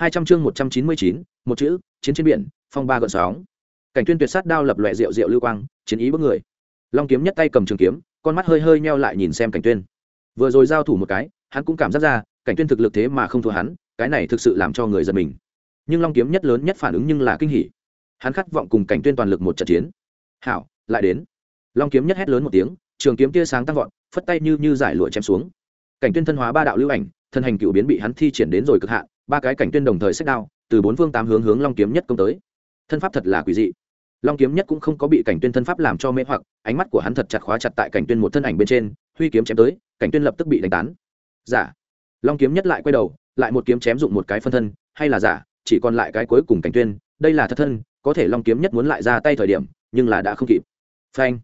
hai trăm chương một trăm chín mươi chín, một chữ, chiến trên biển, phong ba gợn sóng. Cảnh tuyên tuyệt sát đao lập loẹ rượu rượu lưu quang, chiến ý bất người. Long kiếm nhất tay cầm trường kiếm, con mắt hơi hơi nheo lại nhìn xem cảnh tuyên. Vừa rồi giao thủ một cái, hắn cũng cảm giác ra, cảnh tuyên thực lực thế mà không thua hắn, cái này thực sự làm cho người giật mình. Nhưng long kiếm nhất lớn nhất phản ứng nhưng là kinh hỉ. Hắn khát vọng cùng cảnh tuyên toàn lực một trận chiến. Hảo, lại đến. Long kiếm nhất hét lớn một tiếng, trường kiếm tia sáng tăng vọt, phất tay như như giải lụa chém xuống. Cảnh tuyên thân hóa ba đạo lưu ảnh, thân hành cựu biến bị hắn thi triển đến rồi cực hạn ba cái cảnh tuyên đồng thời xét đao, từ bốn phương tám hướng hướng long kiếm nhất công tới. Thân pháp thật là quỷ dị. Long kiếm nhất cũng không có bị cảnh tuyên thân pháp làm cho mê hoặc, ánh mắt của hắn thật chặt khóa chặt tại cảnh tuyên một thân ảnh bên trên, huy kiếm chém tới, cảnh tuyên lập tức bị đánh tán. Giả. Long kiếm nhất lại quay đầu, lại một kiếm chém dụng một cái phân thân, hay là giả, chỉ còn lại cái cuối cùng cảnh tuyên, đây là thật thân, có thể long kiếm nhất muốn lại ra tay thời điểm, nhưng là đã không kịp. Phanh.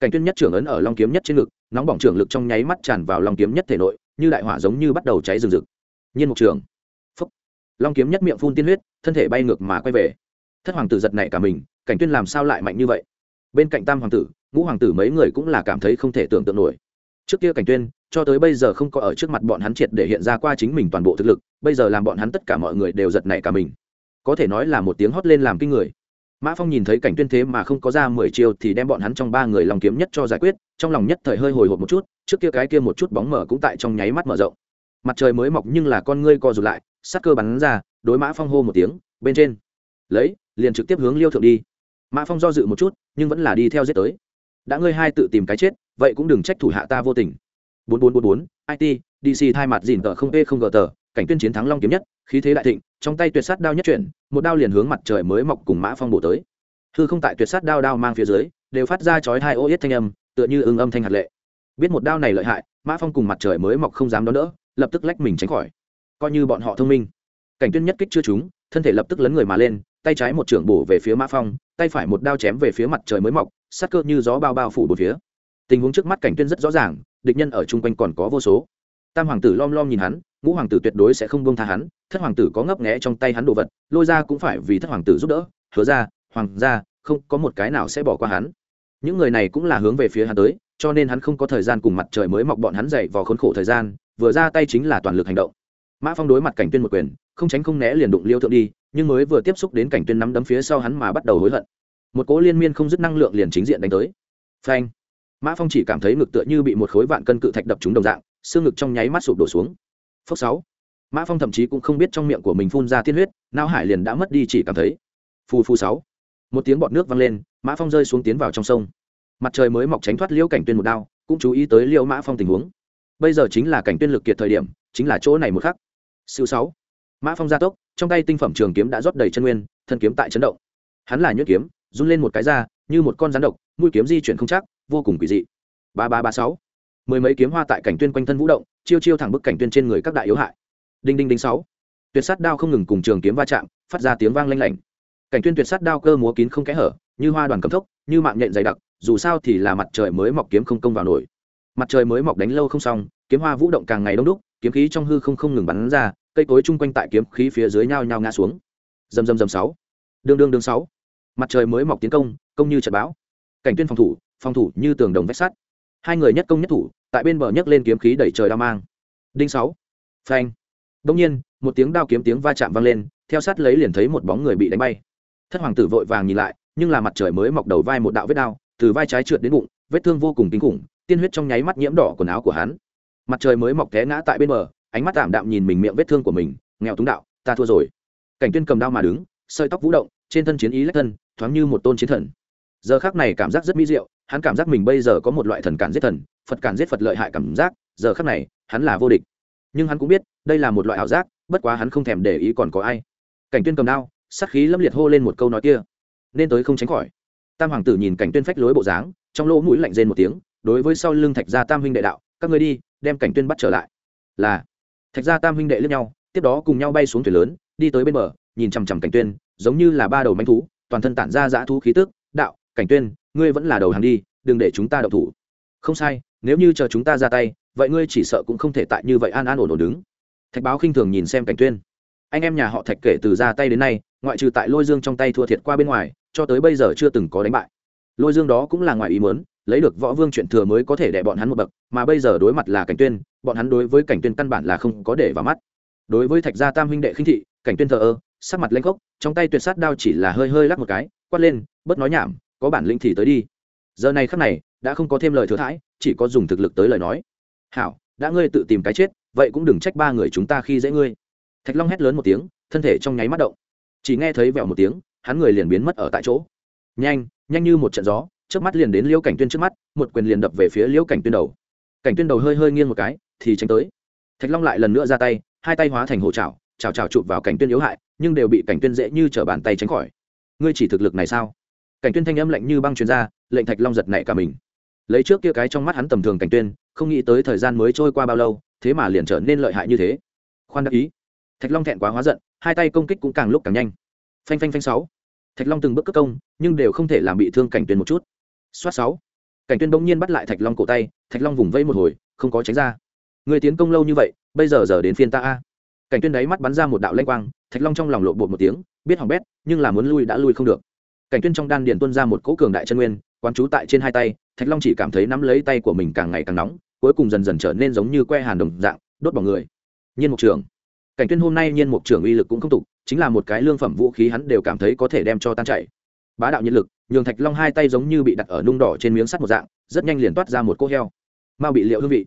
Cảnh tuyên nhất trưởng ấn ở long kiếm nhất trên ngực, nóng bỏng trưởng lực trong nháy mắt tràn vào long kiếm nhất thể nội, như đại hỏa giống như bắt đầu cháy rừng rực. Nhiên một trường long kiếm nhất miệng phun tiên huyết, thân thể bay ngược mà quay về. Thất hoàng tử giật nảy cả mình, cảnh tuyên làm sao lại mạnh như vậy? Bên cạnh tam hoàng tử, ngũ hoàng tử mấy người cũng là cảm thấy không thể tưởng tượng nổi. Trước kia cảnh tuyên, cho tới bây giờ không có ở trước mặt bọn hắn triệt để hiện ra qua chính mình toàn bộ thực lực, bây giờ làm bọn hắn tất cả mọi người đều giật nảy cả mình. Có thể nói là một tiếng hót lên làm kinh người. Mã phong nhìn thấy cảnh tuyên thế mà không có ra mười chiêu thì đem bọn hắn trong ba người lòng kiếm nhất cho giải quyết, trong lòng nhất thời hơi hồi hộp một chút, trước kia cái kia một chút bóng mở cũng tại trong nháy mắt mở rộng. Mặt trời mới mọc nhưng là con ngươi co rụt lại sắc cơ bắn ra, đối mã phong hô một tiếng, bên trên. Lấy, liền trực tiếp hướng liêu thượng đi. Mã phong do dự một chút, nhưng vẫn là đi theo giết tới. Đã ngươi hai tự tìm cái chết, vậy cũng đừng trách thủ hạ ta vô tình. Bốn bốn bốn bốn it dc thay mặt dìn tờ không p không gờ tờ, cảnh tuyên chiến thắng long kiếm nhất, khí thế đại thịnh, trong tay tuyệt sát đao nhất chuyển, một đao liền hướng mặt trời mới mọc cùng mã phong bổ tới. Hư không tại tuyệt sát đao đao mang phía dưới, đều phát ra chói hai ô yết thanh âm, tựa như ưng âm thanh hạt lệ. Biết một đao này lợi hại, mã phong cùng mặt trời mới mọc không dám đón đỡ, lập tức lách mình tránh khỏi coi như bọn họ thông minh. Cảnh tuyên nhất kích chưa trúng, thân thể lập tức lấn người mà lên, tay trái một trưởng bổ về phía mã phong, tay phải một đao chém về phía mặt trời mới mọc, sát cơ như gió bao bao phủ bốn phía. Tình huống trước mắt cảnh tuyên rất rõ ràng, địch nhân ở chung quanh còn có vô số. Tam hoàng tử lom lom nhìn hắn, ngũ hoàng tử tuyệt đối sẽ không buông tha hắn, thất hoàng tử có ngấp nghé trong tay hắn đồ vật, lôi ra cũng phải vì thất hoàng tử giúp đỡ, hứa ra, hoàng gia, không có một cái nào sẽ bỏ qua hắn. Những người này cũng là hướng về phía hắn tới, cho nên hắn không có thời gian cùng mặt trời mới mọc bọn hắn dậy vào khốn khổ thời gian, vừa ra tay chính là toàn lực hành động mã phong đối mặt cảnh tuyên một quyền, không tránh không né liền đụng liêu thượng đi, nhưng mới vừa tiếp xúc đến cảnh tuyên nắm đấm phía sau hắn mà bắt đầu hối hận. Một cố liên miên không dứt năng lượng liền chính diện đánh tới. Phanh! Mã phong chỉ cảm thấy ngực tựa như bị một khối vạn cân cự thạch đập trúng đồng dạng, xương ngực trong nháy mắt sụp đổ xuống. Phốc sáu! Mã phong thậm chí cũng không biết trong miệng của mình phun ra tiên huyết nao hải liền đã mất đi chỉ cảm thấy. Phù phù sáu! Một tiếng bọt nước văng lên, mã phong rơi xuống tiến vào trong sông. Mặt trời mới mọc tránh thoát liễu cảnh tuyên một đao, cũng chú ý tới liễu mã phong tình huống. Bây giờ chính là cảnh tuyên lực kiệt thời điểm, chính là chỗ này một khắc siêu sáu. Mã phong gia tốc, trong tay tinh phẩm trường kiếm đã rót đầy chân nguyên, thân kiếm tại chấn động. Hắn là nhuyễn kiếm, run lên một cái ra, như một con rắn độc, mũi kiếm di chuyển không chắc, vô cùng quỷ dị. Ba ba ba sáu. Mười mấy kiếm hoa tại cảnh tuyên quanh thân vũ động, chiêu chiêu thẳng bức cảnh tuyên trên người các đại yếu hại. Đinh đinh đinh sáu. Tuyệt sát đao không ngừng cùng trường kiếm va chạm, phát ra tiếng vang lanh lảnh. Cảnh tuyên tuyệt sát đao cơ múa kín không kẽ hở, như hoa đoàn cầm thốc, như mạng nhện dày đặc, dù sao thì là mặt trời mới mọc kiếm không công vào nổi. Mặt trời mới mọc đánh lâu không xong, kiếm hoa vũ động càng ngày đông đúc kiếm khí trong hư không không ngừng bắn ra, cây cối chung quanh tại kiếm khí phía dưới nhao nhao ngã xuống. Dầm dầm dầm sáu. Đương đương đương sáu. Mặt trời mới mọc tiến công công như trận bão. Cảnh tuyên phòng thủ phòng thủ như tường đồng vách sắt. Hai người nhất công nhất thủ, tại bên bờ nhấc lên kiếm khí đẩy trời đao mang. Đinh sáu. Phanh. Đông nhiên, một tiếng đao kiếm tiếng va chạm vang lên, theo sát lấy liền thấy một bóng người bị đánh bay. Thất hoàng tử vội vàng nhìn lại, nhưng là mặt trời mới mọc đầu vai một đạo vết đao, từ vai trái trượt đến bụng, vết thương vô cùng kinh khủng, tiên huyết trong nháy mắt nhiễm đỏ quần áo của hắn mặt trời mới mọc té ngã tại bên bờ, ánh mắt tạm đạm nhìn mình miệng vết thương của mình, nghèo túng đạo, ta thua rồi. Cảnh tuyên cầm đao mà đứng, sợi tóc vũ động, trên thân chiến ý lách thân, thoáng như một tôn chiến thần. Giờ khác này cảm giác rất mỹ diệu, hắn cảm giác mình bây giờ có một loại thần cản giết thần, phật cản giết phật lợi hại cảm giác, giờ khác này, hắn là vô địch. Nhưng hắn cũng biết, đây là một loại ảo giác, bất quá hắn không thèm để ý còn có ai. Cảnh tuyên cầm đao, sát khí lâm liệt hô lên một câu nói kia. Nên tới không tránh khỏi. Tam hoàng tử nhìn cảnh tuyên phách lối bộ dáng, trong lỗ mũi lạnh rên một tiếng, đối với sau lưng thạch gia tam huynh đệ đạo, các ngươi đi đem cảnh tuyên bắt trở lại. Là, thạch gia tam huynh đệ lướt nhau, tiếp đó cùng nhau bay xuống thuyền lớn, đi tới bên bờ, nhìn chằm chằm cảnh tuyên, giống như là ba đầu manh thú, toàn thân tản ra dã thú khí tức, đạo, cảnh tuyên, ngươi vẫn là đầu hàng đi, đừng để chúng ta động thủ. Không sai, nếu như chờ chúng ta ra tay, vậy ngươi chỉ sợ cũng không thể tại như vậy an an ổn ổn đứng. Thạch báo khinh thường nhìn xem cảnh tuyên. Anh em nhà họ thạch kể từ ra tay đến nay, ngoại trừ tại lôi dương trong tay thua thiệt qua bên ngoài, cho tới bây giờ chưa từng có đánh bại. Lôi dương đó cũng là ngoài ý muốn lấy được võ vương chuyện thừa mới có thể đè bọn hắn một bậc, mà bây giờ đối mặt là cảnh tuyên, bọn hắn đối với cảnh tuyên căn bản là không có để vào mắt. Đối với thạch gia tam huynh đệ khinh thị, cảnh tuyên thờ ơ, sắc mặt lên gốc trong tay tuyệt sát đao chỉ là hơi hơi lắc một cái, quát lên, bớt nói nhảm, có bản lĩnh thì tới đi. Giờ này khắc này, đã không có thêm lời thừa thãi, chỉ có dùng thực lực tới lời nói. Hảo, đã ngươi tự tìm cái chết, vậy cũng đừng trách ba người chúng ta khi dễ ngươi. Thạch long hét lớn một tiếng, thân thể trong nháy mắt động. Chỉ nghe thấy vẹo một tiếng, hắn người liền biến mất ở tại chỗ. Nhanh nhanh như một trận gió trước mắt liền đến liễu cảnh tuyên trước mắt một quyền liền đập về phía liễu cảnh tuyên đầu. Cảnh tuyên đầu hơi hơi nghiêng một cái thì tránh tới. Thạch long lại lần nữa ra tay hai tay hóa thành hổ chảo, chảo chảo chụp vào cảnh tuyên yếu hại nhưng đều bị cảnh tuyên dễ như trở bàn tay tránh khỏi. Ngươi chỉ thực lực này sao? Cảnh tuyên thanh âm lạnh như băng truyền ra lệnh thạch long giật nảy cả mình. Lấy trước kia cái trong mắt hắn tầm thường cảnh tuyên không nghĩ tới thời gian mới trôi qua bao lâu thế mà liền trở nên lợi hại như thế. Khoan đắc ý. Thạch long thẹn quá hóa giận hai tay công kích cũng càng lúc càng nhanh. Phanh phanh phanh sáu. Thạch long từng bước cất công nhưng đều không thể làm bị thương cảnh tuyên một chút xoát sáu. Cảnh tuyên bỗng nhiên bắt lại thạch long cổ tay, thạch long vùng vẫy một hồi, không có tránh ra. Người tiến công lâu như vậy, bây giờ giờ đến phiên ta a. Cảnh tuyên đấy mắt bắn ra một đạo lanh quang, thạch long trong lòng lộ bột một tiếng, biết hỏng bét, nhưng là muốn lui đã lui không được. Cảnh tuyên trong đan điền tuôn ra một cỗ cường đại chân nguyên, quán trú tại trên hai tay, thạch long chỉ cảm thấy nắm lấy tay của mình càng ngày càng nóng, cuối cùng dần dần trở nên giống như que hàn đồng dạng, đốt bỏng người. Nhiên mục trưởng cảnh tuyên hôm nay nhiên mục trưởng uy lực cũng không tục chính là một cái lương phẩm vũ khí hắn đều cảm thấy có thể đem cho tan chảy. Bá đạo nhiệt lực nhường thạch long hai tay giống như bị đặt ở nung đỏ trên miếng sắt một dạng, rất nhanh liền toát ra một cỗ heo. Mao bị liệu hương vị.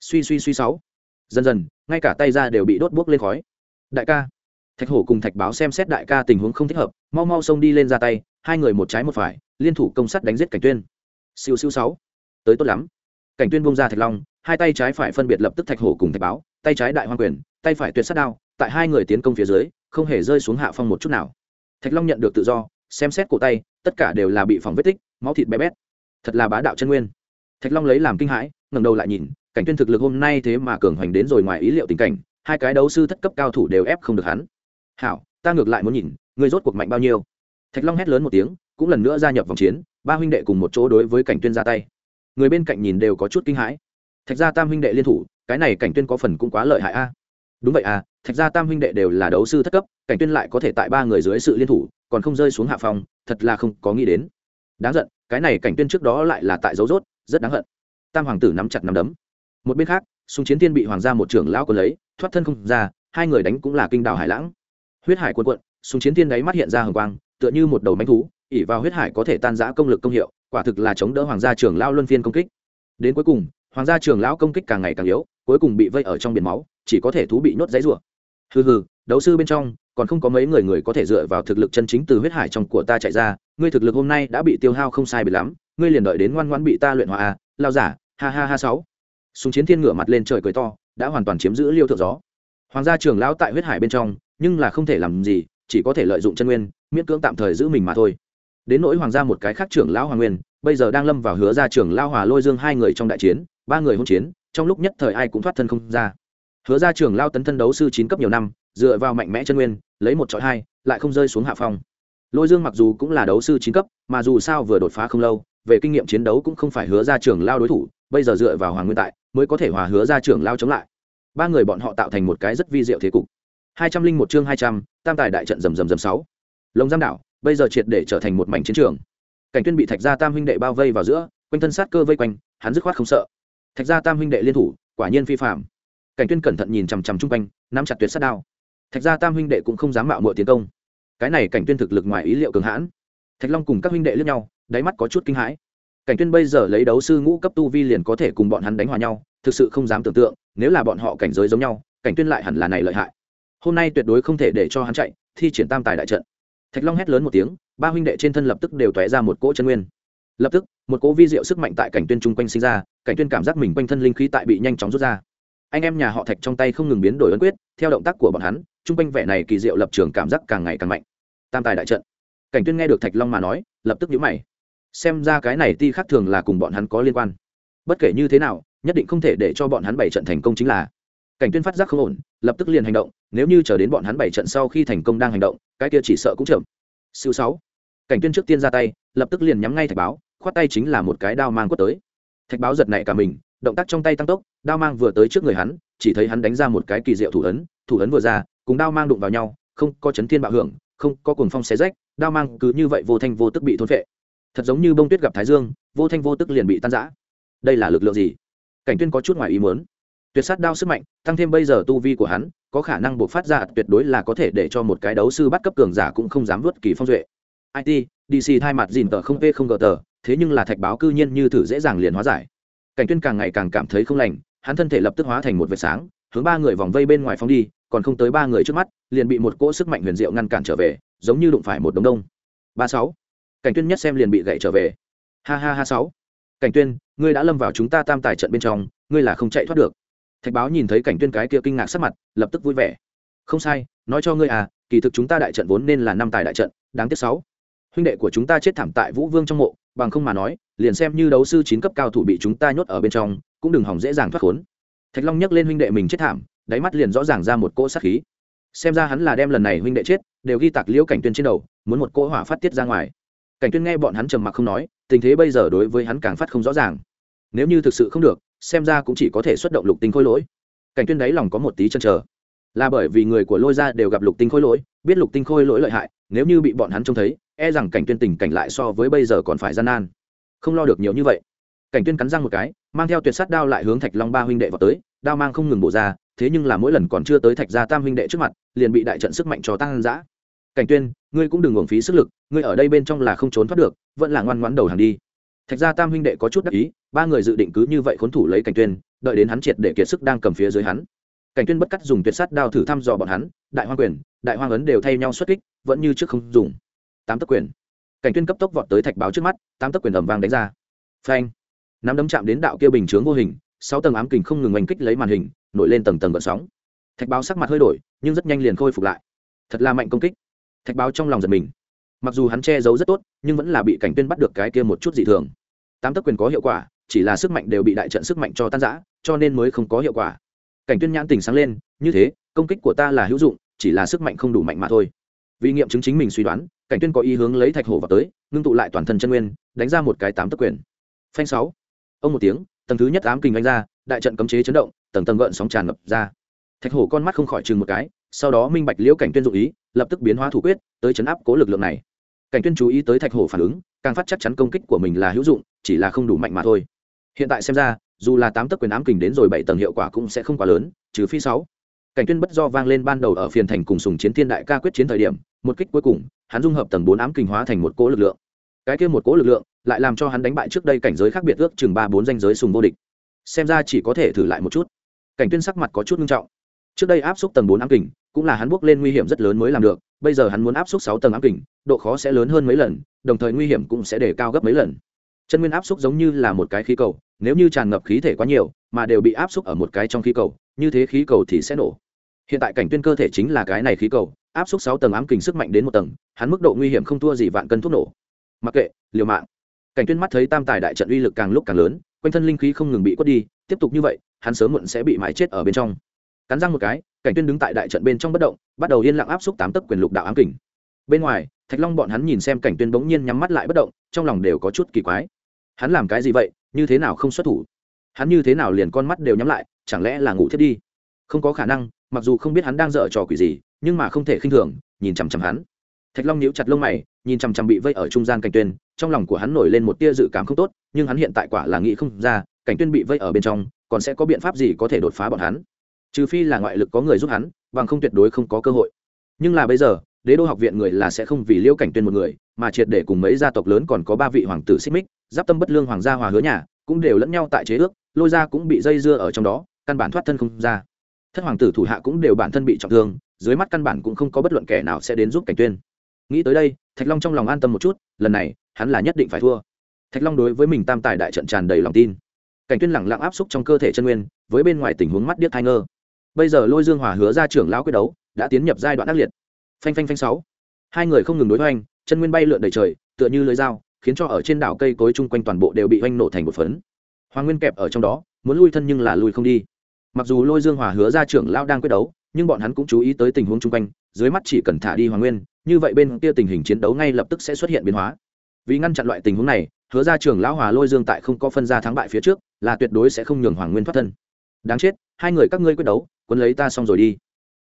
Suy suy suy sáu. Dần dần, ngay cả tay ra đều bị đốt bốc lên khói. Đại ca. Thạch hổ cùng thạch báo xem xét đại ca tình huống không thích hợp, mau mau xông đi lên ra tay, hai người một trái một phải, liên thủ công sắt đánh giết cảnh tuyên. Siêu siêu sáu. Tới tốt lắm. Cảnh tuyên bông ra thạch long, hai tay trái phải phân biệt lập tức thạch hổ cùng thạch báo, tay trái đại hoang quyền, tay phải tuyệt sát đao, tại hai người tiến công phía dưới, không hề rơi xuống hạ phong một chút nào. Thạch long nhận được tự do xem xét cổ tay, tất cả đều là bị phòng vết tích, máu thịt bé bét. Thật là bá đạo chân nguyên. Thạch long lấy làm kinh hãi, ngẩng đầu lại nhìn, cảnh tuyên thực lực hôm nay thế mà cường hoành đến rồi ngoài ý liệu tình cảnh, hai cái đấu sư thất cấp cao thủ đều ép không được hắn. Hảo, ta ngược lại muốn nhìn, ngươi rốt cuộc mạnh bao nhiêu? Thạch long hét lớn một tiếng, cũng lần nữa gia nhập vòng chiến, ba huynh đệ cùng một chỗ đối với cảnh tuyên ra tay. Người bên cạnh nhìn đều có chút kinh hãi. Thạch gia tam huynh đệ liên thủ, cái này cảnh tuyên có phần cũng quá lợi hại a đúng vậy à thạch gia tam huynh đệ đều là đấu sư thất cấp, cảnh tuyên lại có thể tại ba người dưới sự liên thủ, còn không rơi xuống hạ phòng, thật là không có nghĩ đến. Đáng giận, cái này cảnh tuyên trước đó lại là tại dấu rốt, rất đáng hận. Tam hoàng tử nắm chặt nắm đấm. Một bên khác súng chiến tiên bị hoàng gia một trưởng lão có lấy, thoát thân không ra, hai người đánh cũng là kinh đảo hải lãng. Huyết hải cuộn cuộn súng chiến tiên đáy mắt hiện ra hồng quang, tựa như một đầu mánh thú ỉ vào huyết hải có thể tan giã công lực công hiệu, quả thực là chống đỡ hoàng gia trưởng lão luân phiên công kích. Đến cuối cùng, hoàng gia trưởng lão công kích càng ngày càng yếu, cuối cùng bị vây ở trong biển máu chỉ có thể thú bị nhốt giấy rủa. Hừ hừ đấu sư bên trong còn không có mấy người người có thể dựa vào thực lực chân chính từ huyết hải trong của ta chạy ra ngươi thực lực hôm nay đã bị tiêu hao không sai biệt lắm ngươi liền đợi đến ngoan ngoãn bị ta luyện hòa à, lao giả ha ha ha sáu. Súng chiến thiên ngửa mặt lên trời cười to đã hoàn toàn chiếm giữ liêu thượng gió. Hoàng gia trưởng lão tại huyết hải bên trong nhưng là không thể làm gì chỉ có thể lợi dụng chân nguyên miễn cưỡng tạm thời giữ mình mà thôi. Đến nỗi hoàng gia một cái khác trưởng lão hoàng nguyên bây giờ đang lâm vào hứa ra trưởng lao hòa lôi dương hai người trong đại chiến ba người hôn chiến trong lúc nhất thời ai cũng thoát thân không ra hứa ra trưởng lao tấn thân đấu sư chín cấp nhiều năm, dựa vào mạnh mẽ chân nguyên, lấy một trọi hai, lại không rơi xuống hạ phong. Lôi dương mặc dù cũng là đấu sư chín cấp, mà dù sao vừa đột phá không lâu, về kinh nghiệm chiến đấu cũng không phải hứa ra trưởng lao đối thủ, bây giờ dựa vào hoàng nguyên tại, mới có thể hòa hứa ra trưởng lao chống lại. Ba người bọn họ tạo thành một cái rất vi diệu thế cục. Hai trăm linh một chương hai trăm, tam tài đại trận rầm rầm rầm sáu. Lồng giam đảo bây giờ triệt để trở thành một mảnh chiến trường. Cảnh tuyên bị thạch gia tam huynh đệ bao vây vào giữa, quanh thân sát cơ vây quanh, hắn dứt khoát không sợ. Thạch gia tam huynh đệ liên thủ, quả nhiên phi phạm cảnh tuyên cẩn thận nhìn chằm chằm chung quanh, nắm chặt tuyệt sát đao. Thạch gia tam huynh đệ cũng không dám mạo muội tiến công. Cái này cảnh tuyên thực lực ngoài ý liệu cường hãn. Thạch long cùng các huynh đệ lướt nhau, đáy mắt có chút kinh hãi. Cảnh tuyên bây giờ lấy đấu sư ngũ cấp tu vi liền có thể cùng bọn hắn đánh hòa nhau, thực sự không dám tưởng tượng, nếu là bọn họ cảnh giới giống nhau, cảnh tuyên lại hẳn là này lợi hại. Hôm nay tuyệt đối không thể để cho hắn chạy, thi triển tam tài đại trận. Thạch long hét lớn một tiếng, ba huynh đệ trên thân lập tức đều tóe ra một cỗ chân nguyên. Lập tức, một cỗ vi diệu sức mạnh tại cảnh tuyên chung quanh sinh ra, cảnh tuyên cảm giác mình quanh thân linh khí tại bị nhanh chóng rút ra anh em nhà họ thạch trong tay không ngừng biến đổi ấn quyết, theo động tác của bọn hắn, chung quanh vẻ này kỳ diệu lập trường cảm giác càng ngày càng mạnh. Tam tài đại trận. Cảnh tuyên nghe được thạch long mà nói, lập tức nhíu mày. Xem ra cái này ti khác thường là cùng bọn hắn có liên quan. Bất kể như thế nào, nhất định không thể để cho bọn hắn bảy trận thành công chính là. Cảnh tuyên phát giác không ổn, lập tức liền hành động, nếu như chờ đến bọn hắn bảy trận sau khi thành công đang hành động, cái kia chỉ sợ cũng chậm. Siêu sáu. Cảnh tuyên trước tiên ra tay, lập tức liền nhắm ngay thạch báo, khoát tay chính là một cái đao mang quất tới. Thạch báo giật nảy cả mình động tác trong tay tăng tốc, đao mang vừa tới trước người hắn, chỉ thấy hắn đánh ra một cái kỳ diệu thủ ấn thủ ấn vừa ra, cùng đao mang đụng vào nhau, không có chấn thiên bạo hưởng, không có cuồng phong xé rách, đao mang cứ như vậy vô thanh vô tức bị thôn phệ. Thật giống như bông tuyết gặp thái dương, vô thanh vô tức liền bị tan rã. Đây là lực lượng gì? Cảnh tuyên có chút ngoài ý muốn. Tuyệt sát đao sức mạnh, tăng thêm bây giờ tu vi của hắn, có khả năng buộc phát ra, tuyệt đối là có thể để cho một cái đấu sư bắt cấp cường giả cũng không dám vớt kỳ phong duệ. It dc thay mặt dìn tờ không p không gờ tờ, thế nhưng là thạch báo cư nhiên như thử dễ dàng liền hóa giải cảnh tuyên càng ngày càng cảm thấy không lành, hắn thân thể lập tức hóa thành một vệt sáng, hướng ba người vòng vây bên ngoài phóng đi, còn không tới ba người trước mắt, liền bị một cỗ sức mạnh huyền diệu ngăn cản trở về, giống như đụng phải một đống đông. Ba sáu. Cảnh tuyên nhất xem liền bị gậy trở về. Ha ha ha sáu. Cảnh tuyên, ngươi đã lâm vào chúng ta tam tài trận bên trong, ngươi là không chạy thoát được. Thạch báo nhìn thấy cảnh tuyên cái kia kinh ngạc sắc mặt, lập tức vui vẻ. Không sai, nói cho ngươi à kỳ thực chúng ta đại trận vốn nên là năm tài đại trận, đáng tiếc sáu huynh đệ của chúng ta chết thảm tại vũ vương trong mộ, bằng không mà nói, liền xem như đấu sư chín cấp cao thủ bị chúng ta nhốt ở bên trong, cũng đừng hỏng dễ dàng thoát khốn. Thạch long nhấc lên huynh đệ mình chết thảm, đáy mắt liền rõ ràng ra một cỗ sát khí. Xem ra hắn là đem lần này huynh đệ chết, đều ghi tạc liễu cảnh tuyên trên đầu, muốn một cỗ hỏa phát tiết ra ngoài. Cảnh tuyên nghe bọn hắn trầm mặc không nói, tình thế bây giờ đối với hắn càng phát không rõ ràng. Nếu như thực sự không được, xem ra cũng chỉ có thể xuất động lục tinh khôi lỗi. Cảnh tuyên đáy lòng có một tí chân chờ là bởi vì người của lôi gia đều gặp lục tinh khôi lỗi biết lục tinh khôi lỗi lợi hại, nếu như bị bọn hắn trông thấy e rằng cảnh tuyên tình cảnh lại so với bây giờ còn phải gian nan. Không lo được nhiều như vậy. Cảnh tuyên cắn răng một cái, mang theo tuyệt sát đao lại hướng thạch long ba huynh đệ vào tới, đao mang không ngừng bổ ra, thế nhưng là mỗi lần còn chưa tới thạch gia tam huynh đệ trước mặt, liền bị đại trận sức mạnh cho tăng dã. Cảnh tuyên, ngươi cũng đừng uổng phí sức lực, ngươi ở đây bên trong là không trốn thoát được, vẫn là ngoan ngoãn đầu hàng đi. Thạch gia tam huynh đệ có chút đắc ý, ba người dự định cứ như vậy khốn thủ lấy cảnh tuyên, đợi đến hắn triệt để kiệt sức đang cầm phía dưới hắn cảnh tuyên bất cắt dùng tuyệt sát đao thử thăm dò bọn hắn, đại hoang quyền, đại hoang ấn đều thay nhau xuất kích, vẫn như trước không dùng. Tám tấc quyền. Cảnh tuyên cấp tốc vọt tới thạch báo trước mắt, tám tấc quyền ầm vang đánh ra. Phanh. Nắm đấm chạm đến đạo kia bình chướng vô hình, sáu tầng ám kình không ngừng oanh kích lấy màn hình, nổi lên tầng tầng gợn sóng. Thạch báo sắc mặt hơi đổi, nhưng rất nhanh liền khôi phục lại. Thật là mạnh công kích. Thạch báo trong lòng giật mình. Mặc dù hắn che giấu rất tốt, nhưng vẫn là bị cảnh tuyên bắt được cái kia một chút dị thường. Tám tấc quyền có hiệu quả, chỉ là sức mạnh đều bị đại trận sức mạnh cho tan giã cho nên mới không có hiệu quả cảnh tuyên nhãn tình sáng lên, như thế, công kích của ta là hữu dụng, chỉ là sức mạnh không đủ mạnh mà thôi. Vì nghiệm chứng chính mình suy đoán, cảnh tuyên có ý hướng lấy thạch hổ vào tới, ngưng tụ lại toàn thân chân nguyên, đánh ra một cái tám tấc quyền. Phanh sáu. Ông một tiếng, tầng thứ nhất ám kình đánh ra, đại trận cấm chế chấn động, tầng tầng gợn sóng tràn ngập ra. Thạch hổ con mắt không khỏi chừng một cái, sau đó minh bạch liễu cảnh tuyên dụ ý, lập tức biến hóa thủ quyết, tới chấn áp cố lực lượng này. Cảnh tuyên chú ý tới thạch hổ phản ứng, càng phát chắc chắn công kích của mình là hữu dụng, chỉ là không đủ mạnh mà thôi. Hiện tại xem ra dù là tám tấc quyền ám kình đến rồi bảy tầng hiệu quả cũng sẽ không quá lớn, trừ phi sáu. Cảnh tuyên bất do vang lên ban đầu ở phiền thành cùng sùng chiến thiên đại ca quyết chiến thời điểm, một kích cuối cùng, hắn dung hợp tầng bốn ám kình hóa thành một cỗ lực lượng. Cái kia một cỗ lực lượng, lại làm cho hắn đánh bại trước đây cảnh giới khác biệt ước chừng ba bốn danh giới sùng vô địch. Xem ra chỉ có thể thử lại một chút. Cảnh tuyên sắc mặt có chút nghiêm trọng. Trước đây áp xúc tầng bốn ám kình, cũng là hắn bước lên nguy hiểm rất lớn mới làm được, bây giờ hắn muốn áp xúc sáu tầng ám kình, độ khó sẽ lớn hơn mấy lần, đồng thời nguy hiểm cũng sẽ đề cao gấp mấy lần chân nguyên áp xúc giống như là một cái khí cầu, nếu như tràn ngập khí thể quá nhiều, mà đều bị áp xúc ở một cái trong khí cầu, như thế khí cầu thì sẽ nổ. Hiện tại cảnh tuyên cơ thể chính là cái này khí cầu, áp xúc sáu tầng ám kình sức mạnh đến một tầng, hắn mức độ nguy hiểm không thua gì vạn cân thuốc nổ. Mặc kệ, liều mạng. Cảnh tuyên mắt thấy tam tài đại trận uy lực càng lúc càng lớn, quanh thân linh khí không ngừng bị quất đi, tiếp tục như vậy, hắn sớm muộn sẽ bị mái chết ở bên trong. Cắn răng một cái, cảnh tuyên đứng tại đại trận bên trong bất động, bắt đầu yên lặng áp xúc tám tấc quyền lục đạo ám kình. Bên ngoài, thạch long bọn hắn nhìn xem cảnh tuyên bỗng nhiên nhắm mắt lại bất động, trong lòng đều có chút kỳ quái hắn làm cái gì vậy, như thế nào không xuất thủ? Hắn như thế nào liền con mắt đều nhắm lại, chẳng lẽ là ngủ thiết đi? Không có khả năng, mặc dù không biết hắn đang dở trò quỷ gì, nhưng mà không thể khinh thường, nhìn chằm chằm hắn. Thạch long nhíu chặt lông mày, nhìn chằm chằm bị vây ở trung gian cảnh tuyên, trong lòng của hắn nổi lên một tia dự cảm không tốt, nhưng hắn hiện tại quả là nghĩ không ra, cảnh tuyên bị vây ở bên trong, còn sẽ có biện pháp gì có thể đột phá bọn hắn? Trừ phi là ngoại lực có người giúp hắn, bằng không tuyệt đối không có cơ hội. Nhưng là bây giờ, đế đô học viện người là sẽ không vì liễu cảnh tuyên một người, mà triệt để cùng mấy gia tộc lớn còn có ba vị hoàng tử xích mích giáp tâm bất lương hoàng gia hòa hứa nhà, cũng đều lẫn nhau tại chế ước, lôi ra cũng bị dây dưa ở trong đó, căn bản thoát thân không ra. Thất hoàng tử thủ hạ cũng đều bản thân bị trọng thương, dưới mắt căn bản cũng không có bất luận kẻ nào sẽ đến giúp cảnh tuyên. Nghĩ tới đây, thạch long trong lòng an tâm một chút, lần này, hắn là nhất định phải thua. Thạch long đối với mình tam tài đại trận tràn đầy lòng tin. Cảnh tuyên lẳng lặng áp xúc trong cơ thể chân nguyên, với bên ngoài tình huống mắt điếc thai ngơ. Bây giờ lôi dương hòa hứa ra trưởng lão quyết đấu, đã tiến nhập giai đoạn ác liệt. Phanh phanh phanh sáu. Hai người không ngừng đối hoành, chân nguyên bay lượn đầy trời, tựa như lưới dao khiến cho ở trên đảo cây cối chung quanh toàn bộ đều bị oanh nổ thành một phấn. Hoàng nguyên kẹp ở trong đó, muốn lui thân nhưng là lui không đi. Mặc dù lôi dương hòa hứa ra trưởng lão đang quyết đấu, nhưng bọn hắn cũng chú ý tới tình huống chung quanh, dưới mắt chỉ cần thả đi hoàng nguyên, như vậy bên kia tình hình chiến đấu ngay lập tức sẽ xuất hiện biến hóa. Vì ngăn chặn loại tình huống này, hứa ra trưởng lão hòa lôi dương tại không có phân ra thắng bại phía trước, là tuyệt đối sẽ không nhường hoàng nguyên thoát thân. Đáng chết, hai người các ngươi quyết đấu, quân lấy ta xong rồi đi.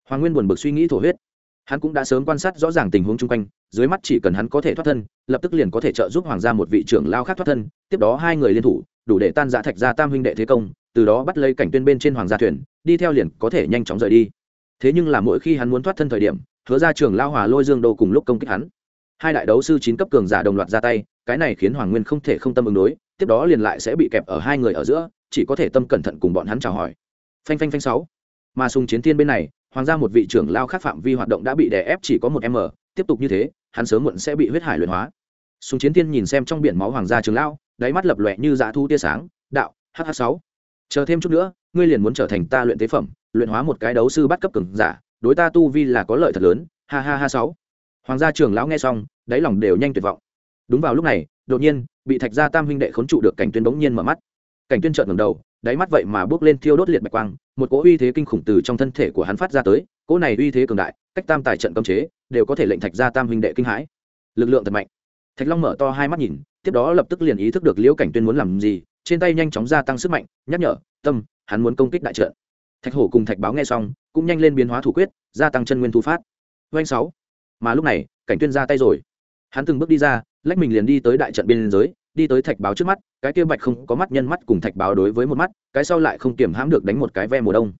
Hoàng nguyên buồn bực suy nghĩ thổ huyết hắn cũng đã sớm quan sát rõ ràng tình huống chung quanh, dưới mắt chỉ cần hắn có thể thoát thân, lập tức liền có thể trợ giúp hoàng gia một vị trưởng lao khác thoát thân, tiếp đó hai người liên thủ, đủ để tan giã thạch ra tam huynh đệ thế công, từ đó bắt lấy cảnh tuyên bên trên hoàng gia thuyền, đi theo liền có thể nhanh chóng rời đi. Thế nhưng là mỗi khi hắn muốn thoát thân thời điểm, hứa ra trường lao hòa lôi dương đô cùng lúc công kích hắn. Hai đại đấu sư chín cấp cường giả đồng loạt ra tay, cái này khiến hoàng nguyên không thể không tâm ứng đối, tiếp đó liền lại sẽ bị kẹp ở hai người ở giữa, chỉ có thể tâm cẩn thận cùng bọn hắn chào hỏi. Phanh phanh phanh sáu. Mà sùng chiến thiên bên này hoàng gia một vị trưởng lao khác phạm vi hoạt động đã bị đè ép chỉ có một m, tiếp tục như thế, hắn sớm muộn sẽ bị huyết hải luyện hóa. Súng chiến thiên nhìn xem trong biển máu hoàng gia trường lao, đáy mắt lập lòe như dã thu tia sáng, đạo hh sáu, chờ thêm chút nữa, ngươi liền muốn trở thành ta luyện tế phẩm, luyện hóa một cái đấu sư bắt cấp cường giả, đối ta tu vi là có lợi thật lớn, ha ha ha sáu. Hoàng gia trưởng lão nghe xong, đáy lòng đều nhanh tuyệt vọng. Đúng vào lúc này, đột nhiên, bị thạch gia tam huynh đệ khốn trụ được cảnh tuyên bỗng nhiên mở mắt. Cảnh tuyên trợn ngẩng đầu, đáy mắt vậy mà bước lên thiêu đốt liệt bạch quang một cỗ uy thế kinh khủng từ trong thân thể của hắn phát ra tới, cỗ này uy thế cường đại, cách tam tài trận cấm chế, đều có thể lệnh thạch gia tam huynh đệ kinh hãi. Lực lượng thật mạnh. Thạch long mở to hai mắt nhìn, tiếp đó lập tức liền ý thức được liễu cảnh tuyên muốn làm gì, trên tay nhanh chóng gia tăng sức mạnh, nhắc nhở, tâm, hắn muốn công kích đại trận. Thạch hổ cùng thạch báo nghe xong, cũng nhanh lên biến hóa thủ quyết, gia tăng chân nguyên thu phát. Doanh sáu. Mà lúc này, cảnh tuyên ra tay rồi. Hắn từng bước đi ra, lách mình liền đi tới đại trận biên giới đi tới thạch báo trước mắt, cái kia bạch không có mắt nhân mắt cùng thạch báo đối với một mắt, cái sau lại không kiểm hãm được đánh một cái ve mùa đông.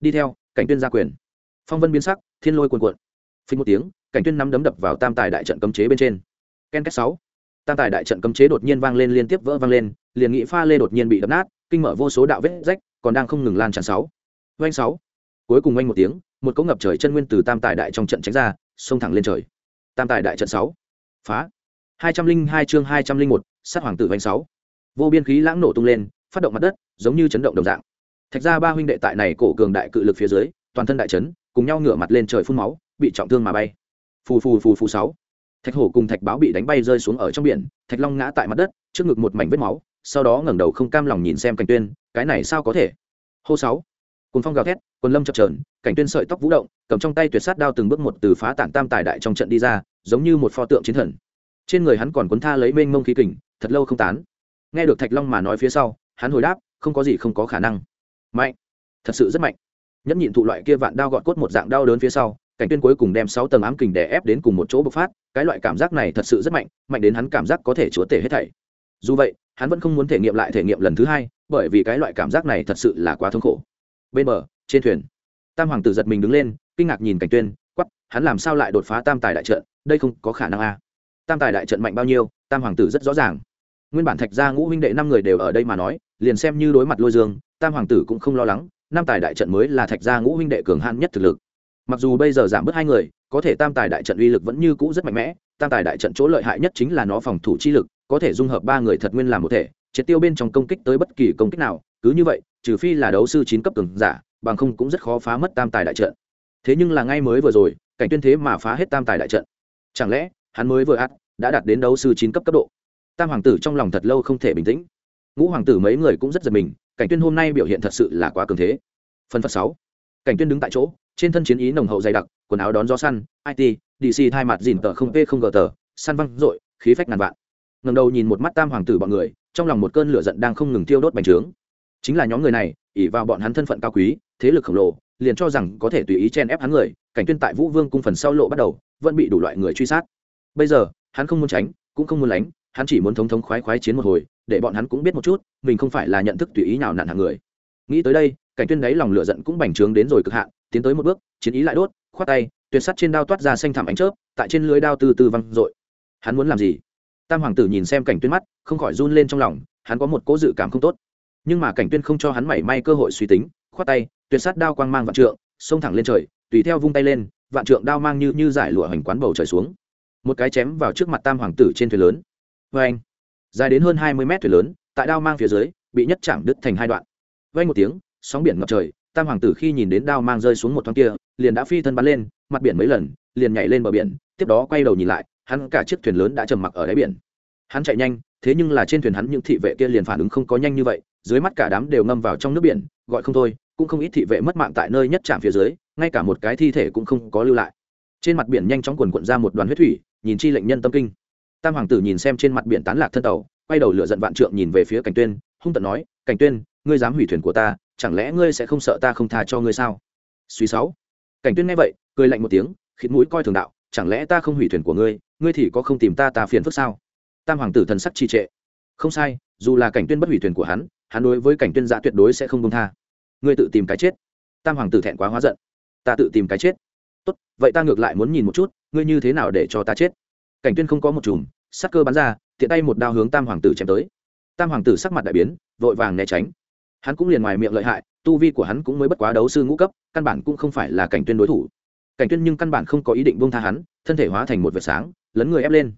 Đi theo, cảnh tuyên ra quyền. Phong vân biến sắc, thiên lôi cuồn cuộn. Phình một tiếng, cảnh tuyên nắm đấm đập vào tam tài đại trận cấm chế bên trên. Ken cách sáu. Tam tài đại trận cấm chế đột nhiên vang lên liên tiếp vỡ vang lên, liền nghị pha lê đột nhiên bị đập nát, kinh mở vô số đạo vết rách, còn đang không ngừng lan tràn sáu. Oanh sáu. Cuối cùng oanh một tiếng, một cỗ ngập trời chân nguyên từ tam tài đại trong trận tránh ra, xông thẳng lên trời. Tam tài đại trận sáu. Phá hai trăm linh hai chương hai trăm linh một, sát hoàng tử vanh sáu. Vô biên khí lãng nổ tung lên, phát động mặt đất, giống như chấn động đồng dạng. Thạch ra ba huynh đệ tại này cổ cường đại cự lực phía dưới, toàn thân đại chấn, cùng nhau ngửa mặt lên trời phun máu, bị trọng thương mà bay. Phù phù phù phù sáu. Thạch hổ cùng thạch báo bị đánh bay rơi xuống ở trong biển, thạch long ngã tại mặt đất, trước ngực một mảnh vết máu, sau đó ngẩng đầu không cam lòng nhìn xem cảnh tuyên, cái này sao có thể? Hô sáu. Cùng phong gào thét quần lâm chập trờn cảnh tuyên sợi tóc vũ động, cầm trong tay tuyệt sát đao từng bước một từ phá tản tam tài đại trong trận đi ra, giống như một pho tượng chiến thần trên người hắn còn cuốn tha lấy mênh mông khí kình, thật lâu không tán. Nghe được thạch long mà nói phía sau, hắn hồi đáp, không có gì không có khả năng. Mạnh. Thật sự rất mạnh. Nhẫn nhịn thụ loại kia vạn đao gọt cốt một dạng đau đớn phía sau, cảnh tuyên cuối cùng đem sáu tầng ám kình đè ép đến cùng một chỗ bộc phát, cái loại cảm giác này thật sự rất mạnh mạnh đến hắn cảm giác có thể chúa tể hết thảy. Dù vậy, hắn vẫn không muốn thể nghiệm lại thể nghiệm lần thứ hai, bởi vì cái loại cảm giác này thật sự là quá thống khổ. Bên bờ, trên thuyền, tam hoàng tử giật mình đứng lên, kinh ngạc nhìn cảnh tuyên quắp hắn làm sao lại đột phá tam tài đại trận, đây không có khả năng a tam tài đại trận mạnh bao nhiêu, tam hoàng tử rất rõ ràng. Nguyên bản thạch gia ngũ huynh đệ năm người đều ở đây mà nói, liền xem như đối mặt lôi dương, tam hoàng tử cũng không lo lắng, năm tài đại trận mới là thạch gia ngũ huynh đệ cường hạn nhất thực lực. Mặc dù bây giờ giảm bớt hai người, có thể tam tài đại trận uy lực vẫn như cũ rất mạnh mẽ, tam tài đại trận chỗ lợi hại nhất chính là nó phòng thủ chi lực, có thể dung hợp ba người thật nguyên làm một thể, triệt tiêu bên trong công kích tới bất kỳ công kích nào, cứ như vậy, trừ phi là đấu sư chín cấp cường giả, bằng không cũng rất khó phá mất tam tài đại trận. Thế nhưng là ngay mới vừa rồi, cảnh tuyên thế mà phá hết tam tài đại trận. Chẳng lẽ hắn mới vừa ắt, đã đạt đến đấu sư chín cấp cấp độ. Tam hoàng tử trong lòng thật lâu không thể bình tĩnh. Ngũ hoàng tử mấy người cũng rất giật mình, cảnh tuyên hôm nay biểu hiện thật sự là quá cường thế. Phần phật sáu, cảnh tuyên đứng tại chỗ, trên thân chiến ý nồng hậu dày đặc, quần áo đón gió săn it dc thay mặt dìn tờ không p không gờ tờ, săn văng dội khí phách ngàn vạn. Ngầm đầu nhìn một mắt tam hoàng tử bọn người, trong lòng một cơn lửa giận đang không ngừng tiêu đốt bành trướng. Chính là nhóm người này ỉ vào bọn hắn thân phận cao quý, thế lực khổng lồ, liền cho rằng có thể tùy ý chen ép hắn người, cảnh tuyên tại vũ vương cung phần sau lộ bắt đầu, vẫn bị đủ loại người truy sát bây giờ, hắn không muốn tránh, cũng không muốn lánh, hắn chỉ muốn thống thống khoái khoái chiến một hồi, để bọn hắn cũng biết một chút, mình không phải là nhận thức tùy ý nào nặn hàng người. Nghĩ tới đây, cảnh tuyên đáy lòng lửa giận cũng bành trướng đến rồi cực hạn, tiến tới một bước, chiến ý lại đốt, khoát tay, tuyệt sắt trên đao toát ra xanh thảm ánh chớp, tại trên lưới đao từ từ văng rội hắn muốn làm gì? Tam hoàng tử nhìn xem cảnh tuyên mắt, không khỏi run lên trong lòng, hắn có một cố dự cảm không tốt. Nhưng mà cảnh tuyên không cho hắn mảy may cơ hội suy tính, khoát tay, tuyệt sát đao quang mang vạn trượng, xông thẳng lên trời, tùy theo vung tay lên, vạn trượng đao mang như như giải lụa hoành quán bầu trời xuống một cái chém vào trước mặt tam hoàng tử trên thuyền lớn. Vê anh, dài đến hơn hai mươi mét thuyền lớn, tại đao mang phía dưới, bị nhất chạm đứt thành hai đoạn. Vay một tiếng, sóng biển ngập trời, tam hoàng tử khi nhìn đến đao mang rơi xuống một thoáng kia, liền đã phi thân bắn lên, mặt biển mấy lần, liền nhảy lên bờ biển, tiếp đó quay đầu nhìn lại, hắn cả chiếc thuyền lớn đã trầm mặc ở đáy biển. Hắn chạy nhanh, thế nhưng là trên thuyền hắn những thị vệ kia liền phản ứng không có nhanh như vậy, dưới mắt cả đám đều ngâm vào trong nước biển, gọi không thôi, cũng không ít thị vệ mất mạng tại nơi nhất trạm phía dưới, ngay cả một cái thi thể cũng không có lưu lại. Trên mặt biển nhanh chóng quần quận ra một đoàn huyết thủy nhìn chi lệnh nhân tâm kinh. Tam hoàng tử nhìn xem trên mặt biển tán lạc thân tàu, quay đầu lửa giận vạn trượng nhìn về phía cảnh tuyên, hung tận nói, cảnh tuyên, ngươi dám hủy thuyền của ta, chẳng lẽ ngươi sẽ không sợ ta không tha cho ngươi sao? Suy sáu. Cảnh tuyên nghe vậy, cười lạnh một tiếng, khịt mũi coi thường đạo, chẳng lẽ ta không hủy thuyền của ngươi ngươi thì có không tìm ta ta phiền phức sao? Tam hoàng tử thần sắc trì trệ. Không sai, dù là cảnh tuyên bất hủy thuyền của hắn hắn đối với cảnh tuyên dạ tuyệt đối sẽ không công tha. Ngươi tự tìm cái chết. Tam hoàng tử thẹn quá hóa giận. Ta tự tìm cái chết tốt, vậy ta ngược lại muốn nhìn một chút, ngươi như thế nào để cho ta chết? Cảnh tuyên không có một chùm sắc cơ bắn ra, tiện tay một đao hướng tam hoàng tử chém tới. Tam hoàng tử sắc mặt đại biến, vội vàng né tránh. Hắn cũng liền ngoài miệng lợi hại, tu vi của hắn cũng mới bất quá đấu sư ngũ cấp, căn bản cũng không phải là cảnh tuyên đối thủ. Cảnh tuyên nhưng căn bản không có ý định buông tha hắn, thân thể hóa thành một vệt sáng, lấn người ép lên.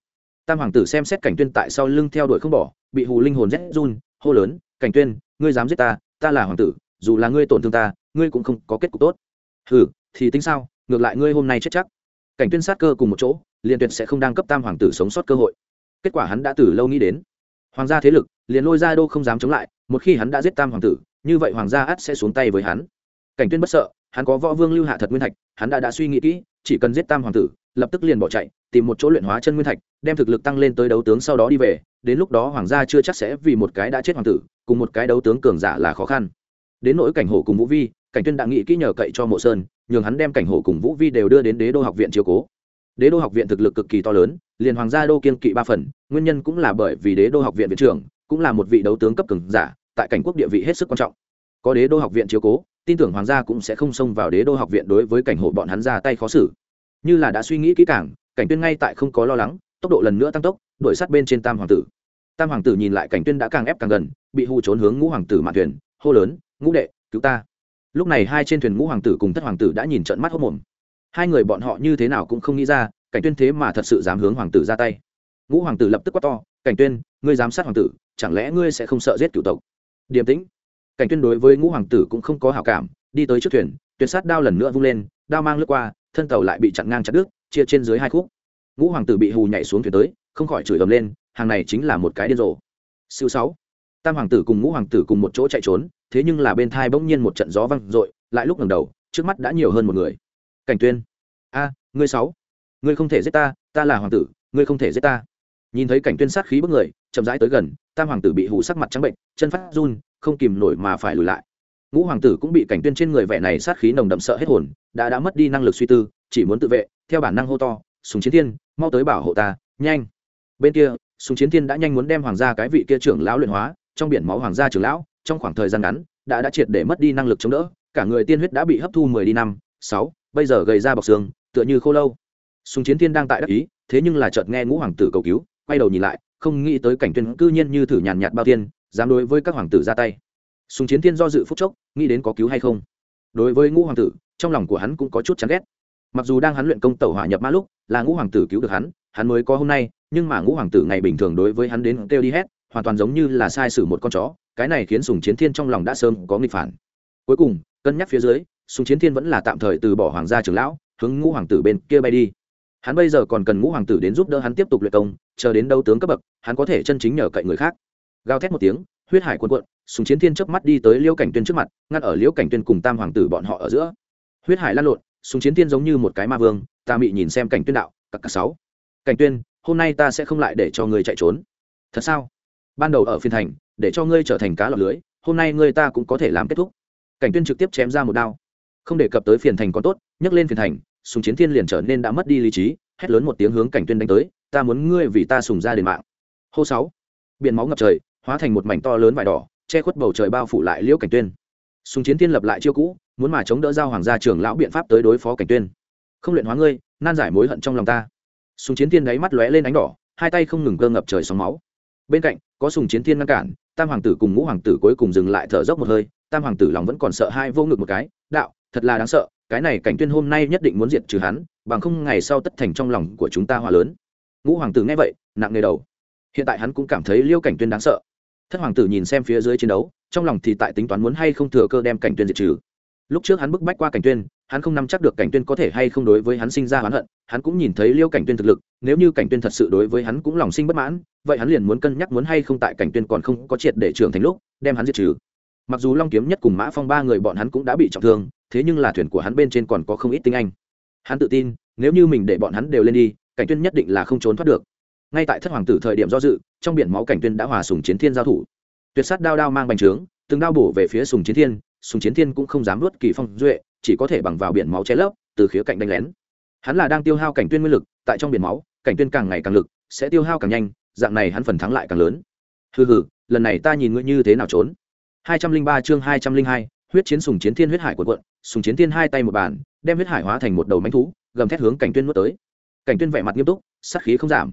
Tam hoàng tử xem xét cảnh tuyên tại sau lưng theo đuổi không bỏ, bị hù linh hồn rét run, hô lớn, cảnh tuyên, ngươi dám giết ta ta là hoàng tử, dù là ngươi tổn thương ta, ngươi cũng không có kết cục tốt. Hừ, thì tính sao? Ngược lại ngươi hôm nay chết chắc. Cảnh tuyên sát cơ cùng một chỗ liền tuyệt sẽ không đang cấp tam hoàng tử sống sót cơ hội. Kết quả hắn đã từ lâu nghĩ đến. Hoàng gia thế lực, liền lôi ra đô không dám chống lại, một khi hắn đã giết tam hoàng tử, như vậy hoàng gia ắt sẽ xuống tay với hắn. Cảnh tuyên bất sợ, hắn có võ vương lưu hạ thật nguyên thạch, hắn đã đã suy nghĩ kỹ, chỉ cần giết tam hoàng tử, lập tức liền bỏ chạy, tìm một chỗ luyện hóa chân nguyên thạch, đem thực lực tăng lên tới đấu tướng sau đó đi về, đến lúc đó hoàng gia chưa chắc sẽ vì một cái đã chết hoàng tử, cùng một cái đấu tướng cường giả là khó khăn. Đến nỗi cảnh hổ cùng vũ vi cảnh tuyên đã nghĩ kỹ nhờ cậy cho mộ sơn, nhường hắn đem cảnh hổ cùng vũ vi đều đưa đến đế đô học viện chiếu cố. Đế đô học viện thực lực cực kỳ to lớn, liền hoàng gia đô kiên kỵ ba phần, nguyên nhân cũng là bởi vì đế đô học viện viện trưởng, cũng là một vị đấu tướng cấp cường giả, tại cảnh quốc địa vị hết sức quan trọng. Có đế đô học viện chiếu cố, tin tưởng hoàng gia cũng sẽ không xông vào đế đô học viện đối với cảnh hộ bọn hắn ra tay khó xử. Như là đã suy nghĩ kỹ càng, cảnh tuyên ngay tại không có lo lắng, tốc độ lần nữa tăng tốc, đuổi sát bên trên tam hoàng tử. Tam hoàng tử nhìn lại cảnh tuyên đã càng ép càng gần, bị hù trốn hướng ngũ hoàng tử mạn thuyền, hô lớn, ngũ đệ, cứu ta! Lúc này hai trên thuyền ngũ hoàng tử cùng thất hoàng tử đã nhìn trận mắt hốc mồm. Hai người bọn họ như thế nào cũng không nghĩ ra, cảnh tuyên thế mà thật sự dám hướng hoàng tử ra tay. Ngũ hoàng tử lập tức quát to, cảnh tuyên, ngươi dám sát hoàng tử, chẳng lẽ ngươi sẽ không sợ giết cửu tộc? Điềm tĩnh. Cảnh tuyên đối với ngũ hoàng tử cũng không có hảo cảm, đi tới trước thuyền, tuyệt sát đao lần nữa vung lên, đao mang lướt qua, thân tàu lại bị chặn ngang chặt đứt, chia trên dưới hai khúc. Ngũ hoàng tử bị hù nhảy xuống thuyền tới, không khỏi chửi ầm lên, hàng này chính là một cái điên rồ. Siêu sáu tam hoàng tử cùng ngũ hoàng tử cùng một chỗ chạy trốn, thế nhưng là bên thai bỗng nhiên một trận gió văng dội, lại lúc ngẩng đầu, trước mắt đã nhiều hơn một người. Cảnh tuyên, a, ngươi sáu, ngươi không thể giết ta ta là hoàng tử, ngươi không thể giết ta. Nhìn thấy cảnh tuyên sát khí bức người, chậm rãi tới gần, tam hoàng tử bị hủ sắc mặt trắng bệnh, chân phát run, không kìm nổi mà phải lùi lại. Ngũ hoàng tử cũng bị cảnh tuyên trên người vẻ này sát khí nồng đậm sợ hết hồn, đã đã mất đi năng lực suy tư, chỉ muốn tự vệ, theo bản năng hô to, sùng chiến thiên, mau tới bảo hộ ta, nhanh. Bên kia, sùng chiến thiên đã nhanh muốn đem hoàng gia cái vị kia trưởng lão luyện hóa trong biển máu hoàng gia trưởng lão, trong khoảng thời gian ngắn, đã đã triệt để mất đi năng lực chống đỡ, cả người tiên huyết đã bị hấp thu mười đi năm, sáu, bây giờ gầy ra bọc xương, tựa như khô lâu. Sùng chiến thiên đang tại đắc ý, thế nhưng là chợt nghe ngũ hoàng tử cầu cứu, quay đầu nhìn lại, không nghĩ tới cảnh tuyên cư nhiên như thử nhàn nhạt bao tiên dám đối với các hoàng tử ra tay. Sùng chiến thiên do dự phút chốc, nghĩ đến có cứu hay không. Đối với ngũ hoàng tử, trong lòng của hắn cũng có chút chán ghét. Mặc dù đang hắn luyện công tẩu hỏa nhập ma lúc, là ngũ hoàng tử cứu được hắn hắn mới có hôm nay, nhưng mà ngũ hoàng tử ngày bình thường đối với hắn đến kêu đi hết hoàn toàn giống như là sai sử một con chó, cái này khiến sùng chiến thiên trong lòng đã sớm có nghịch phản. Cuối cùng, cân nhắc phía dưới, sùng chiến thiên vẫn là tạm thời từ bỏ hoàng gia trưởng lão, hướng ngũ hoàng tử bên kia bay đi. Hắn bây giờ còn cần ngũ hoàng tử đến giúp đỡ hắn tiếp tục luyện công, chờ đến đấu tướng cấp bậc, hắn có thể chân chính nhờ cậy người khác. Gào thét một tiếng, huyết hải cuồn cuộn, sùng chiến thiên chớp mắt đi tới liễu cảnh tuyên trước mặt, ngăn ở liễu cảnh tuyên cùng tam hoàng tử bọn họ ở giữa. Huyết hải lan lộn, sùng chiến thiên giống như một cái ma vương, ta mị nhìn xem cảnh tuyên đạo cặp cả sáu, cảnh tuyên, hôm nay ta sẽ không lại để cho ngươi chạy trốn. Thật sao? Ban đầu ở phiên thành, để cho ngươi trở thành cá lọc lưới, hôm nay ngươi ta cũng có thể làm kết thúc. Cảnh tuyên trực tiếp chém ra một đao. Không đề cập tới phiền thành còn tốt, nhấc lên phiền thành sùng chiến thiên liền trở nên đã mất đi lý trí, hét lớn một tiếng hướng cảnh tuyên đánh tới, ta muốn ngươi vì ta sùng ra đền mạng. Hô sáu. Biển máu ngập trời, hóa thành một mảnh to lớn vải đỏ, che khuất bầu trời bao phủ lại liễu cảnh tuyên. Sùng chiến thiên lập lại chiêu cũ, muốn mà chống đỡ giao hoàng gia trưởng lão biện pháp tới đối phó cảnh tuyên. Không luyện hóa ngươi, nan giải mối hận trong lòng ta. Sùng chiến thiên đáy mắt lóe lên ánh đỏ, hai tay không ngừng cơ ngập trời sóng máu. Bên cạnh có sùng chiến thiên ngăn cản, tam hoàng tử cùng ngũ hoàng tử cuối cùng dừng lại thở dốc một hơi, tam hoàng tử lòng vẫn còn sợ hai vô ngực một cái, đạo, thật là đáng sợ, cái này cảnh tuyên hôm nay nhất định muốn diệt trừ hắn, bằng không ngày sau tất thành trong lòng của chúng ta hòa lớn. Ngũ hoàng tử nghe vậy, nặng nề đầu. Hiện tại hắn cũng cảm thấy liêu cảnh tuyên đáng sợ. Thất hoàng tử nhìn xem phía dưới chiến đấu, trong lòng thì tại tính toán muốn hay không thừa cơ đem cảnh tuyên diệt trừ lúc trước hắn bức bách qua cảnh tuyên, hắn không nắm chắc được cảnh tuyên có thể hay không đối với hắn sinh ra oán hận, hắn cũng nhìn thấy liêu cảnh tuyên thực lực, nếu như cảnh tuyên thật sự đối với hắn cũng lòng sinh bất mãn, vậy hắn liền muốn cân nhắc muốn hay không tại cảnh tuyên còn không có triệt để trưởng thành lúc, đem hắn diệt trừ. Mặc dù long kiếm nhất cùng mã phong ba người bọn hắn cũng đã bị trọng thương, thế nhưng là thuyền của hắn bên trên còn có không ít tinh anh. Hắn tự tin, nếu như mình để bọn hắn đều lên đi, cảnh tuyên nhất định là không trốn thoát được. Ngay tại thất hoàng tử thời điểm do dự, trong biển máu cảnh tuyên đã hòa sùng chiến thiên giao thủ. Tuyệt sát đao đao mang bành trướng, từng đao bổ về phía sùng chiến thiên sùng chiến thiên cũng không dám nuốt kỳ phong duệ chỉ có thể bằng vào biển máu che lấp từ khía cạnh đánh lén. Hắn là đang tiêu hao cảnh tuyên nguyên lực tại trong biển máu cảnh tuyên càng ngày càng lực sẽ tiêu hao càng nhanh dạng này hắn phần thắng lại càng lớn. Hừ hừ lần này ta nhìn ngươi như thế nào trốn? 203 chương 202, huyết chiến sùng chiến thiên huyết hải của quận sùng chiến thiên hai tay một bàn đem huyết hải hóa thành một đầu mánh thú gầm thét hướng cảnh tuyên nuốt tới. Cảnh tuyên vẻ mặt nghiêm túc sát khí không giảm.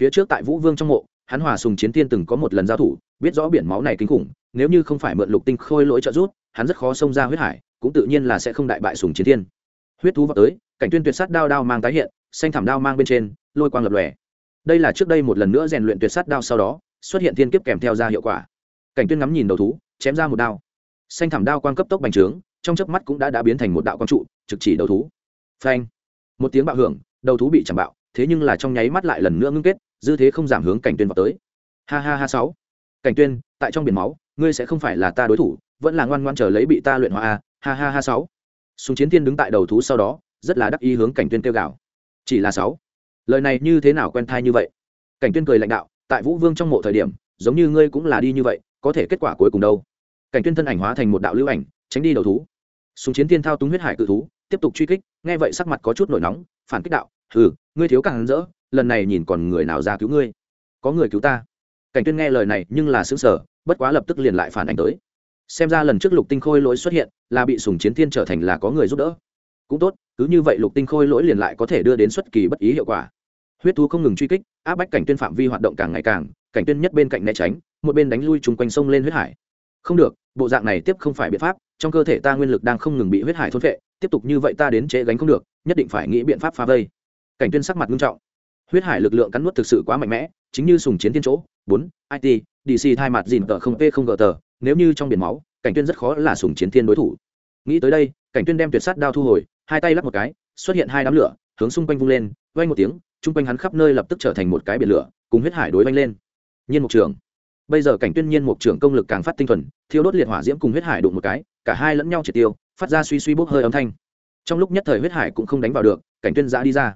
Phía trước tại vũ vương trong mộ hắn hòa sùng chiến thiên từng có một lần giao thủ biết rõ biển máu này kinh khủng nếu như không phải mượn lục tinh khôi lỗi trợ rút hắn rất khó xông ra huyết hải, cũng tự nhiên là sẽ không đại bại sùng chiến thiên. Huyết thú vào tới, cảnh tuyên tuyệt sát đao đao mang tái hiện, xanh thảm đao mang bên trên, lôi quang lập lòe. Đây là trước đây một lần nữa rèn luyện tuyệt sát đao sau đó, xuất hiện thiên kiếp kèm theo ra hiệu quả. Cảnh tuyên ngắm nhìn đầu thú, chém ra một đao. Xanh thảm đao quang cấp tốc bành trướng, trong chớp mắt cũng đã đã biến thành một đạo quang trụ, trực chỉ đầu thú. Phanh! Một tiếng bạo hưởng, đầu thú bị chạm bạo, thế nhưng là trong nháy mắt lại lần nữa ngưng kết, dư thế không giảm hướng cảnh tuyên vào tới. Ha ha ha sáu. Cảnh tuyên, tại trong biển máu, ngươi sẽ không phải là ta đối thủ vẫn là ngoan ngoan chờ lấy bị ta luyện hóa a, ha ha ha sáu. Súng chiến thiên đứng tại đầu thú sau đó, rất là đắc ý hướng cảnh tuyên kêu gào. Chỉ là sáu. Lời này như thế nào quen thai như vậy? Cảnh tuyên cười lãnh đạo, tại vũ vương trong mộ thời điểm, giống như ngươi cũng là đi như vậy, có thể kết quả cuối cùng đâu? Cảnh tuyên thân ảnh hóa thành một đạo lưu ảnh, tránh đi đầu thú. Súng chiến thiên thao túng huyết hải cự thú, tiếp tục truy kích, nghe vậy sắc mặt có chút nổi nóng, phản kích đạo ừ ngươi thiếu càng rỡ, lần này nhìn còn người nào ra cứu ngươi? Có người cứu ta? Cảnh tuyên nghe lời này nhưng là sững sờ, bất quá lập tức liền lại phản ảnh tới xem ra lần trước lục tinh khôi lỗi xuất hiện là bị sùng chiến thiên trở thành là có người giúp đỡ. Cũng tốt, cứ như vậy lục tinh khôi lỗi liền lại có thể đưa đến xuất kỳ bất ý hiệu quả. Huyết thú không ngừng truy kích, áp bách cảnh tuyên phạm vi hoạt động càng ngày càng, cảnh tuyên nhất bên cạnh né tránh, một bên đánh lui chung quanh sông lên huyết hải. Không được, bộ dạng này tiếp không phải biện pháp, trong cơ thể ta nguyên lực đang không ngừng bị huyết hải thôn vệ tiếp tục như vậy ta đến chế gánh không được, nhất định phải nghĩ biện pháp phá vây. Cảnh tuyên sắc mặt nghiêm trọng. Huyết hải lực lượng cắn nuốt thực sự quá mạnh mẽ, chính như sùng chiến thiên chỗ, bốn it dc thay mặt dìn tờ không p không gờ tờ nếu như trong biển máu, cảnh tuyên rất khó là sùng chiến thiên đối thủ. Nghĩ tới đây, cảnh tuyên đem tuyệt sát đao thu hồi, hai tay lắp một cái, xuất hiện hai đám lửa, hướng xung quanh vung lên, vang một tiếng trung quanh hắn khắp nơi lập tức trở thành một cái biển lửa, cùng huyết hải đối vang lên. Nhiên mục trưởng. Bây giờ cảnh tuyên nhiên mục trưởng công lực càng phát tinh thuần, thiêu đốt liệt hỏa diễm cùng huyết hải đụng một cái, cả hai lẫn nhau triệt tiêu, phát ra suy suy bốc hơi âm thanh. Trong lúc nhất thời huyết hải cũng không đánh vào được, cảnh tuyên giã đi ra.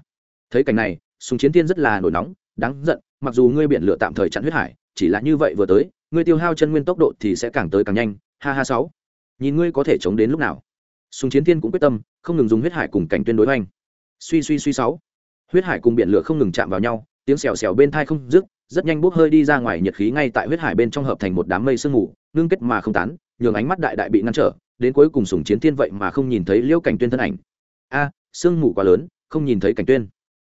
Thấy cảnh này, sùng chiến tiên rất là nổi nóng, đáng giận, mặc dù ngươi biển lửa tạm thời chặn huyết hải, chỉ là như vậy vừa tới ngươi tiêu hao chân nguyên tốc độ thì sẽ càng tới càng nhanh, ha ha sáu. Nhìn ngươi có thể chống đến lúc nào. Sùng chiến Thiên cũng quyết tâm, không ngừng dùng huyết hải cùng cảnh tuyên đối hoành. Suy suy suy sáu. Huyết hải cùng biển lửa không ngừng chạm vào nhau, tiếng xèo xèo bên thai không dứt, rất nhanh bốc hơi đi ra ngoài nhiệt khí ngay tại huyết hải bên trong hợp thành một đám mây sương mù, ngưng kết mà không tán, nhường ánh mắt đại đại bị ngăn trở, đến cuối cùng sùng chiến thiên vậy mà không nhìn thấy liễu cảnh tuyên thân ảnh. A, sương mù quá lớn, không nhìn thấy cảnh tuyên.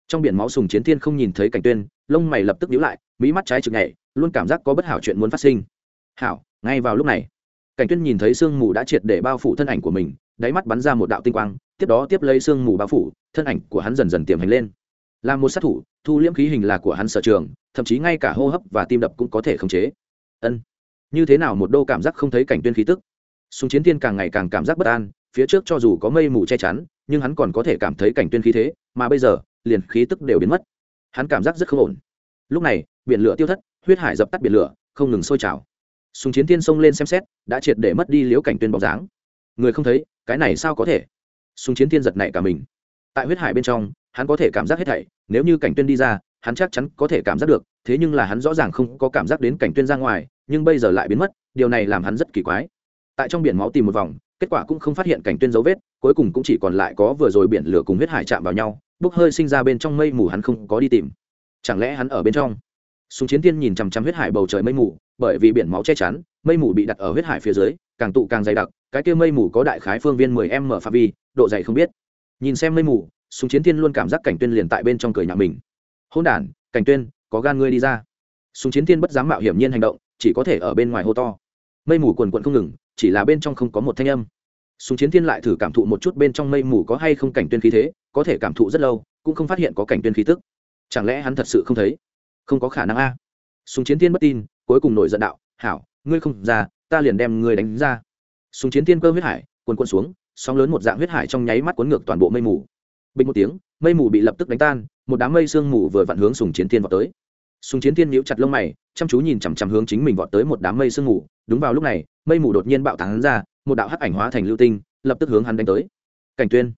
Trong biển máu sùng chiến thiên không nhìn thấy cảnh tuyên lông mày lập tức nhíu lại, mí mắt trái chực nhảy, luôn cảm giác có bất hảo chuyện muốn phát sinh. Hảo, ngay vào lúc này. Cảnh tuyên nhìn thấy sương mù đã triệt để bao phủ thân ảnh của mình, đáy mắt bắn ra một đạo tinh quang, tiếp đó tiếp lấy sương mù bao phủ, thân ảnh của hắn dần dần tiềm hành lên. Là một sát thủ, thu liễm khí hình là của hắn sở trường, thậm chí ngay cả hô hấp và tim đập cũng có thể khống chế. Ân. Như thế nào một đô cảm giác không thấy cảnh tuyên khí tức? Súng chiến thiên càng ngày càng cảm giác bất an, phía trước cho dù có mây mù che chắn, nhưng hắn còn có thể cảm thấy cảnh tuyên khí thế, mà bây giờ, liền khí tức đều biến mất hắn cảm giác rất không ổn. Lúc này, biển lửa tiêu thất, huyết hải dập tắt biển lửa, không ngừng sôi trào. Súng chiến thiên xông lên xem xét, đã triệt để mất đi liễu cảnh tuyên bóng dáng. Người không thấy, cái này sao có thể? Súng chiến thiên giật nảy cả mình. Tại huyết hải bên trong, hắn có thể cảm giác hết thảy, nếu như cảnh tuyên đi ra, hắn chắc chắn có thể cảm giác được, thế nhưng là hắn rõ ràng không có cảm giác đến cảnh tuyên ra ngoài, nhưng bây giờ lại biến mất, điều này làm hắn rất kỳ quái. Tại trong biển máu tìm một vòng, kết quả cũng không phát hiện cảnh tuyên dấu vết, cuối cùng cũng chỉ còn lại có vừa rồi biển lửa cùng huyết hải chạm vào nhau bốc hơi sinh ra bên trong mây mù hắn không có đi tìm. Chẳng lẽ hắn ở bên trong? Súng chiến tiên nhìn chằm chằm huyết hải bầu trời mây mù bởi vì biển máu che chắn mây mù bị đặt ở huyết hải phía dưới càng tụ càng dày đặc cái kia mây mù có đại khái phương viên 10 m phạm vi độ dày không biết. Nhìn xem mây mù súng chiến tiên luôn cảm giác cảnh tuyên liền tại bên trong cười nhà mình. Hôn đàn, cảnh tuyên có gan ngươi đi ra. Súng chiến tiên bất dám mạo hiểm nhiên hành động chỉ có thể ở bên ngoài hô to. Mây mù quần quận không ngừng chỉ là bên trong không có một thanh âm súng chiến thiên lại thử cảm thụ một chút bên trong mây mù có hay không cảnh tuyên khí thế, có thể cảm thụ rất lâu, cũng không phát hiện có cảnh tuyên khí tức. Chẳng lẽ hắn thật sự không thấy? Không có khả năng a. Súng chiến thiên bất tin, cuối cùng nổi giận đạo, hảo, ngươi không ra, ta liền đem ngươi đánh ra. Súng chiến thiên cơ huyết hải quần quần xuống, sóng lớn một dạng huyết hải trong nháy mắt cuốn ngược toàn bộ mây mù. Bình một tiếng, mây mù bị lập tức đánh tan, một đám mây sương mù vừa vặn hướng sùng chiến thiên vào tới sùng chiến thiên nhíu chặt lông mày, chăm chú nhìn chằm chằm hướng chính mình vọt tới một đám mây sương mù. Đúng vào lúc này, mây mù đột nhiên bạo tán ra, một đạo hắc ảnh hóa thành lưu tinh, lập tức hướng hắn đánh tới. Cảnh tuyên.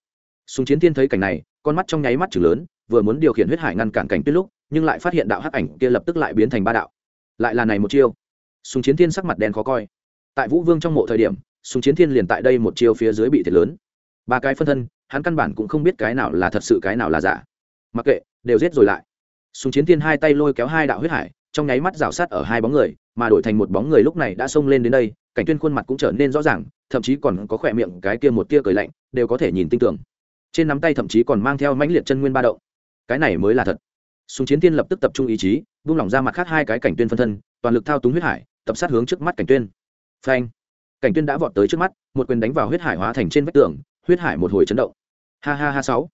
Sùng chiến thiên thấy cảnh này, con mắt trong nháy mắt chừng lớn, vừa muốn điều khiển huyết hải ngăn cản cảnh tuyết lúc, nhưng lại phát hiện đạo hắc ảnh kia lập tức lại biến thành ba đạo. Lại là này một chiêu. Sùng chiến thiên sắc mặt đen khó coi. Tại vũ vương trong mộ thời điểm, sùng chiến thiên liền tại đây một chiêu phía dưới bị thiệt lớn. Ba cái phân thân, hắn căn bản cũng không biết cái nào là thật sự cái nào là giả. Mặc kệ, đều giết rồi lại sùng chiến thiên hai tay lôi kéo hai đạo huyết hải, trong nháy mắt rào sát ở hai bóng người, mà đổi thành một bóng người lúc này đã xông lên đến đây, cảnh tuyên khuôn mặt cũng trở nên rõ ràng, thậm chí còn có khỏe miệng cái kia một tia cười lạnh, đều có thể nhìn tinh tưởng. Trên nắm tay thậm chí còn mang theo mãnh liệt chân nguyên ba động. Cái này mới là thật. Súng chiến tiên lập tức tập trung ý chí buông lỏng ra mặt khác hai cái cảnh tuyên phân thân, toàn lực thao túng huyết hải, tập sát hướng trước mắt cảnh tuyên. Phanh. Cảnh tuyên đã vọt tới trước mắt, một quyền đánh vào huyết hải hóa thành trên vách tường, huyết hải một hồi chấn động. Ha ha ha sáu.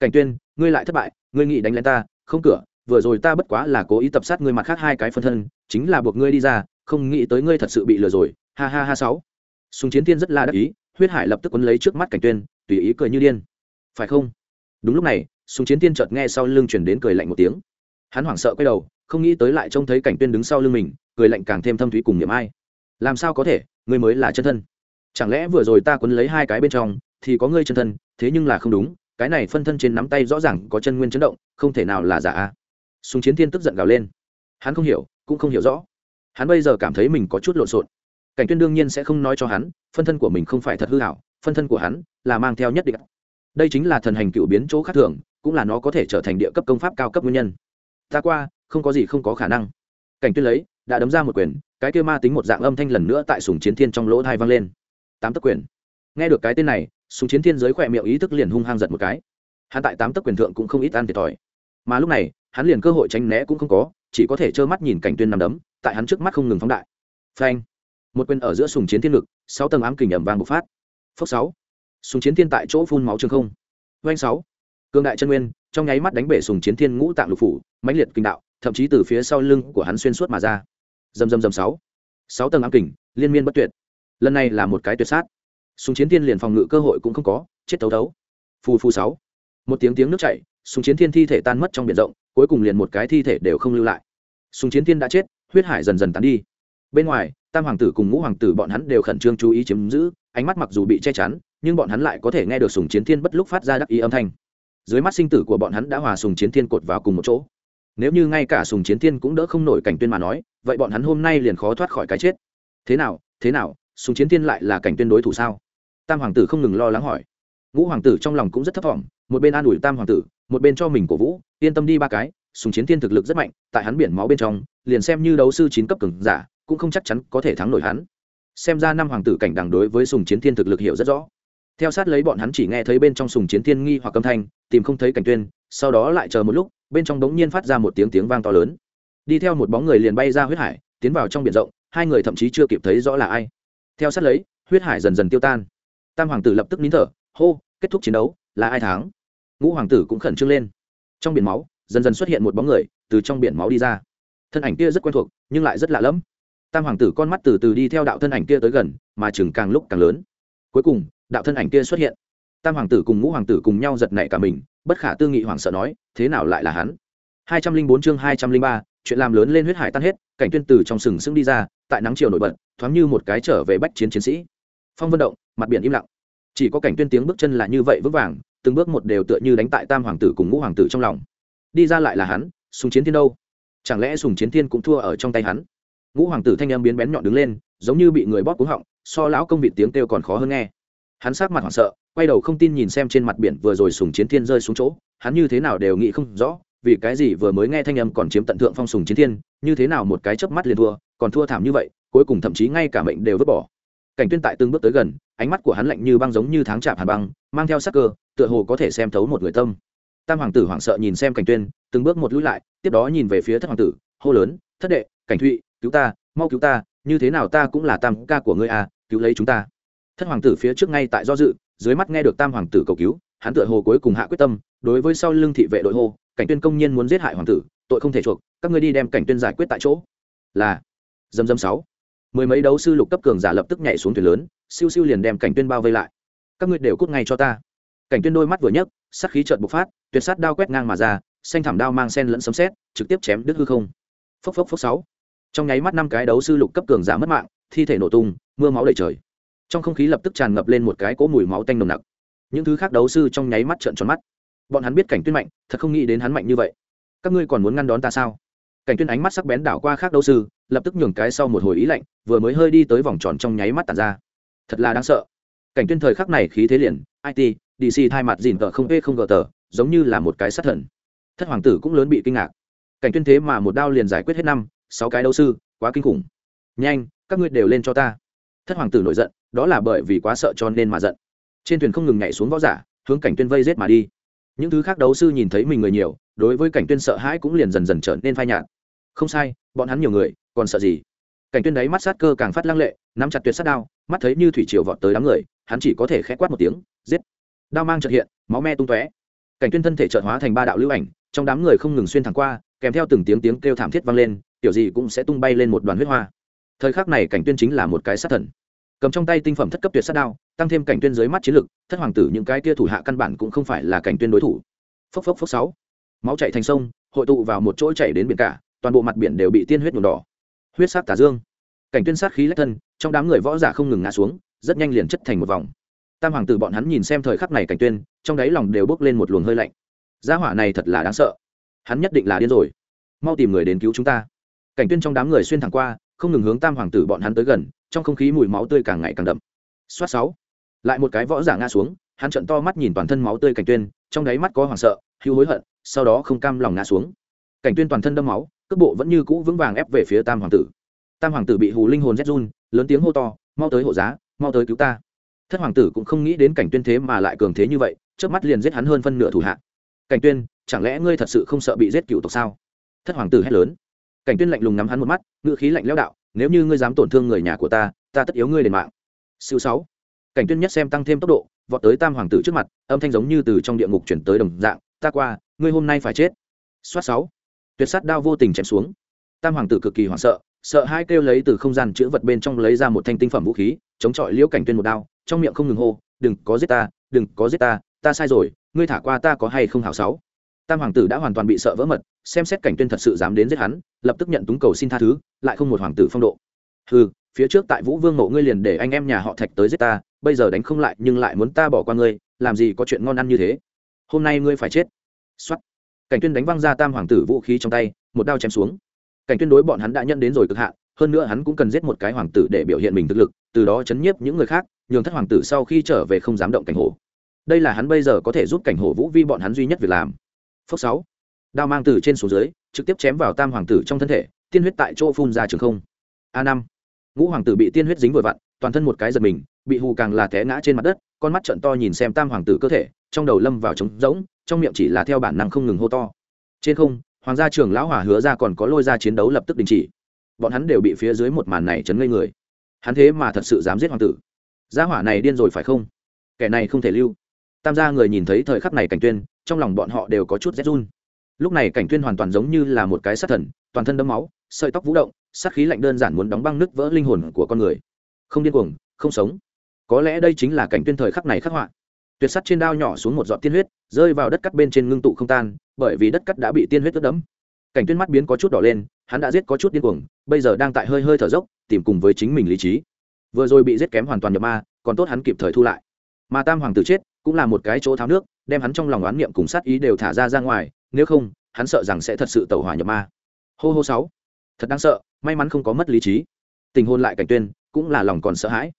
Cảnh tuyên, ngươi lại thất bại, ngươi nghĩ đánh lên ta, không cửa vừa rồi ta bất quá là cố ý tập sát ngươi mặt khác hai cái phân thân, chính là buộc ngươi đi ra, không nghĩ tới ngươi thật sự bị lừa rồi, ha ha ha sáu. Súng chiến tiên rất là đắc ý, huyết hải lập tức quấn lấy trước mắt cảnh tuyên, tùy ý cười như điên. Phải không? Đúng lúc này, súng chiến tiên chợt nghe sau lưng chuyển đến cười lạnh một tiếng. Hắn hoảng sợ quay đầu, không nghĩ tới lại trông thấy cảnh tuyên đứng sau lưng mình, cười lạnh càng thêm thâm thúy cùng niệm ai. Làm sao có thể, ngươi mới là chân thân. Chẳng lẽ vừa rồi ta quấn lấy hai cái bên trong, thì có ngươi chân thân, thế nhưng là không đúng, cái này phân thân trên nắm tay rõ ràng có chân nguyên chấn động, không thể nào là giả a súng chiến thiên tức giận gào lên. Hắn không hiểu, cũng không hiểu rõ. Hắn bây giờ cảm thấy mình có chút lộn xộn. Cảnh tuyên đương nhiên sẽ không nói cho hắn, phân thân của mình không phải thật hư hảo, phân thân của hắn là mang theo nhất định. Đây chính là thần hành cựu biến chỗ khác thường, cũng là nó có thể trở thành địa cấp công pháp cao cấp nguyên nhân. Ta qua, không có gì không có khả năng. Cảnh tuyên lấy, đã đấm ra một quyền, cái kia ma tính một dạng âm thanh lần nữa tại sùng chiến thiên trong lỗ thai vang lên. Tám tấc quyền. Nghe được cái tên này sùng chiến thiên giới khỏe miệng ý thức liền hung hăng giật một cái. Hắn tại tám tấc quyền thượng cũng không ít ăn thiệt thòi. Mà lúc này hắn liền cơ hội tránh né cũng không có, chỉ có thể trơ mắt nhìn cảnh tuyên nằm đấm, tại hắn trước mắt không ngừng phóng đại. Phanh. Một quyền ở giữa sùng chiến thiên lực, sáu tầng ám kình ẩm vàng bộc phát. Phốc sáu. Sùng chiến thiên tại chỗ phun máu trường không. Doanh sáu. Cương đại chân nguyên, trong nháy mắt đánh bể sùng chiến thiên ngũ tạng lục phủ, mãnh liệt kinh đạo, thậm chí từ phía sau lưng của hắn xuyên suốt mà ra. Dầm dầm dầm sáu. Sáu tầng ám kình, liên miên bất tuyệt. Lần này là một cái tuyệt sát. Súng chiến thiên liền phòng ngự cơ hội cũng không có, chết thấu thấu. Phù phù sáu. Một tiếng tiếng nước chảy súng chiến thiên thi thể tan mất trong biển rộng cuối cùng liền một cái thi thể đều không lưu lại. Súng chiến thiên đã chết, huyết hải dần dần tán đi. Bên ngoài, tam hoàng tử cùng ngũ hoàng tử bọn hắn đều khẩn trương chú ý chiếm giữ, ánh mắt mặc dù bị che chắn, nhưng bọn hắn lại có thể nghe được sùng chiến thiên bất lúc phát ra đắc ý âm thanh. Dưới mắt sinh tử của bọn hắn đã hòa sùng chiến thiên cột vào cùng một chỗ. Nếu như ngay cả sùng chiến thiên cũng đỡ không nổi cảnh tuyên mà nói, vậy bọn hắn hôm nay liền khó thoát khỏi cái chết. Thế nào thế nào, sùng chiến thiên lại là cảnh tuyên đối thủ sao? Tam hoàng tử không ngừng lo lắng hỏi. Ngũ hoàng tử trong lòng cũng rất thấp thỏm, một bên an ủi tam hoàng tử, một bên cho mình cổ vũ yên tâm đi ba cái sùng chiến thiên thực lực rất mạnh, tại hắn biển máu bên trong, liền xem như đấu sư chín cấp cường giả, cũng không chắc chắn có thể thắng nổi hắn. Xem ra năm hoàng tử cảnh đằng đối với sùng chiến thiên thực lực hiểu rất rõ. Theo sát lấy bọn hắn chỉ nghe thấy bên trong sùng chiến thiên nghi hoặc âm thanh, tìm không thấy cảnh tuyên, sau đó lại chờ một lúc, bên trong đống nhiên phát ra một tiếng tiếng vang to lớn. Đi theo một bóng người liền bay ra huyết hải, tiến vào trong biển rộng, hai người thậm chí chưa kịp thấy rõ là ai. Theo sát lấy, huyết hải dần dần tiêu tan. Tam hoàng tử lập tức nín thở, hô, kết thúc chiến đấu, là ai thắng? Ngũ hoàng tử cũng khẩn trương lên trong biển máu, dần dần xuất hiện một bóng người từ trong biển máu đi ra. Thân ảnh kia rất quen thuộc, nhưng lại rất lạ lẫm. Tam hoàng tử con mắt từ từ đi theo đạo thân ảnh kia tới gần, mà chừng càng lúc càng lớn. Cuối cùng, đạo thân ảnh kia xuất hiện. Tam hoàng tử cùng ngũ hoàng tử cùng nhau giật nảy cả mình, bất khả tư nghị hoàng sợ nói, thế nào lại là hắn? Hai trăm linh bốn chương hai trăm linh ba, chuyện làm lớn lên huyết hải tan hết, cảnh tuyên tử trong sừng sững đi ra, tại nắng chiều nổi bật, thoáng như một cái trở về bách chiến chiến sĩ. Phong vân động, mặt biển im lặng. Chỉ có cảnh tuyên tiếng bước chân là như vậy vững vàng từng bước một đều tựa như đánh tại tam hoàng tử cùng ngũ hoàng tử trong lòng. Đi ra lại là hắn sùng chiến thiên đâu? Chẳng lẽ sùng chiến thiên cũng thua ở trong tay hắn? Ngũ hoàng tử thanh em biến bén nhọn đứng lên, giống như bị người bóp cúng họng, so lão công vị tiếng kêu còn khó hơn nghe. Hắn sát mặt hoảng sợ, quay đầu không tin nhìn xem trên mặt biển vừa rồi sùng chiến thiên rơi xuống chỗ, hắn như thế nào đều nghĩ không rõ, vì cái gì vừa mới nghe thanh âm còn chiếm tận thượng phong sùng chiến thiên, như thế nào một cái chớp mắt liền thua, còn thua thảm như vậy, cuối cùng thậm chí ngay cả mệnh đều vứt bỏ. Cảnh tuyên tại từng bước tới gần ánh mắt của hắn lạnh như băng giống như tháng chạp hàn băng, mang theo sắc cơ, tựa hồ có thể xem thấu một người tâm. Tam hoàng tử hoảng sợ nhìn xem cảnh tuyên, từng bước một lùi lại, tiếp đó nhìn về phía thất hoàng tử, hô lớn, thất đệ, cảnh thụy, cứu ta, mau cứu ta, như thế nào ta cũng là tam ca của ngươi à cứu lấy chúng ta. Thất hoàng tử phía trước ngay tại do dự, dưới mắt nghe được tam hoàng tử cầu cứu, hắn tựa hồ cuối cùng hạ quyết tâm, đối với sau lưng thị vệ đội hô, cảnh tuyên công nhiên muốn giết hại hoàng tử, tội không thể chuộc, các ngươi đi đem cảnh tuyên giải quyết tại chỗ. Là dâm dâm sáu mười mấy đấu sư lục cấp cường giả lập tức nhảy xuống thuyền lớn, siêu siêu liền đem cảnh tuyên bao vây lại. Các ngươi đều cút ngay cho ta. Cảnh tuyên đôi mắt vừa nhấc, sát khí chợt bộc phát, tuyệt sát đao quét ngang mà ra, xanh thảm đao mang sen lẫn sấm sét, trực tiếp chém đứt hư không. Phốc phốc phốc sáu. Trong nháy mắt năm cái đấu sư lục cấp cường giả mất mạng, thi thể nổ tung, mưa máu đầy trời. Trong không khí lập tức tràn ngập lên một cái cỗ mùi máu tanh nồng nặc. Những thứ khác đấu sư trong nháy mắt trợn tròn mắt. Bọn hắn biết cảnh tuyên mạnh, thật không nghĩ đến hắn mạnh như vậy. Các ngươi còn muốn ngăn đón ta sao? Cảnh tuyên ánh mắt sắc bén đảo qua khác đấu sư, lập tức nhường cái sau một hồi ý lạnh, vừa mới hơi đi tới vòng tròn trong nháy mắt tàn ra. Thật là đáng sợ. Cảnh tuyên thời khắc này khí thế liền it dc thay mặt dìn tờ không ê không gờ tờ, giống như là một cái sát thần. Thất hoàng tử cũng lớn bị kinh ngạc. Cảnh tuyên thế mà một đao liền giải quyết hết năm, sáu cái đấu sư, quá kinh khủng. Nhanh, các ngươi đều lên cho ta. Thất hoàng tử nổi giận, đó là bởi vì quá sợ cho nên mà giận. Trên thuyền không ngừng nhảy xuống võ giả, hướng cảnh tuyên vây rết mà đi. Những thứ khác đấu sư nhìn thấy mình người nhiều, đối với cảnh tuyên sợ hãi cũng liền dần dần trở nên phai nhạt không sai, bọn hắn nhiều người, còn sợ gì? Cảnh tuyên đấy mắt sát cơ càng phát lăng lệ, nắm chặt tuyệt sát đao, mắt thấy như thủy triều vọt tới đám người, hắn chỉ có thể khẽ quát một tiếng, giết. Đao mang chợt hiện, máu me tung tóe. Cảnh tuyên thân thể chợt hóa thành ba đạo lưu ảnh, trong đám người không ngừng xuyên thẳng qua, kèm theo từng tiếng tiếng kêu thảm thiết vang lên, tiểu gì cũng sẽ tung bay lên một đoàn huyết hoa. Thời khắc này cảnh tuyên chính là một cái sát thần. Cầm trong tay tinh phẩm thất cấp tuyệt sát đao, tăng thêm cảnh tuyên dưới mắt chiến lực, thất hoàng tử những cái kia thủ hạ căn bản cũng không phải là cảnh tuyên đối thủ. Phốc phốc phốc sáu. Máu chảy thành sông, hội tụ vào một chỗ chảy đến biển cả toàn bộ mặt biển đều bị tiên huyết nhuộm đỏ. Huyết sát tả dương. Cảnh tuyên sát khí lách thân, trong đám người võ giả không ngừng ngã xuống, rất nhanh liền chất thành một vòng. Tam hoàng tử bọn hắn nhìn xem thời khắc này cảnh tuyên, trong đáy lòng đều bốc lên một luồng hơi lạnh. Gia hỏa này thật là đáng sợ. Hắn nhất định là điên rồi. Mau tìm người đến cứu chúng ta. Cảnh tuyên trong đám người xuyên thẳng qua, không ngừng hướng tam hoàng tử bọn hắn tới gần, trong không khí mùi máu tươi càng ngày càng đậm. Xoát sáu. Lại một cái võ giả ngã xuống, hắn trợn to mắt nhìn toàn thân máu tươi cảnh tuyên, trong đáy mắt có hoảng sợ, hưu hối hận, sau đó không cam lòng ngã xuống. Cảnh tuyên toàn thân đâm máu cước bộ vẫn như cũ vững vàng ép về phía tam hoàng tử. Tam hoàng tử bị hù linh hồn rét run, lớn tiếng hô to, mau tới hộ giá, mau tới cứu ta. Thất hoàng tử cũng không nghĩ đến cảnh tuyên thế mà lại cường thế như vậy trước mắt liền giết hắn hơn phân nửa thủ hạ. Cảnh tuyên, chẳng lẽ ngươi thật sự không sợ bị giết cựu tộc sao? Thất hoàng tử hét lớn. Cảnh tuyên lạnh lùng ngắm hắn một mắt ngựa khí lạnh lẽo đạo, nếu như ngươi dám tổn thương người nhà của ta ta tất yếu ngươi đền mạng. Siêu sáu. Cảnh tuyên nhất xem tăng thêm tốc độ, vọt tới tam hoàng tử trước mặt, âm thanh giống như từ trong địa ngục chuyển tới đồng dạng, ta qua, ngươi hôm nay phải chết. Xoát sáu tuyệt sát đao vô tình chém xuống. Tam hoàng tử cực kỳ hoảng sợ sợ hai kêu lấy từ không gian chữ vật bên trong lấy ra một thanh tinh phẩm vũ khí, chống chọi liễu cảnh tuyên một đao, trong miệng không ngừng hô, đừng có giết ta, đừng có giết ta ta sai rồi, ngươi thả qua ta có hay không hảo sáu? Tam hoàng tử đã hoàn toàn bị sợ vỡ mật, xem xét cảnh tuyên thật sự dám đến giết hắn, lập tức nhận túng cầu xin tha thứ, lại không một hoàng tử phong độ. Ừ phía trước tại vũ vương mộ ngươi liền để anh em nhà họ thạch tới giết ta, bây giờ đánh không lại, nhưng lại muốn ta bỏ qua ngươi, làm gì có chuyện ngon ăn như thế? Hôm nay ngươi phải chết. Xuất cảnh tuyên đánh văng ra tam hoàng tử vũ khí trong tay, một đao chém xuống. Cảnh tuyên đối bọn hắn đã nhận đến rồi cực hạn, hơn nữa hắn cũng cần giết một cái hoàng tử để biểu hiện mình thực lực, từ đó chấn nhiếp những người khác, nhường thất hoàng tử sau khi trở về không dám động cảnh hổ. Đây là hắn bây giờ có thể giúp cảnh hổ vũ vi bọn hắn duy nhất việc làm. Phước sáu. Đao mang từ trên xuống dưới, trực tiếp chém vào tam hoàng tử trong thân thể, tiên huyết tại chỗ phun ra trường không. A năm. Ngũ hoàng tử bị tiên huyết dính vội vặn, toàn thân một cái giật mình, bị hù càng là té ngã trên mặt đất, con mắt trận to nhìn xem tam hoàng tử cơ thể, trong đầu lâm vào trống rỗng trong miệng chỉ là theo bản năng không ngừng hô to. Trên không, hoàng gia trưởng lão hòa hứa ra còn có lôi ra chiến đấu lập tức đình chỉ. Bọn hắn đều bị phía dưới một màn này chấn ngây người. Hắn thế mà thật sự dám giết hoàng tử. Gia hỏa này điên rồi phải không? Kẻ này không thể lưu. Tam gia người nhìn thấy thời khắc này cảnh tuyên, trong lòng bọn họ đều có chút rét run. Lúc này cảnh tuyên hoàn toàn giống như là một cái sát thần, toàn thân đấm máu, sợi tóc vũ động, sát khí lạnh đơn giản muốn đóng băng nứt vỡ linh hồn của con người. Không điên cuồng, không sống. Có lẽ đây chính là cảnh tuyên thời khắc này khắc họa tuyệt sắt trên đao nhỏ xuống một giọt tiên huyết, rơi vào đất cắt bên trên ngưng tụ không tan, bởi vì đất cắt đã bị tiên huyết ướt đẫm. Cảnh tuyên mắt biến có chút đỏ lên, hắn đã giết có chút điên cuồng, bây giờ đang tại hơi hơi thở dốc, tìm cùng với chính mình lý trí. Vừa rồi bị giết kém hoàn toàn nhập ma, còn tốt hắn kịp thời thu lại. Mà tam hoàng tử chết, cũng là một cái chỗ tháo nước, đem hắn trong lòng oán niệm cùng sát ý đều thả ra ra ngoài, nếu không, hắn sợ rằng sẽ thật sự tẩu hỏa nhập ma. Hô hô sáu. Thật đáng sợ, may mắn không có mất lý trí. Tình hôn lại cảnh tuyên, cũng là lòng còn sợ hãi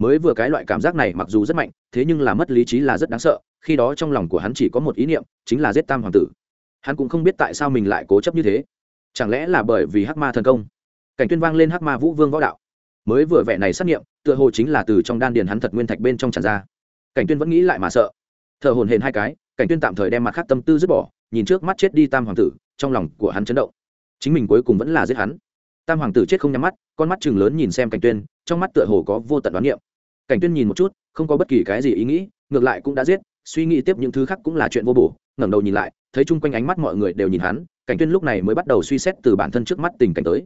mới vừa cái loại cảm giác này mặc dù rất mạnh, thế nhưng là mất lý trí là rất đáng sợ, khi đó trong lòng của hắn chỉ có một ý niệm, chính là giết tam hoàng tử. Hắn cũng không biết tại sao mình lại cố chấp như thế. Chẳng lẽ là bởi vì hắc ma thần công? Cảnh tuyên vang lên hắc ma vũ vương võ đạo. Mới vừa vẻ này xác nghiệm tựa hồ chính là từ trong đan điền hắn thật nguyên thạch bên trong tràn ra. Cảnh tuyên vẫn nghĩ lại mà sợ. Thở hồn hển hai cái, cảnh tuyên tạm thời đem mặt khác tâm tư dứt bỏ, nhìn trước mắt chết đi tam hoàng tử, trong lòng của hắn chấn động. Chính mình cuối cùng vẫn là giết hắn. Tam hoàng tử chết không nhắm mắt, con mắt chừng lớn nhìn xem cảnh tuyên, trong mắt tựa hồ có vô tận đoán niệm cảnh tuyên nhìn một chút, không có bất kỳ cái gì ý nghĩ, ngược lại cũng đã giết, suy nghĩ tiếp những thứ khác cũng là chuyện vô bổ, ngẩng đầu nhìn lại, thấy chung quanh ánh mắt mọi người đều nhìn hắn, cảnh tuyên lúc này mới bắt đầu suy xét từ bản thân trước mắt tình cảnh tới.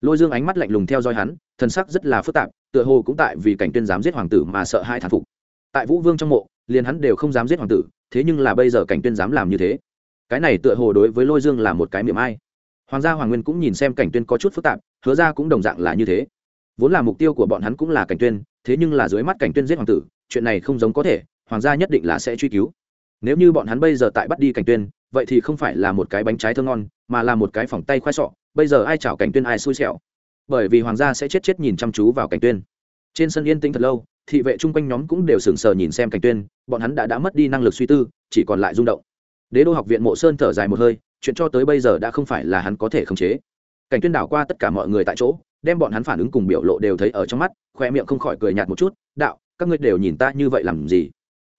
Lôi dương ánh mắt lạnh lùng theo dõi hắn thân sắc rất là phức tạp, tựa hồ cũng tại vì cảnh tuyên dám giết hoàng tử mà sợ hai thản phục. Tại vũ vương trong mộ, liền hắn đều không dám giết hoàng tử, thế nhưng là bây giờ cảnh tuyên dám làm như thế. Cái này tựa hồ đối với lôi dương là một cái miệng ai. Hoàng gia hoàng nguyên cũng nhìn xem cảnh tuyên có chút phức tạp, hứa ra cũng đồng dạng là như thế. Vốn là mục tiêu của bọn hắn cũng là cảnh tuyên thế nhưng là dưới mắt cảnh tuyên giết hoàng tử, chuyện này không giống có thể, hoàng gia nhất định là sẽ truy cứu. Nếu như bọn hắn bây giờ tại bắt đi cảnh tuyên, vậy thì không phải là một cái bánh trái thơ ngon, mà là một cái phòng tay khoai sọ, bây giờ ai chảo cảnh tuyên ai xui xẻo. Bởi vì hoàng gia sẽ chết chết nhìn chăm chú vào cảnh tuyên. Trên sân yên tĩnh thật lâu, thị vệ chung quanh nhóm cũng đều sững sờ nhìn xem cảnh tuyên, bọn hắn đã đã mất đi năng lực suy tư, chỉ còn lại rung động. Đế đô học viện mộ sơn thở dài một hơi, chuyện cho tới bây giờ đã không phải là hắn có thể khống chế. Cảnh tuyên đảo qua tất cả mọi người tại chỗ đem bọn hắn phản ứng cùng biểu lộ đều thấy ở trong mắt, khoe miệng không khỏi cười nhạt một chút, đạo, các ngươi đều nhìn ta như vậy làm gì?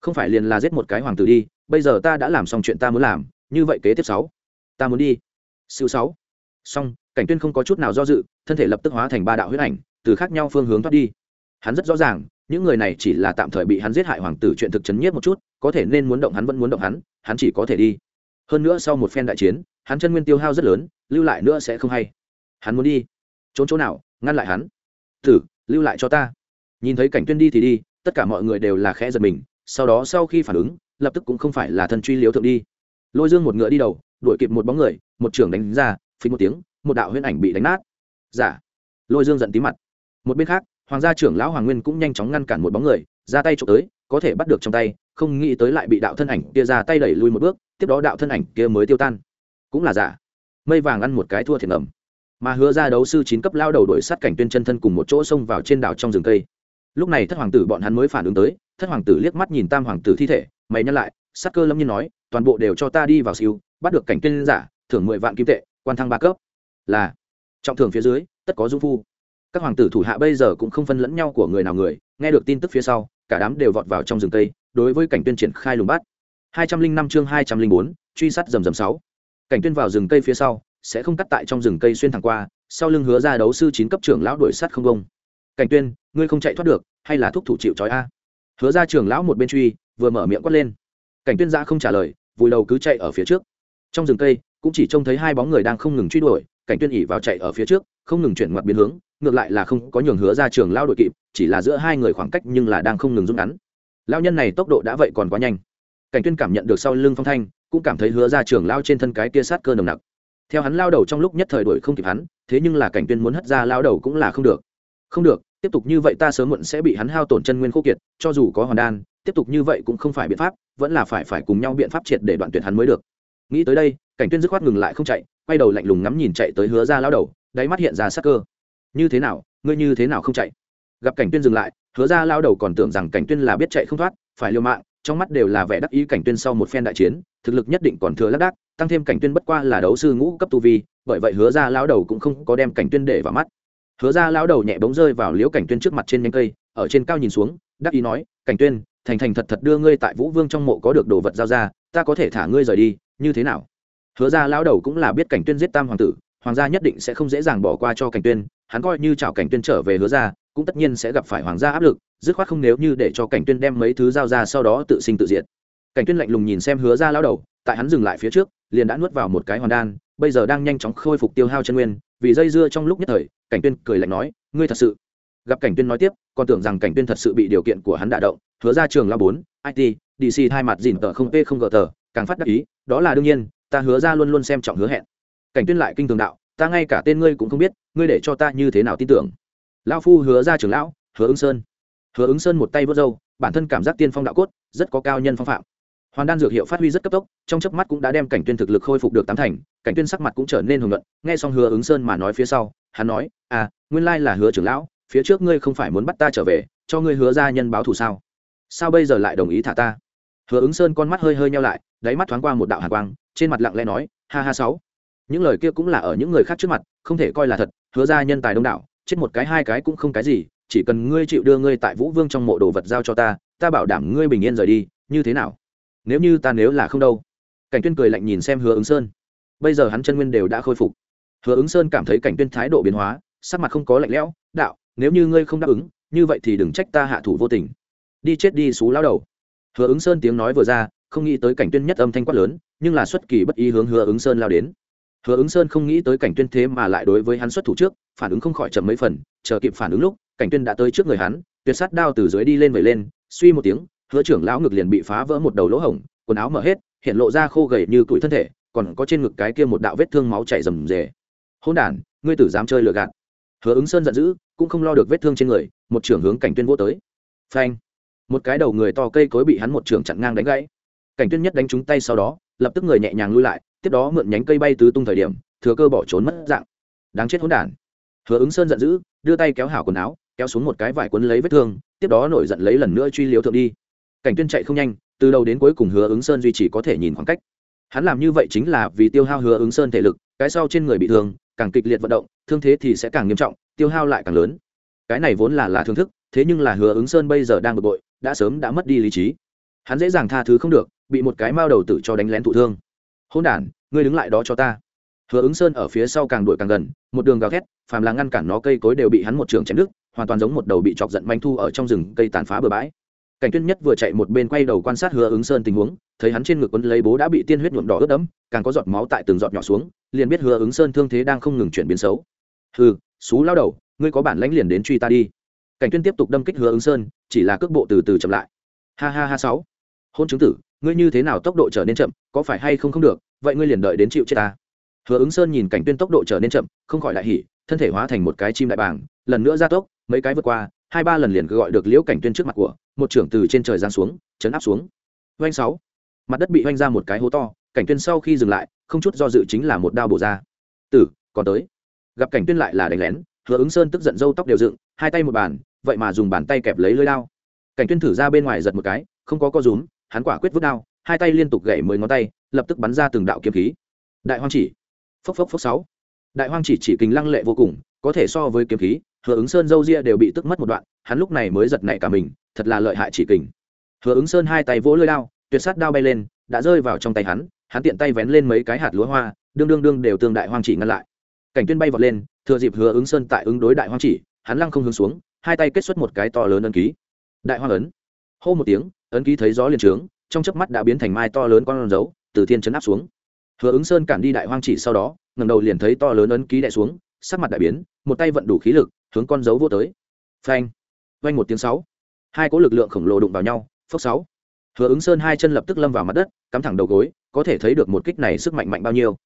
Không phải liền là giết một cái hoàng tử đi, bây giờ ta đã làm xong chuyện ta muốn làm, như vậy kế tiếp sáu, ta muốn đi. Siêu sáu. Xong, cảnh tuyên không có chút nào do dự, thân thể lập tức hóa thành ba đạo huyết ảnh, từ khác nhau phương hướng thoát đi. Hắn rất rõ ràng, những người này chỉ là tạm thời bị hắn giết hại hoàng tử chuyện thực chấn nhiếp một chút, có thể nên muốn động hắn vẫn muốn động hắn hắn chỉ có thể đi. Hơn nữa sau một phen đại chiến, hắn chân nguyên tiêu hao rất lớn, lưu lại nữa sẽ không hay. Hắn muốn đi trốn chỗ nào, ngăn lại hắn. Tử lưu lại cho ta. Nhìn thấy cảnh tuyên đi thì đi, tất cả mọi người đều là khẽ giật mình, sau đó sau khi phản ứng, lập tức cũng không phải là thân truy liếu thượng đi. Lôi dương một ngựa đi đầu, đuổi kịp một bóng người, một trưởng đánh ra, phình một tiếng, một đạo huyễn ảnh bị đánh nát. Giả dạ. lôi dương giận tí mặt. Một bên khác, hoàng gia trưởng lão hoàng nguyên cũng nhanh chóng ngăn cản một bóng người, ra tay trộm tới, có thể bắt được trong tay, không nghĩ tới lại bị đạo thân ảnh kia ra tay đẩy lui một bước, tiếp đó đạo thân ảnh kia mới tiêu tan. Cũng là giả. Mây vàng ăn một cái thua thiệt ngầm mà hứa ra đấu sư chín cấp lao đầu đổi sát cảnh tuyên chân thân cùng một chỗ xông vào trên đảo trong rừng cây. Lúc này thất hoàng tử bọn hắn mới phản ứng tới, thất hoàng tử liếc mắt nhìn tam hoàng tử thi thể, mày nhắc lại, sắc cơ lâm nhiên nói, toàn bộ đều cho ta đi vào siêu, bắt được cảnh tuyên giả, thưởng mười vạn kim tệ, quan thăng ba cấp. Là, trọng thưởng phía dưới, tất có dung phu. Các hoàng tử thủ hạ bây giờ cũng không phân lẫn nhau của người nào người, nghe được tin tức phía sau, cả đám đều vọt vào trong rừng cây, đối với cảnh tuyên triển khai lùng bắt. Hai trăm linh năm chương hai trăm linh bốn, truy sát rầm rầm sáu. Cảnh tuyên vào rừng cây phía sau sẽ không cắt tại trong rừng cây xuyên thẳng qua, sau lưng hứa ra đấu sư chín cấp trưởng lão đuổi sát không công. Cảnh tuyên, ngươi không chạy thoát được, hay là thúc thủ chịu trói a? Hứa ra trưởng lão một bên truy, vừa mở miệng quát lên. Cảnh tuyên ra không trả lời, vùi đầu cứ chạy ở phía trước. Trong rừng cây, cũng chỉ trông thấy hai bóng người đang không ngừng truy đuổi, cảnh tuyên ỉ vào chạy ở phía trước, không ngừng chuyển ngoặt biến hướng, ngược lại là không có nhường hứa ra trường lao đội kịp, chỉ là giữa hai người khoảng cách nhưng là đang không ngừng rút ngắn. Lao nhân này tốc độ đã vậy còn quá nhanh. Cảnh tuyên cảm nhận được sau lưng phong thanh, cũng cảm thấy hứa ra trường lao trên thân cái kia sát cơ nồng nặc theo hắn lao đầu trong lúc nhất thời đuổi không kịp hắn, thế nhưng là cảnh tuyên muốn hất ra lao đầu cũng là không được. Không được, tiếp tục như vậy ta sớm muộn sẽ bị hắn hao tổn chân nguyên khô kiệt, cho dù có hoàn đan, tiếp tục như vậy cũng không phải biện pháp, vẫn là phải phải cùng nhau biện pháp triệt để đoạn tuyệt hắn mới được. Nghĩ tới đây, cảnh tuyên dứt khoát ngừng lại không chạy, quay đầu lạnh lùng ngắm nhìn chạy tới hứa ra lao đầu, đáy mắt hiện ra sắc cơ. Như thế nào, ngươi như thế nào không chạy? Gặp cảnh tuyên dừng lại, hứa ra lao đầu còn tưởng rằng cảnh tuyên là biết chạy không thoát, phải liều mạng trong mắt đều là vẻ đắc ý cảnh tuyên sau một phen đại chiến, thực lực nhất định còn thừa lác đác, tăng thêm cảnh tuyên bất qua là đấu sư ngũ cấp tu vi, bởi vậy hứa ra lão đầu cũng không có đem cảnh tuyên để vào mắt. Hứa ra lão đầu nhẹ bóng rơi vào liễu cảnh tuyên trước mặt trên nhánh cây, ở trên cao nhìn xuống, đắc ý nói, cảnh tuyên, thành thành thật thật đưa ngươi tại vũ vương trong mộ có được đồ vật giao ra, ta có thể thả ngươi rời đi, như thế nào? Hứa ra lão đầu cũng là biết cảnh tuyên giết tam hoàng tử, hoàng gia nhất định sẽ không dễ dàng bỏ qua cho cảnh tuyên, hắn coi như chào cảnh tuyên trở về hứa ra cũng tất nhiên sẽ gặp phải hoàng gia áp lực, dứt khoát không nếu như để cho cảnh tuyên đem mấy thứ giao ra sau đó tự sinh tự diệt. Cảnh tuyên lạnh lùng nhìn xem hứa ra lao đầu, tại hắn dừng lại phía trước, liền đã nuốt vào một cái hoàn đan, bây giờ đang nhanh chóng khôi phục tiêu hao chân nguyên, vì dây dưa trong lúc nhất thời, cảnh tuyên cười lạnh nói, ngươi thật sự gặp cảnh tuyên nói tiếp, còn tưởng rằng cảnh tuyên thật sự bị điều kiện của hắn đả động, hứa ra trường lao bốn it dc hai mặt dìn tờ không p không gờ tờ, càng phát đắc ý, đó là đương nhiên, ta hứa ra luôn luôn xem trọng hứa hẹn. Cảnh tuyên lại kinh thường đạo, ta ngay cả tên ngươi cũng không biết, ngươi để cho ta như thế nào tin tưởng lão phu hứa ra trưởng lão, hứa ứng sơn. Hứa ứng sơn một tay vớt râu, bản thân cảm giác tiên phong đạo cốt, rất có cao nhân phong phạm. Hoàn đan dược hiệu phát huy rất cấp tốc, trong chớp mắt cũng đã đem cảnh tuyên thực lực khôi phục được tám thành, cảnh tuyên sắc mặt cũng trở nên hùng luận nghe xong hứa ứng sơn mà nói phía sau, hắn nói à nguyên lai là hứa trưởng lão, phía trước ngươi không phải muốn bắt ta trở về, cho ngươi hứa ra nhân báo thù sao? Sao bây giờ lại đồng ý thả ta? Hứa ứng sơn con mắt hơi hơi nhau lại, đáy mắt thoáng qua một đạo hàn quang, trên mặt lặng lẽ nói, ha ha sáu, những lời kia cũng là ở những người khác trước mặt, không thể coi là thật, hứa ra nhân tài đông đảo chết một cái hai cái cũng không cái gì, chỉ cần ngươi chịu đưa ngươi tại vũ vương trong mộ đồ vật giao cho ta ta bảo đảm ngươi bình yên rời đi, như thế nào? Nếu như ta nếu là không đâu? Cảnh tuyên cười lạnh nhìn xem hứa ứng sơn. Bây giờ hắn chân nguyên đều đã khôi phục. Hứa ứng sơn cảm thấy cảnh tuyên thái độ biến hóa, sắc mặt không có lạnh lẽo, đạo, nếu như ngươi không đáp ứng, như vậy thì đừng trách ta hạ thủ vô tình. Đi chết đi xú lão đầu. Hứa ứng sơn tiếng nói vừa ra, không nghĩ tới cảnh tuyên nhất âm thanh quát lớn, nhưng là xuất kỳ bất ý hướng hứa ứng sơn lao đến hứa ứng sơn không nghĩ tới cảnh tuyên thế mà lại đối với hắn xuất thủ trước, phản ứng không khỏi chậm mấy phần, chờ kịp phản ứng lúc, cảnh tuyên đã tới trước người hắn, tuyệt sát đao từ dưới đi lên vẩy lên, suy một tiếng, hứa trưởng lão ngực liền bị phá vỡ một đầu lỗ hổng, quần áo mở hết, hiện lộ ra khô gầy như tuổi thân thể, còn có trên ngực cái kia một đạo vết thương máu chảy rầm rề. Hôn đản, ngươi tử dám chơi lừa gạt. Hứa ứng sơn giận dữ, cũng không lo được vết thương trên người, một trưởng hướng cảnh tuyên vô tới. Phanh! Một cái đầu người to cây cối bị hắn một trưởng chặn ngang đánh gãy. Cảnh tuyên nhất đánh trúng tay sau đó, lập tức người nhẹ nhàng lui lại tiếp đó mượn nhánh cây bay tứ tung thời điểm, thừa cơ bỏ trốn mất dạng. Đáng chết hỗn đản. Hứa ứng sơn giận dữ, đưa tay kéo hảo quần áo, kéo xuống một cái vải quấn lấy vết thương, tiếp đó nổi giận lấy lần nữa truy liếu thượng đi. Cảnh tuyên chạy không nhanh, từ đầu đến cuối cùng hứa ứng sơn duy trì có thể nhìn khoảng cách. Hắn làm như vậy chính là vì tiêu hao hứa ứng sơn thể lực, cái sau trên người bị thương, càng kịch liệt vận động, thương thế thì sẽ càng nghiêm trọng, tiêu hao lại càng lớn. Cái này vốn là là thương thức, thế nhưng là hứa ứng sơn bây giờ đang bực bội, đã sớm đã mất đi lý trí. Hắn dễ dàng tha thứ không được, bị một cái mao đầu tử cho đánh lén thụ thương hôn đ ngươi đứng lại đó cho ta. Hứa ứng sơn ở phía sau càng đuổi càng gần, một đường gào thét, phàm là ngăn cản nó cây cối đều bị hắn một trường chém đứt, hoàn toàn giống một đầu bị chọc giận manh thu ở trong rừng cây tàn phá bừa bãi. Cảnh tuyên nhất vừa chạy một bên quay đầu quan sát hứa ứng sơn tình huống, thấy hắn trên ngực quấn lấy bố đã bị tiên huyết nhuộm đỏ ướt đẫm, càng có giọt máu tại từng giọt nhỏ xuống, liền biết hứa ứng sơn thương thế đang không ngừng chuyển biến xấu. Hừ, xú lao đầu, ngươi có bản lãnh liền đến truy ta đi. Cảnh tuyên tiếp tục đâm kích hứa ứng sơn, chỉ là cước bộ từ từ chậm lại. Ha ha ha, sáu. Hôn chứng tử ngươi như thế nào tốc độ trở nên chậm, có phải hay không không được, vậy ngươi liền đợi đến chịu chết ta. Hứa ứng sơn nhìn cảnh tuyên tốc độ trở nên chậm, không khỏi đại hỉ, thân thể hóa thành một cái chim đại bàng, lần nữa ra tốc, mấy cái vượt qua, hai ba lần liền gọi được liễu cảnh tuyên trước mặt của, một trưởng từ trên trời giáng xuống, chấn áp xuống. Oanh sáu, mặt đất bị oanh ra một cái hố to, cảnh tuyên sau khi dừng lại, không chút do dự chính là một đao bổ ra. Tử, còn tới. Gặp cảnh tuyên lại là đánh lén, hứa ứng sơn tức giận râu tóc đều dựng, hai tay một bàn, vậy mà dùng bàn tay kẹp lấy lưỡi đao. Cảnh tuyên thử ra bên ngoài giật một cái, không có co rúm hắn quả quyết vứt đao, hai tay liên tục gậy mười ngón tay, lập tức bắn ra từng đạo kiếm khí. Đại hoang chỉ. Phốc phốc phốc sáu. Đại hoang chỉ chỉ kình lăng lệ vô cùng, có thể so với kiếm khí, hứa ứng sơn dâu ria đều bị tức mất một đoạn, hắn lúc này mới giật nảy cả mình, thật là lợi hại chỉ kình. Hứa ứng sơn hai tay vỗ lưỡi đao, tuyệt sát đao bay lên, đã rơi vào trong tay hắn hắn tiện tay vén lên mấy cái hạt lúa hoa, đương đương đương đều tương đại hoang chỉ ngăn lại. Cảnh tuyên bay vọt lên, thừa dịp hứa ứng sơn tại ứng đối đại hoang chỉ, hắn lăng không hướng xuống, hai tay kết xuất một cái to lớn ấn ký. Đại hoang ấn. Hô một tiếng ấn ký thấy gió liền trướng, trong chớp mắt đã biến thành mai to lớn con dấu, từ thiên chấn áp xuống. Hứa ứng sơn cản đi đại hoang chỉ sau đó, ngẩng đầu liền thấy to lớn ấn ký đại xuống, sắc mặt đại biến, một tay vận đủ khí lực, hướng con dấu vô tới. Phanh, vang một tiếng sáu. Hai cỗ lực lượng khổng lồ đụng vào nhau, phốc sáu. Hứa ứng sơn hai chân lập tức lâm vào mặt đất, cắm thẳng đầu gối, có thể thấy được một kích này sức mạnh mạnh bao nhiêu.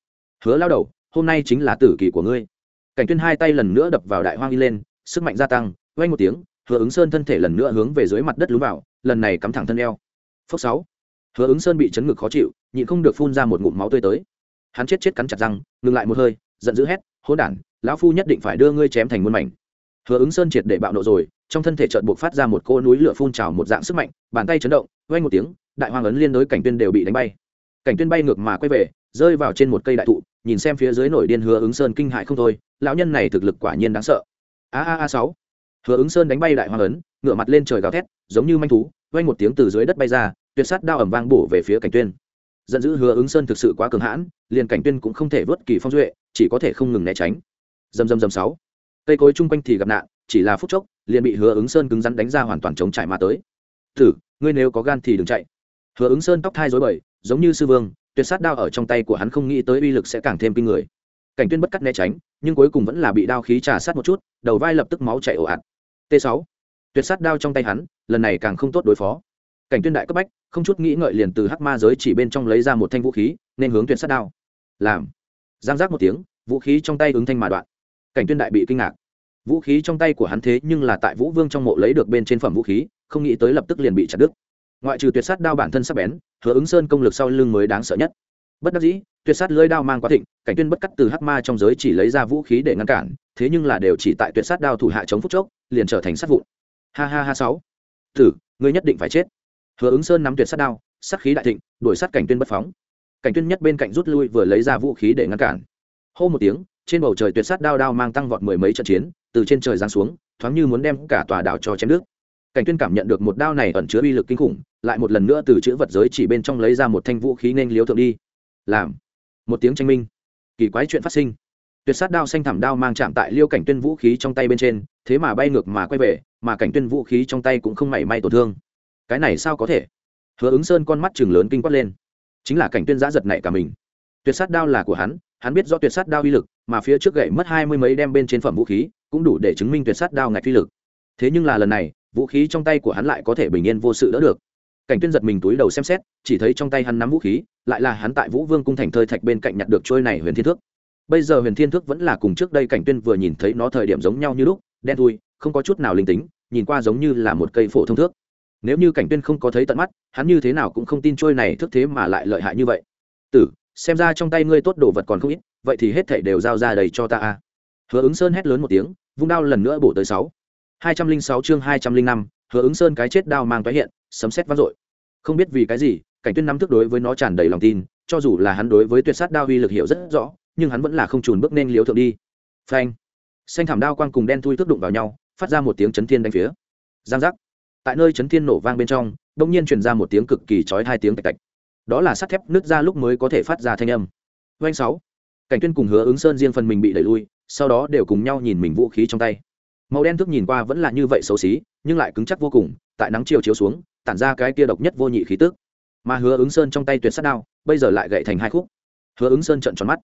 Hứa lao đầu, hôm nay chính là tử kỳ của ngươi. Cảnh tuyên hai tay lần nữa đập vào đại hoang y lên, sức mạnh gia tăng, vang một tiếng, hứa ứng sơn thân thể lần nữa hướng về dưới mặt đất lún vào lần này cắm thẳng thân eo. Phốc sáu. Hứa ứng sơn bị chấn ngực khó chịu, nhịn không được phun ra một ngụm máu tươi tới. Hắn chết chết cắn chặt răng, ngừng lại một hơi, giận dữ hét, hỗn đản, lão phu nhất định phải đưa ngươi chém thành muôn mảnh. Hứa ứng sơn triệt để bạo nộ rồi, trong thân thể chợt buộc phát ra một cô núi lửa phun trào một dạng sức mạnh, bàn tay chấn động, vang một tiếng, đại hoang ấn liên đối cảnh tuyên đều bị đánh bay. Cảnh tuyên bay ngược mà quay về, rơi vào trên một cây đại thụ, nhìn xem phía dưới nổi điên hứa ứng sơn kinh hại không thôi, lão nhân này thực lực quả nhiên đáng sợ. A a a sáu hứa ứng sơn đánh bay đại hoang ấn ngựa mặt lên trời gào thét, giống như manh thú, vang một tiếng từ dưới đất bay ra, tuyệt sát đao ẩm vang bổ về phía cảnh tuyên. Giận dữ hứa ứng sơn thực sự quá cường hãn, liền cảnh tuyên cũng không thể vớt kỳ phong duệ, chỉ có thể không ngừng né tránh. Dầm dầm dầm sáu. Cây cối chung quanh thì gặp nạn, chỉ là phút chốc, liền bị hứa ứng sơn cứng rắn đánh ra hoàn toàn chống trải mà tới. Thử, ngươi nếu có gan thì đừng chạy. Hứa ứng sơn tóc thai rối bời, giống như sư vương, tuyệt sát đao ở trong tay của hắn không nghĩ tới uy lực sẽ càng thêm kinh người. Cảnh tuyên bất cắt né tránh, nhưng cuối cùng vẫn là bị đao khí trà sát một chút, đầu vai lập tức máu chảy ồ ạt t 6 tuyệt sát đao trong tay hắn, lần này càng không tốt đối phó. Cảnh tuyên đại cấp bách, không chút nghĩ ngợi liền từ hắc ma giới chỉ bên trong lấy ra một thanh vũ khí, nên hướng tuyệt sát đao. Làm. Giang giác một tiếng, vũ khí trong tay ứng thanh mà đoạn. Cảnh tuyên đại bị kinh ngạc. Vũ khí trong tay của hắn thế nhưng là tại vũ vương trong mộ lấy được bên trên phẩm vũ khí, không nghĩ tới lập tức liền bị chặt đứt. Ngoại trừ tuyệt sát đao bản thân sắc bén, hứa ứng sơn công lực sau lưng mới đáng sợ nhất. Bất đắc dĩ tuyệt sát lưỡi đao mang quá thịnh, cảnh tuyên bất cắt từ hắc ma trong giới chỉ lấy ra vũ khí để ngăn cản, thế nhưng là đều chỉ tại tuyệt sát đao thủ hạ chống phút chốc, liền trở thành sát vụn. Ha ha ha sáu. Thử ngươi nhất định phải chết. Hứa ứng sơn nắm tuyệt sát đao, sát khí đại thịnh, đuổi sát cảnh tuyên bất phóng. Cảnh tuyên nhất bên cạnh rút lui vừa lấy ra vũ khí để ngăn cản. Hô một tiếng, trên bầu trời tuyệt sát đao đao mang tăng vọt mười mấy trận chiến, từ trên trời giáng xuống, thoáng như muốn đem cả tòa đảo cho chém nước cảnh tuyên cảm nhận được một đao này ẩn chứa uy lực kinh khủng, lại một lần nữa từ chữ vật giới chỉ bên trong lấy ra một thanh vũ khí nên liếu thượng đi. Làm một tiếng tranh minh. Kỳ quái chuyện phát sinh. Tuyệt sát đao xanh thảm đao mang chạm tại liêu cảnh tuyên vũ khí trong tay bên trên, thế mà bay ngược mà quay về, mà cảnh tuyên vũ khí trong tay cũng không mảy may tổn thương. Cái này sao có thể? Hứa ứng sơn con mắt chừng lớn kinh quát lên. Chính là cảnh tuyên giã giật này cả mình. Tuyệt sát đao là của hắn hắn biết do tuyệt sát đao uy lực, mà phía trước gậy mất hai mươi mấy đem bên trên phẩm vũ khí, cũng đủ để chứng minh tuyệt sát đao ngạch uy lực. Thế nhưng là lần này, vũ khí trong tay của hắn lại có thể bình yên vô sự đỡ được cảnh tuyên giật mình túi đầu xem xét, chỉ thấy trong tay hắn nắm vũ khí, lại là hắn tại vũ vương cung thành thơi thạch bên cạnh nhặt được trôi này huyền thiên thước. Bây giờ huyền thiên thước vẫn là cùng trước đây cảnh tuyên vừa nhìn thấy nó thời điểm giống nhau như lúc, đen thui, không có chút nào linh tính, nhìn qua giống như là một cây phổ thông thước. Nếu như cảnh tuyên không có thấy tận mắt, hắn như thế nào cũng không tin trôi này thước thế mà lại lợi hại như vậy. Tử, xem ra trong tay ngươi tốt đồ vật còn không ít, vậy thì hết thảy đều giao ra đầy cho ta a. Hứa ứng sơn hét lớn một tiếng, vung đao lần nữa bổ tới sáu. Hai trăm linh sáu chương hai trăm linh năm, hứa ứng sơn cái chết đao mang tái hiện sấm sét vang dội. Không biết vì cái gì, cảnh tuyên nắm thước đối với nó tràn đầy lòng tin, cho dù là hắn đối với tuyệt sát đao uy lực hiểu rất rõ, nhưng hắn vẫn là không chùn bước nên liếu thượng đi. Phanh. Xanh thảm đao quang cùng đen thui thước đụng vào nhau, phát ra một tiếng chấn thiên đánh phía. Giang giác. Tại nơi chấn thiên nổ vang bên trong đông nhiên truyền ra một tiếng cực kỳ chói hai tiếng tạch tạch. Đó là sắt thép nứt ra lúc mới có thể phát ra thanh âm. Doanh sáu. Cảnh tuyên cùng hứa ứng sơn riêng phần mình bị đẩy lui, sau đó đều cùng nhau nhìn mình vũ khí trong tay. Màu đen thước nhìn qua vẫn là như vậy xấu xí, nhưng lại cứng chắc vô cùng tại nắng chiều chiếu xuống, tản ra cái kia độc nhất vô nhị khí tức. Mà hứa ứng sơn trong tay tuyệt sát đao, bây giờ lại gậy thành hai khúc. Hứa ứng sơn trợn tròn mắt.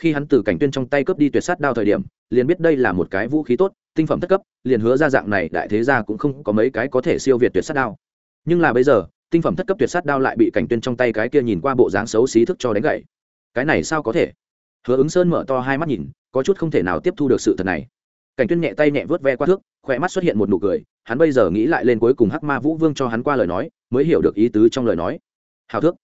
Khi hắn từ cảnh tuyên trong tay cướp đi tuyệt sát đao thời điểm, liền biết đây là một cái vũ khí tốt, tinh phẩm thất cấp, liền hứa ra dạng này, đại thế gia cũng không có mấy cái có thể siêu việt tuyệt sát đao. Nhưng là bây giờ, tinh phẩm thất cấp tuyệt sát đao lại bị cảnh tuyên trong tay cái kia nhìn qua bộ dáng xấu xí thức cho đánh gậy. Cái này sao có thể? Hứa ứng sơn mở to hai mắt nhìn, có chút không thể nào tiếp thu được sự thật này. Cảnh tuyên nhẹ tay nhẹ vớt ve qua thước, khỏe mắt xuất hiện một nụ cười hắn bây giờ nghĩ lại lên cuối cùng hắc ma vũ vương cho hắn qua lời nói, mới hiểu được ý tứ trong lời nói. Hào thước.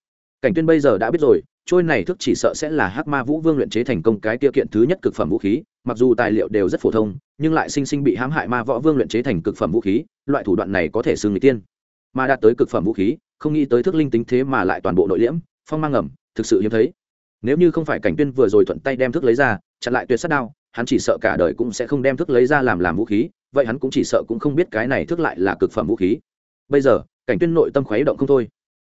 Cảnh tuyên bây giờ đã biết rồi, trôi này thức chỉ sợ sẽ là hắc ma vũ vương luyện chế thành công cái tiêu kiện thứ nhất cực phẩm vũ khí, mặc dù tài liệu đều rất phổ thông, nhưng lại sinh sinh bị hãm hại ma võ vương luyện chế thành cực phẩm vũ khí, loại thủ đoạn này có thể xưng người tiên. Mà đạt tới cực phẩm vũ khí, không nghĩ tới thức linh tính thế mà lại toàn bộ nội liễm, phong mang ngầm thực sự hiếm thấy. Nếu như không phải cảnh tuyên vừa rồi thuận tay đem thức lấy ra, chặn lại tuyệt sát đao, hắn chỉ sợ cả đời cũng sẽ không đem thức lấy ra làm làm vũ khí vậy hắn cũng chỉ sợ cũng không biết cái này thức lại là cực phẩm vũ khí. Bây giờ, cảnh tuyên nội tâm khuấy động không thôi.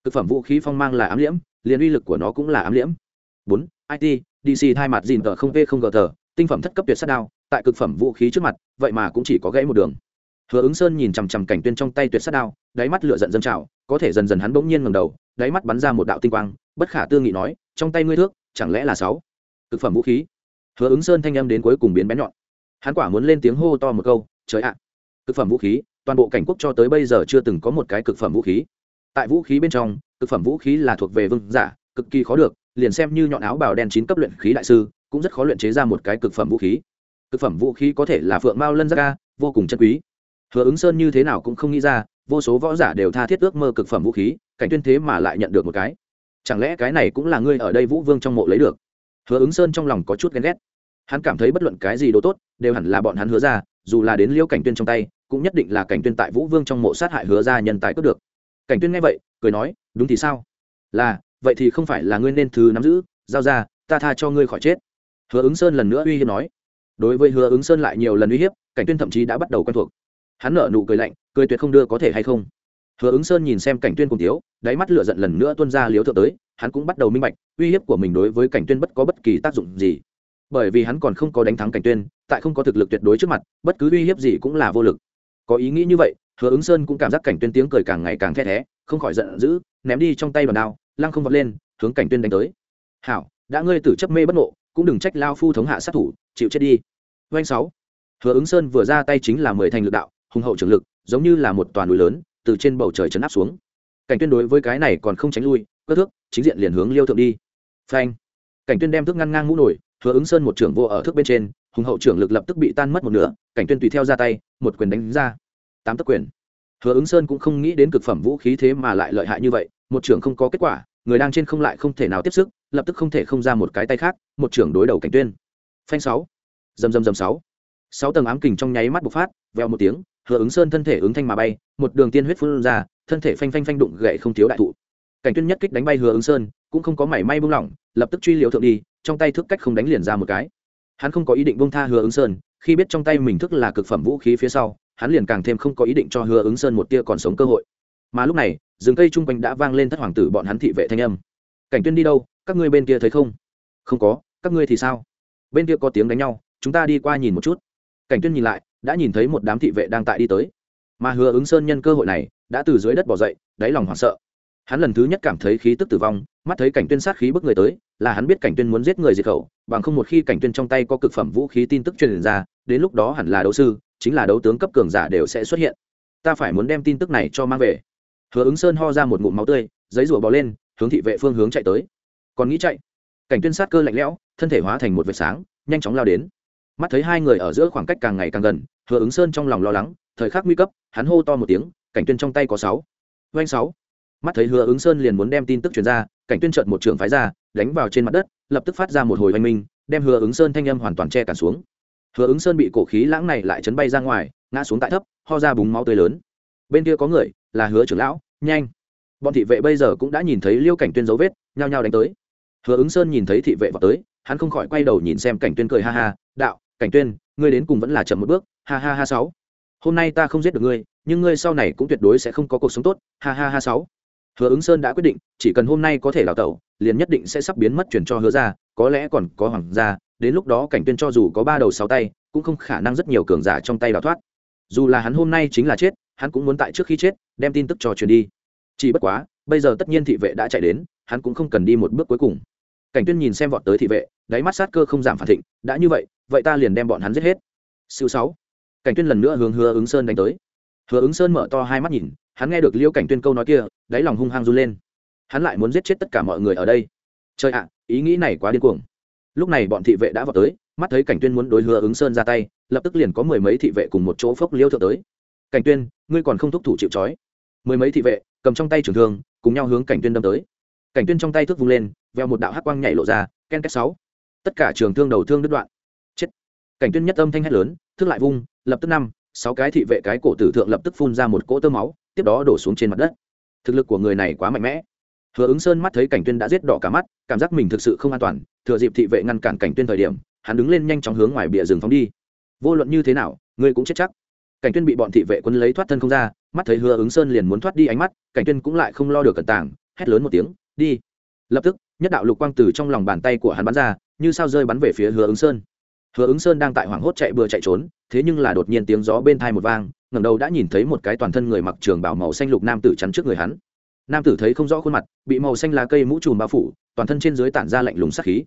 Cực phẩm vũ khí phong mang là ám liễm, liền uy lực của nó cũng là ám liễm. Bốn it dc hai mặt dìn tờ không v không gờ tờ, tinh phẩm thất cấp tuyệt sát đao, tại cực phẩm vũ khí trước mặt, vậy mà cũng chỉ có gãy một đường. Hứa ứng sơn nhìn chằm chằm cảnh tuyên trong tay tuyệt sát đao, đáy mắt lửa giận dâng trào, có thể dần dần hắn bỗng nhiên ngẩng đầu, đáy mắt bắn ra một đạo tinh quang, bất khả tư nghị nói, trong tay ngươi thước, chẳng lẽ là sáu? Cực phẩm vũ khí. Hứa ứng sơn thanh âm đến cuối cùng biến bén nhọn. Hắn quả muốn lên tiếng hô to một câu trời ạ. Cực phẩm vũ khí, toàn bộ cảnh quốc cho tới bây giờ chưa từng có một cái cực phẩm vũ khí. Tại vũ khí bên trong, cực phẩm vũ khí là thuộc về vương giả, cực kỳ khó được, liền xem như nhọn áo bào đen chín cấp luyện khí đại sư, cũng rất khó luyện chế ra một cái cực phẩm vũ khí. Cực phẩm vũ khí có thể là phượng mao lân gia ca vô cùng chân quý. Hứa ứng sơn như thế nào cũng không nghĩ ra, vô số võ giả đều tha thiết ước mơ cực phẩm vũ khí, cảnh tuyên thế mà lại nhận được một cái. Chẳng lẽ cái này cũng là ngươi ở đây vũ vương trong mộ lấy được? Hứa ứng sơn trong lòng có chút ghen ghét. Hắn cảm thấy bất luận cái gì đồ tốt, đều hẳn là bọn hắn hứa ra dù là đến liễu cảnh tuyên trong tay, cũng nhất định là cảnh tuyên tại vũ vương trong mộ sát hại hứa ra nhân tài cướp được. Cảnh tuyên nghe vậy, cười nói, đúng thì sao? Là, vậy thì không phải là ngươi nên thứ nắm giữ, giao ra, ta tha cho ngươi khỏi chết. Hứa ứng sơn lần nữa uy hiếp nói. Đối với hứa ứng sơn lại nhiều lần uy hiếp, cảnh tuyên thậm chí đã bắt đầu quen thuộc. Hắn nở nụ cười lạnh, cười tuyệt không đưa có thể hay không. Hứa ứng sơn nhìn xem cảnh tuyên cùng thiếu, đáy mắt lửa giận lần nữa tuôn ra liếu thượng tới, hắn cũng bắt đầu minh bạch, uy hiếp của mình đối với cảnh tuyên bất có bất kỳ tác dụng gì bởi vì hắn còn không có đánh thắng cảnh tuyên, tại không có thực lực tuyệt đối trước mặt, bất cứ uy hiếp gì cũng là vô lực. Có ý nghĩ như vậy, hứa ứng sơn cũng cảm giác cảnh tuyên tiếng cười càng ngày càng the thé, không khỏi giận dữ, ném đi trong tay đòn đao, lăng không vọt lên, hướng cảnh tuyên đánh tới. Hảo, đã ngươi tử chấp mê bất ngộ, cũng đừng trách lao phu thống hạ sát thủ, chịu chết đi. Doanh sáu. Hứa ứng sơn vừa ra tay chính là mười thành lực đạo, hùng hậu trường lực, giống như là một toàn núi lớn, từ trên bầu trời chấn áp xuống. Cảnh tuyên đối với cái này còn không tránh lui, cất thước, chính diện liền hướng liêu thượng đi. Phanh. Cảnh tuyên đem thước ngăn ngang mũ nổi hứa ứng sơn một trưởng vô ở thước bên trên, hùng hậu trưởng lực lập tức bị tan mất một nửa, cảnh tuyên tùy theo ra tay, một quyền đánh ra. Tám tấc quyền. Hứa ứng sơn cũng không nghĩ đến cực phẩm vũ khí thế mà lại lợi hại như vậy, một trưởng không có kết quả, người đang trên không lại không thể nào tiếp sức, lập tức không thể không ra một cái tay khác, một trưởng đối đầu cảnh tuyên. Phanh sáu. Dầm dầm dầm sáu. Sáu tầng ám kình trong nháy mắt bộc phát veo một tiếng, hứa ứng sơn thân thể ứng thanh mà bay, một đường tiên huyết phun ra, thân thể phanh phanh phanh đụng gậy không thiếu đại thụ. Cảnh tuyên nhất kích đánh bay hứa ứng sơn, cũng không có mảy may buông lỏng, lập tức truy liều thượng đi trong tay thước cách không đánh liền ra một cái. Hắn không có ý định buông tha hứa ứng sơn, khi biết trong tay mình thức là cực phẩm vũ khí phía sau, hắn liền càng thêm không có ý định cho hứa ứng sơn một tia còn sống cơ hội. Mà lúc này, rừng cây chung quanh đã vang lên thất hoàng tử bọn hắn thị vệ thanh âm. Cảnh tuyên đi đâu? Các ngươi bên kia thấy không? Không có, các ngươi thì sao? Bên kia có tiếng đánh nhau, chúng ta đi qua nhìn một chút. Cảnh tuyên nhìn lại, đã nhìn thấy một đám thị vệ đang tại đi tới. Mà hứa ứng sơn nhân cơ hội này, đã từ dưới đất bỏ dậy, đáy lòng hoảng sợ. Hắn lần thứ nhất cảm thấy khí tức tử vong mắt thấy cảnh tuyên sát khí bức người tới, là hắn biết cảnh tuyên muốn giết người diệt khẩu, bằng không một khi cảnh tuyên trong tay có cực phẩm vũ khí tin tức truyền ra, đến lúc đó hẳn là đấu sư, chính là đấu tướng cấp cường giả đều sẽ xuất hiện. Ta phải muốn đem tin tức này cho mang về. Hứa ứng sơn ho ra một ngụm máu tươi, giấy rùa bò lên, hướng thị vệ phương hướng chạy tới. Còn nghĩ chạy. Cảnh tuyên sát cơ lạnh lẽo, thân thể hóa thành một vệt sáng, nhanh chóng lao đến. Mắt thấy hai người ở giữa khoảng cách càng ngày càng gần, hứa ứng sơn trong lòng lo lắng, thời khắc nguy cấp, hắn hô to một tiếng, cảnh tuyên trong tay có sáu. Doanh sáu. Mắt thấy hứa ứng sơn liền muốn đem tin tức truyền ra cảnh tuyên trợn một trường phái ra, đánh vào trên mặt đất, lập tức phát ra một hồi hoành minh, đem hứa ứng sơn thanh âm hoàn toàn che cản xuống. Hứa ứng sơn bị cổ khí lãng này lại chấn bay ra ngoài, ngã xuống tại thấp, ho ra búng máu tươi lớn. Bên kia có người, là hứa trưởng lão, nhanh. Bọn thị vệ bây giờ cũng đã nhìn thấy liêu cảnh tuyên dấu vết, nhao nhao đánh tới. Hứa ứng sơn nhìn thấy thị vệ vào tới, hắn không khỏi quay đầu nhìn xem cảnh tuyên cười ha ha, đạo, cảnh tuyên, ngươi đến cùng vẫn là chậm một bước, ha ha ha sáu. Hôm nay ta không giết được ngươi, nhưng ngươi sau này cũng tuyệt đối sẽ không có cuộc sống tốt, ha ha ha sáu hứa ứng sơn đã quyết định, chỉ cần hôm nay có thể đào tẩu, liền nhất định sẽ sắp biến mất chuyển cho hứa ra có lẽ còn có hoàng gia, đến lúc đó cảnh tuyên cho dù có ba đầu sáu tay, cũng không khả năng rất nhiều cường giả trong tay đào thoát. Dù là hắn hôm nay chính là chết, hắn cũng muốn tại trước khi chết, đem tin tức cho truyền đi. Chỉ bất quá, bây giờ tất nhiên thị vệ đã chạy đến, hắn cũng không cần đi một bước cuối cùng. Cảnh tuyên nhìn xem vọt tới thị vệ, đáy mắt sát cơ không giảm phản thịnh, đã như vậy vậy ta liền đem bọn hắn giết hết. Siêu sáu. Cảnh tuyên lần nữa hướng hứa ứng sơn đánh tới. Hứa ứng sơn mở to hai mắt nhìn hắn nghe được liêu cảnh tuyên câu nói kia, đáy lòng hung hăng run lên. Hắn lại muốn giết chết tất cả mọi người ở đây. Trời ạ, ý nghĩ này quá điên cuồng. Lúc này bọn thị vệ đã vào tới, mắt thấy cảnh tuyên muốn đối hứa ứng sơn ra tay, lập tức liền có mười mấy thị vệ cùng một chỗ phốc liêu thượng tới. Cảnh tuyên, ngươi còn không thúc thủ chịu trói. Mười mấy thị vệ, cầm trong tay trường thương, cùng nhau hướng cảnh tuyên đâm tới. Cảnh tuyên trong tay thước vung lên, veo một đạo hắc quang nhảy lộ ra, ken két sáu. Tất cả trường thương đầu thương đứt đoạn. Chết. Cảnh tuyên nhất âm thanh hét lớn, thước lại vung, lập tức năm sáu cái thị vệ cái cổ tử thượng lập tức phun ra một cỗ tơ máu, tiếp đó đổ xuống trên mặt đất. Thực lực của người này quá mạnh mẽ. Hứa ứng sơn mắt thấy cảnh tuyên đã giết đỏ cả mắt, cảm giác mình thực sự không an toàn, thừa dịp thị vệ ngăn cản cảnh tuyên thời điểm, hắn đứng lên nhanh chóng hướng ngoài bìa rừng phóng đi. Vô luận như thế nào, ngươi cũng chết chắc. Cảnh tuyên bị bọn thị vệ quân lấy thoát thân không ra, mắt thấy hứa ứng sơn liền muốn thoát đi ánh mắt, cảnh tuyên cũng lại không lo được cẩn tàng, hét lớn một tiếng, đi! Lập tức, nhất đạo lục quang từ trong lòng bàn tay của hắn bắn ra, như sao rơi bắn về phía hứa ứng sơn hứa ứng sơn đang tại hoảng hốt chạy bừa chạy trốn, thế nhưng là đột nhiên tiếng gió bên thai một vang, ngẩng đầu đã nhìn thấy một cái toàn thân người mặc trường bảo màu xanh lục nam tử chắn trước người hắn. Nam tử thấy không rõ khuôn mặt, bị màu xanh lá cây mũ trùm bao phủ, toàn thân trên dưới tản ra lạnh lùng sát khí.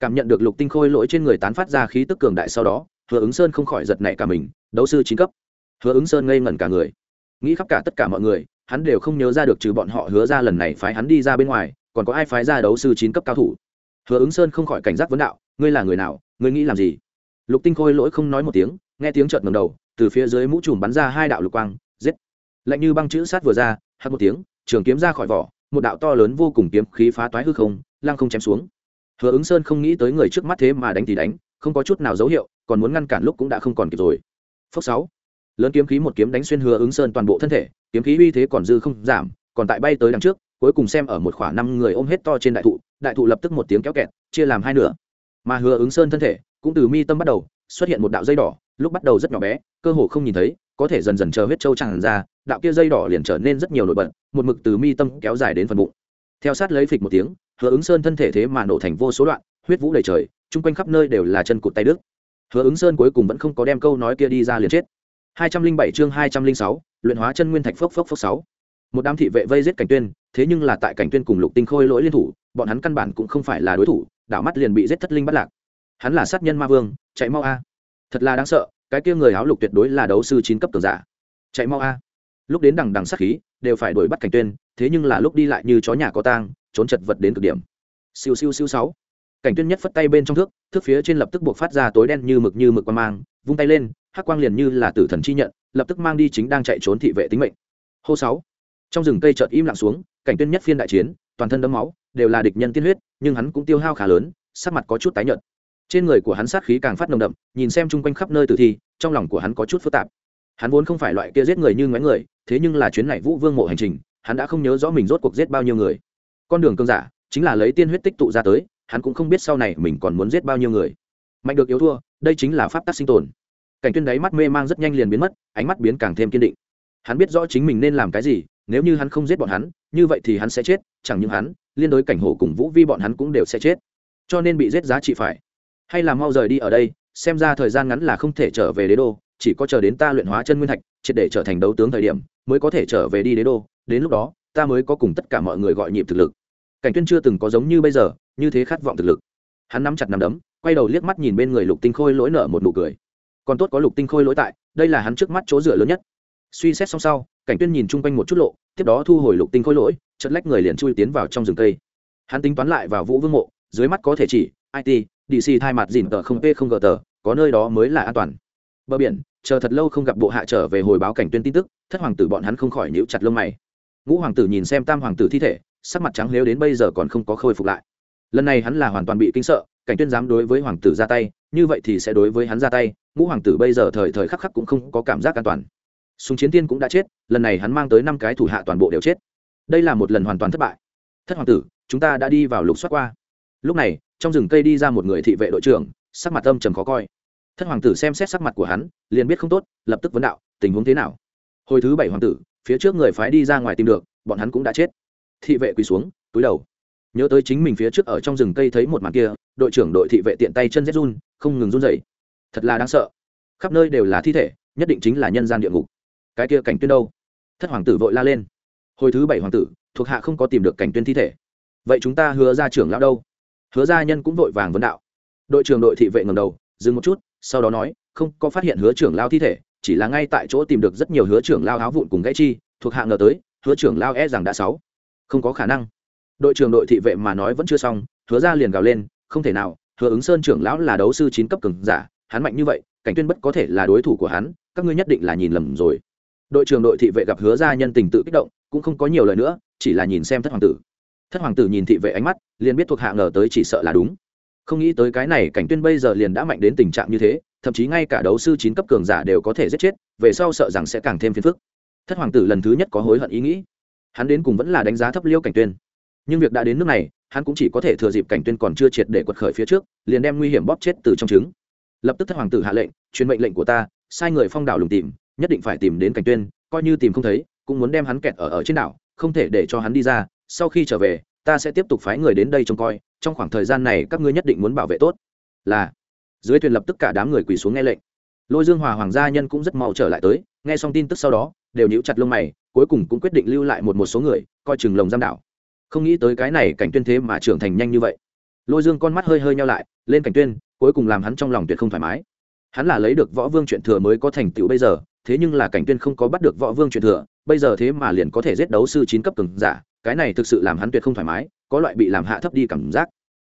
Cảm nhận được lục tinh khôi lỗi trên người tán phát ra khí tức cường đại sau đó, hứa ứng sơn không khỏi giật nảy cả mình, đấu sư chín cấp. Hứa ứng sơn ngây ngẩn cả người. Nghĩ khắp cả tất cả mọi người, hắn đều không nhớ ra được trừ bọn họ hứa ra lần này phái hắn đi ra bên ngoài, còn có ai phái ra đấu sư chín cấp cao thủ. Hứa ứng sơn không khỏi cảnh giác vấn đạo, ngươi là người nào? Ngươi nghĩ làm gì? Lục tinh khôi lỗi không nói một tiếng, nghe tiếng trợn ngầm đầu, từ phía dưới mũ trùm bắn ra hai đạo lục quang, giết. Lạnh như băng chữ sát vừa ra, hắt một tiếng, trường kiếm ra khỏi vỏ, một đạo to lớn vô cùng kiếm khí phá toái hư không, lăng không chém xuống. Hứa ứng sơn không nghĩ tới người trước mắt thế mà đánh thì đánh, không có chút nào dấu hiệu, còn muốn ngăn cản lúc cũng đã không còn kịp rồi. Phước sáu. Lớn kiếm khí một kiếm đánh xuyên hứa ứng sơn toàn bộ thân thể, kiếm khí uy thế còn dư không giảm, còn tại bay tới đằng trước, cuối cùng xem ở một khoảng năm người ôm hết to trên đại thụ đại thụ lập tức một tiếng kéo kẹt, chia làm hai nửa mà hứa ứng sơn thân thể cũng từ mi tâm bắt đầu xuất hiện một đạo dây đỏ lúc bắt đầu rất nhỏ bé cơ hồ không nhìn thấy có thể dần dần chờ huyết trâu tràn ra đạo kia dây đỏ liền trở nên rất nhiều nổi bật một mực từ mi tâm kéo dài đến phần bụng. Theo sát lấy phịch một tiếng hứa ứng sơn thân thể thế mà nổ thành vô số đoạn huyết vũ đầy trời chung quanh khắp nơi đều là chân cụt tay đức hứa ứng sơn cuối cùng vẫn không có đem câu nói kia đi ra liền chết. 207 chương 206, luyện hóa chân nguyên thạch phốc phốc phốc 6. Một đám thị vệ vây giết cảnh tuyên, thế nhưng là tại cảnh tuyên cùng Lục Tinh Khôi lỗi liên thủ, bọn hắn căn bản cũng không phải là đối thủ, đảo mắt liền bị giết thất linh bắt lạc. Hắn là sát nhân ma vương, chạy mau a. Thật là đáng sợ, cái kia người áo lục tuyệt đối là đấu sư chín cấp cường giả. Chạy mau a. Lúc đến đằng đằng sát khí, đều phải đuổi bắt cảnh tuyên, thế nhưng là lúc đi lại như chó nhà có tang, trốn chật vật đến cực điểm. Siêu siêu siêu sáu. Cảnh tuyên nhất phất tay bên trong thước, thước phía trên lập tức buộc phát ra tối đen như mực như mực quang mang, vung tay lên, hắc quang liền như là tử thần chi nhận lập tức mang đi chính đang chạy trốn thị vệ tính mệnh hô sáu trong rừng cây chợt im lặng xuống cảnh tuyên nhất phiên đại chiến toàn thân đấm máu, đều là địch nhân tiên huyết, nhưng hắn cũng tiêu hao khá lớn, sắc mặt có chút tái nhợt. Trên người của hắn sát khí càng phát nồng đậm, nhìn xem chung quanh khắp nơi tử thi, trong lòng của hắn có chút phức tạp. Hắn vốn không phải loại kia giết người như ngoái người, thế nhưng là chuyến này vũ vương mộ hành trình, hắn đã không nhớ rõ mình rốt cuộc giết bao nhiêu người. Con đường cương giả, chính là lấy tiên huyết tích tụ ra tới, hắn cũng không biết sau này mình còn muốn giết bao nhiêu người. Mạnh được yếu thua, đây chính là pháp tắc sinh tồn. Cảnh tuyên đáy mắt mê mang rất nhanh liền biến mất, ánh mắt biến càng thêm kiên định. Hắn biết rõ chính mình nên làm cái gì nếu như hắn không giết bọn hắn, như vậy thì hắn sẽ chết, chẳng những hắn, liên đối cảnh hổ cùng vũ vi bọn hắn cũng đều sẽ chết. Cho nên bị giết giá trị phải. Hay là mau rời đi ở đây, xem ra thời gian ngắn là không thể trở về đế đô, chỉ có chờ đến ta luyện hóa chân nguyên thạch, triệt để trở thành đấu tướng thời điểm, mới có thể trở về đi đế đô. Đến lúc đó, ta mới có cùng tất cả mọi người gọi nhịp thực lực. Cảnh tuyên chưa từng có giống như bây giờ, như thế khát vọng thực lực. Hắn nắm chặt nắm đấm, quay đầu liếc mắt nhìn bên người lục tinh khôi lỗi nở một nụ cười. Còn tốt có lục tinh khôi lỗi tại, đây là hắn trước mắt chỗ dựa lớn nhất. Suy xét xong sau cảnh tuyên nhìn chung quanh một chút lộ, tiếp đó thu hồi lục tinh khối lỗi chật lách người liền chui tiến vào trong rừng cây. Hắn tính toán lại vào vũ vương mộ, dưới mắt có thể chỉ it dc thay mặt dìn tờ không p không gờ tờ, có nơi đó mới là an toàn. Bờ biển, chờ thật lâu không gặp bộ hạ trở về hồi báo cảnh tuyên tin tức, thất hoàng tử bọn hắn không khỏi nhíu chặt lông mày. Ngũ hoàng tử nhìn xem tam hoàng tử thi thể, sắc mặt trắng lếu đến bây giờ còn không có khôi phục lại. Lần này hắn là hoàn toàn bị kinh sợ, cảnh tuyên dám đối với hoàng tử ra tay, như vậy thì sẽ đối với hắn ra tay, ngũ hoàng tử bây giờ thời thời khắc khắc cũng không có cảm giác an toàn súng chiến tiên cũng đã chết, lần này hắn mang tới năm cái thủ hạ toàn bộ đều chết. Đây là một lần hoàn toàn thất bại. Thất hoàng tử, chúng ta đã đi vào lục soát qua. Lúc này, trong rừng cây đi ra một người thị vệ đội trưởng, sắc mặt âm trầm khó coi. Thất hoàng tử xem xét sắc mặt của hắn, liền biết không tốt, lập tức vấn đạo, tình huống thế nào? Hồi thứ bảy hoàng tử, phía trước người phái đi ra ngoài tìm được, bọn hắn cũng đã chết. Thị vệ quỳ xuống, túi đầu. Nhớ tới chính mình phía trước ở trong rừng cây thấy một màn kia, đội trưởng đội thị vệ tiện tay chân rét run, không ngừng run dậy thật là đáng sợ. Khắp nơi đều là thi thể, nhất định chính là nhân gian địa ngục cái kia cảnh tuyên đâu? Thất hoàng tử vội la lên. Hồi thứ bảy hoàng tử, thuộc hạ không có tìm được cảnh tuyên thi thể. Vậy chúng ta hứa ra trưởng lão đâu? Hứa gia nhân cũng vội vàng vấn đạo. Đội trưởng đội thị vệ ngầm đầu, dừng một chút, sau đó nói, không, có phát hiện hứa trưởng lao thi thể, chỉ là ngay tại chỗ tìm được rất nhiều hứa trưởng lao áo vụn cùng gãy chi, thuộc hạ ngờ tới, hứa trưởng lao e rằng đã sáu. Không có khả năng. Đội trưởng đội thị vệ mà nói vẫn chưa xong, hứa ra liền gào lên, không thể nào, hứa ứng sơn trưởng lão là đấu sư chín cấp cường giả, hắn mạnh như vậy, cảnh tuyên bất có thể là đối thủ của hắn, các ngươi nhất định là nhìn lầm rồi đội trưởng đội thị vệ gặp hứa gia nhân tình tự kích động, cũng không có nhiều lời nữa, chỉ là nhìn xem thất hoàng tử. Thất hoàng tử nhìn thị vệ ánh mắt, liền biết thuộc hạ ngờ tới chỉ sợ là đúng. Không nghĩ tới cái này cảnh tuyên bây giờ liền đã mạnh đến tình trạng như thế, thậm chí ngay cả đấu sư chín cấp cường giả đều có thể giết chết, về sau sợ rằng sẽ càng thêm phiền phức. Thất hoàng tử lần thứ nhất có hối hận ý nghĩ. Hắn đến cùng vẫn là đánh giá thấp liêu cảnh tuyên. Nhưng việc đã đến nước này, hắn cũng chỉ có thể thừa dịp cảnh tuyên còn chưa triệt để quật khởi phía trước, liền đem nguy hiểm bóp chết từ trong trứng. Lập tức thất hoàng tử hạ lệnh, truyền mệnh lệnh của ta, sai người phong đảo lùng tìm nhất định phải tìm đến cảnh tuyên, coi như tìm không thấy, cũng muốn đem hắn kẹt ở ở trên đảo, không thể để cho hắn đi ra, sau khi trở về, ta sẽ tiếp tục phái người đến đây trông coi, trong khoảng thời gian này các ngươi nhất định muốn bảo vệ tốt. Là. Dưới thuyền lập tức cả đám người quỳ xuống nghe lệnh. Lôi dương hòa hoàng gia nhân cũng rất mau trở lại tới, nghe xong tin tức sau đó, đều nhíu chặt lông mày, cuối cùng cũng quyết định lưu lại một một số người, coi chừng lồng giam đảo. Không nghĩ tới cái này cảnh tuyên thế mà trưởng thành nhanh như vậy. Lôi dương con mắt hơi hơi nhau lại, lên cảnh tuyên, cuối cùng làm hắn trong lòng tuyệt không thoải mái. Hắn là lấy được võ vương chuyện thừa mới có thành tựu bây giờ thế nhưng là cảnh tuyên không có bắt được võ vương truyền thừa, bây giờ thế mà liền có thể giết đấu sư chín cấp cường giả, cái này thực sự làm hắn tuyệt không thoải mái, có loại bị làm hạ thấp đi cảm giác.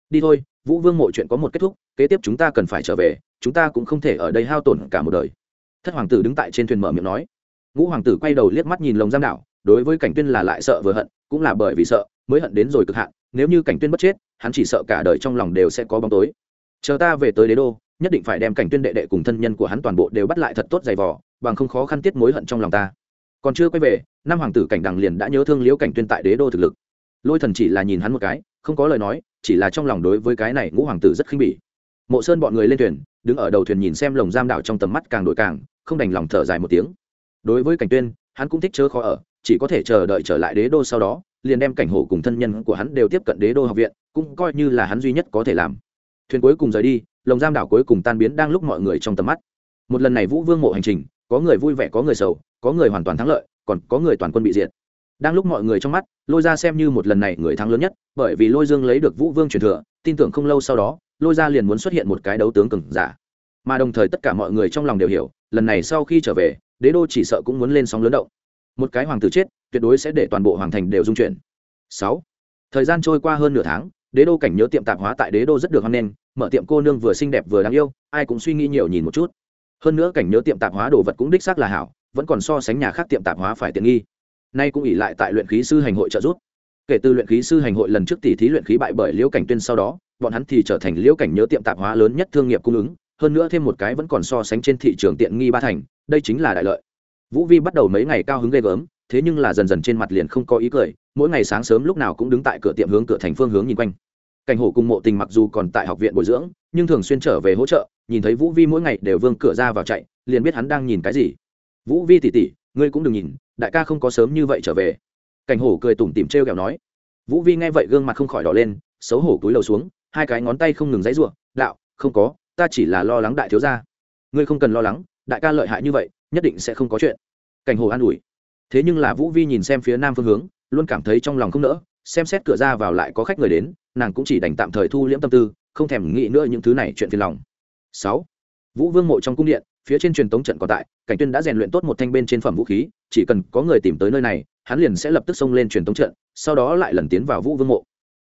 Đi thôi, vũ vương mộ chuyện có một kết thúc, kế tiếp chúng ta cần phải trở về, chúng ta cũng không thể ở đây hao tổn cả một đời. Thất hoàng tử đứng tại trên thuyền mở miệng nói. Ngũ hoàng tử quay đầu liếc mắt nhìn lồng giam đảo, đối với cảnh tuyên là lại sợ vừa hận, cũng là bởi vì sợ, mới hận đến rồi cực hạn, nếu như cảnh tuyên bất chết, hắn chỉ sợ cả đời trong lòng đều sẽ có bóng tối. Chờ ta về tới đế đô, nhất định phải đem cảnh tuyên đệ đệ cùng thân nhân của hắn toàn bộ đều bắt lại thật tốt dày vò bằng không khó khăn tiết mối hận trong lòng ta. Còn chưa quay về, năm hoàng tử cảnh đằng liền đã nhớ thương liễu cảnh tuyên tại đế đô thực lực. Lôi thần chỉ là nhìn hắn một cái, không có lời nói, chỉ là trong lòng đối với cái này ngũ hoàng tử rất khinh bỉ. Mộ sơn bọn người lên thuyền, đứng ở đầu thuyền nhìn xem lồng giam đảo trong tầm mắt càng đổi càng, không đành lòng thở dài một tiếng. Đối với cảnh tuyên, hắn cũng thích chớ khó ở, chỉ có thể chờ đợi trở lại đế đô sau đó, liền đem cảnh hổ cùng thân nhân của hắn đều tiếp cận đế đô học viện, cũng coi như là hắn duy nhất có thể làm. Thuyền cuối cùng rời đi, lồng giam đảo cuối cùng tan biến đang lúc mọi người trong tầm mắt. Một lần này vũ vương mộ hành trình có người vui vẻ, có người sầu, có người hoàn toàn thắng lợi, còn có người toàn quân bị diệt. Đang lúc mọi người trong mắt, lôi ra xem như một lần này người thắng lớn nhất, bởi vì lôi dương lấy được vũ vương truyền thừa, tin tưởng không lâu sau đó, lôi ra liền muốn xuất hiện một cái đấu tướng cừng giả. Mà đồng thời tất cả mọi người trong lòng đều hiểu, lần này sau khi trở về, đế đô chỉ sợ cũng muốn lên sóng lớn động. Một cái hoàng tử chết, tuyệt đối sẽ để toàn bộ hoàng thành đều dung chuyển. Sáu, thời gian trôi qua hơn nửa tháng, đế đô cảnh nhớ tiệm tạp hóa tại đế đô rất được hoan nghênh, mở tiệm cô nương vừa xinh đẹp vừa đáng yêu, ai cũng suy nghĩ nhiều nhìn một chút hơn nữa cảnh nhớ tiệm tạp hóa đồ vật cũng đích xác là hảo, vẫn còn so sánh nhà khác tiệm tạp hóa phải tiện nghi. Nay cũng ỉ lại tại luyện khí sư hành hội trợ giúp. Kể từ luyện khí sư hành hội lần trước tỷ thí luyện khí bại bởi liễu cảnh tuyên sau đó, bọn hắn thì trở thành liễu cảnh nhớ tiệm tạp hóa lớn nhất thương nghiệp cung ứng, hơn nữa thêm một cái vẫn còn so sánh trên thị trường tiện nghi ba thành, đây chính là đại lợi. Vũ vi bắt đầu mấy ngày cao hứng ghê gớm, thế nhưng là dần dần trên mặt liền không có ý cười, mỗi ngày sáng sớm lúc nào cũng đứng tại cửa tiệm hướng cửa thành phương hướng nhìn quanh cảnh hổ cùng mộ tình mặc dù còn tại học viện bồi dưỡng, nhưng thường xuyên trở về hỗ trợ, nhìn thấy vũ vi mỗi ngày đều vương cửa ra vào chạy, liền biết hắn đang nhìn cái gì. Vũ vi tỉ tỉ ngươi cũng đừng nhìn, đại ca không có sớm như vậy trở về. Cảnh hổ cười tủm tỉm t r e o kẹo nói. Vũ vi nghe vậy gương mặt không khỏi đỏ lên, xấu hổ túi lầu xuống, hai cái ngón tay không ngừng dãy r u ộ đạo, không có, ta chỉ là lo lắng đại thiếu gia. Ngươi không cần lo lắng, đại ca lợi hại như vậy, nhất định sẽ không có chuyện. Cảnh hồ an ủi. Thế nhưng là vũ vi nhìn xem phía nam phương hướng, luôn cảm thấy trong lòng không nỡ, xem xét cửa ra vào lại có khách người đến nàng cũng chỉ đành tạm thời thu liễm tâm tư, không thèm nghĩ nữa những thứ này chuyện phiền lòng. Sáu, vũ vương mộ trong cung điện, phía trên truyền tống trận còn tại, cảnh tuyên đã rèn luyện tốt một thanh bên trên phẩm vũ khí, chỉ cần có người tìm tới nơi này, hắn liền sẽ lập tức xông lên truyền tống trận, sau đó lại lần tiến vào vũ vương mộ.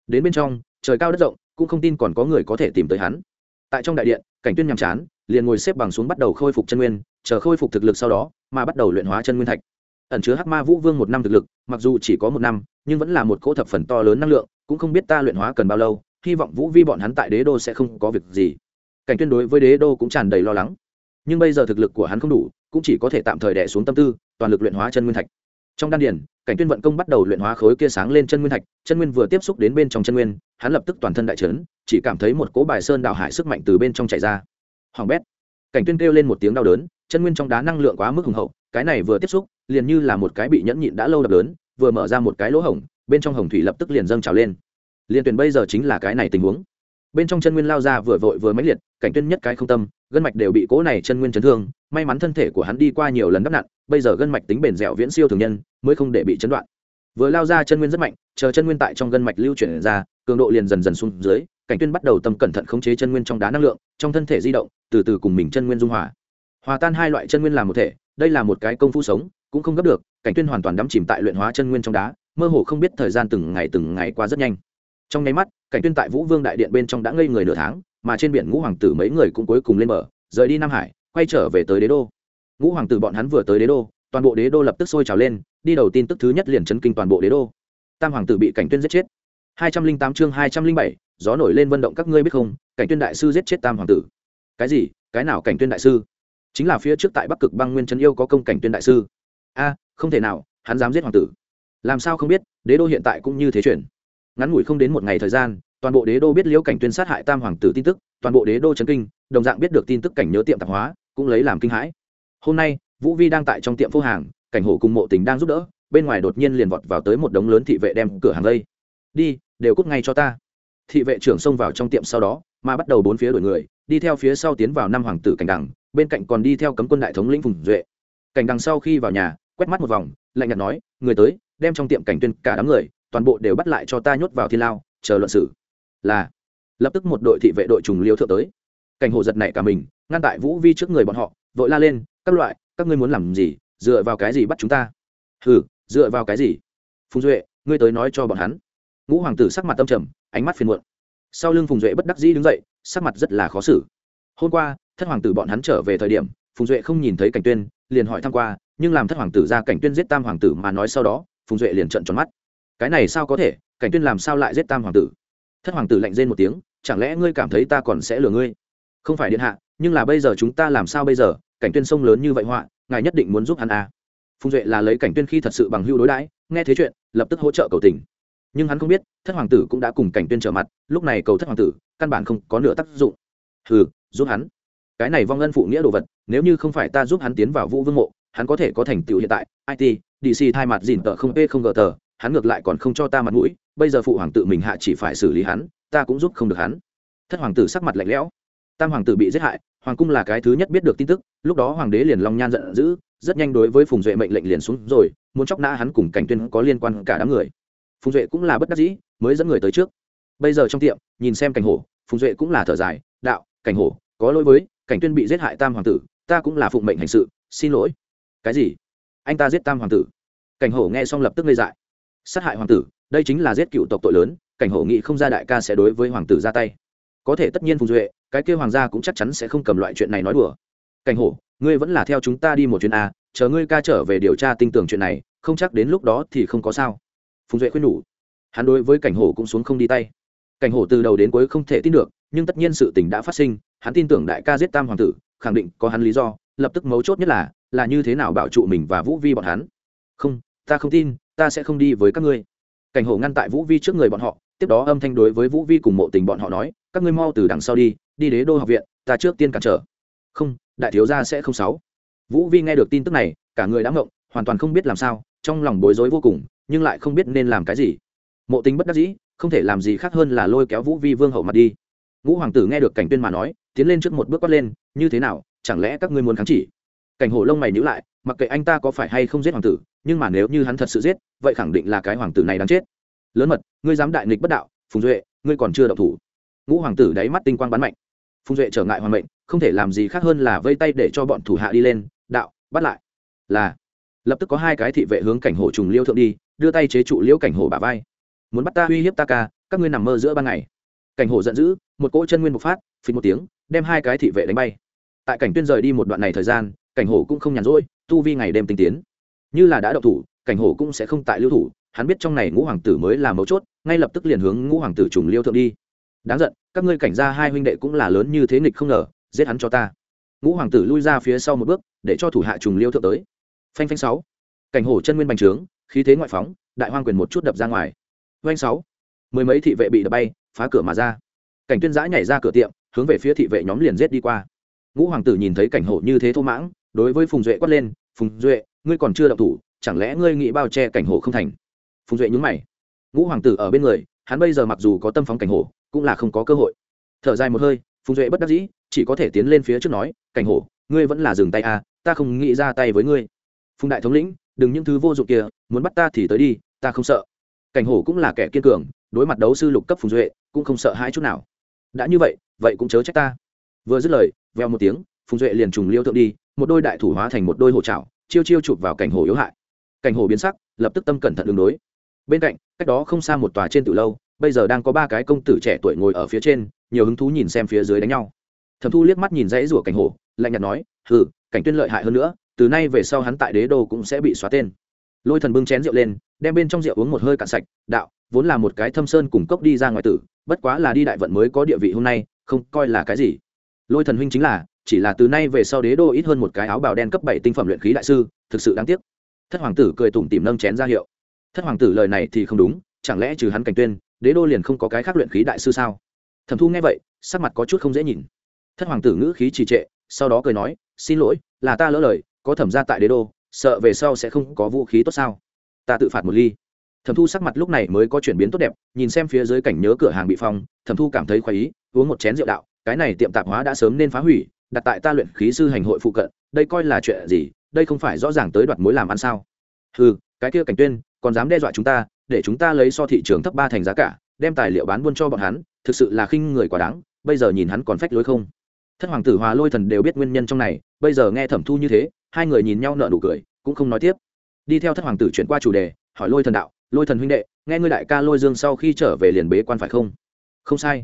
Đến bên trong, trời cao đất rộng, cũng không tin còn có người có thể tìm tới hắn. Tại trong đại điện, cảnh tuyên nhàm chán, liền ngồi xếp bằng xuống bắt đầu khôi phục chân nguyên, chờ khôi phục thực lực sau đó, mà bắt đầu luyện hóa chân nguyên thạch. Ẩn chứa hắc ma vũ vương một năm thực lực, mặc dù chỉ có một năm, nhưng vẫn là một cỗ thập phần to lớn năng lượng cũng không biết ta luyện hóa cần bao lâu, hy vọng vũ vi bọn hắn tại đế đô sẽ không có việc gì. Cảnh tuyên đối với đế đô cũng tràn đầy lo lắng. Nhưng bây giờ thực lực của hắn không đủ, cũng chỉ có thể tạm thời đè xuống tâm tư, toàn lực luyện hóa chân nguyên thạch. Trong đan điền, cảnh tuyên vận công bắt đầu luyện hóa khối kia sáng lên chân nguyên thạch, chân nguyên vừa tiếp xúc đến bên trong chân nguyên, hắn lập tức toàn thân đại chấn, chỉ cảm thấy một cỗ bài sơn đảo hải sức mạnh từ bên trong chảy ra. Hoàng bét, cảnh tuyên kêu lên một tiếng đau đớn, chân nguyên trong đá năng lượng quá mức hùng hậu, cái này vừa tiếp xúc, liền như là một cái bị nhẫn nhịn đã lâu đập lớn, vừa mở ra một cái lỗ hổng bên trong hồng thủy lập tức liền dâng trào lên. Liên tuyển bây giờ chính là cái này tình huống. Bên trong chân nguyên lao ra vừa vội vừa mãnh liệt, cảnh tuyên nhất cái không tâm, gân mạch đều bị cố này chân nguyên chấn thương, may mắn thân thể của hắn đi qua nhiều lần đắp nặn, bây giờ gân mạch tính bền dẻo viễn siêu thường nhân, mới không để bị chấn đoạn. Vừa lao ra chân nguyên rất mạnh, chờ chân nguyên tại trong gân mạch lưu chuyển ra, cường độ liền dần dần xuống dưới, cảnh tuyên bắt đầu tâm cẩn thận khống chế chân nguyên trong đá năng lượng, trong thân thể di động, từ từ cùng mình chân nguyên dung hòa. Hòa tan hai loại chân nguyên làm một thể, đây là một cái công phu sống, cũng không gấp được, cảnh tuyên hoàn toàn đắm chìm tại luyện hóa chân nguyên trong đá mơ hồ không biết thời gian từng ngày từng ngày qua rất nhanh. Trong nháy mắt, cảnh tuyên tại vũ vương đại điện bên trong đã ngây người nửa tháng, mà trên biển ngũ hoàng tử mấy người cũng cuối cùng lên bờ, rời đi nam hải, quay trở về tới đế đô. Ngũ hoàng tử bọn hắn vừa tới đế đô, toàn bộ đế đô lập tức sôi trào lên, đi đầu tin tức thứ nhất liền chấn kinh toàn bộ đế đô. Tam hoàng tử bị cảnh tuyên giết chết. Hai trăm linh tám chương hai trăm linh bảy, gió nổi lên vận động các ngươi biết không, cảnh tuyên đại sư giết chết tam hoàng tử. Cái gì? Cái nào cảnh tuyên đại sư? Chính là phía trước tại bắc cực băng nguyên trấn yêu có công cảnh tuyên đại sư. A, không thể nào, hắn dám giết hoàng tử làm sao không biết, đế đô hiện tại cũng như thế chuyển. Ngắn ngủi không đến một ngày thời gian, toàn bộ đế đô biết liễu cảnh tuyên sát hại tam hoàng tử tin tức, toàn bộ đế đô chấn kinh, đồng dạng biết được tin tức cảnh nhớ tiệm tạp hóa, cũng lấy làm kinh hãi. Hôm nay, vũ vi đang tại trong tiệm phố hàng, cảnh hổ cùng mộ tình đang giúp đỡ, bên ngoài đột nhiên liền vọt vào tới một đống lớn thị vệ đem cửa hàng lây đi, đều cút ngay cho ta. Thị vệ trưởng xông vào trong tiệm sau đó, mà bắt đầu bốn phía đuổi người, đi theo phía sau tiến vào năm hoàng tử cảnh đằng, bên cạnh còn đi theo cấm quân đại thống lĩnh phùng duệ. Cảnh đằng sau khi vào nhà, quét mắt một vòng, lạnh nhạt nói, người tới đem trong tiệm cảnh tuyên cả đám người, toàn bộ đều bắt lại cho ta nhốt vào thiên lao, chờ luận xử. Là, lập tức một đội thị vệ đội trùng liêu thượng tới. Cảnh hồ giật này cả mình, ngăn tại vũ vi trước người bọn họ, vội la lên, các loại, các ngươi muốn làm gì? Dựa vào cái gì bắt chúng ta? Hừ, dựa vào cái gì? Phùng duệ, ngươi tới nói cho bọn hắn. Ngũ hoàng tử sắc mặt tâm trầm, ánh mắt phiền muộn. Sau lưng phùng duệ bất đắc dĩ đứng dậy, sắc mặt rất là khó xử. Hôm qua, thất hoàng tử bọn hắn trở về thời điểm, phùng duệ không nhìn thấy cảnh tuyên, liền hỏi thăm qua, nhưng làm thất hoàng tử ra cảnh tuyên giết tam hoàng tử mà nói sau đó phùng duệ liền trợn tròn mắt. Cái này sao có thể? Cảnh tuyên làm sao lại giết tam hoàng tử? Thất hoàng tử lạnh rên một tiếng, chẳng lẽ ngươi cảm thấy ta còn sẽ lừa ngươi? Không phải điện hạ, nhưng là bây giờ chúng ta làm sao bây giờ? Cảnh tuyên sông lớn như vậy họa, ngài nhất định muốn giúp hắn à. phùng duệ là lấy cảnh tuyên khi thật sự bằng hưu đối đãi, nghe thế chuyện, lập tức hỗ trợ cầu tình. Nhưng hắn không biết, thất hoàng tử cũng đã cùng cảnh tuyên trở mặt, lúc này cầu thất hoàng tử, căn bản không có nửa tác dụng. Hừ, giúp hắn. Cái này vong ân phụ nghĩa đồ vật, nếu như không phải ta giúp hắn tiến vào vũ vương mộ, hắn có thể có thành tựu hiện tại it dc thay mặt dìn tờ không p không gờ tờ, hắn ngược lại còn không cho ta mặt mũi, bây giờ phụ hoàng tự mình hạ chỉ phải xử lý hắn, ta cũng giúp không được hắn. Thất hoàng tử sắc mặt lạnh lẽo. Tam hoàng tử bị giết hại, hoàng cung là cái thứ nhất biết được tin tức, lúc đó hoàng đế liền long nhan giận dữ, rất nhanh đối với phùng duệ mệnh lệnh liền xuống rồi, muốn chóc nã hắn cùng cảnh tuyên có liên quan cả đám người. Phùng duệ cũng là bất đắc dĩ, mới dẫn người tới trước. Bây giờ trong tiệm, nhìn xem cảnh hổ, phùng duệ cũng là thở dài, đạo, cảnh hổ, có lỗi với, cảnh tuyên bị giết hại tam hoàng tử, ta cũng là phụng mệnh hành sự, xin lỗi. Cái gì? Anh ta giết tam hoàng tử. Cảnh hổ nghe xong lập tức ngây dại. Sát hại hoàng tử, đây chính là giết cựu tộc tội lớn, cảnh hổ nghĩ không ra đại ca sẽ đối với hoàng tử ra tay. Có thể tất nhiên phùng duệ, cái kêu hoàng gia cũng chắc chắn sẽ không cầm loại chuyện này nói đùa. Cảnh hổ, ngươi vẫn là theo chúng ta đi một chuyến a, chờ ngươi ca trở về điều tra tin tưởng chuyện này, không chắc đến lúc đó thì không có sao. Phùng duệ khuyên nhủ. Hắn đối với cảnh hổ cũng xuống không đi tay. Cảnh hổ từ đầu đến cuối không thể tin được, nhưng tất nhiên sự tình đã phát sinh, hắn tin tưởng đại ca giết tam hoàng tử, khẳng định có hắn lý do, lập tức mấu chốt nhất là là như thế nào bảo trụ mình và vũ vi bọn hắn? Không, ta không tin, ta sẽ không đi với các ngươi. Cảnh hổ ngăn tại vũ vi trước người bọn họ, tiếp đó âm thanh đối với vũ vi cùng mộ tình bọn họ nói, các ngươi mau từ đằng sau đi đi đế đô học viện, ta trước tiên cản trở. Không, đại thiếu gia sẽ không sáu vũ vi nghe được tin tức này, cả người đã ngộng, hoàn toàn không biết làm sao, trong lòng bối rối vô cùng, nhưng lại không biết nên làm cái gì. Mộ tính bất đắc dĩ, không thể làm gì khác hơn là lôi kéo vũ vi vương hậu mặt đi. Ngũ hoàng tử nghe được cảnh tuyên mà nói, tiến lên trước một bước quát lên, như thế nào, chẳng lẽ các ngươi muốn kháng chỉ? Cảnh hổ lông mày nhíu lại, mặc kệ anh ta có phải hay không giết hoàng tử, nhưng mà nếu như hắn thật sự giết, vậy khẳng định là cái hoàng tử này đáng chết. Lớn mật, ngươi dám đại nghịch bất đạo, phùng duệ, ngươi còn chưa đậu thủ. Ngũ hoàng tử đáy mắt tinh quang bắn mạnh. Phùng duệ trở ngại hoàng mệnh, không thể làm gì khác hơn là vây tay để cho bọn thủ hạ đi lên, đạo, bắt lại. Là, lập tức có hai cái thị vệ hướng cảnh hổ trùng liêu thượng đi, đưa tay chế trụ liễu cảnh hổ bả vai. Muốn bắt ta uy hiếp ta ca, các ngươi nằm mơ giữa ban ngày. Cảnh hổ giận dữ, một cỗ chân nguyên bộc phát, phình một tiếng, đem hai cái thị vệ đánh bay. Tại cảnh tuyên rời đi một đoạn này thời gian cảnh hổ cũng không nhàn rỗi, tu vi ngày đêm tinh tiến. Như là đã đậu thủ, cảnh hổ cũng sẽ không tại lưu thủ, hắn biết trong này ngũ hoàng tử mới là mấu chốt, ngay lập tức liền hướng ngũ hoàng tử trùng liêu thượng đi. Đáng giận, các ngươi cảnh gia hai huynh đệ cũng là lớn như thế nghịch không ngờ, giết hắn cho ta. Ngũ hoàng tử lui ra phía sau một bước, để cho thủ hạ trùng liêu thượng tới. Phanh phanh sáu. Cảnh hổ chân nguyên bành trướng, khí thế ngoại phóng, đại hoang quyền một chút đập ra ngoài. Phanh sáu. Mười mấy thị vệ bị đập bay, phá cửa mà ra. Cảnh tuyên giã nhảy ra cửa tiệm, hướng về phía thị vệ nhóm liền giết đi qua. Ngũ hoàng tử nhìn thấy cảnh hổ như thế thô mãng đối với phùng duệ quát lên, phùng duệ, ngươi còn chưa động thủ, chẳng lẽ ngươi nghĩ bao che cảnh hồ không thành? Phùng duệ nhúng mày. Ngũ hoàng tử ở bên người, hắn bây giờ mặc dù có tâm phóng cảnh hồ, cũng là không có cơ hội. Thở dài một hơi, phùng duệ bất đắc dĩ, chỉ có thể tiến lên phía trước nói, cảnh hồ, ngươi vẫn là dừng tay à ta không nghĩ ra tay với ngươi. Phùng đại thống lĩnh, đừng những thứ vô dụng kia, muốn bắt ta thì tới đi, ta không sợ. Cảnh hổ cũng là kẻ kiên cường, đối mặt đấu sư lục cấp phùng duệ, cũng không sợ hãi chút nào. Đã như vậy vậy cũng chớ trách ta. Vừa dứt lời veo một tiếng, phùng duệ liền trùng liêu thượng đi một đôi đại thủ hóa thành một đôi hổ trảo, chiêu chiêu chụp vào cảnh hổ yếu hại. Cảnh hổ biến sắc lập tức tâm cẩn thận đường đối. Bên cạnh cách đó không xa một tòa trên từ lâu bây giờ đang có ba cái công tử trẻ tuổi ngồi ở phía trên nhiều hứng thú nhìn xem phía dưới đánh nhau. Thẩm thu liếc mắt nhìn dãy rủa cảnh hổ lạnh nhạt nói hừ cảnh tuyên lợi hại hơn nữa từ nay về sau hắn tại đế đô cũng sẽ bị xóa tên. Lôi thần bưng chén rượu lên đem bên trong rượu uống một hơi cạn sạch đạo vốn là một cái thâm sơn cùng cốc đi ra ngoài tử bất quá là đi đại vận mới có địa vị hôm nay không coi là cái gì. Lôi thần huynh chính là chỉ là từ nay về sau đế đô ít hơn một cái áo bào đen cấp bảy tinh phẩm luyện khí đại sư, thực sự đáng tiếc. Thất hoàng tử cười tủm tìm nâng chén ra hiệu. Thất hoàng tử lời này thì không đúng, chẳng lẽ trừ hắn cảnh tuyên, đế đô liền không có cái khác luyện khí đại sư sao? Thẩm thu nghe vậy, sắc mặt có chút không dễ nhìn. Thất hoàng tử ngữ khí trì trệ, sau đó cười nói, xin lỗi, là ta lỡ lời, có thẩm ra tại đế đô, sợ về sau sẽ không có vũ khí tốt sao? Ta tự phạt một ly. Thẩm thu sắc mặt lúc này mới có chuyển biến tốt đẹp, nhìn xem phía dưới cảnh nhớ cửa hàng bị phong, thẩm thu cảm thấy khoái ý, uống một chén rượu đạo, cái này tiệm tạp hóa đã sớm nên phá hủy đặt tại ta luyện khí sư hành hội phụ cận, đây coi là chuyện gì? Đây không phải rõ ràng tới đoạt mối làm ăn sao? Ừ cái kia cảnh tuyên, còn dám đe dọa chúng ta, để chúng ta lấy so thị trường thấp ba thành giá cả, đem tài liệu bán buôn cho bọn hắn, thực sự là khinh người quá đáng, bây giờ nhìn hắn còn phách lối không? Thất hoàng tử hòa lôi thần đều biết nguyên nhân trong này, bây giờ nghe thẩm thu như thế, hai người nhìn nhau nợ nụ cười, cũng không nói tiếp. Đi theo thất hoàng tử chuyển qua chủ đề, hỏi lôi thần đạo, lôi thần huynh đệ, nghe ngươi đại ca lôi dương sau khi trở về liền bế quan phải không? Không sai.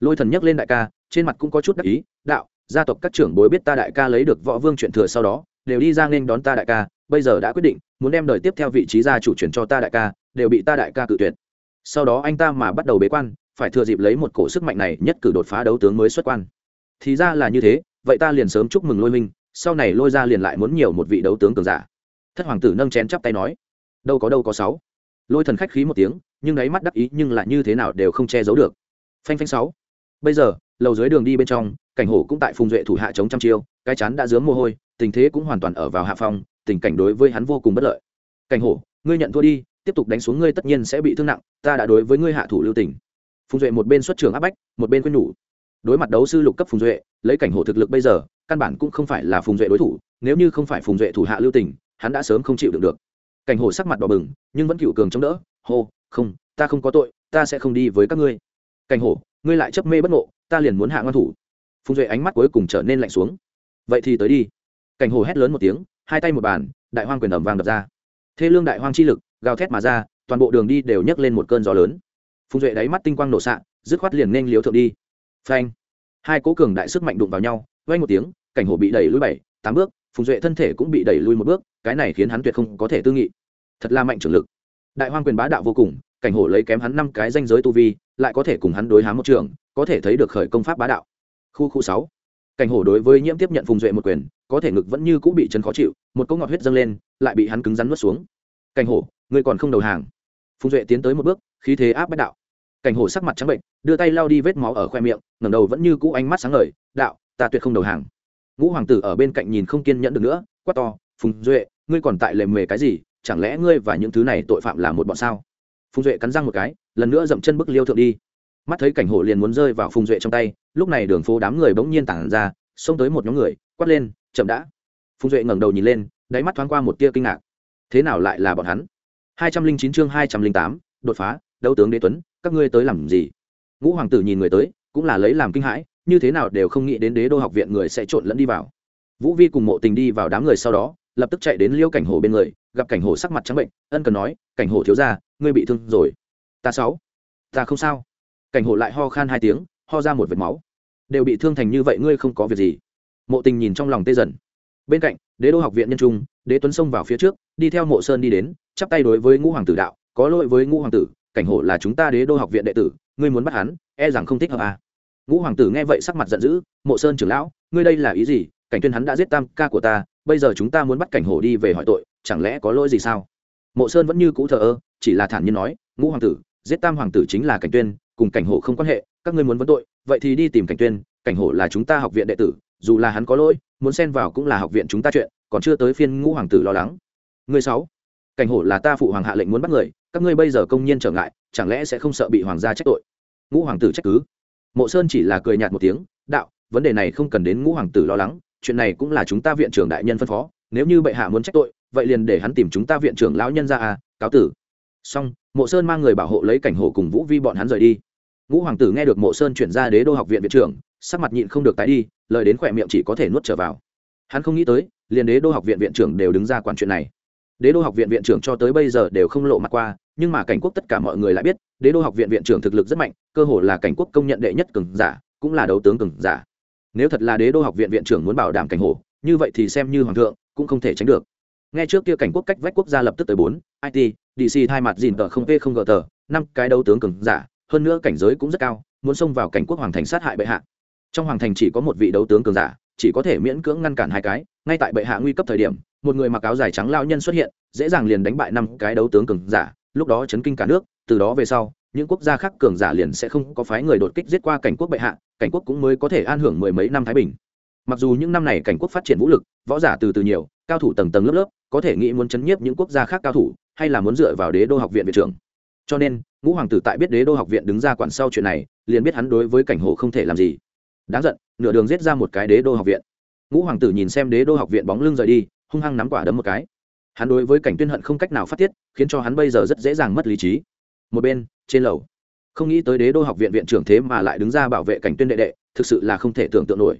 Lôi thần nhắc lên đại ca, trên mặt cũng có chút đắc ý, đạo gia tộc các trưởng bối biết ta đại ca lấy được võ vương chuyện thừa sau đó, đều đi ra nên đón ta đại ca, bây giờ đã quyết định, muốn đem đời tiếp theo vị trí gia chủ chuyển cho ta đại ca, đều bị ta đại ca cự tuyệt. Sau đó anh ta mà bắt đầu bế quan, phải thừa dịp lấy một cổ sức mạnh này nhất cử đột phá đấu tướng mới xuất quan. Thì ra là như thế, vậy ta liền sớm chúc mừng lôi minh, sau này lôi ra liền lại muốn nhiều một vị đấu tướng cường giả. Thất hoàng tử nâng chén chắp tay nói, đâu có đâu có sáu. Lôi thần khách khí một tiếng, nhưng đáy mắt đắc ý nhưng lại như thế nào đều không che giấu được. Phanh phanh sáu bây giờ, lầu dưới đường đi bên trong, cảnh hổ cũng tại phùng duệ thủ hạ chống trăm chiêu, cái chán đã dướng mồ hôi, tình thế cũng hoàn toàn ở vào hạ phong, tình cảnh đối với hắn vô cùng bất lợi. Cảnh hổ, ngươi nhận thua đi, tiếp tục đánh xuống ngươi tất nhiên sẽ bị thương nặng, ta đã đối với ngươi hạ thủ lưu tình. Phùng duệ một bên xuất trường áp bách, một bên quên nhủ. Đối mặt đấu sư lục cấp phùng duệ, lấy cảnh hổ thực lực bây giờ, căn bản cũng không phải là phùng duệ đối thủ, nếu như không phải phùng duệ thủ hạ lưu tình, hắn đã sớm không chịu được được. Cảnh hổ sắc mặt đỏ bừng, nhưng vẫn cựu cường chống đỡ, hô, không, ta không có tội, ta sẽ không đi với các ngươi. Cảnh hổ ngươi lại chấp mê bất ngộ, ta liền muốn hạ ngoan thủ. Phùng duệ ánh mắt cuối cùng trở nên lạnh xuống. Vậy thì tới đi. Cảnh hổ hét lớn một tiếng, hai tay một bàn, đại hoang quyền ẩm vàng đập ra. Thế lương đại hoang chi lực, gào thét mà ra, toàn bộ đường đi đều nhấc lên một cơn gió lớn. Phùng duệ đáy mắt tinh quang nổ xạ, dứt khoát liền nên liếu thượng đi. Phanh. Hai cố cường đại sức mạnh đụng vào nhau vay một tiếng, cảnh hổ bị đẩy lùi bảy, tám bước, phùng duệ thân thể cũng bị đẩy lui một bước, cái này khiến hắn tuyệt không có thể tư nghị. Thật là mạnh trưởng lực. Đại hoang quyền bá đạo vô cùng, cảnh hổ lấy kém hắn năm cái danh giới tu vi lại có thể cùng hắn đối hám một trường, có thể thấy được khởi công pháp bá đạo. Khu khu sáu. Cảnh hổ đối với nhiễm tiếp nhận phùng duệ một quyền, có thể ngực vẫn như cũng bị chân khó chịu, một cỗ ngọt huyết dâng lên, lại bị hắn cứng rắn nuốt xuống. Cảnh hổ, ngươi còn không đầu hàng. Phùng duệ tiến tới một bước, khí thế áp bách đạo. Cảnh hổ sắc mặt trắng bệnh, đưa tay lao đi vết máu ở khoe miệng, ngẩng đầu vẫn như cũ ánh mắt sáng ngời, đạo, ta tuyệt không đầu hàng. Ngũ hoàng tử ở bên cạnh nhìn không kiên nhẫn được nữa, quát to, phùng duệ, ngươi còn tại lề mề cái gì? Chẳng lẽ ngươi và những thứ này tội phạm là một bọn sao? Phùng duệ cắn răng một cái, lần nữa dậm chân bức liêu thượng đi. Mắt thấy cảnh hổ liền muốn rơi vào phùng duệ trong tay, lúc này đường phố đám người bỗng nhiên tản ra, xông tới một nhóm người, quát lên, chậm đã. Phùng duệ ngẩng đầu nhìn lên, đáy mắt thoáng qua một tia kinh ngạc. Thế nào lại là bọn hắn? Hai trăm linh chín chương hai trăm linh tám, đột phá, đấu tướng đế tuấn, các ngươi tới làm gì? Ngũ hoàng tử nhìn người tới, cũng là lấy làm kinh hãi, như thế nào đều không nghĩ đến đế đô học viện người sẽ trộn lẫn đi vào. Vũ vi cùng mộ tình đi vào đám người sau đó, lập tức chạy đến liêu cảnh hồ bên người, gặp cảnh hồ sắc mặt trắng bệnh, ân cần nói, cảnh hồ thiếu ra ngươi bị thương rồi. Ta sáu. Ta không sao. Cảnh hộ lại ho khan hai tiếng, ho ra một vệt máu. Đều bị thương thành như vậy ngươi không có việc gì. Mộ tình nhìn trong lòng tê dần. Bên cạnh, đế đô học viện nhân trung, đế tuấn xông vào phía trước, đi theo mộ sơn đi đến, chắp tay đối với ngũ hoàng tử đạo, có lỗi với ngũ hoàng tử, cảnh hộ là chúng ta đế đô học viện đệ tử, ngươi muốn bắt hắn e rằng không thích hợp à. ngũ hoàng tử nghe vậy sắc mặt giận dữ, mộ sơn trưởng lão, ngươi đây là ý gì? Cảnh tuyên hắn đã giết tam ca của ta, bây giờ chúng ta muốn bắt cảnh hổ đi về hỏi tội, chẳng lẽ có lỗi gì sao? Mộ sơn vẫn như cũ thờ ơ, chỉ là thản nhiên nói, ngũ hoàng tử, giết tam hoàng tử chính là cảnh tuyên, cùng cảnh hổ không quan hệ, các ngươi muốn vấn tội, vậy thì đi tìm cảnh tuyên, cảnh hổ là chúng ta học viện đệ tử, dù là hắn có lỗi, muốn xen vào cũng là học viện chúng ta chuyện, còn chưa tới phiên ngũ hoàng tử lo lắng. Người sáu, cảnh hổ là ta phụ hoàng hạ lệnh muốn bắt người, các ngươi bây giờ công nhiên trở ngại, chẳng lẽ sẽ không sợ bị hoàng gia trách tội? Ngũ hoàng tử trách cứ. Mộ sơn chỉ là cười nhạt một tiếng, đạo, vấn đề này không cần đến ngũ hoàng tử lo lắng, chuyện này cũng là chúng ta viện trưởng đại nhân phân phó, nếu như bệ hạ muốn trách tội vậy liền để hắn tìm chúng ta viện trưởng lão nhân ra à cáo tử. Xong, mộ sơn mang người bảo hộ lấy cảnh hổ cùng vũ vi bọn hắn rời đi. Ngũ hoàng tử nghe được mộ sơn chuyển ra đế đô học viện viện trưởng, sắc mặt nhịn không được tái đi, lời đến khỏe miệng chỉ có thể nuốt trở vào. Hắn không nghĩ tới, liền đế đô học viện viện trưởng đều đứng ra quản chuyện này. Đế đô học viện viện trưởng cho tới bây giờ đều không lộ mặt qua, nhưng mà cảnh quốc tất cả mọi người lại biết, đế đô học viện viện trưởng thực lực rất mạnh, cơ hồ là cảnh quốc công nhận đệ nhất cường giả, cũng là đấu tướng cường giả. Nếu thật là đế đô học viện viện trưởng muốn bảo đảm cảnh hồ như vậy thì xem như hoàng thượng cũng không thể tránh được nghe trước kia cảnh quốc cách vách quốc gia lập tức tới bốn it dc hai mặt dìn tờ không p không gờ tờ, năm cái đấu tướng cường giả, hơn nữa cảnh giới cũng rất cao, muốn xông vào cảnh quốc hoàng thành sát hại bệ hạ. Trong hoàng thành chỉ có một vị đấu tướng cường giả, chỉ có thể miễn cưỡng ngăn cản hai cái, ngay tại bệ hạ nguy cấp thời điểm, một người mặc áo dài trắng lao nhân xuất hiện, dễ dàng liền đánh bại năm cái đấu tướng cường giả, lúc đó chấn kinh cả nước, từ đó về sau, những quốc gia khác cường giả liền sẽ không có phái người đột kích giết qua cảnh quốc bệ hạ, cảnh quốc cũng mới có thể an hưởng mười mấy năm thái bình. Mặc dù những năm này cảnh quốc phát triển vũ lực, võ giả từ từ nhiều, cao thủ tầng tầng lớp lớp có thể nghĩ muốn chấn nhiếp những quốc gia khác cao thủ, hay là muốn dựa vào đế đô học viện viện trưởng. Cho nên, ngũ hoàng tử tại biết đế đô học viện đứng ra quản sau chuyện này, liền biết hắn đối với cảnh hồ không thể làm gì. Đáng giận, nửa đường giết ra một cái đế đô học viện. Ngũ hoàng tử nhìn xem đế đô học viện bóng lưng rời đi, hung hăng nắm quả đấm một cái. Hắn đối với cảnh tuyên hận không cách nào phát tiết, khiến cho hắn bây giờ rất dễ dàng mất lý trí. Một bên, trên lầu, không nghĩ tới đế đô học viện viện trưởng thế mà lại đứng ra bảo vệ cảnh tuyên đệ đệ, thực sự là không thể tưởng tượng nổi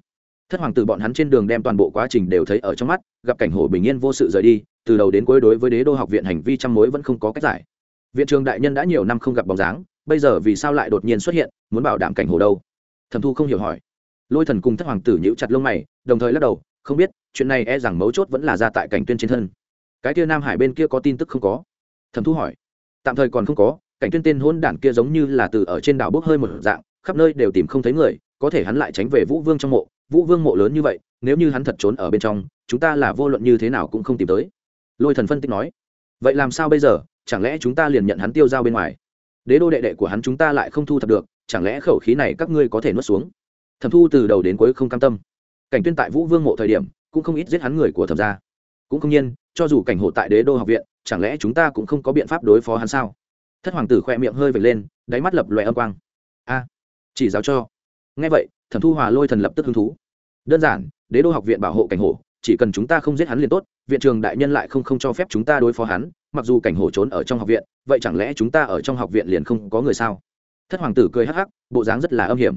thất hoàng tử bọn hắn trên đường đem toàn bộ quá trình đều thấy ở trong mắt, gặp cảnh hồ bình yên vô sự rời đi, từ đầu đến cuối đối với đế đô học viện hành vi trăm mối vẫn không có cách giải. Viện trường đại nhân đã nhiều năm không gặp bóng dáng, bây giờ vì sao lại đột nhiên xuất hiện, muốn bảo đảm cảnh hồ đâu? Thẩm thu không hiểu hỏi. Lôi thần cùng thất hoàng tử nhíu chặt lông mày, đồng thời lắc đầu, không biết, chuyện này e rằng mấu chốt vẫn là ra tại cảnh tuyên trên thân. Cái kia nam hải bên kia có tin tức không có? Thẩm thu hỏi. Tạm thời còn không có, cảnh tuyên tên hôn đản kia giống như là từ ở trên đảo bốc hơi một dạng, khắp nơi đều tìm không thấy người, có thể hắn lại tránh về vũ vương trong mộ vũ vương mộ lớn như vậy, nếu như hắn thật trốn ở bên trong, chúng ta là vô luận như thế nào cũng không tìm tới. Lôi thần phân tích nói. Vậy làm sao bây giờ? Chẳng lẽ chúng ta liền nhận hắn tiêu dao bên ngoài? Đế đô đệ đệ của hắn chúng ta lại không thu thập được, chẳng lẽ khẩu khí này các ngươi có thể nuốt xuống? Thẩm thu từ đầu đến cuối không cam tâm. Cảnh tuyên tại vũ vương mộ thời điểm, cũng không ít giết hắn người của thẩm gia. Cũng không nhiên, cho dù cảnh hộ tại đế đô học viện, chẳng lẽ chúng ta cũng không có biện pháp đối phó hắn sao? Thất hoàng tử khoe miệng hơi vệt lên, đáy mắt lập loè âm quang. A, chỉ giáo cho. Nghe vậy thẩm thu hòa lôi thần lập tức hứng thú. Đơn giản, đế đô học viện bảo hộ cảnh hổ, chỉ cần chúng ta không giết hắn liền tốt, viện trường đại nhân lại không không cho phép chúng ta đối phó hắn, mặc dù cảnh hổ trốn ở trong học viện, vậy chẳng lẽ chúng ta ở trong học viện liền không có người sao? Thất hoàng tử cười hắc hắc, bộ dáng rất là âm hiểm.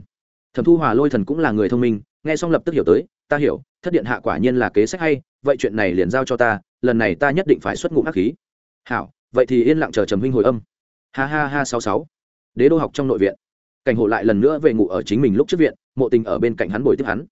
Thẩm thu hòa lôi thần cũng là người thông minh, nghe xong lập tức hiểu tới, ta hiểu, thất điện hạ quả nhiên là kế sách hay, vậy chuyện này liền giao cho ta, lần này ta nhất định phải xuất ngụ hắc khí. Hảo, vậy thì yên lặng chờ trầm huynh hồi âm. Ha ha ha, sáu sáu. Đế đô học trong nội viện cảnh hộ lại lần nữa về ngủ ở chính mình lúc trước viện, mộ tình ở bên cạnh hắn bồi tiếp hắn.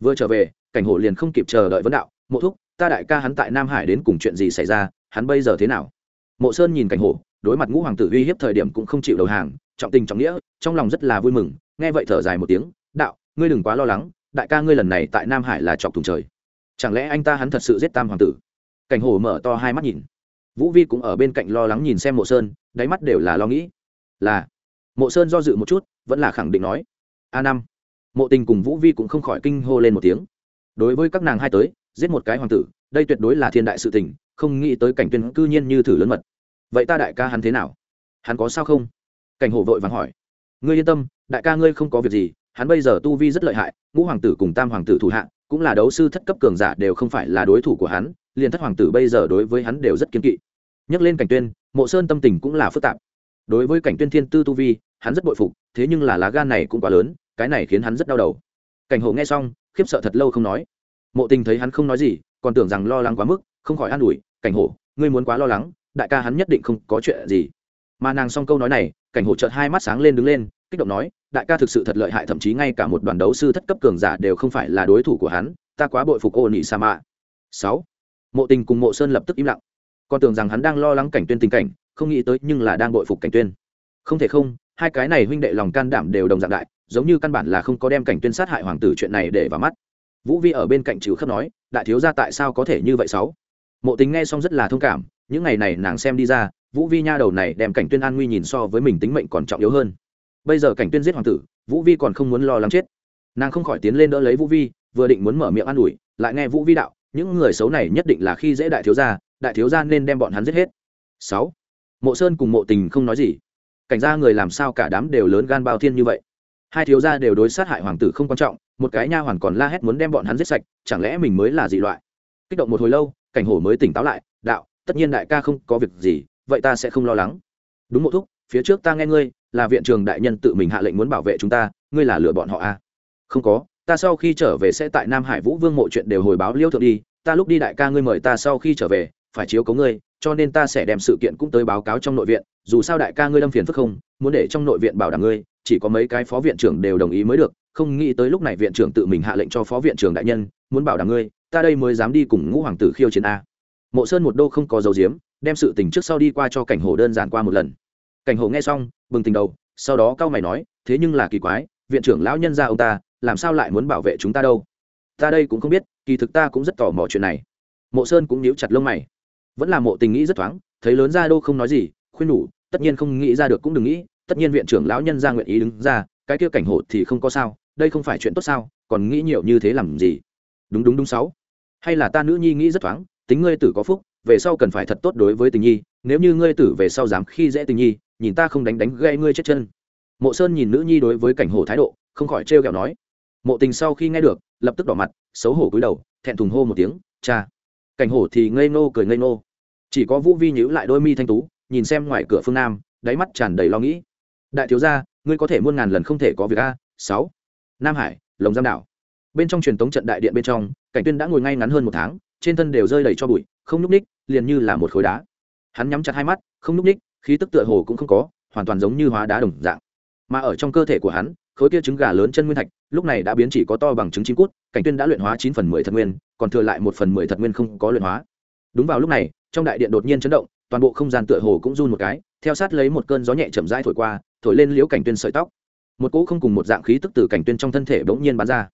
Vừa trở về, cảnh hộ liền không kịp chờ đợi vấn đạo, mộ thúc, ta đại ca hắn tại nam hải đến cùng chuyện gì xảy ra, hắn bây giờ thế nào? Mộ sơn nhìn cảnh hộ đối mặt ngũ hoàng tử uy hiếp thời điểm cũng không chịu đầu hàng, trọng tình trọng nghĩa, trong lòng rất là vui mừng, nghe vậy thở dài một tiếng, đạo, ngươi đừng quá lo lắng, đại ca ngươi lần này tại nam hải là chọc thùng trời. Chẳng lẽ anh ta hắn thật sự giết tam hoàng tử? Cảnh hồ mở to hai mắt nhìn. Vũ vi cũng ở bên cạnh lo lắng nhìn xem mộ sơn, đáy mắt đều là lo nghĩ. Là, mộ sơn do dự một chút vẫn là khẳng định nói, a năm. Mộ tình cùng vũ vi cũng không khỏi kinh hô lên một tiếng. Đối với các nàng hai tới, giết một cái hoàng tử, đây tuyệt đối là thiên đại sự tình, không nghĩ tới cảnh tuyên cư nhiên như thử lớn mật. Vậy ta đại ca hắn thế nào? Hắn có sao không? Cảnh hổ vội vàng hỏi. Ngươi yên tâm, đại ca ngươi không có việc gì, hắn bây giờ tu vi rất lợi hại, ngũ hoàng tử cùng tam hoàng tử thủ hạ, cũng là đấu sư thất cấp cường giả đều không phải là đối thủ của hắn, liền thất hoàng tử bây giờ đối với hắn đều rất kiên kỵ. Nhắc lên cảnh tuyên, mộ sơn tâm tình cũng là phức tạp. Đối với cảnh tuyên thiên tư tu vi hắn rất bội phục, thế nhưng là lá gan này cũng quá lớn, cái này khiến hắn rất đau đầu. Cảnh hộ nghe xong, khiếp sợ thật lâu không nói. Mộ tình thấy hắn không nói gì, còn tưởng rằng lo lắng quá mức, không khỏi an ủi, cảnh hộ ngươi muốn quá lo lắng, đại ca hắn nhất định không có chuyện gì. Mà nàng xong câu nói này, cảnh hộ chợt hai mắt sáng lên đứng lên, kích động nói, đại ca thực sự thật lợi hại, thậm chí ngay cả một đoàn đấu sư thất cấp cường giả đều không phải là đối thủ của hắn, ta quá bội phục ô nị sa mạ sáu. Mộ tình cùng mộ sơn lập tức im lặng. Còn tưởng rằng hắn đang lo lắng cảnh tuyên tình cảnh, không nghĩ tới nhưng là đang bội phục cảnh tuyên không thể không, hai cái này huynh đệ lòng can đảm đều đồng dạng đại, giống như căn bản là không có đem cảnh tuyên sát hại hoàng tử chuyện này để vào mắt. Vũ vi ở bên cạnh chịu khắp nói, đại thiếu gia tại sao có thể như vậy sáu? Mộ tính nghe xong rất là thông cảm, những ngày này nàng xem đi ra, vũ vi nha đầu này đem cảnh tuyên an nguy nhìn so với mình tính mệnh còn trọng yếu hơn. Bây giờ cảnh tuyên giết hoàng tử, vũ vi còn không muốn lo lắng chết. Nàng không khỏi tiến lên đỡ lấy vũ vi vừa định muốn mở miệng an ủi, lại nghe vũ vi đạo, những người xấu này nhất định là khi dễ đại thiếu gia, đại thiếu gia nên đem bọn hắn giết hết. Sáu. Mộ sơn cùng mộ tình không nói gì cảnh gia người làm sao cả đám đều lớn gan bao thiên như vậy? Hai thiếu gia đều đối sát hại hoàng tử không quan trọng, một cái nha hoàn còn la hét muốn đem bọn hắn giết sạch, chẳng lẽ mình mới là dị loại? Kích động một hồi lâu, cảnh hổ mới tỉnh táo lại, đạo, tất nhiên đại ca không có việc gì, vậy ta sẽ không lo lắng. Đúng một thúc, phía trước ta nghe ngươi, là viện trường đại nhân tự mình hạ lệnh muốn bảo vệ chúng ta, ngươi là lừa bọn họ à? không có, ta sau khi trở về sẽ tại nam hải vũ vương mộ chuyện đều hồi báo liêu thượng đi, ta lúc đi đại ca ngươi mời ta sau khi trở về, phải chiếu cấu ngươi cho nên ta sẽ đem sự kiện cũng tới báo cáo trong nội viện, dù sao đại ca ngươi lâm phiền phức không, muốn để trong nội viện bảo đảm ngươi, chỉ có mấy cái phó viện trưởng đều đồng ý mới được, không nghĩ tới lúc này viện trưởng tự mình hạ lệnh cho phó viện trưởng đại nhân, muốn bảo đảm ngươi, ta đây mới dám đi cùng ngũ hoàng tử khiêu chiến a. Mộ sơn một đô không có dấu diếm, đem sự tình trước sau đi qua cho cảnh hồ đơn giản qua một lần. Cảnh hồ nghe xong, bừng tình đầu, sau đó cao mày nói, thế nhưng là kỳ quái, viện trưởng lão nhân ra ông ta, làm sao lại muốn bảo vệ chúng ta đâu? Ta đây cũng không biết, kỳ thực ta cũng rất tò mò chuyện này. Mộ sơn cũng níu chặt lông mày vẫn là mộ tình nghĩ rất thoáng, thấy lớn ra đô không nói gì, khuyên nhủ, tất nhiên không nghĩ ra được cũng đừng nghĩ, tất nhiên viện trưởng lão nhân ra nguyện ý đứng ra, cái kia cảnh hộ thì không có sao, đây không phải chuyện tốt sao, còn nghĩ nhiều như thế làm gì? Đúng đúng đúng sáu. Hay là ta nữ nhi nghĩ rất thoáng, tính ngươi tử có phúc, về sau cần phải thật tốt đối với tình nhi, nếu như ngươi tử về sau dám khi dễ tình nhi, nhìn ta không đánh đánh gây ngươi chết chân. Mộ sơn nhìn nữ nhi đối với cảnh hổ thái độ, không khỏi trêu ghẹo nói. Mộ tình sau khi nghe được, lập tức đỏ mặt, xấu hổ cúi đầu, thẹn thùng hô một tiếng, cha cảnh hổ thì ngây nô cười ngây nô chỉ có vũ vi nhữ lại đôi mi thanh tú, nhìn xem ngoài cửa phương nam, đáy mắt tràn đầy lo nghĩ. Đại thiếu gia, ngươi có thể muôn ngàn lần không thể có việc a? Sáu. Nam hải, lồng giam đảo. Bên trong truyền tống trận đại điện bên trong, cảnh tuyên đã ngồi ngay ngắn hơn một tháng, trên thân đều rơi đầy cho bụi, không nhúc ních liền như là một khối đá. Hắn nhắm chặt hai mắt, không nhúc ních khí tức tựa hồ cũng không có, hoàn toàn giống như hóa đá đồng dạng. Mà ở trong cơ thể của hắn, khối kia trứng gà lớn chân nguyên thạch, lúc này đã biến chỉ có to bằng trứng chim cút, cảnh tuyên đã luyện hóa chín phần mười thật nguyên còn thừa lại một phần mười thật nguyên không có luyện hóa. Đúng vào lúc này, trong đại điện đột nhiên chấn động, toàn bộ không gian tựa hồ cũng run một cái, theo sát lấy một cơn gió nhẹ chậm rãi thổi qua, thổi lên liễu cảnh tuyên sợi tóc. Một cỗ không cùng một dạng khí tức từ cảnh tuyên trong thân thể bỗng nhiên bắn ra.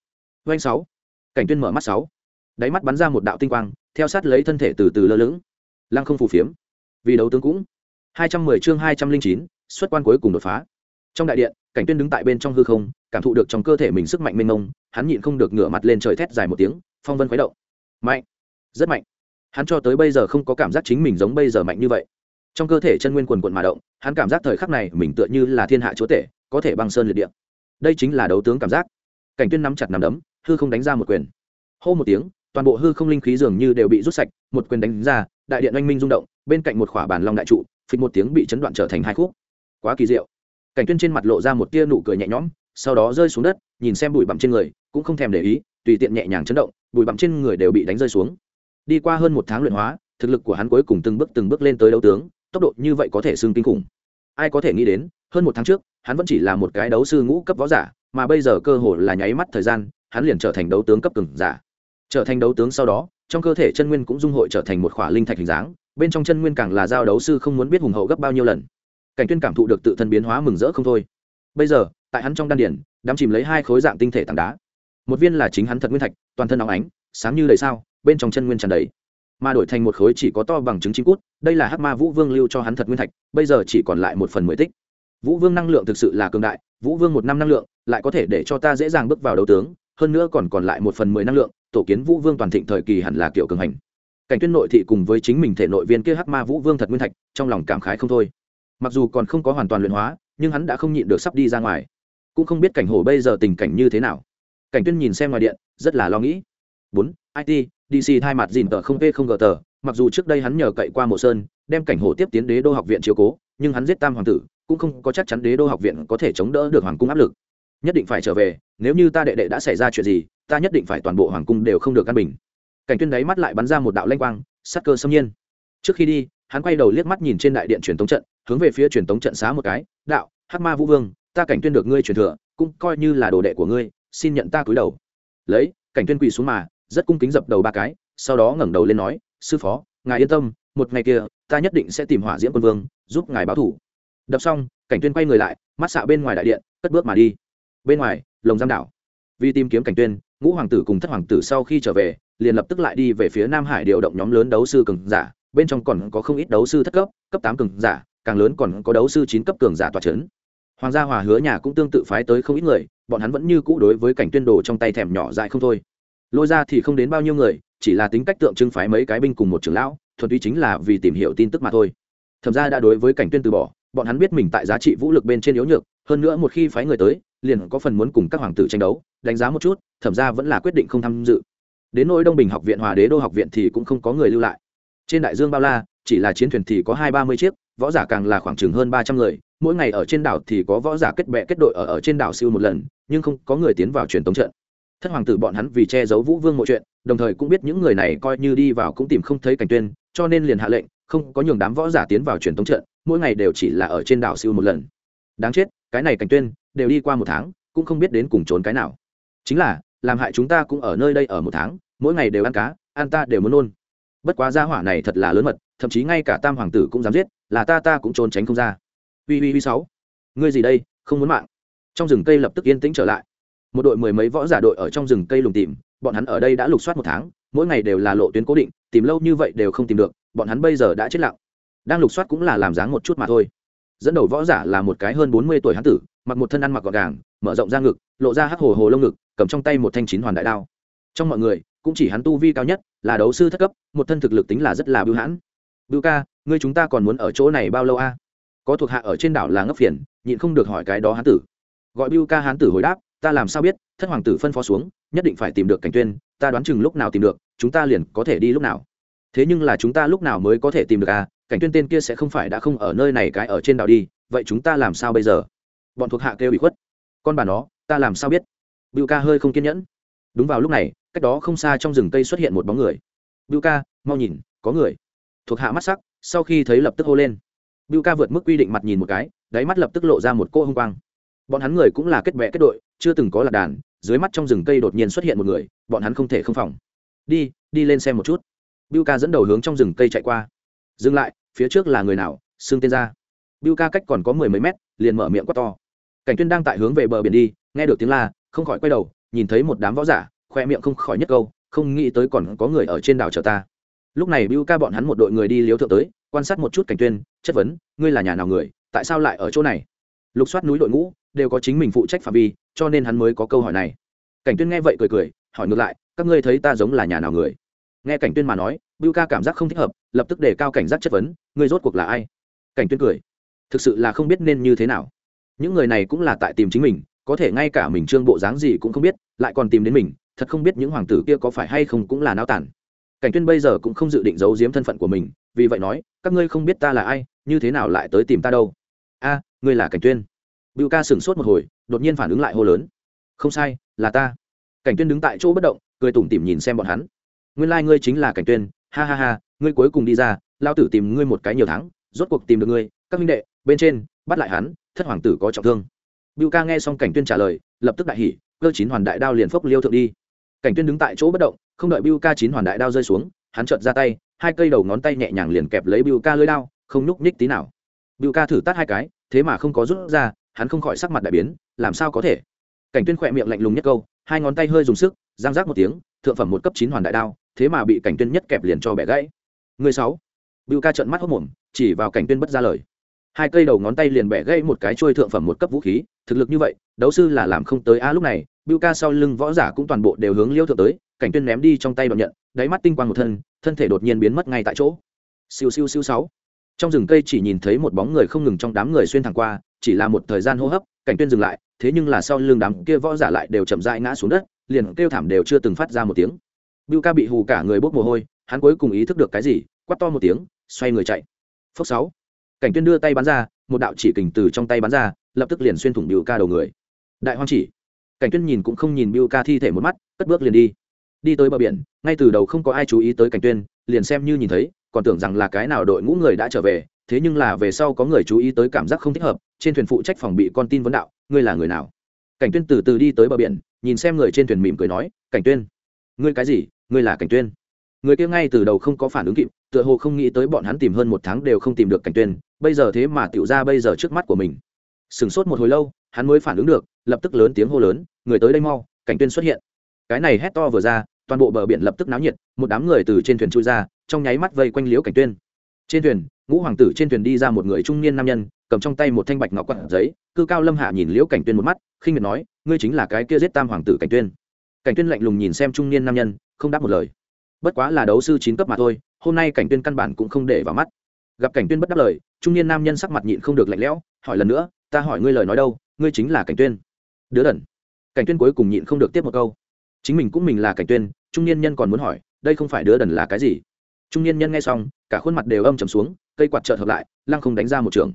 Doanh sáu. Cảnh tuyên mở mắt sáu. Đáy mắt bắn ra một đạo tinh quang, theo sát lấy thân thể từ từ lơ lửng. Lăng không phù phiếm. Vì đấu tướng cũng. Hai trăm mười chương hai trăm linh chín, xuất quan cuối cùng đột phá. Trong đại điện, cảnh tuyên đứng tại bên trong hư không, cảm thụ được trong cơ thể mình sức mạnh mênh mông, hắn nhịn không được ngửa mặt lên trời thét dài một tiếng, phong vân khuấy động mạnh. Rất mạnh. Hắn cho tới bây giờ không có cảm giác chính mình giống bây giờ mạnh như vậy. Trong cơ thể chân nguyên quần quận mà động, hắn cảm giác thời khắc này mình tựa như là thiên hạ chúa tể, có thể băng sơn liệt địa. Đây chính là đấu tướng cảm giác. Cảnh tuyên nắm chặt nắm đấm, hư không đánh ra một quyền. Hô một tiếng, toàn bộ hư không linh khí dường như đều bị rút sạch, một quyền đánh ra, đại điện oanh minh rung động, bên cạnh một khỏa bàn long đại trụ, phịch một tiếng bị chấn đoạn trở thành hai khúc. Quá kỳ diệu. Cảnh tuyên trên mặt lộ ra một tia nụ cười nhẹ nhõm, sau đó rơi xuống đất, nhìn xem bụi bặm trên người, cũng không thèm để ý, tùy tiện nhẹ nhàng chấn động bụi bặm trên người đều bị đánh rơi xuống. Đi qua hơn một tháng luyện hóa, thực lực của hắn cuối cùng từng bước từng bước lên tới đấu tướng, tốc độ như vậy có thể xưng kinh khủng. Ai có thể nghĩ đến, hơn một tháng trước, hắn vẫn chỉ là một cái đấu sư ngũ cấp võ giả, mà bây giờ cơ hội là nháy mắt thời gian, hắn liền trở thành đấu tướng cấp cường giả. Trở thành đấu tướng sau đó, trong cơ thể chân nguyên cũng dung hội trở thành một khỏa linh thạch hình dáng, bên trong chân nguyên càng là giao đấu sư không muốn biết hùng hậu gấp bao nhiêu lần. Cảnh tuyên cảm thụ được tự thân biến hóa mừng rỡ không thôi. Bây giờ, tại hắn trong đan điển đắm chìm lấy hai khối dạng tinh thể tảng đá một viên là chính hắn thật nguyên thạch, toàn thân óng ánh, sáng như đầy sao, bên trong chân nguyên tràn đầy. Mà đổi thành một khối chỉ có to bằng trứng chim cút, đây là hắc ma vũ vương lưu cho hắn thật nguyên thạch, bây giờ chỉ còn lại một phần mười tích. Vũ vương năng lượng thực sự là cường đại, vũ vương một năm năng lượng, lại có thể để cho ta dễ dàng bước vào đấu tướng, hơn nữa còn còn lại một phần mười năng lượng, tổ kiến vũ vương toàn thịnh thời kỳ hẳn là kiểu cường hành. Cảnh tuyên nội thị cùng với chính mình thể nội viên kia hắc ma vũ vương thật nguyên thạch, trong lòng cảm khái không thôi. Mặc dù còn không có hoàn toàn luyện hóa, nhưng hắn đã không nhịn được sắp đi ra ngoài. Cũng không biết cảnh hồ bây giờ tình cảnh như thế nào cảnh tuyên nhìn xem ngoài điện, rất là lo nghĩ. Bốn it dc thay mặt dìn tờ không p không gờ tờ, mặc dù trước đây hắn nhờ cậy qua mộ sơn, đem cảnh hồ tiếp tiến đế đô học viện chiếu cố, nhưng hắn giết tam hoàng tử, cũng không có chắc chắn đế đô học viện có thể chống đỡ được hoàng cung áp lực. Nhất định phải trở về, nếu như ta đệ đệ đã xảy ra chuyện gì, ta nhất định phải toàn bộ hoàng cung đều không được căn bình. Cảnh tuyên đáy mắt lại bắn ra một đạo lanh quang, sắc cơ xâm nhiên. Trước khi đi, hắn quay đầu liếc mắt nhìn trên đại điện truyền tống trận, hướng về phía truyền tống trận xá một cái, đạo, hắc ma vũ vương, ta cảnh tuyên được ngươi truyền thừa, cũng coi như là đồ đệ của ngươi xin nhận ta cúi đầu. Lấy, cảnh tuyên quỳ xuống mà, rất cung kính dập đầu ba cái, sau đó ngẩng đầu lên nói, sư phó, ngài yên tâm, một ngày kia, ta nhất định sẽ tìm hỏa diễm quân vương, giúp ngài báo thủ. Đập xong, cảnh tuyên quay người lại, mắt xạ bên ngoài đại điện, cất bước mà đi. Bên ngoài, lồng giam đảo. Vì tìm kiếm cảnh tuyên, ngũ hoàng tử cùng thất hoàng tử sau khi trở về, liền lập tức lại đi về phía nam hải điều động nhóm lớn đấu sư cường giả, bên trong còn có không ít đấu sư thất cấp cấp tám cường giả, càng lớn còn có đấu sư chín cấp cường giả tòa c hoàng gia hòa hứa nhà cũng tương tự phái tới không ít người, bọn hắn vẫn như cũ đối với cảnh tuyên đồ trong tay thèm nhỏ dại không thôi. Lôi ra thì không đến bao nhiêu người, chỉ là tính cách tượng trưng phái mấy cái binh cùng một trưởng lão, thuần túy chính là vì tìm hiểu tin tức mà thôi. Thẩm ra đã đối với cảnh tuyên từ bỏ, bọn hắn biết mình tại giá trị vũ lực bên trên yếu nhược, hơn nữa một khi phái người tới, liền có phần muốn cùng các hoàng tử tranh đấu, đánh giá một chút, thẩm ra vẫn là quyết định không tham dự. Đến nỗi đông bình học viện hòa đế đô học viện thì cũng không có người lưu lại. Trên đại dương bao la, chỉ là chiến thuyền thì có hai ba mươi chiếc, võ giả càng là khoảng chừng hơn ba trăm người mỗi ngày ở trên đảo thì có võ giả kết bệ kết đội ở, ở trên đảo siêu một lần nhưng không có người tiến vào truyền tống trận. Thất hoàng tử bọn hắn vì che giấu vũ vương mọi chuyện đồng thời cũng biết những người này coi như đi vào cũng tìm không thấy cảnh tuyên cho nên liền hạ lệnh không có nhường đám võ giả tiến vào truyền tống trận mỗi ngày đều chỉ là ở trên đảo siêu một lần. Đáng chết cái này cảnh tuyên đều đi qua một tháng cũng không biết đến cùng trốn cái nào. Chính là làm hại chúng ta cũng ở nơi đây ở một tháng mỗi ngày đều ăn cá ăn ta đều muốn nôn. Bất quá gia hỏa này thật là lớn mật thậm chí ngay cả tam hoàng tử cũng dám giết là ta ta cũng trốn tránh không ra ui ui ui sáu. Ngươi gì đây? Không muốn mạng. Trong rừng cây lập tức yên tĩnh trở lại. Một đội mười mấy võ giả đội ở trong rừng cây lùng tìm, bọn hắn ở đây đã lục soát một tháng, mỗi ngày đều là lộ tuyến cố định, tìm lâu như vậy đều không tìm được, bọn hắn bây giờ đã chết lặng. Đang lục soát cũng là làm dáng một chút mà thôi. Dẫn đầu võ giả là một cái hơn bốn mươi tuổi hán tử, mặc một thân ăn mặc gọn gàng, mở rộng ra ngực, lộ ra hắc hồ hồ lông ngực, cầm trong tay một thanh chín hoàn đại đao. Trong mọi người, cũng chỉ hắn tu vi cao nhất, là đấu sư thất cấp, một thân thực lực tính là rất là bưu hãn. Bưu ca, ngươi chúng ta còn muốn ở chỗ này bao lâu a? Có thuộc hạ ở trên đảo là ngấp phiền, nhịn không được hỏi cái đó hán tử. Gọi biu ca hán tử hồi đáp, ta làm sao biết, thất hoàng tử phân phó xuống, nhất định phải tìm được cảnh tuyên, ta đoán chừng lúc nào tìm được, chúng ta liền có thể đi lúc nào. Thế nhưng là chúng ta lúc nào mới có thể tìm được à? Cảnh tuyên tên kia sẽ không phải đã không ở nơi này cái ở trên đảo đi, vậy chúng ta làm sao bây giờ? Bọn thuộc hạ kêu bị khuất. Con bà nó, ta làm sao biết? Biu ca hơi không kiên nhẫn. Đúng vào lúc này, cách đó không xa trong rừng cây xuất hiện một bóng người. Biu ca, mau nhìn, có người. Thuộc hạ mắt sắc, sau khi thấy lập tức hô lên bưu ca vượt mức quy định mặt nhìn một cái, đáy mắt lập tức lộ ra một cô hung quang. Bọn hắn người cũng là kết bè kết đội, chưa từng có lạc đàn, dưới mắt trong rừng cây đột nhiên xuất hiện một người, bọn hắn không thể không phòng. Đi đi lên xem một chút. Bưu ca dẫn đầu hướng trong rừng cây chạy qua. Dừng lại, phía trước là người nào? Xương tên ra bưu ca cách còn có mười mấy mét, liền mở miệng quát to. Cảnh tuyên đang tại hướng về bờ biển đi, nghe được tiếng la, không khỏi quay đầu, nhìn thấy một đám võ giả, khoe miệng không khỏi nhất câu, không nghĩ tới còn có người ở trên đảo chờ ta lúc này bưu ca bọn hắn một đội người đi liếu thượng tới, quan sát một chút cảnh tuyên, chất vấn, ngươi là nhà nào người? Tại sao lại ở chỗ này? Lục soát núi đội ngũ đều có chính mình phụ trách phạm vi, cho nên hắn mới có câu hỏi này. Cảnh tuyên nghe vậy cười cười, hỏi ngược lại, các ngươi thấy ta giống là nhà nào người? Nghe cảnh tuyên mà nói, bưu ca cảm giác không thích hợp, lập tức đề cao cảnh giác chất vấn, ngươi rốt cuộc là ai? Cảnh tuyên cười, thực sự là không biết nên như thế nào. Những người này cũng là tại tìm chính mình, có thể ngay cả mình trương bộ dáng gì cũng không biết, lại còn tìm đến mình, thật không biết những hoàng tử kia có phải hay không cũng là náo tản cảnh tuyên bây giờ cũng không dự định giấu giếm thân phận của mình, vì vậy nói, các ngươi không biết ta là ai, như thế nào lại tới tìm ta đâu? A, ngươi là cảnh tuyên. Bưu ca sửng sốt một hồi, đột nhiên phản ứng lại hô lớn. Không sai, là ta. Cảnh tuyên đứng tại chỗ bất động, cười tủm tỉm nhìn xem bọn hắn. Nguyên lai ngươi chính là cảnh tuyên, ha ha ha, ngươi cuối cùng đi ra lao tử tìm ngươi một cái nhiều tháng, rốt cuộc tìm được ngươi, các minh đệ, bên trên, bắt lại hắn, thất hoàng tử có trọng thương. Bưu ca nghe xong cảnh tuyên trả lời, lập tức đại hỉ, cơ chín hoàn đại đao liền phốc liêu thượng đi cảnh tuyên đứng tại chỗ bất động, không đợi Biu ca chín hoàn đại đao rơi xuống, hắn chợt ra tay, hai cây đầu ngón tay nhẹ nhàng liền kẹp lấy Biu ca lưới đao, không nhúc nhích tí nào. Biu ca thử tát hai cái, thế mà không có rút ra, hắn không khỏi sắc mặt đại biến, làm sao có thể? Cảnh tuyên khỏe miệng lạnh lùng nhất câu, hai ngón tay hơi dùng sức, giang rác một tiếng, thượng phẩm một cấp chín hoàn đại đao, thế mà bị cảnh tuyên nhất kẹp liền cho bẻ gãy. Người sáu. Bưu ca trợn mắt hốc mồm, chỉ vào cảnh tuyên bất ra lời hai cây đầu ngón tay liền bẻ gây một cái trôi thượng phẩm một cấp vũ khí, thực lực như vậy, đấu sư là làm không tới a lúc này bưu ca sau lưng võ giả cũng toàn bộ đều hướng liêu thượng tới, cảnh tuyên ném đi trong tay đoạn nhận, đáy mắt tinh quang một thân thân thể đột nhiên biến mất ngay tại chỗ. Siêu siêu siêu sáu. Trong rừng cây chỉ nhìn thấy một bóng người không ngừng trong đám người xuyên thẳng qua, chỉ là một thời gian hô hấp, cảnh tuyên dừng lại, thế nhưng là sau lưng đám kia võ giả lại đều chậm rãi ngã xuống đất, liền kêu thảm đều chưa từng phát ra một tiếng. Bưu ca bị hù cả người bốc mồ hôi, hắn cuối cùng ý thức được cái gì, quát to một tiếng, xoay người chạy. Phước sáu cảnh tuyên đưa tay bắn ra, một đạo chỉ kình từ trong tay bắn ra, lập tức liền xuyên thủng biểu ca đầu người. Đại hoang chỉ. Cảnh tuyên nhìn cũng không nhìn biểu ca thi thể một mắt, cất bước liền đi. Đi tới bờ biển, ngay từ đầu không có ai chú ý tới cảnh tuyên, liền xem như nhìn thấy, còn tưởng rằng là cái nào đội ngũ người đã trở về, thế nhưng là về sau có người chú ý tới cảm giác không thích hợp, trên thuyền phụ trách phòng bị con tin vấn đạo, ngươi là người nào? Cảnh tuyên từ từ đi tới bờ biển, nhìn xem người trên thuyền mỉm cười nói, cảnh tuyên. Ngươi cái gì? Ngươi là cảnh tuyên? Người kia ngay từ đầu không có phản ứng kịp, tựa hồ không nghĩ tới bọn hắn tìm hơn một tháng đều không tìm được cảnh tuyên bây giờ thế mà tiểu ra bây giờ trước mắt của mình. Sửng sốt một hồi lâu, hắn mới phản ứng được, lập tức lớn tiếng hô lớn, người tới đây mau, cảnh tuyên xuất hiện. Cái này hét to vừa ra, toàn bộ bờ biển lập tức náo nhiệt, một đám người từ trên thuyền chui ra, trong nháy mắt vây quanh liễu cảnh tuyên. Trên thuyền, ngũ hoàng tử trên thuyền đi ra một người trung niên nam nhân, cầm trong tay một thanh bạch ngọc quạt giấy, cư cao lâm hạ nhìn liễu cảnh tuyên một mắt, khinh miệt nói, ngươi chính là cái kia giết tam hoàng tử cảnh tuyên. Cảnh tuyên lạnh lùng nhìn xem trung niên nam nhân, không đáp một lời. Bất quá là đấu sư chín cấp mà thôi, hôm nay cảnh tuyên căn bản cũng không để vào mắt gặp cảnh tuyên bất đáp lời, trung niên nam nhân sắc mặt nhịn không được lạnh lẽo, hỏi lần nữa, ta hỏi ngươi lời nói đâu, ngươi chính là cảnh tuyên? Đứa đần. Cảnh tuyên cuối cùng nhịn không được tiếp một câu. Chính mình cũng mình là cảnh tuyên, trung niên nhân còn muốn hỏi, đây không phải đứa đần là cái gì? Trung niên nhân nghe xong, cả khuôn mặt đều âm trầm xuống, cây quạt trợt hợp lại, lăng không đánh ra một trường.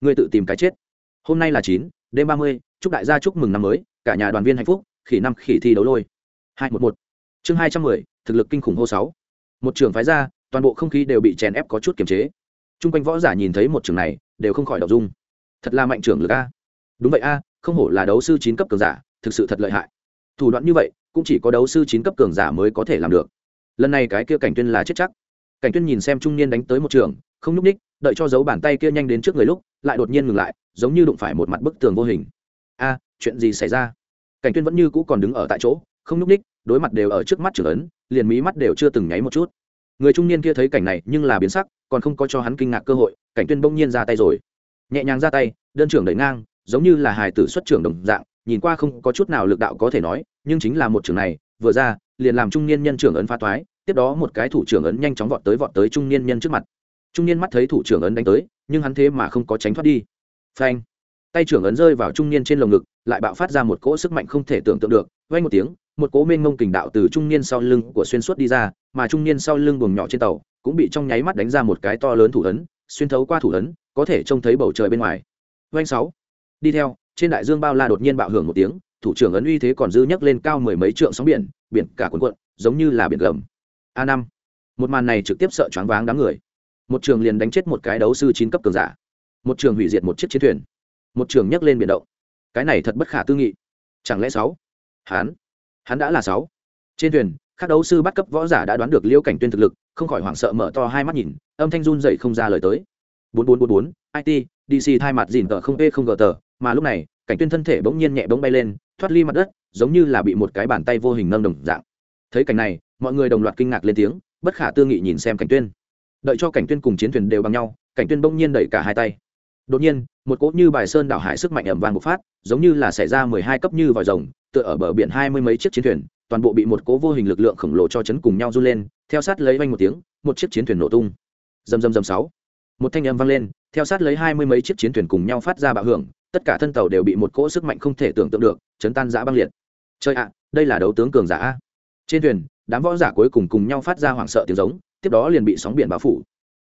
Ngươi tự tìm cái chết. Hôm nay là chín, đêm ba mươi, chúc đại gia chúc mừng năm mới, cả nhà đoàn viên hạnh phúc, khỉ năm khỉ thi đấu lôi. Hai một một. Chương hai trăm mười, thực lực kinh khủng hô sáu. Một trường phái ra, toàn bộ không khí đều bị chèn ép có chút kiềm chế chung quanh võ giả nhìn thấy một trường này, đều không khỏi đọc dung. Thật là mạnh trưởng lực a. Đúng vậy a, không hổ là đấu sư chín cấp cường giả, thực sự thật lợi hại. Thủ đoạn như vậy, cũng chỉ có đấu sư chín cấp cường giả mới có thể làm được. Lần này cái kia cảnh tuyên là chết chắc. Cảnh tuyên nhìn xem trung niên đánh tới một trường, không nhúc ních đợi cho dấu bàn tay kia nhanh đến trước người lúc, lại đột nhiên ngừng lại, giống như đụng phải một mặt bức tường vô hình. A, chuyện gì xảy ra? Cảnh tuyên vẫn như cũ còn đứng ở tại chỗ, không nhúc ních đối mặt đều ở trước mắt trưởng ấn, liền mí mắt đều chưa từng nháy một chút người trung niên kia thấy cảnh này nhưng là biến sắc, còn không có cho hắn kinh ngạc cơ hội, cảnh tuyên bỗng nhiên ra tay rồi. Nhẹ nhàng ra tay, đơn trưởng đẩy ngang, giống như là hài tử xuất trưởng đồng dạng, nhìn qua không có chút nào lực đạo có thể nói, nhưng chính là một trường này, vừa ra, liền làm trung niên nhân trưởng ấn phá toái, tiếp đó một cái thủ trưởng ấn nhanh chóng vọt tới vọt tới trung niên nhân trước mặt. Trung niên mắt thấy thủ trưởng ấn đánh tới, nhưng hắn thế mà không có tránh thoát đi. Phanh! Tay trưởng ấn rơi vào trung niên trên lồng ngực, lại bạo phát ra một cỗ sức mạnh không thể tưởng tượng được. Vay một tiếng một cỗ mênh mông kình đạo từ trung niên sau lưng của xuyên suốt đi ra, mà trung niên sau lưng buồng nhỏ trên tàu cũng bị trong nháy mắt đánh ra một cái to lớn thủ ấn, xuyên thấu qua thủ ấn, có thể trông thấy bầu trời bên ngoài. Doanh sáu. Đi theo, trên đại dương bao la đột nhiên bạo hưởng một tiếng, thủ trưởng ấn uy thế còn dư nhấc lên cao mười mấy trượng sóng biển biển cả cuồn cuộn, giống như là biển gầm. A năm. Một màn này trực tiếp sợ choáng váng đám người. Một trường liền đánh chết một cái đấu sư chín cấp cường giả. Một trường hủy diệt một chiếc chiến thuyền. Một trường nhấc lên biển động. Cái này thật bất khả tư nghị. Chẳng lẽ sáu? Hắn hắn đã là sáu. Trên thuyền, các đấu sư bắt cấp võ giả đã đoán được liễu cảnh tuyên thực lực, không khỏi hoảng sợ mở to hai mắt nhìn, âm thanh run dậy không ra lời tới. Bốn bốn bốn bốn it dc thay mặt dìn tờ không p không gờ tờ, mà lúc này, cảnh tuyên thân thể bỗng nhiên nhẹ bỗng bay lên, thoát ly mặt đất, giống như là bị một cái bàn tay vô hình nâng đồng dạng. Thấy cảnh này, mọi người đồng loạt kinh ngạc lên tiếng, bất khả tư nghị nhìn xem cảnh tuyên. Đợi cho cảnh tuyên cùng chiến thuyền đều bằng nhau, cảnh tuyên bỗng nhiên đẩy cả hai tay. Đột nhiên, một cỗ như bài sơn đảo hải sức mạnh ẩm vàng bộc phát, giống như là xảy ra mười hai cấp như vòi rồng tựa ở bờ biển hai mươi mấy chiếc chiến thuyền, toàn bộ bị một cỗ vô hình lực lượng khổng lồ cho chấn cùng nhau run lên, theo sát lấy vanh một tiếng, một chiếc chiến thuyền nổ tung. Dầm dầm dầm sáu. Một thanh âm vang lên, theo sát lấy hai mươi mấy chiếc chiến thuyền cùng nhau phát ra bạo hưởng, tất cả thân tàu đều bị một cỗ sức mạnh không thể tưởng tượng được, chấn tan giã băng liệt. Chơi ạ, đây là đấu tướng cường giả. Trên thuyền, đám võ giả cuối cùng cùng nhau phát ra hoảng sợ tiếng giống, tiếp đó liền bị sóng biển bao phủ.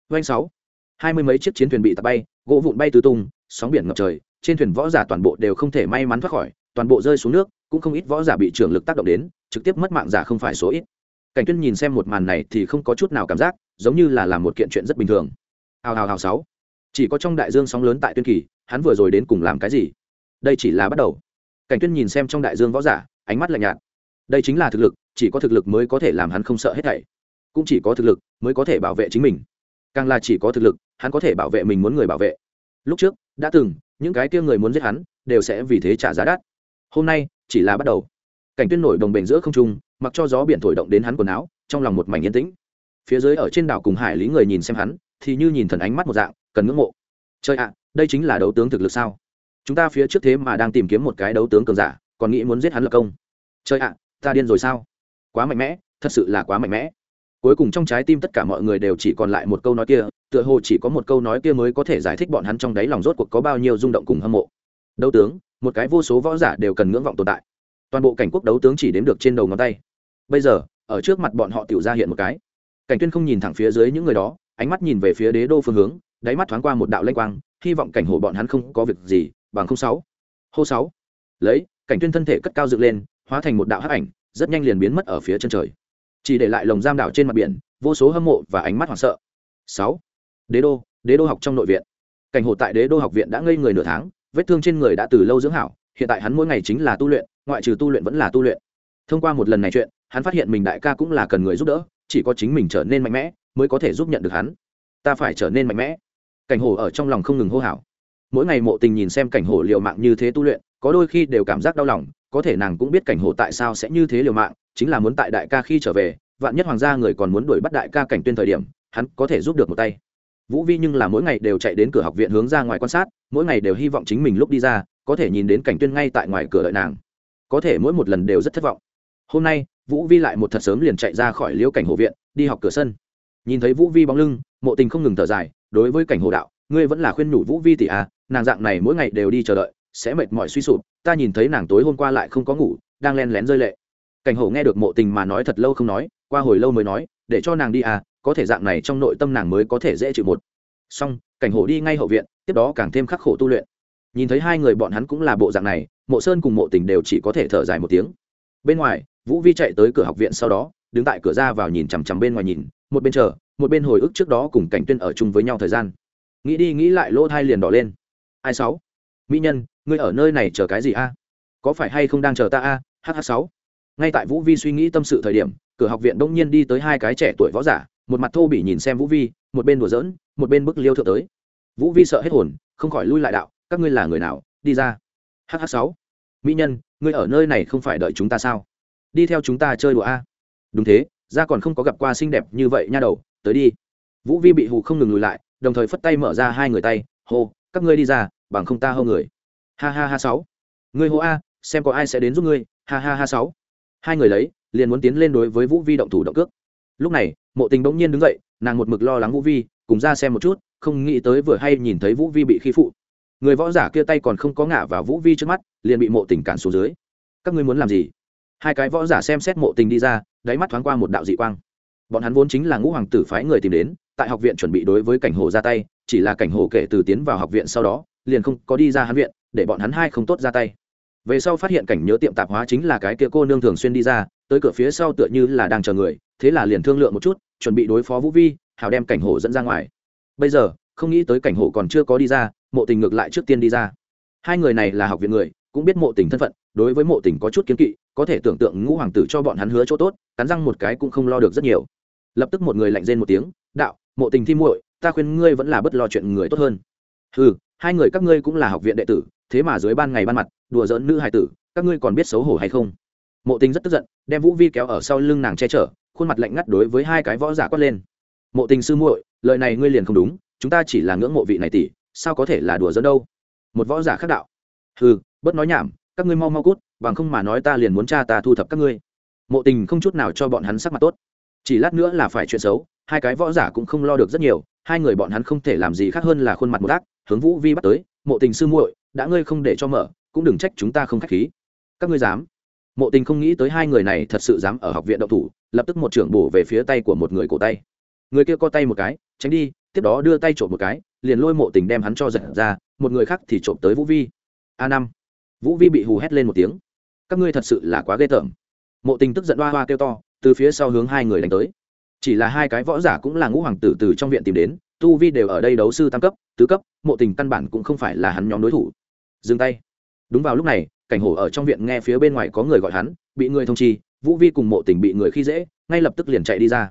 Doanh sáu. Hai mươi mấy chiếc chiến thuyền bị tạt bay, gỗ vụn bay tứ tung, sóng biển ngập trời, trên thuyền võ giả toàn bộ đều không thể may mắn thoát khỏi, toàn bộ rơi xuống nước cũng không ít võ giả bị trưởng lực tác động đến, trực tiếp mất mạng giả không phải số ít. Cảnh tuyên nhìn xem một màn này thì không có chút nào cảm giác, giống như là làm một kiện chuyện rất bình thường. Hào hào hào sáu. Chỉ có trong đại dương sóng lớn tại tuyên kỳ, hắn vừa rồi đến cùng làm cái gì? Đây chỉ là bắt đầu. Cảnh tuyên nhìn xem trong đại dương võ giả, ánh mắt lạnh nhạt. Đây chính là thực lực, chỉ có thực lực mới có thể làm hắn không sợ hết thảy. Cũng chỉ có thực lực mới có thể bảo vệ chính mình. Càng là chỉ có thực lực, hắn có thể bảo vệ mình muốn người bảo vệ. Lúc trước, đã từng, những cái kia người muốn giết hắn, đều sẽ vì thế trả giá đắt hôm nay, chỉ là bắt đầu. Cảnh tuyên nổi đồng bền giữa không trung, mặc cho gió biển thổi động đến hắn quần áo, trong lòng một mảnh yên tĩnh. Phía dưới ở trên đảo cùng hải lý người nhìn xem hắn, thì như nhìn thần ánh mắt một dạng, cần ngưỡng mộ. Trời ạ, đây chính là đấu tướng thực lực sao? Chúng ta phía trước thế mà đang tìm kiếm một cái đấu tướng cường giả, còn nghĩ muốn giết hắn lập công. Trời ạ, ta điên rồi sao? Quá mạnh mẽ, thật sự là quá mạnh mẽ. Cuối cùng trong trái tim tất cả mọi người đều chỉ còn lại một câu nói kia, tựa hồ chỉ có một câu nói kia mới có thể giải thích bọn hắn trong đáy lòng rốt cuộc có bao nhiêu rung động cùng hâm mộ. Đấu tướng một cái vô số võ giả đều cần ngưỡng vọng tồn tại. Toàn bộ cảnh quốc đấu tướng chỉ đếm được trên đầu ngón tay. Bây giờ, ở trước mặt bọn họ tự ra hiện một cái. Cảnh tuyên không nhìn thẳng phía dưới những người đó, ánh mắt nhìn về phía đế đô phương hướng, đáy mắt thoáng qua một đạo lanh quang, hy vọng cảnh hồ bọn hắn không có việc gì, bằng không sáu. Hô sáu. Lấy, cảnh tuyên thân thể cất cao dựng lên, hóa thành một đạo hắc ảnh, rất nhanh liền biến mất ở phía chân trời. Chỉ để lại lồng giam đảo trên mặt biển, vô số hâm mộ và ánh mắt hoảng sợ. Sáu. Đế đô đế đô học trong nội viện. Cảnh hồ tại đế đô học viện đã ngây người nửa tháng vết thương trên người đã từ lâu dưỡng hảo, hiện tại hắn mỗi ngày chính là tu luyện, ngoại trừ tu luyện vẫn là tu luyện. Thông qua một lần này chuyện, hắn phát hiện mình đại ca cũng là cần người giúp đỡ, chỉ có chính mình trở nên mạnh mẽ mới có thể giúp nhận được hắn. Ta phải trở nên mạnh mẽ. Cảnh hồ ở trong lòng không ngừng hô hào. Mỗi ngày mộ tình nhìn xem cảnh hồ liều mạng như thế tu luyện, có đôi khi đều cảm giác đau lòng, có thể nàng cũng biết cảnh hồ tại sao sẽ như thế liều mạng, chính là muốn tại đại ca khi trở về, vạn nhất hoàng gia người còn muốn đuổi bắt đại ca cảnh tuyên thời điểm, hắn có thể giúp được một tay vũ vi nhưng là mỗi ngày đều chạy đến cửa học viện hướng ra ngoài quan sát, mỗi ngày đều hy vọng chính mình lúc đi ra, có thể nhìn đến cảnh tuyên ngay tại ngoài cửa đợi nàng. Có thể mỗi một lần đều rất thất vọng. Hôm nay, vũ vi lại một thật sớm liền chạy ra khỏi liễu cảnh hồ viện, đi học cửa sân. Nhìn thấy vũ vi bóng lưng, mộ tình không ngừng thở dài, đối với cảnh hồ đạo, ngươi vẫn là khuyên nhủ vũ vi tỷ à nàng dạng này mỗi ngày đều đi chờ đợi, sẽ mệt mỏi suy sụp, ta nhìn thấy nàng tối hôm qua lại không có ngủ, đang len lén rơi lệ. Cảnh hồ nghe được mộ tình mà nói thật lâu không nói, qua hồi lâu mới nói, để cho nàng đi à có thể dạng này trong nội tâm nàng mới có thể dễ chịu một. Xong, cảnh hổ đi ngay hậu viện, tiếp đó càng thêm khắc khổ tu luyện. Nhìn thấy hai người bọn hắn cũng là bộ dạng này, mộ sơn cùng mộ tình đều chỉ có thể thở dài một tiếng. Bên ngoài, vũ vi chạy tới cửa học viện sau đó, đứng tại cửa ra vào nhìn chằm chằm bên ngoài nhìn, một bên chờ, một bên hồi ức trước đó cùng cảnh tuyên ở chung với nhau thời gian. Nghĩ đi nghĩ lại lỗ thai liền đỏ lên. Ai sáu? Mỹ nhân, ngươi ở nơi này chờ cái gì a? Có phải hay không đang chờ ta a? Hh sáu. Ngay tại vũ vi suy nghĩ tâm sự thời điểm, cửa học viện đông nhiên đi tới hai cái trẻ tuổi võ giả một mặt thô bỉ nhìn xem vũ vi, một bên đùa giỡn, một bên bức liêu thượng tới. Vũ vi sợ hết hồn, không khỏi lui lại đạo, các ngươi là người nào, đi ra. Hh sáu. Mỹ nhân, ngươi ở nơi này không phải đợi chúng ta sao? Đi theo chúng ta chơi đùa a. Đúng thế, ra còn không có gặp qua xinh đẹp như vậy nha đầu, tới đi. Vũ vi bị hù không ngừng lùi lại, đồng thời phất tay mở ra hai người tay, hô, các ngươi đi ra, bằng không ta hô người. Ha ha ha sáu. Ngươi hô a, xem có ai sẽ đến giúp ngươi. Ha ha ha sáu. Hai người lấy, liền muốn tiến lên đối với vũ vi động thủ động cước. Lúc này mộ tình bỗng nhiên đứng dậy, nàng một mực lo lắng vũ vi, cùng ra xem một chút, không nghĩ tới vừa hay nhìn thấy vũ vi bị khi phụ. Người võ giả kia tay còn không có ngả vào vũ vi trước mắt, liền bị mộ tình cản xuống dưới. Các ngươi muốn làm gì? Hai cái võ giả xem xét mộ tình đi ra, đáy mắt thoáng qua một đạo dị quang. Bọn hắn vốn chính là ngũ hoàng tử phái người tìm đến, tại học viện chuẩn bị đối với cảnh hồ ra tay, chỉ là cảnh hồ kể từ tiến vào học viện sau đó, liền không có đi ra hắn viện, để bọn hắn hai không tốt ra tay. Về sau phát hiện cảnh nhớ tiệm tạp hóa chính là cái kia cô nương thường xuyên đi ra tới cửa phía sau tựa như là đang chờ người, thế là liền thương lượng một chút, chuẩn bị đối phó vũ vi hào đem cảnh hổ dẫn ra ngoài. Bây giờ, không nghĩ tới cảnh hổ còn chưa có đi ra, mộ tình ngược lại trước tiên đi ra. Hai người này là học viện người, cũng biết mộ tình thân phận, đối với mộ tình có chút kiến kỵ, có thể tưởng tượng ngũ hoàng tử cho bọn hắn hứa chỗ tốt, cắn răng một cái cũng không lo được rất nhiều. Lập tức một người lạnh rên một tiếng, đạo, mộ tình thi muội, ta khuyên ngươi vẫn là bất lo chuyện người tốt hơn. Ừ hai người các ngươi cũng là học viện đệ tử, thế mà dưới ban ngày ban mặt, đùa giỡn nữ hài tử, các ngươi còn biết xấu hổ hay không? Mộ tình rất tức giận, đem vũ vi kéo ở sau lưng nàng che chở, khuôn mặt lạnh ngắt đối với hai cái võ giả quát lên. Mộ tình sư muội, lời này ngươi liền không đúng, chúng ta chỉ là ngưỡng mộ vị này tỷ, sao có thể là đùa giỡn đâu? Một võ giả khác đạo. Ừ bớt nói nhảm, các ngươi mau mau cút, bằng không mà nói ta liền muốn cha ta thu thập các ngươi. Mộ tình không chút nào cho bọn hắn sắc mặt tốt. Chỉ lát nữa là phải chuyện xấu, hai cái võ giả cũng không lo được rất nhiều, hai người bọn hắn không thể làm gì khác hơn là khuôn mặt một ác, hướng vũ vi bắt tới. Mộ tình sư muội, đã ngươi không để cho mở, cũng đừng trách chúng ta không k h á c h khí. Các ngươi dám? Mộ tình không nghĩ tới hai người này thật sự dám ở học viện động thủ, lập tức một trưởng bổ về phía tay của một người cổ tay. Người kia co tay một cái, tránh đi, tiếp đó đưa tay trộm một cái, liền lôi mộ tình đem hắn cho giật ra, một người khác thì trộm tới vũ vi. A năm. Vũ vi bị hù hét lên một tiếng. Các ngươi thật sự là quá ghê tởm. Mộ tình tức giận hoa hoa kêu to, từ phía sau hướng hai người đánh tới. Chỉ là hai cái võ giả cũng là ngũ hoàng tử từ trong viện tìm đến, tu vi đều ở đây đấu sư tam cấp, tứ cấp, mộ tình căn bản cũng không phải là hắn nhóm đối thủ. Dừng tay. Đúng vào lúc này cảnh hổ ở trong viện nghe phía bên ngoài có người gọi hắn, bị người thông chi, vũ vi cùng mộ tình bị người khi dễ, ngay lập tức liền chạy đi ra.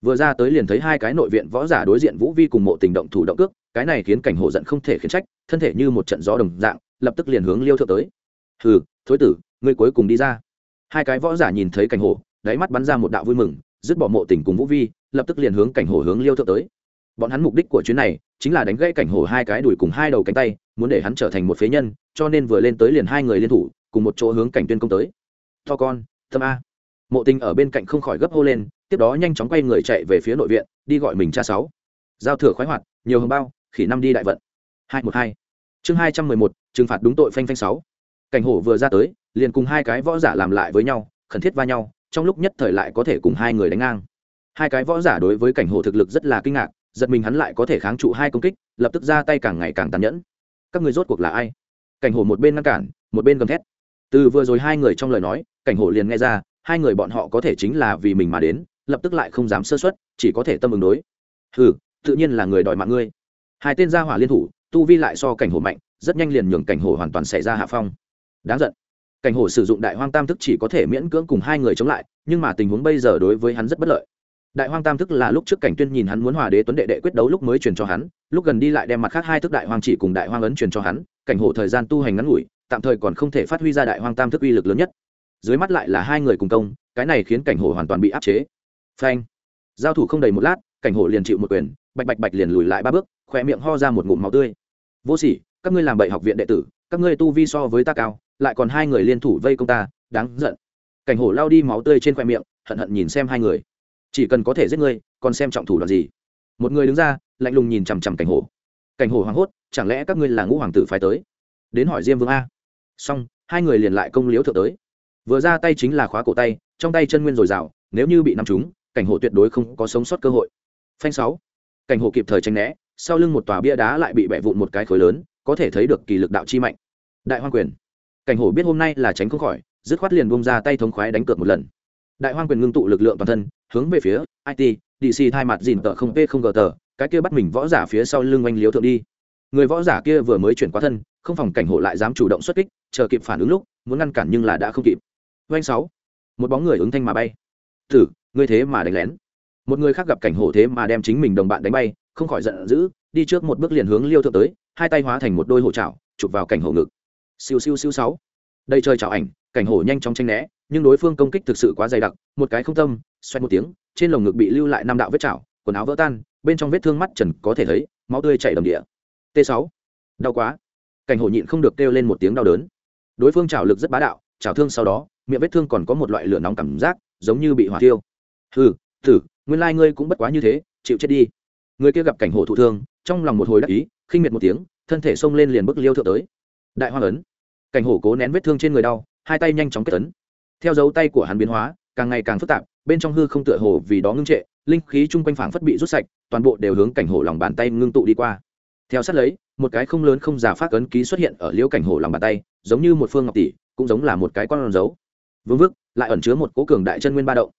Vừa ra tới liền thấy hai cái nội viện võ giả đối diện vũ vi cùng mộ tình động thủ động cước, cái này khiến cảnh hổ giận không thể khiến trách, thân thể như một trận gió đồng dạng, lập tức liền hướng liêu thượng tới. Hừ, thối tử, ngươi cuối cùng đi ra. Hai cái võ giả nhìn thấy cảnh hổ đáy mắt bắn ra một đạo vui mừng, dứt bỏ mộ tình cùng vũ vi, lập tức liền hướng cảnh hổ hướng liêu thượng tới bọn hắn mục đích của chuyến này chính là đánh gãy cảnh hổ hai cái đùi cùng hai đầu cánh tay, muốn để hắn trở thành một phế nhân, cho nên vừa lên tới liền hai người liên thủ, cùng một chỗ hướng cảnh tuyên công tới. To con, tâm a. Mộ tình ở bên cạnh không khỏi gấp hô lên, tiếp đó nhanh chóng quay người chạy về phía nội viện, đi gọi mình cha sáu. Giao thừa khoái hoạt, nhiều hồng bao, khỉ năm đi đại vận. Hai một hai. Chương hai trăm mười một, trừng phạt đúng tội phanh phanh sáu. Cảnh hổ vừa ra tới, liền cùng hai cái võ giả làm lại với nhau, khẩn thiết va nhau, trong lúc nhất thời lại có thể cùng hai người đánh ngang. Hai cái võ giả đối với cảnh hổ thực lực rất là kinh ngạc giật mình hắn lại có thể kháng trụ hai công kích, lập tức ra tay càng ngày càng tàn nhẫn. Các người rốt cuộc là ai? Cảnh hổ một bên ngăn cản, một bên gầm thét. Từ vừa rồi hai người trong lời nói, cảnh hổ liền nghe ra, hai người bọn họ có thể chính là vì mình mà đến, lập tức lại không dám sơ xuất chỉ có thể tâm ứng đối. Ừ tự nhiên là người đòi mạng ngươi. Hai tên gia hỏa liên thủ, tu vi lại so cảnh hổ mạnh, rất nhanh liền nhường cảnh hổ hoàn toàn xảy ra hạ phong. Đáng giận. Cảnh hổ sử dụng đại hoang tam thức chỉ có thể miễn cưỡng cùng hai người chống lại, nhưng mà tình huống bây giờ đối với hắn rất bất lợi đại hoang tam thức là lúc trước cảnh tuyên nhìn hắn muốn hòa đế tuấn đệ đệ quyết đấu lúc mới truyền cho hắn, lúc gần đi lại đem mặt khác hai thức đại hoang chỉ cùng đại hoang ấn truyền cho hắn, cảnh hổ thời gian tu hành ngắn ngủi, tạm thời còn không thể phát huy ra đại hoang tam thức uy lực lớn nhất. Dưới mắt lại là hai người cùng công, cái này khiến cảnh hổ hoàn toàn bị áp chế. Phanh. Giao thủ không đầy một lát, cảnh hổ liền chịu một quyền, bạch bạch bạch liền lùi lại ba bước khỏe miệng ho ra một ngụm máu tươi. Vô sỉ, các ngươi làm bậy học viện đệ tử, các ngươi tu vi so với ta cao, lại còn hai người liên thủ vây công ta, đáng giận. Cảnh hổ lao đi máu tươi trên khoe miệng, hận hận nhìn xem hai người chỉ cần có thể giết ngươi, còn xem trọng thủ đoạn gì? Một người đứng ra, lạnh lùng nhìn chằm chằm cảnh hồ. Cảnh hồ hoảng hốt, chẳng lẽ các ngươi là ngũ hoàng tử phải tới? Đến hỏi diêm vương a. Xong, hai người liền lại công liếu thượng tới. Vừa ra tay chính là khóa cổ tay, trong tay chân nguyên dồi dào, nếu như bị nắm trúng cảnh hồ tuyệt đối không có sống sót cơ hội. Phanh sáu. Cảnh hồ kịp thời tránh né, sau lưng một tòa bia đá lại bị bẻ vụn một cái khối lớn, có thể thấy được kỳ lực đạo chi mạnh. Đại hoang quyền. Cảnh hồ biết hôm nay là tránh không khỏi, dứt khoát liền bông ra tay thống khoái đánh cược một lần đại hoang quyền ngưng tụ lực lượng toàn thân hướng về phía it dc thay mặt dìn tờ không p không gờ tờ cái kia bắt mình võ giả phía sau lưng oanh liếu thượng đi. Người võ giả kia vừa mới chuyển qua thân không phòng cảnh hộ lại dám chủ động xuất kích chờ kịp phản ứng lúc muốn ngăn cản nhưng là đã không kịp. Oanh sáu một bóng người ứng thanh mà bay. Thử ngươi thế mà đánh lén. Một người khác gặp cảnh hộ thế mà đem chính mình đồng bạn đánh bay không khỏi giận dữ đi trước một bước liền hướng liêu thượng tới hai tay hóa thành một đôi hổ chảo, chụp vào cảnh hộ ngực. Siêu siêu siêu sáu. Đây chơi chảo ảnh cảnh hổ nhanh chóng tranh né nhưng đối phương công kích thực sự quá dày đặc, một cái không tâm xoay một tiếng, trên lồng ngực bị lưu lại năm đạo vết chảo, quần áo vỡ tan, bên trong vết thương mắt trần có thể thấy, máu tươi chảy đầm địa. T 6 đau quá. Cảnh hổ nhịn không được kêu lên một tiếng đau đớn. Đối phương chảo lực rất bá đạo, chảo thương sau đó, miệng vết thương còn có một loại lửa nóng cảm giác, giống như bị hỏa thiêu. Hừ thử nguyên lai ngươi cũng bất quá như thế, chịu chết đi. Người kia gặp cảnh hổ thụ thương, trong lòng một hồi đắc ý, khinh miệt một tiếng, thân thể xông lên liền bước liêu thượng tới. Đại hoa ấn. Cảnh hổ cố nén vết thương trên người đau, hai tay nhanh chóng kết tấn theo dấu tay của hắn biến hóa, càng ngày càng phức tạp, bên trong hư không tựa hồ vì đó ngưng trệ, linh khí chung quanh phảng phất bị rút sạch, toàn bộ đều hướng cảnh hổ lòng bàn tay ngưng tụ đi qua. Theo sát lấy, một cái không lớn không già phát ấn ký xuất hiện ở liễu cảnh hổ lòng bàn tay, giống như một phương ngọc tỷ, cũng giống là một cái con dấu vương vức, lại ẩn chứa một cố cường đại chân nguyên ba động.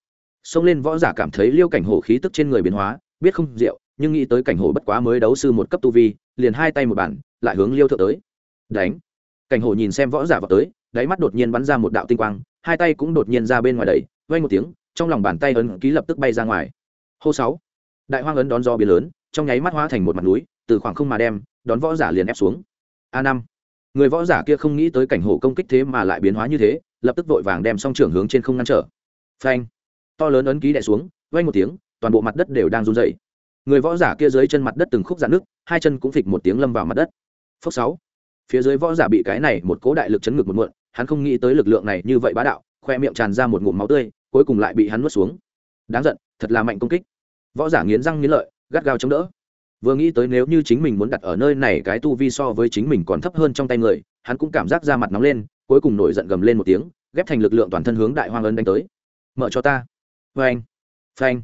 Xông lên võ giả cảm thấy liêu cảnh hổ khí tức trên người biến hóa, biết không rượu, nhưng nghĩ tới cảnh hổ bất quá mới đấu sư một cấp tu vi, liền hai tay một bản lại hướng liêu thượng tới. Đánh. Cảnh hổ nhìn xem võ giả vào tới, đáy mắt đột nhiên bắn ra một đạo tinh quang hai tay cũng đột nhiên ra bên ngoài đầy vay một tiếng, trong lòng bàn tay ấn ký lập tức bay ra ngoài. Hô sáu, đại hoang ấn đón do biến lớn, trong nháy mắt hóa thành một mặt núi, từ khoảng không mà đem, đón võ giả liền ép xuống. A năm, người võ giả kia không nghĩ tới cảnh hổ công kích thế mà lại biến hóa như thế, lập tức vội vàng đem song trưởng hướng trên không ngăn trở. Phanh, to lớn ấn ký đè xuống vay một tiếng, toàn bộ mặt đất đều đang run dậy người võ giả kia dưới chân mặt đất từng khúc dạn nước hai chân cũng phịch một tiếng lâm vào mặt đất. Phốc sáu, phía dưới võ giả bị cái này một cố đại lực chấn ngược một muộn hắn không nghĩ tới lực lượng này như vậy bá đạo, khoe miệng tràn ra một ngụm máu tươi, cuối cùng lại bị hắn nuốt xuống. Đáng giận, thật là mạnh công kích. Võ giả nghiến răng nghiến lợi, gắt gao chống đỡ. Vừa nghĩ tới nếu như chính mình muốn đặt ở nơi này cái tu vi so với chính mình còn thấp hơn trong tay người, hắn cũng cảm giác da mặt nóng lên, cuối cùng nổi giận gầm lên một tiếng, ghép thành lực lượng toàn thân hướng đại hoang ấn đánh tới. Mở cho ta. Phanh phanh.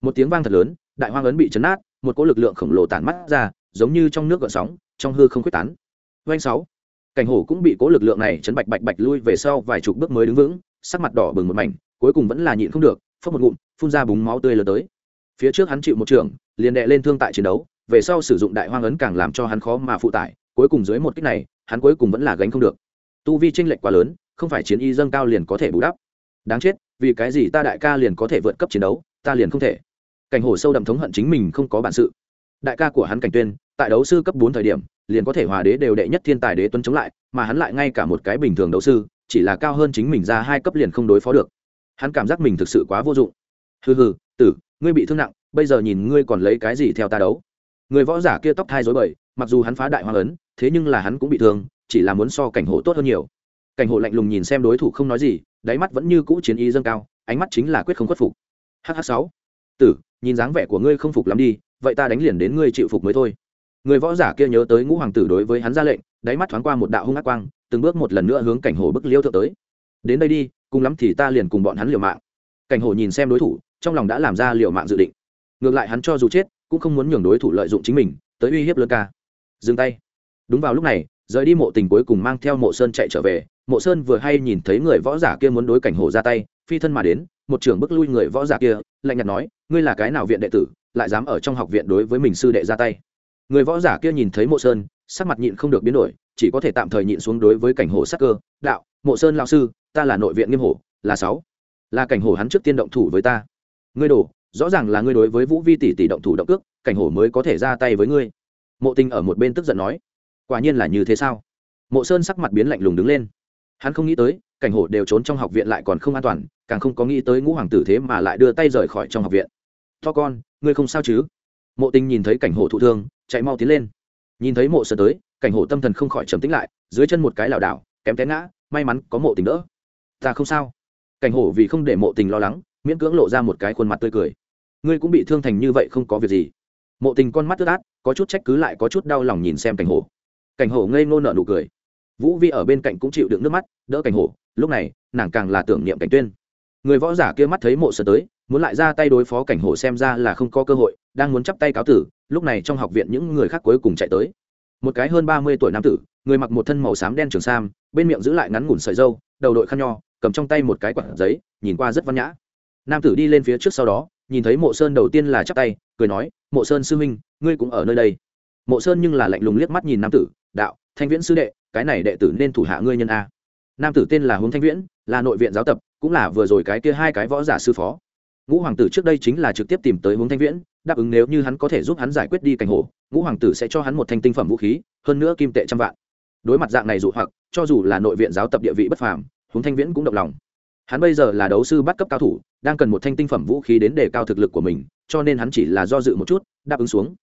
Một tiếng vang thật lớn, đại hoang ấn bị chấn nát, một cỗ lực lượng khổng lồ tản mắt ra, giống như trong nước gợn sóng, trong hư không quyết tán. Phanh sáu cảnh hổ cũng bị cố lực lượng này chấn bạch bạch bạch lui về sau vài chục bước mới đứng vững, sắc mặt đỏ bừng một mảnh, cuối cùng vẫn là nhịn không được, phốc một ngụm, phun ra búng máu tươi lớn tới. Phía trước hắn chịu một trường, liền đệ lên thương tại chiến đấu, về sau sử dụng đại hoang ấn càng làm cho hắn khó mà phụ tải, cuối cùng dưới một kích này, hắn cuối cùng vẫn là gánh không được. Tu vi tranh lệch quá lớn, không phải chiến y dâng cao liền có thể bù đắp. Đáng chết, vì cái gì ta đại ca liền có thể vượt cấp chiến đấu, ta liền không thể. Cảnh hổ sâu đậm thống hận chính mình không có bản sự. Đại ca của hắn cảnh tuyên, tại đấu sư cấp bốn thời điểm liền có thể hòa đế đều đệ nhất thiên tài đế tuấn chống lại, mà hắn lại ngay cả một cái bình thường đấu sư, chỉ là cao hơn chính mình ra hai cấp liền không đối phó được. Hắn cảm giác mình thực sự quá vô dụng. Hừ hừ, tử, ngươi bị thương nặng, bây giờ nhìn ngươi còn lấy cái gì theo ta đấu? Người võ giả kia tóc thai dối bời, mặc dù hắn phá đại hoa ấn, thế nhưng là hắn cũng bị thương, chỉ là muốn so cảnh hộ tốt hơn nhiều. Cảnh hộ lạnh lùng nhìn xem đối thủ không nói gì, đáy mắt vẫn như cũ chiến ý dâng cao, ánh mắt chính là quyết không khuất phục. Hh sáu, tử, nhìn dáng vẻ của ngươi không phục lắm đi, vậy ta đánh liền đến ngươi chịu phục mới thôi người võ giả kia nhớ tới ngũ hoàng tử đối với hắn ra lệnh, đáy mắt thoáng qua một đạo hung ác quang, từng bước một lần nữa hướng cảnh hồ bức liêu thượng tới. Đến đây đi, cùng lắm thì ta liền cùng bọn hắn liều mạng. Cảnh hồ nhìn xem đối thủ, trong lòng đã làm ra liều mạng dự định. Ngược lại hắn cho dù chết, cũng không muốn nhường đối thủ lợi dụng chính mình, tới uy hiếp lơn ca. Dừng tay. Đúng vào lúc này, rời đi mộ tình cuối cùng mang theo mộ sơn chạy trở về. Mộ sơn vừa hay nhìn thấy người võ giả kia muốn đối cảnh hồ ra tay, phi thân mà đến, một trưởng bức lui người võ giả kia, lạnh nhạt nói, ngươi là cái nào viện đệ tử, lại dám ở trong học viện đối với mình sư đệ ra tay? Người võ giả kia nhìn thấy mộ sơn, sắc mặt nhịn không được biến đổi, chỉ có thể tạm thời nhịn xuống đối với cảnh hồ sắc cơ. Đạo, mộ sơn lao sư, ta là nội viện nghiêm hổ là sáu. Là cảnh hồ hắn trước tiên động thủ với ta. Ngươi đổ, rõ ràng là ngươi đối với vũ vi tỷ tỷ động thủ động cước, cảnh hồ mới có thể ra tay với ngươi. Mộ tình ở một bên tức giận nói. Quả nhiên là như thế sao? Mộ sơn sắc mặt biến lạnh lùng đứng lên. Hắn không nghĩ tới, cảnh hồ đều trốn trong học viện lại còn không an toàn, càng không có nghĩ tới ngũ hoàng tử thế mà lại đưa tay rời khỏi trong học viện. To con, ngươi không sao chứ? Mộ tình nhìn thấy cảnh Hổ thụ thương, chạy mau tiến lên. Nhìn thấy mộ sơn tới, cảnh Hổ tâm thần không khỏi trầm tĩnh lại, dưới chân một cái lảo đảo, kém té ngã, may mắn có mộ tình đỡ. Ta không sao. Cảnh Hổ vì không để mộ tình lo lắng, miễn cưỡng lộ ra một cái khuôn mặt tươi cười. Ngươi cũng bị thương thành như vậy không có việc gì. Mộ tình con mắt ướt át, có chút trách cứ lại có chút đau lòng nhìn xem cảnh hổ cảnh hổ ngây ngô nở nụ cười. Vũ vi ở bên cạnh cũng chịu đựng nước mắt, đỡ cảnh hổ lúc này, nàng càng là tưởng niệm cảnh tuyên. Người võ giả kia mắt thấy mộ sơn tới muốn lại ra tay đối phó cảnh hổ xem ra là không có cơ hội, đang muốn chắp tay cáo tử, lúc này trong học viện những người khác cuối cùng chạy tới. Một cái hơn ba mươi tuổi nam tử, người mặc một thân màu xám đen trường sam, bên miệng giữ lại ngắn ngủn sợi dâu đầu đội khăn nho, cầm trong tay một cái quạt giấy, nhìn qua rất văn nhã. Nam tử đi lên phía trước sau đó, nhìn thấy mộ sơn đầu tiên là chắp tay, cười nói, mộ sơn sư huynh, ngươi cũng ở nơi đây. Mộ sơn nhưng là lạnh lùng liếc mắt nhìn nam tử, đạo, thanh viễn sư đệ, cái này đệ tử nên thủ hạ ngươi nhân a. Nam tử tên là hướng thanh viễn, là nội viện giáo tập, cũng là vừa rồi cái kia hai cái võ giả sư phó ngũ hoàng tử trước đây chính là trực tiếp tìm tới hướng thanh viễn, đáp ứng nếu như hắn có thể giúp hắn giải quyết đi cảnh hồ, ngũ hoàng tử sẽ cho hắn một thanh tinh phẩm vũ khí, hơn nữa kim tệ trăm vạn. Đối mặt dạng này dụ hoặc, cho dù là nội viện giáo tập địa vị bất phàm, hướng thanh viễn cũng động lòng. Hắn bây giờ là đấu sư bắt cấp cao thủ, đang cần một thanh tinh phẩm vũ khí đến để cao thực lực của mình, cho nên hắn chỉ là do dự một chút, đáp ứng xuống.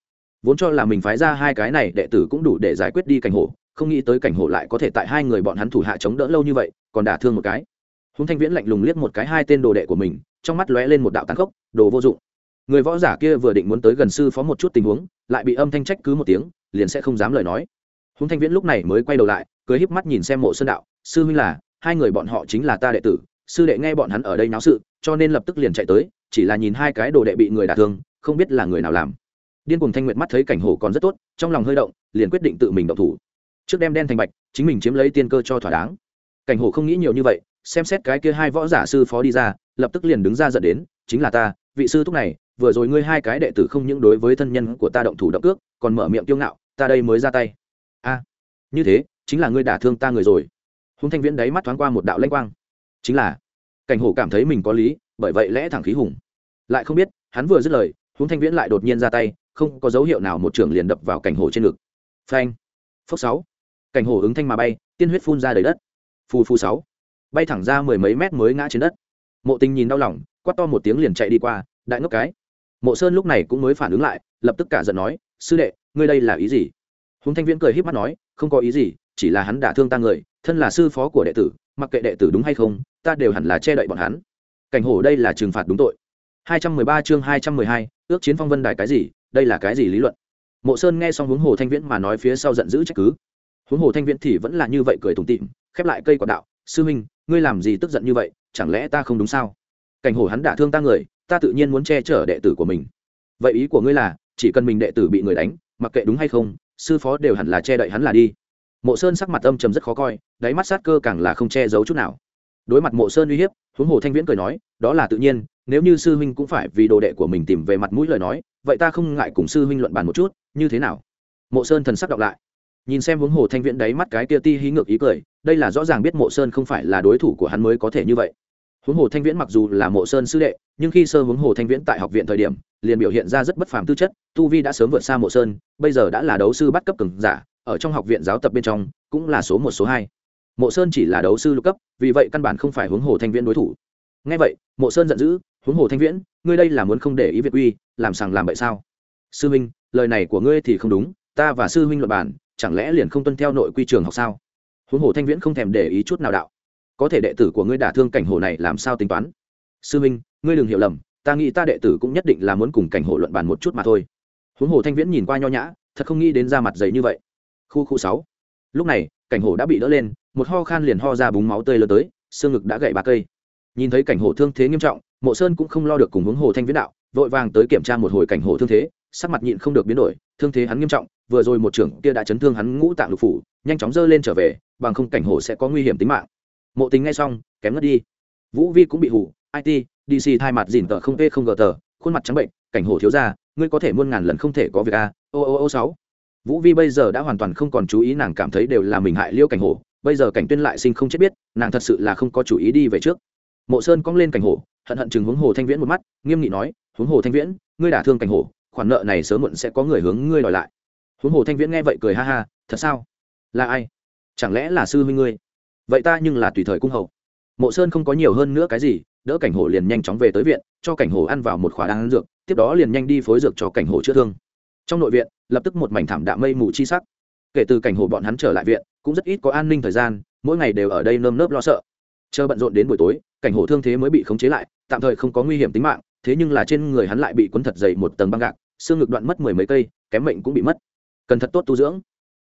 Vốn cho là mình phái ra hai cái này đệ tử cũng đủ để giải quyết đi cảnh hổ không nghĩ tới cảnh hổ lại có thể tại hai người bọn hắn thủ hạ chống đỡ lâu như vậy, còn đả thương một cái húng thanh viễn lạnh lùng liếc một cái hai tên đồ đệ của mình, trong mắt lóe lên một đạo tàn khốc, đồ vô dụng. Người võ giả kia vừa định muốn tới gần sư phó một chút tình huống, lại bị âm thanh trách cứ một tiếng, liền sẽ không dám lời nói. Húng thanh viễn lúc này mới quay đầu lại cưới híp mắt nhìn xem mộ sơn đạo, sư huynh là, hai người bọn họ chính là ta đệ tử, sư đệ nghe bọn hắn ở đây náo sự, cho nên lập tức liền chạy tới, chỉ là nhìn hai cái đồ đệ bị người đả thương, không biết là người nào làm. Điên cùng thanh nguyệt mắt thấy cảnh hổ còn rất tốt, trong lòng hơi động, liền quyết định tự mình động thủ. Trước đem đen thành bạch, chính mình chiếm lấy tiên cơ cho thỏa đáng. Cảnh hổ không nghĩ nhiều như vậy xem xét cái kia hai võ giả sư phó đi ra, lập tức liền đứng ra dẫn đến, chính là ta, vị sư thúc này, vừa rồi ngươi hai cái đệ tử không những đối với thân nhân của ta động thủ động ước còn mở miệng kiêu ngạo, ta đây mới ra tay. A, như thế, chính là ngươi đả thương ta người rồi. Hùng thanh viễn đáy mắt thoáng qua một đạo lanh quang. Chính là, cảnh hổ cảm thấy mình có lý, bởi vậy lẽ thẳng khí hùng. Lại không biết, hắn vừa dứt lời, hùng thanh viễn lại đột nhiên ra tay, không có dấu hiệu nào một trưởng liền đập vào cảnh hổ trên ngực. Phanh, phốc sáu. Cảnh hổ ứng thanh mà bay, tiên huyết phun ra đầy đất. Phù phù sáu bay thẳng ra mười mấy mét mới ngã trên đất. Mộ tình nhìn đau lòng quát to một tiếng liền chạy đi qua đại ngốc cái. Mộ sơn lúc này cũng mới phản ứng lại lập tức cả giận nói sư đệ ngươi đây là ý gì? Húng thanh viễn cười híp mắt nói không có ý gì chỉ là hắn đả thương ta người thân là sư phó của đệ tử mặc kệ đệ tử đúng hay không ta đều hẳn là che đậy bọn hắn. Cảnh hổ đây là trừng phạt đúng tội. 213 chương 212, ước chiến phong vân đài cái gì đây là cái gì lý luận? Mộ sơn nghe xong Huống hồ thanh viễn mà nói phía sau giận dữ trách cứ. Huống hồ thanh viễn thì vẫn là như vậy cười tủm tỉm khép lại cây quả đạo sư huynh ngươi làm gì tức giận như vậy, chẳng lẽ ta không đúng sao? Cảnh hổ hắn đả thương ta người, ta tự nhiên muốn che chở đệ tử của mình. Vậy ý của ngươi là, chỉ cần mình đệ tử bị người đánh, mặc kệ đúng hay không, sư phó đều hẳn là che đậy hắn là đi. Mộ sơn sắc mặt âm trầm rất khó coi, đáy mắt sát cơ càng là không che giấu chút nào. Đối mặt mộ sơn uy hiếp, huống hồ thanh viễn cười nói, đó là tự nhiên, nếu như sư huynh cũng phải vì đồ đệ của mình tìm về mặt mũi lời nói, vậy ta không ngại cùng sư huynh luận bàn một chút, như thế nào? Mộ sơn thần sắc đọc lại nhìn xem huống hồ thanh viễn đáy mắt cái tia ti hí ngược ý cười, đây là rõ ràng biết mộ sơn không phải là đối thủ của hắn mới có thể như vậy. Huống hồ thanh viễn mặc dù là mộ sơn sư đệ, nhưng khi sơ huống hồ thanh viễn tại học viện thời điểm, liền biểu hiện ra rất bất phàm tư chất, tu vi đã sớm vượt xa mộ sơn, bây giờ đã là đấu sư bắt cấp cường giả, ở trong học viện giáo tập bên trong, cũng là số một, số hai. Mộ sơn chỉ là đấu sư lục cấp, vì vậy căn bản không phải huống hồ thanh viễn đối thủ. Ngay vậy, mộ sơn giận dữ, huống hồ thanh viễn, ngươi đây là muốn không để ý việc uy, làm sằng làm bậy sao? Sư huynh lời này của ngươi thì không đúng, ta và sư huynh luật bản chẳng lẽ liền không tuân theo nội quy trường học sao? Huống hồ thanh viễn không thèm để ý chút nào đạo. Có thể đệ tử của ngươi đả thương cảnh hồ này làm sao tính toán? Sư Minh, ngươi đừng hiểu lầm ta nghĩ ta đệ tử cũng nhất định là muốn cùng cảnh hồ luận bàn một chút mà thôi. Huống hồ thanh viễn nhìn qua nho nhã thật không nghĩ đến ra mặt giấy như vậy. Khu khu sáu. Lúc này cảnh hổ đã bị đỡ lên một ho khan liền ho ra búng máu tươi lớn tới xương ngực đã gãy ba cây. Nhìn thấy cảnh hổ thương thế nghiêm trọng mộ sơn cũng không lo được cùng huống hồ thanh viễn đạo vội vàng tới kiểm tra một hồi cảnh hổ thương thế sắc mặt nhịn không được biến đổi, thương thế hắn nghiêm trọng, vừa rồi một trưởng kia đã chấn thương hắn ngũ tạng lục phủ, nhanh chóng dơ lên trở về, bằng không cảnh hổ sẽ có nguy hiểm tính mạng. Mộ tính ngay xong, kém ngất đi. Vũ vi cũng bị hủ it dc thay mặt dìn tờ không p không gờ tờ, khuôn mặt trắng bệnh, cảnh hổ thiếu ra ngươi có thể muôn ngàn lần không thể có việc a, ô ô ô sáu. Vũ vi bây giờ đã hoàn toàn không còn chú ý nàng cảm thấy đều là mình hại liêu cảnh hổ bây giờ cảnh tuyên lại sinh không chết biết, nàng thật sự là không có chủ ý đi về trước. Mộ sơn cong lên cảnh hổ hận hận chừng hướng hồ thanh viễn một mắt, nghiêm nghị nói hướng hồ thanh viễn, ngươi đả thương cảnh hổ khoản nợ này sớm muộn sẽ có người hướng ngươi đòi lại. Huống hồ thanh viễn nghe vậy cười ha ha, thật sao? Là ai? Chẳng lẽ là sư huynh ngươi? Vậy ta nhưng là tùy thời cung hậu mộ sơn không có nhiều hơn nữa cái gì, đỡ cảnh hổ liền nhanh chóng về tới viện, cho cảnh hổ ăn vào một khóa đan dược, tiếp đó liền nhanh đi phối dược cho cảnh hổ chữa thương. Trong nội viện, lập tức một mảnh thảm đạm mây mù chi sắc. Kể từ cảnh hồ bọn hắn trở lại viện, cũng rất ít có an ninh thời gian, mỗi ngày đều ở đây nơm nớp lo sợ. Chờ bận rộn đến buổi tối, cảnh hồ thương thế mới bị khống chế lại, tạm thời không có nguy hiểm tính mạng, thế nhưng là trên người hắn lại bị quấn thật dày một tầng băng gạc xương ngực đoạn mất mười mấy cây, kém mệnh cũng bị mất. Cần thật tốt tu dưỡng.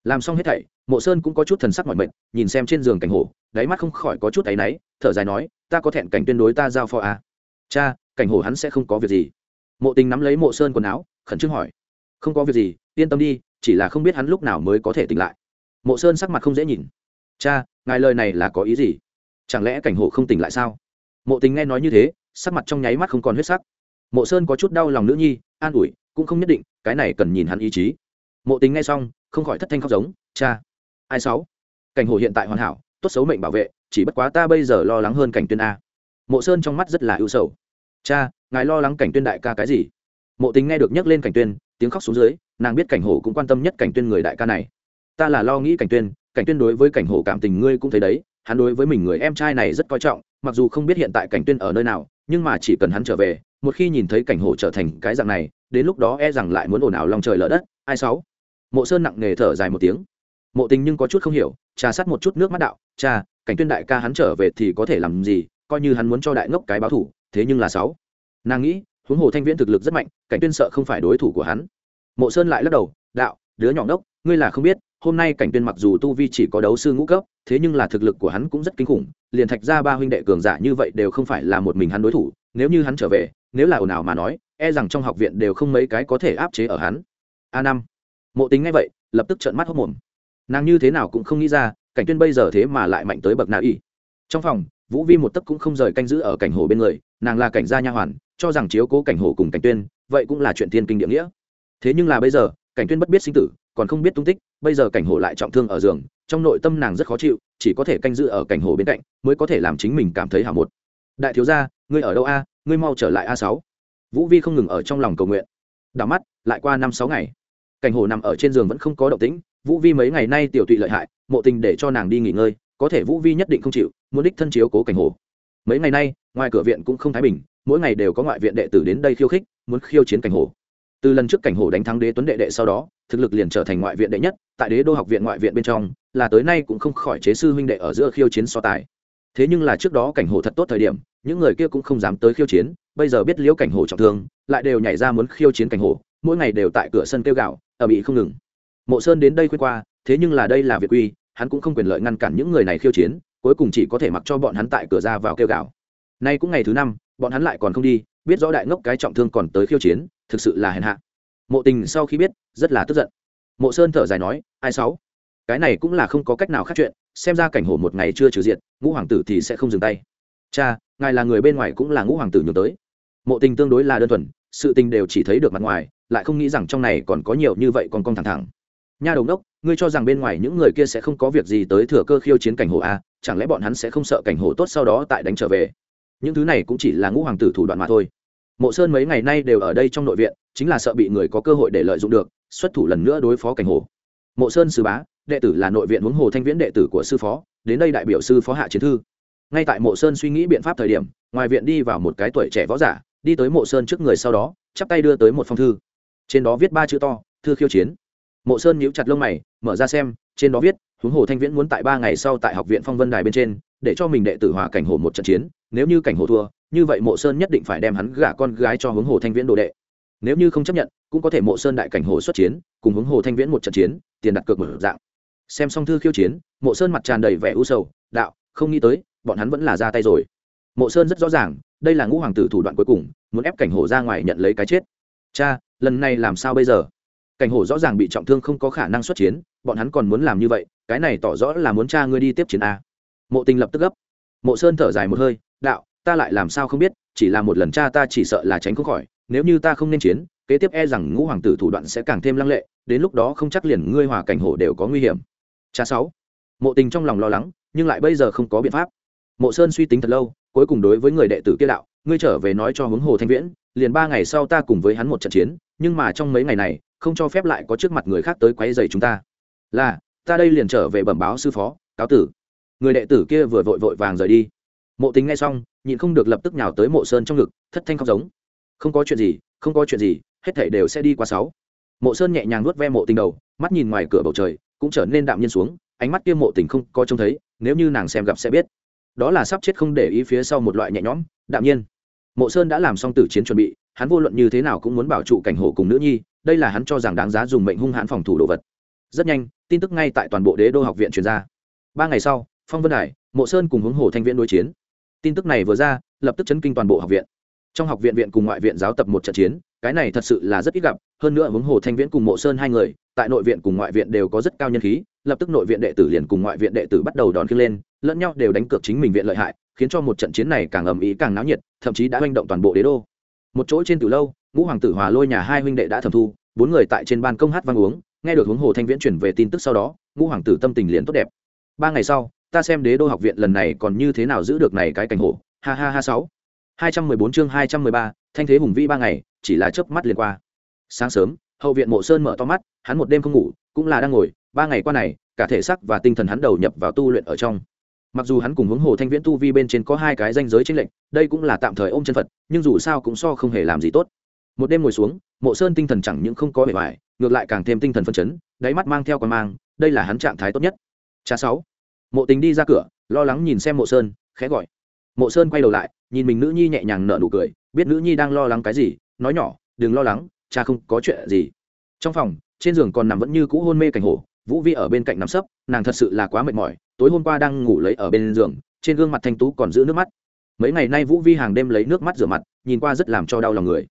Làm xong hết thảy, mộ sơn cũng có chút thần sắc mọi mệnh nhìn xem trên giường cảnh hổ, đáy mắt không khỏi có chút áy náy, thở dài nói, ta có thẹn cảnh tuyên đối ta giao phó à. cha, cảnh hổ hắn sẽ không có việc gì. Mộ tình nắm lấy mộ sơn quần áo, khẩn trương hỏi, không có việc gì, yên tâm đi, chỉ là không biết hắn lúc nào mới có thể tỉnh lại. Mộ sơn sắc mặt không dễ nhìn, cha, ngài lời này là có ý gì? Chẳng lẽ cảnh hổ không tỉnh lại sao? Mộ tình nghe nói như thế, sắc mặt trong nháy mắt không còn huyết sắc. Mộ sơn có chút đau lòng nữ nhi, an ủi cũng không nhất định, cái này cần nhìn hắn ý chí. Mộ tính nghe xong, không khỏi thất thanh khóc giống, cha, ai sáu? Cảnh hồ hiện tại hoàn hảo, tốt xấu mệnh bảo vệ, chỉ bất quá ta bây giờ lo lắng hơn cảnh tuyên a. Mộ sơn trong mắt rất là ưu sầu. Cha, ngài lo lắng cảnh tuyên đại ca cái gì? Mộ tính nghe được nhắc lên cảnh tuyên, tiếng khóc xuống dưới, nàng biết cảnh hồ cũng quan tâm nhất cảnh tuyên người đại ca này. Ta là lo nghĩ cảnh tuyên cảnh tuyên đối với cảnh hồ cảm tình ngươi cũng thấy đấy, hắn đối với mình người em trai này rất coi trọng, mặc dù không biết hiện tại cảnh tuyên ở nơi nào, nhưng mà chỉ cần hắn trở về một khi nhìn thấy cảnh hồ trở thành cái dạng này, đến lúc đó e rằng lại muốn ồn ào lòng trời lở đất. Ai sáu? Mộ sơn nặng nề thở dài một tiếng. Mộ tình nhưng có chút không hiểu, trà sát một chút nước mắt đạo, cha, cảnh tuyên đại ca hắn trở về thì có thể làm gì? Coi như hắn muốn cho đại ngốc cái báo thủ, thế nhưng là sáu. Nàng nghĩ, huống hồ thanh viễn thực lực rất mạnh, cảnh tuyên sợ không phải đối thủ của hắn. Mộ sơn lại lắc đầu, đạo, đứa nhỏ ngốc, ngươi là không biết, hôm nay cảnh tuyên mặc dù tu vi chỉ có đấu sư ngũ cấp, thế nhưng là thực lực của hắn cũng rất kinh khủng, liền thạch ra ba huynh đệ cường giả như vậy đều không phải là một mình hắn đối thủ, nếu như hắn trở về nếu là ồn ào mà nói e rằng trong học viện đều không mấy cái có thể áp chế ở hắn. A năm. Mộ tính ngay vậy, lập tức trợn mắt hốc mồm. Nàng như thế nào cũng không nghĩ ra, cảnh tuyên bây giờ thế mà lại mạnh tới bậc nào y. Trong phòng, vũ vi một tấc cũng không rời canh giữ ở cảnh hồ bên người, nàng là cảnh gia nha hoàn, cho rằng chiếu cố cảnh hồ cùng cảnh tuyên, vậy cũng là chuyện thiên kinh địa nghĩa. Thế nhưng là bây giờ, cảnh tuyên bất biết sinh tử, còn không biết tung tích, bây giờ cảnh hồ lại trọng thương ở giường, trong nội tâm nàng rất khó chịu, chỉ có thể canh giữ ở cảnh hồ bên cạnh, mới có thể làm chính mình cảm thấy hảo một. Đại thiếu gia, ngươi ở đâu a? Ngươi mau trở lại a sáu. Vũ vi không ngừng ở trong lòng cầu nguyện. Đảo mắt, lại qua năm sáu ngày. Cảnh hồ nằm ở trên giường vẫn không có động tĩnh, vũ vi mấy ngày nay tiểu tụy lợi hại, mộ tình để cho nàng đi nghỉ ngơi, có thể vũ vi nhất định không chịu, muốn đích thân chiếu cố cảnh hồ. Mấy ngày nay, ngoài cửa viện cũng không thái bình, mỗi ngày đều có ngoại viện đệ tử đến đây khiêu khích, muốn khiêu chiến cảnh hồ. Từ lần trước cảnh hồ đánh thắng đế tuấn đệ đệ sau đó, thực lực liền trở thành ngoại viện đệ nhất, tại đế đô học viện ngoại viện bên trong, là tới nay cũng không khỏi chế sư huynh đệ ở giữa khiêu chiến so tài. Thế nhưng là trước đó cảnh hồ thật tốt thời điểm những người kia cũng không dám tới khiêu chiến, bây giờ biết liễu cảnh hồ trọng thương, lại đều nhảy ra muốn khiêu chiến cảnh hồ, mỗi ngày đều tại cửa sân kêu gạo ở bị không ngừng. Mộ sơn đến đây khuyên qua, thế nhưng là đây là việc uy, hắn cũng không quyền lợi ngăn cản những người này khiêu chiến, cuối cùng chỉ có thể mặc cho bọn hắn tại cửa ra vào kêu gạo nay cũng ngày thứ năm, bọn hắn lại còn không đi, biết rõ đại ngốc cái trọng thương còn tới khiêu chiến, thực sự là hèn hạ. Mộ tình sau khi biết, rất là tức giận. Mộ sơn thở dài nói, ai sáu? Cái này cũng là không có cách nào khác chuyện, xem ra cảnh hổ một ngày chưa trừ diện, ngũ hoàng tử thì sẽ không dừng tay. Cha ngài là người bên ngoài cũng là ngũ hoàng tử nhường tới. Mộ tình tương đối là đơn thuần, sự tình đều chỉ thấy được mặt ngoài, lại không nghĩ rằng trong này còn có nhiều như vậy còn con thẳng thẳng. Nha đầu đốc, ngươi cho rằng bên ngoài những người kia sẽ không có việc gì tới thừa cơ khiêu chiến cảnh hồ a, chẳng lẽ bọn hắn sẽ không sợ cảnh hồ tốt sau đó tại đánh trở về? Những thứ này cũng chỉ là ngũ hoàng tử thủ đoạn mà thôi. Mộ sơn mấy ngày nay đều ở đây trong nội viện, chính là sợ bị người có cơ hội để lợi dụng được, xuất thủ lần nữa đối phó cảnh hồ. Mộ sơn sư bá, đệ tử là nội viện huống hồ thanh viễn đệ tử của sư phó, đến đây đại biểu sư phó hạ chiến thư ngay tại mộ sơn suy nghĩ biện pháp thời điểm, ngoài viện đi vào một cái tuổi trẻ võ giả, đi tới mộ sơn trước người sau đó, chắp tay đưa tới một phong thư. Trên đó viết ba chữ to, thư khiêu chiến. Mộ sơn nhíu chặt lông mày, mở ra xem, trên đó viết, huống hồ thanh viễn muốn tại ba ngày sau tại học viện phong vân đài bên trên, để cho mình đệ tử hòa cảnh hồ một trận chiến, nếu như cảnh hồ thua, như vậy mộ sơn nhất định phải đem hắn gả con gái cho huống hồ thanh viễn đồ đệ. Nếu như không chấp nhận, cũng có thể mộ sơn đại cảnh hồ xuất chiến, cùng huống hồ thanh viễn một trận chiến, tiền đặt cược mở dạng. Xem xong thư khiêu chiến, mộ sơn mặt tràn đầy vẻ u sầu, đạo, không nghĩ tới bọn hắn vẫn là ra tay rồi. Mộ sơn rất rõ ràng, đây là ngũ hoàng tử thủ đoạn cuối cùng, muốn ép cảnh Hổ ra ngoài nhận lấy cái chết. Cha, lần này làm sao bây giờ? Cảnh hổ rõ ràng bị trọng thương không có khả năng xuất chiến, bọn hắn còn muốn làm như vậy, cái này tỏ rõ là muốn cha ngươi đi tiếp chiến a. Mộ tình lập tức gấp. Mộ sơn thở dài một hơi, đạo, ta lại làm sao không biết, chỉ là một lần cha ta chỉ sợ là tránh không khỏi, nếu như ta không nên chiến, kế tiếp e rằng ngũ hoàng tử thủ đoạn sẽ càng thêm lăng lệ, đến lúc đó không chắc liền ngươi hòa cảnh hổ đều có nguy hiểm. Cha sáu. Mộ tình trong lòng lo lắng, nhưng lại bây giờ không có biện pháp mộ sơn suy tính thật lâu, cuối cùng đối với người đệ tử kia đạo, ngươi trở về nói cho hướng hồ thanh viễn, liền ba ngày sau ta cùng với hắn một trận chiến, nhưng mà trong mấy ngày này, không cho phép lại có trước mặt người khác tới quấy rầy chúng ta. Là, ta đây liền trở về bẩm báo sư phó, cáo tử. Người đệ tử kia vừa vội vội vàng rời đi. Mộ tính nghe xong, nhịn không được lập tức nhào tới mộ sơn trong ngực, thất thanh khóc giống. Không có chuyện gì, không có chuyện gì, hết thảy đều sẽ đi qua sáu. Mộ sơn nhẹ nhàng nuốt ve mộ tình đầu, mắt nhìn ngoài cửa bầu trời, cũng trở nên đạm nhiên xuống, ánh mắt kia mộ tình không có trông thấy, nếu như nàng xem gặp sẽ biết đó là sắp chết không để ý phía sau một loại nhẹ nhõm, đạm nhiên. Mộ sơn đã làm xong tử chiến chuẩn bị, hắn vô luận như thế nào cũng muốn bảo trụ cảnh hộ cùng nữ nhi, đây là hắn cho rằng đáng giá dùng mệnh hung hãn phòng thủ đồ vật. Rất nhanh, tin tức ngay tại toàn bộ đế đô học viện truyền ra. Ba ngày sau, phong vân đài, mộ sơn cùng hướng hồ thanh viện đối chiến. Tin tức này vừa ra, lập tức chấn kinh toàn bộ học viện. Trong học viện viện cùng ngoại viện giáo tập một trận chiến, cái này thật sự là rất ít gặp, hơn nữa hướng hồ thanh viễn cùng mộ sơn hai người, tại nội viện cùng ngoại viện đều có rất cao nhân khí lập tức nội viện đệ tử liền cùng ngoại viện đệ tử bắt đầu đòn khiêng lên, lẫn nhau đều đánh cược chính mình viện lợi hại, khiến cho một trận chiến này càng ầm ĩ càng náo nhiệt, thậm chí đã manh động toàn bộ đế đô. Một chỗ trên từ lâu, ngũ hoàng tử hòa lôi nhà hai huynh đệ đã thẩm thu, bốn người tại trên ban công hát vang uống, nghe được huống hồ thanh viễn chuyển về tin tức sau đó, ngũ hoàng tử tâm tình liền tốt đẹp. Ba ngày sau, ta xem đế đô học viện lần này còn như thế nào giữ được này cái cảnh hổ. Ha ha ha sáu. Hai trăm mười bốn chương hai trăm mười ba, thanh thế hùng vĩ ba ngày, chỉ là chớp mắt liền qua. Sáng sớm, hậu viện mộ sơn mở to mắt, hắn một đêm không ngủ, cũng là đang ngồi ba ngày qua này, cả thể xác và tinh thần hắn đầu nhập vào tu luyện ở trong. Mặc dù hắn cùng hướng hồ thanh viễn tu vi bên trên có hai cái danh giới tranh lệch, đây cũng là tạm thời ôm chân phật, nhưng dù sao cũng so không hề làm gì tốt. Một đêm ngồi xuống, mộ sơn tinh thần chẳng những không có bề bài ngược lại càng thêm tinh thần phân chấn, đáy mắt mang theo còn mang, đây là hắn trạng thái tốt nhất. Cha sáu. Mộ tình đi ra cửa, lo lắng nhìn xem mộ sơn, khẽ gọi. Mộ sơn quay đầu lại, nhìn mình nữ nhi nhẹ nhàng nở nụ cười, biết nữ nhi đang lo lắng cái gì, nói nhỏ, đừng lo lắng, cha không có chuyện gì. Trong phòng, trên giường còn nằm vẫn như cũ hôn mê cảnh hổ vũ vi ở bên cạnh nằm sấp, nàng thật sự là quá mệt mỏi, tối hôm qua đang ngủ lấy ở bên giường, trên gương mặt thanh tú còn giữ nước mắt. Mấy ngày nay vũ vi hàng đêm lấy nước mắt rửa mặt, nhìn qua rất làm cho đau lòng người.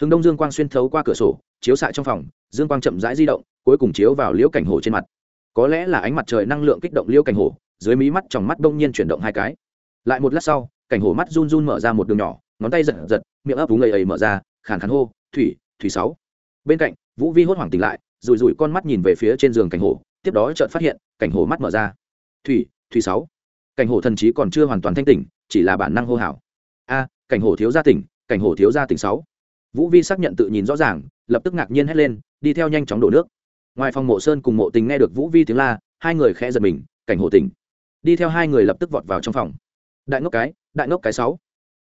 Hướng đông dương quang xuyên thấu qua cửa sổ, chiếu xạ trong phòng, dương quang chậm rãi di động, cuối cùng chiếu vào liễu cảnh hổ trên mặt. Có lẽ là ánh mặt trời năng lượng kích động liễu cảnh hổ, dưới mí mắt trong mắt đông nhiên chuyển động hai cái. Lại một lát sau, cảnh hổ mắt run run mở ra một đường nhỏ, ngón tay giật giật, miệng ấp vú lầy ấy mở ra, khàn khàn hô, thủy thủy sáu. Bên cạnh, vũ vi hốt hoảng tỉnh lại rủi rủi con mắt nhìn về phía trên giường cảnh hổ, tiếp đó chợt phát hiện, cảnh hổ mắt mở ra. Thủy thủy sáu. Cảnh hổ thần trí còn chưa hoàn toàn thanh tỉnh, chỉ là bản năng hô hào. A, cảnh hổ thiếu gia tỉnh, cảnh hổ thiếu gia tỉnh sáu. Vũ vi xác nhận tự nhìn rõ ràng, lập tức ngạc nhiên hét lên, đi theo nhanh chóng đổ nước. Ngoài phòng mộ sơn cùng mộ tình nghe được vũ vi tiếng la, hai người khẽ giật mình, cảnh hổ tỉnh. Đi theo hai người lập tức vọt vào trong phòng. Đại ngốc cái, đại ngốc cái sáu.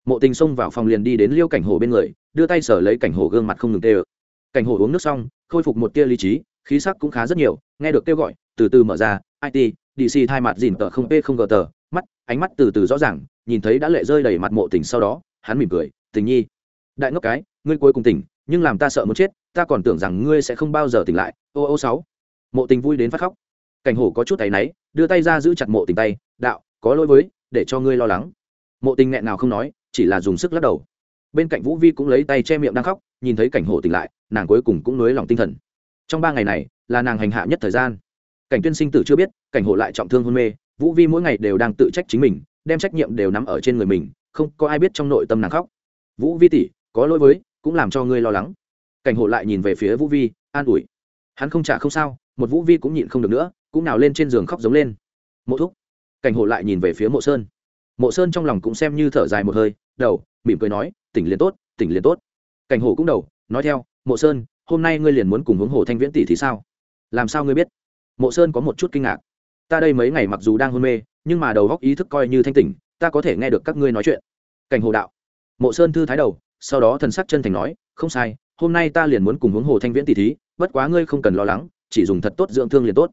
Mộ tình xông vào phòng liền đi đến liêu cảnh hổ bên người, đưa tay sở lấy cảnh hổ gương mặt không ngừng tê ơ. Cảnh hổ uống nước xong khôi phục một tia lý trí, khí sắc cũng khá rất nhiều, nghe được kêu gọi, từ từ mở ra it dc thay mặt dìn tờ không p không gờ tờ, mắt, ánh mắt từ từ rõ ràng, nhìn thấy đã lệ rơi đầy mặt mộ tình sau đó, hắn mỉm cười, tình nhi, đại ngốc cái, ngươi cuối cùng tỉnh, nhưng làm ta sợ muốn chết, ta còn tưởng rằng ngươi sẽ không bao giờ tỉnh lại. Ô ô sáu. Mộ tình vui đến phát khóc. Cảnh hổ có chút tay náy, đưa tay ra giữ chặt mộ tình tay, đạo, có lỗi với, để cho ngươi lo lắng. Mộ tình nghẹn nào không nói, chỉ là dùng sức lắc đầu. Bên cạnh vũ vi cũng lấy tay che miệng đang khóc, nhìn thấy cảnh hổ tỉnh lại nàng cuối cùng cũng nới lòng tinh thần. Trong ba ngày này, là nàng hành hạ nhất thời gian. Cảnh tuyên sinh tử chưa biết, cảnh hộ lại trọng thương hôn mê, vũ vi mỗi ngày đều đang tự trách chính mình, đem trách nhiệm đều nắm ở trên người mình, không có ai biết trong nội tâm nàng khóc. Vũ vi tỷ, có lỗi với, cũng làm cho ngươi lo lắng. Cảnh hộ lại nhìn về phía vũ vi, an ủi. Hắn không trả không sao, một vũ vi cũng nhịn không được nữa, cũng nào lên trên giường khóc giống lên. Mộ thúc. Cảnh hộ lại nhìn về phía mộ sơn. Mộ sơn trong lòng cũng xem như thở dài một hơi, đầu, mỉm cười nói, tỉnh liền tốt, tỉnh liền tốt. Cảnh hộ cũng đầu, nói theo mộ sơn, hôm nay ngươi liền muốn cùng hướng hồ thanh viễn tỷ thì sao? Làm sao ngươi biết? Mộ sơn có một chút kinh ngạc. Ta đây mấy ngày mặc dù đang hôn mê, nhưng mà đầu góc ý thức coi như thanh tỉnh, ta có thể nghe được các ngươi nói chuyện. Cảnh hồ đạo. Mộ sơn thư thái đầu, sau đó thần sắc chân thành nói, không sai, hôm nay ta liền muốn cùng hướng hồ thanh viễn tỷ thí, bất quá ngươi không cần lo lắng, chỉ dùng thật tốt dưỡng thương liền tốt.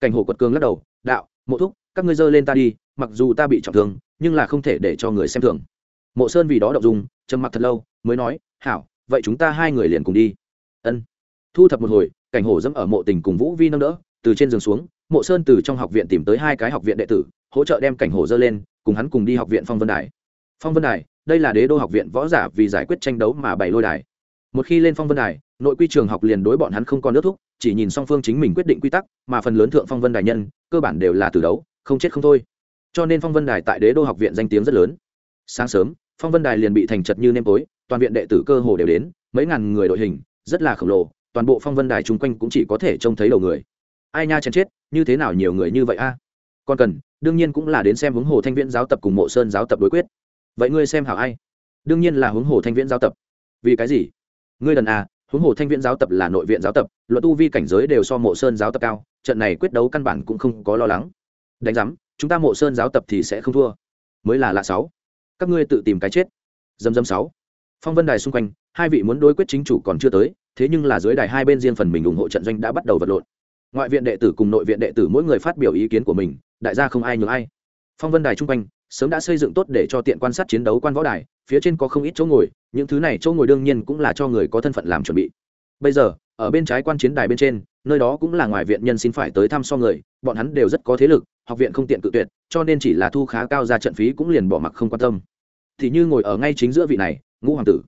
Cảnh hồ quật cường lắc đầu, đạo, mộ thúc, các ngươi dơ lên ta đi, mặc dù ta bị trọng thương, nhưng là không thể để cho người xem thường. Mộ sơn vì đó đậu dùng trầm mặc thật lâu, mới nói, hảo vậy chúng ta hai người liền cùng đi. Ân. Thu thập một hồi, cảnh hổ dẫm ở mộ tình cùng vũ vi nâng đỡ, từ trên giường xuống, mộ sơn từ trong học viện tìm tới hai cái học viện đệ tử, hỗ trợ đem cảnh hổ dơ lên, cùng hắn cùng đi học viện phong vân đài. Phong vân đài, đây là đế đô học viện võ giả vì giải quyết tranh đấu mà bày lôi đài. Một khi lên phong vân đài, nội quy trường học liền đối bọn hắn không còn nước thúc, chỉ nhìn song phương chính mình quyết định quy tắc, mà phần lớn thượng phong vân đài nhân, cơ bản đều là từ đấu, không chết không thôi. Cho nên phong vân đài tại đế đô học viện danh tiếng rất lớn. Sáng sớm, phong vân đài liền bị thành chật như nêm tối toàn viện đệ tử cơ hồ đều đến, mấy ngàn người đội hình, rất là khổng lồ, toàn bộ phong vân đài chung quanh cũng chỉ có thể trông thấy đầu người. Ai nha chèn chết, như thế nào nhiều người như vậy a? Còn cần, đương nhiên cũng là đến xem hướng hồ thanh viễn giáo tập cùng mộ sơn giáo tập đối quyết. Vậy ngươi xem hảo ai? Đương nhiên là hướng hồ thanh viễn giáo tập. Vì cái gì? Ngươi đần à hướng hồ thanh viễn giáo tập là nội viện giáo tập luật tu vi cảnh giới đều so mộ sơn giáo tập cao, trận này quyết đấu căn bản cũng không có lo lắng. Đánh giám, chúng ta mộ sơn giáo tập thì sẽ không thua. Mới là lạ sáu. Các ngươi tự tìm cái chết. Dâm dâm sáu phong vân đài xung quanh, hai vị muốn đối quyết chính chủ còn chưa tới, thế nhưng là dưới đài hai bên riêng phần mình ủng hộ trận doanh đã bắt đầu vật lộn. Ngoại viện đệ tử cùng nội viện đệ tử mỗi người phát biểu ý kiến của mình, đại gia không ai nhường ai. Phong vân đài chung quanh, sớm đã xây dựng tốt để cho tiện quan sát chiến đấu quan võ đài, phía trên có không ít chỗ ngồi, những thứ này chỗ ngồi đương nhiên cũng là cho người có thân phận làm chuẩn bị. Bây giờ, ở bên trái quan chiến đài bên trên, nơi đó cũng là ngoài viện nhân xin phải tới thăm so người, bọn hắn đều rất có thế lực, học viện không tiện cự tuyệt, cho nên chỉ là thu khá cao ra trận phí cũng liền bỏ mặc không quan tâm thì như ngồi ở ngay chính giữa vị này, ngũ hoàng tử.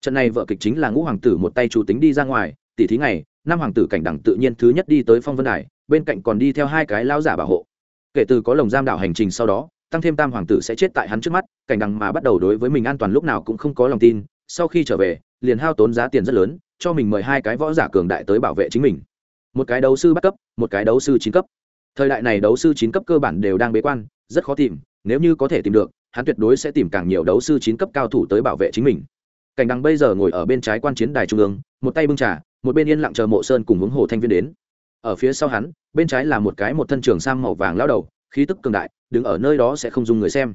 Trận này vợ kịch chính là ngũ hoàng tử một tay chủ tính đi ra ngoài tỷ thí ngày, năm hoàng tử cảnh đẳng tự nhiên thứ nhất đi tới phong vân đài, bên cạnh còn đi theo hai cái lao giả bảo hộ. Kể từ có lồng giam đảo hành trình sau đó, tăng thêm tam hoàng tử sẽ chết tại hắn trước mắt, cảnh đằng mà bắt đầu đối với mình an toàn lúc nào cũng không có lòng tin, sau khi trở về, liền hao tốn giá tiền rất lớn, cho mình mời hai cái võ giả cường đại tới bảo vệ chính mình. Một cái đấu sư bắt cấp, một cái đấu sư chín cấp. Thời đại này đấu sư chín cấp cơ bản đều đang bế quan, rất khó tìm, nếu như có thể tìm được hắn tuyệt đối sẽ tìm càng nhiều đấu sư chín cấp cao thủ tới bảo vệ chính mình. Cảnh đằng bây giờ ngồi ở bên trái quan chiến đài trung ương, một tay bưng trà, một bên yên lặng chờ mộ sơn cùng hướng hồ thanh viên đến. Ở phía sau hắn, bên trái là một cái một thân trường sang màu vàng lao đầu, khí tức cường đại, đứng ở nơi đó sẽ không dùng người xem.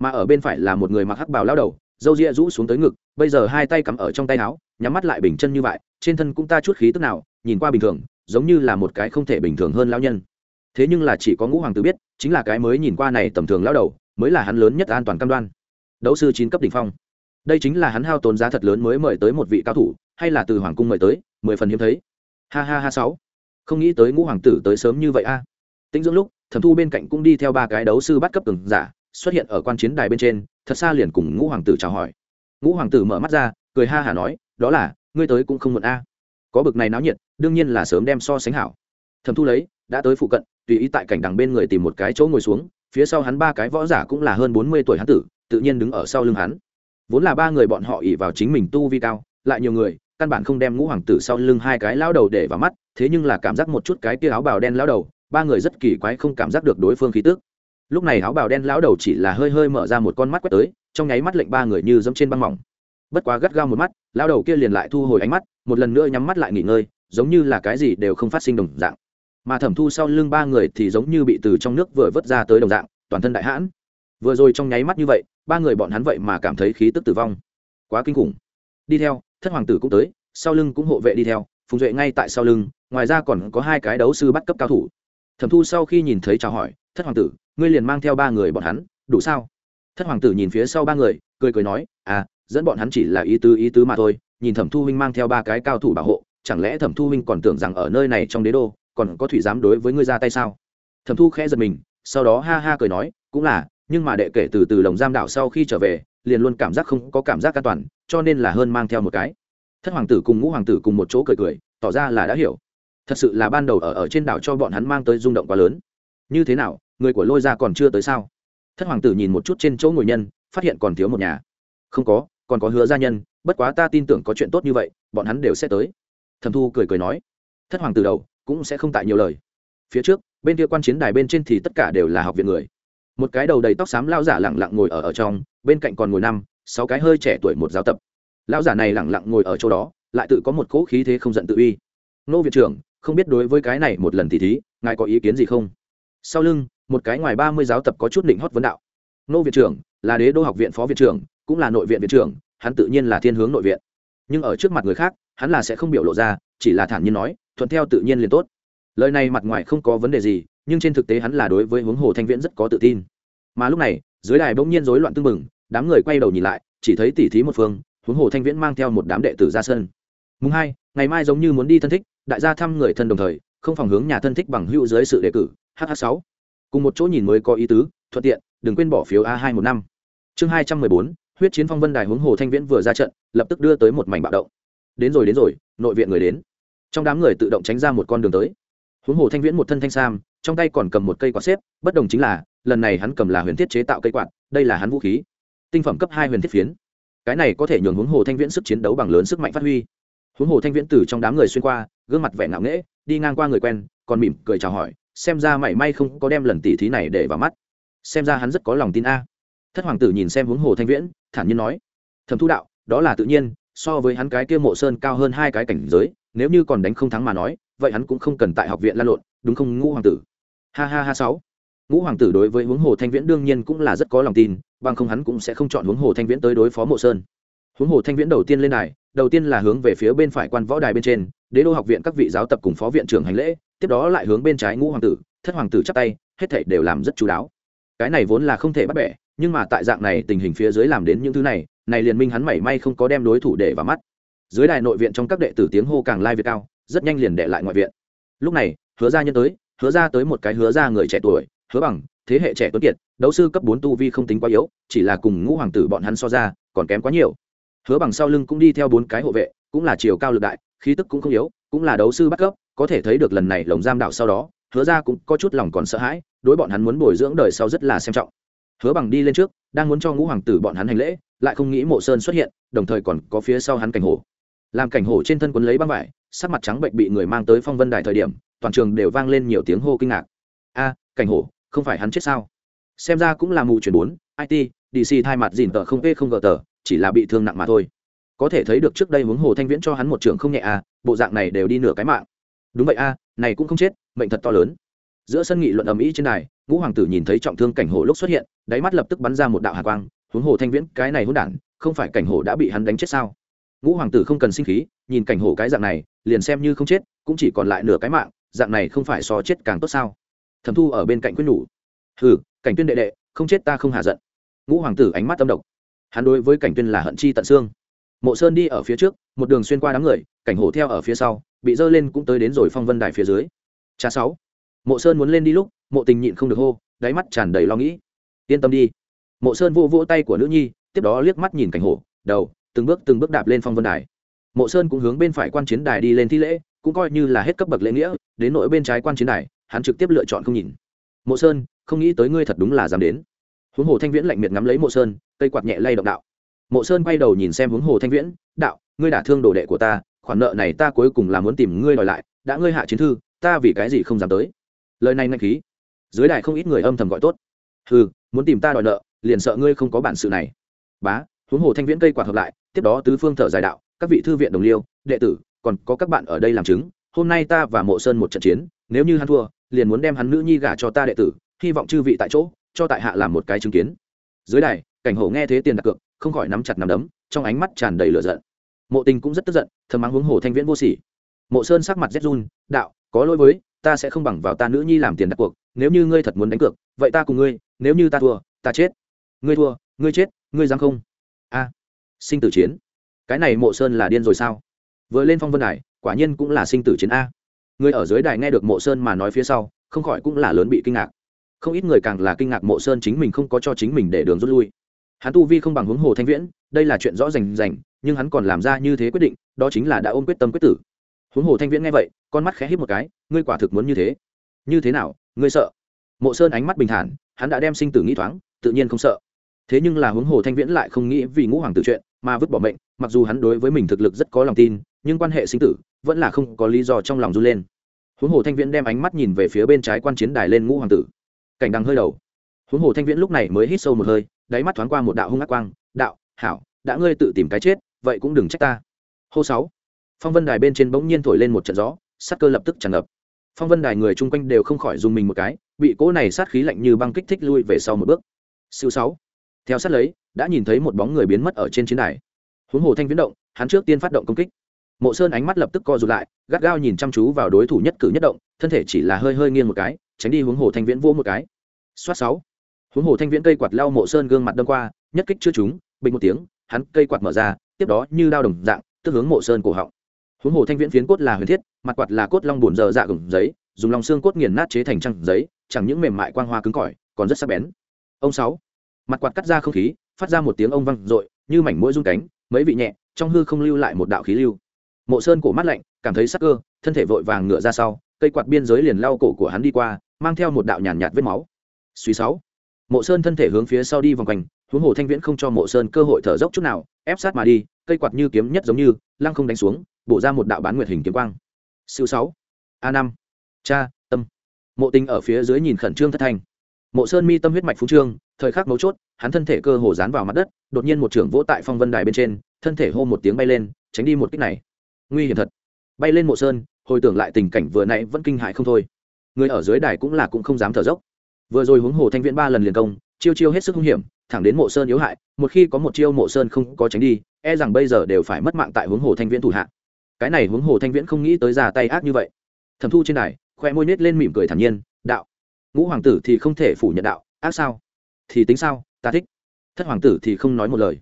Mà ở bên phải là một người mặc hắc bào lao đầu, râu ria rũ xuống tới ngực, bây giờ hai tay cắm ở trong tay áo, nhắm mắt lại bình chân như vậy, trên thân cũng ta chút khí tức nào, nhìn qua bình thường, giống như là một cái không thể bình thường hơn lao nhân. Thế nhưng là chỉ có ngũ hoàng tử biết, chính là cái mới nhìn qua này tầm thường lao đầu mới là hắn lớn nhất an toàn cam đoan. Đấu sư chín cấp đỉnh phong. Đây chính là hắn hao tốn giá thật lớn mới mời tới một vị cao thủ, hay là từ hoàng cung mời tới, mười phần hiếm thấy. Ha ha ha sáu. Không nghĩ tới ngũ hoàng tử tới sớm như vậy a. À. dưỡng lúc, thẩm thu bên cạnh cũng đi theo ba cái đấu sư bắt cấp từng giả, xuất hiện ở quan chiến đài bên trên, thật xa liền cùng ngũ hoàng tử chào hỏi. Ngũ hoàng tử mở mắt ra, cười ha hả nói, đó là, ngươi tới cũng không muộn a. Có bực này náo nhiệt, đương nhiên là sớm đem so sánh hảo. Thẩm thu lấy, đã tới phụ cận, tùy ý tại cảnh đằng bên người tìm một cái chỗ ngồi xuống phía sau hắn ba cái võ giả cũng là hơn bốn mươi tuổi hắn tử, tự nhiên đứng ở sau lưng hắn. Vốn là ba người bọn họ ỉ vào chính mình tu vi cao, lại nhiều người, căn bản không đem ngũ hoàng tử sau lưng hai cái lao đầu để vào mắt, thế nhưng là cảm giác một chút cái kia áo bào đen lao đầu, ba người rất kỳ quái không cảm giác được đối phương khí tức. Lúc này áo bào đen lão đầu chỉ là hơi hơi mở ra một con mắt quét tới, trong nháy mắt lệnh ba người như dẫm trên băng mỏng. Bất quá gắt gao một mắt, lão đầu kia liền lại thu hồi ánh mắt, một lần nữa nhắm mắt lại nghỉ ngơi, giống như là cái gì đều không phát sinh đồng dạng mà thẩm thu sau lưng ba người thì giống như bị từ trong nước vừa vớt ra tới đồng dạng, toàn thân đại hãn. Vừa rồi trong nháy mắt như vậy, ba người bọn hắn vậy mà cảm thấy khí tức tử vong. Quá kinh khủng. Đi theo, thất hoàng tử cũng tới, sau lưng cũng hộ vệ đi theo, phùng duệ ngay tại sau lưng, ngoài ra còn có hai cái đấu sư bắt cấp cao thủ. Thẩm thu sau khi nhìn thấy chào hỏi, thất hoàng tử, ngươi liền mang theo ba người bọn hắn, đủ sao? Thất hoàng tử nhìn phía sau ba người, cười cười nói à dẫn bọn hắn chỉ là ý tứ ý tứ mà thôi, nhìn thẩm thu huynh mang theo ba cái cao thủ bảo hộ, chẳng lẽ thẩm thu huynh còn tưởng rằng ở nơi này trong đế đô còn có thủy dám đối với ngươi ra tay sao? Thẩm thu khẽ giật mình, sau đó ha ha cười nói, cũng là, nhưng mà đệ kể từ từ lồng giam đảo sau khi trở về, liền luôn cảm giác không có cảm giác an toàn, cho nên là hơn mang theo một cái. Thất hoàng tử cùng ngũ hoàng tử cùng một chỗ cười cười, tỏ ra là đã hiểu. Thật sự là ban đầu ở ở trên đảo cho bọn hắn mang tới rung động quá lớn. Như thế nào, người của lôi ra còn chưa tới sao? Thất hoàng tử nhìn một chút trên chỗ ngồi nhân, phát hiện còn thiếu một nhà. Không có, còn có hứa gia nhân, bất quá ta tin tưởng có chuyện tốt như vậy, bọn hắn đều sẽ tới. Thẩm thu cười cười nói. Thất hoàng tử đầu cũng sẽ không tại nhiều lời. Phía trước, bên kia quan chiến đài bên trên thì tất cả đều là học viện người. Một cái đầu đầy tóc xám lao giả lẳng lặng ngồi ở ở trong, bên cạnh còn ngồi năm, sáu cái hơi trẻ tuổi một giáo tập. Lao giả này lẳng lặng ngồi ở chỗ đó, lại tự có một cỗ khí thế không giận tự uy. Nô viện trưởng, không biết đối với cái này một lần tỉ thí, ngài có ý kiến gì không? Sau lưng, một cái ngoài ba mươi giáo tập có chút định hót vấn đạo. Nô viện trưởng, là đế đô học viện phó viện trưởng, cũng là nội viện viện trưởng, hắn tự nhiên là thiên hướng nội viện. Nhưng ở trước mặt người khác, hắn là sẽ không biểu lộ ra, chỉ là thản nhiên nói thuận theo tự nhiên liền tốt. Lời này mặt ngoài không có vấn đề gì, nhưng trên thực tế hắn là đối với hướng hồ thanh viễn rất có tự tin. Mà lúc này, dưới đài bỗng nhiên rối loạn tưng bừng, đám người quay đầu nhìn lại, chỉ thấy tỉ thí một phương hướng hồ thanh viễn mang theo một đám đệ tử ra sân. Mùng hai, ngày mai giống như muốn đi thân thích, đại gia thăm người thân đồng thời, không phòng hướng nhà thân thích bằng hữu dưới sự đề cử hh sáu. Cùng một chỗ nhìn mới có ý tứ, thuận tiện, đừng quên bỏ phiếu a hai một năm. Chương hai trăm mười bốn, huyết chiến phong vân đài hướng hồ thanh viễn vừa ra trận, lập tức đưa tới một mảnh bạo động. Đến rồi đến rồi, nội viện người đến trong đám người tự động tránh ra một con đường tới. Huống hồ thanh viễn một thân thanh sam, trong tay còn cầm một cây quạt xếp, bất đồng chính là, lần này hắn cầm là huyền thiết chế tạo cây quạt, đây là hắn vũ khí. Tinh phẩm cấp hai huyền thiết phiến. Cái này có thể nhường huống hồ thanh viễn sức chiến đấu bằng lớn sức mạnh phát huy. Huống hồ thanh viễn từ trong đám người xuyên qua, gương mặt vẻ ngạo nghễ, đi ngang qua người quen, còn mỉm cười chào hỏi, xem ra mảy may không có đem lần tỉ thí này để vào mắt. Xem ra hắn rất có lòng tin a. Thất hoàng tử nhìn xem huống hồ thanh viễn, thản nhiên nói thầm thu đạo, đó là tự nhiên, so với hắn cái kia mộ sơn cao hơn hai cái cảnh giới nếu như còn đánh không thắng mà nói, vậy hắn cũng không cần tại học viện lan lộn, đúng không, ngũ hoàng tử? Ha ha ha, sáu. Ngũ hoàng tử đối với huống hồ thanh viễn đương nhiên cũng là rất có lòng tin, bằng không hắn cũng sẽ không chọn huống hồ thanh viễn tới đối phó mộ sơn. Huống hồ thanh viễn đầu tiên lên đài, đầu tiên là hướng về phía bên phải quan võ đài bên trên, đế đô học viện các vị giáo tập cùng phó viện trưởng hành lễ, tiếp đó lại hướng bên trái ngũ hoàng tử, thất hoàng tử chắp tay, hết thảy đều làm rất chú đáo. Cái này vốn là không thể bắt bẻ, nhưng mà tại dạng này tình hình phía dưới làm đến những thứ này này liền minh hắn mảy may không có đem đối thủ để vào mắt dưới đài nội viện trong các đệ tử tiếng hô càng lai việt cao, rất nhanh liền đệ lại ngoại viện. Lúc này, hứa ra nhân tới, hứa ra tới một cái hứa ra người trẻ tuổi, hứa bằng, thế hệ trẻ tuấn kiệt, đấu sư cấp bốn tu vi không tính quá yếu, chỉ là cùng ngũ hoàng tử bọn hắn so ra, còn kém quá nhiều. Hứa bằng sau lưng cũng đi theo bốn cái hộ vệ, cũng là chiều cao lực đại, khí tức cũng không yếu, cũng là đấu sư bắt cấp, có thể thấy được lần này lồng giam đạo sau đó, hứa ra cũng có chút lòng còn sợ hãi, đối bọn hắn muốn bồi dưỡng đời sau rất là xem trọng. Hứa bằng đi lên trước, đang muốn cho ngũ hoàng tử bọn hắn hành lễ, lại không nghĩ mộ sơn xuất hiện, đồng thời còn có phía sau hắn cảnh hồ làm cảnh hổ trên thân quấn lấy băng vải sắc mặt trắng bệnh bị người mang tới phong vân đài thời điểm toàn trường đều vang lên nhiều tiếng hô kinh ngạc. A cảnh hổ không phải hắn chết sao? Xem ra cũng là mù chuyển bốn it dc thay mặt dìn tờ không p không gờ tờ chỉ là bị thương nặng mà thôi. Có thể thấy được trước đây huống hồ thanh viễn cho hắn một trường không nhẹ à, bộ dạng này đều đi nửa cái mạng. Đúng vậy a này cũng không chết mệnh thật to lớn. Giữa sân nghị luận ầm ĩ trên đài ngũ hoàng tử nhìn thấy trọng thương cảnh hổ lúc xuất hiện đáy mắt lập tức bắn ra một đạo hạ quang huống hồ thanh viễn cái này hỗn đản không phải cảnh hổ đã bị hắn đánh chết sao? Ngũ hoàng tử không cần sinh khí, nhìn cảnh hổ cái dạng này, liền xem như không chết, cũng chỉ còn lại nửa cái mạng, dạng này không phải so chết càng tốt sao? Thẩm thu ở bên cạnh quyết nhủ. Ừ cảnh tuyên đệ đệ, không chết ta không hạ giận. Ngũ hoàng tử ánh mắt tâm độc. Hắn đối với cảnh tuyên là hận chi tận xương. Mộ sơn đi ở phía trước, một đường xuyên qua đám người, cảnh hổ theo ở phía sau, bị dơ lên cũng tới đến rồi phong vân đài phía dưới. Cha sáu. Mộ sơn muốn lên đi lúc, mộ tình nhịn không được hô, đáy mắt tràn đầy lo nghĩ. Yên tâm đi. Mộ sơn vô vỗ tay của nữ nhi, tiếp đó liếc mắt nhìn cảnh hổ, đầu từng bước từng bước đạp lên phong vân đài. Mộ sơn cũng hướng bên phải quan chiến đài đi lên thi lễ, cũng coi như là hết cấp bậc lễ nghĩa, đến nội bên trái quan chiến đài, hắn trực tiếp lựa chọn không nhìn. Mộ sơn, không nghĩ tới ngươi thật đúng là dám đến. Huống hồ thanh viễn lạnh miệt ngắm lấy mộ sơn, cây quạt nhẹ lay động đạo. Mộ sơn quay đầu nhìn xem huống hồ thanh viễn, đạo, ngươi đả thương đồ đệ của ta, khoản nợ này ta cuối cùng là muốn tìm ngươi đòi lại, đã ngươi hạ chiến thư, ta vì cái gì không dám tới? Lời này ngạch khí. Dưới đài không ít người âm thầm gọi tốt. Ừ muốn tìm ta đòi nợ, liền sợ ngươi không có bản sự này. Bá, huống hồ thanh viễn cây quạt hợp lại tiếp đó tứ phương thở dài đạo, các vị thư viện đồng liêu, đệ tử, còn có các bạn ở đây làm chứng, hôm nay ta và mộ sơn một trận chiến, nếu như hắn thua, liền muốn đem hắn nữ nhi gả cho ta đệ tử, hy vọng chư vị tại chỗ, cho tại hạ làm một cái chứng kiến. Dưới đài, cảnh hổ nghe thế tiền đặt cược, không khỏi nắm chặt nắm đấm, trong ánh mắt tràn đầy lửa giận. Mộ tình cũng rất tức giận, thầm mắng huống hồ thanh viễn vô sỉ. Mộ sơn sắc mặt rét run, đạo, có lỗi với, ta sẽ không bằng vào ta nữ nhi làm tiền đặt cuộc nếu như ngươi thật muốn đánh cược, vậy ta cùng ngươi, nếu như ta thua, ta chết. Ngươi thua, ngươi chết, ngươi dám không? A sinh tử chiến. Cái này mộ sơn là điên rồi sao? Vừa lên phong vân đài, quả nhiên cũng là sinh tử chiến a. Người ở dưới đài nghe được mộ sơn mà nói phía sau, không khỏi cũng là lớn bị kinh ngạc. Không ít người càng là kinh ngạc mộ sơn chính mình không có cho chính mình để đường rút lui. Hắn tu vi không bằng huống hồ thanh viễn, đây là chuyện rõ rành rành, nhưng hắn còn làm ra như thế quyết định, đó chính là đã ôm quyết tâm quyết tử. Huống hồ thanh viễn nghe vậy, con mắt khẽ hít một cái, ngươi quả thực muốn như thế. Như thế nào, ngươi sợ? Mộ sơn ánh mắt bình thản, hắn đã đem sinh tử nghĩ thoáng, tự nhiên không sợ. Thế nhưng là huống hồ thanh viễn lại không nghĩ vì ngũ hoàng tử chuyện mà vứt bỏ mệnh, mặc dù hắn đối với mình thực lực rất có lòng tin, nhưng quan hệ sinh tử vẫn là không có lý do trong lòng run lên. Huống hồ thanh viễn đem ánh mắt nhìn về phía bên trái quan chiến đài lên ngũ hoàng tử. Cảnh đằng hơi đầu. Huống hồ thanh viễn lúc này mới hít sâu một hơi, đáy mắt thoáng qua một đạo hung ác quang, đạo, hảo, đã ngươi tự tìm cái chết, vậy cũng đừng trách ta. Hô sáu. Phong vân đài bên trên bỗng nhiên thổi lên một trận gió, sát cơ lập tức tràn ngập. Phong vân đài người chung quanh đều không khỏi dùng mình một cái, bị cỗ này sát khí lạnh như băng kích thích lui về sau một bước. Siêu sáu theo sát lấy, đã nhìn thấy một bóng người biến mất ở trên chiến đài. Huống hồ thanh viễn động, hắn trước tiên phát động công kích. Mộ sơn ánh mắt lập tức co rụt lại, gắt gao nhìn chăm chú vào đối thủ nhất cử nhất động, thân thể chỉ là hơi hơi nghiêng một cái, tránh đi huống hồ thanh viễn vô một cái. Xoát sáu. Huống hồ thanh viễn cây quạt lao mộ sơn gương mặt đâm qua, nhất kích chưa trúng, bình một tiếng, hắn cây quạt mở ra, tiếp đó như đao đồng dạng, tức hướng mộ sơn cổ họng. Huống hồ thanh viễn phiến cốt là huyền thiết, mặt quạt là cốt long bùn dơ dạ gừng giấy, dùng lòng xương cốt nghiền nát chế thành trăng giấy, chẳng những mềm mại quang hoa cứng cỏi, còn rất sắc bén. Ông sáu mặt quạt cắt ra không khí phát ra một tiếng ông vang dội như mảnh mũi rung cánh mấy vị nhẹ trong hư không lưu lại một đạo khí lưu. Mộ sơn cổ mắt lạnh cảm thấy sắc cơ thân thể vội vàng ngựa ra sau cây quạt biên giới liền lau cổ của hắn đi qua mang theo một đạo nhàn nhạt, nhạt vết máu. Suy sáu. Mộ sơn thân thể hướng phía sau đi vòng quanh huống hồ thanh viễn không cho mộ sơn cơ hội thở dốc chút nào ép sát mà đi cây quạt như kiếm nhất giống như lăng không đánh xuống bổ ra một đạo bán nguyệt hình kiếm quang. Siêu sáu. A năm. Cha tâm. Mộ tình ở phía dưới nhìn khẩn trương thất thanh mộ sơn mi tâm huyết mạch phú trương, thời khắc mấu chốt, hắn thân thể cơ hồ dán vào mặt đất, đột nhiên một trưởng vỗ tại phong vân đài bên trên, thân thể hô một tiếng bay lên, tránh đi một kích này. Nguy hiểm thật. Bay lên mộ sơn, hồi tưởng lại tình cảnh vừa nãy vẫn kinh hại không thôi. Người ở dưới đài cũng là cũng không dám thở dốc. Vừa rồi huống hồ thanh viễn ba lần liền công, chiêu chiêu hết sức hung hiểm, thẳng đến mộ sơn yếu hại, một khi có một chiêu mộ sơn không có tránh đi e rằng bây giờ đều phải mất mạng tại huống hồ thanh viễn thủ hạ. Cái này huống hồ thanh viễn không nghĩ tới ra tay ác như vậy. Thẩm thu trên đài, khoe môi nết lên mỉm cười thản nhiên, đạo ngũ hoàng tử thì không thể phủ nhận đạo, ác sao? Thì tính sao? Ta thích. Thất hoàng tử thì không nói một lời.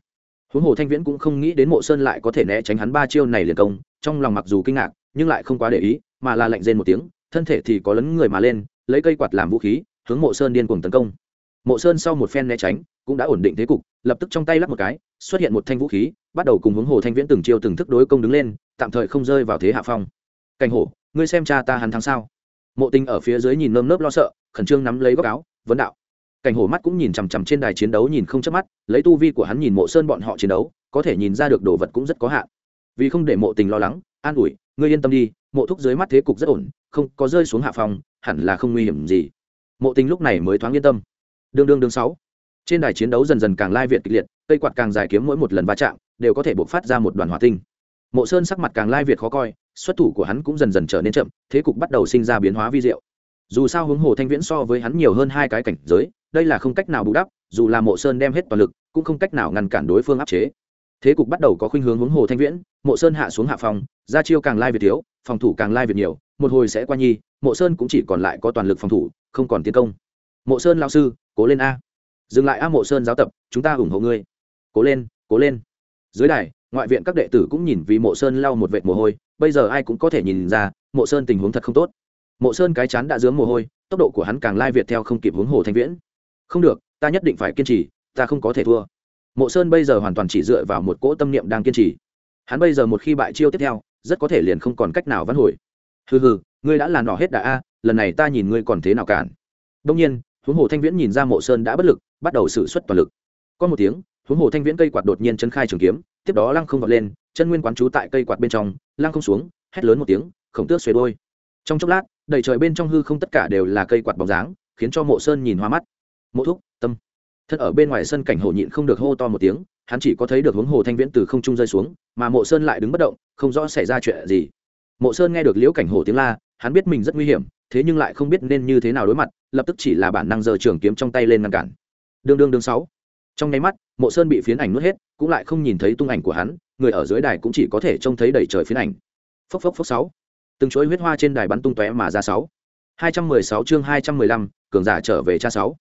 Huống hồ thanh viễn cũng không nghĩ đến mộ sơn lại có thể né tránh hắn ba chiêu này liền công, trong lòng mặc dù kinh ngạc, nhưng lại không quá để ý, mà là lạnh rên một tiếng, thân thể thì có lấn người mà lên, lấy cây quạt làm vũ khí, hướng mộ sơn điên cuồng tấn công. Mộ sơn sau một phen né tránh, cũng đã ổn định thế cục, lập tức trong tay lắp một cái, xuất hiện một thanh vũ khí, bắt đầu cùng hướng hồ thanh viễn từng chiêu từng thức đối công đứng lên, tạm thời không rơi vào thế hạ phong. Cảnh hổ, ngươi xem cha ta hắn thắng sao? Mộ tình ở phía dưới nhìn nơm nớp lo sợ khẩn trương nắm lấy góc áo, vấn đạo. Cảnh hổ mắt cũng nhìn chằm chằm trên đài chiến đấu nhìn không chớp mắt, lấy tu vi của hắn nhìn mộ sơn bọn họ chiến đấu, có thể nhìn ra được đồ vật cũng rất có hạn. Vì không để mộ tình lo lắng, an ủi, ngươi yên tâm đi, mộ thúc dưới mắt thế cục rất ổn, không có rơi xuống hạ phòng, hẳn là không nguy hiểm gì. Mộ tình lúc này mới thoáng yên tâm. Đương đương đương sáu. Trên đài chiến đấu dần dần càng lai việt kịch liệt, cây quạt càng dài kiếm mỗi một lần va chạm, đều có thể buộc phát ra một đoàn hỏa tinh. Mộ sơn sắc mặt càng lai việt khó coi, xuất thủ của hắn cũng dần dần trở nên chậm, thế cục bắt đầu sinh ra biến hóa vi diệu dù sao hướng hồ thanh viễn so với hắn nhiều hơn hai cái cảnh giới, đây là không cách nào bù đắp, dù là mộ sơn đem hết toàn lực, cũng không cách nào ngăn cản đối phương áp chế. Thế cục bắt đầu có khuynh hướng hướng hồ thanh viễn, mộ sơn hạ xuống hạ phòng, ra chiêu càng lai việt thiếu, phòng thủ càng lai việt nhiều, một hồi sẽ qua nhi, mộ sơn cũng chỉ còn lại có toàn lực phòng thủ, không còn tiến công. Mộ sơn lao sư, cố lên a. Dừng lại a mộ sơn giáo tập, chúng ta ủng hộ ngươi. Cố lên cố lên. Dưới đài, ngoại viện các đệ tử cũng nhìn vì mộ sơn lau một vệt mồ hôi, bây giờ ai cũng có thể nhìn ra, mộ sơn tình huống thật không tốt mộ sơn cái chán đã dướng mồ hôi, tốc độ của hắn càng lai việt theo không kịp hướng hồ thanh viễn. Không được, ta nhất định phải kiên trì, ta không có thể thua. Mộ sơn bây giờ hoàn toàn chỉ dựa vào một cỗ tâm niệm đang kiên trì. Hắn bây giờ một khi bại chiêu tiếp theo, rất có thể liền không còn cách nào vãn hồi. Hừ hừ, ngươi đã là nỏ hết đã a, lần này ta nhìn ngươi còn thế nào cản. Đông nhiên, huống hồ thanh viễn nhìn ra mộ sơn đã bất lực, bắt đầu xử suất toàn lực. Có một tiếng, huống hồ thanh viễn cây quạt đột nhiên chân khai trường kiếm, tiếp đó lăng không vọt lên, chân nguyên quán trú tại cây quạt bên trong, lăng không xuống, hét lớn một tiếng, khổng tước xuề đôi trong chốc lát đầy trời bên trong hư không tất cả đều là cây quạt bóng dáng, khiến cho mộ sơn nhìn hoa mắt. Mộ thúc, tâm. Thân ở bên ngoài sân cảnh hồ nhịn không được hô to một tiếng, hắn chỉ có thấy được hướng hồ thanh viễn từ không trung rơi xuống, mà mộ sơn lại đứng bất động, không rõ xảy ra chuyện gì. Mộ sơn nghe được liễu cảnh hồ tiếng la, hắn biết mình rất nguy hiểm, thế nhưng lại không biết nên như thế nào đối mặt, lập tức chỉ là bản năng giờ trường kiếm trong tay lên ngăn cản. Đương đương đương sáu. Trong nháy mắt, mộ sơn bị phiến ảnh nuốt hết, cũng lại không nhìn thấy tung ảnh của hắn, người ở dưới đài cũng chỉ có thể trông thấy đầy trời phiến ảnh. Phốc phốc phốc sáu từng chuỗi huyết hoa trên đài bắn tung tóe mà ra sáu. hai trăm mười sáu chương hai trăm mười lăm, cường giả trở về cha sáu.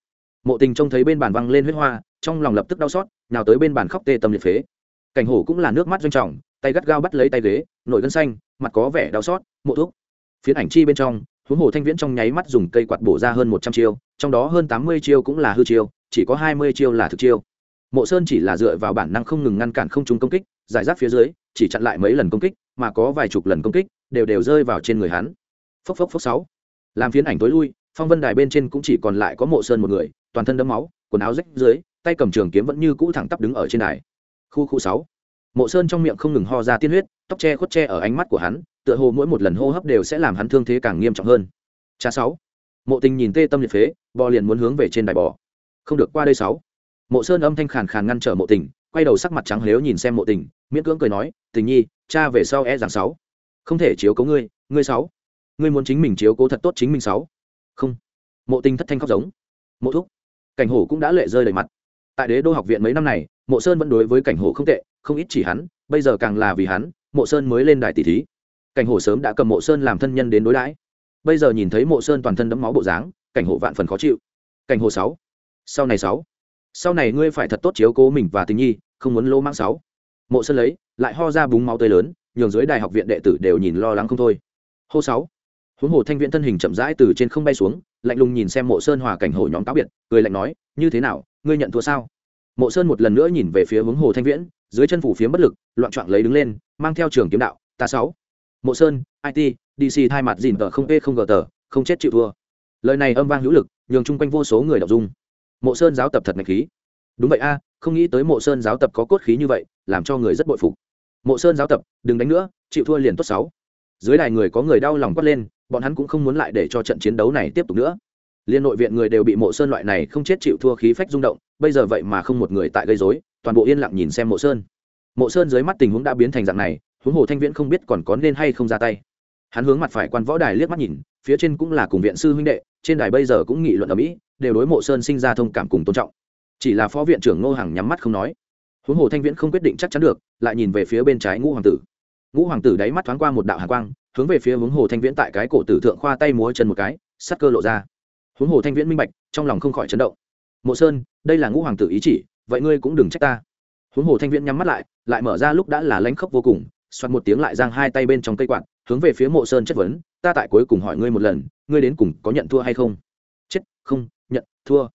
Mộ tình trông thấy bên bàn văng lên huyết hoa, trong lòng lập tức đau xót, nào tới bên bàn khóc tê tâm liệt phế. Cảnh hổ cũng là nước mắt doanh trọng, tay gắt gao bắt lấy tay ghế nội gân xanh, mặt có vẻ đau xót, mộ thuốc phiến ảnh chi bên trong, huống hồ thanh viễn trong nháy mắt dùng cây quạt bổ ra hơn một trăm chiêu, trong đó hơn tám mươi chiêu cũng là hư chiêu, chỉ có hai mươi chiêu là thực chiêu. Mộ sơn chỉ là dựa vào bản năng không ngừng ngăn cản không trúng công kích, giải rác phía dưới, chỉ chặn lại mấy lần công kích, mà có vài chục lần công kích đều đều rơi vào trên người hắn. Phốc phốc phốc sáu. Làm phiến ảnh tối lui, phong vân đài bên trên cũng chỉ còn lại có mộ sơn một người, toàn thân đẫm máu, quần áo rách dưới, tay cầm trường kiếm vẫn như cũ thẳng tắp đứng ở trên đài. Khu khu sáu. Mộ sơn trong miệng không ngừng ho ra tiên huyết, tóc che khuất che ở ánh mắt của hắn, tựa hồ mỗi một lần hô hấp đều sẽ làm hắn thương thế càng nghiêm trọng hơn. Cha sáu. Mộ tình nhìn tê tâm liệt phế, bò liền muốn hướng về trên đài bò. Không được qua đây sáu. Mộ sơn âm thanh khàn khàn ngăn trở mộ tình, quay đầu sắc mặt trắng lếu nhìn xem mộ tình, miễn cưỡng cười nói, tình nhi, cha về sau e rằng sáu không thể chiếu cố ngươi ngươi sáu. Ngươi muốn chính mình chiếu cố thật tốt chính mình sáu. Không. Mộ tinh thất thanh khóc giống. Mộ thúc. Cảnh hổ cũng đã lệ rơi đầy mặt. Tại đế đô học viện mấy năm này, mộ sơn vẫn đối với cảnh hổ không tệ, không ít chỉ hắn, bây giờ càng là vì hắn, mộ sơn mới lên đài tỷ thí. Cảnh hổ sớm đã cầm mộ sơn làm thân nhân đến đối đãi. Bây giờ nhìn thấy mộ sơn toàn thân đẫm máu bộ dáng, cảnh hổ vạn phần khó chịu. Cảnh hổ sáu. Sau này sáu. Sau này ngươi phải thật tốt chiếu cố mình và tình nhi, không muốn lô mang sáu. Mộ sơn lấy, lại ho ra búng máu tươi lớn nhường dưới đài học viện đệ tử đều nhìn lo lắng không thôi. Hô sáu, huống hồ thanh viện thân hình chậm rãi từ trên không bay xuống, lạnh lùng nhìn xem mộ sơn hòa cảnh hồ nhóm cáo biệt, cười lạnh nói, như thế nào, ngươi nhận thua sao? Mộ sơn một lần nữa nhìn về phía hướng hồ thanh viễn, dưới chân phủ phiếm bất lực, loạn trọn lấy đứng lên, mang theo trường kiếm đạo, ta sáu, mộ sơn it dc hai mặt dìn tờ không e không gờ tờ, không chết chịu thua. Lời này âm vang hữu lực, nhường chung quanh vô số người đọc dung. Mộ sơn giáo tập thật ngạch khí. Đúng vậy a, không nghĩ tới mộ sơn giáo tập có cốt khí như vậy, làm cho người rất bội phục mộ sơn giáo tập, đừng đánh nữa, chịu thua liền tốt sáu. Dưới đài người có người đau lòng quát lên, bọn hắn cũng không muốn lại để cho trận chiến đấu này tiếp tục nữa. Liên nội viện người đều bị mộ sơn loại này không chết chịu thua khí phách rung động, bây giờ vậy mà không một người tại gây dối toàn bộ yên lặng nhìn xem mộ sơn. Mộ sơn dưới mắt tình huống đã biến thành dạng này, huống hồ thanh viễn không biết còn có nên hay không ra tay. Hắn hướng mặt phải quan võ đài liếc mắt nhìn, phía trên cũng là cùng viện sư huynh đệ, trên đài bây giờ cũng nghị luận ở mỹ, đều đối mộ sơn sinh ra thông cảm cùng tôn trọng. Chỉ là phó viện trưởng ngô hằng nhắm mắt không nói huống hồ thanh viễn không quyết định chắc chắn được, lại nhìn về phía bên trái ngũ hoàng tử. Ngũ hoàng tử đáy mắt thoáng qua một đạo hạ quang, hướng về phía huống hồ thanh viễn tại cái cổ tử thượng khoa tay múa chân một cái, sắt cơ lộ ra. Huống hồ thanh viễn minh bạch, trong lòng không khỏi chấn động. Mộ sơn, đây là ngũ hoàng tử ý chỉ, vậy ngươi cũng đừng trách ta. Huống hồ thanh viễn nhắm mắt lại lại mở ra lúc đã là lánh khóc vô cùng xoặt một tiếng lại giang hai tay bên trong cây quạt, hướng về phía mộ sơn chất vấn, ta tại cuối cùng hỏi ngươi một lần, ngươi đến cùng có nhận thua hay không? Chết, không, nhận, thua.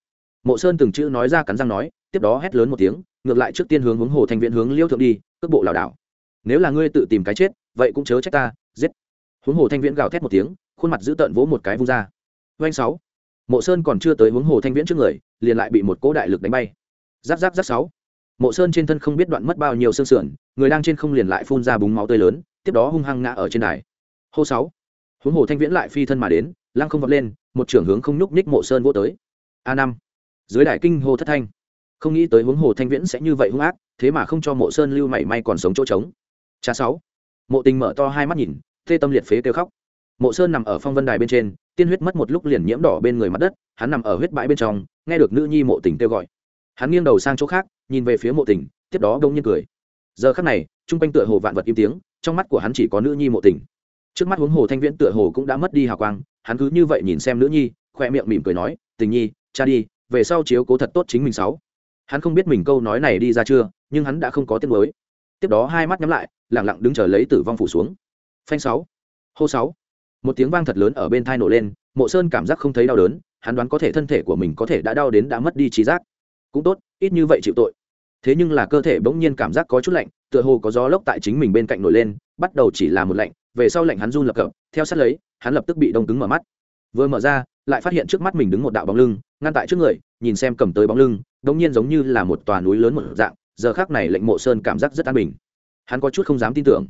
Mộ sơn từng chữ nói ra cắn răng nói tiếp đó hét lớn một tiếng, ngược lại trước tiên hướng hướng hồ thanh viện hướng liêu thượng đi, cước bộ lảo đảo. Nếu là ngươi tự tìm cái chết, vậy cũng chớ trách ta, giết. Hướng hồ thanh viễn gào thét một tiếng, khuôn mặt giữ tợn vỗ một cái vung ra. Doanh sáu. Mộ sơn còn chưa tới hướng hồ thanh viễn trước người, liền lại bị một cỗ đại lực đánh bay. Giáp giáp giáp sáu. Mộ sơn trên thân không biết đoạn mất bao nhiêu xương sườn, người đang trên không liền lại phun ra búng máu tươi lớn, tiếp đó hung hăng ngã ở trên đài. Hô sáu. Huống hồ thanh viễn lại phi thân mà đến, lăng không vọt lên, một trưởng hướng không nhúc nhích mộ sơn vô tới. A năm. Dưới đài kinh hô thất thanh không nghĩ tới huống hồ thanh viễn sẽ như vậy hung ác, thế mà không cho mộ sơn lưu mảy may còn sống chỗ trống. Cha sáu, mộ tình mở to hai mắt nhìn tê tâm liệt phế kêu khóc. Mộ sơn nằm ở phong vân đài bên trên, tiên huyết mất một lúc liền nhiễm đỏ bên người mặt đất, hắn nằm ở huyết bãi bên trong, nghe được nữ nhi mộ tình kêu gọi. Hắn nghiêng đầu sang chỗ khác, nhìn về phía mộ tình, tiếp đó đông nhiên cười. Giờ khắc này, chung quanh tựa hồ vạn vật im tiếng, trong mắt của hắn chỉ có nữ nhi mộ tình. Trước mắt huống hồ thanh viễn tựa hồ cũng đã mất đi hào quang, hắn cứ như vậy nhìn xem nữ nhi, khoe miệng mỉm cười nói, tình nhi, cha đi, về sau chiếu cố thật tốt chính mình sáu hắn không biết mình câu nói này đi ra chưa, nhưng hắn đã không có tiếng mới tiếp đó hai mắt nhắm lại lẳng lặng đứng chờ lấy tử vong phủ xuống. Phanh sáu, hô sáu. Một tiếng vang thật lớn ở bên thai nổ lên, mộ sơn cảm giác không thấy đau đớn, hắn đoán có thể thân thể của mình có thể đã đau đến đã mất đi trí giác. Cũng tốt, ít như vậy chịu tội. Thế nhưng là cơ thể bỗng nhiên cảm giác có chút lạnh, tựa hồ có gió lốc tại chính mình bên cạnh nổi lên, bắt đầu chỉ là một lạnh, về sau lạnh hắn run lập cập, theo sát lấy, hắn lập tức bị đông cứng mở mắt. Vừa mở ra lại phát hiện trước mắt mình đứng một đạo bóng lưng, ngăn tại trước người, nhìn xem cầm tới bóng lưng đống nhiên giống như là một tòa núi lớn một dạng, giờ khác này lệnh mộ sơn cảm giác rất an bình. Hắn có chút không dám tin tưởng.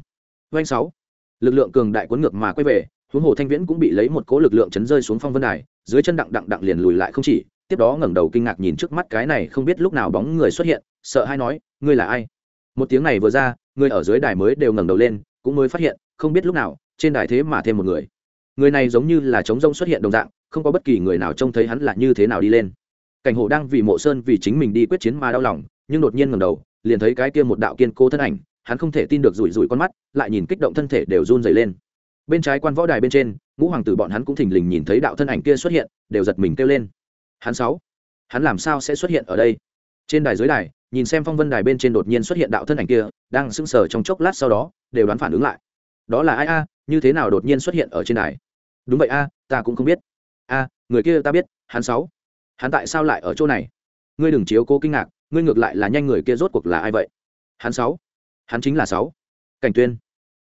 Doanh sáu. Lực lượng cường đại cuốn ngược mà quay về, huống hồ thanh viễn cũng bị lấy một cố lực lượng chấn rơi xuống phong vân đài, dưới chân đặng đặng đặng liền lùi lại không chỉ, tiếp đó ngẩng đầu kinh ngạc nhìn trước mắt cái này không biết lúc nào bóng người xuất hiện, sợ hay nói, ngươi là ai? Một tiếng này vừa ra, người ở dưới đài mới đều ngẩng đầu lên, cũng mới phát hiện, không biết lúc nào, trên đài thế mà thêm một người người này giống như là trống rông xuất hiện đồng dạng, không có bất kỳ người nào trông thấy hắn là như thế nào đi lên. Cảnh hồ đang vì mộ sơn vì chính mình đi quyết chiến mà đau lòng, nhưng đột nhiên ngẩng đầu, liền thấy cái kia một đạo kiên cố thân ảnh, hắn không thể tin được rủi rủi con mắt, lại nhìn kích động thân thể đều run dày lên. Bên trái quan võ đài bên trên, ngũ hoàng tử bọn hắn cũng thình lình nhìn thấy đạo thân ảnh kia xuất hiện, đều giật mình kêu lên. Hắn sáu, hắn làm sao sẽ xuất hiện ở đây? Trên đài dưới đài, nhìn xem phong vân đài bên trên đột nhiên xuất hiện đạo thân ảnh kia, đang sững sờ trong chốc lát sau đó, đều đoán phản ứng lại. Đó là ai a, như thế nào đột nhiên xuất hiện ở trên đài? Đúng vậy a, ta cũng không biết. A, người kia ta biết, hắn sáu. Hắn tại sao lại ở chỗ này? Ngươi đừng chiếu cố kinh ngạc, ngươi ngược lại là nhanh người kia rốt cuộc là ai vậy? Hắn sáu. Hắn chính là sáu. Cảnh tuyên.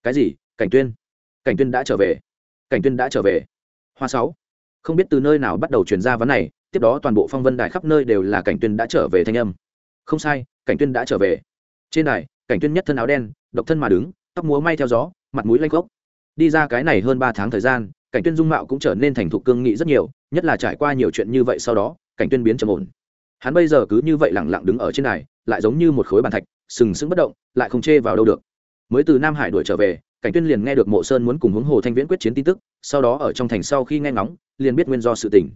Cái gì? Cảnh tuyên. Cảnh tuyên đã trở về. Cảnh tuyên đã trở về. Hoa sáu. Không biết từ nơi nào bắt đầu truyền ra vấn này, tiếp đó toàn bộ phong vân đài khắp nơi đều là cảnh tuyên đã trở về thanh âm. Không sai, cảnh tuyên đã trở về. Trên đài, cảnh tuyên nhất thân áo đen, độc thân mà đứng, tóc múa may theo gió, mặt mũi lanh gốc đi ra cái này hơn ba tháng thời gian cảnh tuyên dung mạo cũng trở nên thành thục cương nghị rất nhiều nhất là trải qua nhiều chuyện như vậy sau đó cảnh tuyên biến trầm ổn. Hắn bây giờ cứ như vậy lẳng lặng đứng ở trên này, lại giống như một khối bàn thạch sừng sững bất động lại không chê vào đâu được. Mới từ nam hải đuổi trở về cảnh tuyên liền nghe được mộ sơn muốn cùng hướng hồ thanh viễn quyết chiến tin tức sau đó ở trong thành sau khi nghe ngóng liền biết nguyên do sự tình.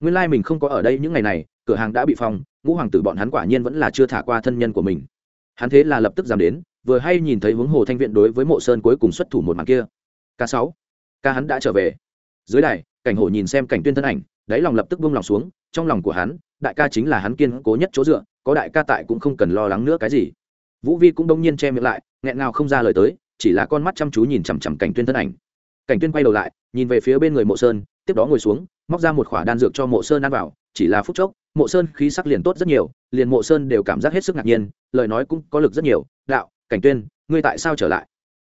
Nguyên lai mình không có ở đây những ngày này cửa hàng đã bị phong ngũ hoàng tử bọn hắn quả nhiên vẫn là chưa thả qua thân nhân của mình. Hắn thế là lập tức giảm đến vừa hay nhìn thấy hướng hồ thanh viện đối với mộ sơn cuối cùng xuất thủ một màn kia. K sáu ca hắn đã trở về. Dưới đài, cảnh Hổ nhìn xem cảnh tuyên thân ảnh, đáy lòng lập tức buông lòng xuống, trong lòng của hắn, đại ca chính là hắn kiên cố nhất chỗ dựa, có đại ca tại cũng không cần lo lắng nữa cái gì. Vũ vi cũng đông nhiên che miệng lại, nghẹn ngào không ra lời tới, chỉ là con mắt chăm chú nhìn chằm chằm cảnh tuyên thân ảnh. Cảnh tuyên quay đầu lại, nhìn về phía bên người mộ sơn, tiếp đó ngồi xuống, móc ra một khỏa đan dược cho mộ sơn ăn vào, chỉ là phút chốc, mộ sơn khí sắc liền tốt rất nhiều, liền mộ sơn đều cảm giác hết sức ngạc nhiên, lời nói cũng có lực rất nhiều, đạo, cảnh tuyên, ngươi tại sao trở lại?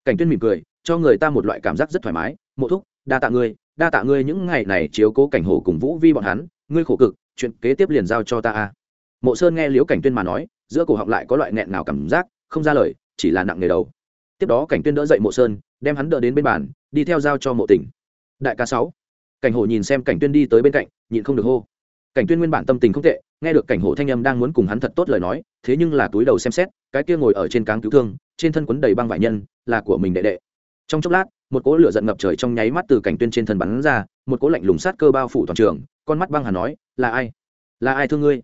Cảnh tuyên mỉm cười, cho người ta một loại cảm giác rất thoải mái mộ thúc, đa tạ ngươi, đa tạ ngươi những ngày này chiếu cố cảnh hồ cùng vũ vi bọn hắn, ngươi khổ cực, chuyện kế tiếp liền giao cho ta a. Mộ sơn nghe liễu cảnh tuyên mà nói, giữa cổ họng lại có loại nghẹn nào cảm giác, không ra lời, chỉ là nặng nề đầu. Tiếp đó cảnh tuyên đỡ dậy mộ sơn, đem hắn đỡ đến bên bàn, đi theo giao cho mộ tỉnh. Đại ca sáu. Cảnh hổ nhìn xem cảnh tuyên đi tới bên cạnh, nhịn không được hô. Cảnh tuyên nguyên bản tâm tình không tệ, nghe được cảnh hổ thanh âm đang muốn cùng hắn thật tốt lời nói, thế nhưng là túi đầu xem xét, cái kia ngồi ở trên cáng cứu thương, trên thân quấn đầy băng vải nhân, là của mình đệ đệ. Trong chốc lát một cỗ lửa giận ngập trời trong nháy mắt từ cảnh tuyên trên thân bắn ra, một cỗ lạnh lùng sát cơ bao phủ toàn trường, con mắt băng hà nói, là ai? Là ai thương ngươi?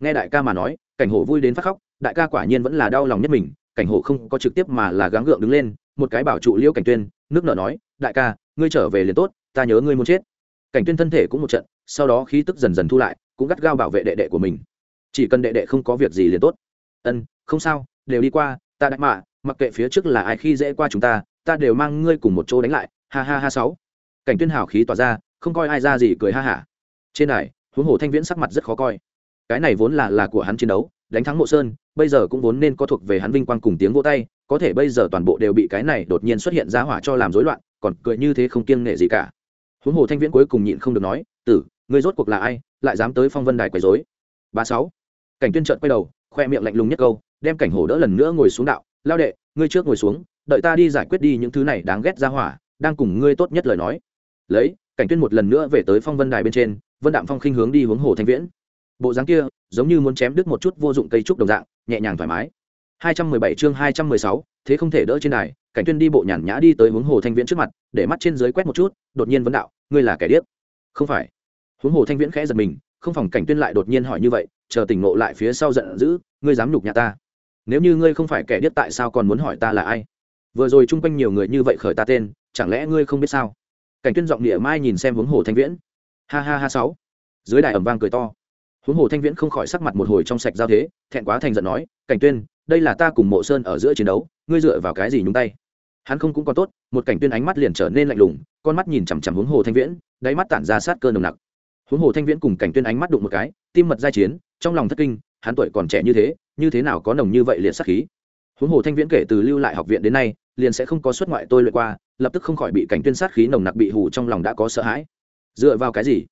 Nghe đại ca mà nói, cảnh hổ vui đến phát khóc, đại ca quả nhiên vẫn là đau lòng nhất mình, cảnh hổ không có trực tiếp mà là gắng gượng đứng lên, một cái bảo trụ liễu cảnh tuyên, nước nở nói, đại ca, ngươi trở về liền tốt, ta nhớ ngươi muốn chết. Cảnh tuyên thân thể cũng một trận, sau đó khí tức dần dần thu lại, cũng gắt gao bảo vệ đệ đệ của mình. Chỉ cần đệ đệ không có việc gì liền tốt. Ân, không sao, đều đi qua, ta đại mạ, mặc kệ phía trước là ai khi dễ qua chúng ta ta đều mang ngươi cùng một chỗ đánh lại, ha ha ha sáu. Cảnh tuyên hào khí tỏa ra, không coi ai ra gì cười ha hả. Trên đài, huống hồ thanh viễn sắc mặt rất khó coi. Cái này vốn là là của hắn chiến đấu, đánh thắng mộ sơn, bây giờ cũng vốn nên có thuộc về hắn vinh quang cùng tiếng vỗ tay, có thể bây giờ toàn bộ đều bị cái này đột nhiên xuất hiện ra hỏa cho làm rối loạn, còn cười như thế không kiêng nể gì cả. Huống hồ thanh viễn cuối cùng nhịn không được nói, tử, ngươi rốt cuộc là ai, lại dám tới phong vân đài quấy rối? Ba sáu. Cảnh tuyên trợn quay đầu, khoe miệng lạnh lùng nhất câu, đem cảnh hổ đỡ lần nữa ngồi xuống đạo, lao đệ, ngươi trước ngồi xuống đợi ta đi giải quyết đi những thứ này đáng ghét ra hỏa đang cùng ngươi tốt nhất lời nói. Lấy cảnh tuyên một lần nữa về tới phong vân đài bên trên vân đạm phong khinh hướng đi hướng hồ thanh viễn. Bộ dáng kia giống như muốn chém đứt một chút vô dụng cây trúc đồng dạng nhẹ nhàng thoải mái. 217 chương 216, thế không thể đỡ trên đài cảnh tuyên đi bộ nhàn nhã đi tới hướng hồ thanh viễn trước mặt để mắt trên dưới quét một chút đột nhiên vấn đạo ngươi là kẻ điếc. Không phải. Hướng hồ thanh viễn khẽ giật mình không phòng cảnh tuyên lại đột nhiên hỏi như vậy chờ tỉnh ngộ lại phía sau giận dữ ngươi dám nhục nhà ta. Nếu như ngươi không phải kẻ điếc tại sao còn muốn hỏi ta là ai? Vừa rồi chung quanh nhiều người như vậy khởi ta tên, chẳng lẽ ngươi không biết sao? Cảnh tuyên giọng địa mai nhìn xem hướng hồ thanh viễn. Ha ha ha sáu. Dưới đài ẩm vang cười to. Hướng hồ thanh viễn không khỏi sắc mặt một hồi trong sạch giao thế, thẹn quá thành giận nói, cảnh tuyên, đây là ta cùng mộ sơn ở giữa chiến đấu, ngươi dựa vào cái gì nhúng tay? Hắn không cũng còn tốt, một cảnh tuyên ánh mắt liền trở nên lạnh lùng, con mắt nhìn chằm chằm hướng hồ thanh viễn, đáy mắt tản ra sát cơ nồng nặc. Hướng hồ thanh viễn cùng cảnh tuyên ánh mắt đụng một cái, tim mật giai chiến, trong lòng thất kinh, hắn tuổi còn trẻ như thế như thế nào có nồng như vậy liệt sát khí? Hướng hồ thanh viễn kể từ lưu lại học viện đến nay liền sẽ không có xuất ngoại tôi luyện qua, lập tức không khỏi bị cảnh tuyên sát khí nồng nặc bị hù trong lòng đã có sợ hãi. Dựa vào cái gì?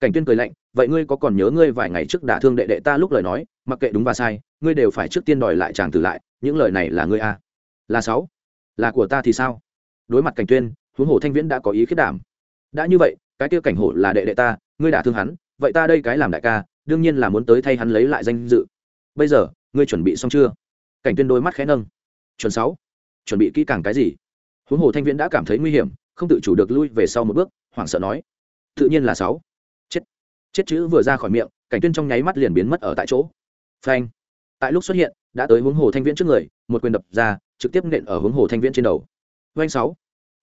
Cảnh tuyên cười lạnh, vậy ngươi có còn nhớ ngươi vài ngày trước đả thương đệ đệ ta lúc lời nói, mặc kệ đúng và sai, ngươi đều phải trước tiên đòi lại chàng tử lại, những lời này là ngươi a. Là sáu. Là của ta thì sao? Đối mặt cảnh tuyên, huống hồ thanh viễn đã có ý khiết đảm. Đã như vậy, cái kia cảnh hổ là đệ đệ ta, ngươi đả thương hắn, vậy ta đây cái làm đại ca, đương nhiên là muốn tới thay hắn lấy lại danh dự. Bây giờ, ngươi chuẩn bị xong chưa? Cảnh tuyên đôi mắt khẽ nâng. Chuẩn sáu chuẩn bị kỹ càng cái gì? Huống hồ thanh viễn đã cảm thấy nguy hiểm, không tự chủ được lui về sau một bước, hoảng sợ nói, tự nhiên là sáu. Chết. Chết chữ vừa ra khỏi miệng, cảnh tuyên trong nháy mắt liền biến mất ở tại chỗ. Phanh. Tại lúc xuất hiện, đã tới huống hồ thanh viễn trước người, một quyền đập ra, trực tiếp nện ở huống hồ thanh viễn trên đầu. Doanh sáu.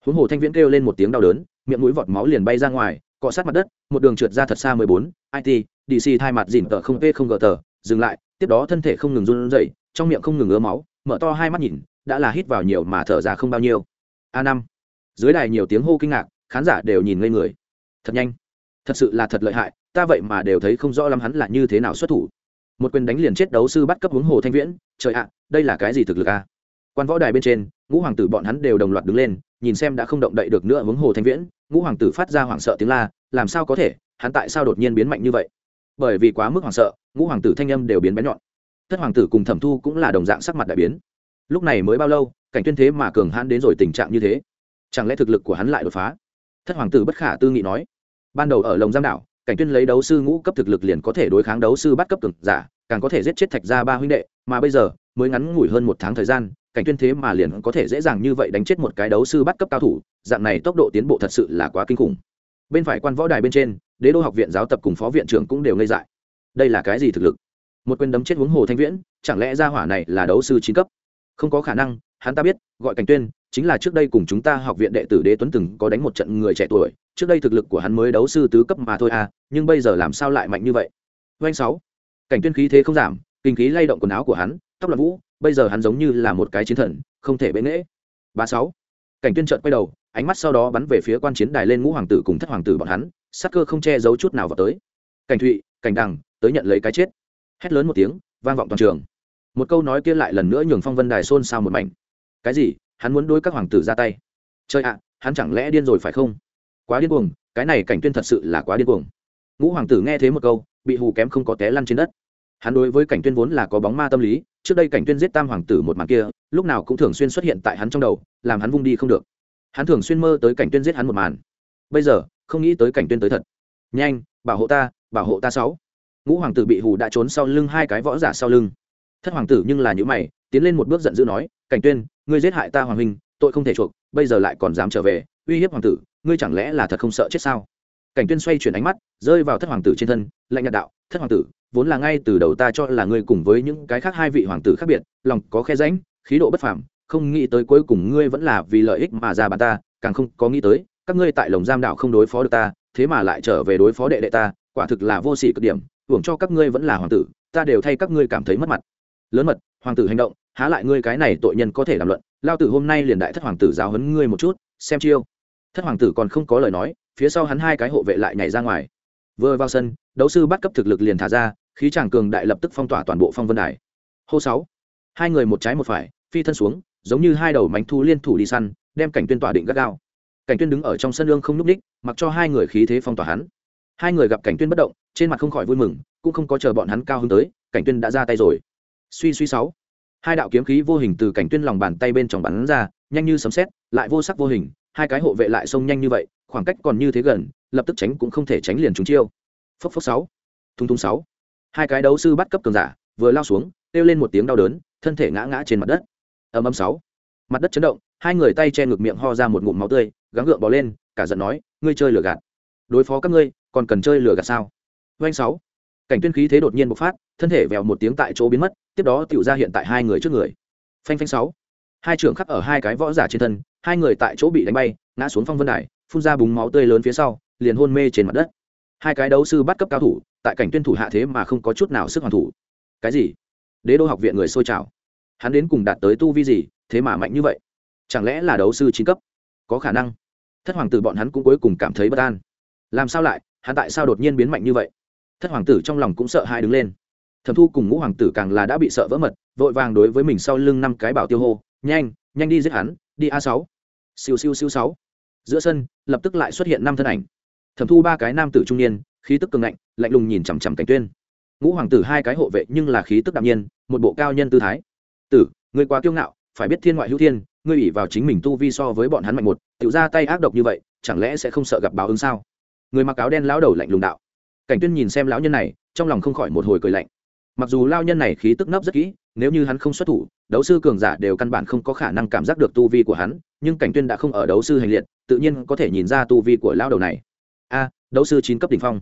Huống hồ thanh viễn kêu lên một tiếng đau đớn, miệng mũi vọt máu liền bay ra ngoài, cọ sát mặt đất, một đường trượt ra thật xa mười bốn it dc thay mặt dìn tờ không p không gờ tờ, dừng lại, tiếp đó thân thể không ngừng run rẩy, trong miệng không ngừng ứa máu, mở to hai mắt nhìn đã là hít vào nhiều mà thở ra không bao nhiêu. A năm. Dưới đài nhiều tiếng hô kinh ngạc, khán giả đều nhìn ngây người. Thật nhanh. Thật sự là thật lợi hại, ta vậy mà đều thấy không rõ lắm hắn là như thế nào xuất thủ. Một quyền đánh liền chết đấu sư bắt cấp huống hồ thanh viễn, trời ạ, đây là cái gì thực lực a? Quan võ đài bên trên, ngũ hoàng tử bọn hắn đều đồng loạt đứng lên, nhìn xem đã không động đậy được nữa huống hồ thanh viễn, ngũ hoàng tử phát ra hoảng sợ tiếng la, làm sao có thể, hắn tại sao đột nhiên biến mạnh như vậy? Bởi vì quá mức hoảng sợ, ngũ hoàng tử thanh âm đều biến bén nhọn. Thất hoàng tử cùng thẩm thu cũng là đồng dạng sắc mặt đại biến lúc này mới bao lâu, cảnh tuyên thế mà cường hãn đến rồi tình trạng như thế? Chẳng lẽ thực lực của hắn lại đột phá? Thất hoàng tử bất khả tư nghị nói. Ban đầu ở lồng giam đảo, cảnh tuyên lấy đấu sư ngũ cấp thực lực liền có thể đối kháng đấu sư bắt cấp cường giả, càng có thể giết chết thạch gia ba huynh đệ, mà bây giờ, mới ngắn ngủi hơn một tháng thời gian, cảnh tuyên thế mà liền có thể dễ dàng như vậy đánh chết một cái đấu sư bắt cấp cao thủ, dạng này tốc độ tiến bộ thật sự là quá kinh khủng. Bên phải quan võ đài bên trên, đế đô học viện giáo tập cùng phó viện trưởng cũng đều ngây dại. Đây là cái gì thực lực? Một quyền đấm chết huống hồ thanh viễn, chẳng lẽ gia hỏa này là đấu sư chín cấp? Không có khả năng, hắn ta biết, gọi cảnh tuyên, chính là trước đây cùng chúng ta học viện đệ tử đế tuấn từng có đánh một trận người trẻ tuổi, trước đây thực lực của hắn mới đấu sư tứ cấp mà thôi à nhưng bây giờ làm sao lại mạnh như vậy? Doanh sáu. Cảnh tuyên khí thế không giảm, kinh khí lay động quần áo của hắn, tóc là vũ, bây giờ hắn giống như là một cái chiến thần, không thể bế nghễ. Ba sáu. Cảnh tuyên trợn quay đầu, ánh mắt sau đó bắn về phía quan chiến đài lên ngũ hoàng tử cùng thất hoàng tử bọn hắn, sắc cơ không che giấu chút nào vào tới. Cảnh thụy, cảnh đằng, tới nhận lấy cái chết. Hét lớn một tiếng, vang vọng toàn trường một câu nói kia lại lần nữa nhường phong vân đài xôn xao một mảnh. Cái gì? Hắn muốn đối các hoàng tử ra tay. Chơi ạ, hắn chẳng lẽ điên rồi phải không? Quá điên cuồng, cái này cảnh tuyên thật sự là quá điên cuồng. Ngũ hoàng tử nghe thế một câu, bị hù kém không có té lăn trên đất. Hắn đối với cảnh tuyên vốn là có bóng ma tâm lý, trước đây cảnh tuyên giết tam hoàng tử một màn kia, lúc nào cũng thường xuyên xuất hiện tại hắn trong đầu, làm hắn vung đi không được. Hắn thường xuyên mơ tới cảnh tuyên giết hắn một màn. Bây giờ, không nghĩ tới cảnh tuyên tới thật. Nhanh, bảo hộ ta, bảo hộ ta sáu. Ngũ hoàng tử bị hù đã trốn sau lưng hai cái võ giả sau lưng thất hoàng tử nhưng là những mày, tiến lên một bước giận dữ nói, cảnh tuyên, ngươi giết hại ta hoàng huynh, tội không thể chuộc, bây giờ lại còn dám trở về, uy hiếp hoàng tử, ngươi chẳng lẽ là thật không sợ chết sao? Cảnh tuyên xoay chuyển ánh mắt, rơi vào thất hoàng tử trên thân, lạnh nhạt đạo, thất hoàng tử, vốn là ngay từ đầu ta cho là ngươi cùng với những cái khác hai vị hoàng tử khác biệt, lòng có khe rãnh, khí độ bất phàm, không nghĩ tới cuối cùng ngươi vẫn là vì lợi ích mà ra bàn ta, càng không có nghĩ tới, các ngươi tại lồng giam đạo không đối phó được ta, thế mà lại trở về đối phó đệ đệ ta, quả thực là vô sỉ cực điểm, hưởng cho các ngươi vẫn là hoàng tử, ta đều thay các ngươi cảm thấy mất mặt lớn mật, hoàng tử hành động, há lại ngươi cái này tội nhân có thể làm luận, lao tử hôm nay liền đại thất hoàng tử giáo hấn ngươi một chút, xem chiêu. Thất hoàng tử còn không có lời nói, phía sau hắn hai cái hộ vệ lại nhảy ra ngoài. Vừa vào sân, đấu sư bắt cấp thực lực liền thả ra, khí tràng cường đại lập tức phong tỏa toàn bộ phong vân đài. Hô sáu, hai người một trái một phải, phi thân xuống, giống như hai đầu mánh thu liên thủ đi săn, đem cảnh tuyên tỏa định gắt gao. Cảnh tuyên đứng ở trong sân lương không núp ních mặc cho hai người khí thế phong tỏa hắn. Hai người gặp cảnh tuyên bất động, trên mặt không khỏi vui mừng, cũng không có chờ bọn hắn cao hứng tới, cảnh tuyên đã ra tay rồi suy suy sáu. Hai đạo kiếm khí vô hình từ cảnh tuyên lòng bàn tay bên trong bắn ra, nhanh như sấm sét, lại vô sắc vô hình, hai cái hộ vệ lại xông nhanh như vậy, khoảng cách còn như thế gần, lập tức tránh cũng không thể tránh liền chúng chiêu. Phốc phốc sáu. Thung thung sáu. Hai cái đấu sư bắt cấp cường giả, vừa lao xuống, kêu lên một tiếng đau đớn, thân thể ngã ngã trên mặt đất. Ầm ầm sáu. Mặt đất chấn động, hai người tay che ngực miệng ho ra một ngụm máu tươi, gắng gượng bò lên, cả giận nói, ngươi chơi lừa gạt. Đối phó các ngươi, còn cần chơi lừa gạt sao? Doanh sáu cảnh tuyên khí thế đột nhiên bộc phát, thân thể vèo một tiếng tại chỗ biến mất, tiếp đó tiểu ra hiện tại hai người trước người. Phanh phanh sáu. Hai trưởng khắc ở hai cái võ giả trên thân, hai người tại chỗ bị đánh bay, ngã xuống phong vân đài, phun ra búng máu tươi lớn phía sau, liền hôn mê trên mặt đất. Hai cái đấu sư bắt cấp cao thủ, tại cảnh tuyên thủ hạ thế mà không có chút nào sức hoàn thủ. Cái gì? Đế đô học viện người sôi trào. Hắn đến cùng đạt tới tu vi gì, thế mà mạnh như vậy? Chẳng lẽ là đấu sư chín cấp? Có khả năng. Thất hoàng tử bọn hắn cũng cuối cùng cảm thấy bất an. Làm sao lại? Hắn tại sao đột nhiên biến mạnh như vậy? Thất hoàng tử trong lòng cũng sợ hai đứng lên. Thẩm thu cùng ngũ hoàng tử càng là đã bị sợ vỡ mật, vội vàng đối với mình sau lưng năm cái bảo tiêu hô, nhanh nhanh đi giết hắn, đi a sáu. Siêu siêu siêu sáu. Giữa sân, lập tức lại xuất hiện năm thân ảnh. Thẩm thu ba cái nam tử trung niên, khí tức cường ngạnh, lạnh lùng nhìn chằm chằm cảnh tuyên. Ngũ hoàng tử hai cái hộ vệ nhưng là khí tức đạm nhiên, một bộ cao nhân tư thái. Tử người quá kiêu ngạo, phải biết thiên ngoại hữu thiên, ngươi ủy vào chính mình tu vi so với bọn hắn mạnh một tự ra tay ác độc như vậy, chẳng lẽ sẽ không sợ gặp báo ứng sao? Người mặc áo đen lão đầu lạnh lùng đạo cảnh tuyên nhìn xem lão nhân này, trong lòng không khỏi một hồi cười lạnh. Mặc dù lao nhân này khí tức nấp rất kỹ, nếu như hắn không xuất thủ, đấu sư cường giả đều căn bản không có khả năng cảm giác được tu vi của hắn, nhưng cảnh tuyên đã không ở đấu sư hành liệt, tự nhiên có thể nhìn ra tu vi của lao đầu này. A, đấu sư chín cấp đỉnh phong.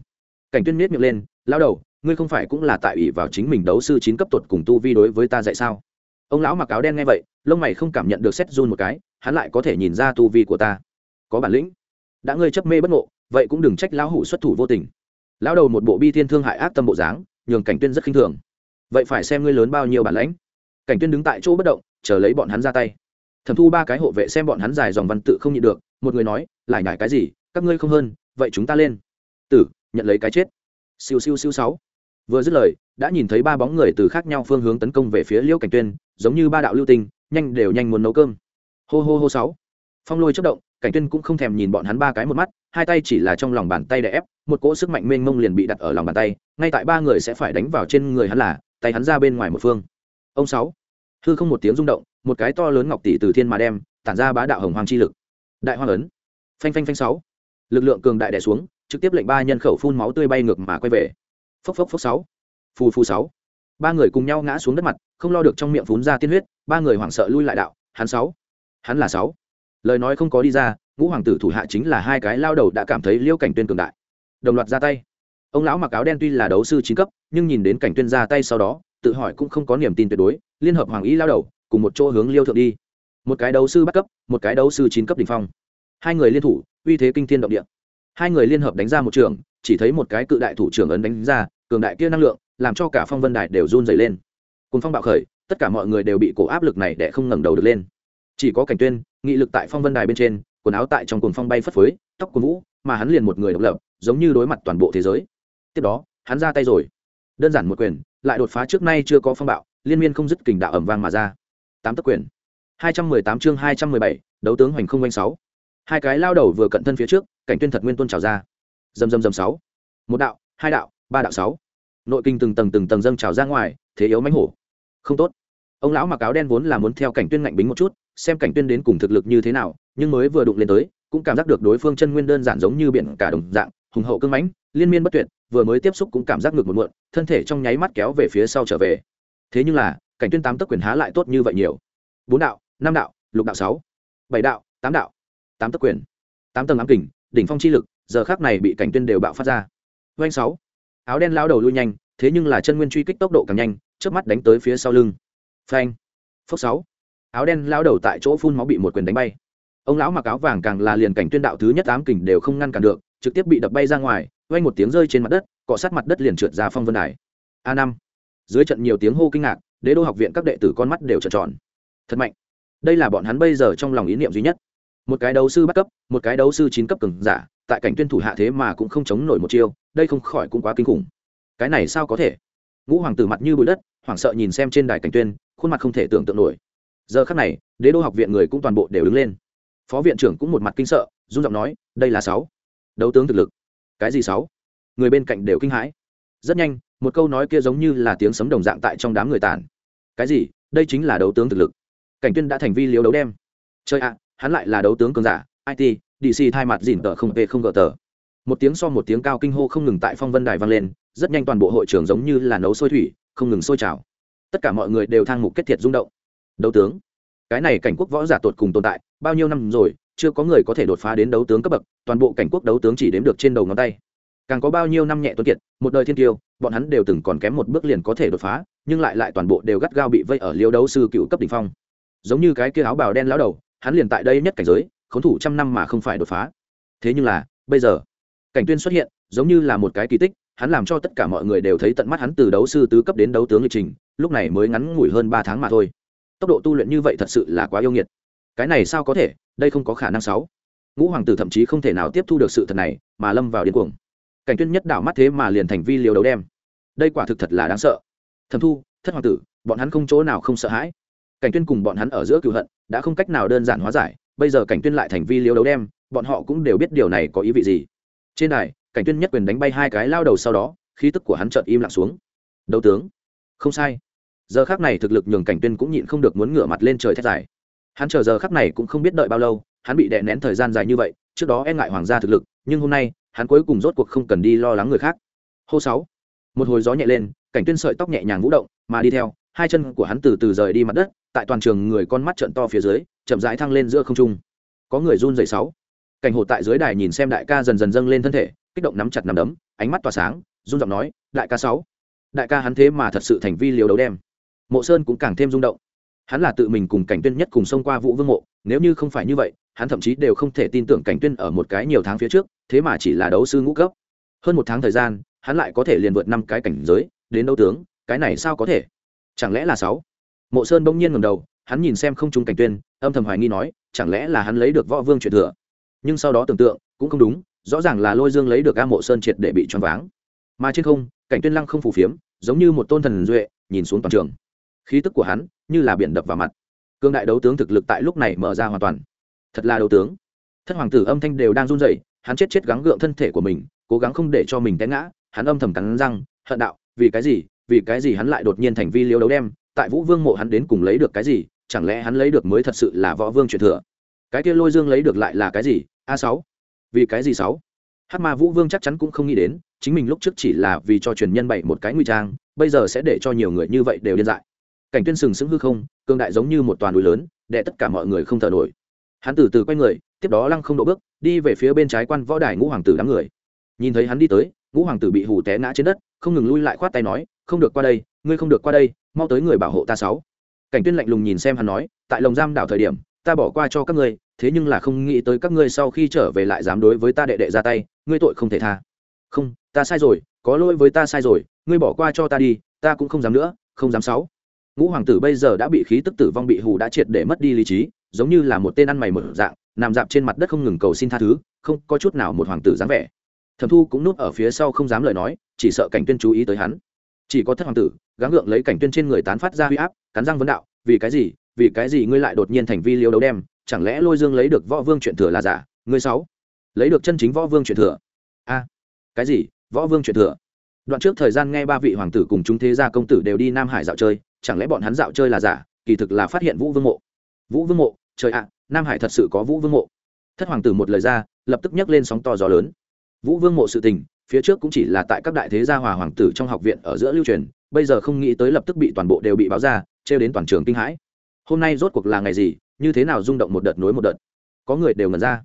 Cảnh tuyên miết miệng lên lao đầu, ngươi không phải cũng là tại ủy vào chính mình đấu sư chín cấp tuột cùng tu vi đối với ta dạy sao? Ông lão mặc áo đen nghe vậy, lông mày không cảm nhận được xét run một cái, hắn lại có thể nhìn ra tu vi của ta. Có bản lĩnh. Đã ngươi chấp mê bất ngộ, vậy cũng đừng trách lão hủ xuất thủ vô tình lão đầu một bộ bi thiên thương hại ác tâm bộ dáng, nhường cảnh tuyên rất khinh thường. Vậy phải xem ngươi lớn bao nhiêu bản lãnh. Cảnh tuyên đứng tại chỗ bất động, chờ lấy bọn hắn ra tay. Thẩm thu ba cái hộ vệ xem bọn hắn dài dòng văn tự không nhịn được, một người nói, lại nhải cái gì? Các ngươi không hơn, vậy chúng ta lên. Tử, nhận lấy cái chết. Siêu siêu siêu sáu. Vừa dứt lời, đã nhìn thấy ba bóng người từ khác nhau phương hướng tấn công về phía liễu cảnh tuyên, giống như ba đạo lưu tinh, nhanh đều nhanh muốn nấu cơm. Hô hô hô sáu. Phong lôi chất động cảnh tuyên cũng không thèm nhìn bọn hắn ba cái một mắt, hai tay chỉ là trong lòng bàn tay đè ép, một cỗ sức mạnh mênh mông liền bị đặt ở lòng bàn tay, ngay tại ba người sẽ phải đánh vào trên người hắn là, tay hắn ra bên ngoài một phương. Ông sáu. Hư không một tiếng rung động, một cái to lớn ngọc tỷ từ thiên mà đem, tản ra bá đạo hồng hoàng chi lực. Đại hoang ấn. Phanh phanh phanh sáu. Lực lượng cường đại đè xuống, trực tiếp lệnh ba nhân khẩu phun máu tươi bay ngược mà quay về. Phốc phốc phốc sáu. Phù phù sáu. Ba người cùng nhau ngã xuống đất mặt, không lo được trong miệng phun ra tiên huyết, ba người hoảng sợ lui lại đạo, hắn sáu. Hắn là sáu lời nói không có đi ra, ngũ hoàng tử thủ hạ chính là hai cái lao đầu đã cảm thấy liêu cảnh tuyên cường đại. Đồng loạt ra tay. Ông lão mặc áo đen tuy là đấu sư chín cấp, nhưng nhìn đến cảnh tuyên ra tay sau đó, tự hỏi cũng không có niềm tin tuyệt đối, liên hợp hoàng ý lao đầu, cùng một chỗ hướng liêu thượng đi. Một cái đấu sư bắt cấp, một cái đấu sư chín cấp đỉnh phong. Hai người liên thủ, uy thế kinh thiên động địa. Hai người liên hợp đánh ra một trường, chỉ thấy một cái cự đại thủ trưởng ấn đánh ra, cường đại kia năng lượng, làm cho cả phong vân đài đều run dày lên. Cùng phong bạo khởi, tất cả mọi người đều bị cổ áp lực này để không ngẩng đầu được lên. Chỉ có cảnh tuyên nghị lực tại phong vân đài bên trên, quần áo tại trong cuồng phong bay phất phới, tóc của vũ, mà hắn liền một người độc lập, giống như đối mặt toàn bộ thế giới. Tiếp đó, hắn ra tay rồi. Đơn giản một quyền, lại đột phá trước nay chưa có phong bạo, liên miên không dứt kình đạo ẩm vang mà ra. Tám tấc quyền. Hai trăm mười tám chương hai trăm mười bảy, đấu tướng hoành không oanh sáu. Hai cái lao đầu vừa cận thân phía trước, cảnh tuyên thật nguyên tôn trào ra. Dầm dầm dầm sáu. Một đạo, hai đạo, ba đạo sáu. Nội kinh từng tầng từng tầng dâng trào ra ngoài, thế yếu mánh hổ. Không tốt. Ông lão mặc áo đen vốn là muốn theo cảnh tuyên ngạnh bính một chút xem cảnh tuyên đến cùng thực lực như thế nào, nhưng mới vừa đụng lên tới, cũng cảm giác được đối phương chân nguyên đơn giản giống như biển cả đồng dạng, hùng hậu cưng mãnh, liên miên bất tuyệt, vừa mới tiếp xúc cũng cảm giác ngược một muộn, thân thể trong nháy mắt kéo về phía sau trở về. Thế nhưng là, cảnh tuyên tám tấc quyền há lại tốt như vậy nhiều. Bốn đạo, năm đạo, lục đạo sáu, bảy đạo, tám đạo, tám tấc quyền, tám tầng ám kình, đỉnh phong chi lực, giờ khác này bị cảnh tuyên đều bạo phát ra. Doanh sáu, áo đen lao đầu lui nhanh, thế nhưng là chân nguyên truy kích tốc độ càng nhanh trước mắt đánh tới phía sau lưng. Phanh, phốc sáu áo đen lao đầu tại chỗ phun máu bị một quyền đánh bay. Ông lão mặc áo vàng càng là liền cảnh tuyên đạo thứ nhất ám kình đều không ngăn cản được, trực tiếp bị đập bay ra ngoài vay một tiếng rơi trên mặt đất, cọ sát mặt đất liền trượt ra phong vân đài. A năm. Dưới trận nhiều tiếng hô kinh ngạc, đế đô học viện các đệ tử con mắt đều trợn tròn. Thật mạnh. Đây là bọn hắn bây giờ trong lòng ý niệm duy nhất. Một cái đấu sư bắt cấp, một cái đấu sư chín cấp cường giả, tại cảnh tuyên thủ hạ thế mà cũng không chống nổi một chiêu, đây không khỏi cũng quá kinh khủng. Cái này sao có thể? Ngũ hoàng tử mặt như bụi đất, hoảng sợ nhìn xem trên đài cảnh tuyên, khuôn mặt không thể tưởng tượng nổi giờ khắc này đế đô học viện người cũng toàn bộ đều đứng lên. Phó viện trưởng cũng một mặt kinh sợ run giọng nói đây là sáu. Đấu tướng thực lực. Cái gì sáu? Người bên cạnh đều kinh hãi. Rất nhanh một câu nói kia giống như là tiếng sấm đồng dạng tại trong đám người tàn, cái gì? Đây chính là đấu tướng thực lực. Cảnh tuyên đã thành vi liếu đấu đem. Chơi ạ hắn lại là đấu tướng cường giả it dc thay mặt dỉn tờ không p không gờ tờ. Một tiếng so một tiếng cao kinh hô không ngừng tại phong vân đài vang lên rất nhanh toàn bộ hội trường giống như là nấu sôi thủy không ngừng sôi trào. Tất cả mọi người đều thang mục kết thiệt rung động đấu tướng. Cái này cảnh quốc võ giả tột cùng tồn tại, bao nhiêu năm rồi, chưa có người có thể đột phá đến đấu tướng cấp bậc, toàn bộ cảnh quốc đấu tướng chỉ đếm được trên đầu ngón tay. Càng có bao nhiêu năm nhẹ tuấn kiệt, một đời thiên tiêu, bọn hắn đều từng còn kém một bước liền có thể đột phá, nhưng lại lại toàn bộ đều gắt gao bị vây ở liêu đấu sư cựu cấp đ ỉ n h phong. Giống như cái kia áo bào đen lão đầu, hắn liền tại đây nhất cảnh giới k h ố n thủ trăm năm mà không phải đột phá. Thế nhưng là, bây giờ, cảnh tuyên xuất hiện, giống như là một cái kỳ tích, hắn làm cho tất cả mọi người đều thấy tận mắt hắn từ đấu sư tứ cấp đến đấu tướng lịch trình, lúc này mới ngắn ngủi hơn ba tháng mà thôi tốc độ tu luyện như vậy thật sự là quá yêu nghiệt. Cái này sao có thể? Đây không có khả năng sáu. Ngũ hoàng tử thậm chí không thể nào tiếp thu được sự thật này, mà lâm vào điên cuồng. Cảnh tuyên nhất đảo mắt thế mà liền thành vi liều đấu đem. Đây quả thực thật là đáng sợ. Thẩm thu, thất hoàng tử, bọn hắn không chỗ nào không sợ hãi. Cảnh tuyên cùng bọn hắn ở giữa cựu hận, đã không cách nào đơn giản hóa giải, bây giờ cảnh tuyên lại thành vi liều đấu đem, bọn họ cũng đều biết điều này có ý vị gì. Trên đài, cảnh tuyên nhất quyền đánh bay hai cái lao đầu sau đó, khí tức của hắn chợt im lặng xuống. Đấu tướng. Không sai giờ khắc này thực lực nhường cảnh tuyên cũng nhịn không được muốn ngửa mặt lên trời thét dài. Hắn chờ giờ khắc này cũng không biết đợi bao lâu, hắn bị đè nén thời gian dài như vậy, trước đó e ngại hoàng gia thực lực, nhưng hôm nay, hắn cuối cùng rốt cuộc không cần đi lo lắng người khác. Hô sáu, một hồi gió nhẹ lên, cảnh tuyên sợi tóc nhẹ nhàng vũ động, mà đi theo, hai chân của hắn từ từ rời đi mặt đất, tại toàn trường người con mắt trợn to phía dưới, chậm rãi thăng lên giữa không trung. Có người run rẩy sáu. Cảnh hồ tại dưới đài nhìn xem đại ca dần dần dâng lên thân thể, kích động nắm chặt nắm đấm, ánh mắt tỏa sáng, run giọng nói, đại ca sáu, đại ca hắn thế mà thật sự thành vi liều đấu đem mộ sơn cũng càng thêm rung động. Hắn là tự mình cùng cảnh tuyên nhất cùng xông qua vũ vương mộ, nếu như không phải như vậy, hắn thậm chí đều không thể tin tưởng cảnh tuyên ở một cái nhiều tháng phía trước, thế mà chỉ là đấu sư ngũ cấp. Hơn một tháng thời gian, hắn lại có thể liền vượt năm cái cảnh giới, đến đấu tướng, cái này sao có thể? Chẳng lẽ là sáu? Mộ sơn bỗng nhiên ngẩng đầu, hắn nhìn xem không trúng cảnh tuyên, âm thầm hoài nghi nói, chẳng lẽ là hắn lấy được võ vương truyền thừa? Nhưng sau đó tưởng tượng, cũng không đúng, rõ ràng là lôi dương lấy được a mộ sơn triệt để bị choáng váng. Mà trên không, cảnh tuyên lăng không phù phiếm, giống như một tôn thần duệ, nhìn xuống toàn trường khí tức của hắn như là biển đập vào mặt. Cương đại đấu tướng thực lực tại lúc này mở ra hoàn toàn. Thật là đấu tướng. Thất hoàng tử âm thanh đều đang run rẩy, hắn chết chết gắng gượng thân thể của mình, cố gắng không để cho mình té ngã, hắn âm thầm cắn răng, hận đạo, vì cái gì, vì cái gì hắn lại đột nhiên thành vi liêu đấu đem, tại vũ vương mộ hắn đến cùng lấy được cái gì, chẳng lẽ hắn lấy được mới thật sự là võ vương truyền thừa? Cái kia lôi dương lấy được lại là cái gì? A sáu. Vì cái gì sáu? Hát ma vũ vương chắc chắn cũng không nghĩ đến, chính mình lúc trước chỉ là vì cho truyền nhân bảy một cái nguy trang, bây giờ sẽ để cho nhiều người như vậy đều điên dại cảnh tuyên sừng sững hư không cương đại giống như một toàn núi lớn, để tất cả mọi người không thở nổi. Hắn từ từ quay người, tiếp đó lăng không độ bước, đi về phía bên trái quan võ đài ngũ hoàng tử đám người. Nhìn thấy hắn đi tới, ngũ hoàng tử bị hù té ngã trên đất, không ngừng lui lại khoát tay nói, không được qua đây, ngươi không được qua đây, mau tới người bảo hộ ta sáu. Cảnh tuyên lạnh lùng nhìn xem hắn nói, tại lồng giam đảo thời điểm, ta bỏ qua cho các ngươi, thế nhưng là không nghĩ tới các ngươi sau khi trở về lại dám đối với ta đệ đệ ra tay, ngươi tội không thể tha. Không, ta sai rồi, có lỗi với ta sai rồi, ngươi bỏ qua cho ta đi, ta cũng không dám nữa, không dám sáu ngũ hoàng tử bây giờ đã bị khí tức tử vong bị hù đã triệt để mất đi lý trí, giống như là một tên ăn mày một dạng, nằm dạp trên mặt đất không ngừng cầu xin tha thứ, không có chút nào một hoàng tử dáng vẻ. Thẩm thu cũng núp ở phía sau không dám lời nói, chỉ sợ cảnh tuyên chú ý tới hắn. Chỉ có thất hoàng tử, gắng gượng lấy cảnh tuyên trên người tán phát ra huy áp, cắn răng vấn đạo, vì cái gì? Vì cái gì ngươi lại đột nhiên thành vi liêu đấu đem? Chẳng lẽ lôi dương lấy được võ vương chuyện thừa là giả? Ngươi sáu, lấy được chân chính võ vương chuyện thừa? A, cái gì? Võ vương chuyện thừa? Đoạn trước thời gian nghe ba vị hoàng tử cùng chúng thế gia công tử đều đi nam hải dạo chơi chẳng lẽ bọn hắn dạo chơi là giả, kỳ thực là phát hiện vũ vương mộ. Vũ vương mộ, trời ạ, nam hải thật sự có vũ vương mộ. Thất hoàng tử một lời ra, lập tức nhấc lên sóng to gió lớn. Vũ vương mộ sự tình, phía trước cũng chỉ là tại các đại thế gia hòa hoàng tử trong học viện ở giữa lưu truyền, bây giờ không nghĩ tới lập tức bị toàn bộ đều bị báo ra, trêu đến toàn trường kinh hãi. Hôm nay rốt cuộc là ngày gì, như thế nào rung động một đợt nối một đợt. Có người đều ngẩn ra.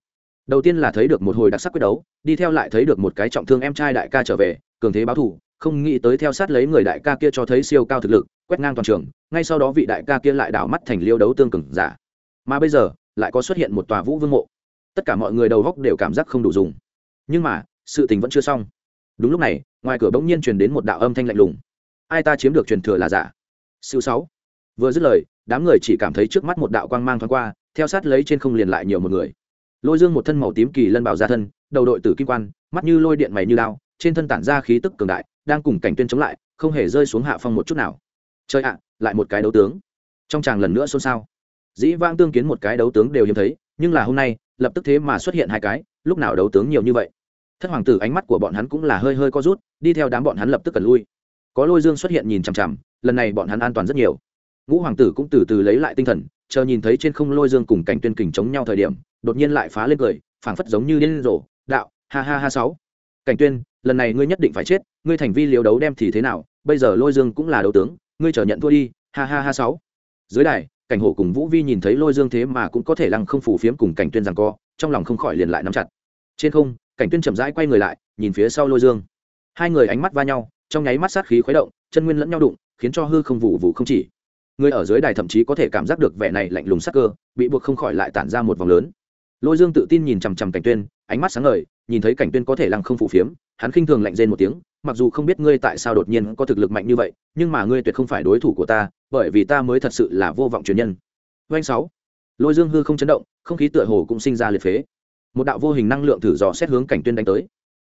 Đầu tiên là thấy được một hồi đặc sắc quyết đấu, đi theo lại thấy được một cái trọng thương em trai đại ca trở về, cường thế báo thủ không nghĩ tới theo sát lấy người đại ca kia cho thấy siêu cao thực lực, quét ngang toàn trường, ngay sau đó vị đại ca kia lại đảo mắt thành liêu đấu tương cường giả. Mà bây giờ, lại có xuất hiện một tòa vũ vương mộ. Tất cả mọi người đầu góc đều cảm giác không đủ dùng. Nhưng mà, sự tình vẫn chưa xong. Đúng lúc này, ngoài cửa bỗng nhiên truyền đến một đạo âm thanh lạnh lùng. Ai ta chiếm được truyền thừa là giả? Siêu sáu. Vừa dứt lời, đám người chỉ cảm thấy trước mắt một đạo quang mang thoáng qua, theo sát lấy trên không liền lại nhiều một người. Lôi dương một thân màu tím kỳ lân bảo ra thân, đầu đội tử kim quan, mắt như lôi điện mày như lao trên thân tản ra khí tức cường đại đang cùng cảnh tuyên chống lại, không hề rơi xuống hạ phong một chút nào. Chơi ạ, lại một cái đấu tướng. Trong chàng lần nữa xôn xao. Dĩ vãng tương kiến một cái đấu tướng đều hiếm thấy, nhưng là hôm nay, lập tức thế mà xuất hiện hai cái, lúc nào đấu tướng nhiều như vậy. Thất hoàng tử ánh mắt của bọn hắn cũng là hơi hơi co rút, đi theo đám bọn hắn lập tức cần lui. Có lôi dương xuất hiện nhìn chằm chằm, lần này bọn hắn an toàn rất nhiều. Ngũ hoàng tử cũng từ từ lấy lại tinh thần, chờ nhìn thấy trên không lôi dương cùng cảnh tuyên kình chống nhau thời điểm, đột nhiên lại phá lên cười, phảng phất giống như điên rồ, đạo, ha ha ha sáu. Cảnh tuyên lần này ngươi nhất định phải chết, ngươi thành vi liều đấu đem thì thế nào, bây giờ lôi dương cũng là đấu tướng, ngươi trở nhận thua đi, ha ha ha sáu. Dưới đài, cảnh hổ cùng vũ vi nhìn thấy lôi dương thế mà cũng có thể lăng không phủ phiếm cùng cảnh tuyên rằng co, trong lòng không khỏi liền lại nắm chặt. Trên không, cảnh tuyên chậm rãi quay người lại, nhìn phía sau lôi dương. Hai người ánh mắt va nhau, trong nháy mắt sát khí khuấy động, chân nguyên lẫn nhau đụng, khiến cho hư không vụ vụ không chỉ. Người ở dưới đài thậm chí có thể cảm giác được vẻ này lạnh lùng sắc cơ, bị buộc không khỏi lại tản ra một vòng lớn lôi dương tự tin nhìn chằm chằm cảnh tuyên, ánh mắt sáng ngời, nhìn thấy cảnh tuyên có thể lăng không phủ phiếm, hắn khinh thường lạnh rên một tiếng, mặc dù không biết ngươi tại sao đột nhiên có thực lực mạnh như vậy, nhưng mà ngươi tuyệt không phải đối thủ của ta, bởi vì ta mới thật sự là vô vọng truyền nhân. Doanh sáu. Lôi dương hư không chấn động, không khí tựa hồ cũng sinh ra liệt phế. Một đạo vô hình năng lượng thử dò xét hướng cảnh tuyên đánh tới.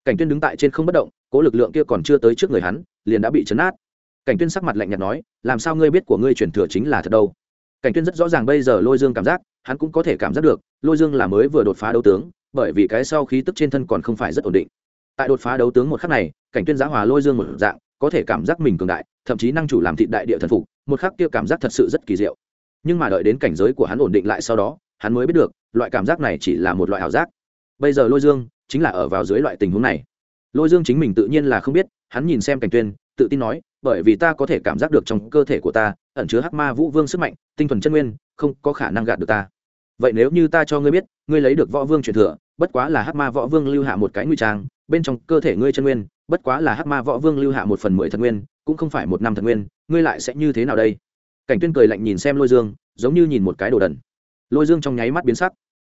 Cảnh tuyên đứng tại trên không bất động, cố lực lượng kia còn chưa tới trước người hắn, liền đã bị chấn át. Cảnh tuyên sắc mặt lạnh nhạt nói, làm sao ngươi biết của ngươi truyền thừa chính là thật đâu? Cảnh tuyên rất rõ ràng bây giờ lôi dương cảm giác hắn cũng có thể cảm giác được, lôi dương là mới vừa đột phá đấu tướng, bởi vì cái sau khí tức trên thân còn không phải rất ổn định. Tại đột phá đấu tướng một khắc này, cảnh tuyên giã hòa lôi dương một dạng, có thể cảm giác mình cường đại, thậm chí năng chủ làm thị đại địa thần phục, một khắc kia cảm giác thật sự rất kỳ diệu. Nhưng mà đợi đến cảnh giới của hắn ổn định lại sau đó, hắn mới biết được, loại cảm giác này chỉ là một loại ảo giác. Bây giờ lôi dương chính là ở vào dưới loại tình huống này. Lôi dương chính mình tự nhiên là không biết, hắn nhìn xem cảnh tuyên, tự tin nói, bởi vì ta có thể cảm giác được trong cơ thể của ta, ẩn chứa hắc ma vũ vương sức mạnh, tinh thuần chân nguyên, không có khả năng gạt được ta vậy nếu như ta cho ngươi biết ngươi lấy được võ vương truyền thừa bất quá là hắc ma võ vương lưu hạ một cái nguy trang bên trong cơ thể ngươi chân nguyên bất quá là hắc ma võ vương lưu hạ một phần mười thần nguyên cũng không phải một năm thần nguyên ngươi lại sẽ như thế nào đây? Cảnh tuyên cười lạnh nhìn xem lôi dương giống như nhìn một cái đồ đần. Lôi dương trong nháy mắt biến sắc.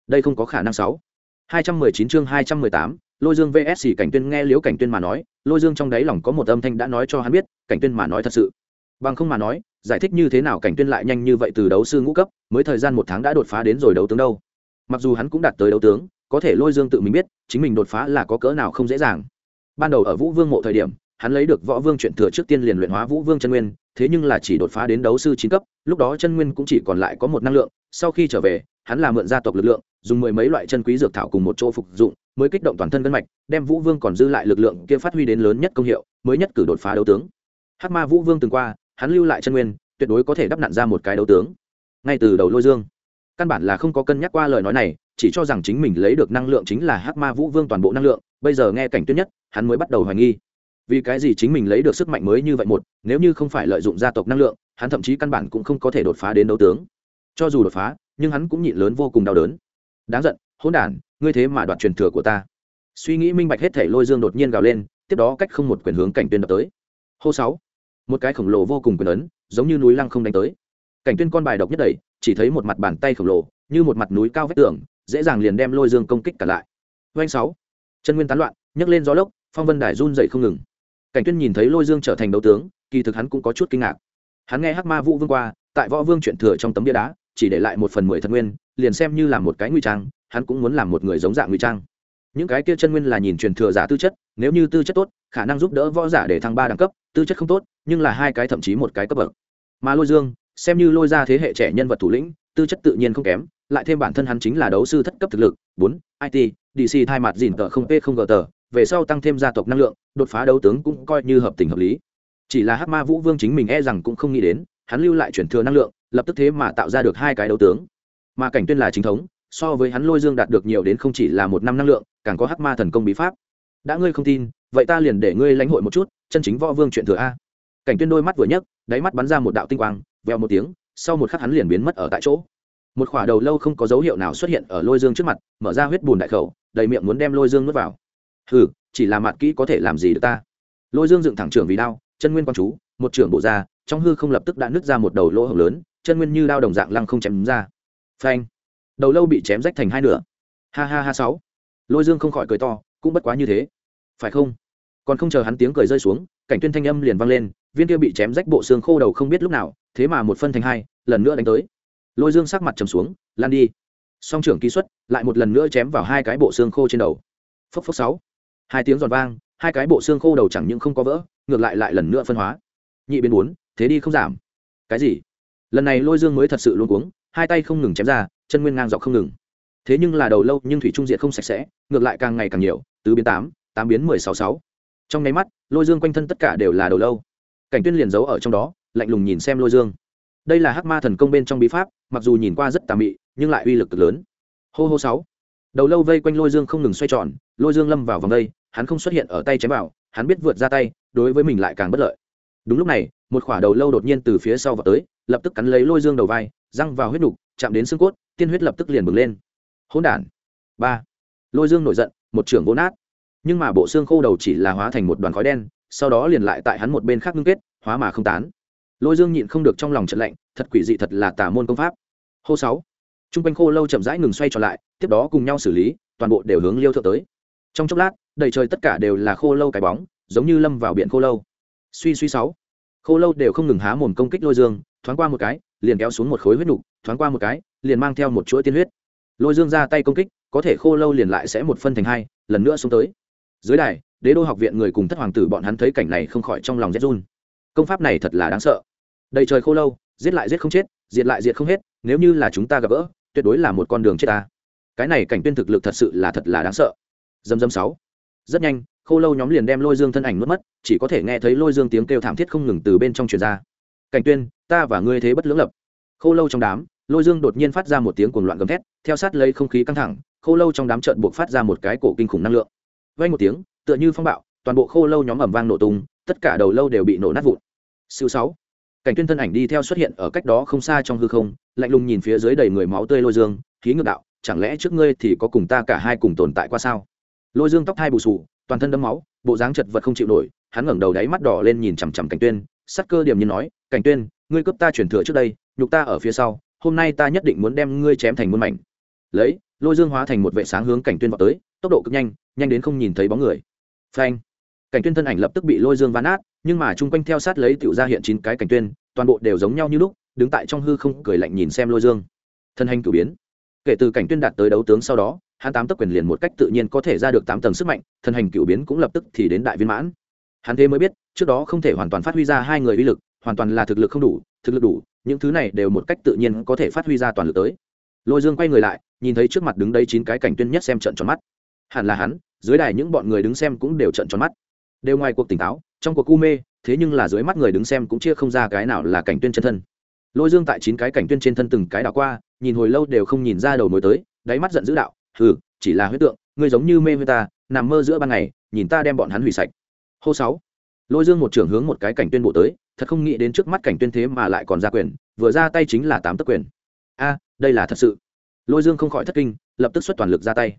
Đây không có khả năng sáu. 219 chương 218, lôi dương vs cảnh tuyên nghe liễu cảnh tuyên mà nói lôi dương trong đáy lòng có một âm thanh đã nói cho hắn biết cảnh tuyên mà nói thật sự. Bằng không mà nói giải thích như thế nào cảnh tuyên lại nhanh như vậy từ đấu sư ngũ cấp? Mới thời gian một tháng đã đột phá đến rồi đấu tướng đâu. Mặc dù hắn cũng đạt tới đấu tướng, có thể lôi dương tự mình biết, chính mình đột phá là có cỡ nào không dễ dàng. Ban đầu ở vũ vương mộ thời điểm, hắn lấy được võ vương chuyển thừa trước tiên liền luyện hóa vũ vương chân nguyên, thế nhưng là chỉ đột phá đến đấu sư chín cấp, lúc đó chân nguyên cũng chỉ còn lại có một năng lượng, sau khi trở về, hắn là mượn gia tộc lực lượng, dùng mười mấy loại chân quý dược thảo cùng một chỗ phục dụng, mới kích động toàn thân gân mạch, đem vũ vương còn dư lại lực lượng kia phát huy đến lớn nhất công hiệu, mới nhất cử đột phá đấu tướng. Hát ma vũ vương từng qua, hắn lưu lại chân nguyên, tuyệt đối có thể đắp nặn ra một cái đấu tướng ngay từ đầu lôi dương. Căn bản là không có cân nhắc qua lời nói này, chỉ cho rằng chính mình lấy được năng lượng chính là hắc ma vũ vương toàn bộ năng lượng, bây giờ nghe cảnh tuyết nhất, hắn mới bắt đầu hoài nghi. Vì cái gì chính mình lấy được sức mạnh mới như vậy một, nếu như không phải lợi dụng gia tộc năng lượng, hắn thậm chí căn bản cũng không có thể đột phá đến đấu tướng. Cho dù đột phá, nhưng hắn cũng nhịn lớn vô cùng đau đớn. Đáng giận, hỗn đản, ngươi thế mà đoạt truyền thừa của ta. Suy nghĩ minh bạch hết thể lôi dương đột nhiên gào lên, tiếp đó cách không một quyền hướng cảnh tuyên đập tới. Hô sáu, một cái khổng lồ vô cùng quyền ấn, giống như núi lăng không đánh tới cảnh tuyên con bài độc nhất đẩy chỉ thấy một mặt bàn tay khổng lồ, như một mặt núi cao vách tường, dễ dàng liền đem lôi dương công kích cả lại. Doanh sáu. Chân nguyên tán loạn, nhấc lên gió lốc, phong vân đài run dậy không ngừng. Cảnh tuyên nhìn thấy lôi dương trở thành đấu tướng, kỳ thực hắn cũng có chút kinh ngạc. Hắn nghe hắc ma vũ vương qua, tại võ vương chuyện thừa trong tấm bia đá, chỉ để lại một phần mười thần nguyên, liền xem như là một cái nguy trang, hắn cũng muốn làm một người giống dạng nguy trang. Những cái kia chân nguyên là nhìn truyền thừa giả tư chất, nếu như tư chất tốt, khả năng giúp đỡ võ giả để thăng ba đẳng cấp, tư chất không tốt, nhưng là hai cái thậm chí một cái cấp bậc. Mà lôi dương xem như lôi ra thế hệ trẻ nhân vật thủ lĩnh, tư chất tự nhiên không kém, lại thêm bản thân hắn chính là đấu sư thất cấp thực lực, bốn it dc thay mặt dìn tờ không p không gờ tờ, về sau tăng thêm gia tộc năng lượng, đột phá đấu tướng cũng coi như hợp tình hợp lý. Chỉ là hắc ma vũ vương chính mình e rằng cũng không nghĩ đến, hắn lưu lại chuyển thừa năng lượng, lập tức thế mà tạo ra được hai cái đấu tướng. Mà cảnh tuyên là chính thống, so với hắn lôi dương đạt được nhiều đến không chỉ là một năm năng lượng, càng có hắc ma thần công bí pháp. Đã ngươi không tin, vậy ta liền để ngươi lãnh hội một chút, chân chính võ vương chuyện thừa a. Cảnh tuyên đôi mắt vừa nhấc, đáy mắt bắn ra một đạo tinh quang veo một tiếng, sau một khắc hắn liền biến mất ở tại chỗ. Một khỏa đầu lâu không có dấu hiệu nào xuất hiện ở lôi dương trước mặt, mở ra huyết bùn đại khẩu, đầy miệng muốn đem lôi dương nuốt vào. Hừ, chỉ là mặt kỹ có thể làm gì được ta? Lôi dương dựng thẳng trưởng vì đao, chân nguyên quang chú, một trưởng bộ ra, trong hư không lập tức đã nứt ra một đầu lỗ hổng lớn, chân nguyên như đao đồng dạng lăng không chém ra. Phanh. Đầu lâu bị chém rách thành hai nửa. Ha ha ha sáu. Lôi dương không khỏi cười to, cũng bất quá như thế. Phải không? Còn không chờ hắn tiếng cười rơi xuống, cảnh tuyên thanh âm liền vang lên, viên kia bị chém rách bộ xương khô đầu không biết lúc nào thế mà một phân thành hai, lần nữa đánh tới. Lôi dương sắc mặt trầm xuống, lan đi. Song trưởng ký xuất, lại một lần nữa chém vào hai cái bộ xương khô trên đầu. Phốc phốc sáu. Hai tiếng giòn vang, hai cái bộ xương khô đầu chẳng những không có vỡ, ngược lại lại lần nữa phân hóa. Nhị biến bốn, thế đi không giảm. Cái gì? Lần này lôi dương mới thật sự luôn cuống, hai tay không ngừng chém ra, chân nguyên ngang dọc không ngừng. Thế nhưng là đầu lâu, nhưng thủy trung diện không sạch sẽ, ngược lại càng ngày càng nhiều, tứ biến tám tám biến mười sáu sáu. Trong nháy mắt, lôi dương quanh thân tất cả đều là đầu lâu. Cảnh tuyên liền giấu ở trong đó lạnh lùng nhìn xem lôi dương. Đây là hắc ma thần công bên trong bí pháp, mặc dù nhìn qua rất tà mị, nhưng lại uy lực cực lớn. Hô hô sáu. Đầu lâu vây quanh lôi dương không ngừng xoay tròn, lôi dương lâm vào vòng đây, hắn không xuất hiện ở tay chém vào, hắn biết vượt ra tay, đối với mình lại càng bất lợi. Đúng lúc này, một khỏa đầu lâu đột nhiên từ phía sau vào tới, lập tức cắn lấy lôi dương đầu vai, răng vào huyết đục chạm đến xương cốt, tiên huyết lập tức liền bừng lên. Hỗn đản. Ba. Lôi dương nổi giận, một trưởng vỗ nát. Nhưng mà bộ xương khô đầu chỉ là hóa thành một đoàn khói đen, sau đó liền lại tại hắn một bên khác ngưng kết, hóa mà không tán lôi dương nhịn không được trong lòng trận lạnh, thật quỷ dị thật là tà môn công pháp. Hô sáu. T r u n g quanh khô lâu chậm rãi ngừng xoay trở lại, tiếp đó cùng nhau xử lý, toàn bộ đều hướng liêu thượng tới. Trong chốc lát, đầy trời tất cả đều là khô lâu cái bóng, giống như lâm vào biển khô lâu. Suy suy sáu. Khô lâu đều không ngừng há mồm công kích lôi dương, thoáng qua một cái, liền kéo xuống một khối huyết nục, thoáng qua một cái, liền mang theo một chuỗi tiên huyết. Lôi dương ra tay công kích, có thể khô lâu liền lại sẽ một phân thành hai, lần nữa xuống tới. Dưới đài, đế đô học viện người cùng thất hoàng tử bọn hắn thấy cảnh này không khỏi trong lòng rét run. Công pháp này thật là đáng sợ đầy trời khô lâu, giết lại giết không chết, diệt lại diệt không hết, nếu như là chúng ta gặp gỡ, tuyệt đối là một con đường chết ta. Cái này cảnh tuyên thực lực thật sự là thật là đáng sợ. Dâm dâm sáu. Rất nhanh, khô lâu nhóm liền đem lôi dương thân ảnh nuốt mất, chỉ có thể nghe thấy lôi dương tiếng kêu thảm thiết không ngừng từ bên trong truyền ra. Cảnh tuyên, ta và ngươi thế bất lưỡng lập. Khô lâu trong đám, lôi dương đột nhiên phát ra một tiếng cuồng loạn gầm thét, theo sát lấy không khí căng thẳng, khô lâu trong đám trận buộc phát ra một cái cổ kinh khủng năng lượng. Vay một tiếng, tựa như phong bạo, toàn bộ khô lâu nhóm ẩm vang nổ tung, tất cả đầu lâu đều bị nổ nát vụn. Siêu sáu cảnh tuyên thân ảnh đi theo xuất hiện ở cách đó không xa trong hư không, lạnh lùng nhìn phía dưới đầy người máu tươi lôi dương, khí ngược đạo, chẳng lẽ trước ngươi thì có cùng ta cả hai cùng tồn tại qua sao? Lôi dương tóc hai bù sù toàn thân đẫm máu, bộ dáng chật vật không chịu nổi, hắn ngẩng đầu đáy mắt đỏ lên nhìn chằm chằm cảnh tuyên sắt cơ điểm như nói, cảnh tuyên, ngươi cướp ta chuyển thừa trước đây, nhục ta ở phía sau, hôm nay ta nhất định muốn đem ngươi chém thành muôn mảnh. Lấy, lôi dương hóa thành một vệ sáng hướng cảnh tuyên vào tới, tốc độ cực nhanh nhanh đến không nhìn thấy bóng người. Phanh cảnh tuyên thân ảnh lập tức bị lôi dương ván át nhưng mà chung quanh theo sát lấy tiểu ra hiện chín cái cảnh tuyên, toàn bộ đều giống nhau như lúc, đứng tại trong hư không cười lạnh nhìn xem lôi dương. Thân hành cử biến. Kể từ cảnh tuyên đạt tới đấu tướng sau đó, hắn tám tấc quyền liền một cách tự nhiên có thể ra được tám tầng sức mạnh, thân hành cửu biến cũng lập tức thì đến đại viên mãn. Hắn thế mới biết, trước đó không thể hoàn toàn phát huy ra hai người uy lực, hoàn toàn là thực lực không đủ, thực lực đủ, những thứ này đều một cách tự nhiên có thể phát huy ra toàn lực tới. Lôi dương quay người lại, nhìn thấy trước mặt đứng đây chín cái cảnh tuyên nhất xem trận tròn mắt. Hẳn là hắn, dưới đài những bọn người đứng xem cũng đều trận tròn mắt đều ngoài cuộc tỉnh táo, trong cuộc u mê, thế nhưng là dưới mắt người đứng xem cũng chia không ra cái nào là cảnh tuyên chân thân. Lôi dương tại chín cái cảnh tuyên trên thân từng cái đảo qua, nhìn hồi lâu đều không nhìn ra đầu mối tới, đáy mắt giận dữ đạo, hừ, chỉ là huyết tượng, ngươi giống như mê với ta, nằm mơ giữa ban ngày, nhìn ta đem bọn hắn hủy sạch. Hô sáu. Lôi dương một trưởng hướng một cái cảnh tuyên bộ tới, thật không nghĩ đến trước mắt cảnh tuyên thế mà lại còn ra quyền, vừa ra tay chính là tám tấc quyền. A, đây là thật sự. Lôi dương không khỏi thất kinh, lập tức xuất toàn lực ra tay.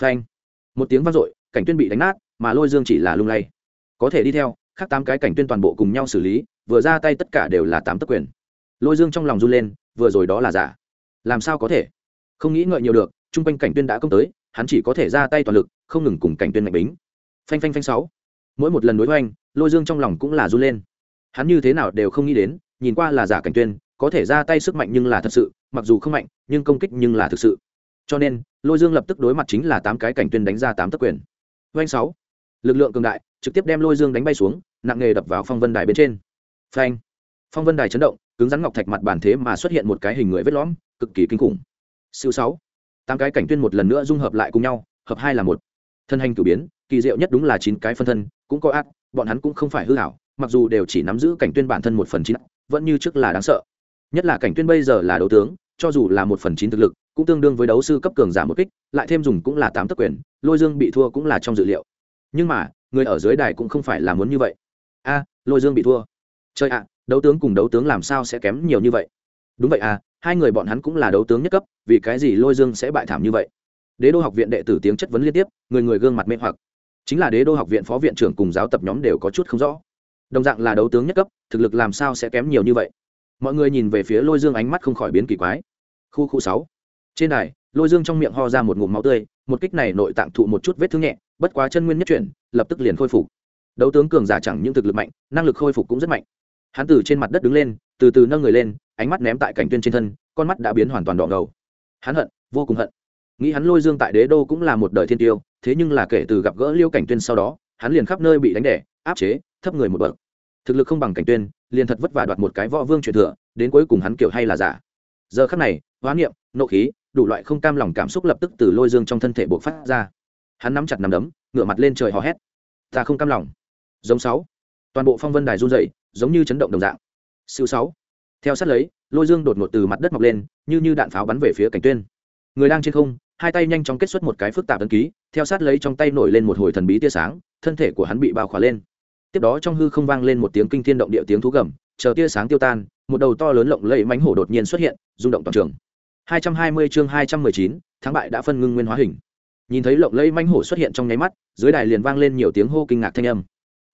Phanh. Một tiếng vang dội, cảnh tuyên bị đánh nát, mà lôi dương chỉ là lung lay có thể đi theo, khác tám cái cảnh tuyên toàn bộ cùng nhau xử lý, vừa ra tay tất cả đều là tám tấc quyền. Lôi dương trong lòng run lên, vừa rồi đó là giả. Làm sao có thể? Không nghĩ ngợi nhiều được, chung quanh cảnh tuyên đã công tới, hắn chỉ có thể ra tay toàn lực, không ngừng cùng cảnh tuyên mạnh bính. Phanh phanh phanh sáu. Mỗi một lần đối hoành, lôi dương trong lòng cũng là run lên. Hắn như thế nào đều không nghĩ đến, nhìn qua là giả cảnh tuyên, có thể ra tay sức mạnh nhưng là thật sự, mặc dù không mạnh, nhưng công kích nhưng là thực sự. Cho nên, lôi dương lập tức đối mặt chính là tám cái cảnh tuyên đánh ra tám tấc quyền. Doanh sáu lực lượng cường đại, trực tiếp đem lôi dương đánh bay xuống, nặng nghề đập vào phong vân đài bên trên. Phanh! Phong vân đài chấn động, cứng rắn ngọc thạch mặt bàn thế mà xuất hiện một cái hình người vết lõm, cực kỳ kinh khủng. Siêu sáu! Tám cái cảnh tuyên một lần nữa dung hợp lại cùng nhau, hợp hai là một. Thân hành cử biến, kỳ diệu nhất đúng là chín cái phân thân, cũng có ác, bọn hắn cũng không phải hư hảo mặc dù đều chỉ nắm giữ cảnh tuyên bản thân một phần chín, vẫn như trước là đáng sợ. Nhất là cảnh tuyên bây giờ là đấu tướng, cho dù là một phần chín thực lực, cũng tương đương với đấu sư cấp cường giả một kích, lại thêm dùng cũng là tám tấc quyền, lôi dương bị thua cũng là trong dự liệu nhưng mà, người ở dưới đài cũng không phải là muốn như vậy. A, lôi dương bị thua. Chơi ạ, đấu tướng cùng đấu tướng làm sao sẽ kém nhiều như vậy? Đúng vậy à hai người bọn hắn cũng là đấu tướng nhất cấp, vì cái gì lôi dương sẽ bại thảm như vậy? Đế đô học viện đệ tử tiếng chất vấn liên tiếp, người người gương mặt mê hoặc. Chính là đế đô học viện phó viện trưởng cùng giáo tập nhóm đều có chút không rõ. Đồng dạng là đấu tướng nhất cấp, thực lực làm sao sẽ kém nhiều như vậy? Mọi người nhìn về phía lôi dương ánh mắt không khỏi biến kỳ quái. Khu khu sáu. Trên đài, lôi dương trong miệng ho ra một ngụm máu tươi, một kích này nội tạng thụ một chút vết thương nhẹ bất quá chân nguyên nhất chuyển, lập tức liền khôi phục. Đấu tướng cường giả chẳng những thực lực mạnh, năng lực khôi phục cũng rất mạnh. Hắn từ trên mặt đất đứng lên, từ từ nâng người lên, ánh mắt ném tại cảnh tuyên trên thân, con mắt đã biến hoàn toàn đỏ ngầu. Hắn hận, vô cùng hận. Nghĩ hắn lôi dương tại đế đô cũng là một đời thiên tiêu, thế nhưng là kể từ gặp gỡ liêu cảnh tuyên sau đó, hắn liền khắp nơi bị đánh đẻ áp chế, thấp người một bậc. Thực lực không bằng cảnh tuyên, liền thật vất vả đoạt một cái võ vương truyền thừa, đến cuối cùng hắn kiểu hay là giả. Giờ khắc này hóa niệm, nộ khí, đủ loại không cam lòng cảm xúc lập tức từ lôi dương trong thân thể bộc phát ra hắn nắm chặt nằm đấm ngửa mặt lên trời hò hét. Ta không cam lòng. Giống sáu. Toàn bộ phong vân đài run dậy giống như chấn động đồng dạng. Siêu sáu. Theo sát lấy lôi dương đột ngột từ mặt đất mọc lên như như đạn pháo bắn về phía cảnh tuyên. Người đang trên không hai tay nhanh chóng kết xuất một cái phức tạp ấn ký theo sát lấy trong tay nổi lên một hồi thần bí tia sáng thân thể của hắn bị bao khỏa lên. Tiếp đó trong hư không vang lên một tiếng kinh thiên động địa tiếng thú gầm chờ tia sáng tiêu tan một đầu to lớn lộng lẫy mánh hổ đột nhiên xuất hiện rung động toàn trường. 220 chương 219, tháng bại đã phân ngưng nguyên hóa hình nhìn thấy lộng lẫy manh hổ xuất hiện trong nháy mắt, dưới đài liền vang lên nhiều tiếng hô kinh ngạc thanh âm.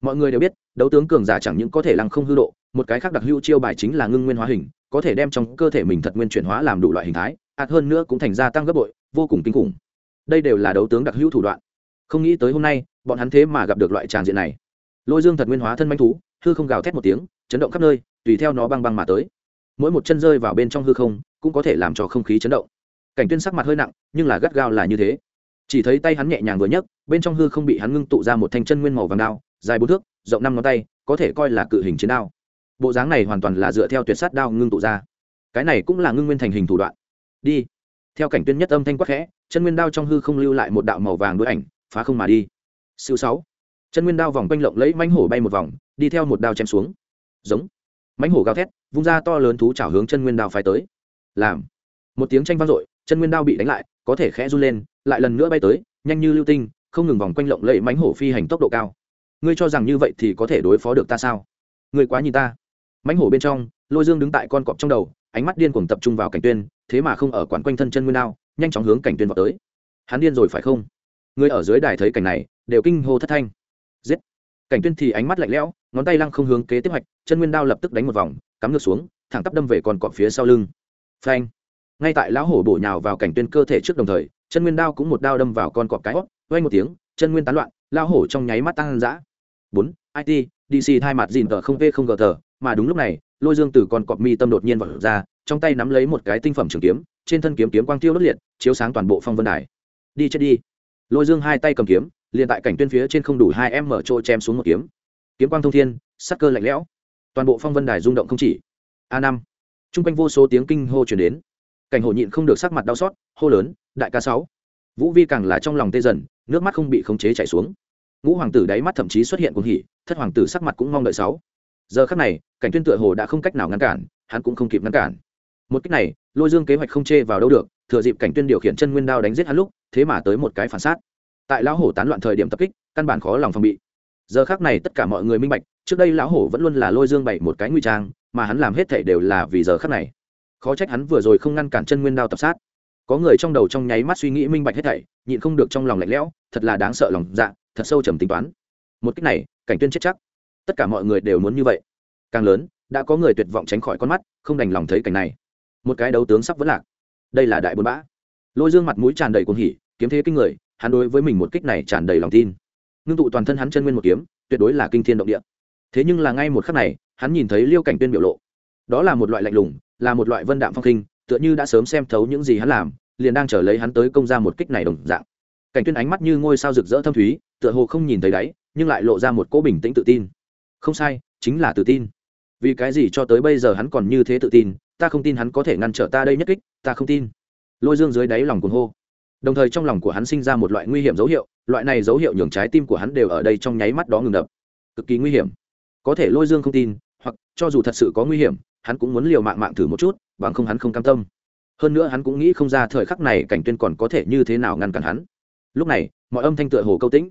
Mọi người đều biết, đấu tướng cường giả chẳng những có thể lăng không hư độ, một cái khác đặc hữu chiêu bài chính là ngưng nguyên hóa hình, có thể đem trong cơ thể mình thật nguyên chuyển hóa làm đủ loại hình thái ạt hơn nữa cũng thành gia tăng gấp bội, vô cùng kinh khủng. Đây đều là đấu tướng đặc hữu thủ đoạn. Không nghĩ tới hôm nay, bọn hắn thế mà gặp được loại tràng diện này. Lôi dương thật nguyên hóa thân manh thú, hư không gào thét một tiếng, chấn động khắp nơi, tùy theo nó băng băng mà tới. Mỗi một chân rơi vào bên trong hư không, cũng có thể làm cho không khí chấn động. Cảnh tuyên sắc mặt hơi nặng, nhưng là gắt gao là như thế chỉ thấy tay hắn nhẹ nhàng vừa nhấc, bên trong hư không bị hắn ngưng tụ ra một thanh chân nguyên màu vàng đao, dài bốn thước, rộng năm ngón tay, có thể coi là cự hình chiến đao. Bộ dáng này hoàn toàn là dựa theo tuyệt sát đao ngưng tụ ra. Cái này cũng là ngưng nguyên thành hình thủ đoạn. Đi. Theo cảnh tuyên nhất âm thanh quắc khẽ, chân nguyên đao trong hư không lưu lại một đạo màu vàng đuôi ảnh, phá không mà đi. Siêu sáu. Chân nguyên đao vòng quanh lộng lấy mãnh hổ bay một vòng, đi theo một đao chém xuống. Giống. Mãnh hổ gào thét, vung ra to lớn thú chảo hướng chân nguyên đao phái tới. Làm. Một tiếng tranh vang dội, chân nguyên đao bị đánh lại, có thể khẽ run lên lại lần nữa bay tới, nhanh như lưu tinh, không ngừng vòng quanh lộng lẫy mãnh hổ phi hành tốc độ cao. Ngươi cho rằng như vậy thì có thể đối phó được ta sao? Ngươi quá nhìn ta. Mãnh hổ bên trong, lôi dương đứng tại con cọp trong đầu, ánh mắt điên cuồng tập trung vào cảnh tuyên, thế mà không ở quản quanh thân chân nguyên nào nhanh chóng hướng cảnh tuyên vào tới. Hắn điên rồi phải không? Người ở dưới đài thấy cảnh này, đều kinh hô thất thanh. Giết. Cảnh tuyên thì ánh mắt lạnh lẽo, ngón tay lăng không hướng kế tiếp hoạch, chân nguyên đao lập tức đánh một vòng, cắm ngược xuống, thẳng tắp đâm về con cọp phía sau lưng. Phanh. Ngay tại lão hổ bổ nhào vào cảnh tuyên cơ thể trước đồng thời chân nguyên đao cũng một đao đâm vào con cọp cái hót vay một tiếng, chân nguyên tán loạn lão hổ trong nháy mắt tăng dã bốn it dc hai mặt dìn tờ không v không gờ tờ, mà đúng lúc này, lôi dương từ con cọp mi tâm đột nhiên vọt ra, trong tay nắm lấy một cái tinh phẩm trường kiếm, trên thân kiếm kiếm quang tiêu đốt liệt, chiếu sáng toàn bộ phong vân đài. Đi chết đi. Lôi dương hai tay cầm kiếm, liền tại cảnh tuyên phía trên không đủ hai em mở trôi chém xuống một kiếm. Kiếm quang thông thiên, sắc cơ lạnh lẽo. Toàn bộ phong vân đài rung động không chỉ. A năm. Chung quanh vô số tiếng kinh hô chuyển đến. Cảnh hổ nhịn không được sắc mặt đau xót, hô lớn đại ca sáu. Vũ vi càng là trong lòng tê dần, nước mắt không bị khống chế chảy xuống. Ngũ hoàng tử đáy mắt thậm chí xuất hiện cuồng hỉ, thất hoàng tử sắc mặt cũng mong đợi sáu. Giờ khắc này, cảnh tuyên tựa hồ đã không cách nào ngăn cản, hắn cũng không kịp ngăn cản. Một cách này, lôi dương kế hoạch không chê vào đâu được, thừa dịp cảnh tuyên điều khiển chân nguyên đao đánh giết hắn lúc, thế mà tới một cái phản sát. Tại lão hổ tán loạn thời điểm tập kích, căn bản khó lòng phòng bị. Giờ khác này tất cả mọi người minh bạch, trước đây lão hổ vẫn luôn là lôi dương bày một cái nguy trang, mà hắn làm hết thể đều là vì giờ khác này. Khó trách hắn vừa rồi không ngăn cản chân nguyên đao tập sát có người trong đầu trong nháy mắt suy nghĩ minh bạch hết thảy, nhịn không được trong lòng lạnh lẽo, thật là đáng sợ lòng dạ thật sâu trầm tính toán. Một cách này, cảnh tuyên chết chắc. Tất cả mọi người đều muốn như vậy. Càng lớn, đã có người tuyệt vọng tránh khỏi con mắt, không đành lòng thấy cảnh này. Một cái đấu tướng sắp vẫn lạc. Đây là đại bốn bã. Lôi dương mặt mũi tràn đầy cuồng hỉ, kiếm thế kinh người, hắn đối với mình một kích này tràn đầy lòng tin. Ngưng tụ toàn thân hắn chân nguyên một kiếm, tuyệt đối là kinh thiên động địa. Thế nhưng là ngay một khắc này, hắn nhìn thấy liêu cảnh tuyên biểu lộ. Đó là một loại lạnh lùng, là một loại vân đạm phong khinh tựa như đã sớm xem thấu những gì hắn làm, liền đang chờ lấy hắn tới công ra một kích này đồng dạng. Cảnh tuyên ánh mắt như ngôi sao rực rỡ thâm thúy, tựa hồ không nhìn thấy đáy, nhưng lại lộ ra một cỗ bình tĩnh tự tin. Không sai, chính là tự tin. Vì cái gì cho tới bây giờ hắn còn như thế tự tin, ta không tin hắn có thể ngăn trở ta đây nhất kích, ta không tin. Lôi dương dưới đáy lòng cuồng hô. Đồng thời trong lòng của hắn sinh ra một loại nguy hiểm dấu hiệu, loại này dấu hiệu nhường trái tim của hắn đều ở đây trong nháy mắt đó ngừng đập. Cực kỳ nguy hiểm. Có thể lôi dương không tin, hoặc cho dù thật sự có nguy hiểm hắn cũng muốn liều mạng mạng thử một chút, bằng không hắn không cam tâm. Hơn nữa hắn cũng nghĩ không ra thời khắc này cảnh tuyên còn có thể như thế nào ngăn cản hắn. Lúc này, mọi âm thanh tựa hồ câu tĩnh.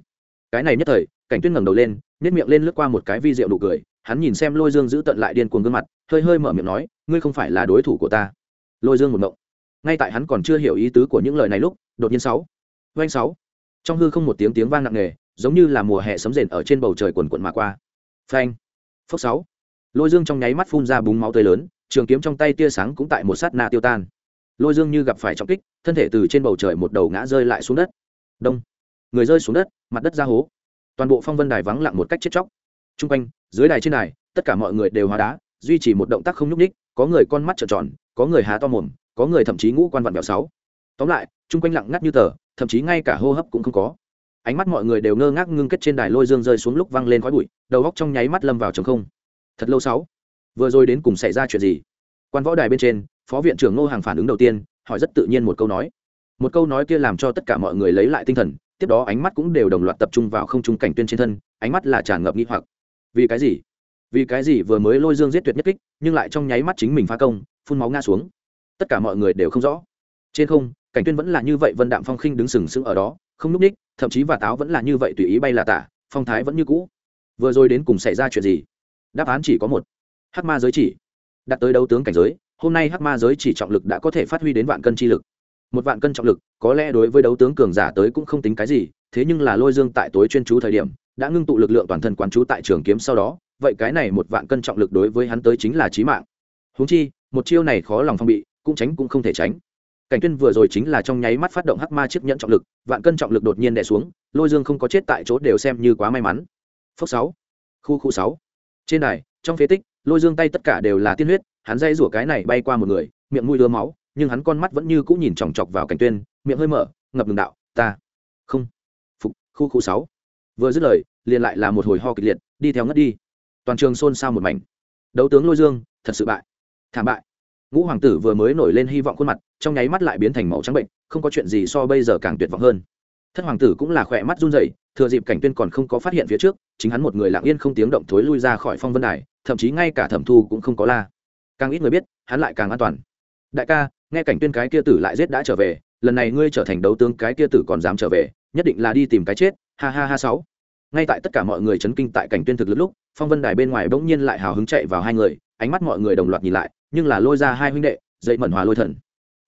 Cái này nhất thời, cảnh tuyên ngẩng đầu lên nét miệng lên lướt qua một cái vi rượu đủ cười, hắn nhìn xem lôi dương giữ tận lại điên cuồng gương mặt, hơi hơi mở miệng nói, ngươi không phải là đối thủ của ta. Lôi dương một mộng ngay tại hắn còn chưa hiểu ý tứ của những lời này lúc, đột nhiên sáu doanh sáu. Trong hư không một tiếng tiếng vang nặng nề, giống như là mùa hè sấm rền ở trên bầu trời quần quận mà qua. Phanh. Phốc sáu lôi dương trong nháy mắt phun ra búng máu tươi lớn trường kiếm trong tay tia sáng cũng tại một sát na tiêu tan lôi dương như gặp phải trọng kích thân thể từ trên bầu trời một đầu ngã rơi lại xuống đất đông người rơi xuống đất mặt đất ra hố toàn bộ phong vân đài vắng lặng một cách chết chóc t r u n g quanh dưới đài trên đài tất cả mọi người đều hóa đá duy trì một động tác không nhúc ních có người con mắt trợn tròn có người há to mồm có người thậm chí ngũ quan vặn vẹo sáu tóm lại chung quanh lặng ngắt như tờ thậm chí ngay cả hô hấp cũng không có ánh mắt mọi người đều ngơ ngác ngưng kết trên đài lôi dương rơi xuống lúc văng lên khói bụi đầu góc trong nháy mắt lâm vào trống không thật lâu sáu vừa rồi đến cùng xảy ra chuyện gì? Quan võ đài bên trên, phó viện trưởng ngô hàng phản ứng đầu tiên, hỏi rất tự nhiên một câu nói. Một câu nói kia làm cho tất cả mọi người lấy lại tinh thần, tiếp đó ánh mắt cũng đều đồng loạt tập trung vào không trung cảnh tuyên trên thân, ánh mắt là tràn ngập nghi hoặc. Vì cái gì? Vì cái gì vừa mới lôi dương giết tuyệt nhất kích, nhưng lại trong nháy mắt chính mình phá công, phun máu ngã xuống? Tất cả mọi người đều không rõ. Trên không, cảnh tuyên vẫn là như vậy, vân đạm phong khinh đứng sừng sững ở đó, không núp ních, thậm chí và táo vẫn là như vậy tùy ý bay là tả, phong thái vẫn như cũ. Vừa rồi đến cùng xảy ra chuyện gì? Đáp án chỉ có một. Hắc ma giới chỉ. Đặt tới đấu tướng cảnh giới, hôm nay hắc ma giới chỉ trọng lực đã có thể phát huy đến vạn cân chi lực. Một vạn cân trọng lực, có lẽ đối với đấu tướng cường giả tới cũng không tính cái gì, thế nhưng là lôi dương tại tối chuyên chú thời điểm, đã ngưng tụ lực lượng toàn thân quán chú tại trường kiếm sau đó, vậy cái này một vạn cân trọng lực đối với hắn tới chính là trí mạng. Húng chi, một chiêu này khó lòng phong bị, cũng tránh cũng không thể tránh. Cảnh tuyên vừa rồi chính là trong nháy mắt phát động hắc ma chiếc nhẫn trọng lực, vạn cân trọng lực đột nhiên đè xuống, lôi dương không có chết tại chỗ đều xem như quá may mắn. Phốc sáu. Khu khu sáu trên đài, trong phế tích, lôi dương tay tất cả đều là tiên huyết, hắn dây rủa cái này bay qua một người, miệng mũi đưa máu, nhưng hắn con mắt vẫn như cũng nhìn chòng chọc vào cảnh tuyên, miệng hơi mở, ngập ngừng đạo, ta không. Phục, khu khu sáu. Vừa dứt lời, liền lại là một hồi ho kịch liệt, đi theo ngất đi. Toàn trường xôn xao một mảnh. Đấu tướng lôi dương, thật sự bại. Thảm bại. Ngũ hoàng tử vừa mới nổi lên hy vọng khuôn mặt, trong nháy mắt lại biến thành màu trắng bệnh, không có chuyện gì so bây giờ càng tuyệt vọng hơn thất hoàng tử cũng là khỏe mắt run rẩy, thừa dịp cảnh tuyên còn không có phát hiện phía trước, chính hắn một người lặng yên không tiếng động thối lui ra khỏi phong vân đài, thậm chí ngay cả thẩm thu cũng không có la. Càng ít người biết, hắn lại càng an toàn. Đại ca, nghe cảnh tuyên cái kia tử lại giết đã trở về, lần này ngươi trở thành đấu tướng cái kia tử còn dám trở về, nhất định là đi tìm cái chết, ha ha ha sáu. Ngay tại tất cả mọi người chấn kinh tại cảnh tuyên thực lực lúc, phong vân đài bên ngoài bỗng nhiên lại hào hứng chạy vào hai người, ánh mắt mọi người đồng loạt nhìn lại, nhưng là lôi ra hai huynh đệ, dậy mẩn hòa lôi thần.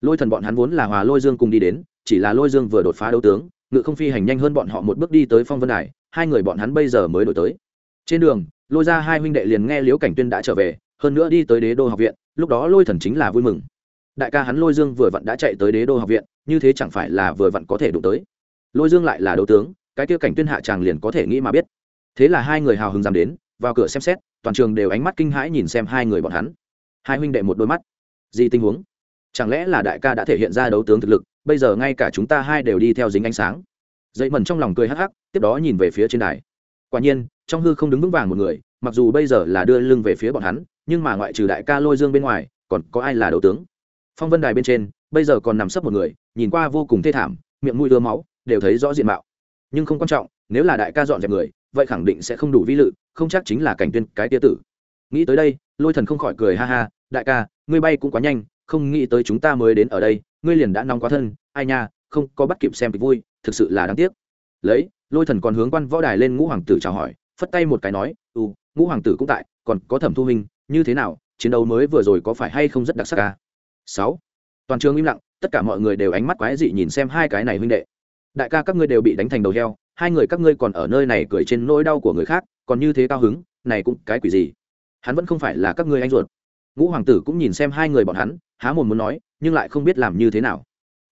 Lôi thần bọn hắn vốn là hòa lôi dương cùng đi đến, chỉ là lôi dương vừa đột phá đấu tướng ngự không phi hành nhanh hơn bọn họ một bước đi tới phong vân đài, hai người bọn hắn bây giờ mới đổi tới. Trên đường, lôi ra hai huynh đệ liền nghe liễu cảnh tuyên đã trở về, hơn nữa đi tới đế đô học viện, lúc đó lôi thần chính là vui mừng. Đại ca hắn lôi dương vừa vặn đã chạy tới đế đô học viện, như thế chẳng phải là vừa vặn có thể đụng tới. Lôi dương lại là đấu tướng, cái kia cảnh tuyên hạ chàng liền có thể nghĩ mà biết. Thế là hai người hào hứng dám đến, vào cửa xem xét, toàn trường đều ánh mắt kinh hãi nhìn xem hai người bọn hắn. Hai huynh đệ một đôi mắt. Gì tình huống? Chẳng lẽ là đại ca đã thể hiện ra đấu tướng thực lực bây giờ ngay cả chúng ta hai đều đi theo dính ánh sáng. Dậy mần trong lòng cười hắc hắc, tiếp đó nhìn về phía trên đài. Quả nhiên, trong hư không đứng vững vàng một người, mặc dù bây giờ là đưa lưng về phía bọn hắn, nhưng mà ngoại trừ đại ca lôi dương bên ngoài, còn có ai là đấu tướng? Phong vân đài bên trên, bây giờ còn nằm sấp một người, nhìn qua vô cùng thê thảm, miệng mũi đưa máu, đều thấy rõ diện mạo. Nhưng không quan trọng, nếu là đại ca dọn dẹp người, vậy khẳng định sẽ không đủ vi lự, không chắc chính là cảnh tuyên cái tia tử. Nghĩ tới đây, lôi thần không khỏi cười ha ha, đại ca, ngươi bay cũng quá nhanh, không nghĩ tới chúng ta mới đến ở đây ngươi liền đã nóng quá thân, ai nha, không có bắt kịp xem kịch vui, thực sự là đáng tiếc. Lấy, lôi thần còn hướng quan võ đài lên ngũ hoàng tử chào hỏi, phất tay một cái nói ừ ngũ hoàng tử cũng tại, còn có thẩm thu hình như thế nào, chiến đấu mới vừa rồi có phải hay không rất đặc sắc ca sáu, toàn trường im lặng, tất cả mọi người đều ánh mắt quái dị nhìn xem hai cái này huynh đệ. Đại ca các ngươi đều bị đánh thành đầu heo, hai người các ngươi còn ở nơi này cười trên nỗi đau của người khác, còn như thế cao hứng, này cũng cái quỷ gì? Hắn vẫn không phải là các ngươi anh ruột. Ngũ hoàng tử cũng nhìn xem hai người bọn hắn, há mồm muốn nói nhưng lại không biết làm như thế nào.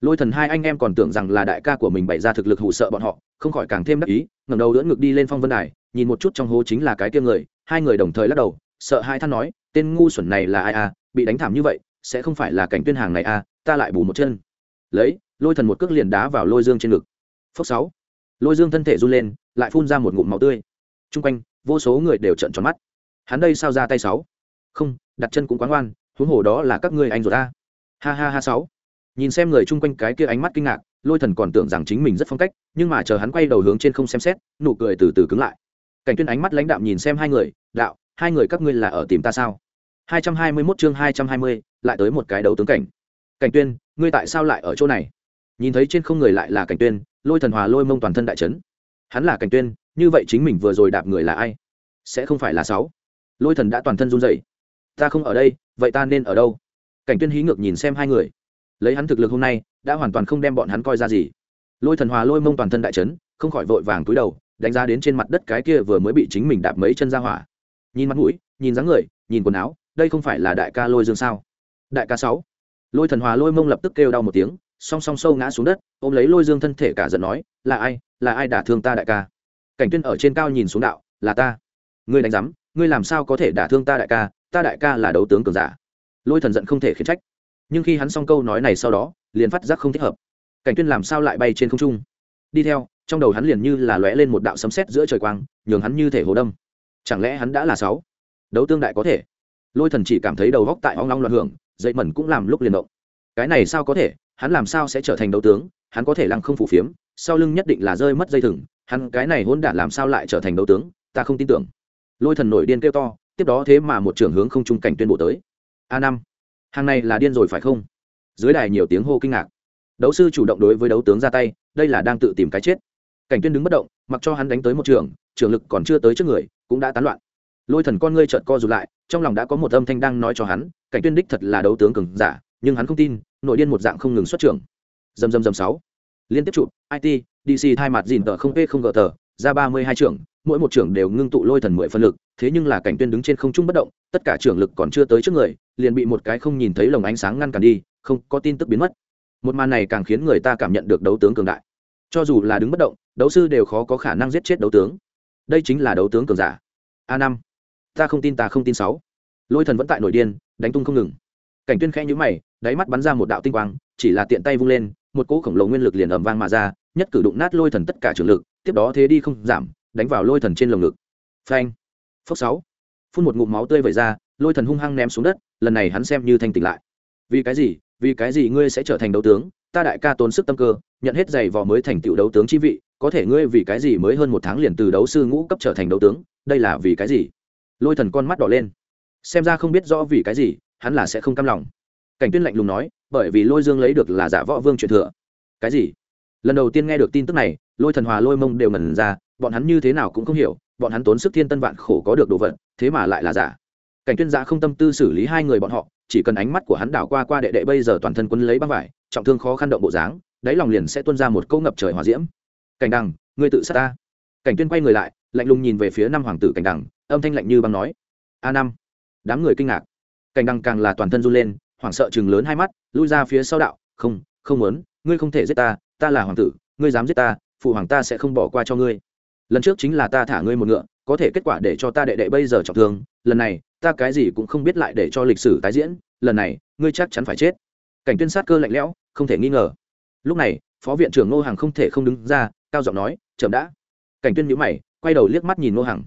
Lôi thần hai anh em còn tưởng rằng là đại ca của mình bày ra thực lực hụ sợ bọn họ, không khỏi càng thêm đắc ý, ngẩng đầu đỡ ngực đi lên phong vân đài, nhìn một chút trong hố chính là cái kia người, hai người đồng thời lắc đầu, sợ hai than nói, tên ngu xuẩn này là ai à bị đánh thảm như vậy, sẽ không phải là cảnh tuyên hàng này à ta lại bù một chân. Lấy, lôi thần một cước liền đá vào lôi dương trên ngực. Phốc sáu. Lôi dương thân thể run lên, lại phun ra một ngụm máu tươi. T r u n g quanh, vô số người đều trợn tròn mắt. Hắn đây sao ra tay sáu? Không, đặt chân cũng quán oan huống hồ đó là các ngươi anh rồi ta ha ha ha sáu nhìn xem người chung quanh cái kia ánh mắt kinh ngạc lôi thần còn tưởng rằng chính mình rất phong cách nhưng mà chờ hắn quay đầu hướng trên không xem xét nụ cười từ từ cứng lại cảnh tuyên ánh mắt lãnh đạm nhìn xem hai người đạo hai người các ngươi là ở tìm ta sao 221 chương 220, lại tới một cái đấu tướng cảnh. Cảnh Tuyên, ngươi tại sao lại ở chỗ này? Nhìn thấy trên không người lại là Cảnh Tuyên, Lôi Thần Hòa Lôi Mông toàn thân đại chấn. Hắn là Cảnh Tuyên, như vậy chính mình vừa rồi đạp người là ai? Sẽ không phải là sáu. Lôi Thần đã toàn thân run rẩy. Ta không ở đây, vậy ta nên ở đâu? Cảnh Tuyên hí ngược nhìn xem hai người. Lấy hắn thực lực hôm nay, đã hoàn toàn không đem bọn hắn coi ra gì. Lôi Thần Hòa Lôi Mông toàn thân đại chấn, không khỏi vội vàng cúi đầu, đánh giá đến trên mặt đất cái kia vừa mới bị chính mình đạp mấy chân ra hỏa. Nhìn mặt mũi, nhìn dáng người, nhìn quần áo, đây không phải là đại ca lôi dương sao đại ca sáu lôi thần hòa lôi mông lập tức kêu đau một tiếng song song sâu ngã xuống đất ôm lấy lôi dương thân thể cả giận nói là ai là ai đả thương ta đại ca cảnh tuyên ở trên cao nhìn xuống đạo là ta ngươi đánh giám ngươi làm sao có thể đả thương ta đại ca ta đại ca là đấu tướng cường giả lôi thần giận không thể khiển trách. Nhưng khi hắn xong câu nói này sau đó, liền phát giác không thích hợp. Cảnh tuyên làm sao lại bay trên không trung? Đi theo, trong đầu hắn liền như là lóe lên một đạo sấm sét giữa trời quang, nhường hắn như thể hồ đâm. Chẳng lẽ hắn đã là sáu? Đấu tương đại có thể. Lôi thần chỉ cảm thấy đầu góc tại ong long loạn hưởng, dậy mẩn cũng làm lúc liền động. Cái này sao có thể? Hắn làm sao sẽ trở thành đấu tướng? Hắn có thể lăng không phủ phiếm, sau lưng nhất định là rơi mất dây thừng. Hắn cái này hôn đản làm sao lại trở thành đấu tướng? Ta không tin tưởng. Lôi thần nổi điên kêu to, tiếp đó thế mà một trưởng hướng không trung cảnh tuyên bộ tới a năm. Hàng này là điên rồi phải không? Dưới đài nhiều tiếng hô kinh ngạc. Đấu sư chủ động đối với đấu tướng ra tay, đây là đang tự tìm cái chết. Cảnh tuyên đứng bất động, mặc cho hắn đánh tới một trường trường lực còn chưa tới trước người, cũng đã tán loạn. Lôi thần con ngươi trợn co rụt lại, trong lòng đã có một âm thanh đang nói cho hắn, cảnh tuyên đích thật là đấu tướng cường giả, nhưng hắn không tin, nội điên một dạng không ngừng xuất trưởng dầm dầm dầm sáu. Liên tiếp chụp it dc thay mặt dìn tờ không p không gờ tờ ra ba mươi hai trưởng mỗi một trưởng đều ngưng tụ lôi thần mười phân lực, thế nhưng là cảnh tuyên đứng trên không trung bất động, tất cả trưởng lực còn chưa tới trước người, liền bị một cái không nhìn thấy lồng ánh sáng ngăn cản đi, không có tin tức biến mất. Một màn này càng khiến người ta cảm nhận được đấu tướng cường đại. Cho dù là đứng bất động, đấu sư đều khó có khả năng giết chết đấu tướng. Đây chính là đấu tướng cường giả. A năm. Ta không tin, ta không tin sáu. Lôi thần vẫn tại nổi điên, đánh tung không ngừng. Cảnh tuyên khẽ nhíu mày, đáy mắt bắn ra một đạo tinh quang, chỉ là tiện tay vung lên, một cỗ khổng lồ nguyên lực liền ầm vang mà ra, nhất cử đụng nát lôi thần tất cả trường lực, tiếp đó thế đi không giảm đánh vào lôi thần trên lồng ngực. Phanh. Phốc sáu. Phun một ngụm máu tươi vẩy ra, lôi thần hung hăng ném xuống đất, lần này hắn xem như thanh tỉnh lại. Vì cái gì? Vì cái gì ngươi sẽ trở thành đấu tướng? Ta đại ca tốn sức tâm cơ, nhận hết giày vò mới thành tựu đấu tướng chi vị, có thể ngươi vì cái gì mới hơn một tháng liền từ đấu sư ngũ cấp trở thành đấu tướng? Đây là vì cái gì? Lôi thần con mắt đỏ lên. Xem ra không biết rõ vì cái gì, hắn là sẽ không cam lòng. Cảnh tuyên lạnh lùng nói, bởi vì lôi dương lấy được là giả võ vương truyền thừa. Cái gì? Lần đầu tiên nghe được tin tức này, lôi thần hòa lôi mông đều ngẩn ra bọn hắn như thế nào cũng không hiểu, bọn hắn tốn sức thiên tân vạn khổ có được đồ vật, thế mà lại là giả. Cảnh tuyên giả không tâm tư xử lý hai người bọn họ, chỉ cần ánh mắt của hắn đảo qua qua đệ đệ bây giờ toàn thân quân lấy băng vải, trọng thương khó khăn động bộ dáng, đáy lòng liền sẽ tuôn ra một câu ngập trời hỏa diễm. Cảnh đằng, ngươi tự sát ta. Cảnh tuyên quay người lại, lạnh lùng nhìn về phía năm hoàng tử cảnh đằng, âm thanh lạnh như băng nói. A năm. Đám người kinh ngạc. Cảnh đằng càng là toàn thân run lên, hoảng sợ chừng lớn hai mắt, lui ra phía sau đạo, không không muốn, ngươi không thể giết ta ta là hoàng tử, ngươi dám giết ta, phụ hoàng ta sẽ không bỏ qua cho ngươi lần trước chính là ta thả ngươi một ngựa, có thể kết quả để cho ta đệ đệ bây giờ trọng thương. Lần này, ta cái gì cũng không biết lại để cho lịch sử tái diễn. Lần này, ngươi chắc chắn phải chết. Cảnh tuyên sát cơ lạnh lẽo, không thể nghi ngờ. Lúc này, phó viện trưởng ngô hàng không thể không đứng ra, cao giọng nói, chậm đã. Cảnh tuyên nhíu mày, quay đầu liếc mắt nhìn ngô hàng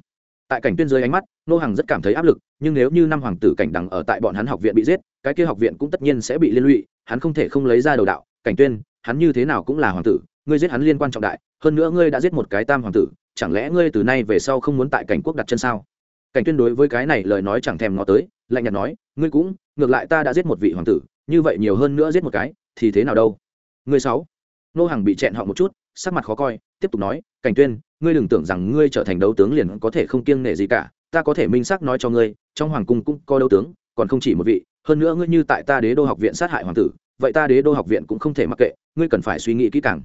tại cảnh tuyên dưới ánh mắt, ngô hàng rất cảm thấy áp lực, nhưng nếu như năm hoàng tử cảnh đằng ở tại bọn hắn học viện bị giết, cái kia học viện cũng tất nhiên sẽ bị liên lụy, hắn không thể không lấy ra đầu đạo. Cảnh tuyên, hắn như thế nào cũng là hoàng tử, ngươi giết hắn liên quan trọng đại hơn nữa ngươi đã giết một cái tam hoàng tử, chẳng lẽ ngươi từ nay về sau không muốn tại cảnh quốc đặt chân sao? Cảnh tuyên đối với cái này lời nói chẳng thèm ngó tới, lạnh nhạt nói, ngươi cũng, ngược lại ta đã giết một vị hoàng tử, như vậy nhiều hơn nữa giết một cái, thì thế nào đâu? Ngươi sáu. Nô hàng bị chẹn họ một chút, sắc mặt khó coi, tiếp tục nói, cảnh tuyên, ngươi đừng tưởng rằng ngươi trở thành đấu tướng liền có thể không kiêng nể gì cả, ta có thể minh xác nói cho ngươi, trong hoàng cung cũng có đấu tướng, còn không chỉ một vị, hơn nữa ngươi như tại ta đế đô học viện sát hại hoàng tử, vậy ta đế đô học viện cũng không thể mặc kệ, ngươi cần phải suy nghĩ kỹ càng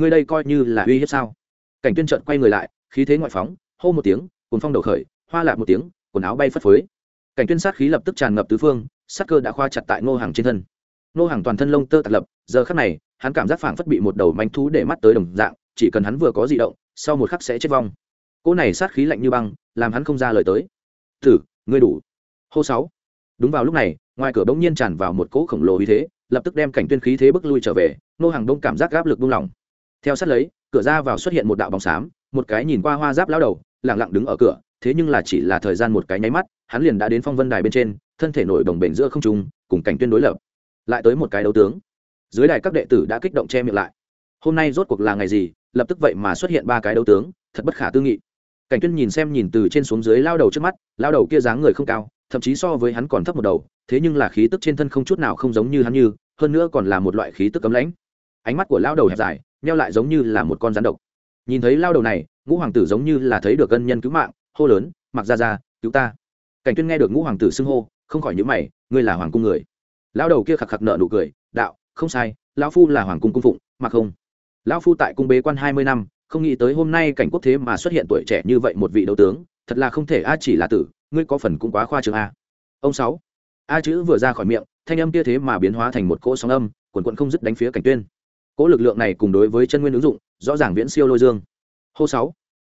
ngươi đây coi như là uy hiếp sao? Cảnh tuyên trợn quay người lại, khí thế ngoại phóng, hô một tiếng cuốn phong đầu khởi, hoa lạc một tiếng, quần áo bay phất phới. Cảnh tuyên sát khí lập tức tràn ngập tứ phương, sát cơ đã khoa chặt tại ngô hàng trên thân. Ngô hàng toàn thân lông tơ tạc lập, giờ khắc này, hắn cảm giác phảng phất bị một đầu manh thú để mắt tới đồng dạng, chỉ cần hắn vừa có dị động, sau một khắc sẽ chết vong. Cô này sát khí lạnh như băng, làm hắn không ra lời tới. Thử ngươi đủ. Hô sáu. Đúng vào lúc này, ngoài cửa bỗng nhiên tràn vào một cỗ khổng lồ uy thế, lập tức đem cảnh tuyên khí thế bước lui trở về nô hàng đông cảm giác áp lực buông lỏng theo sát lấy, cửa ra vào xuất hiện một đạo bóng xám, một cái nhìn qua hoa giáp lao đầu lẳng lặng đứng ở cửa, thế nhưng là chỉ là thời gian một cái nháy mắt, hắn liền đã đến phong vân đài bên trên, thân thể nổi đồng bền giữa không trung, cùng cảnh tuyên đối lập. Lại tới một cái đấu tướng. Dưới đài các đệ tử đã kích động che miệng lại. Hôm nay rốt cuộc là ngày gì, lập tức vậy mà xuất hiện ba cái đấu tướng, thật bất khả tư nghị. Cảnh tuyên nhìn xem nhìn từ trên xuống dưới lao đầu trước mắt lao đầu kia dáng người không cao, thậm chí so với hắn còn thấp một đầu, thế nhưng là khí tức trên thân không chút nào không giống như hắn như, hơn nữa còn là một loại khí tức cấm lãnh. Ánh mắt của lao đầu hẹp dài neo lại giống như là một con rắn độc. Nhìn thấy lao đầu này, ngũ hoàng tử giống như là thấy được ân nhân cứu mạng, hô lớn, mặc ra ra, cứu ta. Cảnh tuyên nghe được ngũ hoàng tử xưng hô, không khỏi nhíu mày, ngươi là hoàng cung người. Lao đầu kia khạc khạc nợ nụ cười, đạo, không sai, lão phu là hoàng cung cung phụng, mặc không? Lão phu tại cung bế quan hai mươi năm, không nghĩ tới hôm nay cảnh quốc thế mà xuất hiện tuổi trẻ như vậy một vị đấu tướng, thật là không thể a chỉ là tử, ngươi có phần cũng quá khoa trương a. Ông sáu, a chữ vừa ra khỏi miệng, thanh âm kia thế mà biến hóa thành một cỗ sóng âm, quần quận không dứt đánh phía cảnh tuyên cỗ lực lượng này cùng đối với chân nguyên ứng dụng, rõ ràng viễn siêu lôi dương. Hô sáu.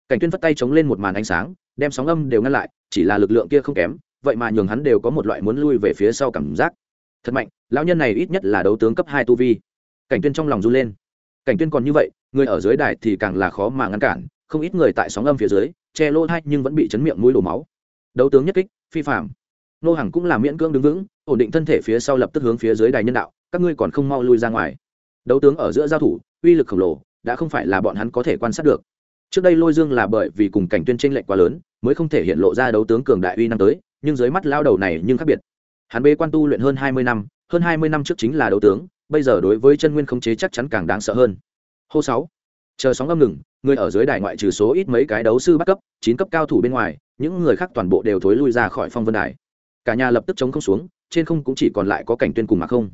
Cảnh tuyên phất tay chống lên một màn ánh sáng, đem sóng âm đều ngăn lại, chỉ là lực lượng kia không kém, vậy mà nhường hắn đều có một loại muốn lui về phía sau cảm giác. Thật mạnh, lão nhân này ít nhất là đấu tướng cấp hai tu vi. Cảnh tuyên trong lòng run lên. Cảnh tuyên còn như vậy, người ở dưới đài thì càng là khó mà ngăn cản, không ít người tại sóng âm phía dưới, che lỗ thay nhưng vẫn bị chấn miệng mũi đổ máu. Đấu tướng nhất kích, phi phạm. Nô hằng cũng là miễn cưỡng đứng vững, ổn định thân thể phía sau lập tức hướng phía dưới đài nhân đạo, các ngươi còn không mau lui ra ngoài đấu tướng ở giữa giao thủ, uy lực khổng lồ, đã không phải là bọn hắn có thể quan sát được. Trước đây lôi dương là bởi vì cùng cảnh tuyên tranh lệch quá lớn, mới không thể hiện lộ ra đấu tướng cường đại uy năng tới, nhưng dưới mắt lao đầu này nhưng khác biệt. Hắn bê quan tu luyện hơn hai mươi năm, hơn hai mươi năm trước chính là đấu tướng, bây giờ đối với chân nguyên khống chế chắc chắn càng đáng sợ hơn. Hô sáu, chờ sóng âm ngừng, người ở dưới đài ngoại trừ số ít mấy cái đấu sư bắt cấp, chín cấp cao thủ bên ngoài, những người khác toàn bộ đều thối lui ra khỏi phong vân đài. Cả nhà lập tức chống không xuống, trên không cũng chỉ còn lại có cảnh tuyên cùng mà không.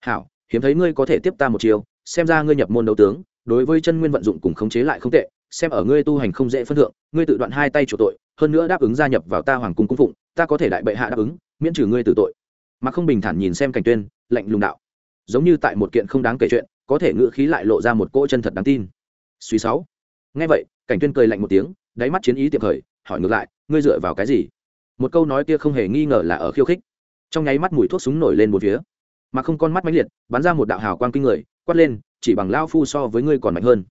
Hảo hiếm thấy ngươi có thể tiếp ta một chiều xem ra ngươi nhập môn đấu tướng, đối với chân nguyên vận dụng cùng khống chế lại không tệ, xem ở ngươi tu hành không dễ phân thượng, ngươi tự đoạn hai tay chủ tội, hơn nữa đáp ứng gia nhập vào ta hoàng cung cung phụng, ta có thể đại bệ hạ đáp ứng, miễn trừ ngươi tử tội. Mà không bình thản nhìn xem cảnh tuyên, lạnh lùng đạo. Giống như tại một kiện không đáng kể chuyện, có thể ngựa khí lại lộ ra một cỗ chân thật đáng tin. Suy sáu. Nghe vậy, cảnh tuyên cười lạnh một tiếng, đáy mắt chiến ý tiệm khởi, hỏi ngược lại, ngươi dựa vào cái gì? Một câu nói kia không hề nghi ngờ là ở khiêu khích. Trong nháy mắt mùi thuốc súng nổi lên một phía mà không con mắt mãnh liệt, bắn ra một đạo hào quang kinh người, quát lên, chỉ bằng lao phu so với ngươi còn mạnh hơn.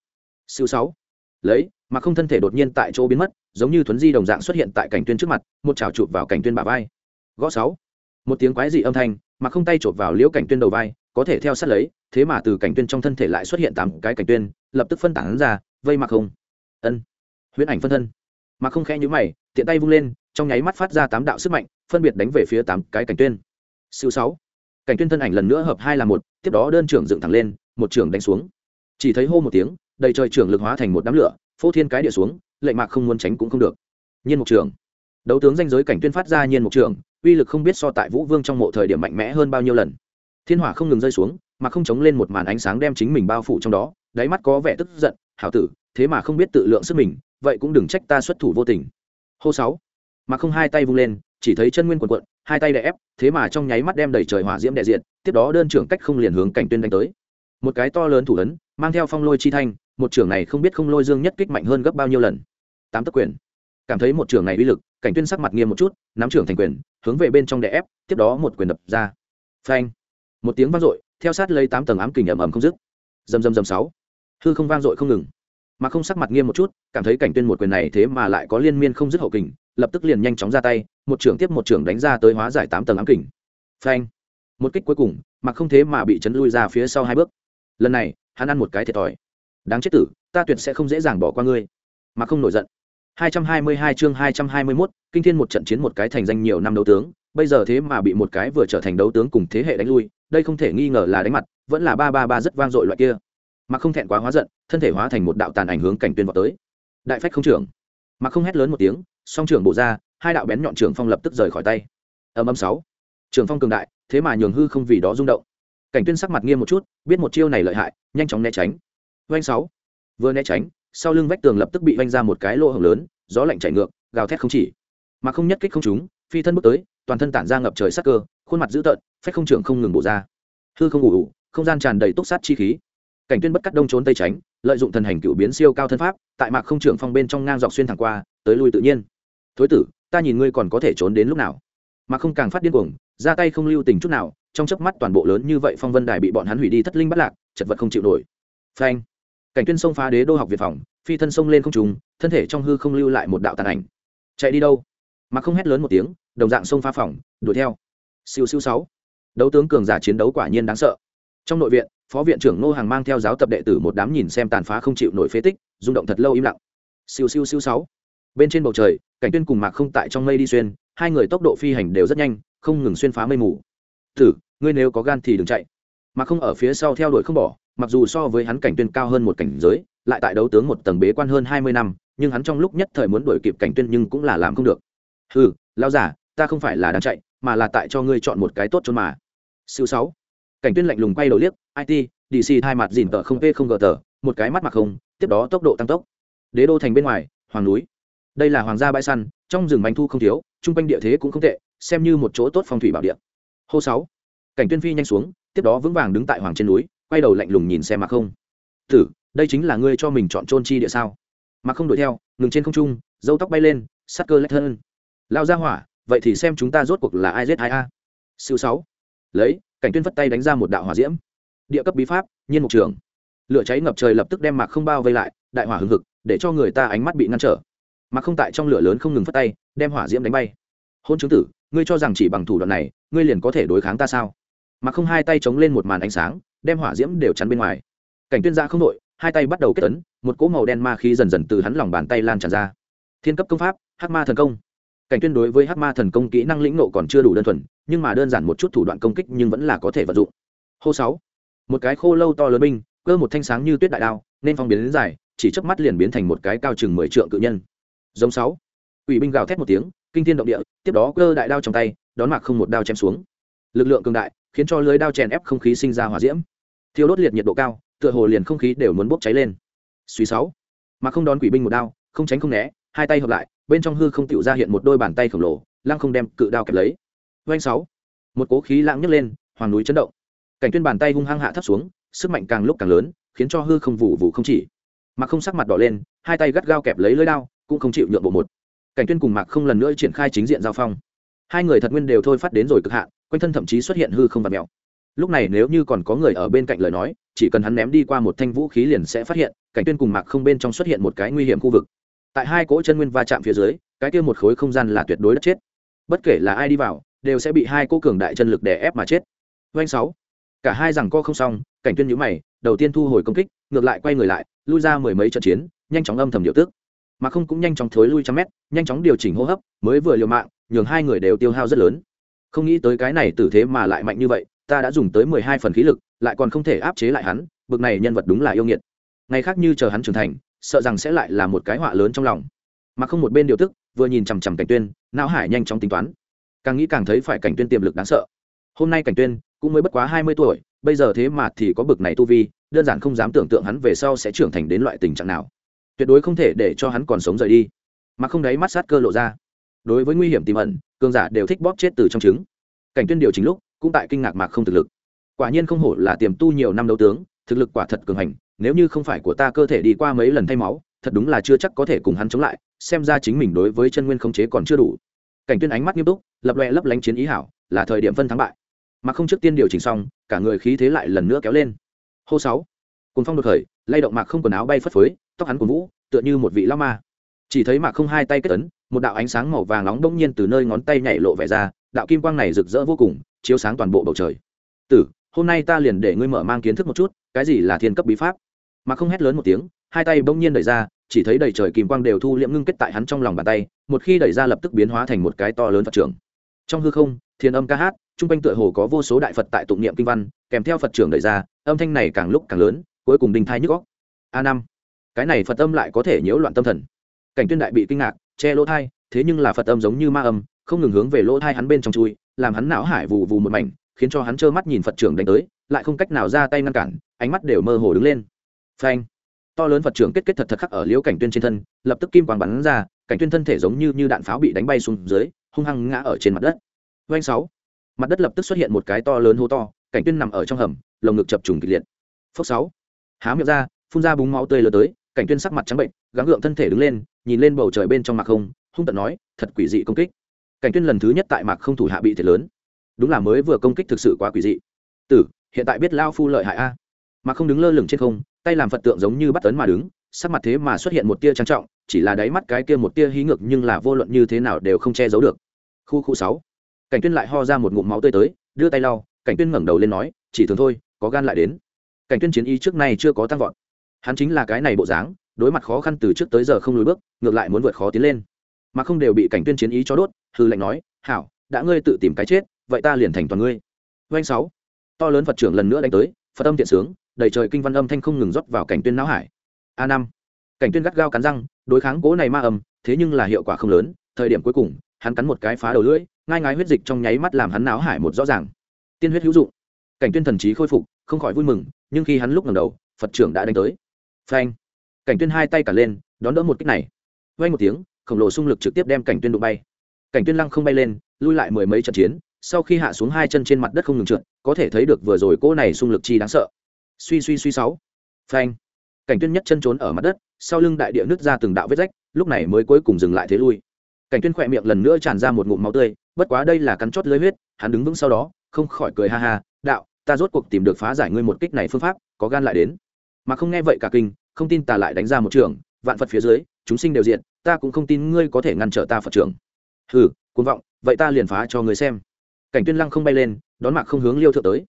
Siêu sáu. Lấy, mà không thân thể đột nhiên tại chỗ biến mất, giống như thuấn di đồng dạng xuất hiện tại cảnh tuyên trước mặt, một chảo chụp vào cảnh tuyên bả vai. Gõ sáu. Một tiếng quái dị âm thanh, mà không tay chộp vào liễu cảnh tuyên đầu vai, có thể theo sát lấy, thế mà từ cảnh tuyên trong thân thể lại xuất hiện tám cái cảnh tuyên, lập tức phân tán ra, vây mặc không. Ân. Huyễn ảnh phân thân. Mà không khẽ nhíu mày, tiện tay vung lên, trong nháy mắt phát ra tám đạo sức mạnh, phân biệt đánh về phía tám cái cảnh tuyên. Siêu sáu cảnh tuyên thân ảnh lần nữa hợp hai là một, tiếp đó đơn trưởng dựng thẳng lên, một trưởng đánh xuống. Chỉ thấy hô một tiếng, đầy trời trưởng lực hóa thành một đám lửa, phô thiên cái địa xuống, lệnh mạc không muốn tránh cũng không được. Nhiên một trưởng. Đấu tướng danh giới cảnh tuyên phát ra nhiên một trưởng, uy lực không biết so tại vũ vương trong mộ thời điểm mạnh mẽ hơn bao nhiêu lần. Thiên hỏa không ngừng rơi xuống, mà không chống lên một màn ánh sáng đem chính mình bao phủ trong đó, đáy mắt có vẻ tức giận, hảo tử, thế mà không biết tự lượng sức mình, vậy cũng đừng trách ta xuất thủ vô tình. Hô sáu. Mà không hai tay vung lên, chỉ thấy chân nguyên quần quận hai tay đè ép, thế mà trong nháy mắt đem đầy trời hỏa diễm đè diện tiếp đó đơn trưởng cách không liền hướng cảnh tuyên đánh tới. Một cái to lớn thủ ấn, mang theo phong lôi chi thanh, một trưởng này không biết không lôi dương nhất kích mạnh hơn gấp bao nhiêu lần. Tám tấc quyền. Cảm thấy một trưởng này uy lực, cảnh tuyên sắc mặt nghiêm một chút, nắm trưởng thành quyền, hướng về bên trong đè ép, tiếp đó một quyền đập ra. Phanh. Một tiếng vang dội, theo sát lấy tám tầng ám kình ầm ầm không dứt. Dầm dầm dầm sáu. Hư không vang dội không ngừng. Mà không sắc mặt nghiêm một chút, cảm thấy cảnh tuyên một quyền này thế mà lại có liên miên không dứt hậu kình lập tức liền nhanh chóng ra tay một trưởng tiếp một trưởng đánh ra tới hóa giải tám tầng ám kình. Phanh! Một kích cuối cùng mà không thế mà bị chấn lui ra phía sau hai bước. Lần này hắn ăn một cái thiệt thòi. Đáng chết tử ta tuyệt sẽ không dễ dàng bỏ qua ngươi. Mà không nổi giận. 222 chương 221, kinh thiên một trận chiến một cái thành danh nhiều năm đấu tướng bây giờ thế mà bị một cái vừa trở thành đấu tướng cùng thế hệ đánh lui đây không thể nghi ngờ là đánh mặt vẫn là ba ba ba rất vang dội loại kia. Mà không thẹn quá hóa giận thân thể hóa thành một đạo tàn ảnh hướng cảnh tuyên vào tới. Đại phách không trưởng. Mà không hét lớn một tiếng song trưởng bộ ra, hai đạo bén nhọn trưởng phong lập tức rời khỏi tay. Âm âm sáu. Trưởng phong cường đại, thế mà nhường hư không vì đó rung động. Cảnh tuyên sắc mặt nghiêm một chút, biết một chiêu này lợi hại, nhanh chóng né tránh. Vanh sáu. Vừa né tránh, sau lưng vách tường lập tức bị vanh ra một cái lỗ hổng lớn, gió lạnh chảy ngược, gào thét không chỉ. Mà không nhất kích không trúng, phi thân bước tới, toàn thân tản ra ngập trời sắc cơ, khuôn mặt dữ tợn, phách không trưởng không ngừng bổ ra. Hư không ngủ ủ, không gian tràn đầy túc sát chi khí. Cảnh tuyên bất cắt đông trốn tây tránh, lợi dụng thần hành cựu biến siêu cao thân pháp, tại mạc không trưởng phong bên trong ngang dọc xuyên thẳng qua, tới lui tự nhiên thối tử, ta nhìn ngươi còn có thể trốn đến lúc nào? Mà không càng phát điên cuồng, ra tay không lưu tình chút nào, trong chớp mắt toàn bộ lớn như vậy phong vân đài bị bọn hắn hủy đi thất linh bắt lạc, chật vật không chịu nổi. Phanh! Cảnh tuyên sông phá đế đô học việt phòng, phi thân sông lên không trùng thân thể trong hư không lưu lại một đạo tàn ảnh. Chạy đi đâu? Mà không hét lớn một tiếng, đồng dạng sông phá phòng, đuổi theo. Siêu siêu sáu. Đấu tướng cường giả chiến đấu quả nhiên đáng sợ. Trong nội viện, phó viện trưởng ngô hàng mang theo giáo tập đệ tử một đám nhìn xem tàn phá không chịu nổi phế tích, rung động thật lâu im lặng. Siêu siêu siêu sáu. Bên trên bầu trời cảnh tuyên cùng mạc không tại trong mây đi xuyên, hai người tốc độ phi hành đều rất nhanh, không ngừng xuyên phá mây mù. Thử, ngươi nếu có gan thì đừng chạy. Mà không ở phía sau theo đuổi không bỏ, mặc dù so với hắn cảnh tuyên cao hơn một cảnh giới, lại tại đấu tướng một tầng bế quan hơn hai mươi năm, nhưng hắn trong lúc nhất thời muốn đuổi kịp cảnh tuyên nhưng cũng là làm không được. Ừ lão giả ta không phải là đang chạy, mà là tại cho ngươi chọn một cái tốt cho mà. Siêu sáu. Cảnh tuyên lạnh lùng quay đầu liếc it dc hai mặt dìn tờ không p không gờ tờ, một cái mắt mặc không, tiếp đó tốc độ tăng tốc. Đế đô thành bên ngoài, hoàng núi đây là hoàng gia bãi săn, trong rừng bánh thu không thiếu trung quanh địa thế cũng không tệ, xem như một chỗ tốt phong thủy bảo địa. Hô sáu, cảnh tuyên phi nhanh xuống, tiếp đó vững vàng đứng tại hoàng trên núi, quay đầu lạnh lùng nhìn xem mặc không. Tử, đây chính là ngươi cho mình chọn trôn chi địa sao? Mặc không đuổi theo, ngừng trên không trung dâu tóc bay lên, sắc cơ lách hơn. Lao ra hỏa, vậy thì xem chúng ta rốt cuộc là ai giết ai a? Siêu sáu, lấy, cảnh tuyên vất tay đánh ra một đạo hỏa diễm. Địa cấp bí pháp, nhiên mục trường. Lửa cháy ngập trời lập tức đem mạc không bao vây lại, đại hỏa hừng hực, để cho người ta ánh mắt bị ngăn trở mà không tại trong lửa lớn không ngừng phát tay, đem hỏa diễm đánh bay. Hôn chứng tử, ngươi cho rằng chỉ bằng thủ đoạn này, ngươi liền có thể đối kháng ta sao? Mà không hai tay chống lên một màn ánh sáng, đem hỏa diễm đều chắn bên ngoài. Cảnh tuyên ra không đội, hai tay bắt đầu kết tấn một cỗ màu đen ma khí dần dần từ hắn lòng bàn tay lan tràn ra. Thiên cấp công pháp, hắc ma thần công. Cảnh tuyên đối với hắc ma thần công kỹ năng lĩnh nộ còn chưa đủ đơn thuần, nhưng mà đơn giản một chút thủ đoạn công kích nhưng vẫn là có thể vận dụng. Hô sáu. Một cái khô lâu to lớn binh, cơ một thanh sáng như tuyết đại đao, nên phong biến đến dài, chỉ chớp mắt liền biến thành một cái cao chừng mười trượng cự nhân giống sáu. Ủy binh gào thét một tiếng, kinh thiên động địa, tiếp đó cơ đại đao trong tay, đón mạc không một đao chém xuống. Lực lượng cường đại, khiến cho lưới đao chèn ép không khí sinh ra hỏa diễm. Thiêu đốt liệt nhiệt độ cao, tựa hồ liền không khí đều muốn bốc cháy lên. Suy sáu. Mà không đón quỷ binh một đao, không tránh không né, hai tay hợp lại, bên trong hư không tựu ra hiện một đôi bàn tay khổng lồ, lăng không đem cự đao kẹp lấy. Doanh sáu. Một cố khí lãng nhấc lên, hoàng núi chấn động. Cảnh tuyên bàn tay hung hăng hạ thấp xuống, sức mạnh càng lúc càng lớn, khiến cho hư không vụ vụ không chỉ. Mà không sắc mặt đỏ lên, hai tay gắt gao kẹp lấy lưỡi đao cũng không chịu nhượng bộ một. Cảnh tuyên cùng mạc không lần nữa triển khai chính diện giao phong. Hai người thật nguyên đều thôi phát đến rồi cực hạn, quanh thân thậm chí xuất hiện hư không và mèo. Lúc này nếu như còn có người ở bên cạnh lời nói, chỉ cần hắn ném đi qua một thanh vũ khí liền sẽ phát hiện, cảnh tuyên cùng mạc không bên trong xuất hiện một cái nguy hiểm khu vực. Tại hai cỗ chân nguyên va chạm phía dưới, cái kia một khối không gian là tuyệt đối đất chết. Bất kể là ai đi vào, đều sẽ bị hai cỗ cường đại chân lực đè ép mà chết. Doanh sáu. Cả hai rằng co không xong, cảnh tuyên nhíu mày, đầu tiên thu hồi công kích, ngược lại quay người lại, lui ra mười mấy trận chiến, nhanh chóng âm thầm điều tức mà không cũng nhanh chóng thối lui trăm mét, nhanh chóng điều chỉnh hô hấp, mới vừa liều mạng, nhường hai người đều tiêu hao rất lớn. Không nghĩ tới cái này tử thế mà lại mạnh như vậy, ta đã dùng tới mười hai phần khí lực, lại còn không thể áp chế lại hắn, bực này nhân vật đúng là yêu nghiệt. Ngày khác như chờ hắn trưởng thành, sợ rằng sẽ lại là một cái họa lớn trong lòng. Mà không một bên điều tức, vừa nhìn chằm chằm cảnh tuyên, não hải nhanh chóng tính toán. Càng nghĩ càng thấy phải cảnh tuyên tiềm lực đáng sợ. Hôm nay cảnh tuyên cũng mới bất quá hai mươi tuổi, bây giờ thế mà thì có bực này tu vi, đơn giản không dám tưởng tượng hắn về sau sẽ trưởng thành đến loại tình trạng nào tuyệt đối không thể để cho hắn còn sống rời đi. Mà không đáy mắt sát cơ lộ ra. Đối với nguy hiểm tiềm ẩn, cường giả đều thích bóp chết từ trong trứng. Cảnh tuyên điều chỉnh lúc, cũng tại kinh ngạc mạc không thực lực. Quả nhiên không hổ là tiềm tu nhiều năm đấu tướng, thực lực quả thật cường hành, nếu như không phải của ta cơ thể đi qua mấy lần thay máu, thật đúng là chưa chắc có thể cùng hắn chống lại, xem ra chính mình đối với chân nguyên không chế còn chưa đủ. Cảnh tuyên ánh mắt nghiêm túc, lập loè lấp lánh chiến ý hảo, là thời điểm phân thắng bại. Mà không trước tiên điều chỉnh xong, cả người khí thế lại lần nữa kéo lên. Hô sáu cùng phong đột khởi, lay động mạc không quần áo bay phất phới, tóc hắn của vũ, tựa như một vị lao ma. Chỉ thấy mạc không hai tay kết ấn, một đạo ánh sáng màu vàng nóng đông nhiên từ nơi ngón tay nhảy lộ vẻ ra, đạo kim quang này rực rỡ vô cùng, chiếu sáng toàn bộ bầu trời. Tử, hôm nay ta liền để ngươi mở mang kiến thức một chút, cái gì là thiên cấp bí pháp? Mà không hét lớn một tiếng, hai tay bỗng nhiên đẩy ra, chỉ thấy đầy trời kim quang đều thu liễm ngưng kết tại hắn trong lòng bàn tay, một khi đẩy ra lập tức biến hóa thành một cái to lớn phật trưởng. Trong hư không, thiên âm ca hát, trung quanh tựa hồ có vô số đại phật tại tụng niệm kinh văn, kèm theo phật trưởng đẩy ra, âm thanh này càng lúc càng lớn cuối cùng đình thai nhức góc. A năm. Cái này phật âm lại có thể nhiễu loạn tâm thần. Cảnh tuyên đại bị kinh ngạc, che lỗ thai, thế nhưng là phật âm giống như ma âm, không ngừng hướng về lỗ thai hắn bên trong chui, làm hắn não hải vù vù một mảnh, khiến cho hắn trơ mắt nhìn phật trưởng đánh tới, lại không cách nào ra tay ngăn cản, ánh mắt đều mơ hồ đứng lên. Phanh. To lớn phật trưởng kết kết thật thật khắc ở liễu cảnh tuyên trên thân, lập tức kim quang bắn ra, cảnh tuyên thân thể giống như như đạn pháo bị đánh bay xuống dưới, hung hăng ngã ở trên mặt đất. Doanh sáu. Mặt đất lập tức xuất hiện một cái to lớn hố to, cảnh tuyên nằm ở trong hầm, lồng ngực chập trùng kịch liệt. Phốc sáu há miệng ra, phun ra búng máu tươi lờ tới, cảnh tuyên sắc mặt trắng bệnh, gắng gượng thân thể đứng lên, nhìn lên bầu trời bên trong mạc không, hung tận nói, thật quỷ dị công kích. Cảnh tuyên lần thứ nhất tại mạc không thủ hạ bị thiệt lớn. Đúng là mới vừa công kích thực sự quá quỷ dị. Tử, hiện tại biết lao phu lợi hại a. Mà không đứng lơ lửng trên không, tay làm phật tượng giống như bắt tấn mà đứng, sắc mặt thế mà xuất hiện một tia trang trọng, chỉ là đáy mắt cái kia một tia hí ngược nhưng là vô luận như thế nào đều không che giấu được. Khu khu sáu. Cảnh tuyên lại ho ra một ngụm máu tươi tới, đưa tay lau, cảnh tuyên ngẩng đầu lên nói, chỉ thường thôi, có gan lại đến cảnh tuyên chiến ý trước nay chưa có tăng vọt. Hắn chính là cái này bộ dáng, đối mặt khó khăn từ trước tới giờ không lùi bước, ngược lại muốn vượt khó tiến lên. Mà không đều bị cảnh tuyên chiến ý cho đốt, hư lệnh nói, hảo, đã ngươi tự tìm cái chết, vậy ta liền thành toàn ngươi. Doanh sáu. To lớn phật trưởng lần nữa đánh tới, phật âm tiện sướng, đầy trời kinh văn âm thanh không ngừng rót vào cảnh tuyên não hải. A năm. Cảnh tuyên gắt gao cắn răng, đối kháng cố này ma âm, thế nhưng là hiệu quả không lớn, thời điểm cuối cùng, hắn cắn một cái phá đầu lưỡi, ngai ngái huyết dịch trong nháy mắt làm hắn não hải một rõ ràng. Tiên huyết hữu dụng. Cảnh tuyên thần trí khôi phục không khỏi vui mừng, nhưng khi hắn lúc ngầm đầu, phật trưởng đã đánh tới. Phanh! Cảnh tuyên hai tay cả lên, đón đỡ một kích này. Vang một tiếng, khổng lồ xung lực trực tiếp đem cảnh tuyên đụng bay. Cảnh tuyên lăng không bay lên, lui lại mười mấy trận chiến, sau khi hạ xuống hai chân trên mặt đất không ngừng trượt, có thể thấy được vừa rồi cỗ này xung lực chi đáng sợ. Suy suy suy sáu. Phanh! Cảnh tuyên nhất chân trốn ở mặt đất, sau lưng đại địa nứt ra từng đạo vết rách, lúc này mới cuối cùng dừng lại thế lui. Cảnh tuyên khỏe miệng lần nữa tràn ra một ngụm máu tươi, bất quá đây là cắn chót lưới huyết, hắn đứng vững sau đó, không khỏi cười ha ha, đạo ta rốt cuộc tìm được phá giải ngươi một kích này phương pháp, có gan lại đến. Mà không nghe vậy cả kinh, không tin ta lại đánh ra một trường, vạn phật phía dưới, chúng sinh đều diện ta cũng không tin ngươi có thể ngăn trở ta phật trưởng. Hừ, cuồng vọng, vậy ta liền phá cho ngươi xem. Cảnh tuyên lăng không bay lên, đón mạc không hướng liêu thượng tới.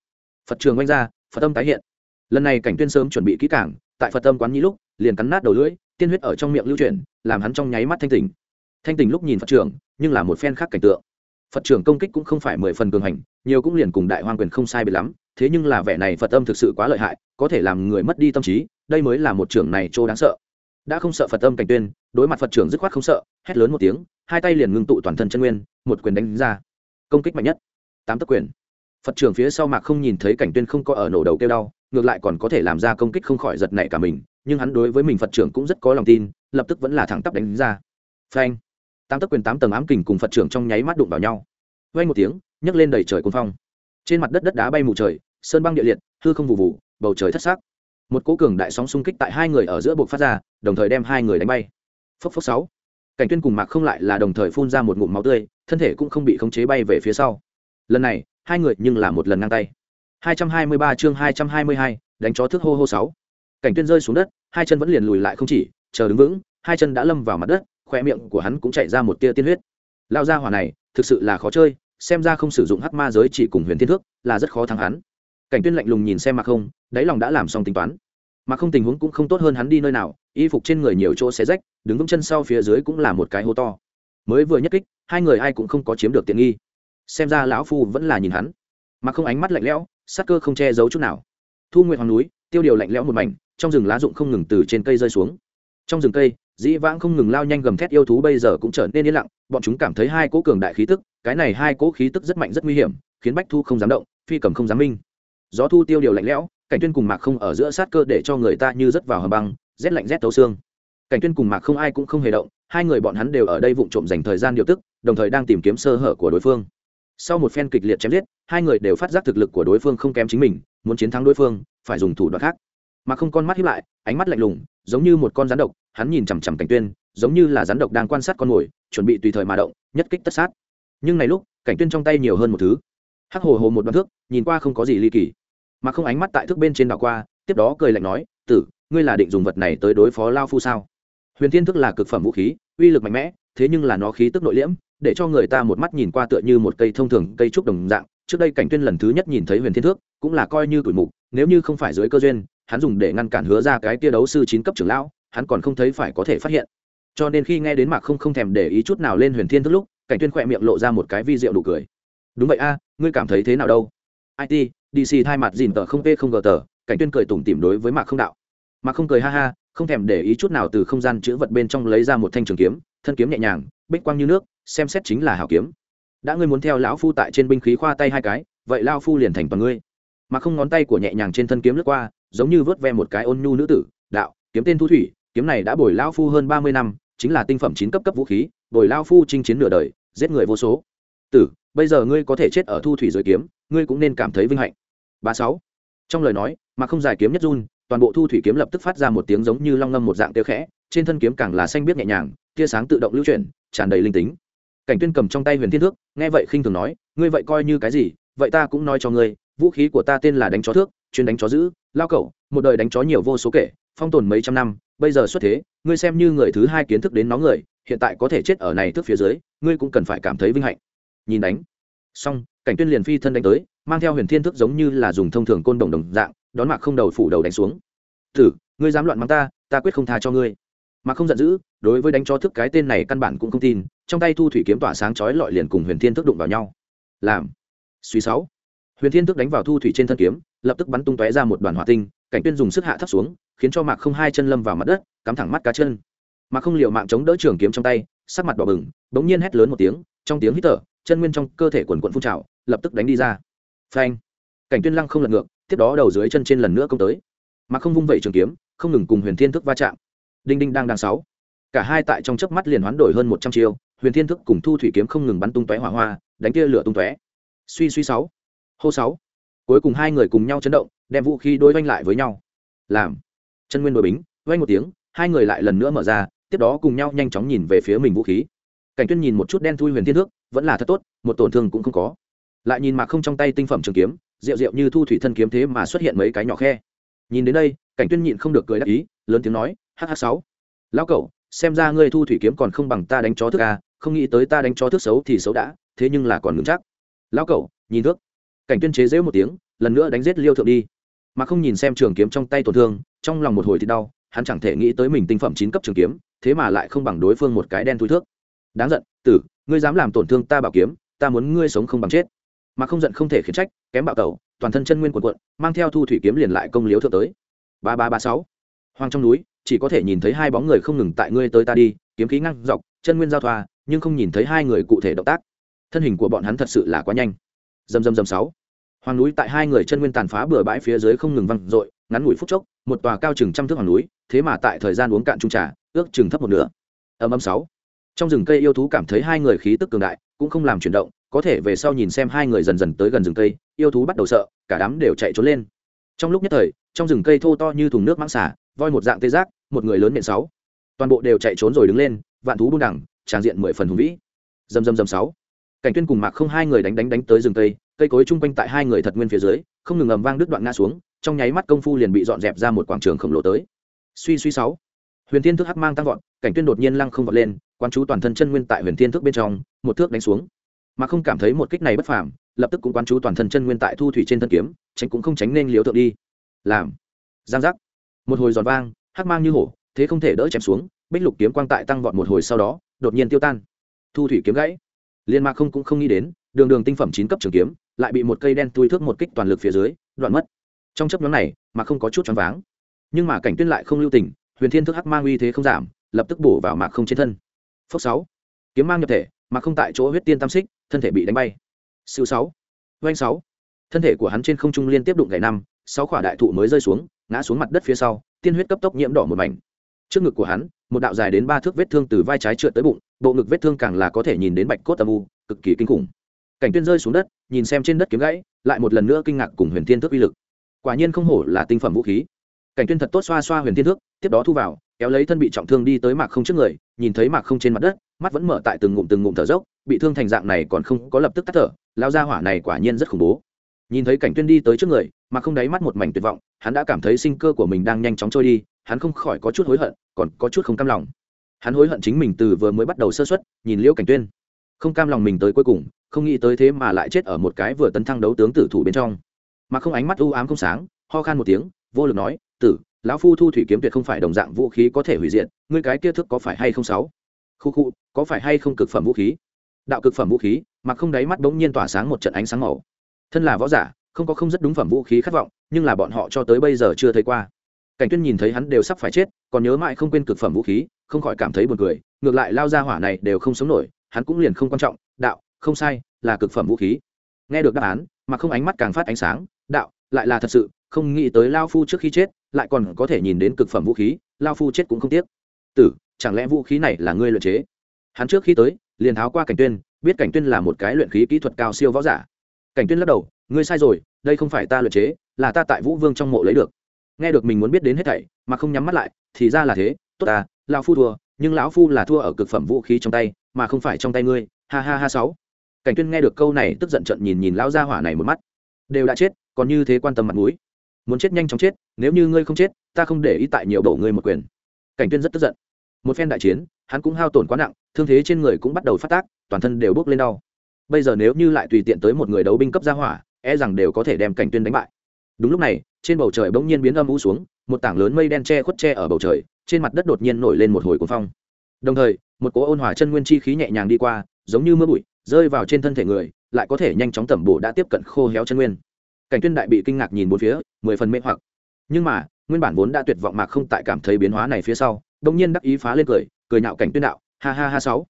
Phật trường oanh ra, phật tâm tái hiện. Lần này cảnh tuyên sớm chuẩn bị kỹ cảng tại phật tâm quán nhĩ lúc, liền cắn nát đầu lưỡi, tiên huyết ở trong miệng lưu chuyển, làm hắn trong nháy mắt thanh tỉnh. Thanh tỉnh lúc nhìn phật trưởng, nhưng là một phen khác cảnh tượng. Phật trưởng công kích cũng không phải mười phần cường hành, nhiều cũng liền cùng đại hoang quyền không sai biệt lắm thế nhưng là vẻ này phật tâm thực sự quá lợi hại, có thể làm người mất đi tâm trí, đây mới là một trưởng này chỗ đáng sợ. Đã không sợ phật tâm cảnh tuyên, đối mặt phật trưởng dứt khoát không sợ, hét lớn một tiếng, hai tay liền ngưng tụ toàn thân chân nguyên, một quyền đánh ra. Công kích mạnh nhất. Tám tấc quyền. Phật trưởng phía sau mạc không nhìn thấy cảnh tuyên không có ở nổ đầu kêu đau, ngược lại còn có thể làm ra công kích không khỏi giật nảy cả mình, nhưng hắn đối với mình phật trưởng cũng rất có lòng tin, lập tức vẫn là thẳng tắp đánh ra. Phanh. Tám tấc quyền tám tầng ám kình cùng phật trưởng trong nháy mắt đụng vào nhau. Vang một tiếng, nhấc lên đầy trời cuồng phong. Trên mặt đất đất đá bay mù trời sơn băng địa liệt hư không vụ vụ bầu trời thất sắc. một cố cường đại sóng xung kích tại hai người ở giữa buộc phát ra đồng thời đem hai người đánh bay. Phốc phốc sáu. Cảnh tuyên cùng mạc không lại là đồng thời phun ra một ngụm máu tươi thân thể cũng không bị khống chế bay về phía sau. Lần này hai người nhưng là một lần ngang tay. 223 chương 222, đánh chó thước hô hô sáu. Cảnh tuyên rơi xuống đất hai chân vẫn liền lùi lại không chỉ chờ đứng vững hai chân đã lâm vào mặt đất khoe miệng của hắn cũng chạy ra một tia tiên huyết. Lao ra hỏa này thực sự là khó chơi xem ra không sử dụng hắc ma giới chỉ cùng huyền thiên thước là rất khó thắng hắn cảnh tuyên lạnh lùng nhìn xem mặc không, đáy lòng đã làm xong tính toán. Mà không tình huống cũng không tốt hơn hắn đi nơi nào, y phục trên người nhiều chỗ xé rách, đứng vững chân sau phía dưới cũng là một cái hố to. Mới vừa nhất kích, hai người ai cũng không có chiếm được tiện nghi. Xem ra lão phu vẫn là nhìn hắn. Mà không ánh mắt lạnh lẽo, sắc cơ không che giấu chút nào. Thu nguyện hoàng núi, tiêu điều lạnh lẽo một mảnh, trong rừng lá rụng không ngừng từ trên cây rơi xuống. Trong rừng cây, dĩ vãng không ngừng lao nhanh gầm thét yêu thú bây giờ cũng trở nên yên lặng, bọn chúng cảm thấy hai cỗ cường đại khí tức, cái này hai cỗ khí tức rất mạnh rất nguy hiểm, khiến bách thu không dám động, phi cầm không dám minh gió thu tiêu điều lạnh lẽo, cảnh tuyên cùng mạc không ở giữa sát cơ để cho người ta như rất vào hầm băng, rét lạnh rét tấu xương. Cảnh tuyên cùng mạc không ai cũng không hề động, hai người bọn hắn đều ở đây vụng trộm dành thời gian điều tức, đồng thời đang tìm kiếm sơ hở của đối phương. Sau một phen kịch liệt chém giết, hai người đều phát giác thực lực của đối phương không kém chính mình, muốn chiến thắng đối phương, phải dùng thủ đoạn khác. Mà không con mắt hiếp lại, ánh mắt lạnh lùng, giống như một con rắn độc, hắn nhìn chằm chằm cảnh tuyên, giống như là rắn độc đang quan sát con mồi, chuẩn bị tùy thời mà động, nhất kích tất sát. Nhưng này lúc, cảnh tuyên trong tay nhiều hơn một thứ hắc hồ hồ một đoạn thước, nhìn qua không có gì ly kỳ. Mà không ánh mắt tại thước bên trên đảo qua, tiếp đó cười lạnh nói, tử, ngươi là định dùng vật này tới đối phó lao phu sao? Huyền thiên thức là cực phẩm vũ khí, uy lực mạnh mẽ, thế nhưng là nó khí tức nội liễm, để cho người ta một mắt nhìn qua tựa như một cây thông thường cây trúc đồng dạng. Trước đây cảnh tuyên lần thứ nhất nhìn thấy huyền thiên thước cũng là coi như tuổi mục, nếu như không phải dưới cơ duyên, hắn dùng để ngăn cản hứa ra cái tia đấu sư chín cấp trưởng lão, hắn còn không thấy phải có thể phát hiện. Cho nên khi nghe đến mạc không không thèm để ý chút nào lên huyền thiên thức lúc, cảnh tuyên khỏe miệng lộ ra một cái vi diệu đủ cười đúng vậy a, ngươi cảm thấy thế nào đâu? It dc thay mặt dìn tờ không p không gờ tờ, cảnh tuyên cười tủm tỉm đối với mạc không đạo. Mạc không cười ha ha, không thèm để ý chút nào từ không gian chữ vật bên trong lấy ra một thanh trường kiếm, thân kiếm nhẹ nhàng, bích quang như nước, xem xét chính là hảo kiếm. Đã ngươi muốn theo lão phu tại trên binh khí khoa tay hai cái, vậy lao phu liền thành toàn ngươi. Mà không ngón tay của nhẹ nhàng trên thân kiếm lướt qua, giống như vớt ve một cái ôn nhu nữ tử, đạo, kiếm tên thu thủy, kiếm này đã bồi lao phu hơn ba mươi năm, chính là tinh phẩm chín cấp cấp vũ khí, bồi lao phu chinh chiến nửa đời, giết người vô số. Tử bây giờ ngươi có thể chết ở thu thủy dưới kiếm, ngươi cũng nên cảm thấy vinh hạnh. Ba sáu. Trong lời nói, mà không giải kiếm nhất run, toàn bộ thu thủy kiếm lập tức phát ra một tiếng giống như long ngâm một dạng tiêu khẽ, trên thân kiếm càng là xanh biết nhẹ nhàng, tia sáng tự động lưu chuyển, tràn đầy linh tính. Cảnh tuyên cầm trong tay huyền thiên thước, nghe vậy khinh thường nói, ngươi vậy coi như cái gì, vậy ta cũng nói cho ngươi, vũ khí của ta tên là đánh chó thước, chuyên đánh chó giữ lao cẩu, một đời đánh chó nhiều vô số kể, phong tồn mấy trăm năm, bây giờ xuất thế, ngươi xem như người thứ hai kiến thức đến nó người, hiện tại có thể chết ở này thước phía dưới, ngươi cũng cần phải cảm thấy vinh hạnh nhìn đánh. Xong, cảnh tuyên liền phi thân đánh tới, mang theo huyền thiên thức giống như là dùng thông thường côn đồng đồng dạng, đón mạc không đầu phủ đầu đánh xuống. Thử, ngươi dám loạn mắng ta ta quyết không tha cho ngươi. Mà không giận dữ, đối với đánh cho thức cái tên này căn bản cũng không tin, trong tay thu thủy kiếm tỏa sáng chói lọi liền cùng huyền thiên thức đụng vào nhau. Làm. Suy sáu. Huyền thiên thức đánh vào thu thủy trên thân kiếm, lập tức bắn tung tóe ra một đoàn hỏa tinh, cảnh tuyên dùng sức hạ thấp xuống, khiến cho mạc không hai chân lâm vào mặt đất, cắm thẳng mắt cá chân. Mạc không liệu mạng chống đỡ trường kiếm trong tay, sắc mặt đỏ bừng, bỗng nhiên hét lớn một tiếng, trong tiếng hít thở chân nguyên trong cơ thể quần quận phun trào, lập tức đánh đi ra. Phanh. Cảnh tuyên lăng không lật ngược, tiếp đó đầu dưới chân trên lần nữa công tới. Mà không vung vẩy trường kiếm, không ngừng cùng huyền thiên thức va chạm. Đinh đinh đang đang sáu. Cả hai tại trong chớp mắt liền hoán đổi hơn một trăm chiêu, huyền thiên thức cùng thu thủy kiếm không ngừng bắn tung tóe hỏa hoa, đánh tia lửa tung tóe. Suy suy sáu. Hô sáu. Cuối cùng hai người cùng nhau chấn động, đem vũ khí đối oanh lại với nhau. Làm. Chân nguyên đội bính vay một tiếng, hai người lại lần nữa mở ra, tiếp đó cùng nhau nhanh chóng nhìn về phía mình vũ khí cảnh tuyên nhìn một chút đen thui huyền thiên thước, vẫn là thật tốt, một tổn thương cũng không có. Lại nhìn mạc không trong tay tinh phẩm trường kiếm, rượu rượu như thu thủy thân kiếm thế mà xuất hiện mấy cái nhỏ khe. Nhìn đến đây, cảnh tuyên nhịn không được cười đắc ý, lớn tiếng nói hh sáu. Lão cậu, xem ra ngươi thu thủy kiếm còn không bằng ta đánh chó thức à không nghĩ tới ta đánh chó thức xấu thì xấu đã, thế nhưng là còn ngừng chắc. Lão cậu, nhìn thước. Cảnh tuyên chế dễu một tiếng, lần nữa đánh giết liêu thượng đi. Mà không nhìn xem trường kiếm trong tay tổn thương, trong lòng một hồi thì đau, hắn chẳng thể nghĩ tới mình tinh phẩm chín cấp trường kiếm, thế mà lại không bằng đối phương một cái đen thui thước đáng giận, tử, ngươi dám làm tổn thương ta bảo kiếm, ta muốn ngươi sống không bằng chết. Mà không giận không thể khiển trách, kém bạo tẩu, toàn thân chân nguyên quần quận mang theo thu thủy kiếm liền lại công liếu thượng tới. Ba ba ba sáu. Hoang trong núi, chỉ có thể nhìn thấy hai bóng người không ngừng tại ngươi tới ta đi, kiếm khí ngăn dọc, chân nguyên giao thoa, nhưng không nhìn thấy hai người cụ thể động tác. Thân hình của bọn hắn thật sự là quá nhanh. Dầm dầm dầm sáu. Hoàng núi tại hai người chân nguyên tàn phá bừa bãi phía dưới không ngừng văng dội, ngắn ngủi phút chốc, một tòa cao chừng trăm thước hoàng núi, thế mà tại thời gian uống cạn trung trà, ước chừng thấp một nửa. Âm âm sáu trong rừng cây yêu thú cảm thấy hai người khí tức cường đại, cũng không làm chuyển động, có thể về sau nhìn xem hai người dần dần tới gần rừng cây, yêu thú bắt đầu sợ, cả đám đều chạy trốn lên. Trong lúc nhất thời, trong rừng cây thô to như thùng nước mãng xả voi một dạng tê giác, một người lớn miệng sáu. Toàn bộ đều chạy trốn rồi đứng lên, vạn thú buông đẳng tràng diện mười phần hùng vĩ. Dầm dầm dầm sáu. Cảnh tuyên cùng mạc không hai người đánh đánh đánh tới rừng cây cây cối chung quanh tại hai người thật nguyên phía dưới, không ngừng ầm vang đứt đoạn ngã xuống, trong nháy mắt công phu liền bị dọn dẹp ra một quảng trường khổng lồ tới. Suy suy sáu. Huyền thiên thức hắc mang tăng vọt, cảnh tuyên đột nhiên lăng không vọt lên quan chú toàn thân chân nguyên tại huyền thiên thước bên trong, một thước đánh xuống. Mà không cảm thấy một kích này bất phàm, lập tức cũng quan chú toàn thân chân nguyên tại thu thủy trên thân kiếm, tránh cũng không tránh nên liếu thượng đi. Làm. Giang giác. Một hồi giòn vang, hắc mang như hổ, thế không thể đỡ chém xuống, bích lục kiếm quang tại tăng vọt một hồi sau đó, đột nhiên tiêu tan. Thu thủy kiếm gãy. Liên mạc không cũng không nghĩ đến, đường đường tinh phẩm chín cấp trường kiếm, lại bị một cây đen tui thước một kích toàn lực phía dưới, đoạn mất. Trong chấp nhóm này, mà không có chút choáng váng. Nhưng mà cảnh tuyên lại không lưu tình, huyền thiên thức hắc mang uy thế không giảm, lập tức bổ vào mạc không trên thân phốc sáu. Kiếm mang nhập thể, mà không tại chỗ huyết tiên tam xích, thân thể bị đánh bay. Siêu sáu. Doanh sáu. Thân thể của hắn trên không trung liên tiếp đụng gãy năm, sáu quả đại thụ mới rơi xuống, ngã xuống mặt đất phía sau, tiên huyết cấp tốc nhiễm đỏ một mảnh. Trước ngực của hắn, một đạo dài đến ba thước vết thương từ vai trái trượt tới bụng, bộ ngực vết thương càng là có thể nhìn đến bạch cốt âm u, cực kỳ kinh khủng. Cảnh tuyên rơi xuống đất, nhìn xem trên đất kiếm gãy, lại một lần nữa kinh ngạc cùng huyền thiên thước uy lực. Quả nhiên không hổ là tinh phẩm vũ khí. Cảnh tuyên thật tốt xoa xoa huyền thiên thước, tiếp đó thu vào kéo lấy thân bị trọng thương đi tới mạc không trước người, nhìn thấy mạc không trên mặt đất, mắt vẫn mở tại từng ngụm từng ngụm thở dốc, bị thương thành dạng này còn không có lập tức tắt thở, lao ra hỏa này quả nhiên rất khủng bố. Nhìn thấy cảnh tuyên đi tới trước người mà không đáy mắt một mảnh tuyệt vọng, hắn đã cảm thấy sinh cơ của mình đang nhanh chóng trôi đi, hắn không khỏi có chút hối hận, còn có chút không cam lòng. Hắn hối hận chính mình từ vừa mới bắt đầu sơ xuất nhìn liễu cảnh tuyên. Không cam lòng mình tới cuối cùng, không nghĩ tới thế mà lại chết ở một cái vừa tấn thăng đấu tướng tử thủ bên trong. Mà không ánh mắt u ám không sáng, ho khan một tiếng, vô lực nói, tử lão phu thu thủy kiếm tuyệt không phải đồng dạng vũ khí có thể hủy diệt, ngươi cái kia thức có phải hay không sáu? Khu khu, có phải hay không cực phẩm vũ khí? Đạo cực phẩm vũ khí, mà không đáy mắt bỗng nhiên tỏa sáng một trận ánh sáng màu. Thân là võ giả, không có không rất đúng phẩm vũ khí khát vọng, nhưng là bọn họ cho tới bây giờ chưa thấy qua. Cảnh tuyên nhìn thấy hắn đều sắp phải chết, còn nhớ mãi không quên cực phẩm vũ khí, không khỏi cảm thấy buồn cười, ngược lại lao ra hỏa này đều không sống nổi, hắn cũng liền không quan trọng, đạo, không sai, là cực phẩm vũ khí. Nghe được đáp án, mà không ánh mắt càng phát ánh sáng, đạo, lại là thật sự, không nghĩ tới lao phu trước khi chết lại còn có thể nhìn đến cực phẩm vũ khí, lao phu chết cũng không tiếc. Tử, chẳng lẽ vũ khí này là ngươi luyện chế? Hắn trước khi tới, liền tháo qua cảnh tuyên, biết cảnh tuyên là một cái luyện khí kỹ thuật cao siêu võ giả. Cảnh tuyên lắc đầu, ngươi sai rồi, đây không phải ta luyện chế, là ta tại vũ vương trong mộ lấy được. Nghe được mình muốn biết đến hết thảy, mà không nhắm mắt lại, thì ra là thế, tốt à lão phu thua, nhưng lão phu là thua ở cực phẩm vũ khí trong tay, mà không phải trong tay ngươi, ha ha ha sáu. Cảnh tuyên nghe được câu này, tức giận trận nhìn nhìn lão gia hỏa này một mắt. Đều đã chết, còn như thế quan tâm mặt mũi muốn chết nhanh chóng chết, nếu như ngươi không chết, ta không để ý tại nhiều đổ ngươi một quyền. Cảnh tuyên rất tức giận. Một phen đại chiến, hắn cũng hao tổn quá nặng, thương thế trên người cũng bắt đầu phát tác, toàn thân đều bước lên đau. Bây giờ nếu như lại tùy tiện tới một người đấu binh cấp gia hỏa e rằng đều có thể đem cảnh tuyên đánh bại. Đúng lúc này, trên bầu trời bỗng nhiên biến âm u xuống, một tảng lớn mây đen che khuất che ở bầu trời, trên mặt đất đột nhiên nổi lên một hồi cuồng phong. Đồng thời, một cỗ ôn hòa chân nguyên chi khí nhẹ nhàng đi qua, giống như mưa bụi, rơi vào trên thân thể người, lại có thể nhanh chóng tẩm bổ đã tiếp cận khô héo chân nguyên cảnh tuyên đại bị kinh ngạc nhìn bốn phía, mười phần mê hoặc. Nhưng mà, nguyên bản vốn đã tuyệt vọng mạc không tại cảm thấy biến hóa này phía sau đông nhiên đắc ý phá lên cười cười nhạo cảnh tuyên đạo, ha ha ha sáu.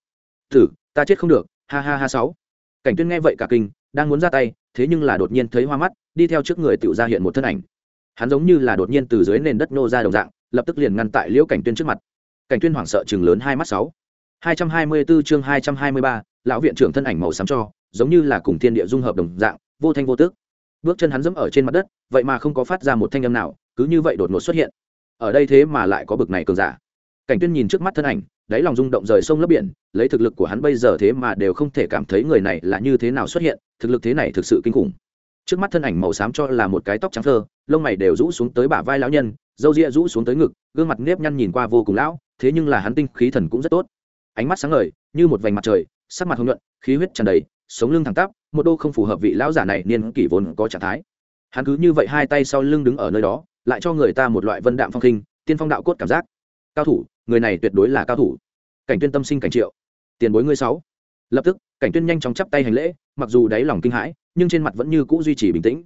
Thử, ta chết không được, ha ha ha sáu. Cảnh tuyên nghe vậy cả kinh, đang muốn ra tay, thế nhưng là đột nhiên thấy hoa mắt, đi theo trước người Tiểu ra hiện một thân ảnh. Hắn giống như là đột nhiên từ dưới nền đất nô ra đồng dạng, lập tức liền ngăn tại liễu cảnh tuyên trước mặt. Cảnh tuyên hoảng sợ chừng lớn hai mắt sáu. hai trăm hai mươi 224 chương hai trăm hai mươi ba, lão viện trưởng thân ảnh màu xám cho, giống như là cùng thiên địa dung hợp đồng dạng, vô thanh vô tức bước chân hắn dẫm ở trên mặt đất, vậy mà không có phát ra một thanh âm nào, cứ như vậy đột ngột xuất hiện. Ở đây thế mà lại có bực này cường giả. Cảnh tuyên nhìn trước mắt thân ảnh, đáy lòng rung động rời sông lấp biển, lấy thực lực của hắn bây giờ thế mà đều không thể cảm thấy người này là như thế nào xuất hiện, thực lực thế này thực sự kinh khủng. Trước mắt thân ảnh màu xám cho là một cái tóc trắng thơ, lông mày đều rũ xuống tới bả vai lão nhân, râu ria rũ xuống tới ngực, gương mặt nếp nhăn nhìn qua vô cùng lão, thế nhưng là hắn tinh khí thần cũng rất tốt. Ánh mắt sáng ngời, như một vành mặt trời, sắc mặt hồng nhuận, khí huyết tràn đầy sống lưng thẳng tắp, một đô không phù hợp vị lão giả này niên kỷ vốn có trạng thái. Hắn cứ như vậy hai tay sau lưng đứng ở nơi đó, lại cho người ta một loại vân đạm phong khinh, tiên phong đạo cốt cảm giác. Cao thủ, người này tuyệt đối là cao thủ. Cảnh tuyên tâm sinh cảnh triệu. Tiền bối ngươi sáu. Lập tức, cảnh tuyên nhanh chóng chắp tay hành lễ, mặc dù đáy lòng kinh hãi, nhưng trên mặt vẫn như cũ duy trì bình tĩnh.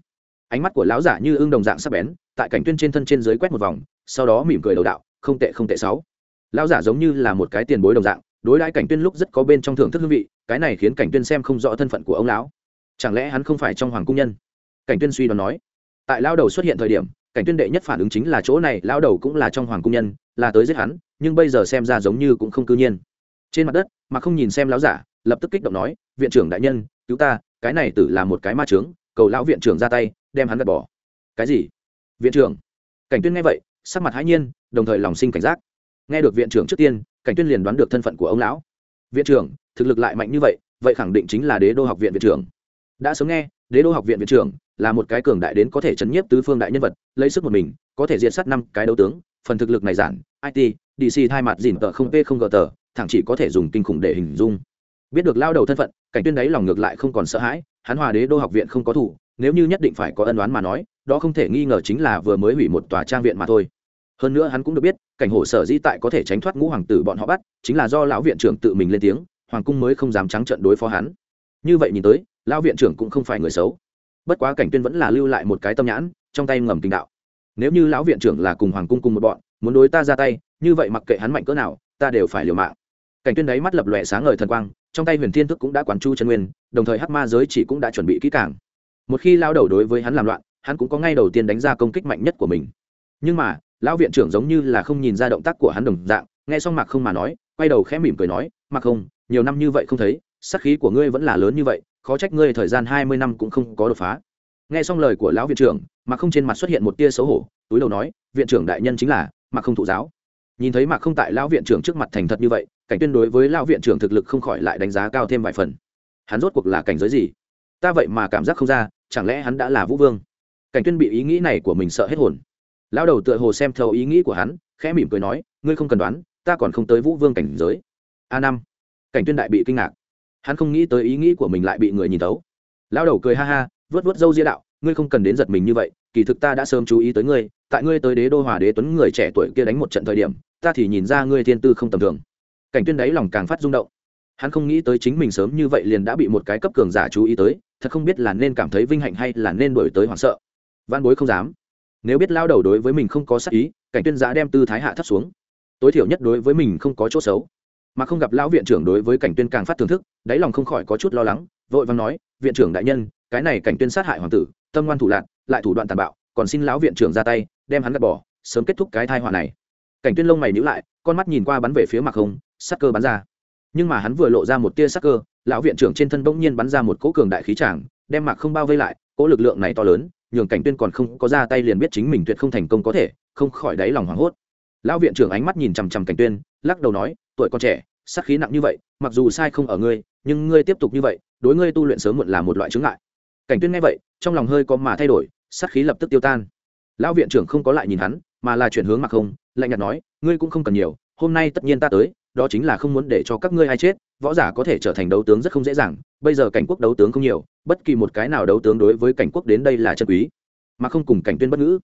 Ánh mắt của lão giả như ương đồng dạng sắc bén, tại cảnh tuyên trên thân trên dưới quét một vòng, sau đó mỉm cười đầu đạo, không tệ không tệ sáu. Lão giả giống như là một cái tiền bối đồng dạng đối đãi cảnh tuyên lúc rất có bên trong thưởng thức hương vị, cái này khiến cảnh tuyên xem không rõ thân phận của ông lão. Chẳng lẽ hắn không phải trong hoàng cung nhân? Cảnh tuyên suy đoán nói. Tại lão đầu xuất hiện thời điểm, cảnh tuyên đệ nhất phản ứng chính là chỗ này, lão đầu cũng là trong hoàng cung nhân, là tới giết hắn, nhưng bây giờ xem ra giống như cũng không cư nhiên. Trên mặt đất, mà không nhìn xem lão giả, lập tức kích động nói, viện trưởng đại nhân, cứu ta, cái này tử là một cái ma trướng cầu lão viện trưởng ra tay, đem hắn gạt bỏ. Cái gì? Viện trưởng. Cảnh tuyên nghe vậy, sắc mặt hãi nhiên, đồng thời lòng sinh cảnh giác. Nghe được viện trưởng trước tiên cảnh tuyên liền đoán được thân phận của ông lão. Viện trưởng, thực lực lại mạnh như vậy vậy khẳng định chính là đế đô học viện viện trưởng. Đã sớm nghe, đế đô học viện viện trưởng là một cái cường đại đến có thể chấn nhiếp tứ phương đại nhân vật, lấy sức một mình, có thể diệt sát năm cái đấu tướng. Phần thực lực này giản it dc hai mặt dìn tờ không p không gờ tờ thẳng chỉ có thể dùng kinh khủng để hình dung. Biết được lao đầu thân phận, cảnh tuyên đấy lòng ngược lại không còn sợ hãi, hắn hòa đế đô học viện không có thủ, nếu như nhất định phải có ân đoán mà nói, đó không thể nghi ngờ chính là vừa mới hủy một tòa trang viện mà thôi hơn nữa hắn cũng được biết, cảnh hổ sở di tại có thể tránh thoát ngũ hoàng tử bọn họ bắt, chính là do lão viện trưởng tự mình lên tiếng, hoàng cung mới không dám trắng trận đối phó hắn. Như vậy nhìn tới, lão viện trưởng cũng không phải người xấu. Bất quá cảnh tuyên vẫn là lưu lại một cái tâm nhãn, trong tay ngầm kinh đạo. Nếu như lão viện trưởng là cùng hoàng cung cùng một bọn, muốn đối ta ra tay, như vậy mặc kệ hắn mạnh cỡ nào, ta đều phải liều mạng. Cảnh tuyên đấy mắt lập lòe sáng ngời thần quang, trong tay huyền thiên thức cũng đã quán chu chân nguyên, đồng thời hắc ma giới chỉ cũng đã chuẩn bị kỹ càng. Một khi lao đầu đối với hắn làm loạn, hắn cũng có ngay đầu tiên đánh ra công kích mạnh nhất của mình. Nhưng mà lão viện trưởng giống như là không nhìn ra động tác của hắn đồng dạng, nghe xong mạc không mà nói, quay đầu khẽ mỉm cười nói, mạc không, nhiều năm như vậy không thấy sắc khí của ngươi vẫn là lớn như vậy, khó trách ngươi thời gian hai mươi năm cũng không có đột phá. Nghe xong lời của lão viện trưởng, mạc không trên mặt xuất hiện một tia xấu hổ, túi đầu nói, viện trưởng đại nhân chính là mạc không thụ giáo. Nhìn thấy mạc không tại lão viện trưởng trước mặt thành thật như vậy, cảnh tuyên đối với lão viện trưởng thực lực không khỏi lại đánh giá cao thêm vài phần. Hắn rốt cuộc là cảnh giới gì? Ta vậy mà cảm giác không ra, chẳng lẽ hắn đã là vũ vương? Cảnh tuyên bị ý nghĩ này của mình sợ hết hồn lão đầu tựa hồ xem thấu ý nghĩ của hắn, khẽ mỉm cười nói, ngươi không cần đoán, ta còn không tới vũ vương cảnh giới. A năm. Cảnh tuyên đại bị kinh ngạc. Hắn không nghĩ tới ý nghĩ của mình lại bị người nhìn thấu. Lão đầu cười ha ha, vớt vớt dâu ria đạo, ngươi không cần đến giật mình như vậy, kỳ thực ta đã sớm chú ý tới ngươi, tại ngươi tới đế đô hòa đế tuấn người trẻ tuổi kia đánh một trận thời điểm, ta thì nhìn ra ngươi thiên tư không tầm thường. Cảnh tuyên đáy lòng càng phát rung động. Hắn không nghĩ tới chính mình sớm như vậy liền đã bị một cái cấp cường giả chú ý tới, thật không biết là nên cảm thấy vinh hạnh hay là nên đổi tới hoảng sợ. Văn bối không dám nếu biết lao đầu đối với mình không có sắc ý, cảnh tuyên giã đem tư thái hạ thấp xuống. Tối thiểu nhất đối với mình không có chỗ xấu. Mà không gặp lão viện trưởng đối với cảnh tuyên càng phát thưởng thức, đáy lòng không khỏi có chút lo lắng, vội vàng nói, viện trưởng đại nhân, cái này cảnh tuyên sát hại hoàng tử, tâm ngoan thủ lạc, lại thủ đoạn tàn bạo, còn xin lão viện trưởng ra tay, đem hắn gạt bỏ, sớm kết thúc cái thai họa này. Cảnh tuyên lông mày nhíu lại, con mắt nhìn qua bắn về phía mặt không, sắc cơ bắn ra. Nhưng mà hắn vừa lộ ra một tia sắc cơ, lão viện trưởng trên thân bỗng nhiên bắn ra một cỗ cường đại khí tràng, đem mạc không bao vây lại, cỗ lực lượng này to lớn nhường cảnh tuyên còn không có ra tay liền biết chính mình tuyệt không thành công có thể, không khỏi đáy lòng hoảng hốt. Lão viện trưởng ánh mắt nhìn chằm chằm cảnh tuyên, lắc đầu nói, tuổi con trẻ, sát khí nặng như vậy, mặc dù sai không ở ngươi, nhưng ngươi tiếp tục như vậy, đối ngươi tu luyện sớm muộn là một loại chứng ngại. Cảnh tuyên nghe vậy, trong lòng hơi có mà thay đổi, sát khí lập tức tiêu tan. Lão viện trưởng không có lại nhìn hắn, mà là chuyển hướng mặc không, lạnh nhạt nói, ngươi cũng không cần nhiều, hôm nay tất nhiên ta tới đó chính là không muốn để cho các ngươi ai chết, võ giả có thể trở thành đấu tướng rất không dễ dàng, bây giờ cảnh quốc đấu tướng không nhiều, bất kỳ một cái nào đấu tướng đối với cảnh quốc đến đây là chân quý, mà không cùng cảnh tuyên bất ngữ.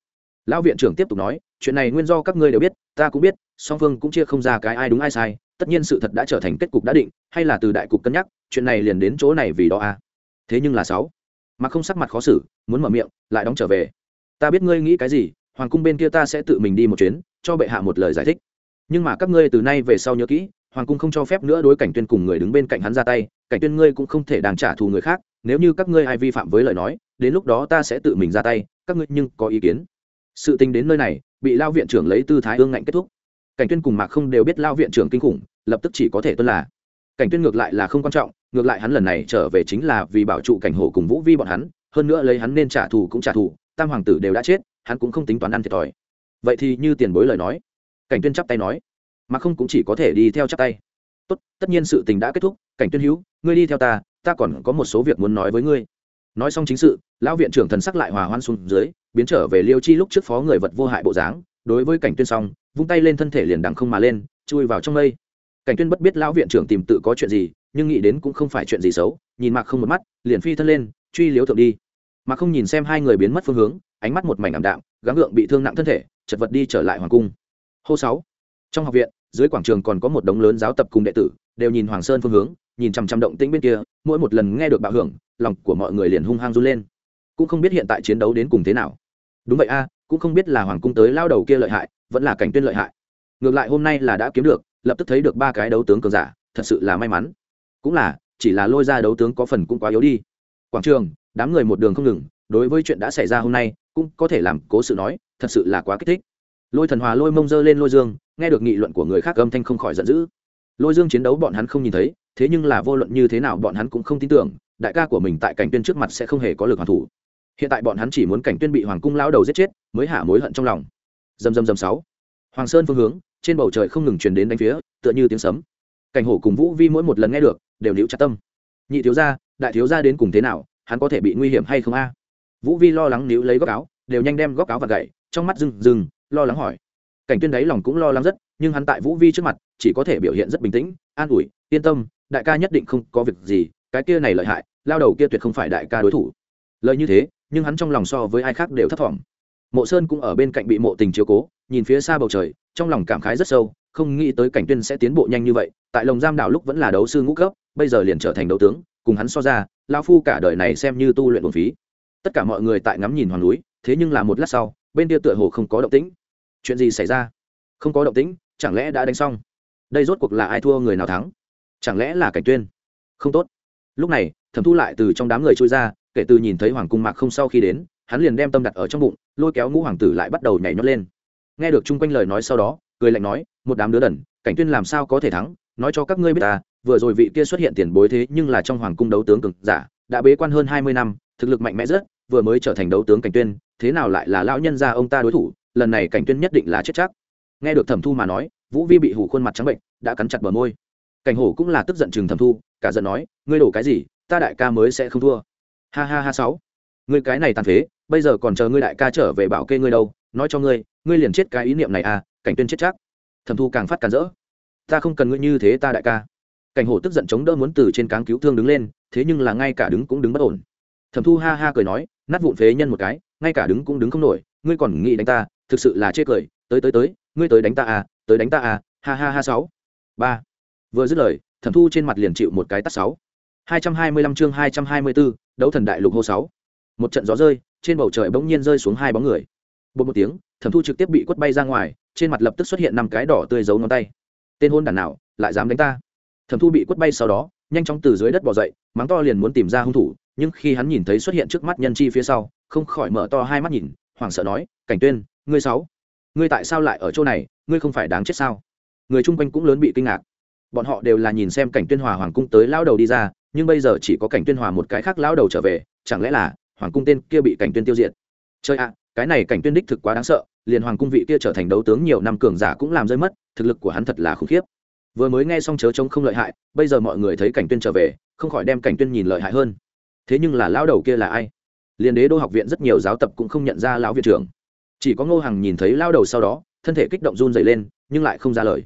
Lão viện trưởng tiếp tục nói, chuyện này nguyên do các ngươi đều biết, ta cũng biết, song phương cũng chia không ra cái ai đúng ai sai, tất nhiên sự thật đã trở thành kết cục đã định, hay là từ đại cục cân nhắc, chuyện này liền đến chỗ này vì đó à. Thế nhưng là sáu, mà không sắc mặt khó xử, muốn mở miệng, lại đóng trở về. Ta biết ngươi nghĩ cái gì, hoàng cung bên kia ta sẽ tự mình đi một chuyến, cho bệ hạ một lời giải thích nhưng mà các ngươi từ nay về sau nhớ kỹ, hoàng cung không cho phép nữa đối cảnh tuyên cùng người đứng bên cạnh hắn ra tay, cảnh tuyên ngươi cũng không thể đàng trả thù người khác, nếu như các ngươi ai vi phạm với lời nói, đến lúc đó ta sẽ tự mình ra tay, các ngươi nhưng có ý kiến. Sự tình đến nơi này, bị lao viện trưởng lấy tư thái ương ngạnh kết thúc. Cảnh tuyên cùng mạc không đều biết lao viện trưởng kinh khủng, lập tức chỉ có thể tuân là. Cảnh tuyên ngược lại là không quan trọng, ngược lại hắn lần này trở về chính là vì bảo trụ cảnh hộ cùng vũ vi bọn hắn, hơn nữa lấy hắn nên trả thù cũng trả thù, tam hoàng tử đều đã chết, hắn cũng không tính toán ăn thiệt thòi. Vậy thì như tiền bối lời nói cảnh tuyên chắp tay nói, mà không cũng chỉ có thể đi theo chắp tay. Tốt, tất nhiên sự tình đã kết thúc, cảnh tuyên hữu, ngươi đi theo ta ta còn có một số việc muốn nói với ngươi. Nói xong chính sự, lão viện trưởng thần sắc lại hòa hoan xuống dưới, biến trở về liêu chi lúc trước phó người vật vô hại bộ dáng, đối với cảnh tuyên xong, vung tay lên thân thể liền đằng không mà lên, chui vào trong mây. Cảnh tuyên bất biết lão viện trưởng tìm tự có chuyện gì, nhưng nghĩ đến cũng không phải chuyện gì xấu, nhìn mạc không một mắt, liền phi thân lên, truy liếu thượng đi. Mà không nhìn xem hai người biến mất phương hướng, ánh mắt một mảnh ảm đạm, gắng gượng bị thương nặng thân thể, chật vật đi trở lại hoàng cung hô sáu. Trong học viện, dưới quảng trường còn có một đống lớn giáo tập cùng đệ tử, đều nhìn hoàng sơn phương hướng, nhìn chằm chằm động tĩnh bên kia, mỗi một lần nghe được bạo hưởng, lòng của mọi người liền hung hăng run lên. Cũng không biết hiện tại chiến đấu đến cùng thế nào. Đúng vậy a, cũng không biết là hoàng cung tới lao đầu kia lợi hại, vẫn là cảnh tuyên lợi hại. Ngược lại hôm nay là đã kiếm được, lập tức thấy được ba cái đấu tướng cường giả, thật sự là may mắn. Cũng là, chỉ là lôi ra đấu tướng có phần cũng quá yếu đi. Quảng trường, đám người một đường không ngừng, đối với chuyện đã xảy ra hôm nay, cũng có thể làm cố sự nói, thật sự là quá kích thích lôi thần hòa lôi mông dơ lên lôi dương, nghe được nghị luận của người khác âm thanh không khỏi giận dữ. Lôi dương chiến đấu bọn hắn không nhìn thấy, thế nhưng là vô luận như thế nào bọn hắn cũng không tin tưởng, đại ca của mình tại cảnh tuyên trước mặt sẽ không hề có lực hoàn thủ. Hiện tại bọn hắn chỉ muốn cảnh tuyên bị hoàng cung lao đầu giết chết, mới hạ mối hận trong lòng. Dầm dầm dầm sáu. Hoàng sơn phương hướng, trên bầu trời không ngừng truyền đến đánh phía, tựa như tiếng sấm. Cảnh hổ cùng vũ vi mỗi một lần nghe được, đều liễu chặt tâm. Nhị thiếu gia, đại thiếu gia đến cùng thế nào, hắn có thể bị nguy hiểm hay không a? Vũ vi lo lắng níu lấy góc áo, đều nhanh đem góc áo và gậy, trong mắt rừng rừng lo lắng hỏi. Cảnh tuyên đấy lòng cũng lo lắng rất, nhưng hắn tại vũ vi trước mặt, chỉ có thể biểu hiện rất bình tĩnh, an ủi, yên tâm, đại ca nhất định không có việc gì, cái kia này lợi hại, lao đầu kia tuyệt không phải đại ca đối thủ. Lời như thế, nhưng hắn trong lòng so với ai khác đều thấp thỏm. Mộ sơn cũng ở bên cạnh bị mộ tình chiếu cố, nhìn phía xa bầu trời, trong lòng cảm khái rất sâu, không nghĩ tới cảnh tuyên sẽ tiến bộ nhanh như vậy, tại lồng giam đảo lúc vẫn là đấu sư ngũ cấp, bây giờ liền trở thành đấu tướng, cùng hắn so ra lao phu cả đời này xem như tu luyện bổn phí. Tất cả mọi người tại ngắm nhìn hoàng núi, thế nhưng là một lát sau bên kia tựa hồ không có động tĩnh. Chuyện gì xảy ra? Không có động tĩnh, chẳng lẽ đã đánh xong? Đây rốt cuộc là ai thua người nào thắng? Chẳng lẽ là cảnh tuyên? Không tốt. Lúc này, thẩm thu lại từ trong đám người trôi ra, kể từ nhìn thấy hoàng cung mạc không sau khi đến, hắn liền đem tâm đặt ở trong bụng, lôi kéo ngũ hoàng tử lại bắt đầu nhảy nhót lên. Nghe được chung quanh lời nói sau đó, cười lạnh nói, một đám đứa đần, cảnh tuyên làm sao có thể thắng? Nói cho các ngươi biết ta, vừa rồi vị kia xuất hiện tiền bối thế nhưng là trong hoàng cung đấu tướng cực giả, đã bế quan hơn hai mươi năm, thực lực mạnh mẽ rất, vừa mới trở thành đấu tướng cảnh tuyên thế nào lại là lão nhân gia ông ta đối thủ, lần này cảnh tuyên nhất định là chết chắc. Nghe được thẩm thu mà nói, vũ vi bị hủ khuôn mặt trắng bệnh, đã cắn chặt bờ môi. Cảnh hổ cũng là tức giận chừng thẩm thu, cả giận nói, ngươi đổ cái gì, ta đại ca mới sẽ không thua. Ha ha ha sáu, ngươi cái này tàn phế, bây giờ còn chờ ngươi đại ca trở về bảo kê ngươi đâu, nói cho ngươi ngươi liền chết cái ý niệm này à cảnh tuyên chết chắc. Thẩm thu càng phát càng rỡ. Ta không cần ngươi như thế ta đại ca. Cảnh hổ tức giận chống đỡ muốn từ trên cáng cứu thương đứng lên, thế nhưng là ngay cả đứng cũng đứng bất ổn. Thẩm thu ha ha cười nói, nát vụn phế nhân một cái ngay cả đứng cũng đứng không nổi, ngươi còn nghĩ đánh ta, thực sự là chê cười, tới tới tới, ngươi tới đánh ta à tới đánh ta à ha ha ha, sáu. Ba. Vừa dứt lời, thẩm thu trên mặt liền chịu một cái tắt sáu. Hai trăm hai mươi lăm chương hai trăm hai mươi bốn đấu thần đại lục hô sáu. Một trận gió rơi, trên bầu trời bỗng nhiên rơi xuống hai bóng người. Bột một tiếng, thẩm thu trực tiếp bị quất bay ra ngoài, trên mặt lập tức xuất hiện năm cái đỏ tươi giấu ngón tay. Tên hôn đàn nào, lại dám đánh ta? Thẩm thu bị quất bay sau đó, nhanh chóng từ dưới đất bỏ dậy, mắng to liền muốn tìm ra hung thủ nhưng khi hắn nhìn thấy xuất hiện trước mắt nhân chi phía sau, không khỏi mở to hai mắt nhìn, hoảng sợ nói, cảnh tuyên, ngươi sáu, ngươi tại sao lại ở chỗ này, ngươi không phải đáng chết sao? Người chung quanh cũng lớn bị kinh ngạc. Bọn họ đều là nhìn xem cảnh tuyên hòa hoàng cung tới lao đầu đi ra, nhưng bây giờ chỉ có cảnh tuyên hòa một cái khác lao đầu trở về, chẳng lẽ là hoàng cung tên kia bị cảnh tuyên tiêu diệt? Chơi ạ, cái này cảnh tuyên đích thực quá đáng sợ, liền hoàng cung vị kia trở thành đấu tướng nhiều năm cường giả cũng làm rơi mất, thực lực của hắn thật là khủng khiếp. Vừa mới nghe xong chớ trông không lợi hại, bây giờ mọi người thấy cảnh tuyên trở về, không khỏi đem cảnh tuyên nhìn lợi hại hơn thế nhưng là lão đầu kia là ai? Liên đế đô học viện rất nhiều giáo tập cũng không nhận ra lão viện trưởng. Chỉ có ngô hằng nhìn thấy lão đầu sau đó, thân thể kích động run dày lên, nhưng lại không ra lời.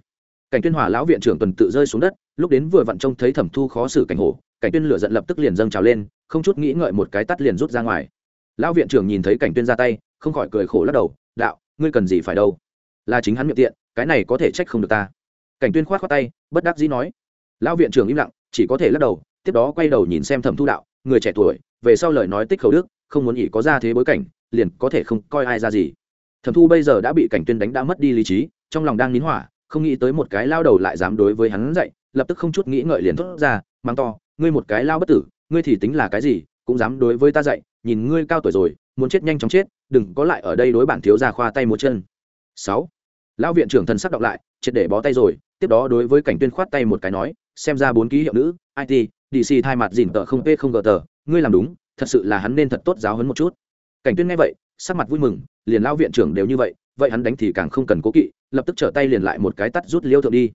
Cảnh tuyên hòa lão viện trưởng tuần tự rơi xuống đất, lúc đến vừa vặn trông thấy thẩm thu khó xử cảnh hổ, cảnh tuyên lửa giận lập tức liền dâng trào lên, không chút nghĩ ngợi một cái tắt liền rút ra ngoài. Lão viện trưởng nhìn thấy cảnh tuyên ra tay, không khỏi cười khổ lắc đầu, đạo, ngươi cần gì phải đâu? Là chính hắn miệng tiện, cái này có thể trách không được ta. Cảnh tuyên khoát khoát tay, bất đắc dĩ nói. Lão viện trưởng im lặng, chỉ có thể lắc đầu, tiếp đó quay đầu nhìn xem thẩm thu đạo người trẻ tuổi, về sau lời nói tích khẩu đức, không muốn ỉ có ra thế bối cảnh, liền có thể không coi ai ra gì. Thẩm thu bây giờ đã bị cảnh tuyên đánh đã mất đi lý trí, trong lòng đang nín hỏa, không nghĩ tới một cái lao đầu lại dám đối với hắn dậy lập tức không chút nghĩ ngợi liền thốt ra mang to, ngươi một cái lao bất tử, ngươi thì tính là cái gì, cũng dám đối với ta dậy nhìn ngươi cao tuổi rồi, muốn chết nhanh chóng chết, đừng có lại ở đây đối bản thiếu ra khoa tay một chân. Sáu, lão viện trưởng thần sắc đọc lại, triệt để bó tay rồi, tiếp đó đối với cảnh tuyên khoát tay một cái nói, xem ra bốn ký hiệu nữ it dc thay mặt dìn tờ không p không gờ tờ, ngươi làm đúng, thật sự là hắn nên thật tốt giáo hấn một chút. Cảnh tuyên nghe vậy, sắc mặt vui mừng, liền lao viện trưởng đều như vậy vậy hắn đánh thì càng không cần cố kỵ, lập tức trở tay liền lại một cái tắt rút liêu thượng đi.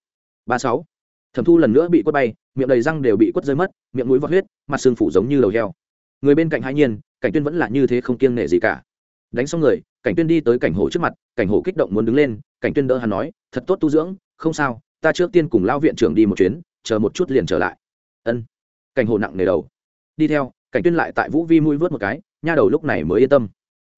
Ba sáu. Thẩm thu lần nữa bị quất bay, miệng đầy răng đều bị quất rơi mất, miệng mũi vọt huyết, mặt xương phủ giống như lầu heo. Người bên cạnh hai nhiên, cảnh tuyên vẫn là như thế không kiêng nể gì cả. Đánh xong người, cảnh tuyên đi tới cảnh hổ trước mặt, cảnh hổ kích động muốn đứng lên, cảnh tuyên đỡ hắn nói, thật tốt tu dưỡng, không sao, ta trước tiên cùng lao viện trưởng đi một chuyến, chờ một chút liền trở lại. Ân cảnh hồ nặng nề đầu. Đi theo, cảnh tuyên lại tại vũ vi mũi vớt một cái, nha đầu lúc này mới yên tâm.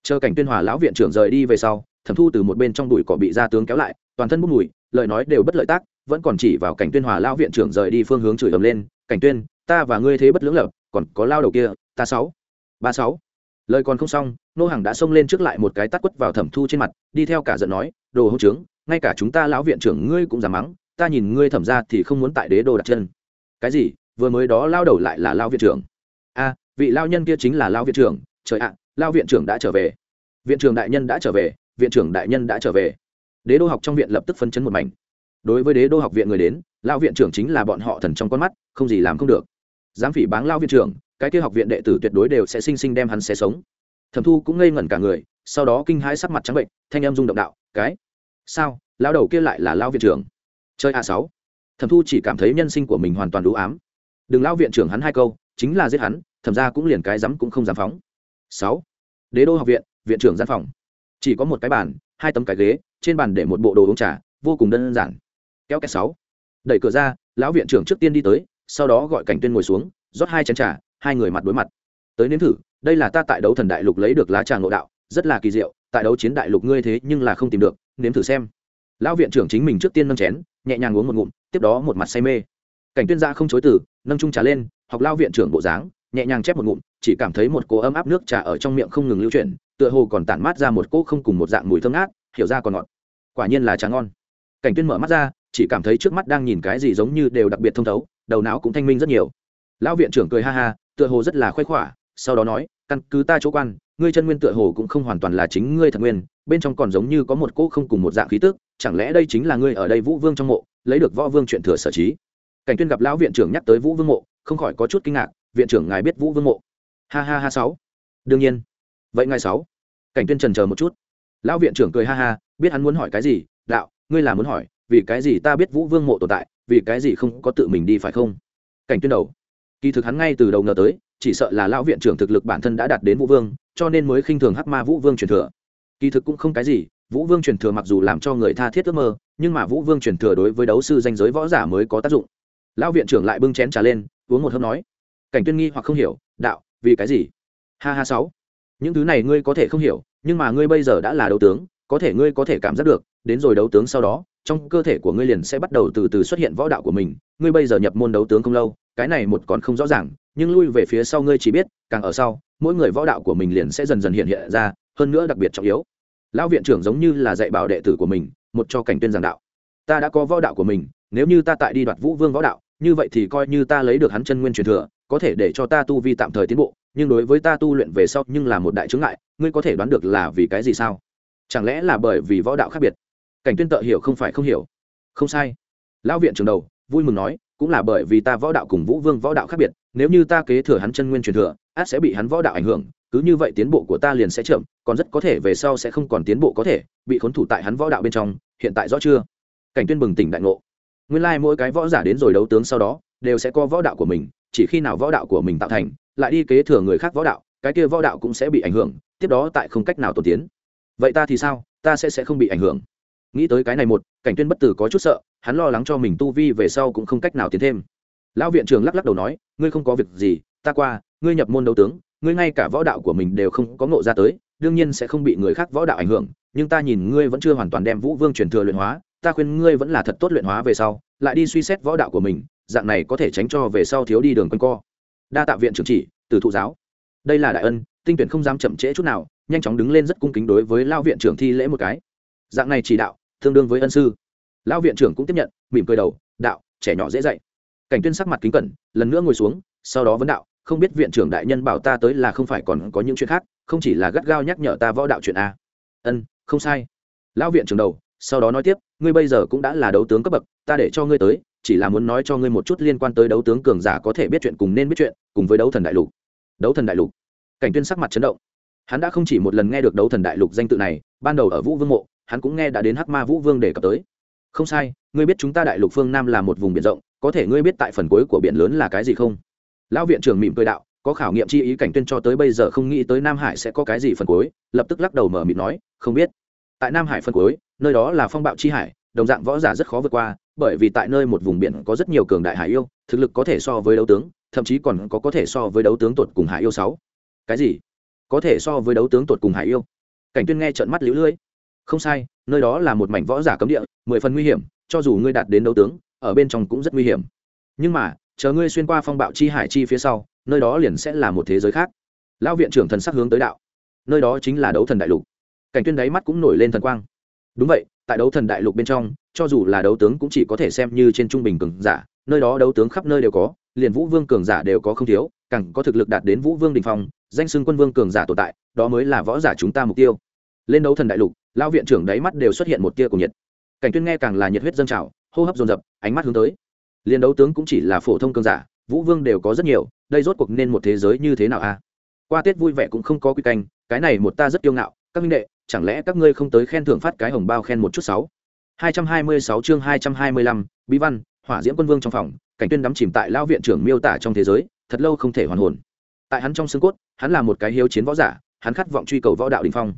Chờ cảnh tuyên hòa lão viện trưởng rời đi về sau, thẩm thu từ một bên trong đùi cỏ bị ra tướng kéo lại, toàn thân bốc mùi, lời nói đều bất lợi tác, vẫn còn chỉ vào cảnh tuyên hòa lão viện trưởng rời đi phương hướng chửi ầm lên, cảnh tuyên, ta và ngươi thế bất lưỡng lập, còn có lao đầu kia, ta sáu, ba sáu. Lời còn không xong, nô hàng đã xông lên trước lại một cái tát quất vào thẩm thu trên mặt, đi theo cả giận nói, đồ hỗn trướng, ngay cả chúng ta lão viện trưởng ngươi cũng dám mắng, ta nhìn ngươi thẩm ra thì không muốn tại đế đô đặt chân. Cái gì? Vừa mới đó lao đầu lại là lao viện trưởng. A, vị lao nhân kia chính là lao viện trưởng. Trời ạ, lao viện trưởng đã trở về. Viện trưởng đại nhân đã trở về, viện trưởng đại nhân đã trở về. Đế đô học trong viện lập tức phân chấn một mảnh. Đối với đế đô học viện người đến, lao viện trưởng chính là bọn họ thần trong con mắt, không gì làm không được. Dám phỉ báng lao viện trưởng, cái kia học viện đệ tử tuyệt đối đều sẽ sinh sinh đem hắn xé sống. Thẩm thu cũng ngây ngẩn cả người, sau đó kinh hãi sắc mặt trắng bệnh, thanh em rung động đạo, cái? Sao? Lao đầu kia lại là lao viện trưởng? Chơi a sáu. Thẩm thu chỉ cảm thấy nhân sinh của mình hoàn toàn đủ ám đừng lao viện trưởng hắn hai câu, chính là giết hắn, thẩm ra cũng liền cái rắm cũng không dám phóng. Sáu. Đế đô học viện viện trưởng gian phòng. Chỉ có một cái bàn, hai tấm cái ghế, trên bàn để một bộ đồ uống trà, vô cùng đơn giản. Kéo két sáu. Đẩy cửa ra, lão viện trưởng trước tiên đi tới, sau đó gọi cảnh tuyên ngồi xuống, rót hai chén trà, hai người mặt đối mặt. Tới nếm thử, đây là ta tại đấu thần đại lục lấy được lá trà ngộ đạo, rất là kỳ diệu, tại đấu chiến đại lục ngươi thế nhưng là không tìm được, nếm thử xem. Lão viện trưởng chính mình trước tiên nâng chén, nhẹ nhàng uống một ngụm, tiếp đó một mặt say mê cảnh tuyên gia không chối từ, nâng chung trà lên, học lao viện trưởng bộ dáng, nhẹ nhàng chép một ngụm, chỉ cảm thấy một cỗ ấm áp nước trà ở trong miệng không ngừng lưu chuyển, tựa hồ còn tản mát ra một cỗ không cùng một dạng mùi thơm ngát, hiểu ra còn ngọt. Quả nhiên là trà ngon. Cảnh tuyên mở mắt ra, chỉ cảm thấy trước mắt đang nhìn cái gì giống như đều đặc biệt thông thấu, đầu não cũng thanh minh rất nhiều. Lão viện trưởng cười ha ha, tựa hồ rất là khoái khỏa sau đó nói, căn cứ ta chỗ quan, ngươi chân nguyên tựa hồ cũng không hoàn toàn là chính ngươi thật nguyên, bên trong còn giống như có một cỗ không cùng một dạng khí tức, chẳng lẽ đây chính là ngươi ở đây vũ vương trong mộ, lấy được võ vương chuyện thừa sở trí? Cảnh tuyên gặp lão viện trưởng nhắc tới vũ vương mộ, không khỏi có chút kinh ngạc, viện trưởng ngài biết vũ vương mộ? Ha ha ha, sáu. Đương nhiên. Vậy ngài sáu? Cảnh tuyên trần chờ một chút. Lão viện trưởng cười ha ha, biết hắn muốn hỏi cái gì? Đạo, ngươi là muốn hỏi, vì cái gì ta biết vũ vương mộ tồn tại, vì cái gì không có tự mình đi phải không? Cảnh tuyên đầu. Kỳ thực hắn ngay từ đầu ngờ tới, chỉ sợ là lão viện trưởng thực lực bản thân đã đạt đến vũ vương, cho nên mới khinh thường hắc ma vũ vương truyền thừa. Kỳ thực cũng không cái gì, vũ vương truyền thừa mặc dù làm cho người tha thiết ước mơ, nhưng mà vũ vương truyền thừa đối với đấu sư danh giới võ giả mới có tác dụng lão viện trưởng lại bưng chén trà lên, uống một hớp nói, cảnh tuyên nghi hoặc không hiểu, đạo, vì cái gì? Ha ha sáu, những thứ này ngươi có thể không hiểu, nhưng mà ngươi bây giờ đã là đấu tướng, có thể ngươi có thể cảm giác được, đến rồi đấu tướng sau đó, trong cơ thể của ngươi liền sẽ bắt đầu từ từ xuất hiện võ đạo của mình, ngươi bây giờ nhập môn đấu tướng không lâu, cái này một còn không rõ ràng, nhưng lui về phía sau ngươi chỉ biết, càng ở sau, mỗi người võ đạo của mình liền sẽ dần dần hiện hiện ra, hơn nữa đặc biệt trọng yếu. Lão viện trưởng giống như là dạy bảo đệ tử của mình, một cho cảnh tuyên giảng đạo. Ta đã có võ đạo của mình, nếu như ta tại đi đoạt vũ vương võ đạo như vậy thì coi như ta lấy được hắn chân nguyên truyền thừa, có thể để cho ta tu vi tạm thời tiến bộ, nhưng đối với ta tu luyện về sau nhưng là một đại chướng ngại, ngươi có thể đoán được là vì cái gì sao? Chẳng lẽ là bởi vì võ đạo khác biệt? Cảnh tuyên tự hiểu không phải không hiểu. Không sai. Lão viện trưởng đầu, vui mừng nói, cũng là bởi vì ta võ đạo cùng vũ vương võ đạo khác biệt, nếu như ta kế thừa hắn chân nguyên truyền thừa, át sẽ bị hắn võ đạo ảnh hưởng, cứ như vậy tiến bộ của ta liền sẽ chậm, còn rất có thể về sau sẽ không còn tiến bộ có thể, bị khốn thủ tại hắn võ đạo bên trong, hiện tại rõ chưa? Cảnh tuyên bừng tỉnh đại ngộ nguyên lai like mỗi cái võ giả đến rồi đấu tướng sau đó, đều sẽ có võ đạo của mình, chỉ khi nào võ đạo của mình tạo thành, lại đi kế thừa người khác võ đạo, cái kia võ đạo cũng sẽ bị ảnh hưởng, tiếp đó tại không cách nào tổ tiến. Vậy ta thì sao? Ta sẽ sẽ không bị ảnh hưởng. Nghĩ tới cái này một, cảnh tuyên bất tử có chút sợ, hắn lo lắng cho mình tu vi về sau cũng không cách nào tiến thêm. Lão viện trưởng lắc lắc đầu nói, ngươi không có việc gì, ta qua, ngươi nhập môn đấu tướng, ngươi ngay cả võ đạo của mình đều không có ngộ ra tới, đương nhiên sẽ không bị người khác võ đạo ảnh hưởng, nhưng ta nhìn ngươi vẫn chưa hoàn toàn đem vũ vương truyền thừa luyện hóa ta khuyên ngươi vẫn là thật tốt luyện hóa về sau, lại đi suy xét võ đạo của mình, dạng này có thể tránh cho về sau thiếu đi đường quanh co. Đa tạ viện trưởng chỉ từ thụ giáo. Đây là đại ân, tinh tuyển không dám chậm trễ chút nào, nhanh chóng đứng lên rất cung kính đối với lao viện trưởng thi lễ một cái. Dạng này chỉ đạo, tương đương với ân sư. Lao viện trưởng cũng tiếp nhận, mỉm cười đầu, đạo, trẻ nhỏ dễ dạy. Cảnh tuyên sắc mặt kính cẩn, lần nữa ngồi xuống, sau đó vấn đạo, không biết viện trưởng đại nhân bảo ta tới là không phải còn có những chuyện khác, không chỉ là gắt gao nhắc nhở ta võ đạo chuyện a. Ân, không sai. Lão viện trưởng đầu sau đó nói tiếp, ngươi bây giờ cũng đã là đấu tướng cấp bậc, ta để cho ngươi tới, chỉ là muốn nói cho ngươi một chút liên quan tới đấu tướng cường giả có thể biết chuyện cùng nên biết chuyện, cùng với đấu thần đại lục. Đấu thần đại lục. Cảnh tuyên sắc mặt chấn động. Hắn đã không chỉ một lần nghe được đấu thần đại lục danh tự này, ban đầu ở vũ vương mộ, hắn cũng nghe đã đến hắc ma vũ vương đề cập tới. Không sai, ngươi biết chúng ta đại lục phương nam là một vùng biển rộng, có thể ngươi biết tại phần cuối của biển lớn là cái gì không? Lão viện trưởng mỉm cười đạo, có khảo nghiệm chi ý cảnh tuyên cho tới bây giờ không nghĩ tới nam hải sẽ có cái gì phần cuối, lập tức lắc đầu mở mịt nói, không biết. Tại nam hải phần cuối nơi đó là phong bạo chi hải, đồng dạng võ giả rất khó vượt qua, bởi vì tại nơi một vùng biển có rất nhiều cường đại hải yêu, thực lực có thể so với đấu tướng, thậm chí còn có có thể so với đấu tướng tuột cùng hải yêu sáu. Cái gì? Có thể so với đấu tướng tuột cùng hải yêu? Cảnh tuyên nghe trợn mắt liễu lưỡi không sai, nơi đó là một mảnh võ giả cấm địa, mười phần nguy hiểm, cho dù ngươi đạt đến đấu tướng, ở bên trong cũng rất nguy hiểm. Nhưng mà, chờ ngươi xuyên qua phong bạo chi hải chi phía sau, nơi đó liền sẽ là một thế giới khác. Lão viện trưởng thần sắc hướng tới đạo. Nơi đó chính là đấu thần đại lục. Cảnh tuyên đáy mắt cũng nổi lên thần quang đúng vậy, tại đấu thần đại lục bên trong, cho dù là đấu tướng cũng chỉ có thể xem như trên trung bình cường giả, nơi đó đấu tướng khắp nơi đều có, liền vũ vương cường giả đều có không thiếu, càng có thực lực đạt đến vũ vương đình phong, danh xưng quân vương cường giả tồn tại, đó mới là võ giả chúng ta mục tiêu. Lên đấu thần đại lục lao viện trưởng đáy mắt đều xuất hiện một tia của nhiệt. Cảnh tuyên nghe càng là nhiệt huyết dâng trào, hô hấp dồn dập, ánh mắt hướng tới. Liền đấu tướng cũng chỉ là phổ thông cường giả, vũ vương đều có rất nhiều, đây rốt cuộc nên một thế giới như thế nào a? Qua tết vui vẻ cũng không có quy canh, cái này một ta rất kiêu ngạo, các minh đệ chẳng lẽ các ngươi không tới khen thưởng phát cái hồng bao khen một chút sáu? 226 chương 225, bí văn hỏa diễm quân vương trong phòng cảnh tuyên đắm chìm tại lao viện trưởng miêu tả trong thế giới thật lâu không thể hoàn hồn. Tại hắn trong xương cốt hắn là một cái hiếu chiến võ giả hắn khát vọng truy cầu võ đạo đỉnh phong.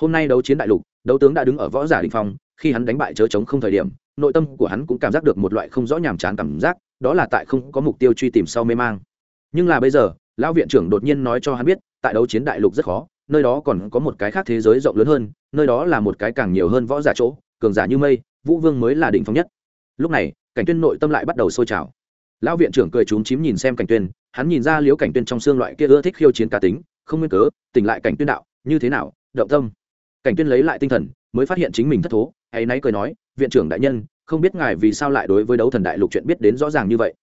Hôm nay đấu chiến đại lục đấu tướng đã đứng ở võ giả đỉnh phong khi hắn đánh bại chớ chống không thời điểm nội tâm của hắn cũng cảm giác được một loại không rõ nhàm chán cảm giác đó là tại không có mục tiêu truy tìm sau mê mang. Nhưng là bây giờ lão viện trưởng đột nhiên nói cho hắn biết tại đấu chiến đại lục rất khó nơi đó còn có một cái khác thế giới rộng lớn hơn, nơi đó là một cái càng nhiều hơn võ giả chỗ, cường giả như mây, vũ vương mới là đỉnh phong nhất. Lúc này, cảnh tuyên nội tâm lại bắt đầu sôi trào. Lão viện trưởng cười trúng chím nhìn xem cảnh tuyên, hắn nhìn ra liếu cảnh tuyên trong xương loại kia ưa thích khiêu chiến cá tính, không nguyên cớ, tỉnh lại cảnh tuyên đạo, như thế nào, động tâm? Cảnh tuyên lấy lại tinh thần, mới phát hiện chính mình thất thố, ấy nãy cười nói, viện trưởng đại nhân, không biết ngài vì sao lại đối với đấu thần đại lục chuyện biết đến rõ ràng như vậy.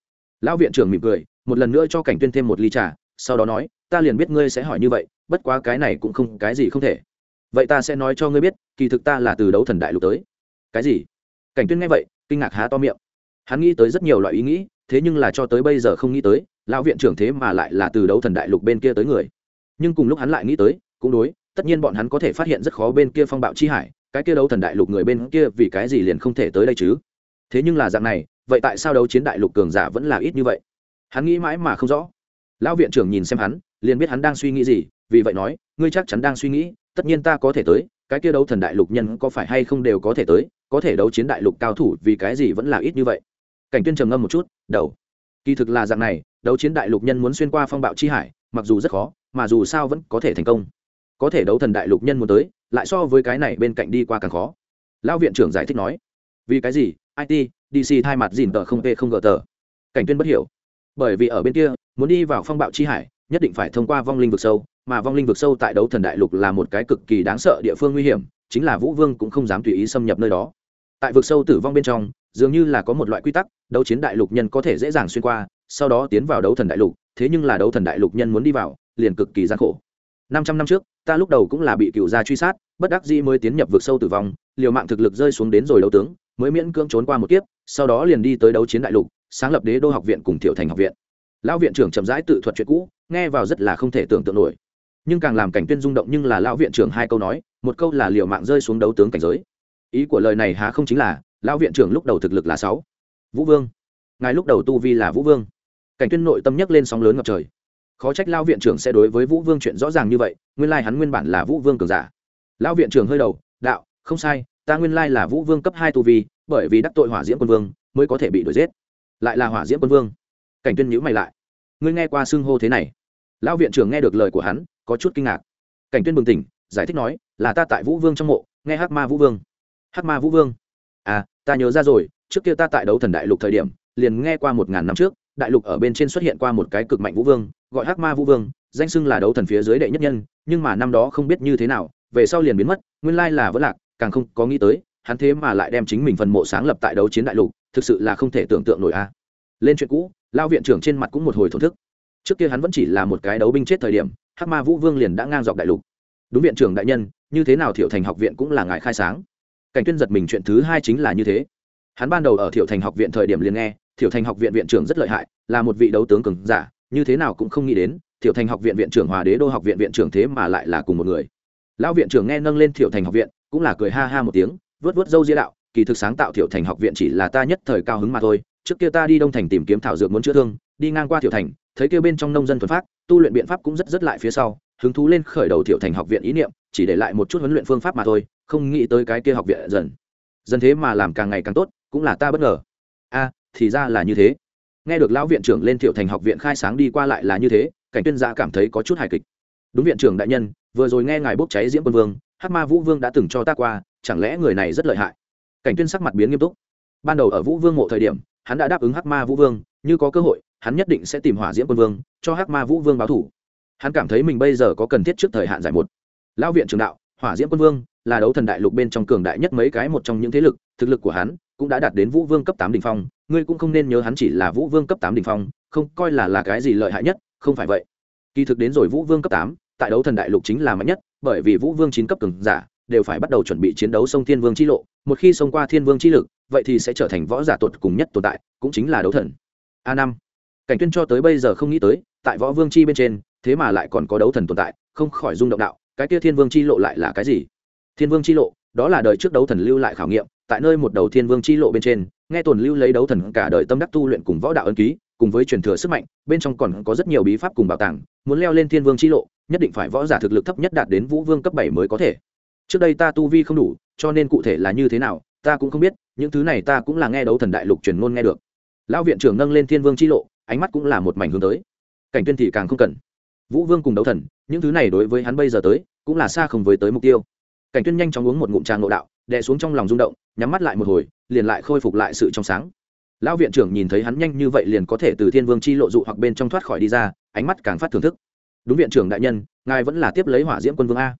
Lão viện trưởng mỉm cười, một lần nữa cho cảnh tuyên thêm một ly trà, sau đó nói, ta liền biết ngươi sẽ hỏi như vậy bất quá cái này cũng không, cái gì không thể. Vậy ta sẽ nói cho ngươi biết, kỳ thực ta là từ đấu thần đại lục tới. Cái gì? Cảnh tuyên nghe vậy, kinh ngạc há to miệng. Hắn nghĩ tới rất nhiều loại ý nghĩ, thế nhưng là cho tới bây giờ không nghĩ tới, lão viện trưởng thế mà lại là từ đấu thần đại lục bên kia tới người. Nhưng cùng lúc hắn lại nghĩ tới, cũng đối, tất nhiên bọn hắn có thể phát hiện rất khó bên kia phong bạo chi hải, cái kia đấu thần đại lục người bên kia vì cái gì liền không thể tới đây chứ? Thế nhưng là dạng này, vậy tại sao đấu chiến đại lục cường giả vẫn là ít như vậy? Hắn nghĩ mãi mà không rõ. Lão viện trưởng nhìn xem hắn, liền biết hắn đang suy nghĩ gì vì vậy nói, ngươi chắc chắn đang suy nghĩ, tất nhiên ta có thể tới, cái kia đấu thần đại lục nhân có phải hay không đều có thể tới, có thể đấu chiến đại lục cao thủ vì cái gì vẫn là ít như vậy. Cảnh tuyên trầm ngâm một chút, đầu. Kỳ thực là dạng này, đấu chiến đại lục nhân muốn xuyên qua phong bạo chi hải, mặc dù rất khó, mà dù sao vẫn có thể thành công. Có thể đấu thần đại lục nhân muốn tới, lại so với cái này bên cạnh đi qua càng khó. Lão viện trưởng giải thích nói, vì cái gì? It dc thay mặt dìn tờ không p không gờ tờ. Cảnh tuyên bất hiểu, bởi vì ở bên kia, muốn đi vào phong bạo chi hải, nhất định phải thông qua vong linh vực sâu mà vong linh vực sâu tại đấu thần đại lục là một cái cực kỳ đáng sợ địa phương nguy hiểm, chính là vũ vương cũng không dám tùy ý xâm nhập nơi đó. Tại vực sâu tử vong bên trong, dường như là có một loại quy tắc, đấu chiến đại lục nhân có thể dễ dàng xuyên qua, sau đó tiến vào đấu thần đại lục, thế nhưng là đấu thần đại lục nhân muốn đi vào, liền cực kỳ gian khổ. Năm trăm năm trước, ta lúc đầu cũng là bị cựu gia truy sát, bất đắc dĩ mới tiến nhập vực sâu tử vong, liều mạng thực lực rơi xuống đến rồi đấu tướng, mới miễn cưỡng trốn qua một kiếp, sau đó liền đi tới đấu chiến đại lục, sáng lập đế đô học viện cùng thiệu thành học viện. Lão viện trưởng chậm rãi tự thuật chuyện cũ, nghe vào rất là không thể tưởng tượng nổi nhưng càng làm cảnh tuyên rung động nhưng là lão viện trưởng hai câu nói, một câu là liều mạng rơi xuống đấu tướng cảnh giới. Ý của lời này há không chính là, lão viện trưởng lúc đầu thực lực là sáu. Vũ vương. Ngài lúc đầu tu vi là vũ vương. Cảnh tuyên nội tâm nhấc lên sóng lớn ngập trời. Khó trách lão viện trưởng sẽ đối với vũ vương chuyện rõ ràng như vậy, nguyên lai hắn nguyên bản là vũ vương cường giả. Lão viện trưởng hơi đầu, đạo, không sai, ta nguyên lai là vũ vương cấp hai tu vi, bởi vì đắc tội hỏa diễm quân vương, mới có thể bị đuổi giết. Lại là hỏa diễm quân vương. Cảnh tuyên nhíu mày lại. Ngươi nghe qua xưng hô thế này. Lão viện trưởng nghe được lời của hắn có chút kinh ngạc. Cảnh tuyên bừng tỉnh, giải thích nói, là ta tại vũ vương trong mộ, nghe hắc ma vũ vương. Hắc ma vũ vương? À ta nhớ ra rồi, trước kia ta tại đấu thần đại lục thời điểm, liền nghe qua một ngàn năm trước, đại lục ở bên trên xuất hiện qua một cái cực mạnh vũ vương, gọi hắc ma vũ vương, danh xưng là đấu thần phía dưới đệ nhất nhân, nhưng mà năm đó không biết như thế nào, về sau liền biến mất, nguyên lai là vẫn lạc, càng không có nghĩ tới, hắn thế mà lại đem chính mình phần mộ sáng lập tại đấu chiến đại lục, thực sự là không thể tưởng tượng nổi a. Lên chuyện cũ lao viện trưởng trên mặt cũng một hồi thổn thức. Trước kia hắn vẫn chỉ là một cái đấu binh chết thời điểm hắc ma vũ vương liền đã ngang dọc đại lục. Đúng viện trưởng đại nhân, như thế nào thiệu thành học viện cũng là ngài khai sáng? Cảnh tuyên giật mình chuyện thứ hai chính là như thế. Hắn ban đầu ở thiệu thành học viện thời điểm liền nghe, thiệu thành học viện viện trưởng rất lợi hại, là một vị đấu tướng cường giả, như thế nào cũng không nghĩ đến, thiệu thành học viện viện trưởng hòa đế đô học viện viện trưởng thế mà lại là cùng một người. Lão viện trưởng nghe nâng lên thiệu thành học viện, cũng là cười ha ha một tiếng, vớt vớt dâu dĩa đạo, kỳ thực sáng tạo Thiệu thành học viện chỉ là ta nhất thời cao hứng mà thôi, trước kia ta đi đông thành tìm kiếm thảo dược muốn chữa thương, đi ngang qua Thiệu thành, thấy kia bên trong nông dân thuần phát tu luyện biện pháp cũng rất rất lại phía sau, hứng thú lên khởi đầu thiệu thành học viện ý niệm, chỉ để lại một chút huấn luyện phương pháp mà thôi, không nghĩ tới cái kia học viện dần. Dần thế mà làm càng ngày càng tốt, cũng là ta bất ngờ. A, thì ra là như thế. Nghe được lão viện trưởng lên thiệu thành học viện khai sáng đi qua lại là như thế, cảnh tuyên gia cảm thấy có chút hài kịch. Đúng viện trưởng đại nhân, vừa rồi nghe ngài bốc cháy diễm quân vương, hắc ma vũ vương đã từng cho ta qua, chẳng lẽ người này rất lợi hại? Cảnh tuyên sắc mặt biến nghiêm túc. Ban đầu ở vũ vương mộ thời điểm, hắn đã đáp ứng hắc ma vũ vương, như có cơ hội hắn nhất định sẽ tìm hỏa diễm quân vương, cho hắc ma vũ vương báo thủ. Hắn cảm thấy mình bây giờ có cần thiết trước thời hạn giải một. Lão viện trưởng đạo, hỏa diễm quân vương là đấu thần đại lục bên trong cường đại nhất mấy cái một trong những thế lực, thực lực của hắn cũng đã đạt đến vũ vương cấp tám đ ỉ n h phong, ngươi cũng không nên nhớ hắn chỉ là vũ vương cấp tám đ ỉ n h phong, không, coi là là cái gì lợi hại nhất, không phải vậy. Kỳ thực đến rồi vũ vương cấp tám, tại đấu thần đại lục chính là mạnh nhất, bởi vì vũ vương chín cấp cường giả đều phải bắt đầu chuẩn bị chiến đấu sông thiên vương chi lộ, một khi xông qua thiên vương chi lực, vậy thì sẽ trở thành võ giả tột cùng nhất tồn tại, cũng chính là đấu thần. A năm cảnh tuyên cho tới bây giờ không nghĩ tới, tại võ vương chi bên trên, thế mà lại còn có đấu thần tồn tại, không khỏi rung động đạo, cái kia thiên vương chi lộ lại là cái gì? Thiên vương chi lộ, đó là đời trước đấu thần lưu lại khảo nghiệm, tại nơi một đầu thiên vương chi lộ bên trên, nghe tồn lưu lấy đấu thần cả đời tâm đắc tu luyện cùng võ đạo ân ký, cùng với truyền thừa sức mạnh, bên trong còn có rất nhiều bí pháp cùng bảo tàng, muốn leo lên thiên vương chi lộ, nhất định phải võ giả thực lực thấp nhất đạt đến vũ vương cấp bảy mới có thể. Trước đây ta tu vi không đủ, cho nên cụ thể là như thế nào, ta cũng không biết, những thứ này ta cũng là nghe đấu thần đại lục truyền ngôn nghe được. Lão viện trưởng nâng lên thiên vương chi lộ ánh mắt cũng là một mảnh hướng tới. Cảnh tuyên thì càng không cần. Vũ vương cùng đấu thần, những thứ này đối với hắn bây giờ tới, cũng là xa không với tới mục tiêu. Cảnh tuyên nhanh chóng uống một ngụm trà ngộ đạo, đè xuống trong lòng rung động, nhắm mắt lại một hồi, liền lại khôi phục lại sự trong sáng. Lão viện trưởng nhìn thấy hắn nhanh như vậy liền có thể từ thiên vương chi lộ dụ hoặc bên trong thoát khỏi đi ra, ánh mắt càng phát thưởng thức. Đúng viện trưởng đại nhân, ngài vẫn là tiếp lấy hỏa diễm quân vương a.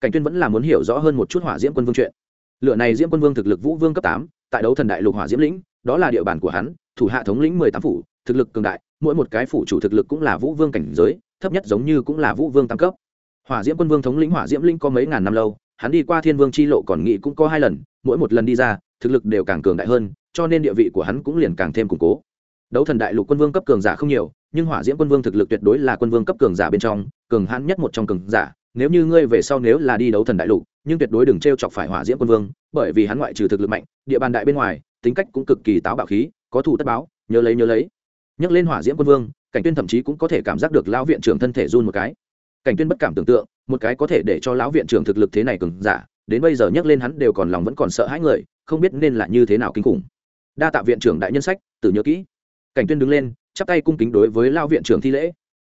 Cảnh tuyên vẫn là muốn hiểu rõ hơn một chút hỏa diễm quân vương chuyện. Lựa này diễm quân vương thực lực vũ vương cấp tám, tại đấu thần đại lục hỏa diễm lĩnh, đó là địa bàn của hắn, thủ hạ thống lĩnh mười tám phủ thực lực cường đại, mỗi một cái phủ chủ thực lực cũng là vũ vương cảnh giới, thấp nhất giống như cũng là vũ vương tam cấp. Hỏa diễm quân vương thống lĩnh hỏa diễm linh có mấy ngàn năm lâu, hắn đi qua thiên vương chi lộ còn nghị cũng có hai lần, mỗi một lần đi ra, thực lực đều càng cường đại hơn, cho nên địa vị của hắn cũng liền càng thêm củng cố. Đấu thần đại lục quân vương cấp cường giả không nhiều, nhưng hỏa diễm quân vương thực lực tuyệt đối là quân vương cấp cường giả bên trong, cường hãn nhất một trong cường giả. Nếu như ngươi về sau nếu là đi đấu thần đại lục, nhưng tuyệt đối đừng t r e o chọc phải hỏa diễm quân vương, bởi vì hắn ngoại trừ thực lực mạnh, địa bàn đại bên ngoài, tính cách cũng cực kỳ táo bạo khí, có thủ tất báo, nhớ lấy nhớ lấy nhắc lên hỏa diễm quân vương, cảnh tuyên thậm chí cũng có thể cảm giác được lão viện trưởng thân thể run một cái. Cảnh tuyên bất cảm tưởng tượng, một cái có thể để cho lão viện trưởng thực lực thế này cường giả, đến bây giờ nhắc lên hắn đều còn lòng vẫn còn sợ hãi người, không biết nên là như thế nào kinh khủng. Đa tạ viện trưởng đại nhân sách, tự nhớ kỹ. Cảnh tuyên đứng lên, chắp tay cung kính đối với lão viện trưởng thi lễ.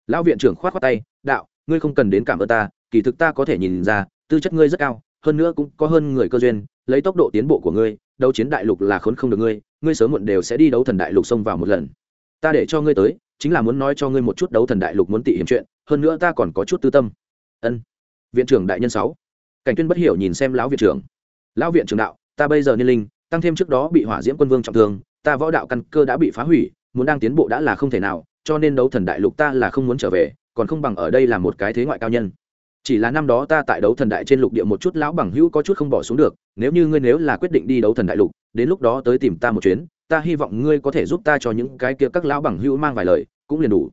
Lão viện trưởng khoát khoát tay, đạo, ngươi không cần đến cảm ơn ta, kỳ thực ta có thể nhìn ra, tư chất ngươi rất cao, hơn nữa cũng có hơn người cơ duyên, lấy tốc độ tiến bộ của ngươi, đấu chiến đại lục là khốn không được ngươi ngươi sớm muộn đều sẽ đi đấu thần đại lục xông vào một lần ta để cho ngươi tới, chính là muốn nói cho ngươi một chút đấu thần đại lục muốn tị hiểm chuyện, hơn nữa ta còn có chút tư tâm. Ân. Viện trưởng đại nhân sáu. Cảnh tuyên bất hiểu nhìn xem lão viện trưởng. Lão viện trưởng đạo, ta bây giờ niên linh, tăng thêm trước đó bị hỏa diễm quân vương trọng thương, ta võ đạo căn cơ đã bị phá hủy, muốn đang tiến bộ đã là không thể nào, cho nên đấu thần đại lục ta là không muốn trở về, còn không bằng ở đây là một cái thế ngoại cao nhân. Chỉ là năm đó ta tại đấu thần đại trên lục địa một chút lão bằng hữu có chút không bỏ xuống được, nếu như ngươi nếu là quyết định đi đấu thần đại lục, đến lúc đó tới tìm ta một chuyến ta hy vọng ngươi có thể giúp ta cho những cái kia các lão bằng hữu mang vài lời, cũng liền đủ.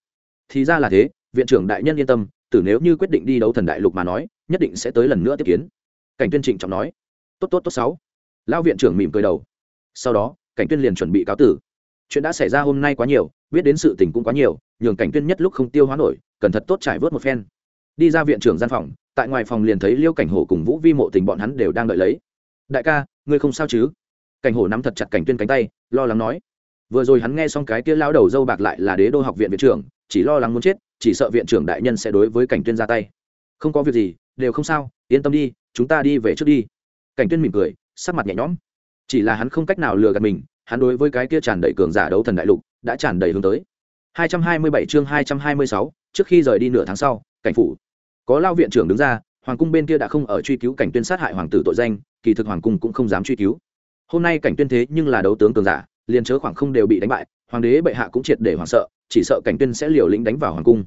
Thì ra là thế, viện trưởng đại nhân yên tâm, tử nếu như quyết định đi đấu thần đại lục mà nói, nhất định sẽ tới lần nữa tiếp kiến. Cảnh tuyên trịnh trọng nói. Tốt tốt tốt, sáu. Lão viện trưởng mỉm cười đầu. Sau đó, cảnh tuyên liền chuẩn bị cáo tử. Chuyện đã xảy ra hôm nay quá nhiều, biết đến sự tình cũng quá nhiều, nhường cảnh tuyên nhất lúc không tiêu hóa nổi, cần thật tốt trải vớt một phen. Đi ra viện trưởng gian phòng, tại ngoài phòng liền thấy liêu cảnh hổ cùng vũ vi mộ tình bọn hắn đều đang đợi lấy. Đại ca, ngươi không sao chứ? Cảnh hổ nắm thật chặt cảnh tuyên cánh tay lo lắng nói. Vừa rồi hắn nghe xong cái kia lao đầu dâu bạc lại là đế đô học viện viện trưởng chỉ lo lắng muốn chết chỉ sợ viện trưởng đại nhân sẽ đối với cảnh tuyên ra tay. Không có việc gì đều không sao yên tâm đi chúng ta đi về trước đi. Cảnh tuyên mỉm cười sắc mặt nhẹ nhõm. Chỉ là hắn không cách nào lừa gạt mình hắn đối với cái kia tràn đầy cường giả đấu thần đại lục đã tràn đầy hướng tới. 227 chương 226, trước khi rời đi nửa tháng sau cảnh phủ. Có lao viện trưởng đứng ra hoàng cung bên kia đã không ở truy cứu cảnh tuyên sát hại hoàng tử tội danh kỳ thực hoàng cung cũng không dám truy cứu hôm nay cảnh tuyên thế nhưng là đấu tướng cường giả, liền chớ khoảng không đều bị đánh bại, hoàng đế bệ hạ cũng triệt để hoảng sợ, chỉ sợ cảnh tuyên sẽ liều lĩnh đánh vào hoàng cung.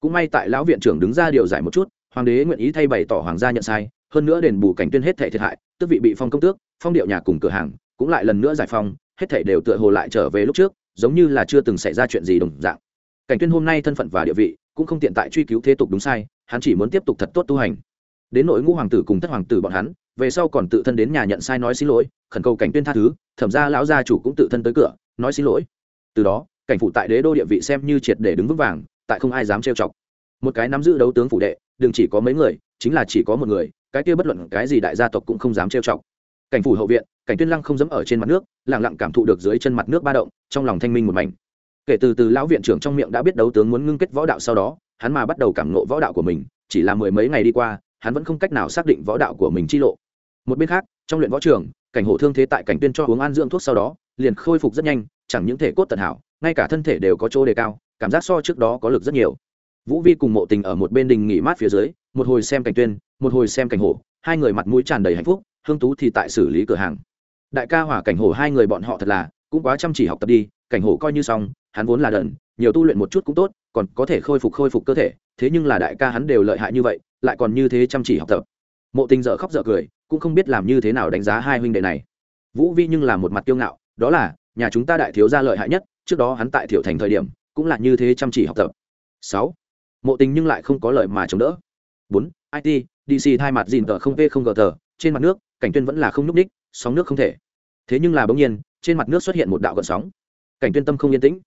Cũng may tại lão viện trưởng đứng ra điều giải một chút, hoàng đế nguyện ý thay bày tỏ hoàng gia nhận sai, hơn nữa đền bù cảnh tuyên hết thể thiệt hại tức vị bị phong công tước, phong điệu nhà cùng cửa hàng, cũng lại lần nữa giải phong, hết thể đều tựa hồ lại trở về lúc trước, giống như là chưa từng xảy ra chuyện gì đồng dạng. Cảnh tuyên hôm nay thân phận và địa vị, cũng không tiện tại truy cứu thế tục đúng sai, hắn chỉ muốn tiếp tục thật tốt tu hành. Đến nội ngũ hoàng tử cùng thất hoàng tử bọn hắn về sau còn tự thân đến nhà nhận sai nói xin lỗi, khẩn cầu cảnh tuyên tha thứ, thẩm ra lão gia chủ cũng tự thân tới cửa, nói xin lỗi. Từ đó, cảnh phụ tại đế đô địa vị xem như triệt để đứng vững vàng, tại không ai dám trêu chọc. Một cái nắm giữ đấu tướng phủ đệ, đừng chỉ có mấy người, chính là chỉ có một người, cái kia bất luận cái gì đại gia tộc cũng không dám trêu chọc. Cảnh phủ hậu viện, cảnh tuyên lăng không dẫm ở trên mặt nước, lặng lặng cảm thụ được dưới chân mặt nước ba động, trong lòng thanh minh một mảnh. Kể từ từ lão viện trưởng trong miệng đã biết đấu tướng muốn ngưng kết võ đạo sau đó, hắn mà bắt đầu cảm ngộ võ đạo của mình, chỉ là mười mấy ngày đi qua, hắn vẫn không cách nào xác định võ đạo của mình chi lộ một bên khác, trong luyện võ trường, cảnh hổ thương thế tại cảnh tuyên cho uống an dưỡng thuốc sau đó, liền khôi phục rất nhanh, chẳng những thể cốt tận hảo, ngay cả thân thể đều có chỗ đề cao, cảm giác so trước đó có lực rất nhiều. Vũ vi cùng mộ tình ở một bên đình nghỉ mát phía dưới, một hồi xem cảnh tuyên, một hồi xem cảnh hổ, hai người mặt mũi tràn đầy hạnh phúc, hương tú thì tại xử lý cửa hàng. Đại ca hỏa cảnh hổ hai người bọn họ thật là, cũng quá chăm chỉ học tập đi, cảnh hổ coi như xong, hắn vốn là đần, nhiều tu luyện một chút cũng tốt, còn có thể khôi phục khôi phục cơ thể, thế nhưng là đại ca hắn đều lợi hại như vậy, lại còn như thế chăm chỉ học tập. Mộ tình dở khóc dở cười cũng không biết làm như thế nào đánh giá hai huynh đệ này. Vũ vi nhưng là một mặt kiêu ngạo, đó là, nhà chúng ta đại thiếu gia lợi hại nhất, trước đó hắn tại thiểu thành thời điểm, cũng là như thế chăm chỉ học tập. Sáu, mộ tình nhưng lại không có lợi mà chống đỡ. Bốn it dc thay mặt dìn tờ không v không gờ tờ, trên mặt nước, cảnh tuyên vẫn là không nhúc ních sóng nước không thể. Thế nhưng là bỗng nhiên, trên mặt nước xuất hiện một đạo gợn sóng. Cảnh tuyên tâm không yên tĩnh.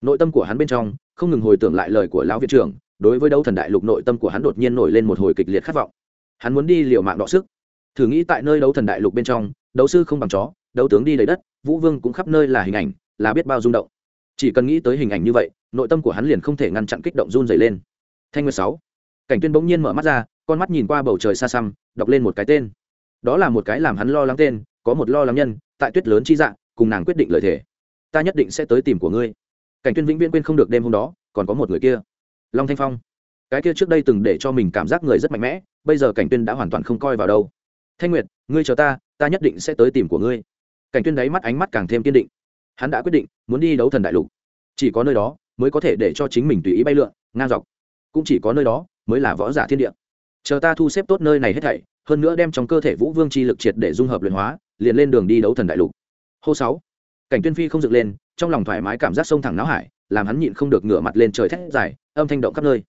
Nội tâm của hắn bên trong, không ngừng hồi tưởng lại lời của lão viện trưởng, đối với đấu thần đại lục nội tâm của hắn đột nhiên nổi lên một hồi kịch liệt khát vọng. Hắn muốn đi liều mạng đọ sức thử nghĩ tại nơi đấu thần đại lục bên trong, đấu sư không bằng chó, đấu tướng đi lấy đất, vũ vương cũng khắp nơi là hình ảnh, là biết bao rung động. Chỉ cần nghĩ tới hình ảnh như vậy, nội tâm của hắn liền không thể ngăn chặn kích động run dày lên. Thanh nguyên sáu. Cảnh tuyên bỗng nhiên mở mắt ra, con mắt nhìn qua bầu trời xa xăm, đọc lên một cái tên. Đó là một cái làm hắn lo lắng tên, có một lo lắng nhân, tại tuyết lớn chi dạng cùng nàng quyết định lợi thể ta nhất định sẽ tới tìm của ngươi. Cảnh tuyên vĩnh viễn quên không được đêm hôm đó, còn có một người kia. Long thanh phong. Cái kia trước đây từng để cho mình cảm giác người rất mạnh mẽ, bây giờ cảnh tuyên đã hoàn toàn không coi vào đâu thanh nguyệt, ngươi chờ ta ta nhất định sẽ tới tìm của ngươi. Cảnh tuyên đáy mắt ánh mắt càng thêm kiên định. Hắn đã quyết định, muốn đi đấu thần đại lục. Chỉ có nơi đó, mới có thể để cho chính mình tùy ý bay lượn, ngang dọc. Cũng chỉ có nơi đó, mới là võ giả thiên địa. Chờ ta thu xếp tốt nơi này hết thảy, hơn nữa đem trong cơ thể vũ vương chi lực triệt để dung hợp luyện hóa, liền lên đường đi đấu thần đại lục. Hô sáu, cảnh tuyên phi không dựng lên, trong lòng thoải mái cảm giác sông thẳng náo hải, làm hắn nhịn không được ngửa mặt lên trời thét dài, âm thanh động khắp nơi.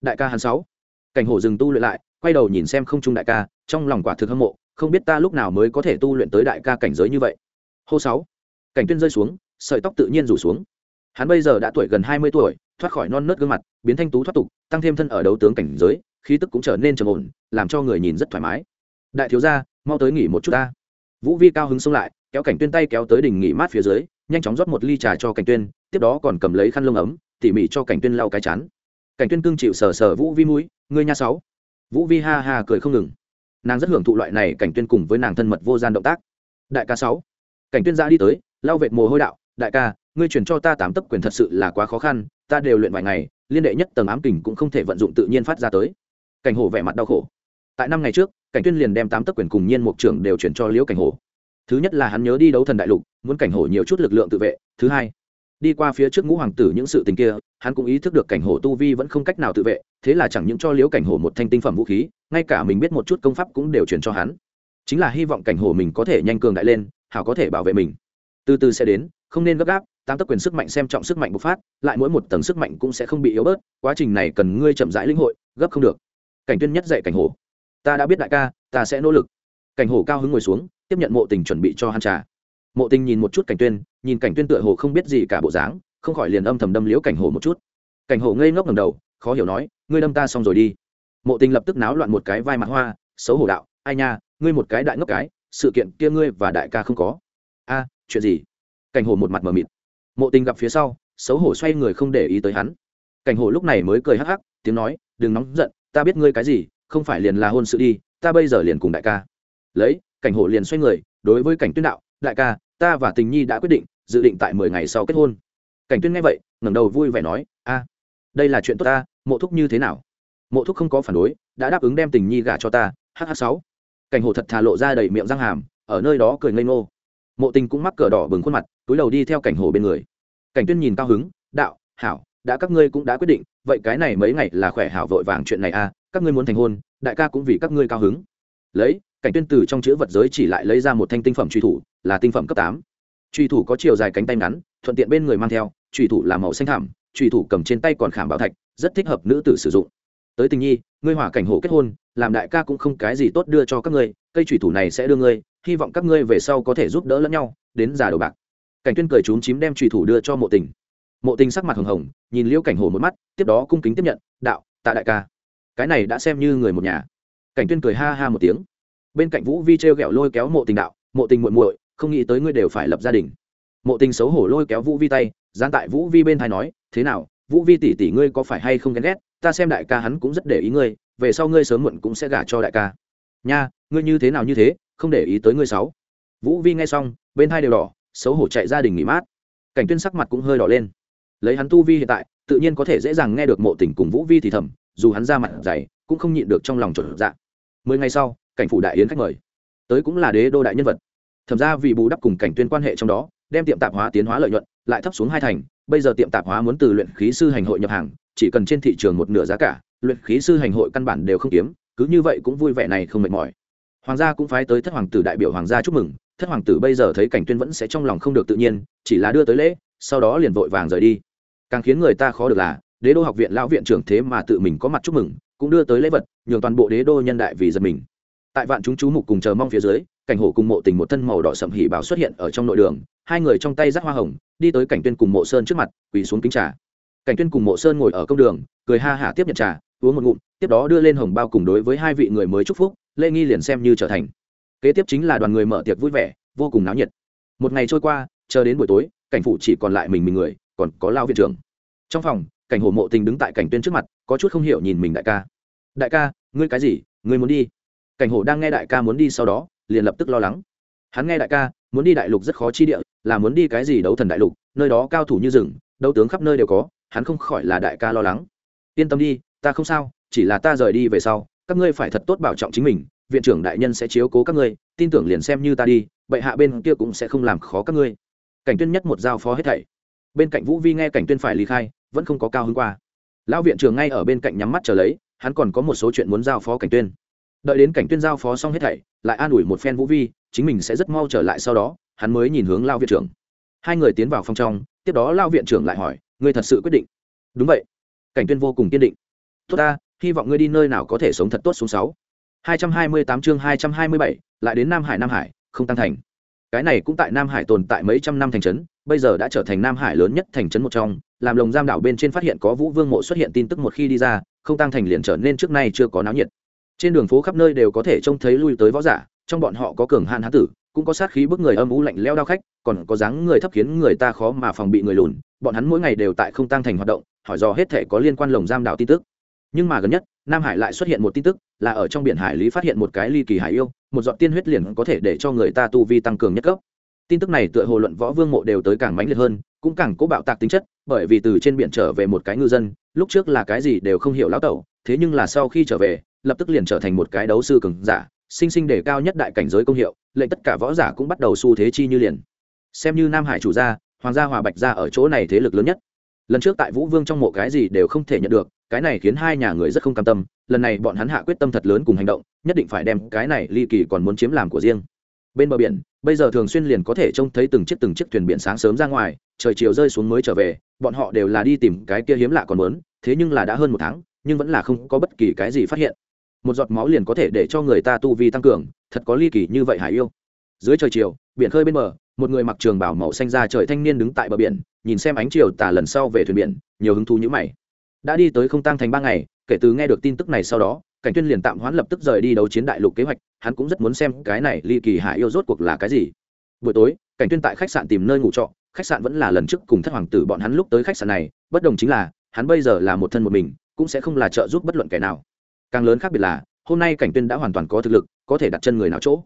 Đại ca hắn sáu cảnh hổ dừng tu luyện lại, quay đầu nhìn xem không trung đại ca, trong lòng quả thực hâm mộ, không biết ta lúc nào mới có thể tu luyện tới đại ca cảnh giới như vậy. Hô sáu, cảnh tuyên rơi xuống, sợi tóc tự nhiên rủ xuống. Hắn bây giờ đã tuổi gần hai mươi tuổi, thoát khỏi non nớt gương mặt, biến thanh tú thoát tục, tăng thêm thân ở đấu tướng cảnh giới, khí tức cũng trở nên trầm ổn, làm cho người nhìn rất thoải mái. Đại thiếu gia, mau tới nghỉ một chút ta. Vũ vi cao hứng xông lại, kéo cảnh tuyên tay kéo tới đỉnh nghỉ mát phía dưới, nhanh chóng rót một ly trà cho cảnh tuyên, tiếp đó còn cầm lấy khăn lông ấm, tỉ mỉ cho cảnh tuyên lau cái chán cảnh tuyên cương chịu sờ sờ vũ vi mũi, ngươi nha sáu. Vũ vi ha ha cười không ngừng. Nàng rất hưởng thụ loại này cảnh tuyên cùng với nàng thân mật vô gian động tác. Đại ca sáu. Cảnh tuyên ra đi tới lau vệt mồ hôi đạo, đại ca, ngươi chuyển cho ta tám tấc quyền thật sự là quá khó khăn, ta đều luyện vài ngày, liên đệ nhất tầng ám kình cũng không thể vận dụng tự nhiên phát ra tới. Cảnh hổ vẻ mặt đau khổ. Tại năm ngày trước, cảnh tuyên liền đem tám tấc quyền cùng nhiên mục trưởng đều chuyển cho liễu cảnh hổ. Thứ nhất là hắn nhớ đi đấu thần đại lục, muốn cảnh hổ nhiều chút lực lượng tự vệ, thứ hai đi qua phía trước ngũ hoàng tử những sự tình kia, hắn cũng ý thức được cảnh hổ tu vi vẫn không cách nào tự vệ, thế là chẳng những cho liễu cảnh hổ một thanh tinh phẩm vũ khí, ngay cả mình biết một chút công pháp cũng đều chuyển cho hắn. Chính là hy vọng cảnh hổ mình có thể nhanh cường đại lên, hảo có thể bảo vệ mình. Từ từ sẽ đến, không nên gấp gáp, tám tắc quyền sức mạnh xem trọng sức mạnh bộc phát, lại mỗi một tầng sức mạnh cũng sẽ không bị yếu bớt, quá trình này cần ngươi chậm rãi linh hội, gấp không được. Cảnh tuyên nhất dạy cảnh hổ ta đã biết đại ca, ta sẽ nỗ lực. Cảnh hổ cao hứng ngồi xuống, tiếp nhận mộ tình chuẩn bị cho hắn trà mộ tình nhìn một chút cảnh tuyên, nhìn cảnh tuyên tựa hồ không biết gì cả bộ dáng, không khỏi liền âm thầm đâm liễu cảnh hổ một chút. Cảnh hổ ngây ngốc ngầm đầu, khó hiểu nói, ngươi đâm ta xong rồi đi. Mộ tình lập tức náo loạn một cái vai mặt hoa, xấu hổ đạo, ai nha, ngươi một cái đại ngốc cái, sự kiện kia ngươi và đại ca không có. A, chuyện gì? Cảnh hổ một mặt mờ mịt. Mộ tình gặp phía sau, xấu hổ xoay người không để ý tới hắn. Cảnh hổ lúc này mới cười hắc hắc, tiếng nói, đừng nóng giận, ta biết ngươi cái gì, không phải liền là hôn sự đi, ta bây giờ liền cùng đại ca. Lấy, cảnh hổ liền xoay người, đối với cảnh tuyên đạo đại ca, ta và tình nhi đã quyết định, dự định tại mười ngày sau kết hôn. Cảnh tuyên nghe vậy, ngẩng đầu vui vẻ nói, a, đây là chuyện tốt ta, mộ thúc như thế nào? Mộ thúc không có phản đối, đã đáp ứng đem tình nhi gả cho ta hh sáu. Cảnh hổ thật thà lộ ra đầy miệng răng hàm, ở nơi đó cười ngây ngô. Mộ tình cũng mắc cờ đỏ bừng khuôn mặt, túi đầu đi theo cảnh hổ bên người. Cảnh tuyên nhìn cao hứng, đạo, hảo, đã các ngươi cũng đã quyết định, vậy cái này mấy ngày là khỏe hảo vội vàng chuyện này a các ngươi muốn thành hôn, đại ca cũng vì các ngươi cao hứng. Lấy, cảnh tuyên từ trong chữ vật giới chỉ lại lấy ra một thanh tinh phẩm truy thủ là tinh phẩm cấp tám. Truy thủ có chiều dài cánh tay ngắn, thuận tiện bên người mang theo truy thủ là màu xanh thảm truy thủ cầm trên tay còn khảm bảo thạch, rất thích hợp nữ tử sử dụng. Tới tình nhi, ngươi hỏa cảnh hộ kết hôn, làm đại ca cũng không cái gì tốt đưa cho các ngươi, cây thủy thủ này sẽ đưa ngươi, hy vọng các ngươi về sau có thể giúp đỡ lẫn nhau, đến già đầu bạc. Cảnh tuyên cười trúng chím đem thủy thủ đưa cho mộ tình. Mộ tình sắc mặt hồng hồng, nhìn liễu cảnh hồ một mắt, tiếp đó cung kính tiếp nhận, đạo, tạ đại ca. Cái này đã xem như người một nhà. Cảnh tuyên cười ha ha một tiếng. Bên cạnh vũ vi treo gẹo lôi kéo mộ tình đạo, mộ tình muội muội không nghĩ tới ngươi đều phải lập gia đình. Mộ tình xấu hổ lôi kéo vũ vi tay gian tại vũ vi bên thai nói, thế nào, vũ vi tỷ tỷ ngươi có phải hay không ghen ghét? Ta xem đại ca hắn cũng rất để ý ngươi, về sau ngươi sớm muộn cũng sẽ gả cho đại ca. Nha, ngươi như thế nào như thế, không để ý tới ngươi sáu. Vũ vi nghe xong, bên thai đều đỏ, xấu hổ chạy gia đình nghỉ mát. Cảnh tuyên sắc mặt cũng hơi đỏ lên. Lấy hắn tu vi hiện tại, tự nhiên có thể dễ dàng nghe được mộ tình cùng vũ vi thì thầm, dù hắn ra mặt dày, cũng không nhịn được trong lòng trộn dạ. Mười ngày sau, cảnh phủ đại yến khách mời. Tới cũng là đế đô đại nhân vật thẩm ra vì bù đắp cùng cảnh tuyên quan hệ trong đó, đem tiệm tạp hóa tiến hóa lợi nhuận, lại thấp xuống hai thành. Bây giờ tiệm tạp hóa muốn từ luyện khí sư hành hội nhập hàng, chỉ cần trên thị trường một nửa giá cả, luyện khí sư hành hội căn bản đều không kiếm, cứ như vậy cũng vui vẻ này không mệt mỏi. Hoàng gia cũng phái tới thất hoàng tử đại biểu hoàng gia chúc mừng, thất hoàng tử bây giờ thấy cảnh tuyên vẫn sẽ trong lòng không được tự nhiên, chỉ là đưa tới lễ, sau đó liền vội vàng rời đi. Càng khiến người ta khó được là, đế đô học viện lão viện trưởng thế mà tự mình có mặt chúc mừng, cũng đưa tới lễ vật, nhường toàn bộ đế đô nhân đại vì giật mình. Tại vạn chúng chú mục cùng chờ mong phía dưới cảnh hổ cùng mộ tình một thân màu đỏ sậm hỉ bảo xuất hiện ở trong nội đường, hai người trong tay rắc hoa hồng, đi tới cảnh tuyên cùng mộ sơn trước mặt, quỳ xuống kính trà. Cảnh tuyên cùng mộ sơn ngồi ở công đường, cười ha hả tiếp nhận trà, uống một ngụm, tiếp đó đưa lên hồng bao cùng đối với hai vị người mới chúc phúc, lễ nghi liền xem như trở thành. Kế tiếp chính là đoàn người mở tiệc vui vẻ, vô cùng náo nhiệt. Một ngày trôi qua, chờ đến buổi tối, cảnh phủ chỉ còn lại mình mình người, còn có lao viện trưởng. Trong phòng, cảnh hồ mộ tình đứng tại cảnh tuyên trước mặt, có chút không hiểu nhìn mình đại ca. Đại ca, ngươi cái gì? Ngươi muốn đi? Cảnh hồ đang nghe đại ca muốn đi sau đó liền lập tức lo lắng. Hắn nghe đại ca, muốn đi đại lục rất khó chi địa, là muốn đi cái gì đấu thần đại lục, nơi đó cao thủ như rừng, đấu tướng khắp nơi đều có, hắn không khỏi là đại ca lo lắng. Yên tâm đi, ta không sao, chỉ là ta rời đi về sau, các ngươi phải thật tốt bảo trọng chính mình, viện trưởng đại nhân sẽ chiếu cố các ngươi, tin tưởng liền xem như ta đi, bệ hạ bên kia cũng sẽ không làm khó các ngươi. Cảnh tuyên nhất một giao phó hết thảy. Bên cạnh vũ vi nghe cảnh tuyên phải ly khai, vẫn không có cao hứng qua. Lão viện trưởng ngay ở bên cạnh nhắm mắt chờ lấy, hắn còn có một số chuyện muốn giao phó cảnh tuyên đợi đến cảnh tuyên giao phó xong hết thảy, lại an ủi một phen vũ vi, chính mình sẽ rất mau trở lại sau đó, hắn mới nhìn hướng lao viện trưởng. Hai người tiến vào phòng trong, tiếp đó lao viện trưởng lại hỏi, ngươi thật sự quyết định? Đúng vậy. Cảnh tuyên vô cùng kiên định. Tốt ta, hy vọng ngươi đi nơi nào có thể sống thật tốt xuống sáu. Hai trăm hai mươi tám chương hai trăm hai mươi bảy, lại đến nam hải nam hải, không tăng thành. Cái này cũng tại nam hải tồn tại mấy trăm năm thành trấn, bây giờ đã trở thành nam hải lớn nhất thành trấn một trong, làm lồng giam đảo bên trên phát hiện có vũ vương mộ xuất hiện tin tức một khi đi ra, không tăng thành liền trở nên trước nay chưa có náo nhiệt trên đường phố khắp nơi đều có thể trông thấy lui tới võ giả, trong bọn họ có cường hạn hán tử, cũng có sát khí bức người âm u lạnh leo đao khách, còn có dáng người thấp khiến người ta khó mà phòng bị người lùn. Bọn hắn mỗi ngày đều tại không tăng thành hoạt động, hỏi dò hết thể có liên quan lồng giam đảo tin tức. Nhưng mà gần nhất, nam hải lại xuất hiện một tin tức, là ở trong biển hải lý phát hiện một cái ly kỳ hải yêu, một giọt tiên huyết liền có thể để cho người ta tu vi tăng cường nhất cấp. Tin tức này tựa hồ luận võ vương mộ đều tới càng mãnh liệt hơn, cũng càng cố bạo tạc tính chất, bởi vì từ trên biển trở về một cái ngư dân, lúc trước là cái gì đều không hiểu lão tẩu, thế nhưng là sau khi trở về lập tức liền trở thành một cái đấu sư cường giả, sinh sinh để cao nhất đại cảnh giới công hiệu, lệnh tất cả võ giả cũng bắt đầu xu thế chi như liền. Xem như nam hải chủ gia, hoàng gia hòa bạch gia ở chỗ này thế lực lớn nhất. Lần trước tại vũ vương trong mộ cái gì đều không thể nhận được, cái này khiến hai nhà người rất không cam tâm, lần này bọn hắn hạ quyết tâm thật lớn cùng hành động, nhất định phải đem cái này ly kỳ còn muốn chiếm làm của riêng. Bên bờ biển, bây giờ thường xuyên liền có thể trông thấy từng chiếc từng chiếc thuyền biển sáng sớm ra ngoài, trời chiều rơi xuống mới trở về, bọn họ đều là đi tìm cái kia hiếm lạ còn muốn, thế nhưng là đã hơn một tháng, nhưng vẫn là không có bất kỳ cái gì phát hiện một giọt máu liền có thể để cho người ta tu vi tăng cường, thật có ly kỳ như vậy hải yêu. Dưới trời chiều, biển khơi bên bờ, một người mặc trường bảo màu xanh ra trời thanh niên đứng tại bờ biển, nhìn xem ánh chiều tà lần sau về thuyền biển, nhiều hứng thú như mày. Đã đi tới không tăng thành ba ngày, kể từ nghe được tin tức này sau đó, cảnh tuyên liền tạm hoãn lập tức rời đi đấu chiến đại lục kế hoạch, hắn cũng rất muốn xem cái này ly kỳ hải yêu rốt cuộc là cái gì. Buổi tối, cảnh tuyên tại khách sạn tìm nơi ngủ trọ, khách sạn vẫn là lần trước cùng thất hoàng tử bọn hắn lúc tới khách sạn này, bất đồng chính là, hắn bây giờ là một thân một mình, cũng sẽ không là trợ giúp bất luận kẻ nào càng lớn khác biệt là, hôm nay cảnh tuyên đã hoàn toàn có thực lực, có thể đặt chân người nào chỗ.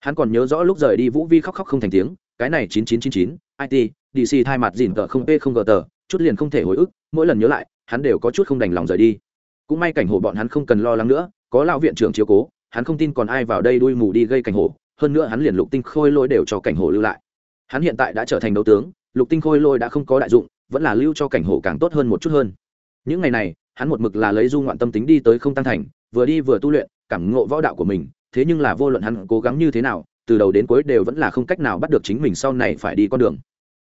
Hắn còn nhớ rõ lúc rời đi vũ vi khóc khóc không thành tiếng, cái này chín chín chín chín it dc thay mặt dìn tờ không p không gờ tờ, chút liền không thể hồi ức, mỗi lần nhớ lại, hắn đều có chút không đành lòng rời đi. Cũng may cảnh hồ bọn hắn không cần lo lắng nữa, có lão viện trưởng chiếu cố, hắn không tin còn ai vào đây đuôi mù đi gây cảnh hồ hơn nữa hắn liền lục tinh khôi lôi đều cho cảnh hồ lưu lại. Hắn hiện tại đã trở thành đấu tướng, lục tinh khôi lôi đã không có đại dụng, vẫn là lưu cho cảnh hồ càng tốt hơn một chút hơn. Những ngày này hắn một mực là lấy du ngoạn tâm tính đi tới không tăng thành, vừa đi vừa tu luyện, cảm ngộ võ đạo của mình, thế nhưng là vô luận hắn cố gắng như thế nào, từ đầu đến cuối đều vẫn là không cách nào bắt được chính mình sau này phải đi con đường.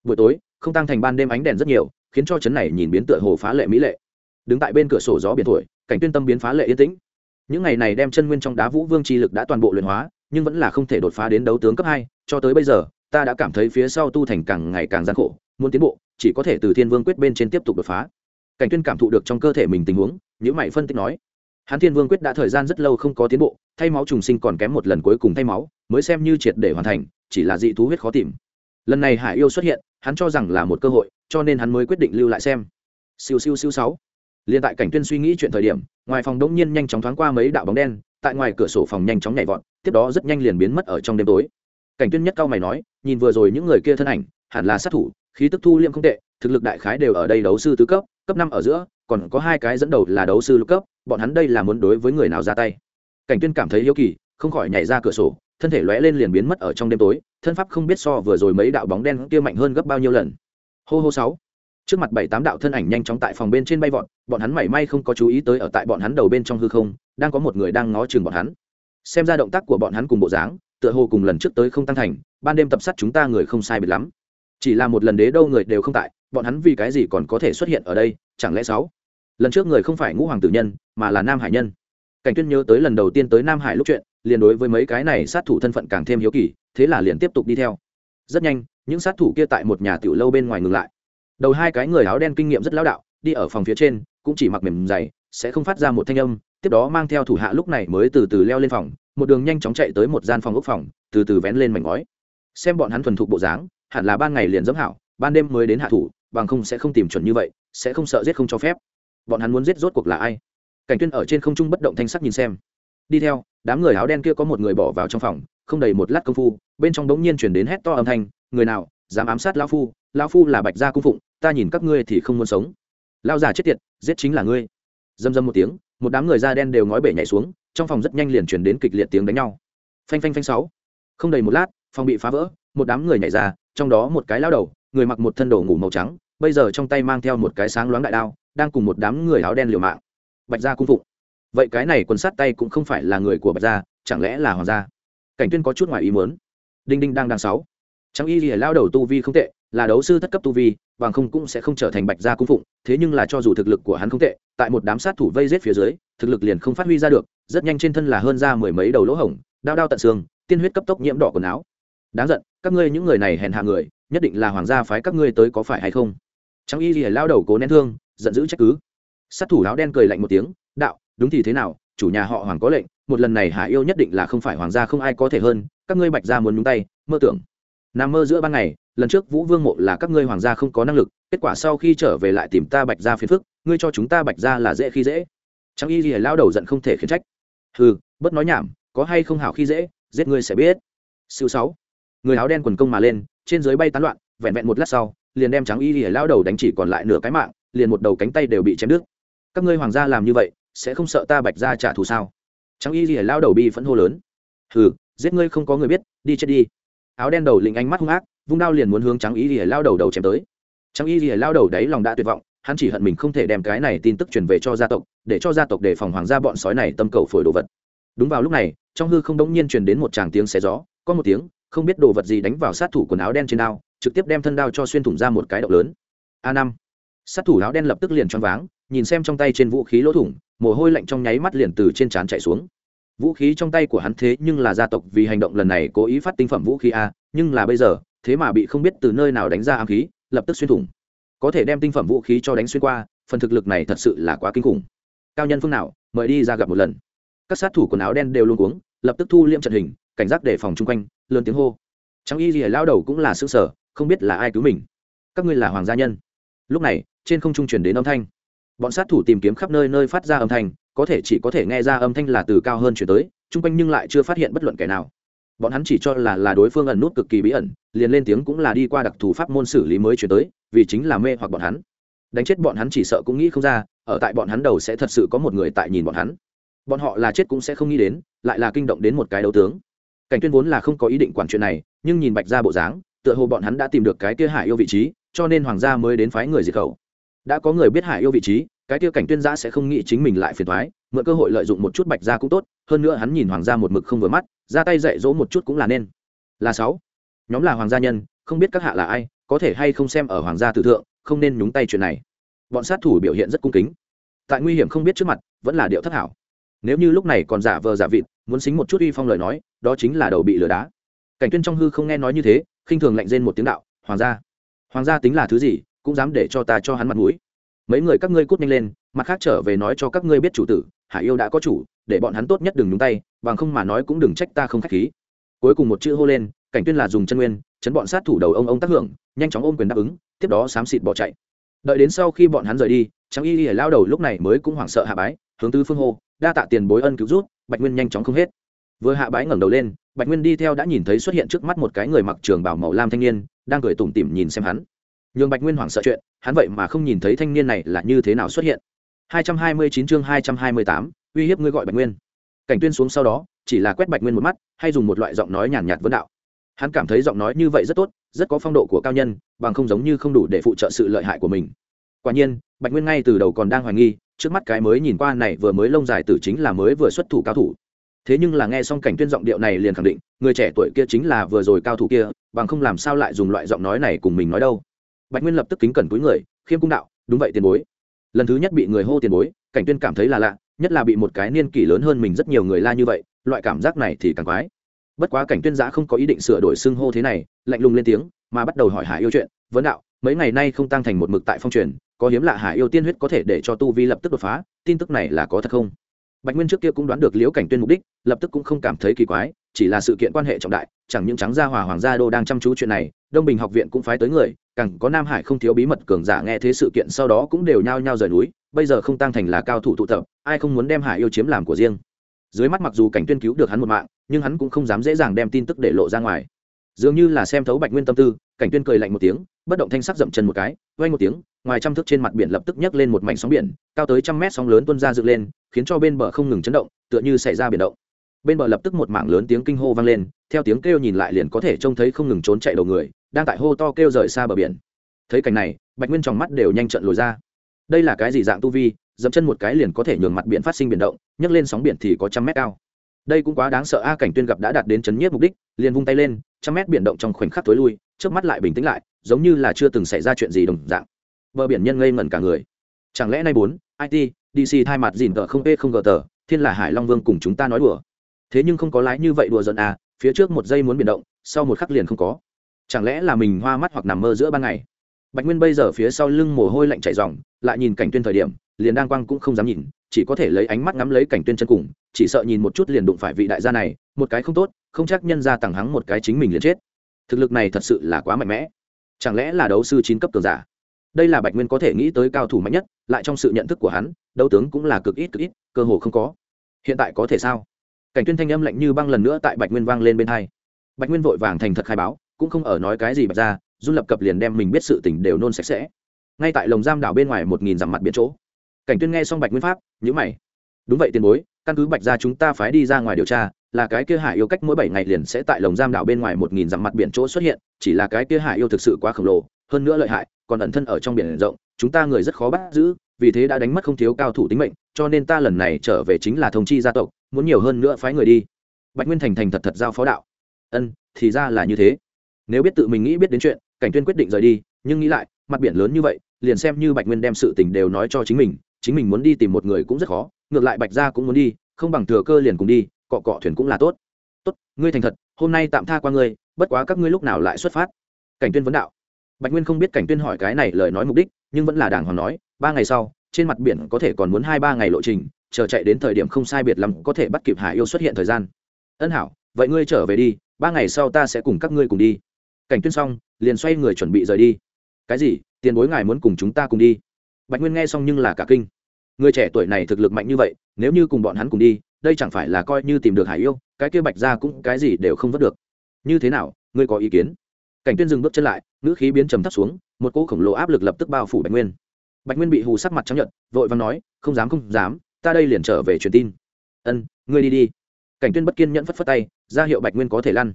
Buổi tối, không tăng thành ban đêm ánh đèn rất nhiều, khiến cho chấn này nhìn biến tựa hồ phá lệ mỹ lệ. Đứng tại bên cửa sổ gió biển thổi, cảnh tuyên tâm biến phá lệ yên tĩnh. Những ngày này đem chân nguyên trong đá vũ vương chi lực đã toàn bộ luyện hóa, nhưng vẫn là không thể đột phá đến đấu tướng cấp hai, cho tới bây giờ, ta đã cảm thấy phía sau tu thành càng ngày càng gian khổ, muốn tiến bộ, chỉ có thể từ thiên vương quyết bên trên tiếp tục đột phá cảnh tuyên cảm thụ được trong cơ thể mình tình huống những mày phân tích nói hắn thiên vương quyết đã thời gian rất lâu không có tiến bộ, thay máu trùng sinh còn kém một lần cuối cùng thay máu, mới xem như triệt để hoàn thành, chỉ là dị thú huyết khó tìm. Lần này hải yêu xuất hiện, hắn cho rằng là một cơ hội, cho nên hắn mới quyết định lưu lại xem. Siêu siêu siêu sáu. Liên tại cảnh tuyên suy nghĩ chuyện thời điểm, ngoài phòng đống nhiên nhanh chóng thoáng qua mấy đạo bóng đen, tại ngoài cửa sổ phòng nhanh chóng nhảy vọt, tiếp đó rất nhanh liền biến mất ở trong đêm tối. Cảnh tuyên nhất cao mày nói, nhìn vừa rồi những người kia thân ảnh, hẳn là sát thủ, khí tức thu liêm không tệ, thực lực đại khái đều ở đây đấu sư tứ cấp cấp năm ở giữa, còn có hai cái dẫn đầu là đấu sư lục cấp, bọn hắn đây là muốn đối với người nào ra tay. Cảnh tuyên cảm thấy hiếu kỳ, không khỏi nhảy ra cửa sổ, thân thể lóe lên liền biến mất ở trong đêm tối, thân pháp không biết so vừa rồi mấy đạo bóng đen kia mạnh hơn gấp bao nhiêu lần. Hô hô sáu. Trước mặt bảy tám đạo thân ảnh nhanh chóng tại phòng bên trên bay vọt, bọn hắn mảy may không có chú ý tới ở tại bọn hắn đầu bên trong hư không, đang có một người đang ngó chừng bọn hắn. Xem ra động tác của bọn hắn cùng bộ dáng, tựa hồ cùng lần trước tới không tăng thành, ban đêm tập sát chúng ta người không sai biệt lắm. Chỉ là một lần đế đâu người đều không tại bọn hắn vì cái gì còn có thể xuất hiện ở đây, chẳng lẽ sáu? Lần trước người không phải ngũ hoàng tử nhân, mà là nam hải nhân. Cảnh tuyên nhớ tới lần đầu tiên tới nam hải lúc chuyện, liền đối với mấy cái này sát thủ thân phận càng thêm hiếu kỳ, thế là liền tiếp tục đi theo. Rất nhanh, những sát thủ kia tại một nhà tiểu lâu bên ngoài ngừng lại. Đầu hai cái người áo đen kinh nghiệm rất lão đạo, đi ở phòng phía trên, cũng chỉ mặc mềm dày, sẽ không phát ra một thanh âm, tiếp đó mang theo thủ hạ lúc này mới từ từ leo lên phòng, một đường nhanh chóng chạy tới một gian phòng ốc phòng, từ từ vén lên mảnh ngói. Xem bọn hắn thuần thục bộ dáng, hẳn là ban ngày liền dẫm hảo, ban đêm mới đến hạ thủ bằng không sẽ không tìm chuẩn như vậy, sẽ không sợ giết không cho phép. Bọn hắn muốn giết rốt cuộc là ai? Cảnh tuyên ở trên không trung bất động thanh sắc nhìn xem. Đi theo, đám người áo đen kia có một người bỏ vào trong phòng, không đầy một lát công phu, bên trong đống nhiên chuyển đến hét to âm thanh, người nào, dám ám sát lão phu? Lão phu là bạch gia cung phụng, ta nhìn các ngươi thì không muốn sống. Lao già chết tiệt, giết chính là ngươi. Dâm dâm một tiếng, một đám người da đen đều ngói bể nhảy xuống, trong phòng rất nhanh liền chuyển đến kịch liệt tiếng đánh nhau. Phanh phanh phanh sáu. Không đầy một lát, phòng bị phá vỡ, một đám người nhảy ra, trong đó một cái lao đầu người mặc một thân đồ ngủ màu trắng, bây giờ trong tay mang theo một cái sáng loáng đại đao, đang cùng một đám người áo đen liều mạng. Bạch gia cung phụng. Vậy cái này quân sát tay cũng không phải là người của bạch gia, chẳng lẽ là hoàng gia? Cảnh tuyên có chút ngoài ý muốn. Đinh đinh đang đang sáu. Trang y lìa lao đầu tu vi không tệ, là đấu sư thất cấp tu vi, bằng không cũng sẽ không trở thành bạch gia cung phụng, thế nhưng là cho dù thực lực của hắn không tệ, tại một đám sát thủ vây giết phía dưới, thực lực liền không phát huy ra được, rất nhanh trên thân là hơn ra mười mấy đầu lỗ hổng, đao đao tận xương, tiên huyết cấp tốc nhiễm đỏ quần áo. Đáng giận, các ngươi những người này hèn hạ người nhất định là hoàng gia phái các ngươi tới có phải hay không? Trang y lìa lao đầu cố nén thương giận dữ trách cứ. Sát thủ áo đen cười lạnh một tiếng đạo đúng thì thế nào? Chủ nhà họ hoàng có lệnh một lần này hạ yêu nhất định là không phải hoàng gia không ai có thể hơn các ngươi bạch gia muốn nhúng tay mơ tưởng. Nằm mơ giữa ban ngày lần trước vũ vương mộ là các ngươi hoàng gia không có năng lực kết quả sau khi trở về lại tìm ta bạch gia phiền phức ngươi cho chúng ta bạch gia là dễ khi dễ. Trang y gì lao đầu giận không thể khiến trách. Hừ, bất nói nhảm có hay không hảo khi dễ giết ngươi sẽ biết. Siêu sáu người áo đen quần công mà lên trên dưới bay tán loạn, vẹn vẹn một lát sau, liền đem trắng y lìa lao đầu đánh chỉ còn lại nửa cái mạng, liền một đầu cánh tay đều bị chém đứt. Các ngươi hoàng gia làm như vậy, sẽ không sợ ta bạch gia trả thù sao? Trắng y lìa lao đầu bi phẫn hô lớn. Hừ, giết ngươi không có người biết, đi chết đi. Áo đen đầu lĩnh ánh mắt hung ác, vung đao liền muốn hướng trắng y lìa lao đầu đầu chém tới. Trắng y lìa lao đầu đấy lòng đã tuyệt vọng, hắn chỉ hận mình không thể đem cái này tin tức truyền về cho gia tộc, để cho gia tộc đề phòng hoàng gia bọn sói này tâm cầu phổi đồ vật. Đúng vào lúc này, trong hư không đống nhiên truyền đến một tràng tiếng xé gió, có một tiếng không biết đồ vật gì đánh vào sát thủ quần áo đen trên đao, trực tiếp đem thân đao cho xuyên thủng ra một cái động lớn. A năm. Sát thủ áo đen lập tức liền choáng váng, nhìn xem trong tay trên vũ khí lỗ thủng, mồ hôi lạnh trong nháy mắt liền từ trên trán chạy xuống. Vũ khí trong tay của hắn thế nhưng là gia tộc vì hành động lần này cố ý phát tinh phẩm vũ khí a, nhưng là bây giờ, thế mà bị không biết từ nơi nào đánh ra ám khí, lập tức xuyên thủng. Có thể đem tinh phẩm vũ khí cho đánh xuyên qua, phần thực lực này thật sự là quá kinh khủng. Cao nhân phương nào, mời đi ra gặp một lần. Các sát thủ quần áo đen đều luôn cuống, lập tức thu liệm trận hình, cảnh giác đề phòng chung quanh lớn tiếng hô. Trang y gì lao đầu cũng là xứ sở không biết là ai cứu mình. Các ngươi là hoàng gia nhân. Lúc này, trên không trung truyền đến âm thanh. Bọn sát thủ tìm kiếm khắp nơi nơi phát ra âm thanh, có thể chỉ có thể nghe ra âm thanh là từ cao hơn chuyển tới, chung quanh nhưng lại chưa phát hiện bất luận kẻ nào. Bọn hắn chỉ cho là là đối phương ẩn nút cực kỳ bí ẩn, liền lên tiếng cũng là đi qua đặc thù pháp môn xử lý mới chuyển tới, vì chính là mê hoặc bọn hắn. Đánh chết bọn hắn chỉ sợ cũng nghĩ không ra, ở tại bọn hắn đầu sẽ thật sự có một người tại nhìn bọn hắn. Bọn họ là chết cũng sẽ không nghĩ đến, lại là kinh động đến một cái đấu tướng cảnh tuyên vốn là không có ý định quản chuyện này, nhưng nhìn bạch ra bộ dáng, tựa hồ bọn hắn đã tìm được cái kia hải yêu vị trí, cho nên hoàng gia mới đến phái người diệt khẩu. Đã có người biết hải yêu vị trí, cái kia cảnh tuyên giã sẽ không nghĩ chính mình lại phiền thoái mượn cơ hội lợi dụng một chút bạch gia cũng tốt, hơn nữa hắn nhìn hoàng gia một mực không vừa mắt, ra tay dạy dỗ một chút cũng là nên. Là sáu. Nhóm là hoàng gia nhân, không biết các hạ là ai, có thể hay không xem ở hoàng gia tử thượng, không nên nhúng tay chuyện này. Bọn sát thủ biểu hiện rất cung kính. Tại nguy hiểm không biết trước mặt, vẫn là điệu thất hảo. Nếu như lúc này còn giả vờ giả vịt muốn xính một chút uy phong lời nói, đó chính là đầu bị lừa đá. Cảnh tuyên trong hư không nghe nói như thế, khinh thường lạnh rên một tiếng đạo, hoàng gia hoàng gia tính là thứ gì, cũng dám để cho ta cho hắn mặt mũi. Mấy người các ngươi cút nhanh lên, mặt khác trở về nói cho các ngươi biết chủ tử, hải yêu đã có chủ, để bọn hắn tốt nhất đừng nhúng tay, bằng không mà nói cũng đừng trách ta không khách khí. Cuối cùng một chữ hô lên, cảnh tuyên là dùng chân nguyên, chấn bọn sát thủ đầu ông ông tác hưởng, nhanh chóng ôm quyền đáp ứng, tiếp đó xám xịt bỏ chạy. Đợi đến sau khi bọn hắn rời đi trang y y lao đầu lúc này mới cũng hoảng sợ hạ bái, hướng tứ phương hô, đa tạ tiền bối ân cứu rút bạch nguyên nhanh chóng không hết. Vừa hạ bái ngẩng đầu lên bạch nguyên đi theo đã nhìn thấy xuất hiện trước mắt một cái người mặc trường bảo màu lam thanh niên đang cười tủm tỉm nhìn xem hắn. Nhường bạch nguyên hoảng sợ chuyện hắn vậy mà không nhìn thấy thanh niên này là như thế nào xuất hiện. 229 chương 228, uy hiếp ngươi gọi bạch nguyên. Cảnh tuyên xuống sau đó chỉ là quét bạch nguyên một mắt hay dùng một loại giọng nói nhàn nhạt vấn đạo. Hắn cảm thấy giọng nói như vậy rất tốt rất có phong độ của cao nhân bằng không giống như không đủ để phụ trợ sự lợi hại của mình. Quả nhiên bạch nguyên ngay từ đầu còn đang hoài nghi trước mắt cái mới nhìn qua này vừa mới lông dài tử chính là mới vừa xuất thủ cao thủ. Thế nhưng là nghe xong cảnh tuyên giọng điệu này liền khẳng định, người trẻ tuổi kia chính là vừa rồi cao thủ kia, bằng không làm sao lại dùng loại giọng nói này cùng mình nói đâu. Bạch nguyên lập tức kính cẩn cúi người, khiêm cung đạo, đúng vậy tiền bối. Lần thứ nhất bị người hô tiền bối, cảnh tuyên cảm thấy là lạ, nhất là bị một cái niên kỷ lớn hơn mình rất nhiều người la như vậy, loại cảm giác này thì càng quái. Bất quá cảnh tuyên giã không có ý định sửa đổi xưng hô thế này, lạnh lùng lên tiếng, mà bắt đầu hỏi hải yêu chuyện, vấn đạo, mấy ngày nay không tăng thành một mực tại phong truyền có hiếm lạ hải yêu tiên huyết có thể để cho tu vi lập tức đột phá, tin tức này là có thật không? Bạch nguyên trước kia cũng đoán được liễu cảnh tuyên mục đích, lập tức cũng không cảm thấy kỳ quái, chỉ là sự kiện quan hệ trọng đại, chẳng những trắng gia hòa hoàng gia đô đang chăm chú chuyện này, đông bình học viện cũng phái tới người, càng có nam hải không thiếu bí mật cường giả nghe thế sự kiện sau đó cũng đều nhao nhao rời núi, bây giờ không tăng thành là cao thủ tụ tập, ai không muốn đem hải yêu chiếm làm của riêng. Dưới mắt mặc dù cảnh tuyên cứu được hắn một mạng, nhưng hắn cũng không dám dễ dàng đem tin tức để lộ ra ngoài. Dường như là xem thấu bạch nguyên tâm tư, cảnh tuyên cười lạnh một tiếng, bất động thanh sắc dậm chân một cái vang một tiếng, ngoài trăm thước trên mặt biển lập tức nhấc lên một mảnh sóng biển, cao tới trăm mét sóng lớn tuôn ra dựng lên, khiến cho bên bờ không ngừng chấn động, tựa như xảy ra biển động. Bên bờ lập tức một mảng lớn tiếng kinh hô vang lên, theo tiếng kêu nhìn lại liền có thể trông thấy không ngừng trốn chạy đầu người, đang tại hô to kêu rời xa bờ biển. Thấy cảnh này, bạch nguyên trong mắt đều nhanh trận lùi ra. Đây là cái gì dạng tu vi dẫm chân một cái liền có thể nhường mặt biển phát sinh biển động, nhấc lên sóng biển thì có trăm mét cao. Đây cũng quá đáng sợ a, cảnh tuyên gặp đã đạt đến chấn nhiếp mục đích, liền vung tay lên, trăm mét biển động trong khoảnh khắc tối lui trước mắt lại bình tĩnh lại giống như là chưa từng xảy ra chuyện gì đồng dạng. Bờ biển nhân ngây ngẩn cả người. Chẳng lẽ nay bốn it dc thay mặt dìn tờ không p không gờ tờ, thiên là hải long vương cùng chúng ta nói đùa. Thế nhưng không có lái như vậy đùa giận à phía trước một giây muốn biển động, sau một khắc liền không có. Chẳng lẽ là mình hoa mắt hoặc nằm mơ giữa ban ngày? Bạch nguyên bây giờ phía sau lưng mồ hôi lạnh chảy ròng, lại nhìn cảnh tuyên thời điểm, liền đang quang cũng không dám nhìn, chỉ có thể lấy ánh mắt ngắm lấy cảnh tuyên chân cùng, chỉ sợ nhìn một chút liền đụng phải vị đại gia này, một cái không tốt, không chắc nhân ra tặng hắng một cái chính mình liền chết. Thực lực này thật sự là quá mạnh mẽ chẳng lẽ là đấu sư chín cấp cường giả? Đây là bạch nguyên có thể nghĩ tới cao thủ mạnh nhất, lại trong sự nhận thức của hắn, đấu tướng cũng là cực ít cực ít, cơ hồ không có. Hiện tại có thể sao? Cảnh tuyên thanh âm lạnh như băng lần nữa tại bạch nguyên vang lên bên hai. Bạch nguyên vội vàng thành thật khai báo, cũng không ở nói cái gì bạch ra run lập cập liền đem mình biết sự tình đều nôn sạch sẽ. Ngay tại lồng giam đảo bên ngoài một nghìn dặm mặt biển chỗ, cảnh tuyên nghe xong bạch nguyên pháp nhữ mày. Đúng vậy tiền bối, căn cứ bạch ra chúng ta phái đi ra ngoài điều tra là cái kia hải yêu cách mỗi bảy ngày liền sẽ tại lồng giam đảo bên ngoài một nghìn dặm mặt biển chỗ xuất hiện, chỉ là cái kia hải yêu thực sự quá khổng lồ, hơn nữa lợi hại, còn ẩn thân ở trong biển rộng, chúng ta người rất khó bắt giữ, vì thế đã đánh mất không thiếu cao thủ tính mệnh, cho nên ta lần này trở về chính là thông chi gia tộc, muốn nhiều hơn nữa phái người đi. Bạch nguyên thành thành thật thật giao phó đạo. Ân, thì ra là như thế. Nếu biết tự mình nghĩ biết đến chuyện, cảnh tuyên quyết định rời đi, nhưng nghĩ lại, mặt biển lớn như vậy, liền xem như bạch nguyên đem sự tình đều nói cho chính mình chính mình muốn đi tìm một người cũng rất khó, ngược lại bạch gia cũng muốn đi, không bằng thừa cơ liền cùng đi cọ cọ thuyền cũng là tốt. Tốt, ngươi thành thật, hôm nay tạm tha qua ngươi, bất quá các ngươi lúc nào lại xuất phát? Cảnh tuyên vấn đạo. Bạch nguyên không biết cảnh tuyên hỏi cái này lời nói mục đích, nhưng vẫn là đàng hoàng nói, ba ngày sau, trên mặt biển có thể còn muốn hai ba ngày lộ trình, chờ chạy đến thời điểm không sai biệt lắm có thể bắt kịp hải yêu xuất hiện thời gian. Ân hảo, vậy ngươi trở về đi, ba ngày sau ta sẽ cùng các ngươi cùng đi. Cảnh tuyên xong, liền xoay người chuẩn bị rời đi. Cái gì? Tiền bối ngài muốn cùng chúng ta cùng đi? Bạch nguyên nghe xong nhưng là cả kinh. Người trẻ tuổi này thực lực mạnh như vậy, nếu như cùng bọn hắn cùng đi đây chẳng phải là coi như tìm được hải yêu cái kia bạch ra cũng cái gì đều không vớt được. Như thế nào ngươi có ý kiến? Cảnh tuyên dừng bước chân lại ngữ khí biến trầm thấp xuống một cỗ khổng lồ áp lực lập tức bao phủ bạch nguyên. Bạch nguyên bị hù sắc mặt trắng nhợt, vội vàng nói không dám không dám ta đây liền trở về truyền tin. Ân ngươi đi đi. Cảnh tuyên bất kiên nhẫn phất phất tay ra hiệu bạch nguyên có thể lăn.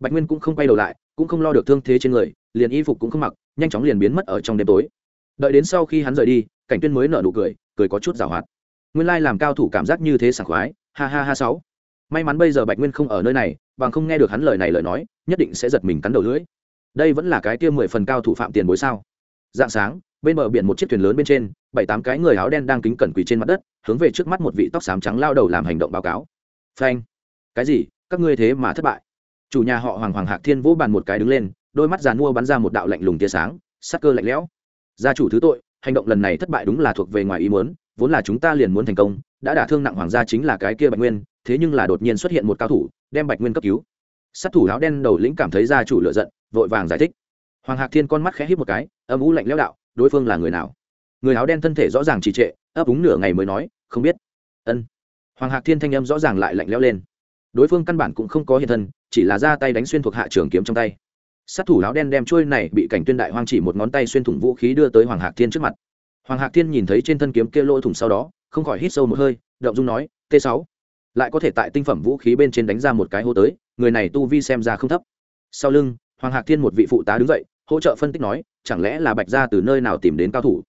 Bạch nguyên cũng không quay đầu lại cũng không lo được thương thế trên người liền y phục cũng không mặc nhanh chóng liền biến mất ở trong đêm tối. Đợi đến sau khi hắn rời đi cảnh tuyên mới nở nụ cười cười có chút giảo hoạt. Nguyên lai làm cao thủ cảm giác như thế sảng khoái ha ha ha sáu. May mắn bây giờ bạch nguyên không ở nơi này, bằng không nghe được hắn lời này lời nói, nhất định sẽ giật mình cắn đầu lưỡi. Đây vẫn là cái kia mười phần cao thủ phạm tiền bối sao? Dạng sáng, bên bờ biển một chiếc thuyền lớn bên trên, bảy tám cái người áo đen đang kính cẩn quỳ trên mặt đất, hướng về trước mắt một vị tóc xám trắng lao đầu làm hành động báo cáo. Phanh. Cái gì? Các ngươi thế mà thất bại. Chủ nhà họ hoàng hoàng hạc thiên vũ bàn một cái đứng lên, đôi mắt giàn mua bắn ra một đạo lạnh lùng tia sáng, sắc cơ lạnh lẽo. Gia chủ thứ tội, hành động lần này thất bại đúng là thuộc về ngoài ý muốn, vốn là chúng ta liền muốn thành công đã đả thương nặng hoàng gia chính là cái kia bạch nguyên, thế nhưng là đột nhiên xuất hiện một cao thủ, đem bạch nguyên cấp cứu. Sát thủ áo đen đầu lĩnh cảm thấy gia chủ lựa giận, vội vàng giải thích. Hoàng hạc thiên con mắt khẽ hít một cái, âm ú lạnh lẽo đạo, đối phương là người nào? Người áo đen thân thể rõ ràng trì trệ, ấp úng nửa ngày mới nói, không biết. Ân. Hoàng hạc thiên thanh âm rõ ràng lại lạnh lẽo lên. Đối phương căn bản cũng không có hiện thân, chỉ là ra tay đánh xuyên thuộc hạ trường kiếm trong tay. Sát thủ áo đen đem trôi này bị cảnh tuyên đại hoang chỉ một ngón tay xuyên thủng vũ khí đưa tới hoàng hạc thiên trước mặt. Hoàng hạc thiên nhìn thấy trên thân kiếm kia lỗ thủng sau đó không khỏi hít sâu một hơi, động dung nói, t 6 lại có thể tại tinh phẩm vũ khí bên trên đánh ra một cái hô tới, người này tu vi xem ra không thấp. Sau lưng, hoàng hạc thiên một vị phụ tá đứng dậy, hỗ trợ phân tích nói, chẳng lẽ là bạch gia từ nơi nào tìm đến cao thủ?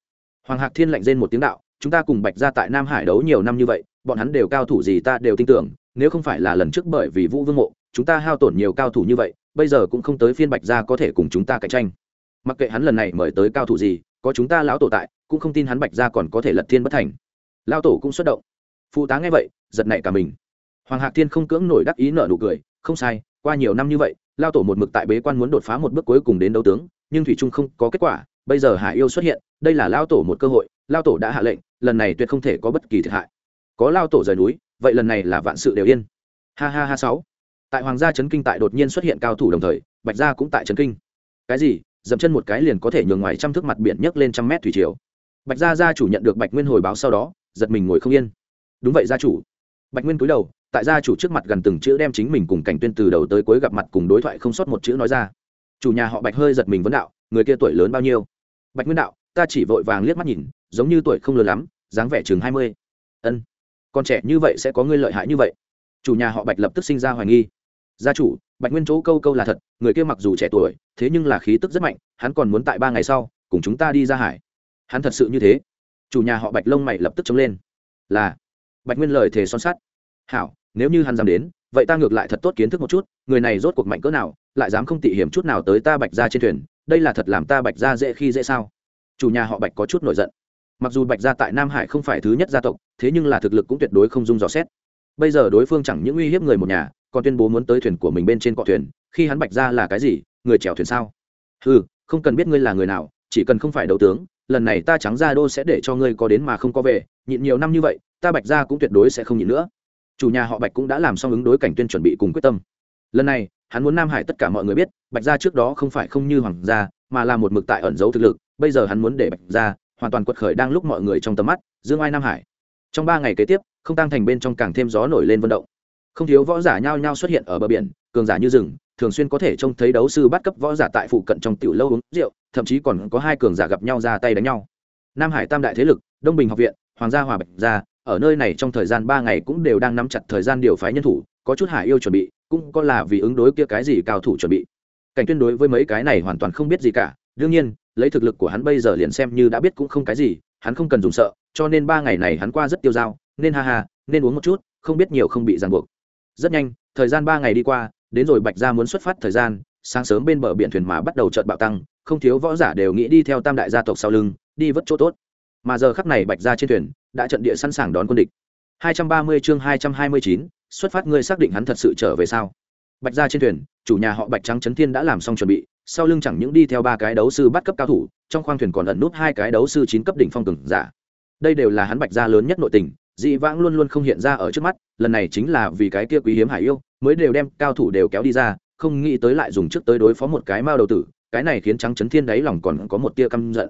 Hoàng hạc thiên lạnh rên một tiếng đạo, chúng ta cùng bạch gia tại nam hải đấu nhiều năm như vậy, bọn hắn đều cao thủ gì ta đều tin tưởng, nếu không phải là lần trước bởi vì vũ vương mộ, chúng ta hao tổn nhiều cao thủ như vậy, bây giờ cũng không tới phiên bạch gia có thể cùng chúng ta cạnh tranh. Mặc kệ hắn lần này mời tới cao thủ gì, có chúng ta lão tổ tại, cũng không tin hắn bạch gia còn có thể lật thiên bất thành lao tổ cũng xuất động. Phụ tá nghe vậy, giật nảy cả mình. Hoàng hạc thiên không cưỡng nổi đắc ý nợ nụ cười, không sai, qua nhiều năm như vậy, lao tổ một mực tại bế quan muốn đột phá một bước cuối cùng đến đấu tướng, nhưng thủy trung không có kết quả, bây giờ hải yêu xuất hiện, đây là lao tổ một cơ hội, lao tổ đã hạ lệnh, lần này tuyệt không thể có bất kỳ thiệt hại. Có lao tổ rời núi, vậy lần này là vạn sự đều yên. Ha ha ha sáu. Tại hoàng gia trấn kinh tại đột nhiên xuất hiện cao thủ đồng thời, bạch gia cũng tại trấn kinh. Cái gì? Dậm chân một cái liền có thể nhường ngoài trăm thước mặt biển nhấc lên trăm mét thủy triều. Bạch gia gia chủ nhận được bạch nguyên hồi báo sau đó giật mình ngồi không yên. Đúng vậy, gia chủ. Bạch nguyên cúi đầu, tại gia chủ trước mặt gần từng chữ đem chính mình cùng cảnh tuyên từ đầu tới cuối gặp mặt cùng đối thoại không sót một chữ nói ra. Chủ nhà họ bạch hơi giật mình vấn đạo, người kia tuổi lớn bao nhiêu? Bạch nguyên đạo, ta chỉ vội vàng liếc mắt nhìn, giống như tuổi không lớn lắm, dáng vẻ chừng hai mươi. Ân, con trẻ như vậy sẽ có ngươi lợi hại như vậy. Chủ nhà họ bạch lập tức sinh ra hoài nghi. Gia chủ, bạch nguyên chỗ câu câu là thật, người kia mặc dù trẻ tuổi, thế nhưng là khí tức rất mạnh, hắn còn muốn tại ba ngày sau cùng chúng ta đi ra hải. Hắn thật sự như thế chủ nhà họ bạch lông mày lập tức chống lên. Là, bạch nguyên lời thề son sắt. Hảo, nếu như hắn dám đến, vậy ta ngược lại thật tốt kiến thức một chút, người này rốt cuộc mạnh cỡ nào, lại dám không tị hiểm chút nào tới ta bạch ra trên thuyền, đây là thật làm ta bạch ra dễ khi dễ sao? Chủ nhà họ bạch có chút nổi giận. Mặc dù bạch gia tại nam hải không phải thứ nhất gia tộc, thế nhưng là thực lực cũng tuyệt đối không dung dò xét. Bây giờ đối phương chẳng những uy hiếp người một nhà, còn tuyên bố muốn tới thuyền của mình bên trên cọ thuyền, khi hắn bạch gia là cái gì, người chèo thuyền sao? Ừ không cần biết ngươi là người nào, chỉ cần không phải đấu tướng lần này ta trắng ra đô sẽ để cho ngươi có đến mà không có về, nhịn nhiều năm như vậy, ta bạch gia cũng tuyệt đối sẽ không nhịn nữa. Chủ nhà họ bạch cũng đã làm xong ứng đối cảnh tuyên chuẩn bị cùng quyết tâm. Lần này, hắn muốn nam hải tất cả mọi người biết, bạch gia trước đó không phải không như hoàng gia, mà là một mực tại ẩn giấu thực lực, bây giờ hắn muốn để bạch gia hoàn toàn quật khởi đang lúc mọi người trong tầm mắt, dương ai nam hải. Trong ba ngày kế tiếp, không tăng thành bên trong càng thêm gió nổi lên vận động. Không thiếu võ giả nhao nhao xuất hiện ở bờ biển, cường giả như rừng thường xuyên có thể trông thấy đấu sư bắt cấp võ giả tại phụ cận trong tiểu lâu uống rượu, thậm chí còn có hai cường giả gặp nhau ra tay đánh nhau. Nam hải tam đại thế lực, đông bình học viện, hoàng gia hòa bạch gia, ở nơi này trong thời gian ba ngày cũng đều đang nắm chặt thời gian điều phái nhân thủ, có chút hải yêu chuẩn bị, cũng có là vì ứng đối kia cái gì cao thủ chuẩn bị. Cảnh tuyên đối với mấy cái này hoàn toàn không biết gì cả, đương nhiên, lấy thực lực của hắn bây giờ liền xem như đã biết cũng không cái gì, hắn không cần dùng sợ, cho nên ba ngày này hắn qua rất tiêu dao, nên ha ha, nên uống một chút, không biết nhiều không bị ràng buộc. Rất nhanh, thời gian ba ngày đi qua đến rồi bạch gia muốn xuất phát thời gian sáng sớm bên bờ biển thuyền mà bắt đầu chợt bạo tăng không thiếu võ giả đều nghĩ đi theo tam đại gia tộc sau lưng đi vất chỗ tốt. Mà giờ khắc này bạch gia trên thuyền đã trận địa sẵn sàng đón quân địch. 230 chương 229, xuất phát ngươi xác định hắn thật sự trở về sao? Bạch gia trên thuyền chủ nhà họ bạch trắng trấn thiên đã làm xong chuẩn bị sau lưng chẳng những đi theo ba cái đấu sư bắt cấp cao thủ trong khoang thuyền còn ẩn nút hai cái đấu sư chín cấp đỉnh phong cường giả. Đây đều là hắn bạch gia lớn nhất nội tình dị vãng luôn luôn không hiện ra ở trước mắt lần này chính là vì cái kia quý hiếm hải yêu mới đều đem cao thủ đều kéo đi ra, không nghĩ tới lại dùng trước tới đối phó một cái mao đầu tử, cái này khiến trắng trấn thiên đáy lòng còn có một tia căm giận.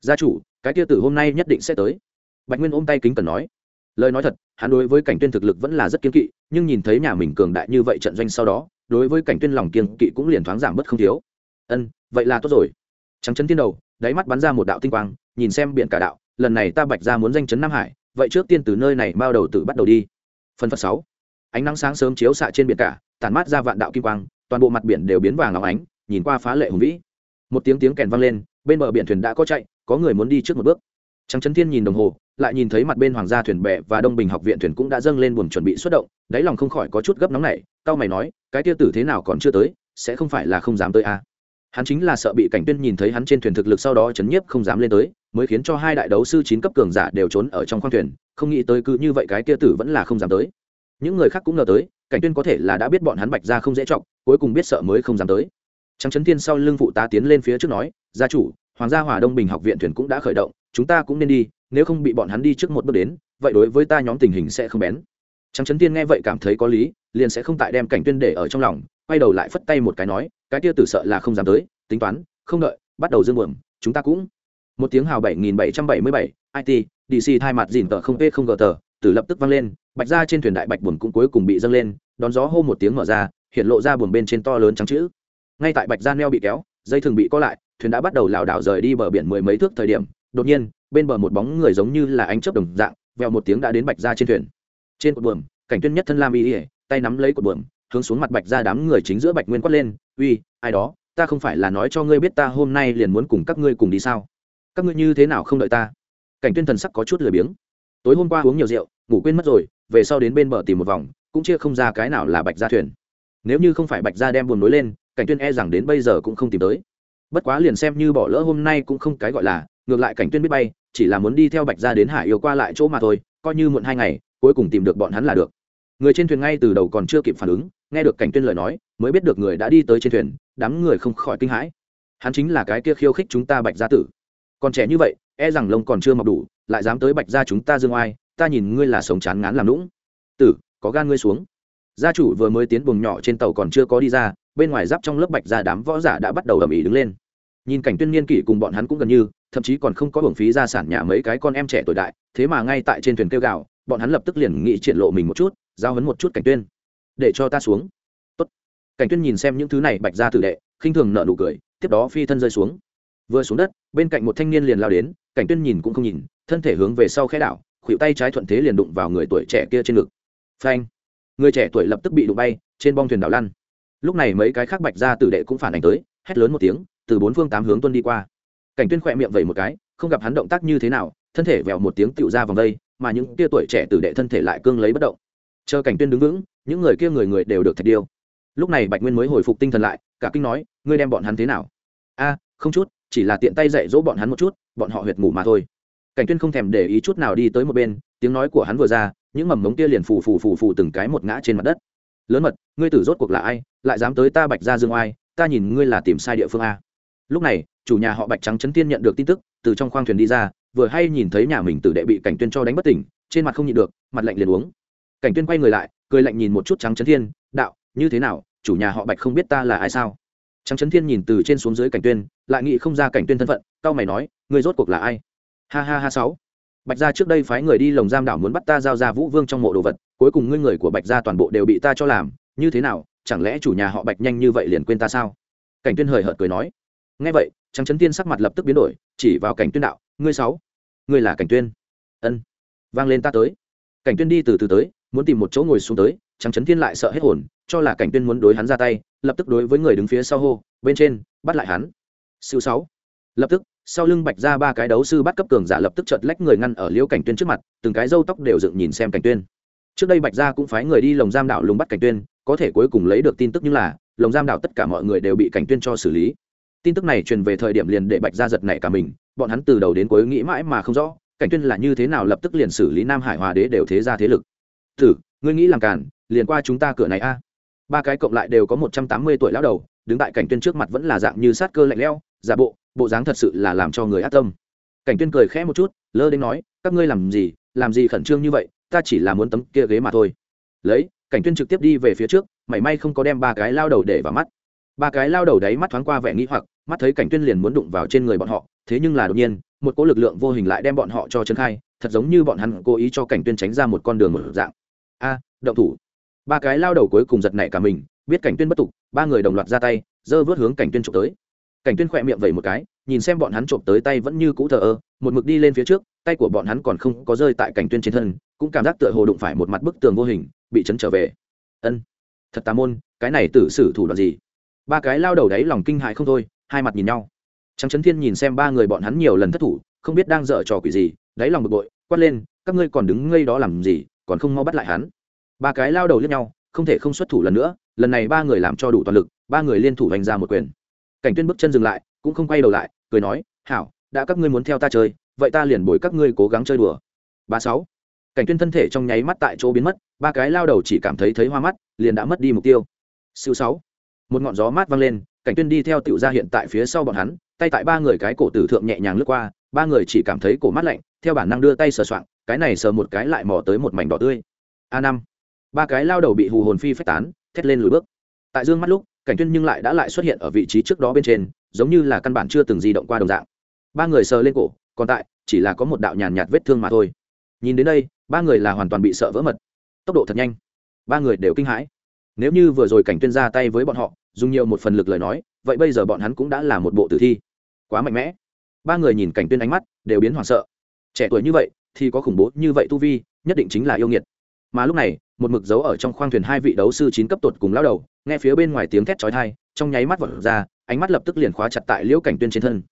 Gia chủ, cái tia tử hôm nay nhất định sẽ tới. Bạch nguyên ôm tay kính cần nói. Lời nói thật, hắn đối với cảnh tuyên thực lực vẫn là rất kiên kỵ, nhưng nhìn thấy nhà mình cường đại như vậy trận doanh sau đó, đối với cảnh tuyên lòng kiên kỵ cũng liền thoáng giảm bớt không thiếu. Ân, vậy là tốt rồi. Trắng chấn Thiên đầu, đáy mắt bắn ra một đạo tinh quang, nhìn xem biển cả đạo, lần này ta bạch ra muốn danh chấn nam hải, vậy trước tiên từ nơi này bao đầu tự bắt đầu đi. Phần phật sáu ánh nắng sáng sớm chiếu xạ trên biển cả, tản mát ra vạn đạo kim quang, toàn bộ mặt biển đều biến vàng óng ánh, nhìn qua phá lệ hùng vĩ. Một tiếng tiếng kèn vang lên, bên bờ biển thuyền đã có chạy, có người muốn đi trước một bước. Trắng Trấn thiên nhìn đồng hồ, lại nhìn thấy mặt bên hoàng gia thuyền bè và đông bình học viện thuyền cũng đã dâng lên buồn chuẩn bị xuất động, đáy lòng không khỏi có chút gấp nóng này cao mày nói, cái tiêu tử thế nào còn chưa tới, sẽ không phải là không dám tới à? Hắn chính là sợ bị cảnh tuyên nhìn thấy hắn trên thuyền thực lực sau đó chấn nhiếp không dám lên tới, mới khiến cho hai đại đấu sư chín cấp cường giả đều trốn ở trong khoang thuyền, không nghĩ tới cứ như vậy cái kia tử vẫn là không dám tới những người khác cũng ngờ tới, cảnh tuyên có thể là đã biết bọn hắn bạch ra không dễ trọng, cuối cùng biết sợ mới không dám tới. Trắng chấn thiên sau lưng phụ tá tiến lên phía trước nói, gia chủ, hoàng gia hòa đông bình học viện thuyền cũng đã khởi động, chúng ta cũng nên đi, nếu không bị bọn hắn đi trước một bước đến, vậy đối với ta nhóm tình hình sẽ không bén. Trắng chấn thiên nghe vậy cảm thấy có lý, liền sẽ không tại đem cảnh tuyên để ở trong lòng, quay đầu lại phất tay một cái nói, cái kia tử sợ là không dám tới, tính toán, không đợi, bắt đầu dương buồm, chúng ta cũng. Một tiếng hào bảy nghìn bảy trăm bảy mươi bảy it dc thay mặt dìn tờ không p không gờ tờ tử lập tức vang lên, bạch ra trên thuyền đại bạch buồn cũng cuối cùng bị dâng lên, đón gió hô một tiếng mở ra, hiện lộ ra buồn bên trên to lớn trắng chữ. Ngay tại bạch ra neo bị kéo, dây thường bị co lại, thuyền đã bắt đầu lảo đảo rời đi bờ biển mười mấy thước thời điểm, đột nhiên, bên bờ một bóng người giống như là ánh chớp đồng dạng, vèo một tiếng đã đến bạch ra trên thuyền. Trên cột buồm, cảnh tuyên nhất thân lam y ỉa tay nắm lấy cột buồm, hướng xuống mặt bạch ra đám người chính giữa bạch nguyên quát lên, uy, ai đó, ta không phải là nói cho ngươi biết ta hôm nay liền muốn cùng các ngươi cùng đi sao? Các ngươi như thế nào không đợi ta? Cảnh tuyên thần sắc có chút lười biếng tối hôm qua uống nhiều rượu, ngủ quên mất rồi, về sau đến bên bờ tìm một vòng, cũng chia không ra cái nào là bạch gia thuyền. Nếu như không phải bạch gia đem buồn nối lên, cảnh tuyên e rằng đến bây giờ cũng không tìm tới. Bất quá liền xem như bỏ lỡ hôm nay cũng không cái gọi là, ngược lại cảnh tuyên biết bay, chỉ là muốn đi theo bạch gia đến hải yêu qua lại chỗ mà thôi, coi như muộn hai ngày, cuối cùng tìm được bọn hắn là được. Người trên thuyền ngay từ đầu còn chưa kịp phản ứng, nghe được cảnh tuyên lời nói, mới biết được người đã đi tới trên thuyền, đám người không khỏi kinh hãi. Hắn chính là cái kia khiêu khích chúng ta bạch gia tử. Còn trẻ như vậy e rằng lông còn chưa mọc đủ, lại dám tới bạch gia chúng ta dương oai, ta nhìn ngươi là sống chán ngán làm lũng tử, có gan ngươi xuống. Gia chủ vừa mới tiến buồng nhỏ trên tàu còn chưa có đi ra, bên ngoài giáp trong lớp bạch gia đám võ giả đã bắt đầu ầm ĩ đứng lên. Nhìn cảnh tuyên niên kỷ cùng bọn hắn cũng gần như, thậm chí còn không có hưởng phí gia sản nhà mấy cái con em trẻ tuổi đại, thế mà ngay tại trên thuyền kêu gạo bọn hắn lập tức liền nghĩ triển lộ mình một chút, giao hấn một chút cảnh tuyên. Để cho ta xuống. Tốt. cảnh tuyên nhìn xem những thứ này bạch gia tử đệ, khinh thường nợ nụ cười, tiếp đó phi thân rơi xuống vừa xuống đất, bên cạnh một thanh niên liền lao đến, cảnh tuyên nhìn cũng không nhìn, thân thể hướng về sau khẽ đảo, khuỷu tay trái thuận thế liền đụng vào người tuổi trẻ kia trên ngực. Phanh! Người trẻ tuổi lập tức bị đụng bay, trên bong thuyền đảo lăn. Lúc này mấy cái khác bạch gia tử đệ cũng phản ảnh tới, hét lớn một tiếng, từ bốn phương tám hướng tuân đi qua. Cảnh tuyên khỏe miệng vẩy một cái, không gặp hắn động tác như thế nào, thân thể vèo một tiếng tựu ra vòng đây, mà những tia tuổi trẻ tử đệ thân thể lại cương lấy bất động. Chờ cảnh tuyên đứng vững, những người kia người người đều được thạch điêu. Lúc này bạch nguyên mới hồi phục tinh thần lại, cả kinh nói, ngươi đem bọn hắn thế nào? A, không chút chỉ là tiện tay dạy dỗ bọn hắn một chút, bọn họ huyệt ngủ mà thôi. Cảnh tuyên không thèm để ý chút nào đi tới một bên, tiếng nói của hắn vừa ra, những mầm mống kia liền phù phù phù phù từng cái một ngã trên mặt đất. Lớn mật, ngươi tử rốt cuộc là ai? Lại dám tới ta bạch ra dương oai, ta nhìn ngươi là tìm sai địa phương a. Lúc này, chủ nhà họ bạch trắng trấn tiên nhận được tin tức, từ trong khoang thuyền đi ra, vừa hay nhìn thấy nhà mình tử đệ bị cảnh tuyên cho đánh bất tỉnh, trên mặt không nhịn được, mặt lạnh liền uống. Cảnh tuyên quay người lại, cười lạnh nhìn một chút trắng trấn thiên, đạo, như thế nào? Chủ nhà họ bạch không biết ta là ai sao? Trắng trấn thiên nhìn từ trên xuống dưới cảnh tuyên, lại nghĩ không ra cảnh tuyên thân phận, cao mày nói, ngươi rốt cuộc là ai? Ha ha ha, sáu. Bạch gia trước đây phái người đi lồng giam đảo muốn bắt ta giao ra vũ vương trong mộ đồ vật, cuối cùng ngươi người của bạch gia toàn bộ đều bị ta cho làm, như thế nào, chẳng lẽ chủ nhà họ bạch nhanh như vậy liền quên ta sao? Cảnh tuyên hời hợt cười nói. Nghe vậy, trắng trấn tiên sắc mặt lập tức biến đổi, chỉ vào cảnh tuyên đạo, ngươi sáu, ngươi là cảnh tuyên? Ân, vang lên ta tới. Cảnh tuyên đi từ từ tới, muốn tìm một chỗ ngồi xuống tới, trắng trấn thiên lại sợ hết hồn cho là cảnh tuyên muốn đối hắn ra tay, lập tức đối với người đứng phía sau hô, bên trên, bắt lại hắn. Siêu sáu. Lập tức, sau lưng bạch ra ba cái đấu sư bắt cấp cường giả lập tức chợt lách người ngăn ở liễu cảnh tuyên trước mặt, từng cái râu tóc đều dựng nhìn xem cảnh tuyên. Trước đây bạch gia cũng phái người đi lồng giam đảo lùng bắt cảnh tuyên, có thể cuối cùng lấy được tin tức như là, lồng giam đảo tất cả mọi người đều bị cảnh tuyên cho xử lý. Tin tức này truyền về thời điểm liền để bạch gia giật nảy cả mình, bọn hắn từ đầu đến cuối nghĩ mãi mà không rõ, cảnh tuyên là như thế nào lập tức liền xử lý nam hải hòa đế đều thế ra thế lực. Thử, ngươi nghĩ làm cản liền qua chúng ta cửa này a ba cái cộng lại đều có một trăm tám mươi tuổi lão đầu, đứng tại cảnh tuyên trước mặt vẫn là dạng như sát cơ lạnh lẽo, giả bộ bộ dáng thật sự là làm cho người ác tâm. Cảnh tuyên cười khẽ một chút, lơ đến nói, các ngươi làm gì làm gì khẩn trương như vậy, ta chỉ là muốn tấm kia ghế mà thôi. Lấy, cảnh tuyên trực tiếp đi về phía trước, mảy may không có đem ba cái lao đầu để vào mắt. Ba cái lao đầu đấy mắt thoáng qua vẻ nghĩ hoặc, mắt thấy cảnh tuyên liền muốn đụng vào trên người bọn họ, thế nhưng là đột nhiên, một cỗ lực lượng vô hình lại đem bọn họ cho chân khai, thật giống như bọn hắn cố ý cho cảnh tuyên tránh ra một con đường một dạng. A, động thủ ba cái lao đầu cuối cùng giật nảy cả mình, biết cảnh tuyên bất tục, ba người đồng loạt ra tay giơ vớt hướng cảnh tuyên trộm tới. Cảnh tuyên khỏe miệng vẩy một cái, nhìn xem bọn hắn trộm tới tay vẫn như cũ thờ ơ, một mực đi lên phía trước, tay của bọn hắn còn không có rơi tại cảnh tuyên trên thân, cũng cảm giác tựa hồ đụng phải một mặt bức tường vô hình, bị chấn trở về. Ân, thật tà môn, cái này tử sử thủ đoạn gì? Ba cái lao đầu đấy lòng kinh hại không thôi, hai mặt nhìn nhau. Trắng trấn thiên nhìn xem ba người bọn hắn nhiều lần thất thủ, không biết đang dở trò quỷ gì, đáy lòng bực bội, quát lên, các ngươi còn đứng ngây đó làm gì, còn không mau bắt lại hắn? Ba cái lao đầu lẫn nhau, không thể không xuất thủ lần nữa, lần này ba người làm cho đủ toàn lực, ba người liên thủ hành ra một quyền. Cảnh tuyên bước chân dừng lại, cũng không quay đầu lại, cười nói, hảo, đã các ngươi muốn theo ta chơi, vậy ta liền bồi các ngươi cố gắng chơi đùa. Ba sáu. Cảnh tuyên thân thể trong nháy mắt tại chỗ biến mất, ba cái lao đầu chỉ cảm thấy thấy hoa mắt, liền đã mất đi mục tiêu. Siêu sáu. Một ngọn gió mát vang lên, cảnh tuyên đi theo tiểu gia hiện tại phía sau bọn hắn, tay tại ba người cái cổ tử thượng nhẹ nhàng lướt qua, ba người chỉ cảm thấy cổ mát lạnh, theo bản năng đưa tay sờ soạng, cái này sờ một cái lại mò tới một mảnh đỏ tươi. A năm ba cái lao đầu bị hù hồn phi phách tán, thét lên lùi bước. Tại dương mắt lúc, cảnh tuyên nhưng lại đã lại xuất hiện ở vị trí trước đó bên trên, giống như là căn bản chưa từng di động qua đồng dạng. Ba người sờ lên cổ, còn tại, chỉ là có một đạo nhàn nhạt vết thương mà thôi. Nhìn đến đây, ba người là hoàn toàn bị sợ vỡ mật. Tốc độ thật nhanh. Ba người đều kinh hãi. Nếu như vừa rồi cảnh tuyên ra tay với bọn họ, dùng nhiều một phần lực lời nói, vậy bây giờ bọn hắn cũng đã là một bộ tử thi. Quá mạnh mẽ. Ba người nhìn cảnh tuyên ánh mắt, đều biến hoảng sợ. Trẻ tuổi như vậy, thì có khủng bố như vậy tu vi, nhất định chính là yêu nghiệt. Mà lúc này một mực dấu ở trong khoang thuyền hai vị đấu sư chín cấp tột cùng lao đầu nghe phía bên ngoài tiếng thét chói tai trong nháy mắt vọt ra ánh mắt lập tức liền khóa chặt tại liễu cảnh tuyên trên thân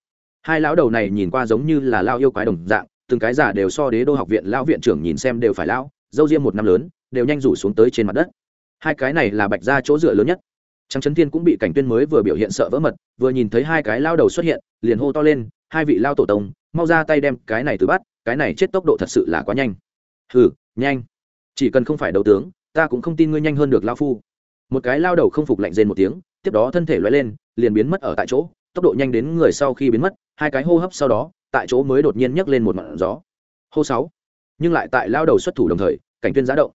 hai lão đầu này nhìn qua giống như là lao yêu quái đồng dạng từng cái giả đều so đế đô học viện lão viện trưởng nhìn xem đều phải lão dâu riêng một năm lớn đều nhanh rủ xuống tới trên mặt đất hai cái này là bạch ra chỗ dựa lớn nhất Trang Chấn Thiên cũng bị cảnh tuyên mới vừa biểu hiện sợ vỡ mật, vừa nhìn thấy hai cái lao đầu xuất hiện, liền hô to lên, hai vị lao tổ tông, mau ra tay đem cái này từ bắt, cái này chết tốc độ thật sự là quá nhanh. Hừ, nhanh. Chỉ cần không phải đấu tướng, ta cũng không tin ngươi nhanh hơn được lao phu. Một cái lao đầu không phục lạnh rên một tiếng, tiếp đó thân thể loay lên, liền biến mất ở tại chỗ, tốc độ nhanh đến người sau khi biến mất, hai cái hô hấp sau đó, tại chỗ mới đột nhiên nhấc lên một ngọn gió. Hô sáu. Nhưng lại tại lao đầu xuất thủ đồng thời, cảnh tuyên giã động.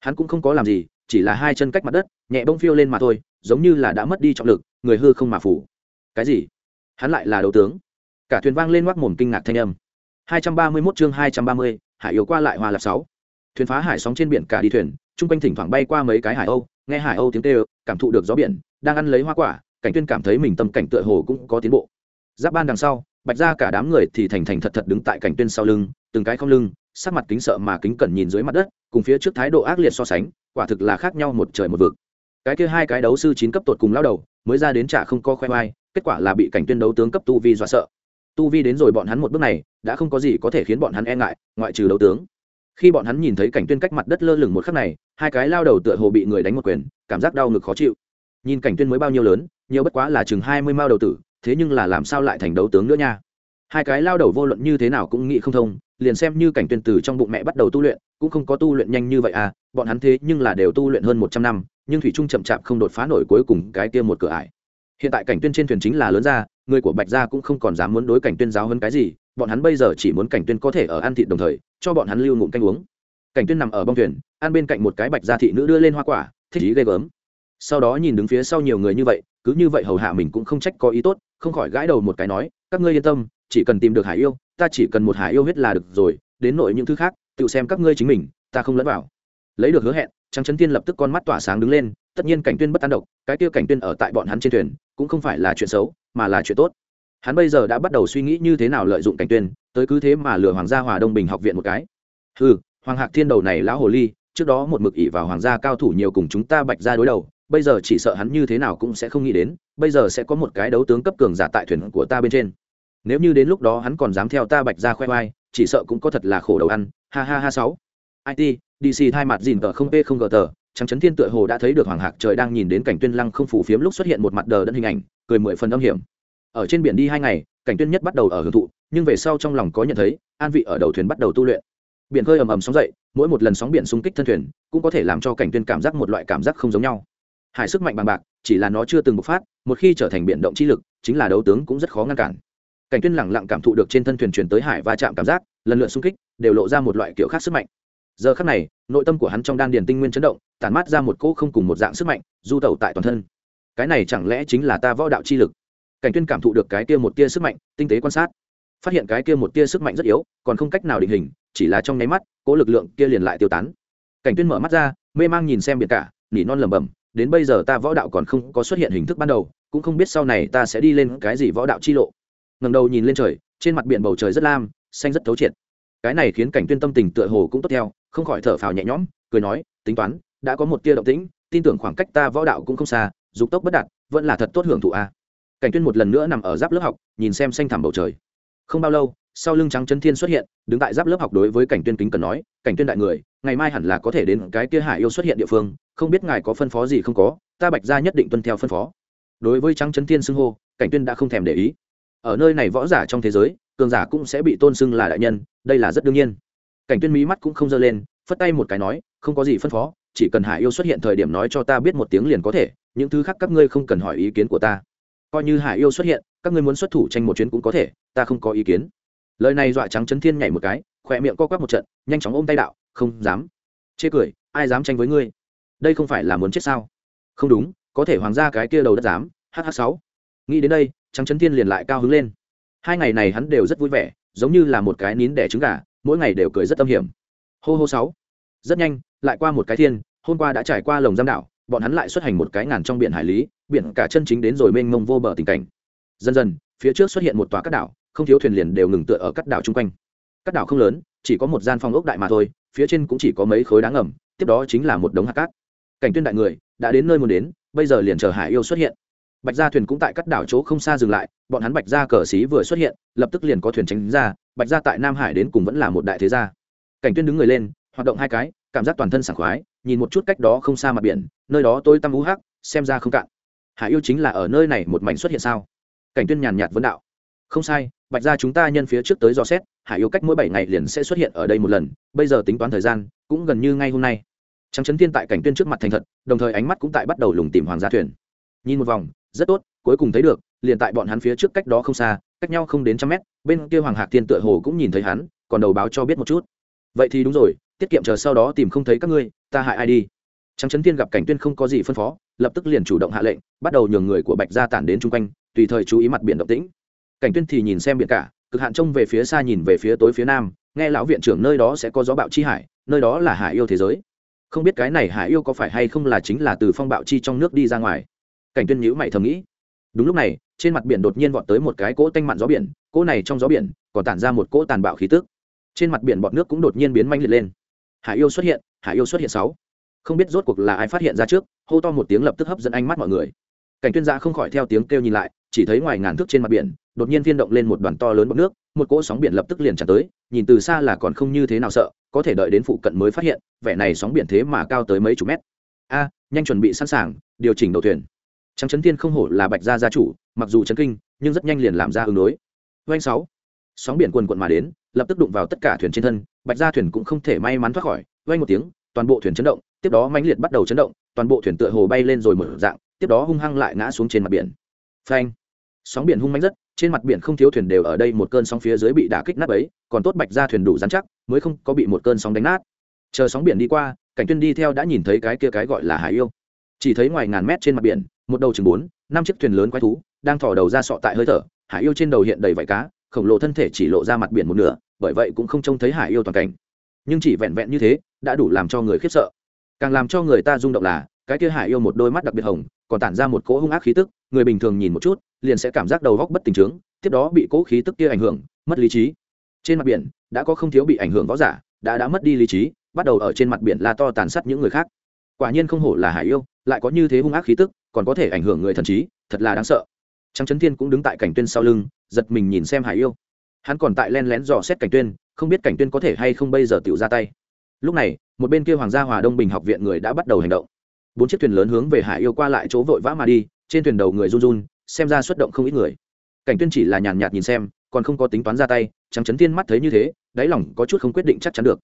Hắn cũng không có làm gì, chỉ là hai chân cách mặt đất, nhẹ bông phiêu lên mà thôi, giống như là đã mất đi trọng lực người hư không mà phủ cái gì hắn lại là đầu tướng cả thuyền vang lên ngoác mồm kinh ngạc thanh âm hai trăm ba mươi 231 chương hai trăm ba mươi, hải yếu qua lại hòa lạp sáu thuyền phá hải sóng trên biển cả đi thuyền, chung quanh thỉnh thoảng bay qua mấy cái hải âu, nghe hải âu tiếng kêu, cảm thụ được gió biển, đang ăn lấy hoa quả, cảnh tuyên cảm thấy mình tâm cảnh tựa hồ cũng có tiến bộ. Giáp ban đằng sau, bạch ra cả đám người thì thành thành thật thật đứng tại cảnh tuyên sau lưng, từng cái không lưng, sắc mặt kính sợ mà kính cẩn nhìn dưới mặt đất, cùng phía trước thái độ ác liệt so sánh, quả thực là khác nhau một trời một vực. Cái kia hai cái đấu sư chín cấp tột cùng lao đầu, mới ra đến trả không co khoe vai, kết quả là bị cảnh tuyên đấu tướng cấp tu vi dọa sợ. Tu vi đến rồi bọn hắn một bước này, đã không có gì có thể khiến bọn hắn e ngại, ngoại trừ đấu tướng khi bọn hắn nhìn thấy cảnh tuyên cách mặt đất lơ lửng một khắc này, hai cái lao đầu tựa hồ bị người đánh một quyền, cảm giác đau ngực khó chịu. Nhìn cảnh tuyên mới bao nhiêu lớn, nhiều bất quá là chừng hai mươi mao đầu tử, thế nhưng là làm sao lại thành đấu tướng nữa nha? Hai cái lao đầu vô luận như thế nào cũng nghĩ không thông, liền xem như cảnh tuyên từ trong bụng mẹ bắt đầu tu luyện, cũng không có tu luyện nhanh như vậy à bọn hắn thế nhưng là đều tu luyện hơn một trăm năm, nhưng thủy trung chậm chạp không đột phá nổi cuối cùng cái kia một cửa ải. Hiện tại cảnh tuyên trên thuyền chính là lớn ra, người của bạch gia cũng không còn dám muốn đối cảnh tuyên giáo hơn cái gì, bọn hắn bây giờ chỉ muốn cảnh tuyên có thể ở ăn thịt đồng thời cho bọn hắn lưu ngụm canh uống. Cảnh tuyên nằm ở bong thuyền, ăn bên cạnh một cái bạch gia thị nữ đưa lên hoa quả, thích ý ghê gớm. Sau đó nhìn đứng phía sau nhiều người như vậy, cứ như vậy hầu hạ mình cũng không trách có ý tốt, không khỏi gãi đầu một cái nói, các ngươi yên tâm, chỉ cần tìm được hải yêu, ta chỉ cần một hải yêu huyết là được rồi, đến nội những thứ khác, tự xem các ngươi chính mình, ta không lẫn vào. Lấy được hứa hẹn trang trấn tiên lập tức con mắt tỏa sáng đứng lên, tất nhiên cảnh tuyên bất tán độc, cái kia cảnh tuyên ở tại bọn hắn trên thuyền, cũng không phải là chuyện xấu, mà là chuyện tốt. Hắn bây giờ đã bắt đầu suy nghĩ như thế nào lợi dụng cảnh tuyên tới cứ thế mà lừa hoàng gia hòa đông bình học viện một cái. Ừ hoàng hạc thiên đầu này lão hồ ly, trước đó một mực ỷ vào hoàng gia cao thủ nhiều cùng chúng ta bạch ra đối đầu, bây giờ chỉ sợ hắn như thế nào cũng sẽ không nghĩ đến, bây giờ sẽ có một cái đấu tướng cấp cường giả tại thuyền của ta bên trên. Nếu như đến lúc đó hắn còn dám theo ta bạch ra khoe vai, chỉ sợ cũng có thật là khổ đầu ăn. Ha ha ha sáu. It dc thay mặt dìn tờ không p không gờ tờ, trắng chấn thiên tựa hồ đã thấy được hoàng hạc trời đang nhìn đến cảnh tuyên lăng không phủ phiếm lúc xuất hiện một mặt đờ đẫn hình ảnh, cười mười phần âm hiểm. Ở trên biển đi hai ngày, cảnh tuyên nhất bắt đầu ở hưởng thụ nhưng về sau trong lòng có nhận thấy, an vị ở đầu thuyền bắt đầu tu luyện. Biển khơi ầm ầm sóng dậy, mỗi một lần sóng biển xung kích thân thuyền, cũng có thể làm cho cảnh tuyên cảm giác một loại cảm giác không giống nhau. Hải sức mạnh bằng bạc, chỉ là nó chưa từng bộc phát, một khi trở thành biển động chi lực, chính là đấu tướng cũng rất khó ngăn cản. Cảnh tuyên lẳng lặng cảm thụ được trên thân thuyền truyền tới hải va chạm cảm giác, lần lượt xung kích, đều lộ ra một loại kiểu khác sức mạnh. Giờ khắc này, nội tâm của hắn trong đan điền tinh nguyên chấn động, tản mát ra một cỗ không cùng một dạng sức mạnh, du tẩu tại toàn thân. Cái này chẳng lẽ chính là ta võ đạo chi lực? Cảnh tuyên cảm thụ được cái kia một tia sức mạnh, tinh tế quan sát phát hiện cái kia một tia sức mạnh rất yếu, còn không cách nào định hình, chỉ là trong nháy mắt, cố lực lượng kia liền lại tiêu tán. Cảnh tuyên mở mắt ra, mê mang nhìn xem biển cả, nỉ non lẩm bẩm, đến bây giờ ta võ đạo còn không có xuất hiện hình thức ban đầu, cũng không biết sau này ta sẽ đi lên cái gì võ đạo chi lộ. Ngẩng đầu nhìn lên trời, trên mặt biển bầu trời rất lam, xanh rất thấu triệt. Cái này khiến cảnh tuyên tâm tình tựa hồ cũng tốt theo, không khỏi thở phào nhẹ nhõm, cười nói, tính toán, đã có một tia động tĩnh, tin tưởng khoảng cách ta võ đạo cũng không xa, dục tốc bất đạt, vẫn là thật tốt hưởng thụ a. Cảnh tuyên một lần nữa nằm ở giáp lớp học, nhìn xem xanh thẳm bầu trời không bao lâu, sau lưng trắng chân thiên xuất hiện, đứng tại giáp lớp học đối với cảnh tuyên kính cần nói, cảnh tuyên đại người, ngày mai hẳn là có thể đến cái kia hải yêu xuất hiện địa phương, không biết ngài có phân phó gì không có, ta bạch gia nhất định tuân theo phân phó. Đối với trắng chân thiên xưng hô, cảnh tuyên đã không thèm để ý. Ở nơi này võ giả trong thế giới, cường giả cũng sẽ bị tôn xưng là đại nhân, đây là rất đương nhiên. Cảnh tuyên mí mắt cũng không dơ lên, phất tay một cái nói, không có gì phân phó, chỉ cần hải yêu xuất hiện thời điểm nói cho ta biết một tiếng liền có thể, những thứ khác các ngươi không cần hỏi ý kiến của ta coi như hải yêu xuất hiện, các ngươi muốn xuất thủ tranh một chuyến cũng có thể, ta không có ý kiến. Lời này dọa trắng chấn thiên nhảy một cái, khỏe miệng co quắp một trận, nhanh chóng ôm tay đạo, không dám. Chê cười, ai dám tranh với ngươi? Đây không phải là muốn chết sao? Không đúng, có thể hoàng gia cái kia đầu đất dám hh sáu. Nghĩ đến đây, trắng chấn thiên liền lại cao hứng lên. Hai ngày này hắn đều rất vui vẻ, giống như là một cái nín đẻ trứng gà, mỗi ngày đều cười rất tâm hiểm. Hô hô sáu. Rất nhanh, lại qua một cái thiên, hôm qua đã trải qua lồng giam đảo bọn hắn lại xuất hành một cái ngàn trong biển hải lý, biển cả chân chính đến rồi mênh mông vô bờ tình cảnh. Dần dần, phía trước xuất hiện một tòa cát đảo, không thiếu thuyền liền đều ngừng tựa ở cát đảo chung quanh. Cát đảo không lớn, chỉ có một gian phòng ốc đại mà thôi, phía trên cũng chỉ có mấy khối đá ngầm, tiếp đó chính là một đống hạt cát. Cảnh tuyên đại người, đã đến nơi muốn đến, bây giờ liền chờ hải yêu xuất hiện. Bạch gia thuyền cũng tại cát đảo chỗ không xa dừng lại, bọn hắn bạch gia cờ xí vừa xuất hiện, lập tức liền có thuyền tránh ra, bạch gia tại nam hải đến cùng vẫn là một đại thế gia. Cảnh tuyên đứng người lên, hoạt động hai cái cảm giác toàn thân sảng khoái, nhìn một chút cách đó không xa mặt biển, nơi đó tôi tăm ú hắc, xem ra không cạn. Hải yêu chính là ở nơi này một mảnh xuất hiện sao? Cảnh tuyên nhàn nhạt vấn đạo. Không sai, bạch gia chúng ta nhân phía trước tới dò xét, hải yêu cách mỗi bảy ngày liền sẽ xuất hiện ở đây một lần, bây giờ tính toán thời gian, cũng gần như ngay hôm nay. Trắng chấn thiên tại cảnh tuyên trước mặt thành thật, đồng thời ánh mắt cũng tại bắt đầu lùng tìm hoàng gia thuyền. Nhìn một vòng, rất tốt, cuối cùng thấy được, liền tại bọn hắn phía trước cách đó không xa, cách nhau không đến trăm mét, bên kia hoàng hạc thiên tựa hồ cũng nhìn thấy hắn, còn đầu báo cho biết một chút. Vậy thì đúng rồi tiết kiệm chờ sau đó tìm không thấy các ngươi, ta hại ai đi. Trắng chấn thiên gặp cảnh tuyên không có gì phân phó, lập tức liền chủ động hạ lệnh, bắt đầu nhường người của bạch gia tản đến chung quanh, tùy thời chú ý mặt biển động tĩnh. Cảnh tuyên thì nhìn xem biển cả, cực hạn trông về phía xa nhìn về phía tối phía nam, nghe lão viện trưởng nơi đó sẽ có gió bạo chi hải, nơi đó là hải yêu thế giới. Không biết cái này hải yêu có phải hay không là chính là từ phong bạo chi trong nước đi ra ngoài. Cảnh tuyên nhíu mày thầm nghĩ. Đúng lúc này, trên mặt biển đột nhiên vọt tới một cái cỗ tanh mặn gió biển, cỗ này trong gió biển, còn tản ra một cỗ tàn bạo khí tức. Trên mặt biển bọt nước cũng đột nhiên biến manh liệt lên hải yêu xuất hiện, hải yêu xuất hiện sáu. Không biết rốt cuộc là ai phát hiện ra trước, hô to một tiếng lập tức hấp dẫn ánh mắt mọi người. Cảnh tuyên giã không khỏi theo tiếng kêu nhìn lại, chỉ thấy ngoài ngàn thước trên mặt biển, đột nhiên phiên động lên một đoàn to lớn bọt nước, một cỗ sóng biển lập tức liền tràn tới, nhìn từ xa là còn không như thế nào sợ, có thể đợi đến phụ cận mới phát hiện, vẻ này sóng biển thế mà cao tới mấy chục mét. A, nhanh chuẩn bị sẵn sàng, điều chỉnh đầu thuyền. Trắng chấn thiên không hổ là bạch gia gia chủ, mặc dù chấn kinh, nhưng rất nhanh liền làm ra ứng đối. Doanh sáu sóng biển quần quận mà đến, lập tức đụng vào tất cả thuyền trên thân, bạch gia thuyền cũng không thể may mắn thoát khỏi. Vay một tiếng, toàn bộ thuyền chấn động, tiếp đó mãnh liệt bắt đầu chấn động, toàn bộ thuyền tựa hồ bay lên rồi mở dạng, tiếp đó hung hăng lại ngã xuống trên mặt biển. Phanh! Sóng biển hung mãnh rất, trên mặt biển không thiếu thuyền đều ở đây một cơn sóng phía dưới bị đả kích nát ấy còn tốt bạch gia thuyền đủ dán chắc, mới không có bị một cơn sóng đánh nát. Chờ sóng biển đi qua, cảnh tuyên đi theo đã nhìn thấy cái kia cái gọi là hải yêu. Chỉ thấy ngoài ngàn mét trên mặt biển, một đầu chừng bốn, năm chiếc thuyền lớn quái thú, đang thò đầu ra sọ tại hơi thở, hải yêu trên đầu hiện đầy vảy cá khổng lồ thân thể chỉ lộ ra mặt biển một nửa bởi vậy cũng không trông thấy hải yêu toàn cảnh. Nhưng chỉ vẹn vẹn như thế đã đủ làm cho người khiếp sợ. Càng làm cho người ta rung động là cái kia hải yêu một đôi mắt đặc biệt hồng còn tản ra một cỗ hung ác khí tức người bình thường nhìn một chút liền sẽ cảm giác đầu góc bất tình trướng tiếp đó bị cỗ khí tức kia ảnh hưởng mất lý trí. Trên mặt biển đã có không thiếu bị ảnh hưởng võ giả đã đã mất đi lý trí bắt đầu ở trên mặt biển la to tàn sát những người khác. Quả nhiên không hổ là hải yêu lại có như thế hung ác khí tức còn có thể ảnh hưởng người thần trí thật là đáng sợ. Trang Trấn Thiên cũng đứng tại cảnh tuyên sau lưng, giật mình nhìn xem Hải Yêu. Hắn còn tại len lén dò xét cảnh tuyên, không biết cảnh tuyên có thể hay không bây giờ tiểu ra tay. Lúc này, một bên kia Hoàng gia Hòa Đông Bình học viện người đã bắt đầu hành động. Bốn chiếc thuyền lớn hướng về Hải Yêu qua lại chỗ vội vã mà đi, trên thuyền đầu người run run, xem ra xuất động không ít người. Cảnh tuyên chỉ là nhàn nhạt nhìn xem, còn không có tính toán ra tay, trắng Chấn Thiên mắt thấy như thế, đáy lòng có chút không quyết định chắc chắn được.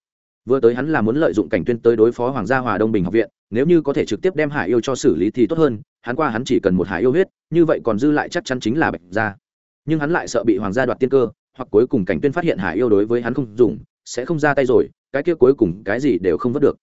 Vừa tới hắn là muốn lợi dụng cảnh tuyên tới đối phó Hoàng gia Hòa Đông Bình học viện, nếu như có thể trực tiếp đem Hải Yêu cho xử lý thì tốt hơn, hắn qua hắn chỉ cần một Hải Yêu huyết, như vậy còn dư lại chắc chắn chính là Bạch gia. Nhưng hắn lại sợ bị Hoàng gia đoạt tiên cơ, hoặc cuối cùng cảnh tuyên phát hiện Hải Yêu đối với hắn không dùng, sẽ không ra tay rồi, cái kia cuối cùng cái gì đều không vớt được.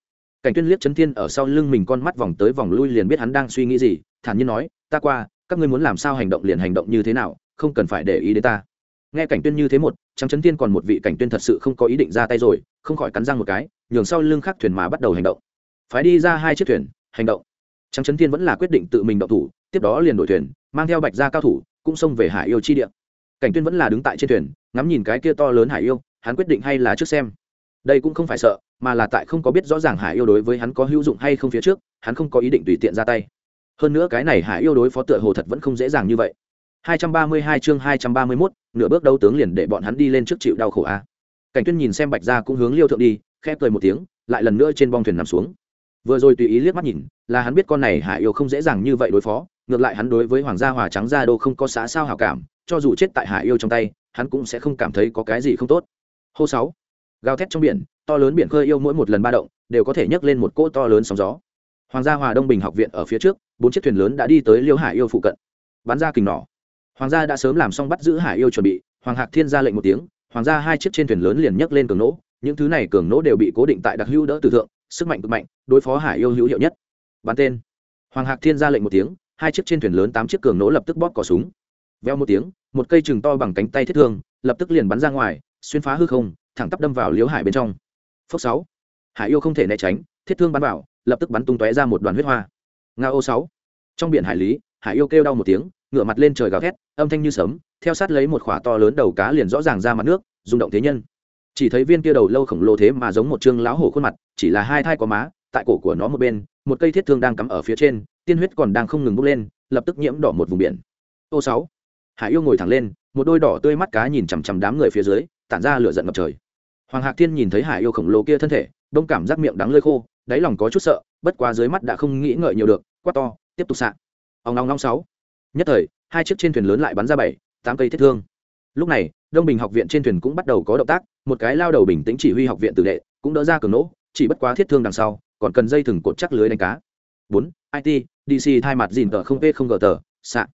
Cảnh tuyên liếc chấn thiên ở sau lưng mình con mắt vòng tới vòng lui liền biết hắn đang suy nghĩ gì, thản nhiên nói, ta qua, các ngươi muốn làm sao hành động liền hành động như thế nào, không cần phải để ý đến ta. Nghe cảnh tuyên như thế một, trắng chấn thiên còn một vị cảnh tuyên thật sự không có ý định ra tay rồi, không khỏi cắn răng một cái, nhường sau lưng khác thuyền mà bắt đầu hành động phái đi ra hai chiếc thuyền hành động trắng chấn thiên vẫn là quyết định tự mình động thủ tiếp đó liền đổi thuyền mang theo bạch gia cao thủ cũng xông về hải yêu chi địa. Cảnh tuyên vẫn là đứng tại trên thuyền ngắm nhìn cái kia to lớn hải yêu hắn quyết định hay là trước xem. Đây cũng không phải sợ mà là tại không có biết rõ ràng hải yêu đối với hắn có hữu dụng hay không phía trước hắn không có ý định tùy tiện ra tay. Hơn nữa cái này hải yêu đối phó tựa hồ thật vẫn không dễ dàng như vậy. 232 chương 231, nửa bước đấu tướng liền để bọn hắn đi lên trước chịu đau khổ a. Cảnh tuyên nhìn xem bạch gia cũng hướng liêu thượng đi khép cười một tiếng lại lần nữa trên bong thuyền nằm xuống. Vừa rồi tùy ý liếc mắt nhìn là hắn biết con này hải yêu không dễ dàng như vậy đối phó ngược lại hắn đối với hoàng gia hòa trắng gia đô không có xã sao hảo cảm, cho dù chết tại hải yêu trong tay, hắn cũng sẽ không cảm thấy có cái gì không tốt. Hô sáu, gào thét trong biển, to lớn biển khơi yêu mỗi một lần ba động, đều có thể nhấc lên một cỗ to lớn sóng gió. Hoàng gia hòa đông bình học viện ở phía trước, bốn chiếc thuyền lớn đã đi tới liêu hải yêu phụ cận. Bắn ra kình nỏ. Hoàng gia đã sớm làm xong bắt giữ hải yêu chuẩn bị, hoàng hạc thiên ra lệnh một tiếng, hoàng gia hai chiếc trên thuyền lớn liền nhấc lên cường nỗ, những thứ này cường nỗ đều bị cố định tại đặc hữu đỡ tử thượng, sức mạnh cực mạnh, đối phó hải yêu hữu hiệu nhất. Bắn tên. Hoàng hạc thiên ra lệnh một tiếng hai chiếc trên thuyền lớn tám chiếc cường nỗ lập tức bóp cỏ súng. Veo một tiếng, một cây chừng to bằng cánh tay thiết thương, lập tức liền bắn ra ngoài, xuyên phá hư không, thẳng tắp đâm vào liếu hải bên trong. Phốc sáu. Hải yêu không thể né tránh, thiết thương bắn vào, lập tức bắn tung tóe ra một đoàn huyết hoa. Nga ô sáu. Trong biển hải lý, hải yêu kêu đau một tiếng, ngửa mặt lên trời gào thét, âm thanh như sấm, theo sát lấy một khỏa to lớn đầu cá liền rõ ràng ra mặt nước, rung động thế nhân. Chỉ thấy viên kia đầu lâu khổng lồ thế mà giống một chương lão hổ khuôn mặt, chỉ là hai thai có má, tại cổ của nó một bên, một cây thiết thương đang cắm ở phía trên tiên huyết còn đang không ngừng bốc lên, lập tức nhiễm đỏ một vùng biển. Ô sáu, hải yêu ngồi thẳng lên, một đôi đỏ tươi mắt cá nhìn chằm chằm đám người phía dưới, tản ra lửa giận ngập trời. Hoàng hạc thiên nhìn thấy hải yêu khổng lồ kia thân thể, đông cảm giác miệng đắng lơi khô, đáy lòng có chút sợ, bất quá dưới mắt đã không nghĩ ngợi nhiều được, quát to, tiếp tục sạc ông long long sáu. Nhất thời, hai chiếc trên thuyền lớn lại bắn ra bảy, tám cây thiết thương. Lúc này, đông bình học viện trên thuyền cũng bắt đầu có động tác, một cái lao đầu bình tĩnh chỉ huy học viện tử đệ, cũng đỡ ra cường nỗ, chỉ bất quá thiết thương đằng sau, còn cần dây thừng cột chắc lưới đánh cá bốn it dc thay mặt dìn tờ không p không gờ tờ, xạ.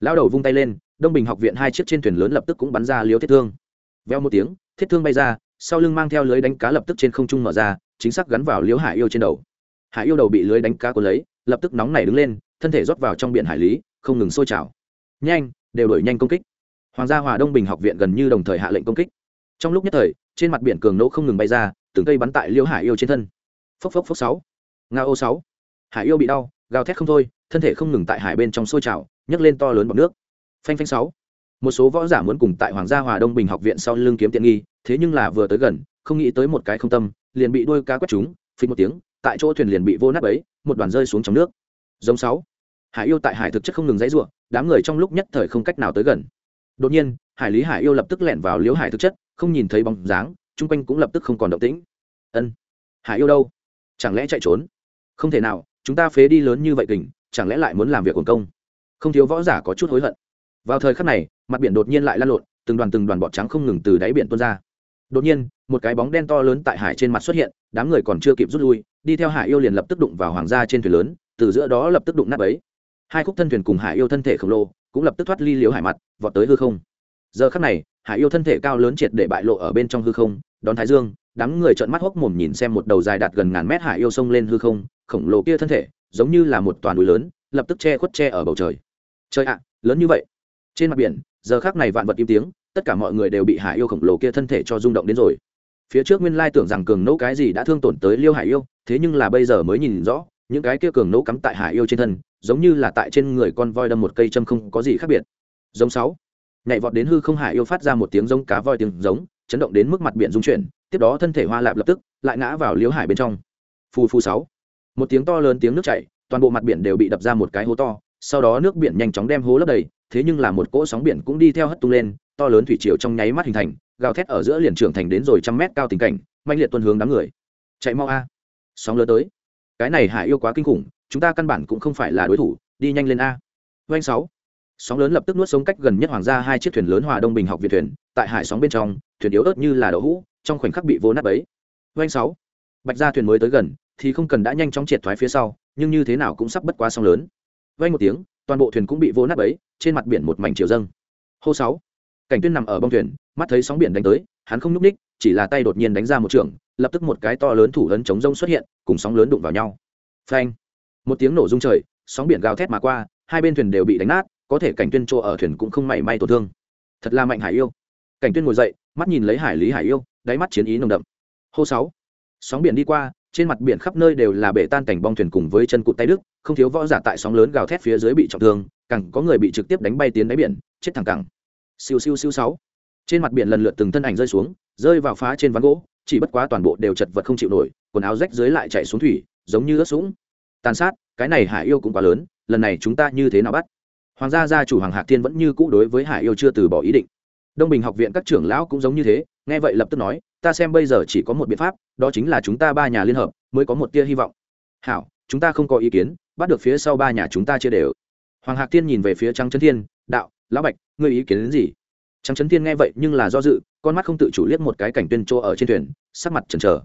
Lao đầu vung tay lên, đông bình học viện hai chiếc trên thuyền lớn lập tức cũng bắn ra liếu thiết thương. Veo một tiếng, thiết thương bay ra, sau lưng mang theo lưới đánh cá lập tức trên không trung mở ra, chính xác gắn vào liếu hải yêu trên đầu. Hải yêu đầu bị lưới đánh cá cuốn lấy, lập tức nóng nảy đứng lên, thân thể rót vào trong biển hải lý, không ngừng sôi trào. Nhanh, đều đổi nhanh công kích. Hoàng gia hòa đông bình học viện gần như đồng thời hạ lệnh công kích. Trong lúc nhất thời, trên mặt biển cường nỗ không ngừng bay ra, từng cây bắn tại liêu hải yêu trên thân. Phốc phốc phốc sáu. Nga ô sáu hải yêu bị đau, gào thét không thôi, thân thể không ngừng tại hải bên trong sôi trào, nhấc lên to lớn bọc nước. Phanh phanh sáu. Một số võ giả muốn cùng tại hoàng gia hòa đông bình học viện sau lưng kiếm tiện nghi, thế nhưng là vừa tới gần, không nghĩ tới một cái không tâm, liền bị đuôi cá quét chúng phình một tiếng, tại chỗ thuyền liền bị vô nát ấy một đoàn rơi xuống trong nước. Giống sáu. Hải yêu tại hải thực chất không ngừng dãy ruộng đám người trong lúc nhất thời không cách nào tới gần. Đột nhiên, hải lý hải yêu lập tức lẻn vào liếu hải thực chất, không nhìn thấy bóng dáng, chung quanh cũng lập tức không còn động tĩnh. Ân, hải yêu đâu? Chẳng lẽ chạy trốn? Không thể nào chúng ta phế đi lớn như vậy kình, chẳng lẽ lại muốn làm việc quần công? Không thiếu võ giả có chút hối hận. Vào thời khắc này, mặt biển đột nhiên lại lan lộn, từng đoàn từng đoàn bọt trắng không ngừng từ đáy biển tuôn ra. Đột nhiên, một cái bóng đen to lớn tại hải trên mặt xuất hiện, đám người còn chưa kịp rút lui, đi theo hải yêu liền lập tức đụng vào hoàng gia trên thuyền lớn, từ giữa đó lập tức đụng nắp ấy hai khúc thân thuyền cùng hải yêu thân thể khổng lồ, cũng lập tức thoát ly liếu hải mặt, vọt tới hư không. Giờ khắc này, hải yêu thân thể cao lớn triệt để bại lộ ở bên trong hư không, đón thái dương đám người trợn mắt hốc mồm nhìn xem một đầu dài đạt gần ngàn mét hải yêu sông lên hư không, khổng lồ kia thân thể, giống như là một toàn núi lớn, lập tức che khuất che ở bầu trời. Trời ạ, lớn như vậy. Trên mặt biển, giờ khác này vạn vật im tiếng, tất cả mọi người đều bị hải yêu khổng lồ kia thân thể cho rung động đến rồi. Phía trước nguyên lai tưởng rằng cường nỗ cái gì đã thương tổn tới liêu hải yêu, thế nhưng là bây giờ mới nhìn rõ, những cái kia cường nỗ cắm tại hải yêu trên thân, giống như là tại trên người con voi đâm một cây châm không có gì khác biệt. Giống sáu. Nhảy vọt đến hư không hải yêu phát ra một tiếng giống cá voi tiếng giống, chấn động đến mức mặt biển rung chuyển tiếp đó thân thể hoa lạp lập tức lại ngã vào liếu hải bên trong. Phù phù sáu. Một tiếng to lớn tiếng nước chảy, toàn bộ mặt biển đều bị đập ra một cái hố to, sau đó nước biển nhanh chóng đem hố lấp đầy, thế nhưng là một cỗ sóng biển cũng đi theo hất tung lên, to lớn thủy triều trong nháy mắt hình thành, gào thét ở giữa liền trưởng thành đến rồi trăm mét cao tình cảnh mạnh liệt tuân hướng đám người. Chạy mau a. Sóng lớn tới. Cái này hải yêu quá kinh khủng, chúng ta căn bản cũng không phải là đối thủ, đi nhanh lên a. Doanh sáu sóng lớn lập tức nuốt sống cách gần nhất hoàng gia hai chiếc thuyền lớn hòa đông bình học việt thuyền, tại hải sóng bên trong, thuyền yếu ớt như là đậu hũ, trong khoảnh khắc bị vô nát ấy doanh sáu. Bạch ra thuyền mới tới gần, thì không cần đã nhanh chóng triệt thoái phía sau, nhưng như thế nào cũng sắp bất quá sóng lớn. Vay một tiếng, toàn bộ thuyền cũng bị vô nát ấy trên mặt biển một mảnh chiều dâng. Hô sáu. Cảnh tuyên nằm ở bông thuyền, mắt thấy sóng biển đánh tới, hắn không n ú c ních chỉ là tay đột nhiên đánh ra một trường, lập tức một cái to lớn thủ ấn chống rông xuất hiện, cùng sóng lớn đụng vào nhau. Phanh. Một tiếng nổ rung trời, sóng biển gào thét mà qua, hai bên thuyền đều bị đánh nát có thể cảnh tuyên chỗ ở thuyền cũng không mảy may tổn thương. Thật là mạnh hải yêu. Cảnh tuyên ngồi dậy, mắt nhìn lấy hải lý hải yêu, đáy mắt chiến ý nồng đậm. Hô sáu. Sóng biển đi qua, trên mặt biển khắp nơi đều là bể tan cảnh bong thuyền cùng với chân cụt tay đức không thiếu võ giả tại sóng lớn gào thét phía dưới bị trọng thương, càng có người bị trực tiếp đánh bay tiến đáy biển, chết thẳng cẳng. Siêu siêu siêu sáu. Trên mặt biển lần lượt từng thân ảnh rơi xuống, rơi vào phá trên ván gỗ, chỉ bất quá toàn bộ đều chật vật không chịu nổi, quần áo rách dưới lại chạy xuống thủy, giống như ướt sũng. Tàn sát, cái này hải yêu cũng quá lớn, lần này chúng ta như thế nào bắt? Hoàng gia gia chủ hoàng hạc thiên vẫn như cũ đối với hải yêu chưa từ bỏ ý định. Đông bình học viện các trưởng lão cũng giống như thế, nghe vậy lập tức nói, ta xem bây giờ chỉ có một biện pháp, đó chính là chúng ta ba nhà liên hợp, mới có một tia hy vọng. Hảo, chúng ta không có ý kiến, bắt được phía sau ba nhà chúng ta chia đều. Hoàng hạc Thiên nhìn về phía trắng trấn thiên, đạo, lão bạch, ngươi ý kiến đến gì? Trắng trấn thiên nghe vậy nhưng là do dự, con mắt không tự chủ liếc một cái cảnh tuyên chỗ ở trên thuyền, sắc mặt chần chờ.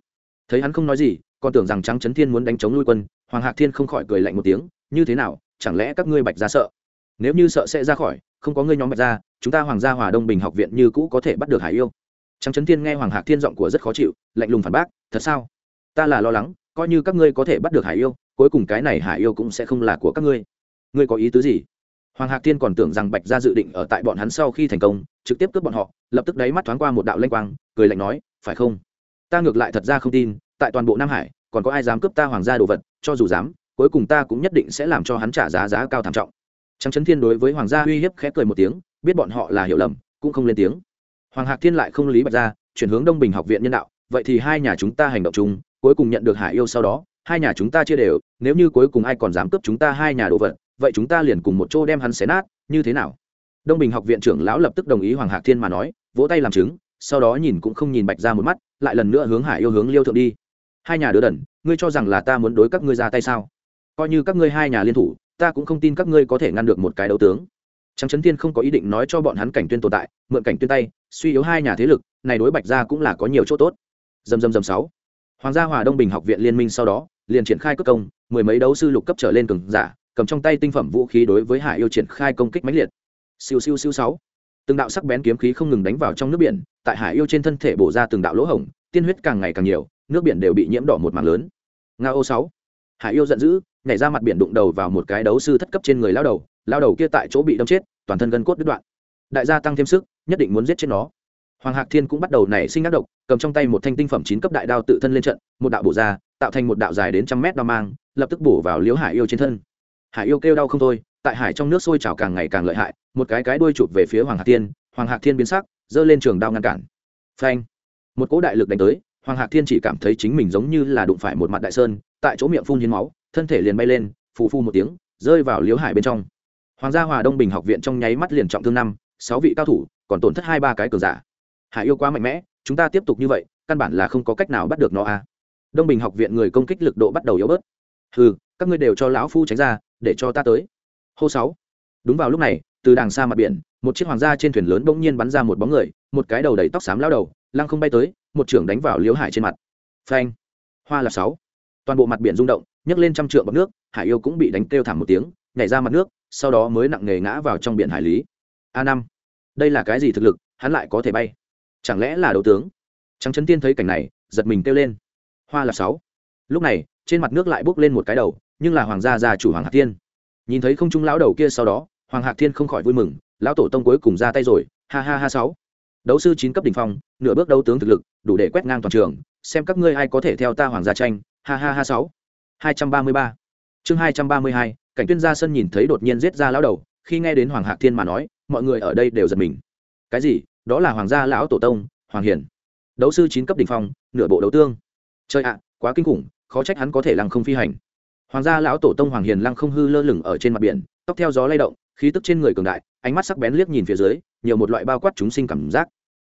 Thấy hắn không nói gì, còn tưởng rằng trắng trấn thiên muốn đánh chống lui quân, hoàng hạc thiên không khỏi cười lạnh một tiếng, như thế nào, chẳng lẽ các ngươi bạch ra sợ? Nếu như sợ sẽ ra khỏi, không có ngươi nhóm bạch ra, chúng ta hoàng gia hòa đông bình học viện như cũ có thể bắt được hải yêu. Trắng trấn thiên nghe hoàng hạc thiên giọng của rất khó chịu, lạnh lùng phản bác, thật sao? Ta là lo lắng, coi như các ngươi có thể bắt được hải yêu, cuối cùng cái này hải yêu cũng sẽ không là của các ngươi. Ngươi có ý tứ gì? Hoàng hạc thiên còn tưởng rằng bạch gia dự định ở tại bọn hắn sau khi thành công, trực tiếp cướp bọn họ, lập tức đáy mắt thoáng qua một đạo lanh quang, cười lạnh nói, phải không? Ta ngược lại thật ra không tin, tại toàn bộ nam hải, còn có ai dám cướp ta hoàng gia đồ vật, cho dù dám, cuối cùng ta cũng nhất định sẽ làm cho hắn trả giá giá cao thảm trọng trắng trấn thiên đối với hoàng gia uy hiếp khẽ cười một tiếng biết bọn họ là hiểu lầm cũng không lên tiếng. Hoàng hạc thiên lại không lý bạch ra, chuyển hướng đông bình học viện nhân đạo vậy thì hai nhà chúng ta hành động chung cuối cùng nhận được hải yêu sau đó hai nhà chúng ta chia đều nếu như cuối cùng ai còn dám cướp chúng ta hai nhà đồ vật vậy chúng ta liền cùng một chỗ đem hắn xé nát như thế nào? Đông bình học viện trưởng lão lập tức đồng ý hoàng hạc thiên mà nói vỗ tay làm chứng sau đó nhìn cũng không nhìn bạch ra một mắt lại lần nữa hướng hải yêu hướng liêu thượng đi. Hai nhà đứa đần ngươi cho rằng là ta muốn đối các ngươi ra tay sao? Coi như các ngươi hai nhà liên thủ ta cũng không tin các ngươi có thể ngăn được một cái đấu tướng Trắng Trấn Thiên không có ý định nói cho bọn hắn cảnh tuyên tồn tại, mượn cảnh tuyên tay, suy yếu hai nhà thế lực, này đối Bạch gia cũng là có nhiều chỗ tốt. Dầm dầm dầm sáu. Hoàng gia Hòa Đông Bình học viện liên minh sau đó, liền triển khai cất công, mười mấy đấu sư lục cấp trở lên cường giả, cầm trong tay tinh phẩm vũ khí đối với Hải yêu triển khai công kích mãnh liệt. Siêu siêu siêu sáu. Từng đạo sắc bén kiếm khí không ngừng đánh vào trong nước biển, tại Hải yêu trên thân thể bổ ra từng đạo lỗ hổng, tiên huyết càng ngày càng nhiều, nước biển đều bị nhiễm đỏ một mảng lớn. Ngao sáu. Hải yêu giận dữ, nhảy ra mặt biển đụng đầu vào một cái đấu sư thất cấp trên người lao đầu, lao đầu kia tại chỗ bị đâm chết, toàn thân gân cốt đứt đoạn. Đại gia tăng thêm sức, nhất định muốn giết chết nó. Hoàng Hạc Thiên cũng bắt đầu nảy sinh ác độc, cầm trong tay một thanh tinh phẩm chín cấp đại đao tự thân lên trận, một đạo bổ ra, tạo thành một đạo dài đến trăm mét đao mang, lập tức bổ vào Liễu Hải yêu trên thân. Hải yêu kêu đau không thôi, tại hải trong nước sôi trào càng ngày càng lợi hại, một cái cái đuôi chụp về phía Hoàng Hạc Thiên, Hoàng Hạc Thiên biến sắc, giơ lên trường đao ngăn cản. Phanh! Một cỗ đại lực đánh tới, Hoàng Hạc Thiên chỉ cảm thấy chính mình giống như là đụng phải một mặt đại sơn, tại chỗ miệng phun hiến máu, thân thể liền bay lên, phù phu một tiếng, rơi vào liếu Hải bên trong. Hoàng gia Hòa Đông Bình học viện trong nháy mắt liền trọng thương năm, sáu vị cao thủ, còn tổn thất hai ba cái cờ giả. Hải yêu quá mạnh mẽ chúng ta tiếp tục như vậy căn bản là không có cách nào bắt được nó à. đông bình học viện người công kích lực độ bắt đầu yếu bớt. Ừ các ngươi đều cho lão phu tránh ra để cho ta tới. Hô sáu. Đúng vào lúc này từ đàng xa mặt biển một chiếc hoàng gia trên thuyền lớn bỗng nhiên bắn ra một bóng người một cái đầu đầy tóc xám lao đầu lăng không bay tới một trưởng đánh vào liếu hải trên mặt. Phanh. Hoa là sáu. Toàn bộ mặt biển rung động nhấc lên trăm trượng bọc nước, hải yêu cũng bị đánh kêu thảm một tiếng, nhảy ra mặt nước, sau đó mới nặng nề ngã vào trong biển hải lý. A năm, đây là cái gì thực lực, hắn lại có thể bay? Chẳng lẽ là đấu tướng? Trắng trấn tiên thấy cảnh này, giật mình kêu lên. Hoa là sáu. Lúc này, trên mặt nước lại bốc lên một cái đầu, nhưng là hoàng gia gia chủ hoàng hạc thiên. Nhìn thấy không trung lão đầu kia sau đó, hoàng hạc thiên không khỏi vui mừng, lão tổ tông cuối cùng ra tay rồi, ha ha ha sáu. Đấu sư chín cấp đ ỉ n h phong, nửa bước đấu tướng thực lực, đủ để quét ngang toàn trường, xem các ngươi ai có thể theo ta hoàng gia tranh, ha ha ha sáu hai trăm ba mươi ba. Chương hai trăm ba mươi hai, cảnh tuyên gia sân nhìn thấy đột nhiên giết ra lão đầu, khi nghe đến hoàng hạc thiên mà nói, mọi người ở đây đều giật mình. Cái gì? Đó là hoàng gia lão tổ tông, hoàng hiển. Đấu sư chín cấp đỉnh phong, nửa bộ đấu tương. Chơi ạ, quá kinh khủng, khó trách hắn có thể lăng không phi hành. Hoàng gia lão tổ tông hoàng hiền lăng không hư lơ lửng ở trên mặt biển, tóc theo gió lay động, khí tức trên người cường đại, ánh mắt sắc bén liếc nhìn phía dưới, nhiều một loại bao quát chúng sinh cảm giác.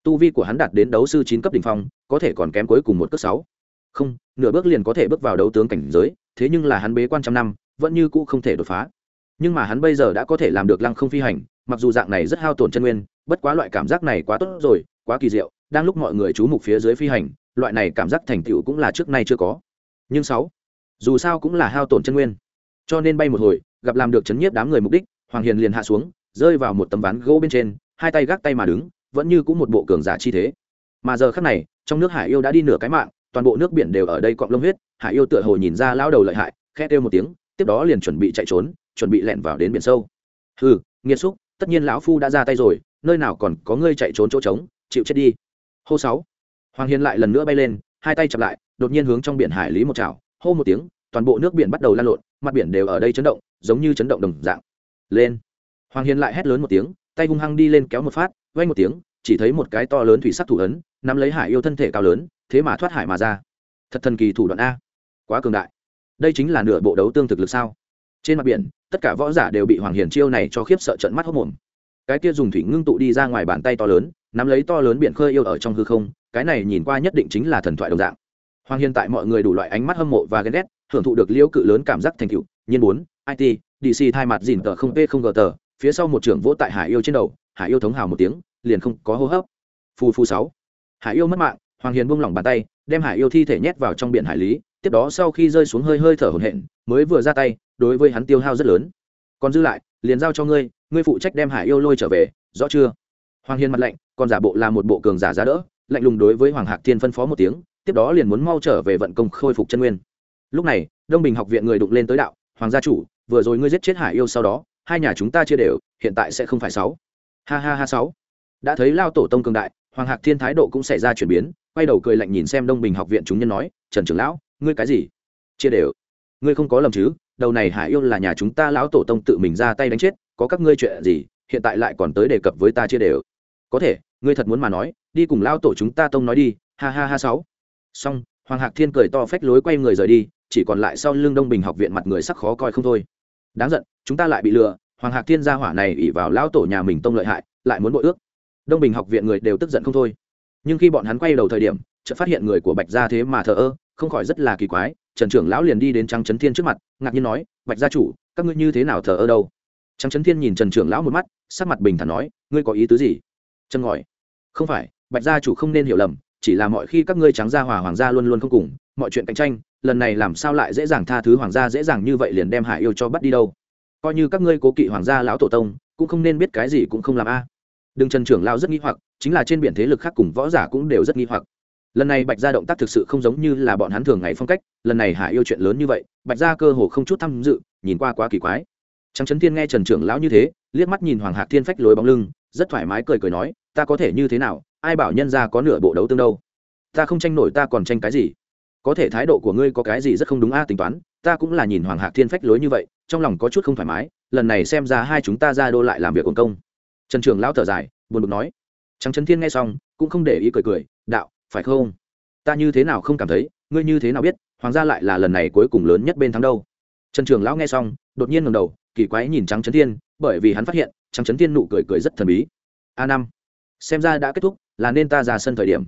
Tu vi của hắn đạt đến đấu sư chín cấp đỉnh phong, có thể còn kém cuối cùng một cấp sáu không, nửa bước liền có thể bước vào đấu tướng cảnh giới, thế nhưng là hắn bế quan trăm năm, vẫn như cũ không thể đột phá. Nhưng mà hắn bây giờ đã có thể làm được lăng không phi hành, mặc dù dạng này rất hao tổn chân nguyên, bất quá loại cảm giác này quá tốt rồi, quá kỳ diệu, đang lúc mọi người chú mục phía dưới phi hành, loại này cảm giác thành tựu cũng là trước nay chưa có. Nhưng sáu, dù sao cũng là hao tổn chân nguyên. Cho nên bay một hồi, gặp làm được chấn nhiếp đám người mục đích, hoàng hiền liền hạ xuống, rơi vào một tấm ván gỗ bên trên, hai tay gác tay mà đứng, vẫn như cũng một bộ cường giả chi thế. Mà giờ khắc này, trong nước hải yêu đã đi nửa cái mạng toàn bộ nước biển đều ở đây cọng lông huyết, hải yêu tựa hồ nhìn ra lao đầu lợi hại khe kêu một tiếng, tiếp đó liền chuẩn bị chạy trốn, chuẩn bị lẹn vào đến biển sâu. Hừ, nghiệt xúc, tất nhiên lão phu đã ra tay rồi, nơi nào còn có ngươi chạy trốn chỗ trống, chịu chết đi. Hô sáu. Hoàng hiền lại lần nữa bay lên, hai tay chặp lại, đột nhiên hướng trong biển hải lý một chảo, hô một tiếng, toàn bộ nước biển bắt đầu lan lộn, mặt biển đều ở đây chấn động, giống như chấn động đồng dạng. Lên. Hoàng hiền lại hét lớn một tiếng, tay hung hăng đi lên kéo một phát vay một tiếng chỉ thấy một cái to lớn thủy sắc thủ ấn, nắm lấy hải yêu thân thể cao lớn, thế mà thoát hải mà ra. Thật thần kỳ thủ đoạn a. Quá cường đại. Đây chính là nửa bộ đấu tương thực lực sao? Trên mặt biển, tất cả võ giả đều bị hoàng hiền chiêu này cho khiếp sợ trận mắt hốc mồm cái kia dùng thủy ngưng tụ đi ra ngoài bàn tay to lớn, nắm lấy to lớn biển khơi yêu ở trong hư không, cái này nhìn qua nhất định chính là thần thoại đồng dạng. Hoàng hiền tại mọi người đủ loại ánh mắt hâm mộ và ghen ghét, hưởng thụ được liễu cự lớn cảm giác thành tựu, nhiên bốn it dc thay mặt dìn tờ không p không gờ tờ, phía sau một trưởng vỗ tại hải yêu trên đầu, hải yêu thống hào một tiếng liền không có hô hấp. Phù phù sáu. Hải yêu mất mạng, hoàng hiền buông lỏng bàn tay, đem hải yêu thi thể nhét vào trong biển hải lý, tiếp đó sau khi rơi xuống hơi hơi thở hổn hển, mới vừa ra tay, đối với hắn tiêu hao rất lớn. Còn dư lại, liền giao cho ngươi ngươi phụ trách đem hải yêu lôi trở về, rõ chưa? Hoàng hiền mặt lạnh, còn giả bộ là một bộ cường giả giá đỡ, lạnh lùng đối với hoàng hạc thiên phân phó một tiếng, tiếp đó liền muốn mau trở về vận công khôi phục chân nguyên. Lúc này, đông bình học viện người đụng lên tới đạo, hoàng gia chủ, vừa rồi ngươi giết chết hải yêu sau đó, hai nhà chúng ta chia đều, hiện tại sẽ không phải sáu. Ha ha ha sáu đã thấy lao tổ tông cường đại, hoàng hạc thiên thái độ cũng xảy ra chuyển biến, quay đầu cười lạnh nhìn xem đông bình học viện chúng nhân nói, trần trưởng lão, ngươi cái gì? Chia đều. Ngươi không có lầm chứ, đầu này hải yêu là nhà chúng ta lão tổ tông tự mình ra tay đánh chết, có các ngươi chuyện gì, hiện tại lại còn tới đề cập với ta chia đều. Có thể, ngươi thật muốn mà nói, đi cùng lao tổ chúng ta tông nói đi, ha ha ha sáu. Xong, hoàng hạc thiên cười to phách lối quay người rời đi, chỉ còn lại sau lưng đông bình học viện mặt người sắc khó coi không thôi. Đáng giận, chúng ta lại bị lừa, hoàng hạc thiên gia hỏa này ỉ vào lão tổ nhà mình tông lợi hại, lại muốn bội ước đông bình học viện người đều tức giận không thôi. Nhưng khi bọn hắn quay đầu thời điểm, chợt phát hiện người của bạch gia thế mà thờ ơ, không khỏi rất là kỳ quái, trần trưởng lão liền đi đến trắng trấn thiên trước mặt, ngạc nhiên nói, bạch gia chủ, các ngươi như thế nào thờ ơ đâu? Trắng trấn thiên nhìn trần trưởng lão một mắt, sắc mặt bình thản nói, ngươi có ý tứ gì? Trần ngỏi không phải, bạch gia chủ không nên hiểu lầm, chỉ là mọi khi các ngươi trắng gia hòa hoàng gia luôn luôn không cùng, mọi chuyện cạnh tranh, lần này làm sao lại dễ dàng tha thứ hoàng gia dễ dàng như vậy liền đem hải yêu cho bắt đi đâu? Coi như các ngươi cố kỵ hoàng gia lão tổ tông, cũng không nên biết cái gì cũng không làm a đừng trần trưởng lao rất nghi hoặc, chính là trên biển thế lực khác cùng võ giả cũng đều rất nghi hoặc. Lần này bạch gia động tác thực sự không giống như là bọn hắn thường ngày phong cách, lần này hạ yêu chuyện lớn như vậy, bạch gia cơ hồ không chút tham dự, nhìn qua quá kỳ quái. Trắng trấn thiên nghe trần trưởng lão như thế, liếc mắt nhìn hoàng hạc thiên phách lối bóng lưng, rất thoải mái cười cười nói, ta có thể như thế nào, ai bảo nhân ra có nửa bộ đấu tương đâu? Ta không tranh nổi ta còn tranh cái gì? Có thể thái độ của ngươi có cái gì rất không đúng a à, tính toán, ta cũng là nhìn hoàng hạc thiên phách lối như vậy, trong lòng có chút không thoải mái, lần này xem ra hai chúng ta ra đô lại làm việc công công trần trường lão thở dài, buồn bực nói. Trắng trấn thiên nghe xong, cũng không để ý cười cười, đạo, phải không? Ta như thế nào không cảm thấy, ngươi như thế nào biết, hoàng gia lại là lần này cuối cùng lớn nhất bên thắng đâu. Trần trường lão nghe xong, đột nhiên ngầm đầu, kỳ quái nhìn trắng trấn thiên, bởi vì hắn phát hiện, trắng trấn thiên nụ cười cười rất thần bí. A năm, xem ra đã kết thúc, là nên ta ra sân thời điểm.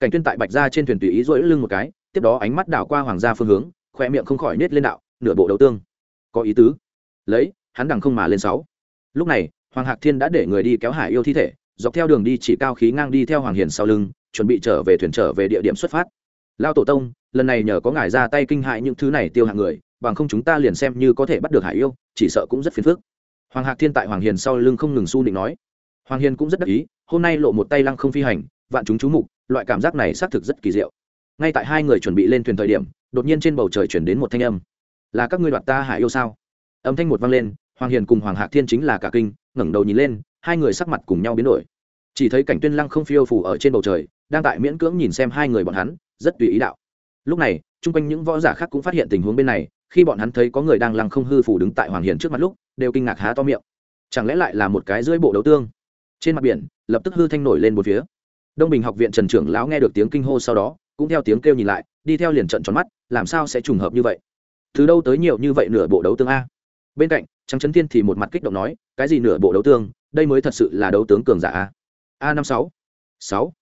Cảnh tuyên tại bạch gia trên thuyền tùy ý rỗi lưng một cái, tiếp đó ánh mắt đảo qua hoàng gia phương hướng khoe miệng không khỏi nết lên đạo, nửa bộ đầu tương. Có ý tứ. Lấy, hắn đằng không mà lên sáu. Lúc này hoàng hạc thiên đã để người đi kéo hải yêu thi thể, dọc theo đường đi chỉ cao khí ngang đi theo hoàng hiền sau lưng, chuẩn bị trở về thuyền trở về địa điểm xuất phát. Lao tổ tông, lần này nhờ có ngài ra tay kinh hại những thứ này tiêu hạng người, bằng không chúng ta liền xem như có thể bắt được hải yêu, chỉ sợ cũng rất phiền phức. Hoàng hạc thiên tại hoàng hiền sau lưng không ngừng su định nói. Hoàng hiền cũng rất đắc ý, hôm nay lộ một tay lăng không phi hành, vạn chúng chú mục, loại cảm giác này xác thực rất kỳ diệu. Ngay tại hai người chuẩn bị lên thuyền thời điểm, đột nhiên trên bầu trời chuyển đến một thanh âm. Là các ngươi đoạt ta hải yêu sao? Âm thanh một vang lên, hoàng hiền cùng hoàng hạc thiên chính là cả kinh ngẩng đầu nhìn lên, hai người sắc mặt cùng nhau biến đổi. Chỉ thấy cảnh tuyên lăng không phiêu phủ ở trên bầu trời, đang tại miễn cưỡng nhìn xem hai người bọn hắn, rất tùy ý đạo. Lúc này, chung quanh những võ giả khác cũng phát hiện tình huống bên này, khi bọn hắn thấy có người đang lăng không hư phủ đứng tại hoàng hiền trước mặt lúc, đều kinh ngạc há to miệng. Chẳng lẽ lại là một cái dưới bộ đấu tương? Trên mặt biển, lập tức hư thanh nổi lên một phía. Đông bình học viện trần trưởng lão nghe được tiếng kinh hô sau đó, cũng theo tiếng kêu nhìn lại, đi theo liền trận tròn mắt, làm sao sẽ trùng hợp như vậy? Từ đâu tới nhiều như vậy nửa bộ đấu tương a? Bên cạnh trắng trấn thiên thì một mặt kích động nói, cái gì nửa bộ đấu tương, đây mới thật sự là đấu tướng cường giả a. A năm sáu. Sáu.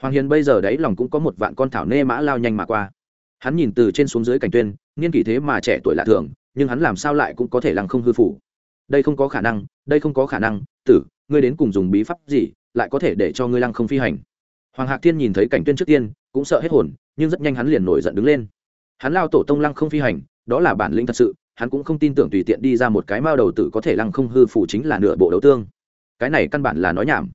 Hoàng hiền bây giờ đấy lòng cũng có một vạn con thảo nê mã lao nhanh mà qua. Hắn nhìn từ trên xuống dưới cảnh tuyên niên kỷ thế mà trẻ tuổi lạ thường, nhưng hắn làm sao lại cũng có thể lăng không hư phủ. Đây không có khả năng, đây không có khả năng, tử, ngươi đến cùng dùng bí pháp gì, lại có thể để cho ngươi lăng không phi hành? Hoàng hạc thiên nhìn thấy cảnh tuyên trước tiên, cũng sợ hết hồn, nhưng rất nhanh hắn liền nổi giận đứng lên. Hắn lao tổ tông lăng không phi hành, đó là bản lĩnh thật sự hắn cũng không tin tưởng tùy tiện đi ra một cái mao đầu tử có thể lăng không hư phủ chính là nửa bộ đấu tương. Cái này căn bản là nói nhảm.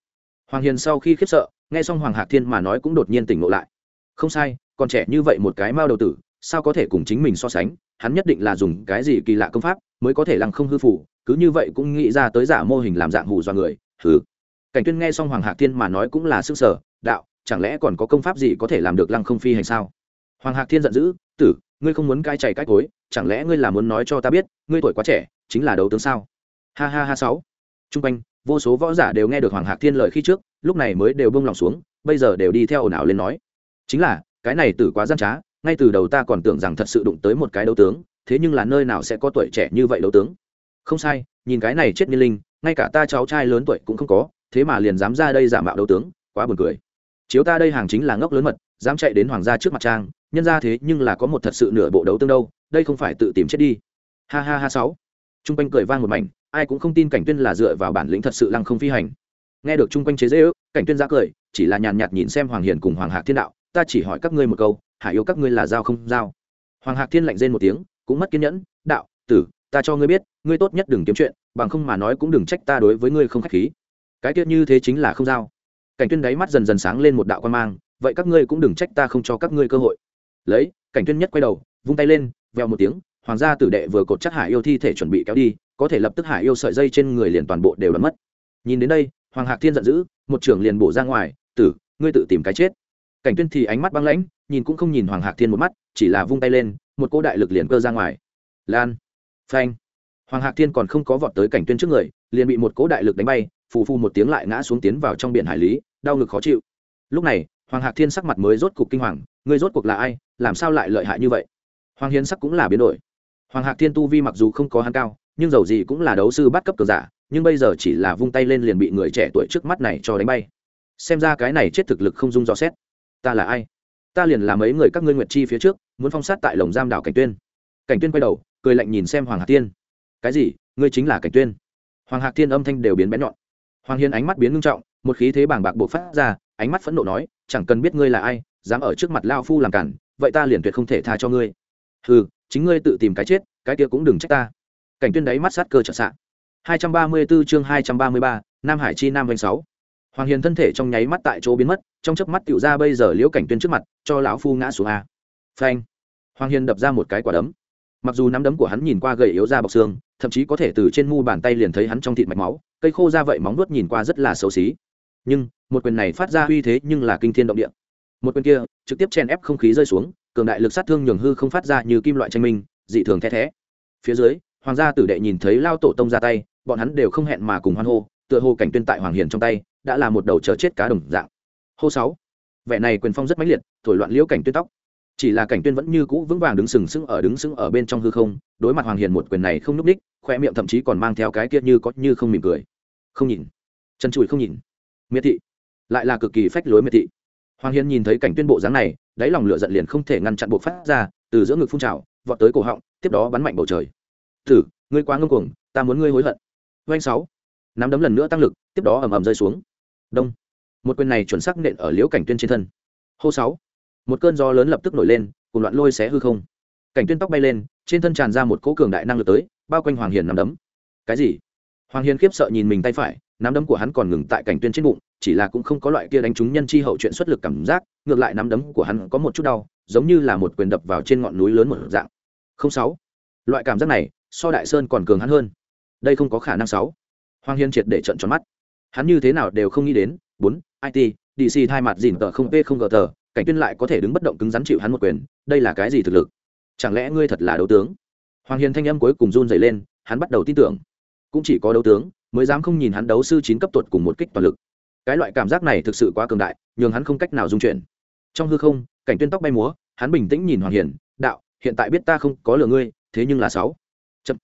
Hoàng hiền sau khi khiếp sợ, nghe xong hoàng hạc thiên mà nói cũng đột nhiên tỉnh ngộ lại. Không sai, còn trẻ như vậy một cái mao đầu tử, sao có thể cùng chính mình so sánh? Hắn nhất định là dùng cái gì kỳ lạ công pháp mới có thể lăng không hư phủ? Cứ như vậy cũng nghĩ ra tới giả mô hình làm dạng hù do người, hừ. Cảnh tuyên nghe xong hoàng hạc thiên mà nói cũng là sức sở, đạo, chẳng lẽ còn có công pháp gì có thể làm được lăng không phi hành sao? Hoàng hạc thiên giận dữ, tử ngươi không muốn cai chảy cách cối, chẳng lẽ ngươi là muốn nói cho ta biết, ngươi tuổi quá trẻ, chính là đấu tướng sao? Ha ha ha sáu. Trung quanh, vô số võ giả đều nghe được hoàng hạc thiên lời khi trước, lúc này mới đều bông lòng xuống, bây giờ đều đi theo ồn ào lên nói. Chính là, cái này tử quá gian trá, ngay từ đầu ta còn tưởng rằng thật sự đụng tới một cái đấu tướng, thế nhưng là nơi nào sẽ có tuổi trẻ như vậy đấu tướng? Không sai, nhìn cái này chết niên linh, ngay cả ta cháu trai lớn tuổi cũng không có, thế mà liền dám ra đây giả mạo đấu tướng, quá buồn cười. Chiếu ta đây hàng chính là ngốc lớn mật, dám chạy đến hoàng gia trước mặt trang nhân ra thế nhưng là có một thật sự nửa bộ đấu tương đâu, đây không phải tự tìm chết đi. Ha ha ha sáu. T r u n g quanh cười vang một mảnh, ai cũng không tin cảnh tuyên là dựa vào bản lĩnh thật sự lăng không phi hành. Nghe được chung quanh chế dễ ước cảnh tuyên ra cười, chỉ là nhàn nhạt nhìn xem hoàng hiền cùng hoàng hạc thiên đạo, ta chỉ hỏi các ngươi một câu, hải yêu các ngươi là giao không giao? Hoàng hạc thiên lạnh rên một tiếng, cũng mất kiên nhẫn, đạo, tử, ta cho ngươi biết, ngươi tốt nhất đừng kiếm chuyện, bằng không mà nói cũng đừng trách ta đối với ngươi không k h á c h khí. Cái tiết như thế chính là không giao. Cảnh tuyên đáy mắt dần dần sáng lên một đạo quan mang, vậy các ngươi cũng đừng trách ta không cho các ngươi cơ hội lấy, cảnh tuyên nhất quay đầu, vung tay lên, vèo một tiếng, hoàng gia tử đệ vừa cột chắc hải yêu thi thể chuẩn bị kéo đi, có thể lập tức hải yêu sợi dây trên người liền toàn bộ đều đắm mất. Nhìn đến đây, hoàng hạc thiên giận dữ, một trưởng liền bổ ra ngoài, tử, ngươi tự tìm cái chết. Cảnh tuyên thì ánh mắt băng lãnh, nhìn cũng không nhìn hoàng hạc thiên một mắt, chỉ là vung tay lên, một cỗ đại lực liền cơ ra ngoài. Lan, phanh. Hoàng hạc thiên còn không có vọt tới cảnh tuyên trước người, liền bị một cỗ đại lực đánh bay, phù phù một tiếng lại ngã xuống tiến vào trong biển hải lý, đau ngực khó chịu. Lúc này, hoàng hạc thiên sắc mặt mới rốt cục kinh hoàng, ngươi rốt cuộc là ai? Làm sao lại lợi hại như vậy? Hoàng hiến sắc cũng là biến đổi. Hoàng hạc thiên tu vi mặc dù không có hắn cao, nhưng dầu gì cũng là đấu sư bắt cấp cờ giả, nhưng bây giờ chỉ là vung tay lên liền bị người trẻ tuổi trước mắt này cho đánh bay. Xem ra cái này chết thực lực không dung dò xét. Ta là ai? Ta liền làm mấy người các ngươi nguyệt chi phía trước, muốn phong sát tại lồng giam đảo cảnh tuyên. Cảnh tuyên quay đầu, cười lạnh nhìn xem hoàng hạc thiên. Cái gì? Ngươi chính là cảnh tuyên? Hoàng hạc thiên âm thanh đều biến bén nhọn. Hoàng hiến ánh mắt biến ngưng trọng, một khí thế bảng bạc bộc phát ra, ánh mắt phẫn nộ nói, chẳng cần biết ngươi là ai, dám ở trước mặt lao phu làm cản vậy ta liền tuyệt không thể tha cho ngươi ừ chính ngươi tự tìm cái chết cái kia cũng đừng trách ta cảnh tuyên đáy mắt sát cơ trợ sạ. 234 chương 233, Nam Hải chi Nam Vành 6. Hoàng Hiền thân thể trong nháy mắt tại chỗ biến mất, trong chớp mắt tiểu ra bây giờ liễu cảnh tuyên trước mặt, cho lão phu ngã xuống a. Phanh. Hoàng Hiền đập ra một cái quả đấm. Mặc dù nắm đấm của hắn nhìn qua gầy yếu ra bọc xương, thậm chí có thể từ trên mu bàn tay liền thấy hắn trong thịt mạch máu, cây khô ra vậy móng vuốt nhìn qua rất là xấu xí. Nhưng, một quyền này phát ra uy thế nhưng là kinh thiên động địa. Một quyền kia, trực tiếp chen ép không khí rơi xuống, cường đại lực sát thương nhường hư không phát ra như kim loại tranh minh dị thường the thé. Phía dưới hoàng gia tử đệ nhìn thấy lao tổ tông ra tay bọn hắn đều không hẹn mà cùng hoan hô tựa hồ cảnh tuyên tại hoàng hiền trong tay đã là một đầu chờ chết cá đồng dạng. Hô sáu. Vẻ này quyền phong rất mãnh liệt thổi loạn liễu cảnh tuyên tóc. Chỉ là cảnh tuyên vẫn như cũ vững vàng đứng sừng sững ở đứng sững ở bên trong hư không đối mặt hoàng hiền một quyền này không núp đích khoe miệng thậm chí còn mang theo cái kia như có như không mỉm cười. Không nhìn. Chân chùi không nhìn. Miệt thị. Lại là cực kỳ phách lối miệt thị hoàng hiền nhìn thấy cảnh tuyên bộ dáng này, đáy lòng lửa giận liền không thể ngăn chặn buộc phát ra, từ giữa ngực phun trào, vọt tới cổ họng, tiếp đó bắn mạnh bầu trời. Thử ngươi quá ngông cuồng, ta muốn ngươi hối hận. Doanh sáu. Nắm đấm lần nữa tăng lực, tiếp đó ầm ầm rơi xuống. Đông. Một quyền này chuẩn xác nện ở liễu cảnh tuyên trên thân. Hô sáu. Một cơn gió lớn lập tức nổi lên, cùng loạn lôi xé hư không. Cảnh tuyên tóc bay lên, trên thân tràn ra một cỗ cường đại năng lực tới, bao quanh hoàng hiền nắm đấm. Cái gì? Hoàng hiền khiếp sợ nhìn mình tay phải, nắm đấm của hắn còn ngừng tại cảnh tuyên trên bụng chỉ là cũng không có loại kia đánh trúng nhân chi hậu chuyện xuất lực cảm giác, ngược lại nắm đấm của hắn có một chút đau, giống như là một quyền đập vào trên ngọn núi lớn một dạng. Không sáu. Loại cảm giác này, so đại sơn còn cường hắn hơn. Đây không có khả năng sáu. Hoàng hiên triệt để trận tròn mắt. Hắn như thế nào đều không nghĩ đến, bốn it dc hai mặt dìn tờ không p không gờ tờ, cảnh tuyên lại có thể đứng bất động cứng rắn chịu hắn một quyền, đây là cái gì thực lực? Chẳng lẽ ngươi thật là đấu tướng? Hoàng hiền thanh âm cuối cùng run dày lên, hắn bắt đầu tin tưởng. Cũng chỉ có đấu tướng, mới dám không nhìn hắn đấu sư chín cấp tuột cùng một kích toàn lực cái loại cảm giác này thực sự quá cường đại, nhường hắn không cách nào dung chuyển. Trong hư không, cảnh tuyên tóc bay múa, hắn bình tĩnh nhìn hoàng hiền đạo, hiện tại biết ta không có lừa ngươi, thế nhưng là sáu. Chậm.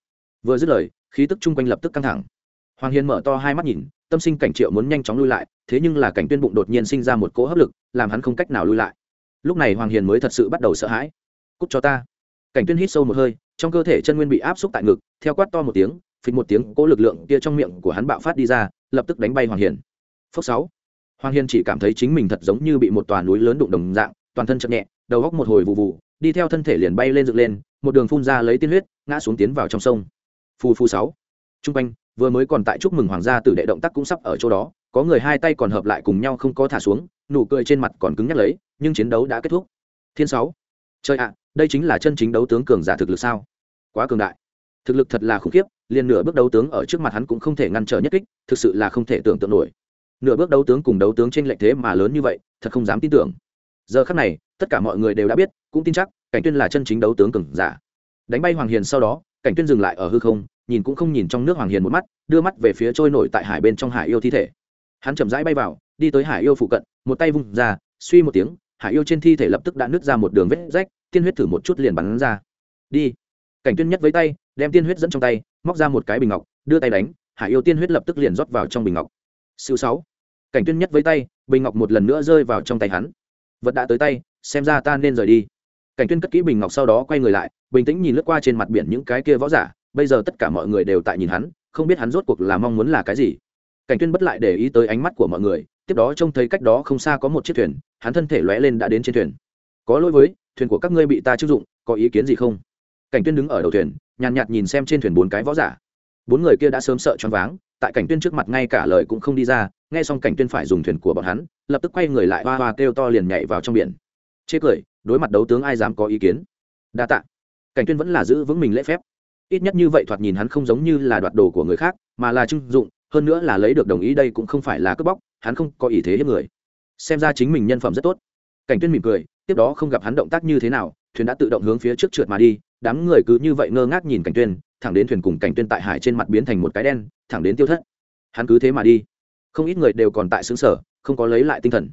Vừa dứt lời, khí tức chung quanh lập tức căng thẳng. Hoàng hiền mở to hai mắt nhìn, tâm sinh cảnh triệu muốn nhanh chóng lui lại, thế nhưng là cảnh tuyên bụng đột nhiên sinh ra một cỗ hấp lực, làm hắn không cách nào lui lại. Lúc này hoàng hiền mới thật sự bắt đầu sợ hãi. Cút cho ta. Cảnh tuyên hít sâu một hơi, trong cơ thể chân nguyên bị áp xúc tại ngực, theo quát to một tiếng, phịch một tiếng, cỗ lực lượng kia trong miệng của hắn bạo phát đi ra, lập tức đánh bay hoàng hiền Phốc sáu. Hoàng Hiên chỉ cảm thấy chính mình thật giống như bị một tòa núi lớn đụng đồng dạng, toàn thân chậm nhẹ, đầu góc một hồi vụ vụ đi theo thân thể liền bay lên dựng lên, một đường phun ra lấy tiên huyết, ngã xuống tiến vào trong sông. Phù phù sáu. Trung quanh, vừa mới còn tại chúc mừng hoàng gia tử đệ động tác cũng sắp ở chỗ đó, có người hai tay còn hợp lại cùng nhau không có thả xuống, nụ cười trên mặt còn cứng nhắc lấy, nhưng chiến đấu đã kết thúc. Thiên sáu. Chơi ạ, đây chính là chân chính đấu tướng cường giả thực lực sao? Quá cường đại. Thực lực thật là khủng khiếp, liền nửa bước đấu tướng ở trước mặt hắn cũng không thể ngăn trở nhất kích, thực sự là không thể tưởng tượng nổi nửa bước đấu tướng cùng đấu tướng trên lệnh thế mà lớn như vậy, thật không dám tin tưởng. Giờ khắc này, tất cả mọi người đều đã biết, cũng tin chắc, cảnh tuyên là chân chính đấu tướng cường giả. Đánh bay hoàng hiền sau đó, cảnh tuyên dừng lại ở hư không, nhìn cũng không nhìn trong nước hoàng hiền một mắt, đưa mắt về phía trôi nổi tại hải bên trong hải yêu thi thể. Hắn chậm rãi bay vào, đi tới hải yêu phụ cận, một tay vung ra, suy một tiếng, hải yêu trên thi thể lập tức đã nứt ra một đường vết rách, tiên huyết thử một chút liền bắn ra. Đi. Cảnh tuyên nhất với tay, đem tiên huyết dẫn trong tay, móc ra một cái bình ngọc, đưa tay đánh, hải yêu tiên huyết lập tức liền rót vào trong bình ngọc siêu sáu. Cảnh tuyên nhất với tay, bình ngọc một lần nữa rơi vào trong tay hắn. Vật đã tới tay, xem ra ta nên rời đi. Cảnh tuyên cất kỹ bình ngọc sau đó quay người lại, bình tĩnh nhìn lướt qua trên mặt biển những cái kia võ giả, bây giờ tất cả mọi người đều tại nhìn hắn, không biết hắn rốt cuộc là mong muốn là cái gì. Cảnh tuyên bất lại để ý tới ánh mắt của mọi người, tiếp đó trông thấy cách đó không xa có một chiếc thuyền, hắn thân thể lóe lên đã đến trên thuyền. Có lỗi với, thuyền của các ngươi bị ta chưng dụng, có ý kiến gì không? Cảnh tuyên đứng ở đầu thuyền, nhàn nhạt nhìn xem trên thuyền bốn cái võ giả. Bốn người kia đã sớm sợ choáng váng tại cảnh tuyên trước mặt ngay cả lời cũng không đi ra, nghe xong cảnh tuyên phải dùng thuyền của bọn hắn, lập tức quay người lại hoa hoa kêu to liền nhảy vào trong biển. Chê cười, đối mặt đấu tướng ai dám có ý kiến? Đa tạ. Cảnh tuyên vẫn là giữ vững mình lễ phép. Ít nhất như vậy thoạt nhìn hắn không giống như là đoạt đồ của người khác, mà là trưng dụng, hơn nữa là lấy được đồng ý đây cũng không phải là cướp bóc, hắn không có ý thế hiếp người. Xem ra chính mình nhân phẩm rất tốt. Cảnh tuyên mỉm cười, tiếp đó không gặp hắn động tác như thế nào, thuyền đã tự động hướng phía trước trượt mà đi, đám người cứ như vậy ngơ ngác nhìn cảnh tuyên thẳng đến thuyền cùng cảnh tuyên tại hải trên mặt biến thành một cái đen, thẳng đến tiêu thất. Hắn cứ thế mà đi. Không ít người đều còn tại xứng sở không có lấy lại tinh thần.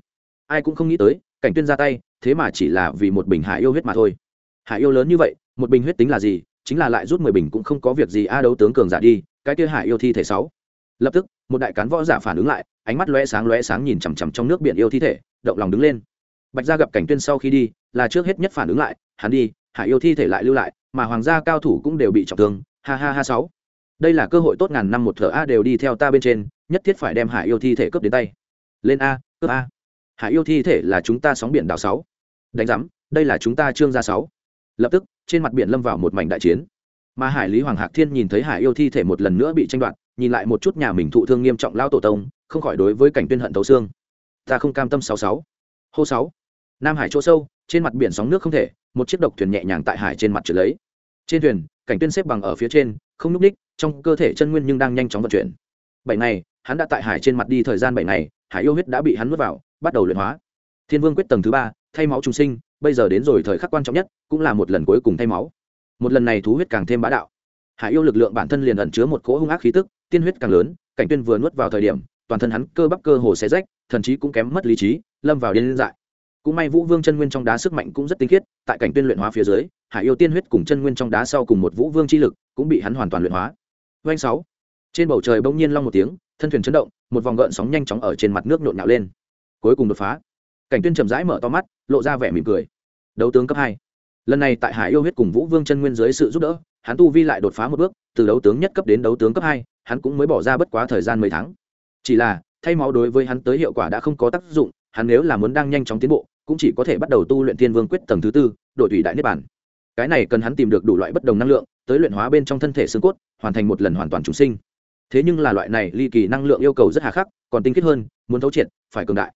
Ai cũng không nghĩ tới, cảnh tuyên ra tay, thế mà chỉ là vì một bình hải yêu huyết mà thôi. Hải yêu lớn như vậy, một bình huyết tính là gì? Chính là lại rút mười bình cũng không có việc gì, a đấu tướng cường giả đi, cái kia hải yêu thi thể sáu. Lập tức, một đại cán võ giả phản ứng lại, ánh mắt lóe sáng lóe sáng nhìn chằm chằm trong nước biển yêu thi thể, động lòng đứng lên. Bạch gia gặp cảnh tuyên sau khi đi, là trước hết nhất phản ứng lại, hắn đi, hải yêu thi thể lại lưu lại, mà hoàng gia cao thủ cũng đều bị trọng thương ha ha ha sáu. Đây là cơ hội tốt ngàn năm một thở a đều đi theo ta bên trên, nhất thiết phải đem hải yêu thi thể cướp đến tay. Lên a, cướp a. Hải yêu thi thể là chúng ta sóng biển đảo sáu. Đánh giám, đây là chúng ta trương gia sáu. Lập tức, trên mặt biển lâm vào một mảnh đại chiến. Mà hải lý hoàng hạc thiên nhìn thấy hải yêu thi thể một lần nữa bị tranh đoạt, nhìn lại một chút nhà mình thụ thương nghiêm trọng lao tổ tông, không khỏi đối với cảnh tuyên hận tấu xương. Ta không cam tâm sáu sáu. Hô sáu. Nam hải chỗ sâu, trên mặt biển sóng nước không thể, một chiếc độc thuyền nhẹ nhàng tại hải trên mặt trượt lấy trên thuyền, cảnh tuyên xếp bằng ở phía trên, không núp ních, trong cơ thể chân nguyên nhưng đang nhanh chóng vận chuyển. Bảy ngày, hắn đã tại hải trên mặt đi thời gian bảy ngày, hải yêu huyết đã bị hắn nuốt vào, bắt đầu luyện hóa. Thiên vương quyết tầng thứ ba, thay máu trùng sinh, bây giờ đến rồi thời khắc quan trọng nhất, cũng là một lần cuối cùng thay máu. Một lần này thú huyết càng thêm bá đạo. Hải yêu lực lượng bản thân liền ẩn chứa một cỗ hung ác khí tức, tiên huyết càng lớn, cảnh tuyên vừa nuốt vào thời điểm, toàn thân hắn cơ bắp cơ hồ xé rách, thần chí cũng kém mất lý trí, lâm vào điên dại cũng may vũ vương chân nguyên trong đá sức mạnh cũng rất tinh khiết, tại cảnh tuyên luyện hóa phía dưới, hải yêu tiên huyết cùng chân nguyên trong đá sau cùng một vũ vương chi lực cũng bị hắn hoàn toàn luyện hóa. Doanh sáu. Trên bầu trời bỗng nhiên long một tiếng, thân thuyền chấn động, một vòng gợn sóng nhanh chóng ở trên mặt nước nhộn nhạo lên. Cuối cùng đột phá. Cảnh tuyên chậm rãi mở to mắt, lộ ra vẻ mỉm cười. Đấu tướng cấp hai. Lần này tại hải yêu huyết cùng vũ vương chân nguyên dưới sự giúp đỡ, hắn tu vi lại đột phá một bước, từ đấu tướng nhất cấp đến đấu tướng cấp hai, hắn cũng mới bỏ ra bất quá thời gian mấy tháng. Chỉ là, thay máu đối với hắn tới hiệu quả đã không có tác dụng, hắn nếu là muốn đang nhanh chóng tiến bộ cũng chỉ có thể bắt đầu tu luyện thiên vương quyết tầng thứ tư đội thủy đại niết bản cái này cần hắn tìm được đủ loại bất đồng năng lượng, tới luyện hóa bên trong thân thể xương cốt, hoàn thành một lần hoàn toàn trùng sinh. Thế nhưng là loại này ly kỳ năng lượng yêu cầu rất hà khắc, còn tinh khiết hơn, muốn thấu triệt, phải cường đại.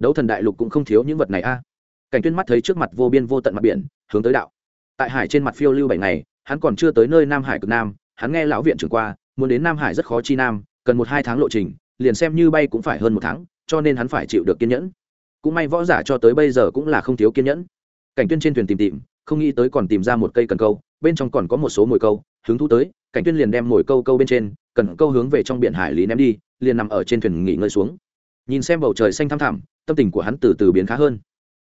Đấu thần đại lục cũng không thiếu những vật này a. Cảnh tuyên mắt thấy trước mặt vô biên vô tận mặt biển, hướng tới đạo. Tại hải trên mặt phiêu lưu bảy ngày, hắn còn chưa tới nơi nam hải cực nam, hắn nghe lão viện trưởng qua, muốn đến nam hải rất khó chi nam, cần một hai tháng lộ trình, liền xem như bay cũng phải hơn một tháng, cho nên hắn phải chịu được kiên nhẫn cũng may võ giả cho tới bây giờ cũng là không thiếu kiên nhẫn. Cảnh tuyên trên thuyền tìm tìm, không nghĩ tới còn tìm ra một cây cần câu, bên trong còn có một số mồi câu, hứng thú tới, cảnh tuyên liền đem mồi câu câu bên trên, cần câu hướng về trong biển hải lý ném đi, liền nằm ở trên thuyền nghỉ ngơi xuống. Nhìn xem bầu trời xanh thăm thẳm, tâm tình của hắn từ từ biến khá hơn.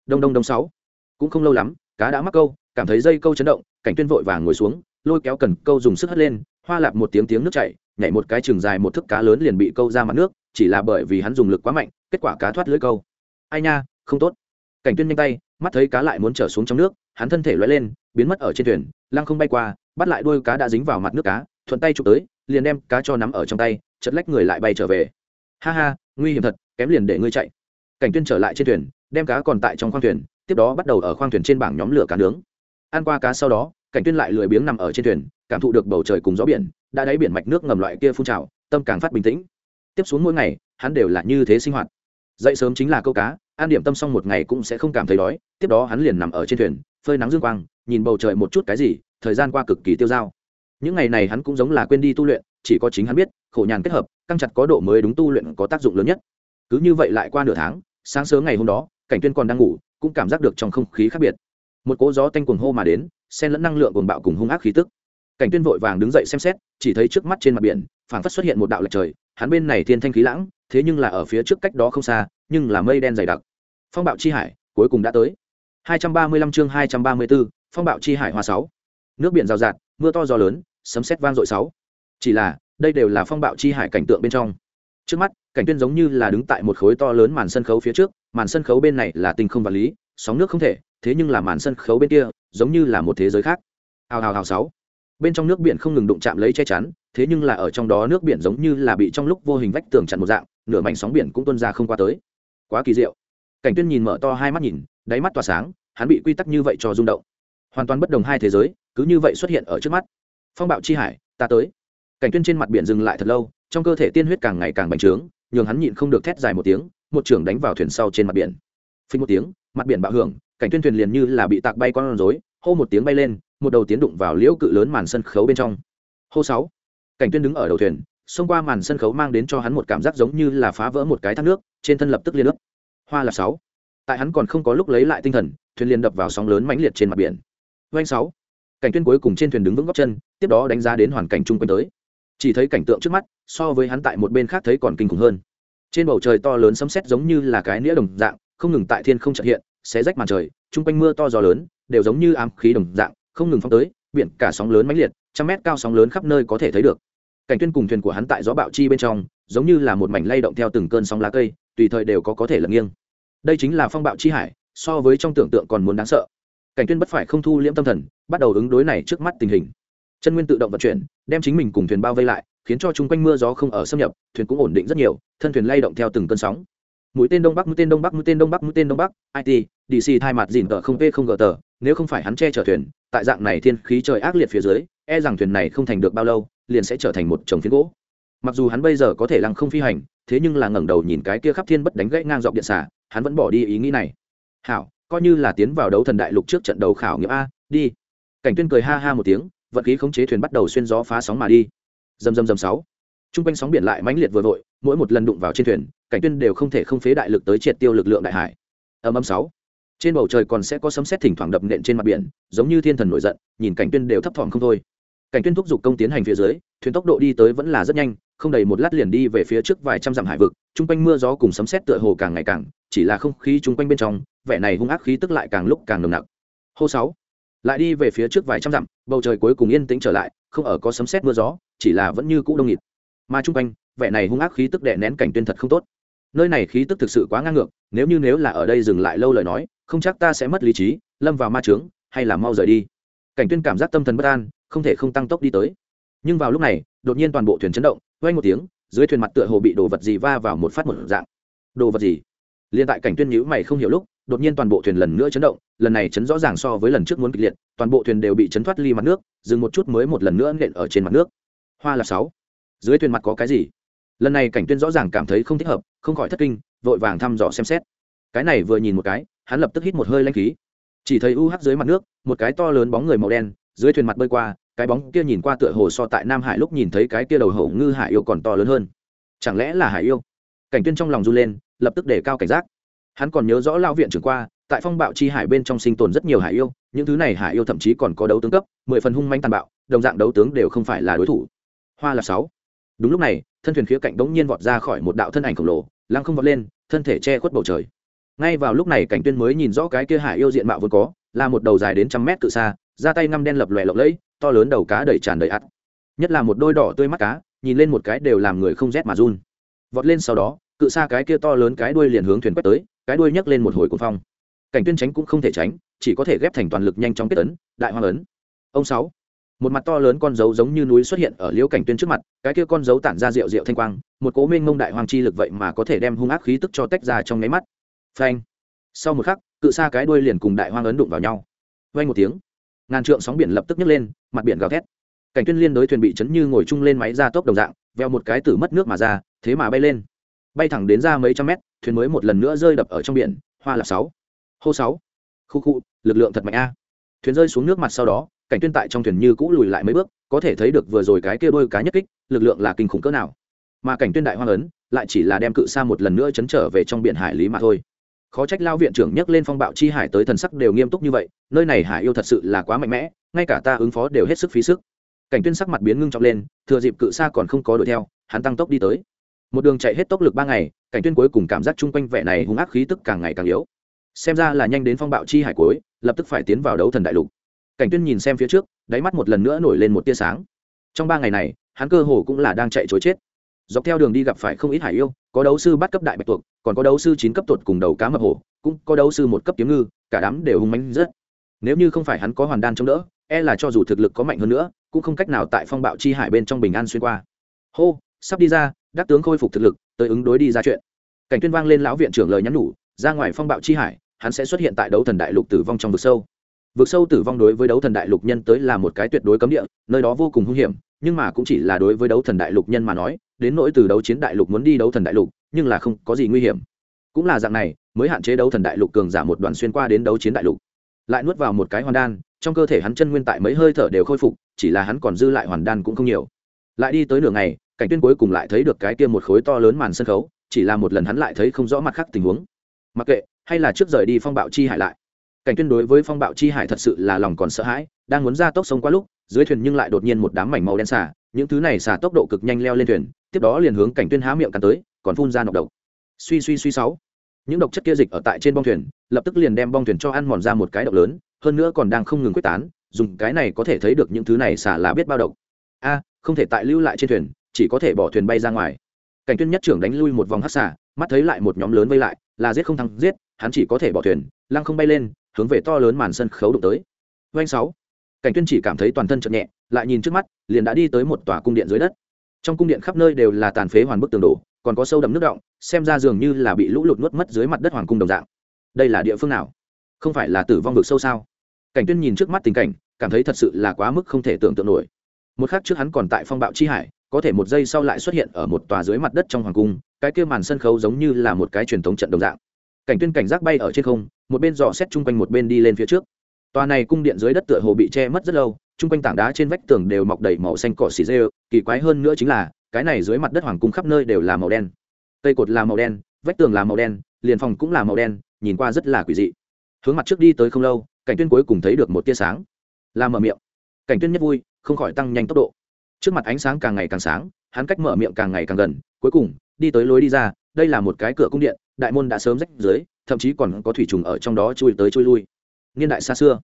Đông đông đông sáu. Cũng không lâu lắm, cá đã mắc câu, cảm thấy dây câu chấn động, cảnh tuyên vội vàng ngồi xuống, lôi kéo cần câu dùng sức hất lên, hoa lạp một tiếng tiếng nước chảy, nhảy một cái trường dài một thước cá lớn liền bị câu ra mặt nước, chỉ là bởi vì hắn dùng lực quá mạnh, kết quả cá thoát lưới câu ai nha, không tốt. Cảnh tuyên nhanh tay, mắt thấy cá lại muốn trở xuống trong nước, hắn thân thể lóe lên, biến mất ở trên thuyền, lăng không bay qua, bắt lại đuôi cá đã dính vào mặt nước cá, thuận tay chụp tới, liền đem cá cho nắm ở trong tay, chật lách người lại bay trở về. Ha ha, nguy hiểm thật, kém liền để ngươi chạy. Cảnh tuyên trở lại trên thuyền, đem cá còn tại trong khoang thuyền, tiếp đó bắt đầu ở khoang thuyền trên bảng nhóm lửa cá nướng. Ăn qua cá sau đó, cảnh tuyên lại lười biếng nằm ở trên thuyền, cảm thụ được bầu trời cùng gió biển, đã đáy biển mạch nước ngầm loại kia phun trào, tâm càng phát bình tĩnh. Tiếp xuống mỗi ngày, hắn đều là như thế sinh hoạt dậy sớm chính là câu cá, an điểm tâm xong một ngày cũng sẽ không cảm thấy đói, tiếp đó hắn liền nằm ở trên thuyền, phơi nắng dương quang, nhìn bầu trời một chút cái gì, thời gian qua cực kỳ tiêu dao. Những ngày này hắn cũng giống là quên đi tu luyện, chỉ có chính hắn biết, khổ nhàn kết hợp, căng chặt có độ mới đúng tu luyện có tác dụng lớn nhất. Cứ như vậy lại qua nửa tháng, sáng sớm ngày hôm đó, cảnh tuyên còn đang ngủ, cũng cảm giác được trong không khí khác biệt. Một cỗ gió tanh cuồng hô mà đến, xen lẫn năng lượng cuồng bạo cùng hung ác khí tức. Cảnh tuyên vội vàng đứng dậy xem xét, chỉ thấy trước mắt trên mặt biển, phảng phất xuất hiện một đạo lệch trời, hắn bên này thiên thanh khí lãng thế nhưng là ở phía trước cách đó không xa nhưng là mây đen dày đặc. Phong bạo chi hải cuối cùng đã tới. 235 chương 234, phong bạo chi hải hoa 6. nước biển rào rạt mưa to gió lớn sấm sét vang dội 6. chỉ là đây đều là phong bạo chi hải cảnh tượng bên trong. Trước mắt cảnh tuyên giống như là đứng tại một khối to lớn màn sân khấu phía trước màn sân khấu bên này là tình không vật lý sóng nước không thể thế nhưng là màn sân khấu bên kia giống như là một thế giới khác. Hào hào hào sáu bên trong nước biển không ngừng đụng chạm lấy che chắn, thế nhưng là ở trong đó nước biển giống như là bị trong lúc vô hình vách tường chặn một dạng, nửa mảnh sóng biển cũng tuôn ra không qua tới. Quá kỳ diệu. Cảnh tuyên nhìn mở to hai mắt nhìn, đáy mắt tỏa sáng, hắn bị quy tắc như vậy cho rung động. Hoàn toàn bất đồng hai thế giới, cứ như vậy xuất hiện ở trước mắt. Phong bạo chi hải, ta tới. Cảnh tuyên trên mặt biển dừng lại thật lâu, trong cơ thể tiên huyết càng ngày càng bành trướng, nhường hắn nhịn không được thét dài một tiếng, một trưởng đánh vào thuyền sau trên mặt biển. Phình một tiếng, mặt biển bạo hưởng, cảnh tuyên thuyền liền như là bị tạc bay con rối, hô một tiếng bay lên một đầu tiến đụng vào liễu cự lớn màn sân khấu bên trong. Hô sáu. Cảnh tuyên đứng ở đầu thuyền, xông qua màn sân khấu mang đến cho hắn một cảm giác giống như là phá vỡ một cái thác nước, trên thân lập tức liên nước hoa là sáu. Tại hắn còn không có lúc lấy lại tinh thần, thuyền liền đập vào sóng lớn mãnh liệt trên mặt biển. Doanh sáu. Cảnh tuyên cuối cùng trên thuyền đứng vững góc chân, tiếp đó đánh giá đến hoàn cảnh chung quanh tới. Chỉ thấy cảnh tượng trước mắt, so với hắn tại một bên khác thấy còn kinh khủng hơn. Trên bầu trời to lớn sấm sét giống như là cái nĩa đồng dạng, không ngừng tại thiên không chợt hiện, xé rách màn trời, chung quanh mưa to gió lớn, đều giống như ám khí đồng dạng không ngừng phóng tới, biển cả sóng lớn mãnh liệt, trăm mét cao sóng lớn khắp nơi có thể thấy được. Cảnh tuyên cùng thuyền của hắn tại gió bạo chi bên trong, giống như là một mảnh lay động theo từng cơn sóng lá cây, tùy thời đều có có thể lật nghiêng. Đây chính là phong bạo chi hải, so với trong tưởng tượng còn muốn đáng sợ. Cảnh tuyên bất phải không thu liễm tâm thần, bắt đầu ứng đối này trước mắt tình hình. Chân nguyên tự động vận chuyển, đem chính mình cùng thuyền bao vây lại, khiến cho chung quanh mưa gió không ở xâm nhập, thuyền cũng ổn định rất nhiều, thân thuyền lay động theo từng cơn sóng. Mũi tên đông bắc, mũi tên đông bắc, mũi tên đông bắc, mũi tên đông bắc it dc thay mặt dìn tờ không p không gờ tờ nếu không phải hắn che chở thuyền, tại dạng này thiên khí trời ác liệt phía dưới e rằng thuyền này không thành được bao lâu, liền sẽ trở thành một chồng phiến gỗ. Mặc dù hắn bây giờ có thể lăng không phi hành, thế nhưng là ngẩng đầu nhìn cái kia khắp thiên bất đánh gãy ngang dọc điện xả, hắn vẫn bỏ đi ý nghĩ này. Hảo, coi như là tiến vào đấu thần đại lục trước trận đầu khảo nghiệm a, đi. Cảnh tuyên cười ha ha một tiếng, vận khí khống chế thuyền bắt đầu xuyên gió phá sóng mà đi. Dầm dầm dầm sáu. Trung quanh sóng biển lại mãnh liệt vừa vội, mỗi một lần đụng vào trên thuyền, cảnh tuyên đều không thể không phế đại lực tới triệt tiêu lực lượng đại hải. Âm âm sáu trên bầu trời còn sẽ có sấm sét thỉnh thoảng đập nện trên mặt biển, giống như thiên thần nổi giận, nhìn cảnh tuyên đều thấp thỏm không thôi. Cảnh tuyên thúc giục công tiến hành phía dưới, thuyền tốc độ đi tới vẫn là rất nhanh, không đầy một lát liền đi về phía trước vài trăm dặm hải vực trung quanh mưa gió cùng sấm sét tựa hồ càng ngày càng, chỉ là không khí trung quanh bên trong, vẻ này hung ác khí tức lại càng lúc càng nồng nặc. Hô sáu, lại đi về phía trước vài trăm dặm, bầu trời cuối cùng yên tĩnh trở lại, không ở có sấm sét mưa gió, chỉ là vẫn như cũ đông nghịt. Mà trung quanh, vẻ này hung ác khí tức đè nén cảnh tuyên thật không tốt. Nơi này khí tức thực sự quá ngang ngược, nếu như nếu là ở đây dừng lại lâu lời nói không chắc ta sẽ mất lý trí, lâm vào ma trướng hay là mau rời đi. Cảnh tuyên cảm giác tâm thần bất an, không thể không tăng tốc đi tới. Nhưng vào lúc này, đột nhiên toàn bộ thuyền chấn động, vang một tiếng, dưới thuyền mặt tựa hồ bị đồ vật gì va vào một phát một dạng. Đồ vật gì? Liên tại cảnh tuyên nhíu mày không hiểu lúc, đột nhiên toàn bộ thuyền lần nữa chấn động, lần này chấn rõ ràng so với lần trước muốn kịch liệt, toàn bộ thuyền đều bị chấn thoát ly mặt nước, dừng một chút mới một lần nữa nện ở trên mặt nước. Hoa là sáu. Dưới thuyền mặt có cái gì? Lần này cảnh tuyên rõ ràng cảm thấy không thích hợp, không khỏi thất kinh, vội vàng thăm dò xem xét. Cái này vừa nhìn một cái hắn lập tức hít một hơi lanh khí. Chỉ thấy u hắc dưới mặt nước, một cái to lớn bóng người màu đen, dưới thuyền mặt bơi qua, cái bóng kia nhìn qua tựa hồ so tại nam hải lúc nhìn thấy cái kia đầu hổ ngư hải yêu còn to lớn hơn. Chẳng lẽ là hải yêu? Cảnh tuyên trong lòng run lên, lập tức để cao cảnh giác. Hắn còn nhớ rõ lao viện trưởng qua, tại phong bạo chi hải bên trong sinh tồn rất nhiều hải yêu, những thứ này hải yêu thậm chí còn có đấu tướng cấp, mười phần hung manh tàn bạo, đồng dạng đấu tướng đều không phải là đối thủ. Hoa là sáu. Đúng lúc này, thân thuyền khía cạnh đống nhiên vọt ra khỏi một đạo thân ảnh khổng lồ, lăng không vọt lên, thân thể che khuất bầu trời ngay vào lúc này cảnh tuyên mới nhìn rõ cái kia hải yêu diện mạo vốn có, là một đầu dài đến trăm mét cự xa ra tay ngăm đen lập lòe lộng lẫy, to lớn đầu cá đầy tràn đầy ắt. Nhất là một đôi đỏ tươi mắt cá, nhìn lên một cái đều làm người không rét mà run. Vọt lên sau đó, cự xa cái kia to lớn cái đuôi liền hướng thuyền quét tới, cái đuôi nhấc lên một hồi cuồng phong. Cảnh tuyên tránh cũng không thể tránh, chỉ có thể ghép thành toàn lực nhanh chóng kết ấn, đại hoang ấn. Ông sáu, một mặt to lớn con dấu giống như núi xuất hiện ở liễu cảnh tuyên trước mặt, cái kia con dấu tản ra rượu rượu thanh quang, một cố minh ngông đại hoàng chi lực vậy mà có thể đem hung ác khí tức cho tách ra trong nháy mắt phanh. Sau một khắc, cự xa cái đuôi liền cùng đại hoang ấn đụng vào nhau. Vang một tiếng, ngàn trượng sóng biển lập tức nhấc lên, mặt biển gào thét. Cảnh tuyên liên đối thuyền bị chấn như ngồi chung lên máy ra tốc đồng dạng, veo một cái tử mất nước mà ra, thế mà bay lên. Bay thẳng đến ra mấy trăm mét, thuyền mới một lần nữa rơi đập ở trong biển, hoa là sáu. Hô sáu. Khu khu, lực lượng thật mạnh a. Thuyền rơi xuống nước mặt sau đó, cảnh tuyên tại trong thuyền như cũ lùi lại mấy bước, có thể thấy được vừa rồi cái kia đôi cá nhất kích, lực lượng là kinh khủng cỡ nào. Mà cảnh tuyên đại hoang ấn, lại chỉ là đem cự sa một lần nữa chấn trở về trong biển hải lý mà thôi khó trách lao viện trưởng nhắc lên phong bạo chi hải tới thần sắc đều nghiêm túc như vậy, nơi này hải yêu thật sự là quá mạnh mẽ, ngay cả ta ứng phó đều hết sức phí sức. Cảnh tuyên sắc mặt biến ngưng trọng lên, thừa dịp cự sa còn không có đuổi theo, hắn tăng tốc đi tới. Một đường chạy hết tốc lực ba ngày, cảnh tuyên cuối cùng cảm giác chung quanh vẻ này hung ác khí tức càng ngày càng yếu. Xem ra là nhanh đến phong bạo chi hải cuối, lập tức phải tiến vào đấu thần đại lục. Cảnh tuyên nhìn xem phía trước, đáy mắt một lần nữa nổi lên một tia sáng. Trong ba ngày này, hắn cơ hồ cũng là đang chạy chối chết dọc theo đường đi gặp phải không ít hải yêu, có đấu sư bắt cấp đại bạch tuộc, còn có đấu sư chín cấp tuột cùng đầu cá mập hổ, cũng có đấu sư một cấp kiếm ngư, cả đám đều hung mãnh rất. Nếu như không phải hắn có hoàn đan chống đỡ e là cho dù thực lực có mạnh hơn nữa, cũng không cách nào tại phong bạo chi hải bên trong bình an xuyên qua. Hô, sắp đi ra, đắc tướng khôi phục thực lực, tới ứng đối đi ra chuyện. Cảnh tuyên vang lên lão viện trưởng lời nhắn nhủ, ra ngoài phong bạo chi hải, hắn sẽ xuất hiện tại đấu thần đại lục tử vong trong vực sâu. Vực sâu tử vong đối với đấu thần đại lục nhân tới là một cái tuyệt đối cấm địa, nơi đó vô cùng hung hiểm, nhưng mà cũng chỉ là đối với đấu thần đại lục nhân mà nói đến nỗi từ đấu chiến đại lục muốn đi đấu thần đại lục, nhưng là không có gì nguy hiểm. Cũng là dạng này, mới hạn chế đấu thần đại lục cường giả một đoàn xuyên qua đến đấu chiến đại lục. Lại nuốt vào một cái hoàn đan, trong cơ thể hắn chân nguyên tại mấy hơi thở đều khôi phục, chỉ là hắn còn dư lại hoàn đan cũng không nhiều. Lại đi tới nửa ngày, cảnh tuyên cuối cùng lại thấy được cái kia một khối to lớn màn sân khấu, chỉ là một lần hắn lại thấy không rõ mặt khác tình huống. Mặc kệ, hay là trước rời đi phong bạo chi hải lại. Cảnh tuyên đối với phong bạo chi hải thật sự là lòng còn sợ hãi, đang muốn ra tốc sông qua lúc, dưới thuyền nhưng lại đột nhiên một đám mảnh màu đen xả những thứ này xả tốc độ cực nhanh leo lên thuyền, tiếp đó liền hướng cảnh tuyên há miệng cắn tới, còn phun ra nọc độc. Suy suy suy sáu. Những độc chất kia dịch ở tại trên bong thuyền, lập tức liền đem bong thuyền cho ăn mòn ra một cái độc lớn, hơn nữa còn đang không ngừng quyết tán, dùng cái này có thể thấy được những thứ này xả là biết bao độc. A, không thể tại lưu lại trên thuyền, chỉ có thể bỏ thuyền bay ra ngoài. Cảnh tuyên nhất trưởng đánh lui một vòng hắc xả, mắt thấy lại một nhóm lớn vây lại, là giết không thắng giết, hắn chỉ có thể bỏ thuyền, lăng không bay lên, hướng về to lớn màn sân khấu đụng tới. Doanh sáu cảnh tuyên chỉ cảm thấy toàn thân chợt nhẹ, lại nhìn trước mắt, liền đã đi tới một tòa cung điện dưới đất. Trong cung điện khắp nơi đều là tàn phế hoàn bức tường đổ, còn có sâu đầm nước động, xem ra dường như là bị lũ lụt nuốt mất dưới mặt đất hoàng cung đồng dạng. Đây là địa phương nào? Không phải là tử vong vực sâu sao? Cảnh tuyên nhìn trước mắt tình cảnh, cảm thấy thật sự là quá mức không thể tưởng tượng nổi. Một khắc trước hắn còn tại phong bạo chi hải, có thể một giây sau lại xuất hiện ở một tòa dưới mặt đất trong hoàng cung, cái kia màn sân khấu giống như là một cái truyền thống trận đồng dạng. Cảnh tuyên cảnh giác bay ở trên không, một bên dò xét chung quanh một bên đi lên phía trước tòa này cung điện dưới đất tựa hồ bị che mất rất lâu, chung quanh tảng đá trên vách tường đều mọc đầy màu xanh cỏ xì rêu, kỳ quái hơn nữa chính là, cái này dưới mặt đất hoàng cung khắp nơi đều là màu đen. Cây cột là màu đen, vách tường là màu đen, liền phòng cũng là màu đen, nhìn qua rất là quỷ dị. Hướng mặt trước đi tới không lâu, cảnh tuyên cuối cùng thấy được một tia sáng. Là mở miệng. Cảnh tuyên nhất vui, không khỏi tăng nhanh tốc độ. Trước mặt ánh sáng càng ngày càng sáng, hắn cách mở miệng càng ngày càng gần, cuối cùng, đi tới lối đi ra, đây là một cái cửa cung điện, đại môn đã sớm rách dưới, thậm chí còn có thủy trùng ở trong đó chui tới chui lui niên đại xa xưa.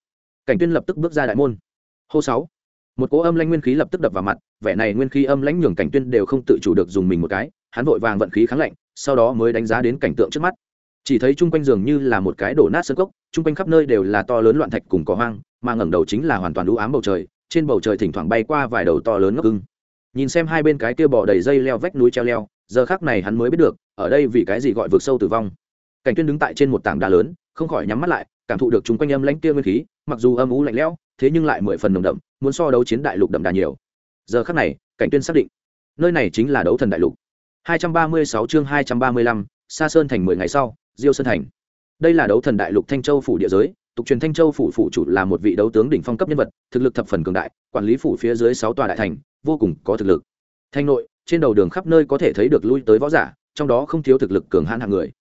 Cảnh tuyên lập tức bước ra đại môn. Hô sáu. Một cỗ âm lãnh nguyên khí lập tức đập vào mặt, vẻ này nguyên khí âm lãnh nhường cảnh tuyên đều không tự chủ được dùng mình một cái, hắn vội vàng vận khí kháng lạnh, sau đó mới đánh giá đến cảnh tượng trước mắt. Chỉ thấy chung quanh giường như là một cái đổ nát sân cốc, chung quanh khắp nơi đều là to lớn loạn thạch cùng cỏ hoang, mà ngẩng đầu chính là hoàn toàn đũ ám bầu trời, trên bầu trời thỉnh thoảng bay qua vài đầu to lớn ngốc ưng. Nhìn xem hai bên cái kia bò đầy dây leo vách núi treo leo, giờ khác này hắn mới biết được, ở đây vì cái gì gọi vượt sâu tử vong. Cảnh tuyên đứng tại trên một tảng đá lớn, không khỏi nhắm mắt lại cảm thụ được chúng quanh âm lãnh kia nguyên khí mặc dù âm u lạnh lẽo thế nhưng lại mười phần nồng đậm muốn so đấu chiến đại lục đậm đà nhiều giờ khắc này cảnh tuyên xác định nơi này chính là đấu thần đại lục 236 chương 235, Sa Sơn thành 10 ngày sau, Diêu Sơn thành. Đây là đấu thần đại lục Thanh Châu phủ địa giới, tục truyền Thanh Châu phủ phủ chủ là một vị đấu tướng đỉnh phong cấp nhân vật, thực lực thập phần cường đại, quản lý phủ phía dưới 6 tòa đại thành, vô cùng có thực lực. Thanh nội, trên đầu đường khắp nơi có thể thấy được lui tới võ giả, trong đó không thiếu thực lực cường hãn hạng người.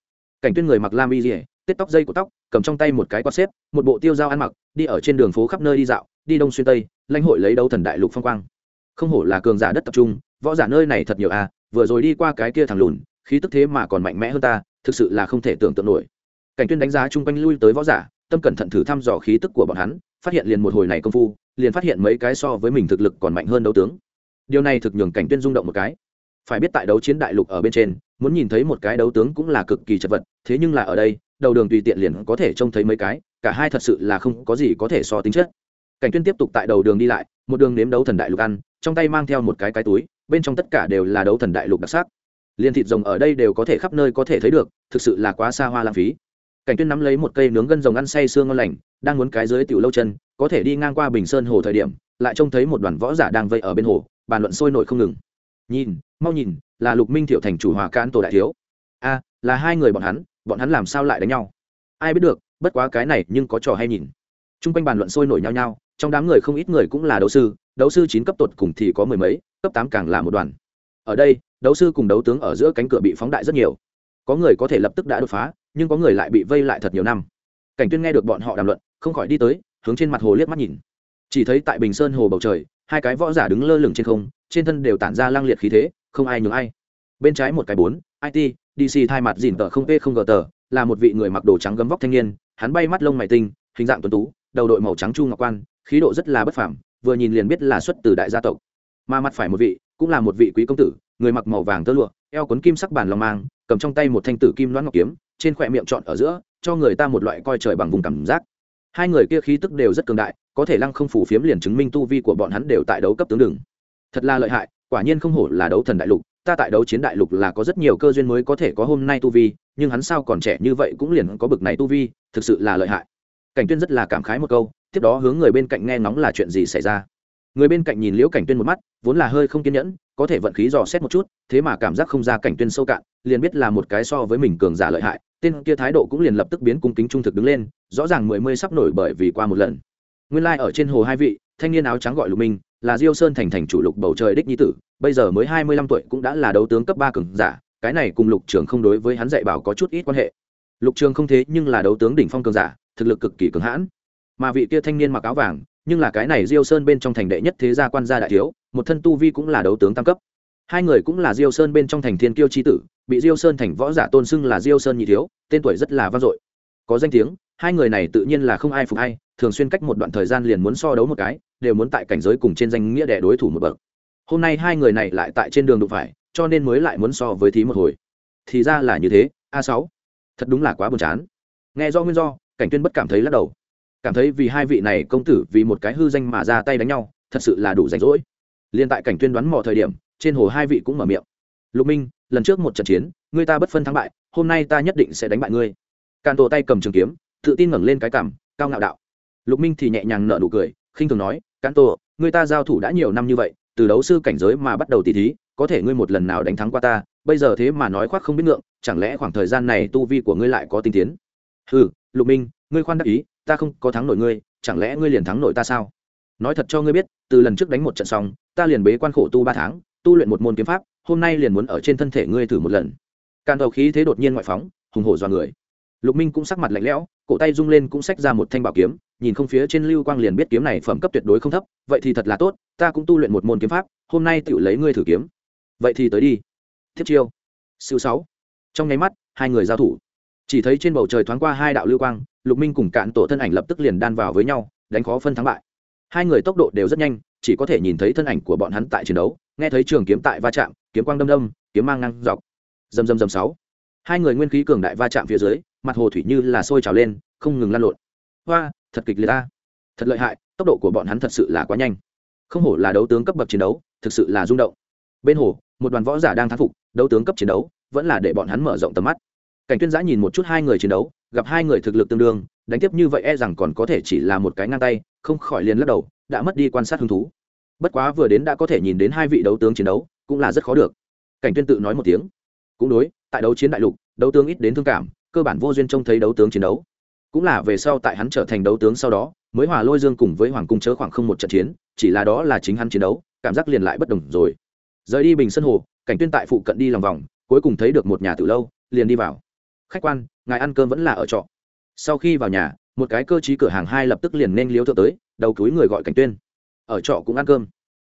Cảnh Tuyên người mặc lam y liễu, tết tóc dây của tóc, cầm trong tay một cái quạt xếp, một bộ tiêu dao ăn mặc, đi ở trên đường phố khắp nơi đi dạo, đi đông xuyên tây, lãnh hội lấy đấu thần đại lục phong quang. Không hổ là cường giả đất tập trung, võ giả nơi này thật nhiều a, à, vừa rồi đi qua cái kia thằng lùn khí tức thế mà còn mạnh mẽ hơn ta thực sự là không thể tưởng tượng nổi. Cảnh tuyên đánh giá chung quanh lui tới võ giả tâm cẩn thận thử thăm dò khí tức của bọn hắn phát hiện liền một hồi này công phu liền phát hiện mấy cái so với mình thực lực còn mạnh hơn đấu tướng. Điều này thực nhường cảnh tuyên rung động một cái. Phải biết tại đấu chiến đại lục ở bên trên muốn nhìn thấy một cái đấu tướng cũng là cực kỳ chật vật thế nhưng là ở đây đầu đường tùy tiện liền có thể trông thấy mấy cái, cả hai thật sự là không có gì có thể so tính chất. Cảnh tuyên tiếp tục tại đầu đường đi lại, một đường nếm đấu thần đại lục ăn, trong tay mang theo một cái cái túi, bên trong tất cả đều là đấu thần đại lục đặc sắc. Liên thịt rồng ở đây đều có thể khắp nơi có thể thấy được, thực sự là quá xa hoa lãng phí. Cảnh tuyên nắm lấy một cây nướng gân rồng ăn say xương ngon lành, đang muốn cái dưới tiểu lâu chân, có thể đi ngang qua bình sơn hồ thời điểm, lại trông thấy một đoàn võ giả đang vây ở bên hồ, bàn luận sôi nổi không ngừng. Nhìn, mau nhìn, là lục minh thiệu thành chủ hòa cán tổ đại thiếu. A, là hai người bọn hắn bọn hắn làm sao lại đánh nhau? Ai biết được, bất quá cái này nhưng có trò hay nhìn. T r u n g quanh bàn luận sôi nổi nhau nhau, trong đám người không ít người cũng là đấu sư đấu sư chín cấp tột cùng thì có mười mấy, cấp tám càng là một đoàn. Ở đây, đấu sư cùng đấu tướng ở giữa cánh cửa bị phóng đại rất nhiều. Có người có thể lập tức đã đột phá, nhưng có người lại bị vây lại thật nhiều năm. Cảnh tuyên nghe được bọn họ đàm luận, không khỏi đi tới, hướng trên mặt hồ liếc mắt nhìn. Chỉ thấy tại bình sơn hồ bầu trời, hai cái võ giả đứng lơ lửng trên không, trên thân đều tản ra lang liệt khí thế, không ai nhường ai. Bên trái một cái bốn it dc thay mặt dìn tờ không p không gờ tờ, là một vị người mặc đồ trắng gấm vóc thanh niên, hắn bay mắt lông mày tinh, hình dạng tuấn tú, đầu đội màu trắng chu ngọc quan, khí độ rất là bất phàm. vừa nhìn liền biết là xuất từ đại gia tộc. Mà mặt phải một vị, cũng là một vị quý công tử, người mặc màu vàng tơ lụa, eo cuốn kim sắc bản lòng mang, cầm trong tay một thanh tử kim loan ngọc kiếm, trên khỏe miệng trọn ở giữa, cho người ta một loại coi trời bằng vùng cảm giác. Hai người kia khí tức đều rất cường đại, có thể lăng không phủ phiếm liền chứng minh tu vi của bọn hắn đều tại đấu cấp tướng đường thật là lợi hại, quả nhiên không hổ là đấu thần đại lục ta tại đấu chiến đại lục là có rất nhiều cơ duyên mới có thể có hôm nay tu vi, nhưng hắn sao còn trẻ như vậy cũng liền có bực này tu vi, thực sự là lợi hại. Cảnh tuyên rất là cảm khái một câu, tiếp đó hướng người bên cạnh nghe ngóng là chuyện gì xảy ra. Người bên cạnh nhìn liễu cảnh tuyên một mắt, vốn là hơi không kiên nhẫn, có thể vận khí dò xét một chút, thế mà cảm giác không ra cảnh tuyên sâu cạn, liền biết là một cái so với mình cường giả lợi hại, tên kia thái độ cũng liền lập tức biến cung kính trung thực đứng lên, rõ ràng mười mươi sắp nổi bởi vì qua một lần. Nguyên lai like ở trên hồ hai vị, thanh niên áo trắng gọi lục minh là diêu sơn thành thành chủ lục bầu trời đích nhi tử, bây giờ mới hai mươi lăm tuổi cũng đã là đấu tướng cấp ba cường giả, cái này cùng lục trường không đối với hắn dạy bảo có chút ít quan hệ. Lục trường không thế nhưng là đấu tướng đỉnh phong cường giả, thực lực cực kỳ cường hãn. Mà vị kia thanh niên mặc áo vàng, nhưng là cái này diêu sơn bên trong thành đệ nhất thế gia quan gia đại thiếu, một thân tu vi cũng là đấu tướng tam cấp. Hai người cũng là diêu sơn bên trong thành thiên kiêu chi tử, bị diêu sơn thành võ giả tôn xưng là diêu sơn nhị thiếu, tên tuổi rất là vang dội. Có danh tiếng, hai người này tự nhiên là không ai phục hay thường xuyên cách một đoạn thời gian liền muốn so đấu một cái, đều muốn tại cảnh giới cùng trên danh nghĩa đẻ đối thủ một bậc. Hôm nay hai người này lại tại trên đường đụng phải, cho nên mới lại muốn so với thí một hồi. Thì ra là như thế, a sáu. Thật đúng là quá buồn chán. Nghe do nguyên do, cảnh tuyên bất cảm thấy lắc đầu. Cảm thấy vì hai vị này công tử vì một cái hư danh mà ra tay đánh nhau, thật sự là đủ rảnh rỗi. Liên tại cảnh tuyên đoán mò thời điểm, trên hồ hai vị cũng mở miệng. Lục minh, lần trước một trận chiến, ngươi ta bất phân thắng bại, hôm nay ta nhất định sẽ đánh bại ngươi. Càn tổ tay cầm trường kiếm, tự tin ngẩng lên cái cằm, cao ngạo đạo lục minh thì nhẹ nhàng nở nụ cười, khinh thường nói, cán tổ người ta giao thủ đã nhiều năm như vậy, từ đấu sư cảnh giới mà bắt đầu tỉ thí, có thể ngươi một lần nào đánh thắng qua ta, bây giờ thế mà nói khoác không biết ngượng, chẳng lẽ khoảng thời gian này tu vi của ngươi lại có tinh tiến? Ừ lục minh, ngươi khoan đắc ý, ta không có thắng nổi ngươi, chẳng lẽ ngươi liền thắng nổi ta sao? Nói thật cho ngươi biết, từ lần trước đánh một trận xong, ta liền bế quan khổ tu ba tháng, tu luyện một môn kiếm pháp, hôm nay liền muốn ở trên thân thể ngươi thử một lần. Càn tàu khí thế đột nhiên ngoại phóng, hùng hổ do người. Lục minh cũng sắc mặt lạnh lẽo cổ tay rung lên cũng xách ra một thanh bảo kiếm, nhìn không phía trên lưu quang liền biết kiếm này phẩm cấp tuyệt đối không thấp, vậy thì thật là tốt, ta cũng tu luyện một môn kiếm pháp, hôm nay tự lấy ngươi thử kiếm. Vậy thì tới đi. Thiết chiêu. Siêu sáu. Trong nháy mắt, hai người giao thủ. Chỉ thấy trên bầu trời thoáng qua hai đạo lưu quang, lục minh cùng cạn tổ thân ảnh lập tức liền đan vào với nhau, đánh khó phân thắng bại. Hai người tốc độ đều rất nhanh, chỉ có thể nhìn thấy thân ảnh của bọn hắn tại chiến đấu, nghe thấy trường kiếm tại va chạm, kiếm quang đâm đâm, kiếm mang ngang dọc. Dầm dầm dầm sáu hai người nguyên khí cường đại va chạm phía dưới, mặt hồ thủy như là sôi trào lên, không ngừng lan lộn. Hoa, thật kịch liệt ta. Thật lợi hại, tốc độ của bọn hắn thật sự là quá nhanh. Không hổ là đấu tướng cấp bậc chiến đấu, thực sự là rung động. Bên hồ, một đoàn võ giả đang thắng phục, đấu tướng cấp chiến đấu, vẫn là để bọn hắn mở rộng tầm mắt. Cảnh tuyên giã nhìn một chút hai người chiến đấu, gặp hai người thực lực tương đương, đánh tiếp như vậy e rằng còn có thể chỉ là một cái ngang tay, không khỏi liền lắc đầu, đã mất đi quan sát hứng thú. Bất quá vừa đến đã có thể nhìn đến hai vị đấu tướng chiến đấu, cũng là rất khó được. Cảnh tuyên tự nói một tiếng cũng đối, tại đấu chiến đại lục, đấu tướng ít đến thương cảm, cơ bản vô duyên trông thấy đấu tướng chiến đấu. Cũng là về sau tại hắn trở thành đấu tướng sau đó, mới hòa lôi dương cùng với hoàng cung chớ khoảng không một trận chiến, chỉ là đó là chính hắn chiến đấu, cảm giác liền lại bất đồng rồi. Rời đi bình sân hồ, cảnh tuyên tại phụ cận đi lòng vòng, cuối cùng thấy được một nhà từ lâu, liền đi vào. Khách quan, ngài ăn cơm vẫn là ở trọ. Sau khi vào nhà, một cái cơ trí cửa hàng hai lập tức liền nên liếu thượng tới, đầu túi người gọi cảnh tuyên. Ở trọ cũng ăn cơm.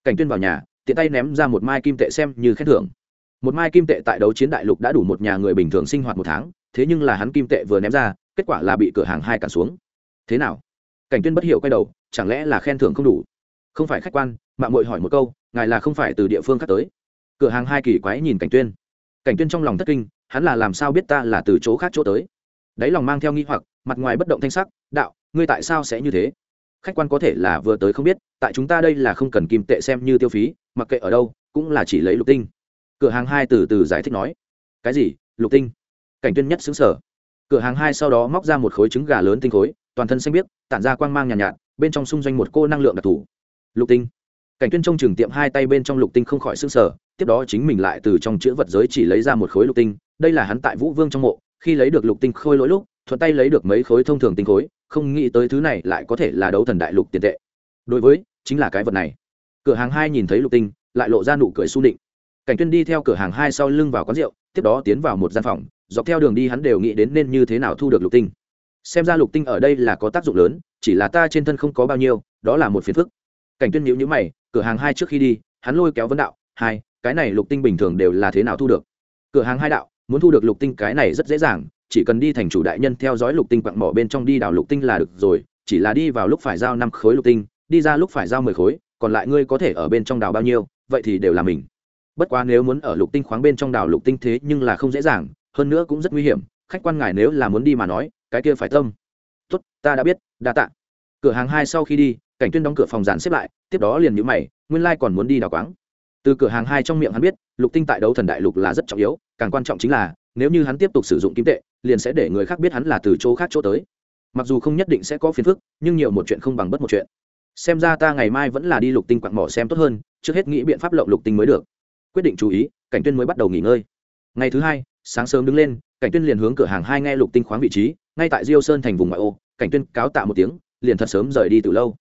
Cảnh tuyên vào nhà, tiện tay ném ra một mai kim tệ xem như khen thưởng một mai kim tệ tại đấu chiến đại lục đã đủ một nhà người bình thường sinh hoạt một tháng, thế nhưng là hắn kim tệ vừa ném ra, kết quả là bị cửa hàng hai cản xuống. Thế nào? Cảnh tuyên bất hiểu quay đầu, chẳng lẽ là khen thưởng không đủ? Không phải khách quan mạng muội hỏi một câu, ngài là không phải từ địa phương khác tới. Cửa hàng hai kỳ quái nhìn cảnh tuyên. Cảnh tuyên trong lòng thất kinh, hắn là làm sao biết ta là từ chỗ khác chỗ tới? Đáy lòng mang theo nghi hoặc, mặt ngoài bất động thanh sắc, đạo, ngươi tại sao sẽ như thế? Khách quan có thể là vừa tới không biết, tại chúng ta đây là không cần kim tệ xem như tiêu phí, mặc kệ ở đâu, cũng là chỉ lấy lục tinh cửa hàng hai từ từ giải thích nói. Cái gì? Lục tinh. Cảnh tuyên nhất xứng sở cửa hàng hai sau đó móc ra một khối trứng gà lớn tinh khối toàn thân xanh biếc tản ra quang mang nhàn nhạt, nhạt bên trong xung doanh một cô năng lượng đặc thù. Lục tinh. Cảnh tuyên trong trường tiệm hai tay bên trong lục tinh không khỏi xương sở tiếp đó chính mình lại từ trong chữ vật giới chỉ lấy ra một khối lục tinh đây là hắn tại vũ vương trong mộ khi lấy được lục tinh khôi lỗi lúc thuận tay lấy được mấy khối thông thường tinh khối không nghĩ tới thứ này lại có thể là đấu thần đại lục tiền tệ. Đối với chính là cái vật này. Cửa hàng hai nhìn thấy lục tinh lại lộ ra nụ cười su định cảnh tuyên đi theo cửa hàng hai sau lưng vào quán rượu, tiếp đó tiến vào một gian phòng, dọc theo đường đi hắn đều nghĩ đến nên như thế nào thu được lục tinh. Xem ra lục tinh ở đây là có tác dụng lớn, chỉ là ta trên thân không có bao nhiêu, đó là một phiền phức. Cảnh tuyên nhíu nhíu mày, cửa hàng hai trước khi đi, hắn lôi kéo vấn đạo, hai, cái này lục tinh bình thường đều là thế nào thu được? Cửa hàng hai đạo, muốn thu được lục tinh cái này rất dễ dàng, chỉ cần đi thành chủ đại nhân theo dõi lục tinh quặng mỏ bên trong đi đào lục tinh là được rồi, chỉ là đi vào lúc phải giao năm khối lục tinh, đi ra lúc phải giao mười khối, còn lại ngươi có thể ở bên trong đào bao nhiêu, vậy thì đều là mình bất quá nếu muốn ở lục tinh khoáng bên trong đảo lục tinh thế nhưng là không dễ dàng, hơn nữa cũng rất nguy hiểm, khách quan ngài nếu là muốn đi mà nói, cái kia phải tâm. Tốt, ta đã biết, đa tạ. Cửa hàng hai sau khi đi, cảnh tuyên đóng cửa phòng dàn xếp lại, tiếp đó liền nhíu mày, nguyên lai còn muốn đi đào quáng. Từ cửa hàng hai trong miệng hắn biết, lục tinh tại đấu thần đại lục là rất trọng yếu, càng quan trọng chính là, nếu như hắn tiếp tục sử dụng kim tệ, liền sẽ để người khác biết hắn là từ chỗ khác chỗ tới. Mặc dù không nhất định sẽ có phiền phức, nhưng nhiều một chuyện không bằng bất một chuyện. Xem ra ta ngày mai vẫn là đi lục tinh quặng mỏ xem tốt hơn, trước hết nghĩ biện pháp lộng lục tinh mới được quyết định chú ý, cảnh tuyên mới bắt đầu nghỉ ngơi. Ngày thứ hai, sáng sớm đứng lên, cảnh tuyên liền hướng cửa hàng hai nghe lục tinh khoáng vị trí, ngay tại diêu sơn thành vùng ngoại ô, cảnh tuyên cáo tạ một tiếng, liền thật sớm rời đi từ lâu.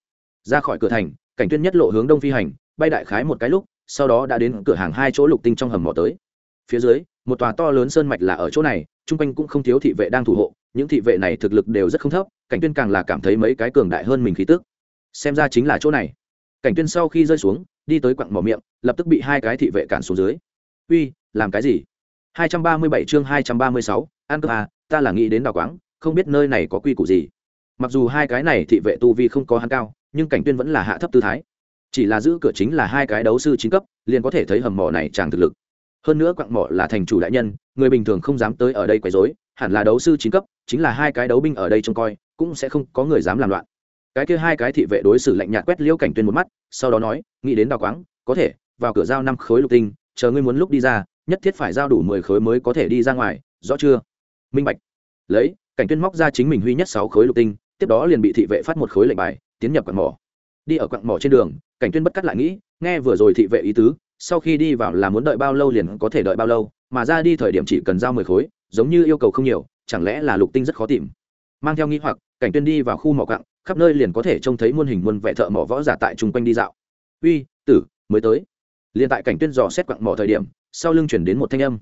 Ra khỏi cửa thành, cảnh tuyên nhất lộ hướng đông phi hành, bay đại khái một cái lúc, sau đó đã đến cửa hàng hai chỗ lục tinh trong hầm mỏ tới. Phía dưới, một tòa to lớn sơn mạch là ở chỗ này, chung quanh cũng không thiếu thị vệ đang thủ hộ, những thị vệ này thực lực đều rất không thấp, cảnh tuyên càng là cảm thấy mấy cái cường đại hơn mình khí tức. Xem ra chính là chỗ này. Cảnh tuyên sau khi rơi xuống đi tới quặng mỏ miệng lập tức bị hai cái thị vệ cản xuống dưới. Uy làm cái gì? 237 chương 236, an cơ à ta là nghĩ đến đào quáng không biết nơi này có quy củ gì. Mặc dù hai cái này thị vệ tu vi không có hắn cao nhưng cảnh tuyên vẫn là hạ thấp tư thái. Chỉ là giữ cửa chính là hai cái đấu sư chín cấp liền có thể thấy hầm mỏ này chẳng thực lực. Hơn nữa quặng mỏ là thành chủ đại nhân người bình thường không dám tới ở đây quấy rối hẳn là đấu sư chín cấp chính là hai cái đấu binh ở đây trông coi cũng sẽ không có người dám làm loạn cái kia hai cái thị vệ đối xử lạnh nhạt quét liễu cảnh tuyên một mắt, sau đó nói, nghĩ đến đào quáng, có thể, vào cửa giao năm khối lục tinh, chờ ngươi muốn lúc đi ra, nhất thiết phải giao đủ mười khối mới có thể đi ra ngoài, rõ chưa? Minh bạch. Lấy, cảnh tuyên móc ra chính mình huy nhất sáu khối lục tinh, tiếp đó liền bị thị vệ phát một khối lệnh bài, tiến nhập quặng mỏ. Đi ở quặng mỏ trên đường, cảnh tuyên bất cắt lại nghĩ, nghe vừa rồi thị vệ ý tứ, sau khi đi vào là muốn đợi bao lâu liền có thể đợi bao lâu, mà ra đi thời điểm chỉ cần giao mười khối, giống như yêu cầu không nhiều, chẳng lẽ là lục tinh rất khó tìm? Mang theo nghĩ hoặc, cảnh tuyên đi vào khu mỏ quặng, khắp nơi liền có thể trông thấy muôn hình muôn vẻ thợ mỏ võ giả tại chung quanh đi dạo. Uy, tử, mới tới. Liền tại cảnh tuyên dò xét quặng mỏ thời điểm, sau lưng chuyển đến một thanh âm.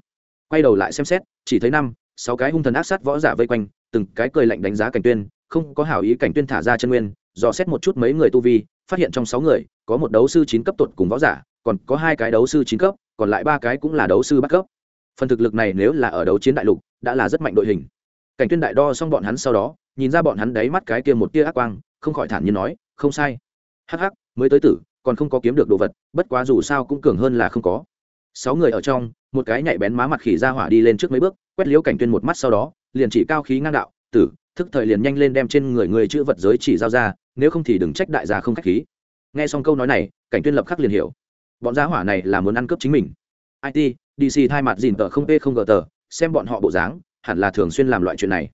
Quay đầu lại xem xét, chỉ thấy năm, sáu cái hung thần ác sát võ giả vây quanh, từng cái cười lạnh đánh giá cảnh tuyên, không có hảo ý cảnh tuyên thả ra chân nguyên, dò xét một chút mấy người tu vi, phát hiện trong sáu người, có một đấu sư chín cấp tuột cùng võ giả, còn có hai cái đấu sư chín cấp, còn lại ba cái cũng là đấu sư bắt cấp. Phần thực lực này nếu là ở đấu chiến đại lục, đã là rất mạnh đội hình cảnh tuyên đại đo xong bọn hắn sau đó, nhìn ra bọn hắn đáy mắt cái kia một tia ác quang, không khỏi thản nhiên nói, không sai. Hắc hắc, mới tới tử, còn không có kiếm được đồ vật, bất quá dù sao cũng cường hơn là không có. Sáu người ở trong, một cái nhạy bén má mặt khỉ ra hỏa đi lên trước mấy bước, quét liếu cảnh tuyên một mắt sau đó, liền chỉ cao khí ngang đạo, tử, thức thời liền nhanh lên đem trên người người chữ vật giới chỉ giao ra, nếu không thì đừng trách đại gia không khách khí. Nghe xong câu nói này, cảnh tuyên lập khắc liền hiểu. Bọn gia hỏa này là muốn ăn cướp chính mình. It dc thay mặt dìn tờ không p không gờ tờ, xem bọn họ bộ dáng hẳn là thường xuyên làm loại chuyện này.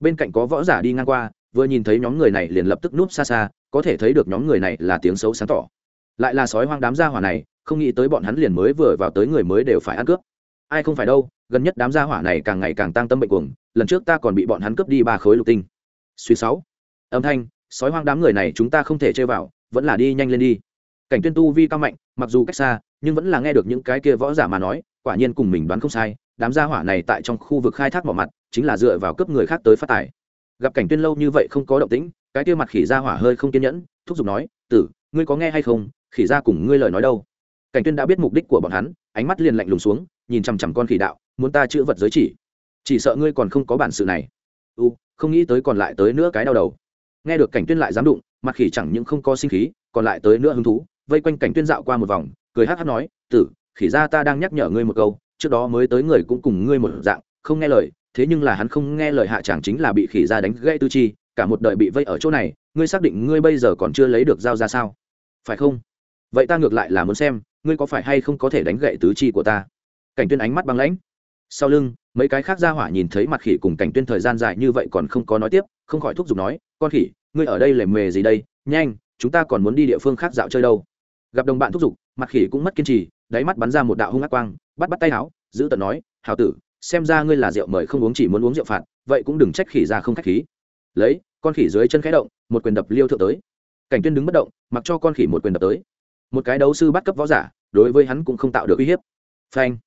Bên cạnh có võ giả đi ngang qua, vừa nhìn thấy nhóm người này liền lập tức núp xa xa, có thể thấy được nhóm người này là tiếng xấu sáng tỏ. Lại là sói hoang đám gia hỏa này, không nghĩ tới bọn hắn liền mới vừa vào tới người mới đều phải ăn cướp. Ai không phải đâu, gần nhất đám gia hỏa này càng ngày càng tăng tâm bệnh cuồng, lần trước ta còn bị bọn hắn cướp đi ba khối lục tinh. Suy sáu. Âm thanh, sói hoang đám người này chúng ta không thể chơi vào, vẫn là đi nhanh lên đi. Cảnh tuyên tu vi cao mạnh, mặc dù cách xa, nhưng vẫn là nghe được những cái kia võ giả mà nói, quả nhiên cùng mình đoán không sai đám gia hỏa này tại trong khu vực khai thác mỏ mặt, chính là dựa vào cướp người khác tới phát tài. Gặp cảnh tuyên lâu như vậy không có động tĩnh, cái kia mặt khỉ gia hỏa hơi không kiên nhẫn, thúc giục nói, tử, ngươi có nghe hay không? Khỉ gia cùng ngươi lời nói đâu? Cảnh tuyên đã biết mục đích của bọn hắn, ánh mắt liền lạnh lùng xuống, nhìn chằm chằm con khỉ đạo, muốn ta chữa vật giới chỉ? Chỉ sợ ngươi còn không có bản sự này. U, không nghĩ tới còn lại tới nữa cái đau đầu. Nghe được cảnh tuyên lại dám đụng, mặt khỉ chẳng những không có sinh khí, còn lại tới nữa hứng thú, vây quanh cảnh tuyên dạo qua một vòng, cười hắt hắt nói, tử, khỉ gia ta đang nhắc nhở ngươi một câu trước đó mới tới người cũng cùng ngươi một dạng, không nghe lời, thế nhưng là hắn không nghe lời hạ chàng chính là bị khỉ ra đánh gãy tư chi, cả một đời bị vây ở chỗ này, ngươi xác định ngươi bây giờ còn chưa lấy được dao ra sao? Phải không? Vậy ta ngược lại là muốn xem, ngươi có phải hay không có thể đánh gãy tứ chi của ta? Cảnh tuyên ánh mắt băng lãnh. Sau lưng, mấy cái khác ra hỏa nhìn thấy mặt khỉ cùng cảnh tuyên thời gian dài như vậy còn không có nói tiếp, không khỏi thúc giục nói, con khỉ, ngươi ở đây lề mề gì đây? Nhanh, chúng ta còn muốn đi địa phương khác dạo chơi đâu. Gặp đồng bạn thúc giục, mặt khỉ cũng mất kiên trì, đáy mắt bắn ra một đạo hung ác quang bắt bắt tay áo, giữ tận nói, hào tử, xem ra ngươi là rượu mời không uống chỉ muốn uống rượu phạt, vậy cũng đừng trách khỉ ra không khách khí. Lấy, con khỉ dưới chân khẽ động, một quyền đập liêu thượng tới. Cảnh tuyên đứng bất động, mặc cho con khỉ một quyền đập tới. Một cái đấu sư bắt cấp võ giả, đối với hắn cũng không tạo được uy hiếp. Phanh!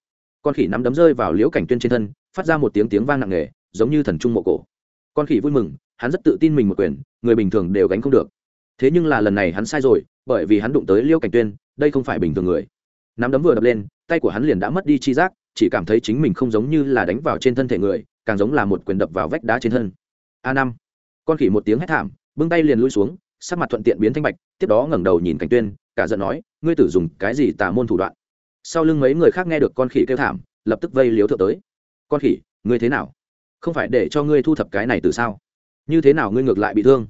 Con khỉ nắm đấm rơi vào liễu cảnh tuyên trên thân, phát ra một tiếng tiếng vang nặng nề, giống như thần trung mộ cổ. Con khỉ vui mừng, hắn rất tự tin mình một quyền, người bình thường đều gánh không được. Thế nhưng là lần này hắn sai rồi, bởi vì hắn đụng tới liêu cảnh tuyên, đây không phải bình thường người nắm đấm vừa đập lên, tay của hắn liền đã mất đi chi giác, chỉ cảm thấy chính mình không giống như là đánh vào trên thân thể người, càng giống là một quyền đập vào vách đá trên thân. A năm. Con khỉ một tiếng hét thảm, bưng tay liền lui xuống, sắc mặt thuận tiện biến thanh bạch, tiếp đó ngẩng đầu nhìn cảnh tuyên, cả giận nói, ngươi tử dùng cái gì tà môn thủ đoạn? Sau lưng mấy người khác nghe được con khỉ kêu thảm, lập tức vây liếu thượng tới. Con khỉ, ngươi thế nào? Không phải để cho ngươi thu thập cái này từ sao? Như thế nào ngươi ngược lại bị thương?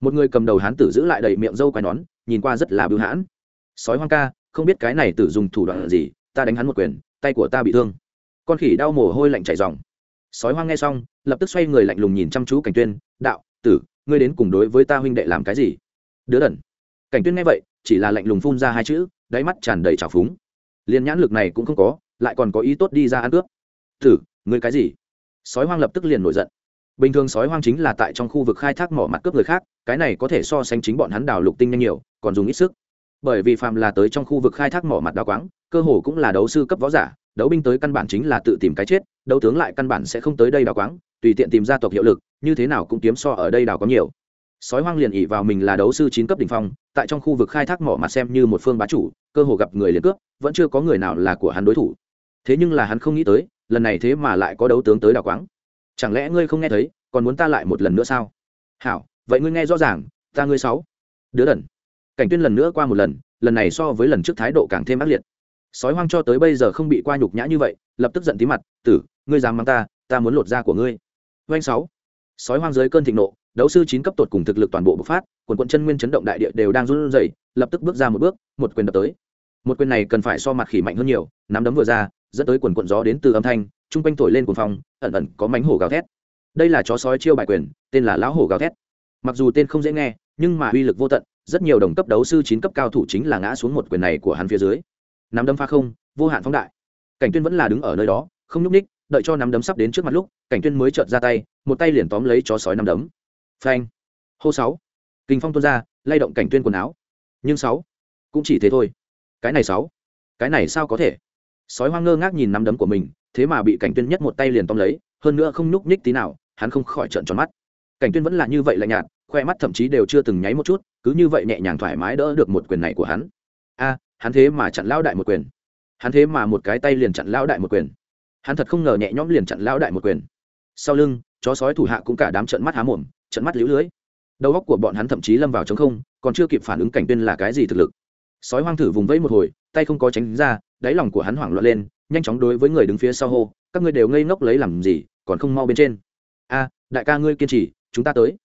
Một người cầm đầu hán tử giữ lại đầy miệng râu quai nón, nhìn qua rất là bưu hãn. Sói hoang ca không biết cái này tử dùng thủ đoạn gì, ta đánh hắn một quyền, tay của ta bị thương. Con khỉ đau mồ hôi lạnh chảy dòng. Sói hoang nghe xong, lập tức xoay người lạnh lùng nhìn chăm chú cảnh tuyên, đạo, tử, ngươi đến cùng đối với ta huynh đệ làm cái gì? Đứa đần. Cảnh tuyên nghe vậy, chỉ là lạnh lùng phun ra hai chữ, đáy mắt tràn đầy trào phúng. Liên nhãn lực này cũng không có, lại còn có ý tốt đi ra ăn cướp. Tử, ngươi cái gì? Sói hoang lập tức liền nổi giận. Bình thường sói hoang chính là tại trong khu vực khai thác mỏ mặt cướp người khác, cái này có thể so sánh chính bọn hắn đào lục tinh nhanh nhiều, còn dùng ít sức bởi vì phàm là tới trong khu vực khai thác mỏ mặt đào quáng, cơ hồ cũng là đấu sư cấp võ giả, đấu binh tới căn bản chính là tự tìm cái chết, đấu tướng lại căn bản sẽ không tới đây đào quáng, tùy tiện tìm ra tộc hiệu lực, như thế nào cũng kiếm so ở đây đào có nhiều. Sói hoang liền ỉ vào mình là đấu sư chín cấp đ ỉ n h phong, tại trong khu vực khai thác mỏ mặt xem như một phương bá chủ, cơ hồ gặp người liền cướp, vẫn chưa có người nào là của hắn đối thủ. Thế nhưng là hắn không nghĩ tới, lần này thế mà lại có đấu tướng tới đào quáng. Chẳng lẽ ngươi không nghe thấy, còn muốn ta lại một lần nữa sao? Hảo, vậy ngươi nghe rõ ràng, ta ngươi sáu. Đứa đần cảnh tuyên lần nữa qua một lần lần này so với lần trước thái độ càng thêm ác liệt. Sói hoang cho tới bây giờ không bị qua nhục nhã như vậy, lập tức giận tí mặt, tử, ngươi dám mắng ta ta muốn lột da của ngươi. Doanh sáu. Sói hoang dưới cơn thịnh nộ, đấu sư chín cấp tột cùng thực lực toàn bộ bộc phát, quần quận chân nguyên chấn động đại địa đều đang run rẩy, lập tức bước ra một bước, một quyền đập tới. Một quyền này cần phải so mặt khỉ mạnh hơn nhiều, nắm đấm vừa ra, dẫn tới quần quận gió đến từ âm thanh, trung quanh thổi lên cuồng phong, ẩn ẩn có mánh hổ gào thét. Đây là chó sói chiêu bài quyền, tên là lão hổ gào thét. Mặc dù tên không dễ nghe, nhưng mà uy lực vô tận rất nhiều đồng cấp đấu sư chín cấp cao thủ chính là ngã xuống một quyền này của hắn phía dưới. Nắm đấm pha không, vô hạn phóng đại. Cảnh tuyên vẫn là đứng ở nơi đó, không nhúc ních đợi cho nắm đấm sắp đến trước mặt lúc, cảnh tuyên mới chợt ra tay, một tay liền tóm lấy chó sói nắm đấm. Phanh. Hô sáu. Kinh phong tuôn ra, lay động cảnh tuyên quần áo. Nhưng sáu. Cũng chỉ thế thôi. Cái này sáu. Cái này sao có thể? Sói hoang ngơ ngác nhìn nắm đấm của mình, thế mà bị cảnh tuyên nhất một tay liền tóm lấy, hơn nữa không nhúc nhích tí nào, hắn không khỏi trợn tròn mắt. Cảnh tuyên vẫn là như vậy lạnh nhạt khoe mắt thậm chí đều chưa từng nháy một chút, cứ như vậy nhẹ nhàng thoải mái đỡ được một quyền này của hắn. A, hắn thế mà chặn lão đại một quyền. Hắn thế mà một cái tay liền chặn lão đại một quyền. Hắn thật không ngờ nhẹ nhõm liền chặn lão đại một quyền. Sau lưng, chó sói thủ hạ cũng cả đám trận mắt há mồm trận mắt lũ lưới. Đầu óc của bọn hắn thậm chí lâm vào trống không, còn chưa kịp phản ứng cảnh tuyên là cái gì thực lực. Sói hoang thử vùng vẫy một hồi, tay không có tránh ra, đáy lòng của hắn hoảng loạn lên, nhanh chóng đối với người đứng phía sau hô, các ngươi đều ngây ngốc lấy làm gì, còn không mau bên trên. A, đại ca ngươi kiên trì, chúng ta tới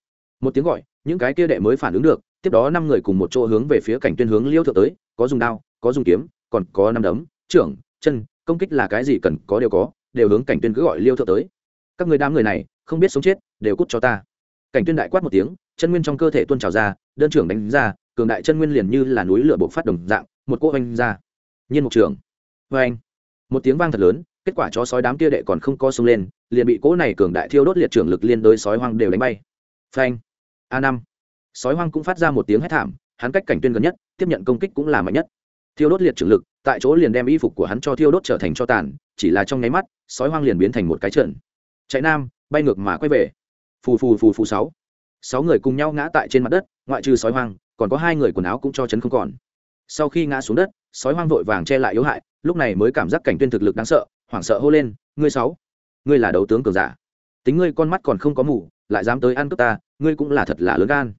một tiếng gọi những cái kia đệ mới phản ứng được tiếp đó năm người cùng một chỗ hướng về phía cảnh tuyên hướng liêu thượng tới có dùng đao có dùng kiếm còn có năm đấm trưởng chân công kích là cái gì cần có đều có đều hướng cảnh tuyên cứ gọi liêu thượng tới. Các người đám người này không biết sống chết đều cút cho ta. Cảnh tuyên đại quát một tiếng chân nguyên trong cơ thể tuôn trào ra đơn trưởng đánh ra cường đại chân nguyên liền như là núi lửa bộc phát đồng dạng một cỗ oanh ra. Nhiên một trưởng, vê anh một tiếng vang thật lớn kết quả chó sói đám kia đệ còn không co sông lên liền bị cỗ này cường đại thiêu đốt liệt trưởng lực liên đối sói hoang đều đánh bay. Phanh a năm. Sói hoang cũng phát ra một tiếng hét thảm, hắn cách cảnh tuyên gần nhất, tiếp nhận công kích cũng là mạnh nhất. Thiêu đốt liệt trưởng lực, tại chỗ liền đem y phục của hắn cho thiêu đốt trở thành cho tàn, chỉ là trong nháy mắt, sói hoang liền biến thành một cái trận chạy nam, bay ngược mà quay về. Phù phù phù phù sáu. Sáu người cùng nhau ngã tại trên mặt đất, ngoại trừ sói hoang, còn có hai người quần áo cũng cho chấn không còn. Sau khi ngã xuống đất, sói hoang vội vàng che lại yếu hại, lúc này mới cảm giác cảnh tuyên thực lực đáng sợ, hoảng sợ hô lên, ngươi sáu, ngươi là đấu tướng cường giả. Tính ngươi con mắt còn không có mù lại dám tới ăn cướp ta, ngươi cũng là thật là lớn gan.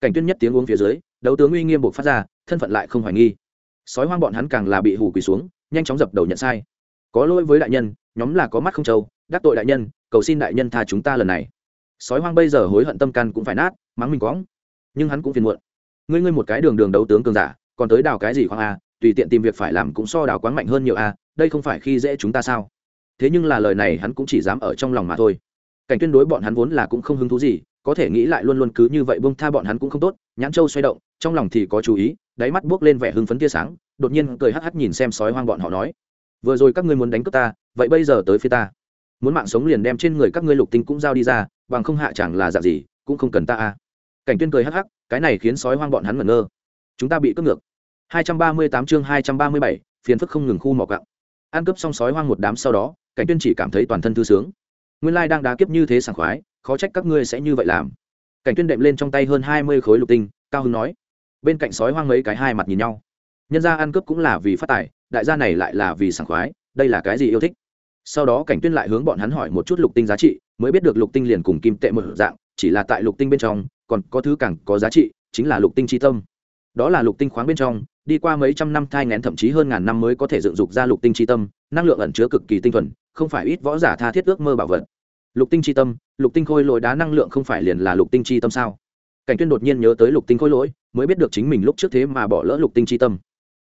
Cảnh tuyên nhất tiếng uống phía dưới, đấu tướng uy nghiêm buộc phát ra, thân phận lại không hoài nghi. Sói hoang bọn hắn càng là bị hù quỳ xuống, nhanh chóng dập đầu nhận sai. Có lỗi với đại nhân, nhóm là có mắt không trâu, đắc tội đại nhân, cầu xin đại nhân tha chúng ta lần này. Sói hoang bây giờ hối hận tâm can cũng phải nát, mắng mình quõng. Nhưng hắn cũng phiền muộn. Ngươi ngươi một cái đường đường đấu tướng cường giả, còn tới đào cái gì khoang a, tùy tiện tìm việc phải làm cũng so đào quáng mạnh hơn nhiều a, đây không phải khi dễ chúng ta sao? Thế nhưng là lời này hắn cũng chỉ dám ở trong lòng mà thôi cảnh tuyên đối bọn hắn vốn là cũng không hứng thú gì có thể nghĩ lại luôn luôn cứ như vậy bông tha bọn hắn cũng không tốt nhãn châu xoay động trong lòng thì có chú ý đáy mắt buốc lên vẻ hưng phấn tia sáng đột nhiên cười hắc hắc nhìn xem sói hoang bọn họ nói vừa rồi các ngươi muốn đánh cướp ta vậy bây giờ tới phía ta. Muốn mạng sống liền đem trên người các ngươi lục tinh cũng giao đi ra bằng không hạ chẳng là dạng gì cũng không cần ta a. Cảnh tuyên cười hắc hắc cái này khiến sói hoang bọn hắn ngẩn ngơ. Chúng ta bị cướp ngược. 238 chương 237, phiền phức không ngừng khu mỏ gạo ăn cướp xong sói hoang một đám sau đó cảnh tuyên chỉ cảm thấy toàn thân thư sướng nguyên lai đang đá kiếp như thế sảng khoái, khó trách các ngươi sẽ như vậy làm. Cảnh tuyên đệm lên trong tay hơn 20 khối lục tinh, cao hưng nói. Bên cạnh sói hoang mấy cái hai mặt nhìn nhau. Nhân gia ăn cướp cũng là vì phát tài, đại gia này lại là vì sảng khoái, đây là cái gì yêu thích? Sau đó cảnh tuyên lại hướng bọn hắn hỏi một chút lục tinh giá trị, mới biết được lục tinh liền cùng kim tệ một dạng, chỉ là tại lục tinh bên trong, còn có thứ càng có giá trị, chính là lục tinh chi tâm. Đó là lục tinh khoáng bên trong, đi qua mấy trăm năm thai ngén thậm chí hơn ngàn năm mới có thể dựng dục ra lục tinh chi tâm, năng lượng ẩn chứa cực kỳ tinh thuần không phải ít võ giả tha thiết ước mơ bảo vật. Lục tinh chi tâm, lục tinh khôi lỗi đá năng lượng không phải liền là lục tinh chi tâm sao? Cảnh tuyên đột nhiên nhớ tới lục tinh khôi lỗi, mới biết được chính mình lúc trước thế mà bỏ lỡ lục tinh chi tâm.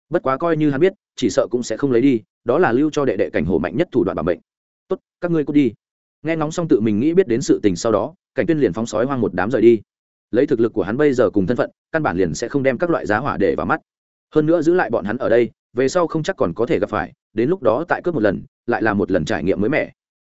Bất quá coi như hắn biết, chỉ sợ cũng sẽ không lấy đi, đó là lưu cho đệ đệ cảnh hổ mạnh nhất thủ đoạn bảo mệnh. Tốt, các ngươi cút đi. Nghe ngóng xong tự mình nghĩ biết đến sự tình sau đó, cảnh tuyên liền phóng sói hoang một đám rời đi. Lấy thực lực của hắn bây giờ cùng thân phận, căn bản liền sẽ không đem các loại giá hỏa để vào mắt. Hơn nữa giữ lại bọn hắn ở đây, về sau không chắc còn có thể gặp phải, đến lúc đó tại cướp một lần lại là một lần trải nghiệm mới mẻ.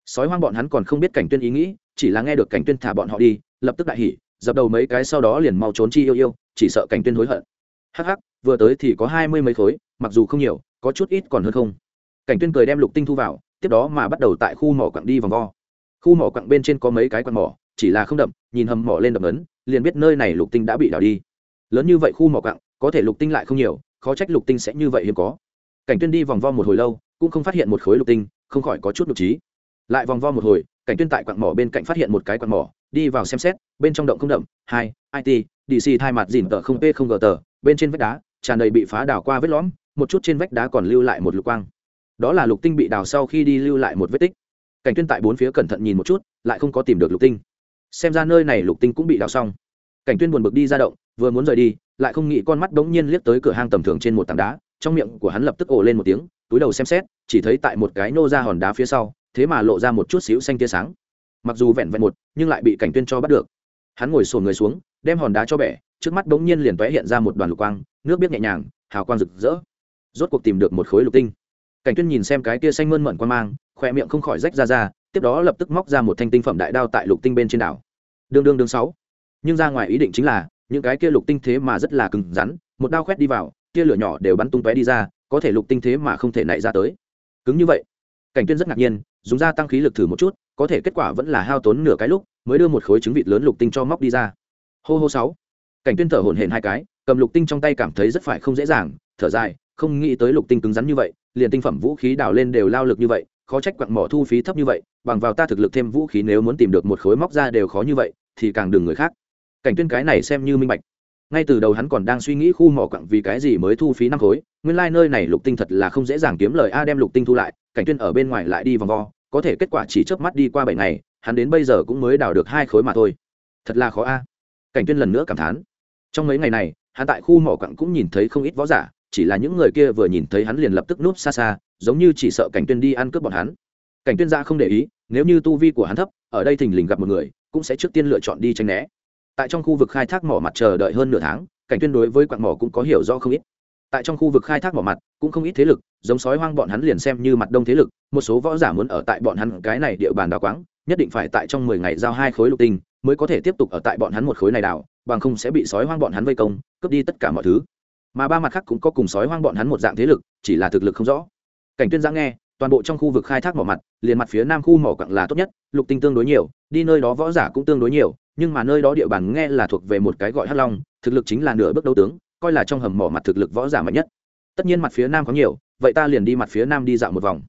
Sói hoang bọn hắn còn không biết cảnh tuyên ý nghĩ, chỉ là nghe được cảnh tuyên thả bọn họ đi, lập tức đại hỉ, dập đầu mấy cái sau đó liền mau trốn chi yêu yêu, chỉ sợ cảnh tuyên hối hận. Hắc hắc, vừa tới thì có hai mươi mấy khối, mặc dù không nhiều, có chút ít còn hơn không. Cảnh tuyên cười đem lục tinh thu vào, tiếp đó mà bắt đầu tại khu mỏ quặng đi vòng vo. Khu mỏ quặng bên trên có mấy cái quặng mỏ, chỉ là không đậm, nhìn hầm mỏ lên đậm ấn, liền biết nơi này lục tinh đã bị đào đi. Lớn như vậy khu mỏ quặng, có thể lục tinh lại không nhiều, khó trách lục tinh sẽ như vậy hiếm có. Cảnh tuyên đi vòng vo một hồi lâu cũng không phát hiện một khối lục tinh, không khỏi có chút nhục trí. Lại vòng vo một hồi, cảnh tuyên tại quặng mỏ bên cạnh phát hiện một cái quặng mỏ, đi vào xem xét, bên trong động không đậm, hai it dc thay mặt dìn tờ không p không gờ tờ, bên trên vách đá, tràn đầy bị phá đào qua vết lõm, một chút trên vách đá còn lưu lại một lục quang. Đó là lục tinh bị đào sau khi đi lưu lại một vết tích. Cảnh tuyên tại bốn phía cẩn thận nhìn một chút, lại không có tìm được lục tinh. Xem ra nơi này lục tinh cũng bị đào xong. Cảnh tuyên buồn bực đi ra động, vừa muốn rời đi, lại không nghĩ con mắt đống nhiên liếc tới cửa hang tầm thường trên một tảng đá, trong miệng của hắn lập tức ồ lên một tiếng túi đầu xem xét, chỉ thấy tại một cái nô ra hòn đá phía sau, thế mà lộ ra một chút xíu xanh tia sáng. Mặc dù vẹn vẹn một, nhưng lại bị cảnh tuyên cho bắt được. Hắn ngồi sồn người xuống, đem hòn đá cho bẻ, trước mắt đống nhiên liền tóe hiện ra một đoàn lục quang, nước biết nhẹ nhàng, hào quang rực rỡ. Rốt cuộc tìm được một khối lục tinh. Cảnh tuyên nhìn xem cái tia xanh mơn mận quan mang khoe miệng không khỏi rách ra ra, tiếp đó lập tức móc ra một thanh tinh phẩm đại đao tại lục tinh bên trên đảo. Đương đương đương sáu. Nhưng ra ngoài ý định chính là, những cái kia lục tinh thế mà rất là cứng rắn, một đao khoét đi vào, tia lửa nhỏ đều bắn tung tóe đi ra có thể lục tinh thế mà không thể nảy ra tới. Cứng như vậy, cảnh tuyên rất ngạc nhiên, dùng ra tăng khí lực thử một chút, có thể kết quả vẫn là hao tốn nửa cái lúc, mới đưa một khối trứng vịt lớn lục tinh cho móc đi ra. Hô hô sáu, cảnh tuyên thở hổn hển hai cái, cầm lục tinh trong tay cảm thấy rất phải không dễ dàng, thở dài, không nghĩ tới lục tinh cứng rắn như vậy, liền tinh phẩm vũ khí đào lên đều lao lực như vậy, khó trách quặng mỏ thu phí thấp như vậy, bằng vào ta thực lực thêm vũ khí nếu muốn tìm được một khối móc ra đều khó như vậy, thì càng đừng người khác. Cảnh tuyên cái này xem như minh bạch ngay từ đầu hắn còn đang suy nghĩ khu mỏ quặng vì cái gì mới thu phí năm khối. Nguyên lai nơi này lục tinh thật là không dễ dàng kiếm lời a đem lục tinh thu lại, cảnh tuyên ở bên ngoài lại đi vòng vo, có thể kết quả chỉ chớp mắt đi qua bảy ngày, hắn đến bây giờ cũng mới đào được hai khối mà thôi. Thật là khó a. Cảnh tuyên lần nữa cảm thán. Trong mấy ngày này, hắn tại khu mỏ quặng cũng nhìn thấy không ít võ giả, chỉ là những người kia vừa nhìn thấy hắn liền lập tức núp xa xa, giống như chỉ sợ cảnh tuyên đi ăn cướp bọn hắn. Cảnh tuyên ra không để ý, nếu như tu vi của hắn thấp, ở đây thình lình gặp một người, cũng sẽ trước tiên lựa chọn đi tranh né tại trong khu vực khai thác mỏ mặt chờ đợi hơn nửa tháng, cảnh tuyên đối với quặng mỏ cũng có hiểu rõ không ít. Tại trong khu vực khai thác mỏ mặt, cũng không ít thế lực, giống sói hoang bọn hắn liền xem như mặt đông thế lực, một số võ giả muốn ở tại bọn hắn cái này địa bàn đào quáng, nhất định phải tại trong mười ngày giao hai khối lục tinh, mới có thể tiếp tục ở tại bọn hắn một khối này đào, bằng không sẽ bị sói hoang bọn hắn vây công, cướp đi tất cả mọi thứ. Mà ba mặt khác cũng có cùng sói hoang bọn hắn một dạng thế lực, chỉ là thực lực không rõ. Cảnh tuyên giang nghe, toàn bộ trong khu vực khai thác mỏ mặt, liền mặt phía nam khu mỏ quặng là tốt nhất, lục tinh tương đối nhiều, đi nơi đó võ giả cũng tương đối nhiều nhưng mà nơi đó địa bàn nghe là thuộc về một cái gọi hắc long, thực lực chính là nửa bước đấu tướng, coi là trong hầm mỏ mặt thực lực võ giả mạnh nhất. Tất nhiên mặt phía nam có nhiều, vậy ta liền đi mặt phía nam đi dạo một vòng.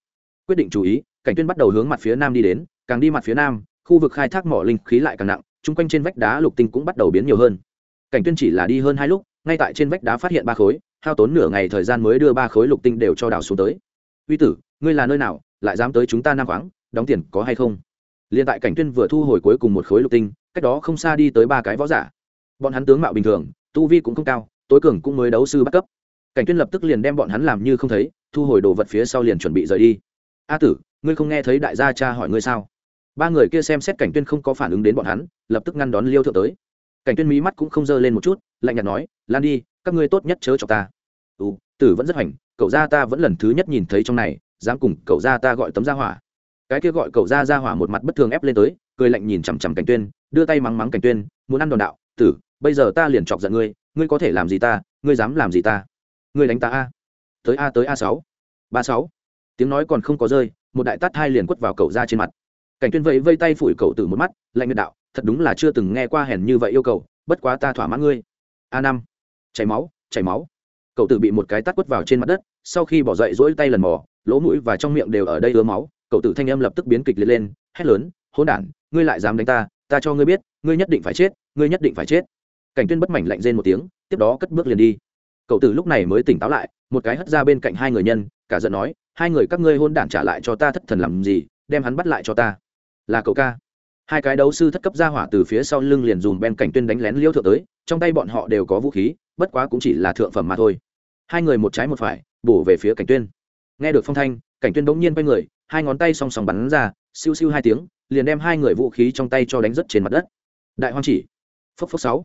Quyết định chú ý, cảnh tuyên bắt đầu hướng mặt phía nam đi đến, càng đi mặt phía nam, khu vực khai thác mỏ linh khí lại càng nặng, chung quanh trên vách đá lục tinh cũng bắt đầu biến nhiều hơn. Cảnh tuyên chỉ là đi hơn hai lúc, ngay tại trên vách đá phát hiện ba khối, hao tốn nửa ngày thời gian mới đưa ba khối lục tinh đều cho đào xuống tới. Uy tử, ngươi là nơi nào, lại dám tới chúng ta nam khoáng, đóng tiền có hay không? Liên tại cảnh tuyên vừa thu hồi cuối cùng một khối lục tinh, cách đó không xa đi tới ba cái võ giả. Bọn hắn tướng mạo bình thường, tu vi cũng không cao, tối cường cũng mới đấu sư bắt cấp. Cảnh tuyên lập tức liền đem bọn hắn làm như không thấy, thu hồi đồ vật phía sau liền chuẩn bị rời đi. A tử, ngươi không nghe thấy đại gia cha hỏi ngươi sao? Ba người kia xem xét cảnh tuyên không có phản ứng đến bọn hắn, lập tức ngăn đón liêu thượng tới. Cảnh tuyên mí mắt cũng không dơ lên một chút, lạnh nhạt nói, lan đi, các ngươi tốt nhất chớ cho ta. Ừ tử vẫn rất hoành, cậu gia ta vẫn lần thứ nhất nhìn thấy trong này, dám cùng cậu gia ta gọi tấm gia hỏa cái kia gọi cậu ra ra hỏa một mặt bất thường ép lên tới, cười lạnh nhìn chằm chằm cảnh tuyên, đưa tay mắng mắng cảnh tuyên, muốn ăn đòn đạo, tử, bây giờ ta liền chọc giận ngươi ngươi có thể làm gì ta, ngươi dám làm gì ta? Ngươi đánh ta a, tới a tới a sáu, ba sáu. Tiếng nói còn không có rơi, một đại tát hai liền quất vào cậu ra trên mặt. Cảnh tuyên vẫy vây tay phủi cậu tử một mắt, lạnh nguyệt đạo, thật đúng là chưa từng nghe qua hèn như vậy yêu cầu, bất quá ta thỏa mãn ngươi. A năm, chảy máu chảy máu. Cậu tử bị một cái tát quất vào trên mặt đất, sau khi bỏ dậy rỗi tay lần mò, lỗ mũi và trong miệng đều ở đây ứa máu cậu tử thanh âm lập tức biến kịch liệt lên, hét lớn, hỗn đản, ngươi lại dám đánh ta ta cho ngươi biết, ngươi nhất định phải chết, ngươi nhất định phải chết. Cảnh tuyên bất mảnh lạnh rên một tiếng, tiếp đó cất bước liền đi. Cậu tử lúc này mới tỉnh táo lại, một cái hất ra bên cạnh hai người nhân, cả giận nói, hai người các ngươi hôn đản trả lại cho ta thất thần làm gì, đem hắn bắt lại cho ta. Là cậu ca. Hai cái đấu sư thất cấp ra hỏa từ phía sau lưng liền dùng bên cảnh tuyên đánh lén liêu thượng tới, trong tay bọn họ đều có vũ khí, bất quá cũng chỉ là thượng phẩm mà thôi. Hai người một trái một phải, bổ về phía cảnh tuyên. Nghe được phong thanh, cảnh tuyên bỗng nhiên quay người hai ngón tay song song bắn ra, siêu siêu hai tiếng, liền đem hai người vũ khí trong tay cho đánh rất trên mặt đất. Đại hoang chỉ. Phốc phốc sáu.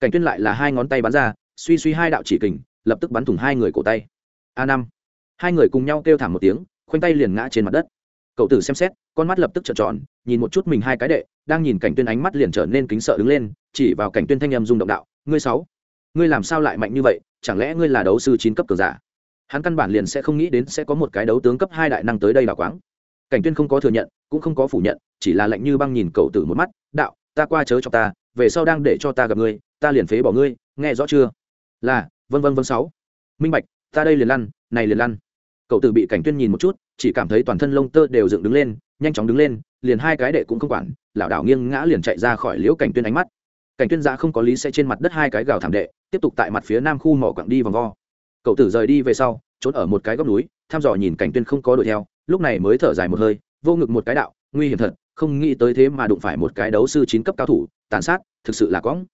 Cảnh tuyên lại là hai ngón tay bắn ra, suy suy hai đạo chỉ kình, lập tức bắn thủng hai người cổ tay. A năm. Hai người cùng nhau kêu thảm một tiếng, khoanh tay liền ngã trên mặt đất. Cậu tử xem xét, con mắt lập tức trợn tròn, nhìn một chút mình hai cái đệ, đang nhìn cảnh tuyên ánh mắt liền trở nên kính sợ đứng lên, chỉ vào cảnh tuyên thanh âm rung động đạo, ngươi sáu, ngươi làm sao lại mạnh như vậy? Chẳng lẽ ngươi là đấu sư chín cấp cường giả? Hắn căn bản liền sẽ không nghĩ đến sẽ có một cái đấu tướng cấp hai đại năng tới đây đào quáng. Cảnh tuyên không có thừa nhận, cũng không có phủ nhận, chỉ là lạnh như băng nhìn cậu tử một mắt, đạo, ta qua chớ cho ta, về sau đang để cho ta gặp ngươi, ta liền phế bỏ ngươi, nghe rõ chưa? Là vân vân vân sáu. Minh bạch, ta đây liền lăn, này liền lăn. Cậu tử bị cảnh tuyên nhìn một chút, chỉ cảm thấy toàn thân lông tơ đều dựng đứng lên, nhanh chóng đứng lên, liền hai cái đệ cũng không quản, lảo đảo nghiêng ngã liền chạy ra khỏi liễu cảnh tuyên ánh mắt. Cảnh tuyên giã không có lý sẽ trên mặt đất hai cái gào thảm đệ, tiếp tục tại mặt phía nam khu mỏ quặng đi vòng vo cậu tử rời đi về sau, trốn ở một cái góc núi, thăm dò nhìn cảnh tuyên không có đuổi theo, lúc này mới thở dài một hơi, vô ngực một cái đạo, nguy hiểm thật, không nghĩ tới thế mà đụng phải một cái đấu sư chín cấp cao thủ, tàn sát, thực sự là quõng.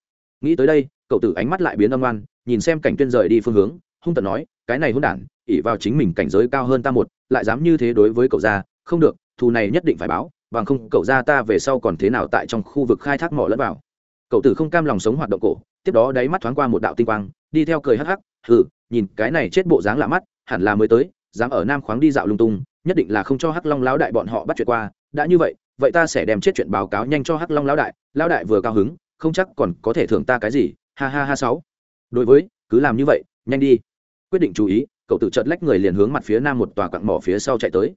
Nghĩ tới đây, cậu tử ánh mắt lại biến âm ngoan, nhìn xem cảnh tuyên rời đi phương hướng, hung tận nói, cái này hôn đản ỉ vào chính mình cảnh giới cao hơn ta một, lại dám như thế đối với cậu gia không được, thù này nhất định phải báo, bằng không cậu gia ta về sau còn thế nào tại trong khu vực khai thác mỏ lẫn vào cậu tử không cam lòng sống hoạt động cổ, tiếp đó đáy mắt thoáng qua một đạo tinh quang, đi theo cười hắc hắc, hừ, nhìn cái này chết bộ dáng lạ mắt, hẳn là mới tới, dám ở nam khoáng đi dạo lung tung, nhất định là không cho hắc long lão đại bọn họ bắt chuyện qua, đã như vậy vậy ta sẽ đem chết chuyện báo cáo nhanh cho hắc long lão đại lão đại vừa cao hứng, không chắc còn có thể thưởng ta cái gì, ha ha ha sáu. Đối với, cứ làm như vậy, nhanh đi. Quyết định chú ý, cậu tự chợt lách người liền hướng mặt phía nam một tòa quặng mỏ phía sau chạy tới.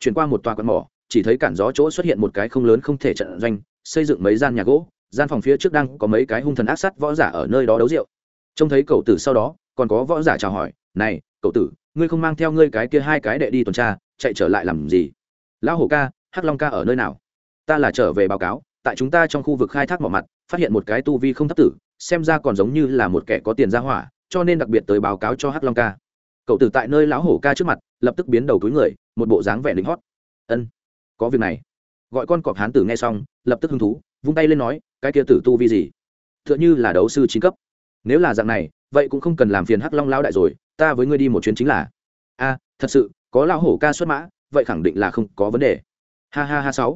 Chuyển qua một tòa quặng mỏ, chỉ thấy cản gió chỗ xuất hiện một cái không lớn không thể trận doanh, xây dựng mấy gian nhà gỗ gian phòng phía trước đang có mấy cái hung thần ác sát võ giả ở nơi đó đấu rượu. Trông thấy cậu tử sau đó, còn có võ giả chào hỏi, này, cậu tử, ngươi không mang theo ngươi cái kia hai cái đệ đi tuần tra, chạy trở lại làm gì? Lão hổ ca, hắc long ca ở nơi nào? Ta là trở về báo cáo, tại chúng ta trong khu vực khai thác mỏ mặt, phát hiện một cái tu vi không thấp tử, xem ra còn giống như là một kẻ có tiền ra hỏa, cho nên đặc biệt tới báo cáo cho hắc long ca. Cậu tử tại nơi lão hổ ca trước mặt, lập tức biến đầu túi người, một bộ dáng vẻ lính hót. Ân, có việc này. Gọi con cọp hán tử nghe xong, lập tức hứng thú, vung tay lên nói cái kia tử tu vi gì? T h ư ợ n h ư là đấu sư chín cấp. Nếu là dạng này, vậy cũng không cần làm phiền hắc long lão đại rồi, ta với ngươi đi một chuyến chính là. A, thật sự, có lão hổ ca xuất mã, vậy khẳng định là không có vấn đề. Ha ha ha sáu.